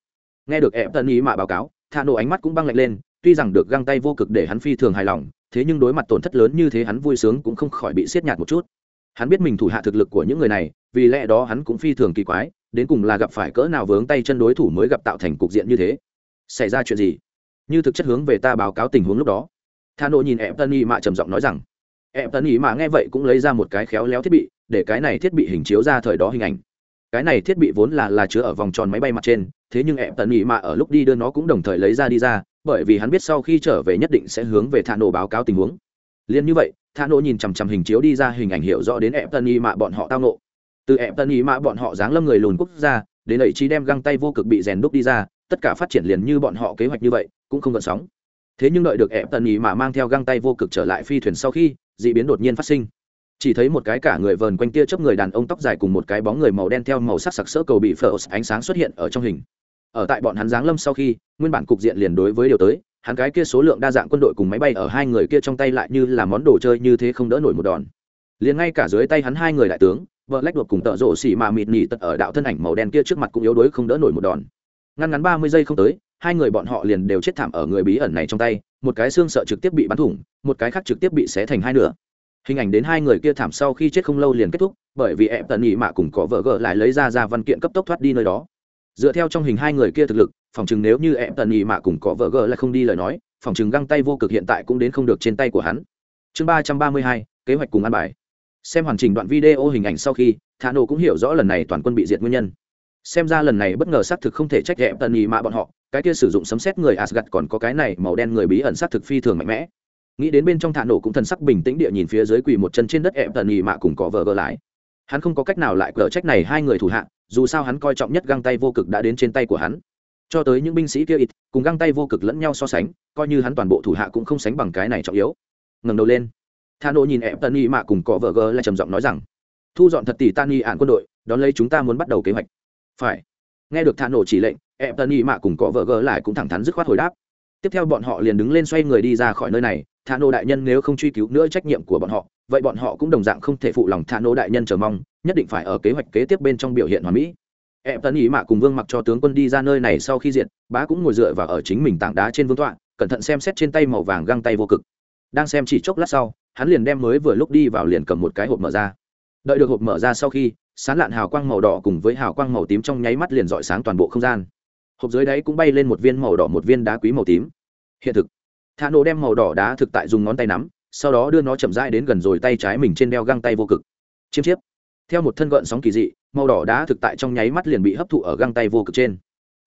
Nghe được em tần ý mạ báo cáo, thả nổ ánh mắt cũng băng lạnh lên, tuy rằng được găng tay vô cực để hắn phi thường hài lòng, thế nhưng đối mặt tổn thất lớn như thế hắn vui sướng cũng không khỏi bị siết nhạt một chút hắn biết mình thủ hạ thực lực của những người này, vì lẽ đó hắn cũng phi thường kỳ quái, đến cùng là gặp phải cỡ nào vướng tay chân đối thủ mới gặp tạo thành cục diện như thế. Xảy ra chuyện gì? Như thực chất hướng về ta báo cáo tình huống lúc đó. Tha nội nhìn em tân y mạ trầm giọng nói rằng em tân y mạ nghe vậy cũng lấy ra một cái khéo léo thiết bị, để cái này thiết bị hình chiếu ra thời đó hình ảnh. Cái này thiết bị vốn là là chứa ở vòng tròn máy bay mặt trên, thế nhưng em tân y mạ ở lúc đi đưa nó cũng đồng thời lấy ra đi ra, bởi vì hắn biết sau khi trở về nhất định sẽ hướng về thà nổ báo cáo tình huống. Liên như vậy thà nộ nhìn chằm chằm hình chiếu đi ra hình ảnh hiểu rõ đến em tân y mạ bọn họ tao nộ từ em tân y mạ bọn họ giáng lâm người lùn quốc gia, đến ấy chi đem găng tay vô cực bị rèn đúc đi ra, tất cả phát triển liền như bọn họ kế hoạch như vậy, cũng không gợn sóng. Thế nhưng đợi được ép tân ý mạ mang theo găng tay vô cực trở lại phi thuyền sau khi d ị biến đột nhiên phát sinh. Chỉ thấy một cái cả người vờn quanh tia chớp người đàn ông tóc dài cùng một cái bóng người màu đen theo màu sắc sặc sỡ cầu bị phở ánh sáng xuất hiện ở trong hình. Ở tại bọn hắn giáng lâm sau khi, nguyên bản cục diện liền đối với điều tới hắn cái kia số lượng đa dạng quân đội cùng máy bay ở hai người kia trong tay lại như là món đồ chơi như thế không đỡ nổi một đòn. Liền ngay cả dưới tay hắn hai người đại tướng, vợ lách đột cùng tợ rổ xỉ mà mịt nhì tật ở đạo thân ảnh màu đen kia trước mặt cũng yếu đuối không đỡ nổi một đòn. Ngăn ngắn ba mươi giây không tới, hai người bọn họ liền đều chết thảm ở người bí ẩn này trong tay, một cái xương sợ trực tiếp bị bắn thủng, một cái khác trực tiếp bị xé thành hai nửa. Hình ảnh đến hai người kia thảm sau khi chết không lâu liền kết thúc, bởi vì em tần nhị mạ cùng có vợ gợ lại lấy ra ra văn kiện cấp tốc thoát đi nơi đó. Dựa theo trong hình hai người kia thực lực phòng chừng nếu như em tần nhị mạ cùng có vợ Gờ lại không đi lời nói, phòng chừng găng tay vô cực hiện tại cũng đến không được trên tay của hắn. Chương ba trăm ba mươi hai, kế hoạch cùng ăn bài. Xem hoàn chỉnh đoạn video hình ảnh sau khi, thả nổ cũng hiểu rõ lần này toàn quân bị diệt nguyên nhân. Xem ra lần này bất ngờ xác thực không thể trách em tần nhị mạ bọn họ, cái kia sử dụng sấm xét người asgad còn có cái này màu đen người bí ẩn xác thực phi thường mạnh mẽ. Nghĩ đến bên trong thả nổ cũng thần sắc bình tĩnh địa nhìn phía dưới quỳ một chân trên đất em tần nhị mạ cùng có vợ gờ lại. Hắn không có cách nào lại cờ trách này hai người thủ hạ, dù sao hắn coi trọng nhất găng tay vô cực đã đến trên tay của hắn cho tới những binh sĩ kia ít, cùng găng tay vô cực lẫn nhau so sánh, coi như hắn toàn bộ thủ hạ cũng không sánh bằng cái này trọng yếu. Ngẩng đầu lên. Tha nô nhìn ẹp tân nhị mạ cùng cọ vợ gờ lại trầm giọng nói rằng, thu dọn thật tỷ tan nghi ạn quân đội, đón lấy chúng ta muốn bắt đầu kế hoạch. Phải. Nghe được tha nô chỉ lệnh em tân y mạ cùng cọ vợ gỡ lại cũng thẳng thắn dứt khoát hồi đáp. Tiếp theo bọn họ liền đứng lên xoay người đi ra khỏi nơi này thả nô đại nhân nếu không truy cứu nữa trách nhiệm của bọn họ, vậy bọn họ cũng đồng dạng không thể phụ lòng thả nô đại nhân chờ mong, nhất định phải ở kế hoạch kế tiếp bên trong biểu hiện hoàn mỹ em tân ý mạ cùng vương mặc cho tướng quân đi ra nơi này sau khi diện bá cũng ngồi dựa và ở chính mình tảng đá trên vương tọa, cẩn thận xem xét trên tay màu vàng găng tay vô cực. Đang xem chỉ chốc lát sau, hắn liền đem mới vừa lúc đi vào liền cầm một cái hộp mở ra. Đợi được hộp mở ra sau khi, sán lạn hào quang màu đỏ cùng với hào quang màu tím trong nháy mắt liền rọi sáng toàn bộ không gian. Hộp dưới đáy cũng bay lên một viên màu đỏ, một viên đá quý màu tím. Hiện thực thà nổ đem màu đỏ đá thực tại dùng ngón tay nắm, sau đó đưa nó chậm rãi đến gần rồi tay trái mình trên đeo găng tay vô cực. Chiêm chiếp theo một thân gợn sóng kỳ dị, màu đỏ đá thực tại trong nháy mắt liền bị hấp thụ ở găng tay vô cực trên.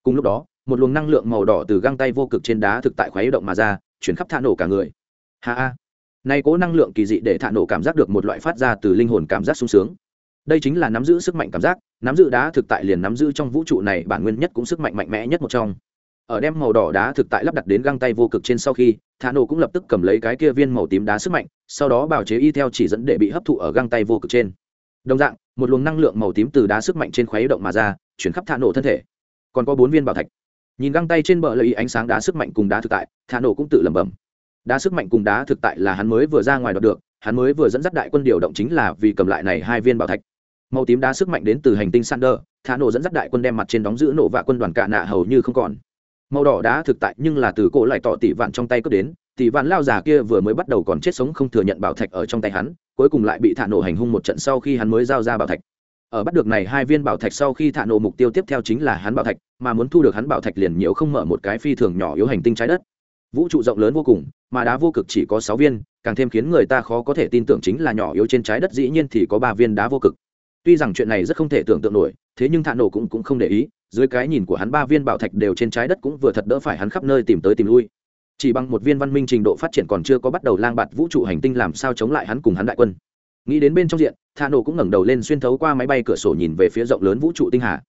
Cùng lúc đó, một luồng năng lượng màu đỏ từ găng tay vô cực trên đá thực tại khuấy động mà ra, chuyển khắp thả nổ cả người. Ha ha. Nay cố năng lượng kỳ dị để thả nổ cảm giác được một loại phát ra từ linh hồn cảm giác sung sướng. Đây chính là nắm giữ sức mạnh cảm giác, nắm giữ đá thực tại liền nắm giữ trong vũ trụ này bản nguyên nhất cũng sức mạnh mạnh mẽ nhất một trong. Ở đem màu đỏ đá thực tại lắp đặt đến găng tay vô cực trên sau khi, thả nổ cũng lập tức cầm lấy cái kia viên màu tím đá sức mạnh, sau đó bào chế y theo chỉ dẫn để bị hấp thụ ở găng tay vô cực trên đồng dạng, một luồng năng lượng màu tím từ đá sức mạnh trên khuấy động mà ra, chuyển khắp thả nổ thân thể. Còn có bốn viên bảo thạch. Nhìn găng tay trên bờ lợi ánh sáng đá sức mạnh cùng đá thực tại, thả nổ cũng tự lẩm bẩm. Đá sức mạnh cùng đá thực tại là hắn mới vừa ra ngoài đọc được, hắn mới vừa dẫn dắt đại quân điều động chính là vì cầm lại này hai viên bảo thạch. Màu tím đá sức mạnh đến từ hành tinh sander, thả nổ dẫn dắt đại quân đem mặt trên đóng giữ nổ và quân đoàn cạ nạ hầu như không còn màu đỏ đá thực tại nhưng là từ cổ lại tỏ tỷ vạn trong tay cướp đến tỷ vạn lao già kia vừa mới bắt đầu còn chết sống không thừa nhận bảo thạch ở trong tay hắn cuối cùng lại bị thả nổ hành hung một trận sau khi hắn mới giao ra bảo thạch. Ở bắt được này hai viên bảo thạch sau khi thả nổ mục tiêu tiếp theo chính là hắn bảo thạch mà muốn thu được hắn bảo thạch liền nhiều không mở một cái phi thường nhỏ yếu hành tinh trái đất. Vũ trụ rộng lớn vô cùng mà đá vô cực chỉ có sáu viên càng thêm khiến người ta khó có thể tin tưởng chính là nhỏ yếu trên trái đất dĩ nhiên thì có ba viên đá vô cực. Tuy rằng chuyện này rất không thể tưởng tượng nổi thế nhưng thả nổ cũng, cũng không để ý dưới cái nhìn của hắn ba viên bảo thạch đều trên trái đất cũng vừa thật đỡ phải hắn khắp nơi tìm tới tìm lui. Chỉ bằng một viên văn minh trình độ phát triển còn chưa có bắt đầu lang bạt vũ trụ hành tinh làm sao chống lại hắn cùng hắn đại quân. Nghĩ đến bên trong diện thà nổ cũng ngẩng đầu lên xuyên thấu qua máy bay cửa sổ nhìn về phía rộng lớn vũ trụ tinh hà.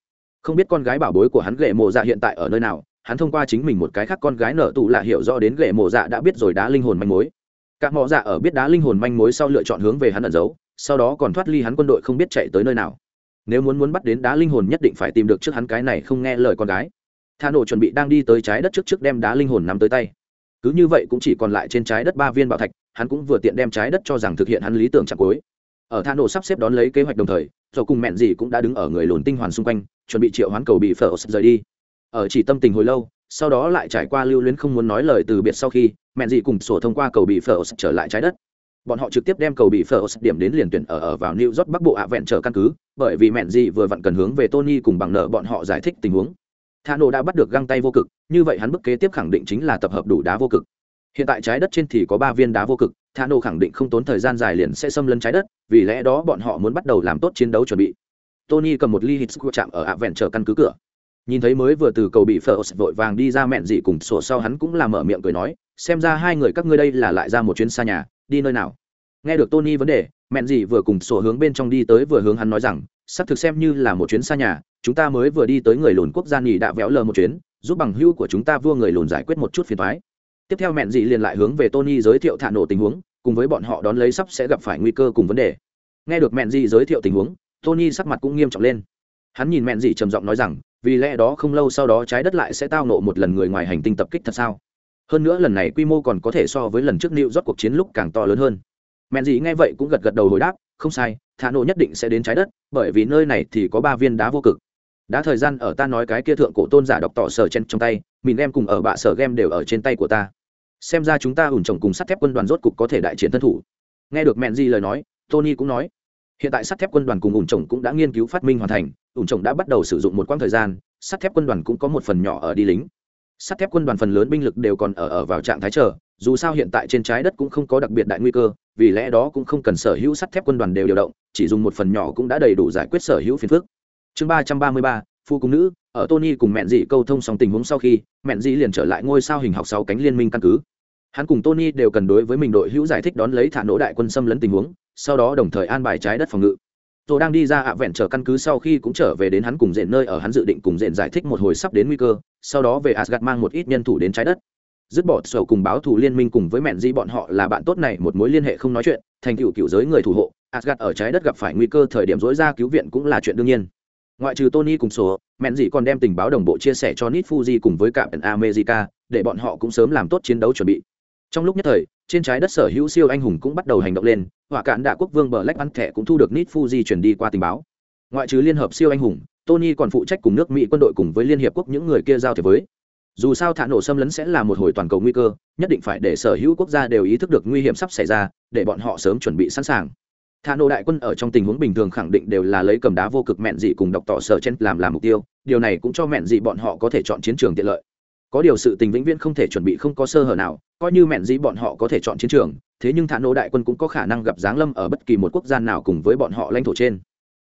Không biết con gái bảo bối của hắn ghệ mộ dạ hiện tại ở nơi nào, hắn thông qua chính mình một cái khác con gái nở tụ là hiểu rõ đến ghệ mộ dạ đã biết rồi đá linh hồn manh mối. Các mọ dạ ở biết đá linh hồn manh mối sau lựa chọn hướng về hắn ẩn giấu, sau đó còn thoát ly hắn quân đội không biết chạy tới nơi nào nếu muốn muốn bắt đến đá linh hồn nhất định phải tìm được trước hắn cái này không nghe lời con gái. Tha nổ chuẩn bị đang đi tới trái đất trước trước đem đá linh hồn nắm tới tay. Cứ như vậy cũng chỉ còn lại trên trái đất ba viên bảo thạch, hắn cũng vừa tiện đem trái đất cho rằng thực hiện hắn lý tưởng chặt cuối. Ở Tha nổ sắp xếp đón lấy kế hoạch đồng thời rồi cùng mẹn gì cũng đã đứng ở người lồn tinh hoàn xung quanh, chuẩn bị triệu hoán cầu bị phở rời đi. Ở chỉ tâm tình hồi lâu, sau đó lại trải qua lưu luyến không muốn nói lời từ biệt sau khi, mẹn gì cùng sổ thông qua cầu bị phở trở lại trái đất bọn họ trực tiếp đem cầu bị phở điểm đến liền tuyển ở ở vào new york bắc bộ ạ vẹn trở căn cứ, bởi vì mẹn gì vừa vặn cần hướng về tony cùng bằng nợ bọn họ giải thích tình huống. Thano đã bắt được găng tay vô cực, như vậy hắn bước kế tiếp khẳng định chính là tập hợp đủ đá vô cực. Hiện tại trái đất trên thì có ba viên đá vô cực Thano khẳng định không tốn thời gian dài liền sẽ xâm lấn trái đất, vì lẽ đó bọn họ muốn bắt đầu làm tốt chiến đấu chuẩn bị. Tony cầm một ly hít chạm ở ạ vẹn trở căn cứ cửa. Nhìn thấy mới vừa từ cầu bị phở vội vàng đi ra mẹn dị cùng sổ sau hắn cũng là mở miệng cười nói, xem ra hai người các ngươi đây là lại ra một chuyến xa nhà đi nơi nào? Nghe được tony vấn đề, mẹn Dì vừa cùng sổ hướng bên trong đi tới vừa hướng hắn nói rằng, sắp thực xem như là một chuyến xa nhà, chúng ta mới vừa đi tới người lùn quốc gia nghỉ đã véo lờ một chuyến, giúp bằng hưu của chúng ta vua người lùn giải quyết một chút phiền thoái tiếp theo mẹn Dì liền lại hướng về tony giới thiệu thả nổ tình huống, cùng với bọn họ đón lấy sắp sẽ gặp phải nguy cơ cùng vấn đề. Nghe được mẹn Dì giới thiệu tình huống, tony sắc mặt cũng nghiêm trọng lên. Hắn nhìn mẹn Dì trầm giọng nói rằng, vì lẽ đó không lâu sau đó trái đất lại sẽ tao nộ một lần người ngoài hành tinh tập kích thật sao? Hơn nữa lần này quy mô còn có thể so với lần trước nịu rót cuộc chiến lúc càng to lớn hơn. Mẹn dị nghe vậy cũng gật gật đầu hồi đáp, không sai thả nổ nhất định sẽ đến trái đất, bởi vì nơi này thì có ba viên đá vô cực. Đã thời gian ở ta nói cái kia thượng cổ tôn giả đọc tỏ sở chen trong tay, mình em cùng ở bạ sở game đều ở trên tay của ta. Xem ra chúng ta ủn trồng cùng sắt thép quân đoàn rốt cục có thể đại chiến thân thủ. Nghe được mẹn di lời nói, tony cũng nói, hiện tại sắt thép quân đoàn cùng ủn trồng cũng đã nghiên cứu phát minh hoàn thành, ủn trồng đã bắt đầu sử dụng một quãng thời gian, sắt thép quân đoàn cũng có một phần nhỏ ở đi lính sắt thép quân đoàn phần lớn binh lực đều còn ở ở vào trạng thái chờ, dù sao hiện tại trên trái đất cũng không có đặc biệt đại nguy cơ, vì lẽ đó cũng không cần sở hữu sắt thép quân đoàn đều điều động, chỉ dùng một phần nhỏ cũng đã đầy đủ giải quyết sở hữu phiền phức. Chương ba trăm ba mươi ba, phu cung nữ, ở tony cùng mẹn dị câu thông xong tình huống sau khi mẹn dị liền trở lại ngôi sao hình học sáu cánh liên minh căn cứ. Hắn cùng tony đều cần đối với mình đội hữu giải thích đón lấy thả nỗ đại quân xâm lấn tình huống, sau đó đồng thời an bài trái đất phòng ngự tôi đang đi ra ạ vẹn chờ căn cứ sau khi cũng trở về đến hắn cùng dện nơi ở, hắn dự định cùng dện giải thích một hồi sắp đến nguy cơ, sau đó về asgad mang một ít nhân thủ đến trái đất. Dứt bỏ sầu cùng báo thủ liên minh cùng với mẹn di bọn họ là bạn tốt này, một mối liên hệ không nói chuyện, thành cựu cựu giới người thủ hộ asgad ở trái đất gặp phải nguy cơ thời điểm dối ra cứu viện cũng là chuyện đương nhiên. Ngoại trừ tony cùng số, mẹn dị còn đem tình báo đồng bộ chia sẻ cho nit fuji cùng với cả america, để bọn họ cũng sớm làm tốt chiến đấu chuẩn bị. Trong lúc nhất thời trên trái đất sở hữu siêu anh hùng cũng bắt đầu hành động lên, họa cạn đạ quốc vương bờ lách ăn thẻ cũng thu được nít fuji chuyển đi qua tình báo. Ngoại trừ liên hợp siêu anh hùng, tony còn phụ trách cùng nước mỹ quân đội cùng với liên hiệp quốc những người kia giao thế với. Dù sao thả nổ xâm lấn sẽ là một hồi toàn cầu nguy cơ, nhất định phải để sở hữu quốc gia đều ý thức được nguy hiểm sắp xảy ra, để bọn họ sớm chuẩn bị sẵn sàng. Thả nổ đại quân ở trong tình huống bình thường khẳng định đều là lấy cầm đá vô cực mẹn dị cùng đọc tỏ sở chen làm làm mục tiêu, điều này cũng cho mẹn dị bọn họ có thể chọn chiến trường tiện lợi có điều sự tình vĩnh viễn không thể chuẩn bị không có sơ hở nào, coi như mẹn dĩ bọn họ có thể chọn chiến trường, thế nhưng thả nô đại quân cũng có khả năng gặp giáng lâm ở bất kỳ một quốc gia nào cùng với bọn họ lãnh thổ trên.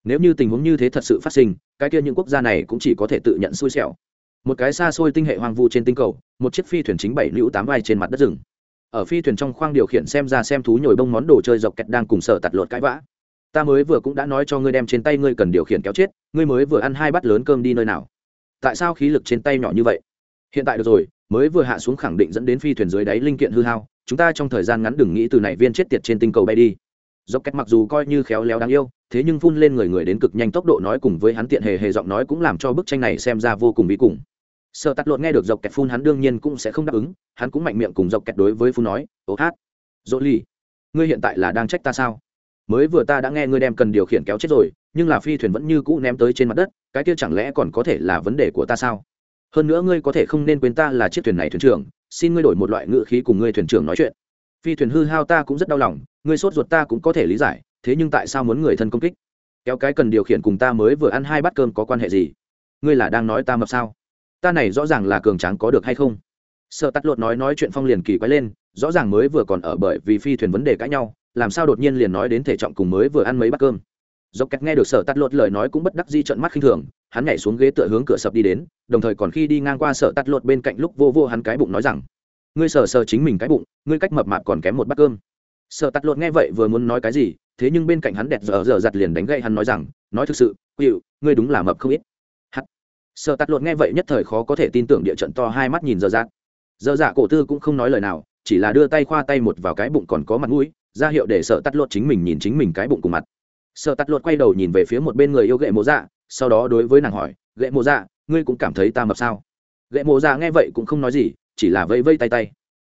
Nếu như tình huống như thế thật sự phát sinh, cái kia những quốc gia này cũng chỉ có thể tự nhận xui xẻo. Một cái xa xôi tinh hệ hoang vu trên tinh cầu, một chiếc phi thuyền chính bảy lũ tám vai trên mặt đất rừng. Ở phi thuyền trong khoang điều khiển xem ra xem thú nhồi bông món đồ chơi dọc kẹt đang cùng sợ tạt lột cãi vã. Ta mới vừa cũng đã nói cho ngươi đem trên tay ngươi cần điều khiển kéo chết, ngươi mới vừa ăn hai bát lớn cơm đi nơi nào. Tại sao khí lực trên tay nhỏ như vậy? Hiện tại được rồi, mới vừa hạ xuống khẳng định dẫn đến phi thuyền dưới đáy linh kiện hư hao, chúng ta trong thời gian ngắn đừng nghĩ từ này viên chết tiệt trên tinh cầu bay đi. Dốc cách mặc dù coi như khéo léo đáng yêu, thế nhưng phun lên người người đến cực nhanh tốc độ nói cùng với hắn tiện hề hề giọng nói cũng làm cho bức tranh này xem ra vô cùng bí cùng. Sợ tắt lộn nghe được dọc kẹt phun hắn đương nhiên cũng sẽ không đáp ứng, hắn cũng mạnh miệng cùng dọc kẹt đối với phun nói, ô hát, dỗ ly ngươi hiện tại là đang trách ta sao? Mới vừa ta đã nghe ngươi đem cần điều khiển kéo chết rồi, nhưng là phi thuyền vẫn như cũ ném tới trên mặt đất, cái kia chẳng lẽ còn có thể là vấn đề của ta sao? Hơn nữa ngươi có thể không nên quên ta là chiếc thuyền này thuyền trưởng, xin ngươi đổi một loại ngữ khí cùng ngươi thuyền trưởng nói chuyện. Phi thuyền hư hao ta cũng rất đau lòng, ngươi sốt ruột ta cũng có thể lý giải, thế nhưng tại sao muốn người thân công kích? Kéo cái cần điều khiển cùng ta mới vừa ăn hai bát cơm có quan hệ gì? Ngươi là đang nói ta mập sao? Ta này rõ ràng là cường tráng có được hay không? Sợ tắt lột nói nói chuyện phong liền kỳ quái lên, rõ ràng mới vừa còn ở bởi vì phi thuyền vấn đề cãi nhau, làm sao đột nhiên liền nói đến thể trọng cùng mới vừa ăn mấy bát cơm? Dốc kẹt nghe được sở tắt lột lời nói cũng bất đắc di trận mắt khinh thường hắn nhảy xuống ghế tựa hướng cửa sập đi đến, đồng thời còn khi đi ngang qua sợ tắt lột bên cạnh lúc vô vô hắn cái bụng nói rằng, ngươi sờ sờ chính mình cái bụng, ngươi cách mập mạp còn kém một bát cơm. Sợ tắt lột nghe vậy vừa muốn nói cái gì, thế nhưng bên cạnh hắn đẹp giờ giờ giặt liền đánh gậy hắn nói rằng, nói thực sự hiệu ngươi đúng là mập không ít. Hắt. Sợ tắt lột nghe vậy nhất thời khó có thể tin tưởng địa trận to hai mắt nhìn dở dạt. Dở dạ cổ tư cũng không nói lời nào, chỉ là đưa tay khoa tay một vào cái bụng còn có mặt mũi, ra hiệu để sợ tắt lột chính mình nhìn chính mình cái bụng cùng mặt. Sợ tắt lột quay đầu nhìn về phía một bên người yêu gậy mộ dạ sau đó đối với nàng hỏi ghệ mộ dạ ngươi cũng cảm thấy ta mập sao? Ghệ mộ dạ nghe vậy cũng không nói gì, chỉ là vây vây tay tay.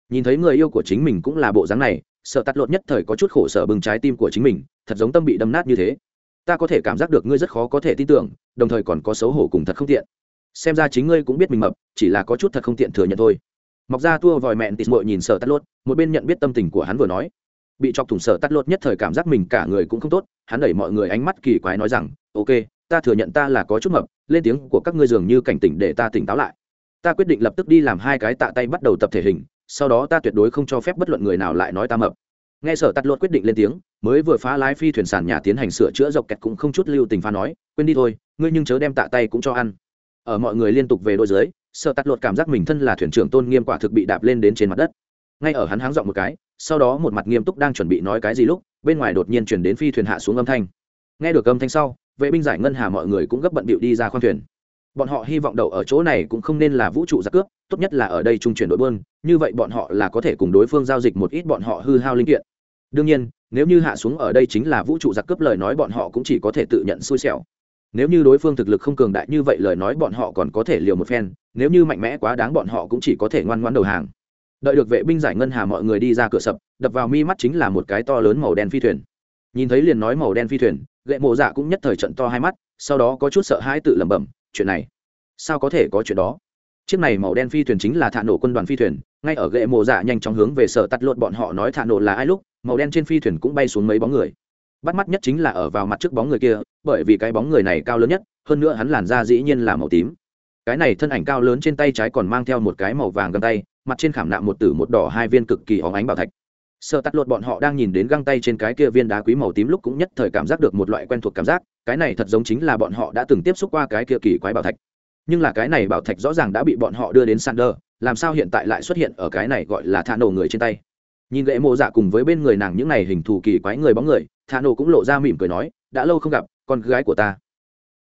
Nhìn thấy người yêu của chính mình cũng là bộ dáng này, sợ tắt lột nhất thời có chút khổ sở bừng trái tim của chính mình, thật giống tâm bị đâm nát như thế. Ta có thể cảm giác được ngươi rất khó có thể tin tưởng, đồng thời còn có xấu hổ cùng thật không tiện. Xem ra chính ngươi cũng biết mình mập, chỉ là có chút thật không tiện thừa nhận thôi. Mọc ra tua vòi mẹn tịt mội nhìn sợ tắt lột, một bên nhận biết tâm tình của hắn vừa nói. Bị chọc thủng sợ tắt lột nhất thời cảm giác mình cả người cũng không tốt, hắn đẩy mọi người ánh mắt kỳ quái nói rằng, ok ta thừa nhận ta là có chút mập, lên tiếng của các ngươi dường như cảnh tỉnh để ta tỉnh táo lại. Ta quyết định lập tức đi làm hai cái tạ tay bắt đầu tập thể hình, sau đó ta tuyệt đối không cho phép bất luận người nào lại nói ta mập. Nghe sở tắt lột quyết định lên tiếng, mới vừa phá lái phi thuyền sàn nhà tiến hành sửa chữa dọc kẹt cũng không chút lưu tình pha nói, quên đi thôi, ngươi nhưng chớ đem tạ tay cũng cho ăn. Ở mọi người liên tục về đôi dưới, sở tắt lột cảm giác mình thân là thuyền trưởng tôn nghiêm quả thực bị đạp lên đến trên mặt đất. Ngay ở hắn háng dọn một cái, sau đó một mặt nghiêm túc đang chuẩn bị nói cái gì lúc, bên ngoài đột nhiên chuyển đến phi thuyền hạ xuống âm thanh. Nghe được âm thanh sau vệ binh giải ngân hà mọi người cũng gấp bận bịu đi ra khoang thuyền. Bọn họ hy vọng đậu ở chỗ này cũng không nên là vũ trụ giặc cướp, tốt nhất là ở đây trung chuyển đội bơn như vậy bọn họ là có thể cùng đối phương giao dịch một ít bọn họ hư hao linh kiện. Đương nhiên, nếu như hạ xuống ở đây chính là vũ trụ giặc cướp lời nói bọn họ cũng chỉ có thể tự nhận xui xẻo. Nếu như đối phương thực lực không cường đại như vậy lời nói bọn họ còn có thể liều một phen, nếu như mạnh mẽ quá đáng bọn họ cũng chỉ có thể ngoan ngoan đầu hàng. Đợi được vệ binh giải ngân hà mọi người đi ra cửa sập, đập vào mi mắt chính là một cái to lớn màu đen phi thuyền. Nhìn thấy liền nói màu đen phi thuyền gậy mộ dạ cũng nhất thời trận to hai mắt, sau đó có chút sợ hãi tự lẩm bẩm, chuyện này, sao có thể có chuyện đó? Chiếc này màu đen phi thuyền chính là thả nổ quân đoàn phi thuyền, ngay ở gậy mộ dạ nhanh chóng hướng về sở tắt lột bọn họ nói thả nổ là ai lúc, màu đen trên phi thuyền cũng bay xuống mấy bóng người. Bắt mắt nhất chính là ở vào mặt trước bóng người kia, bởi vì cái bóng người này cao lớn nhất, hơn nữa hắn làn da dĩ nhiên là màu tím. Cái này thân ảnh cao lớn trên tay trái còn mang theo một cái màu vàng găng tay, mặt trên khảm nạm một tử một đỏ hai viên cực kỳ hóng ánh bảo thạch sợ tắt lột bọn họ đang nhìn đến găng tay trên cái kia viên đá quý màu tím lúc cũng nhất thời cảm giác được một loại quen thuộc cảm giác, cái này thật giống chính là bọn họ đã từng tiếp xúc qua cái kia kỳ quái bảo thạch. Nhưng là cái này bảo thạch rõ ràng đã bị bọn họ đưa đến sander, làm sao hiện tại lại xuất hiện ở cái này gọi là thả nổ người trên tay? Nhìn gậy mộ dạ cùng với bên người nàng những này hình thù kỳ quái người bóng người, thả nổ cũng lộ ra mỉm cười nói, đã lâu không gặp, con gái của ta.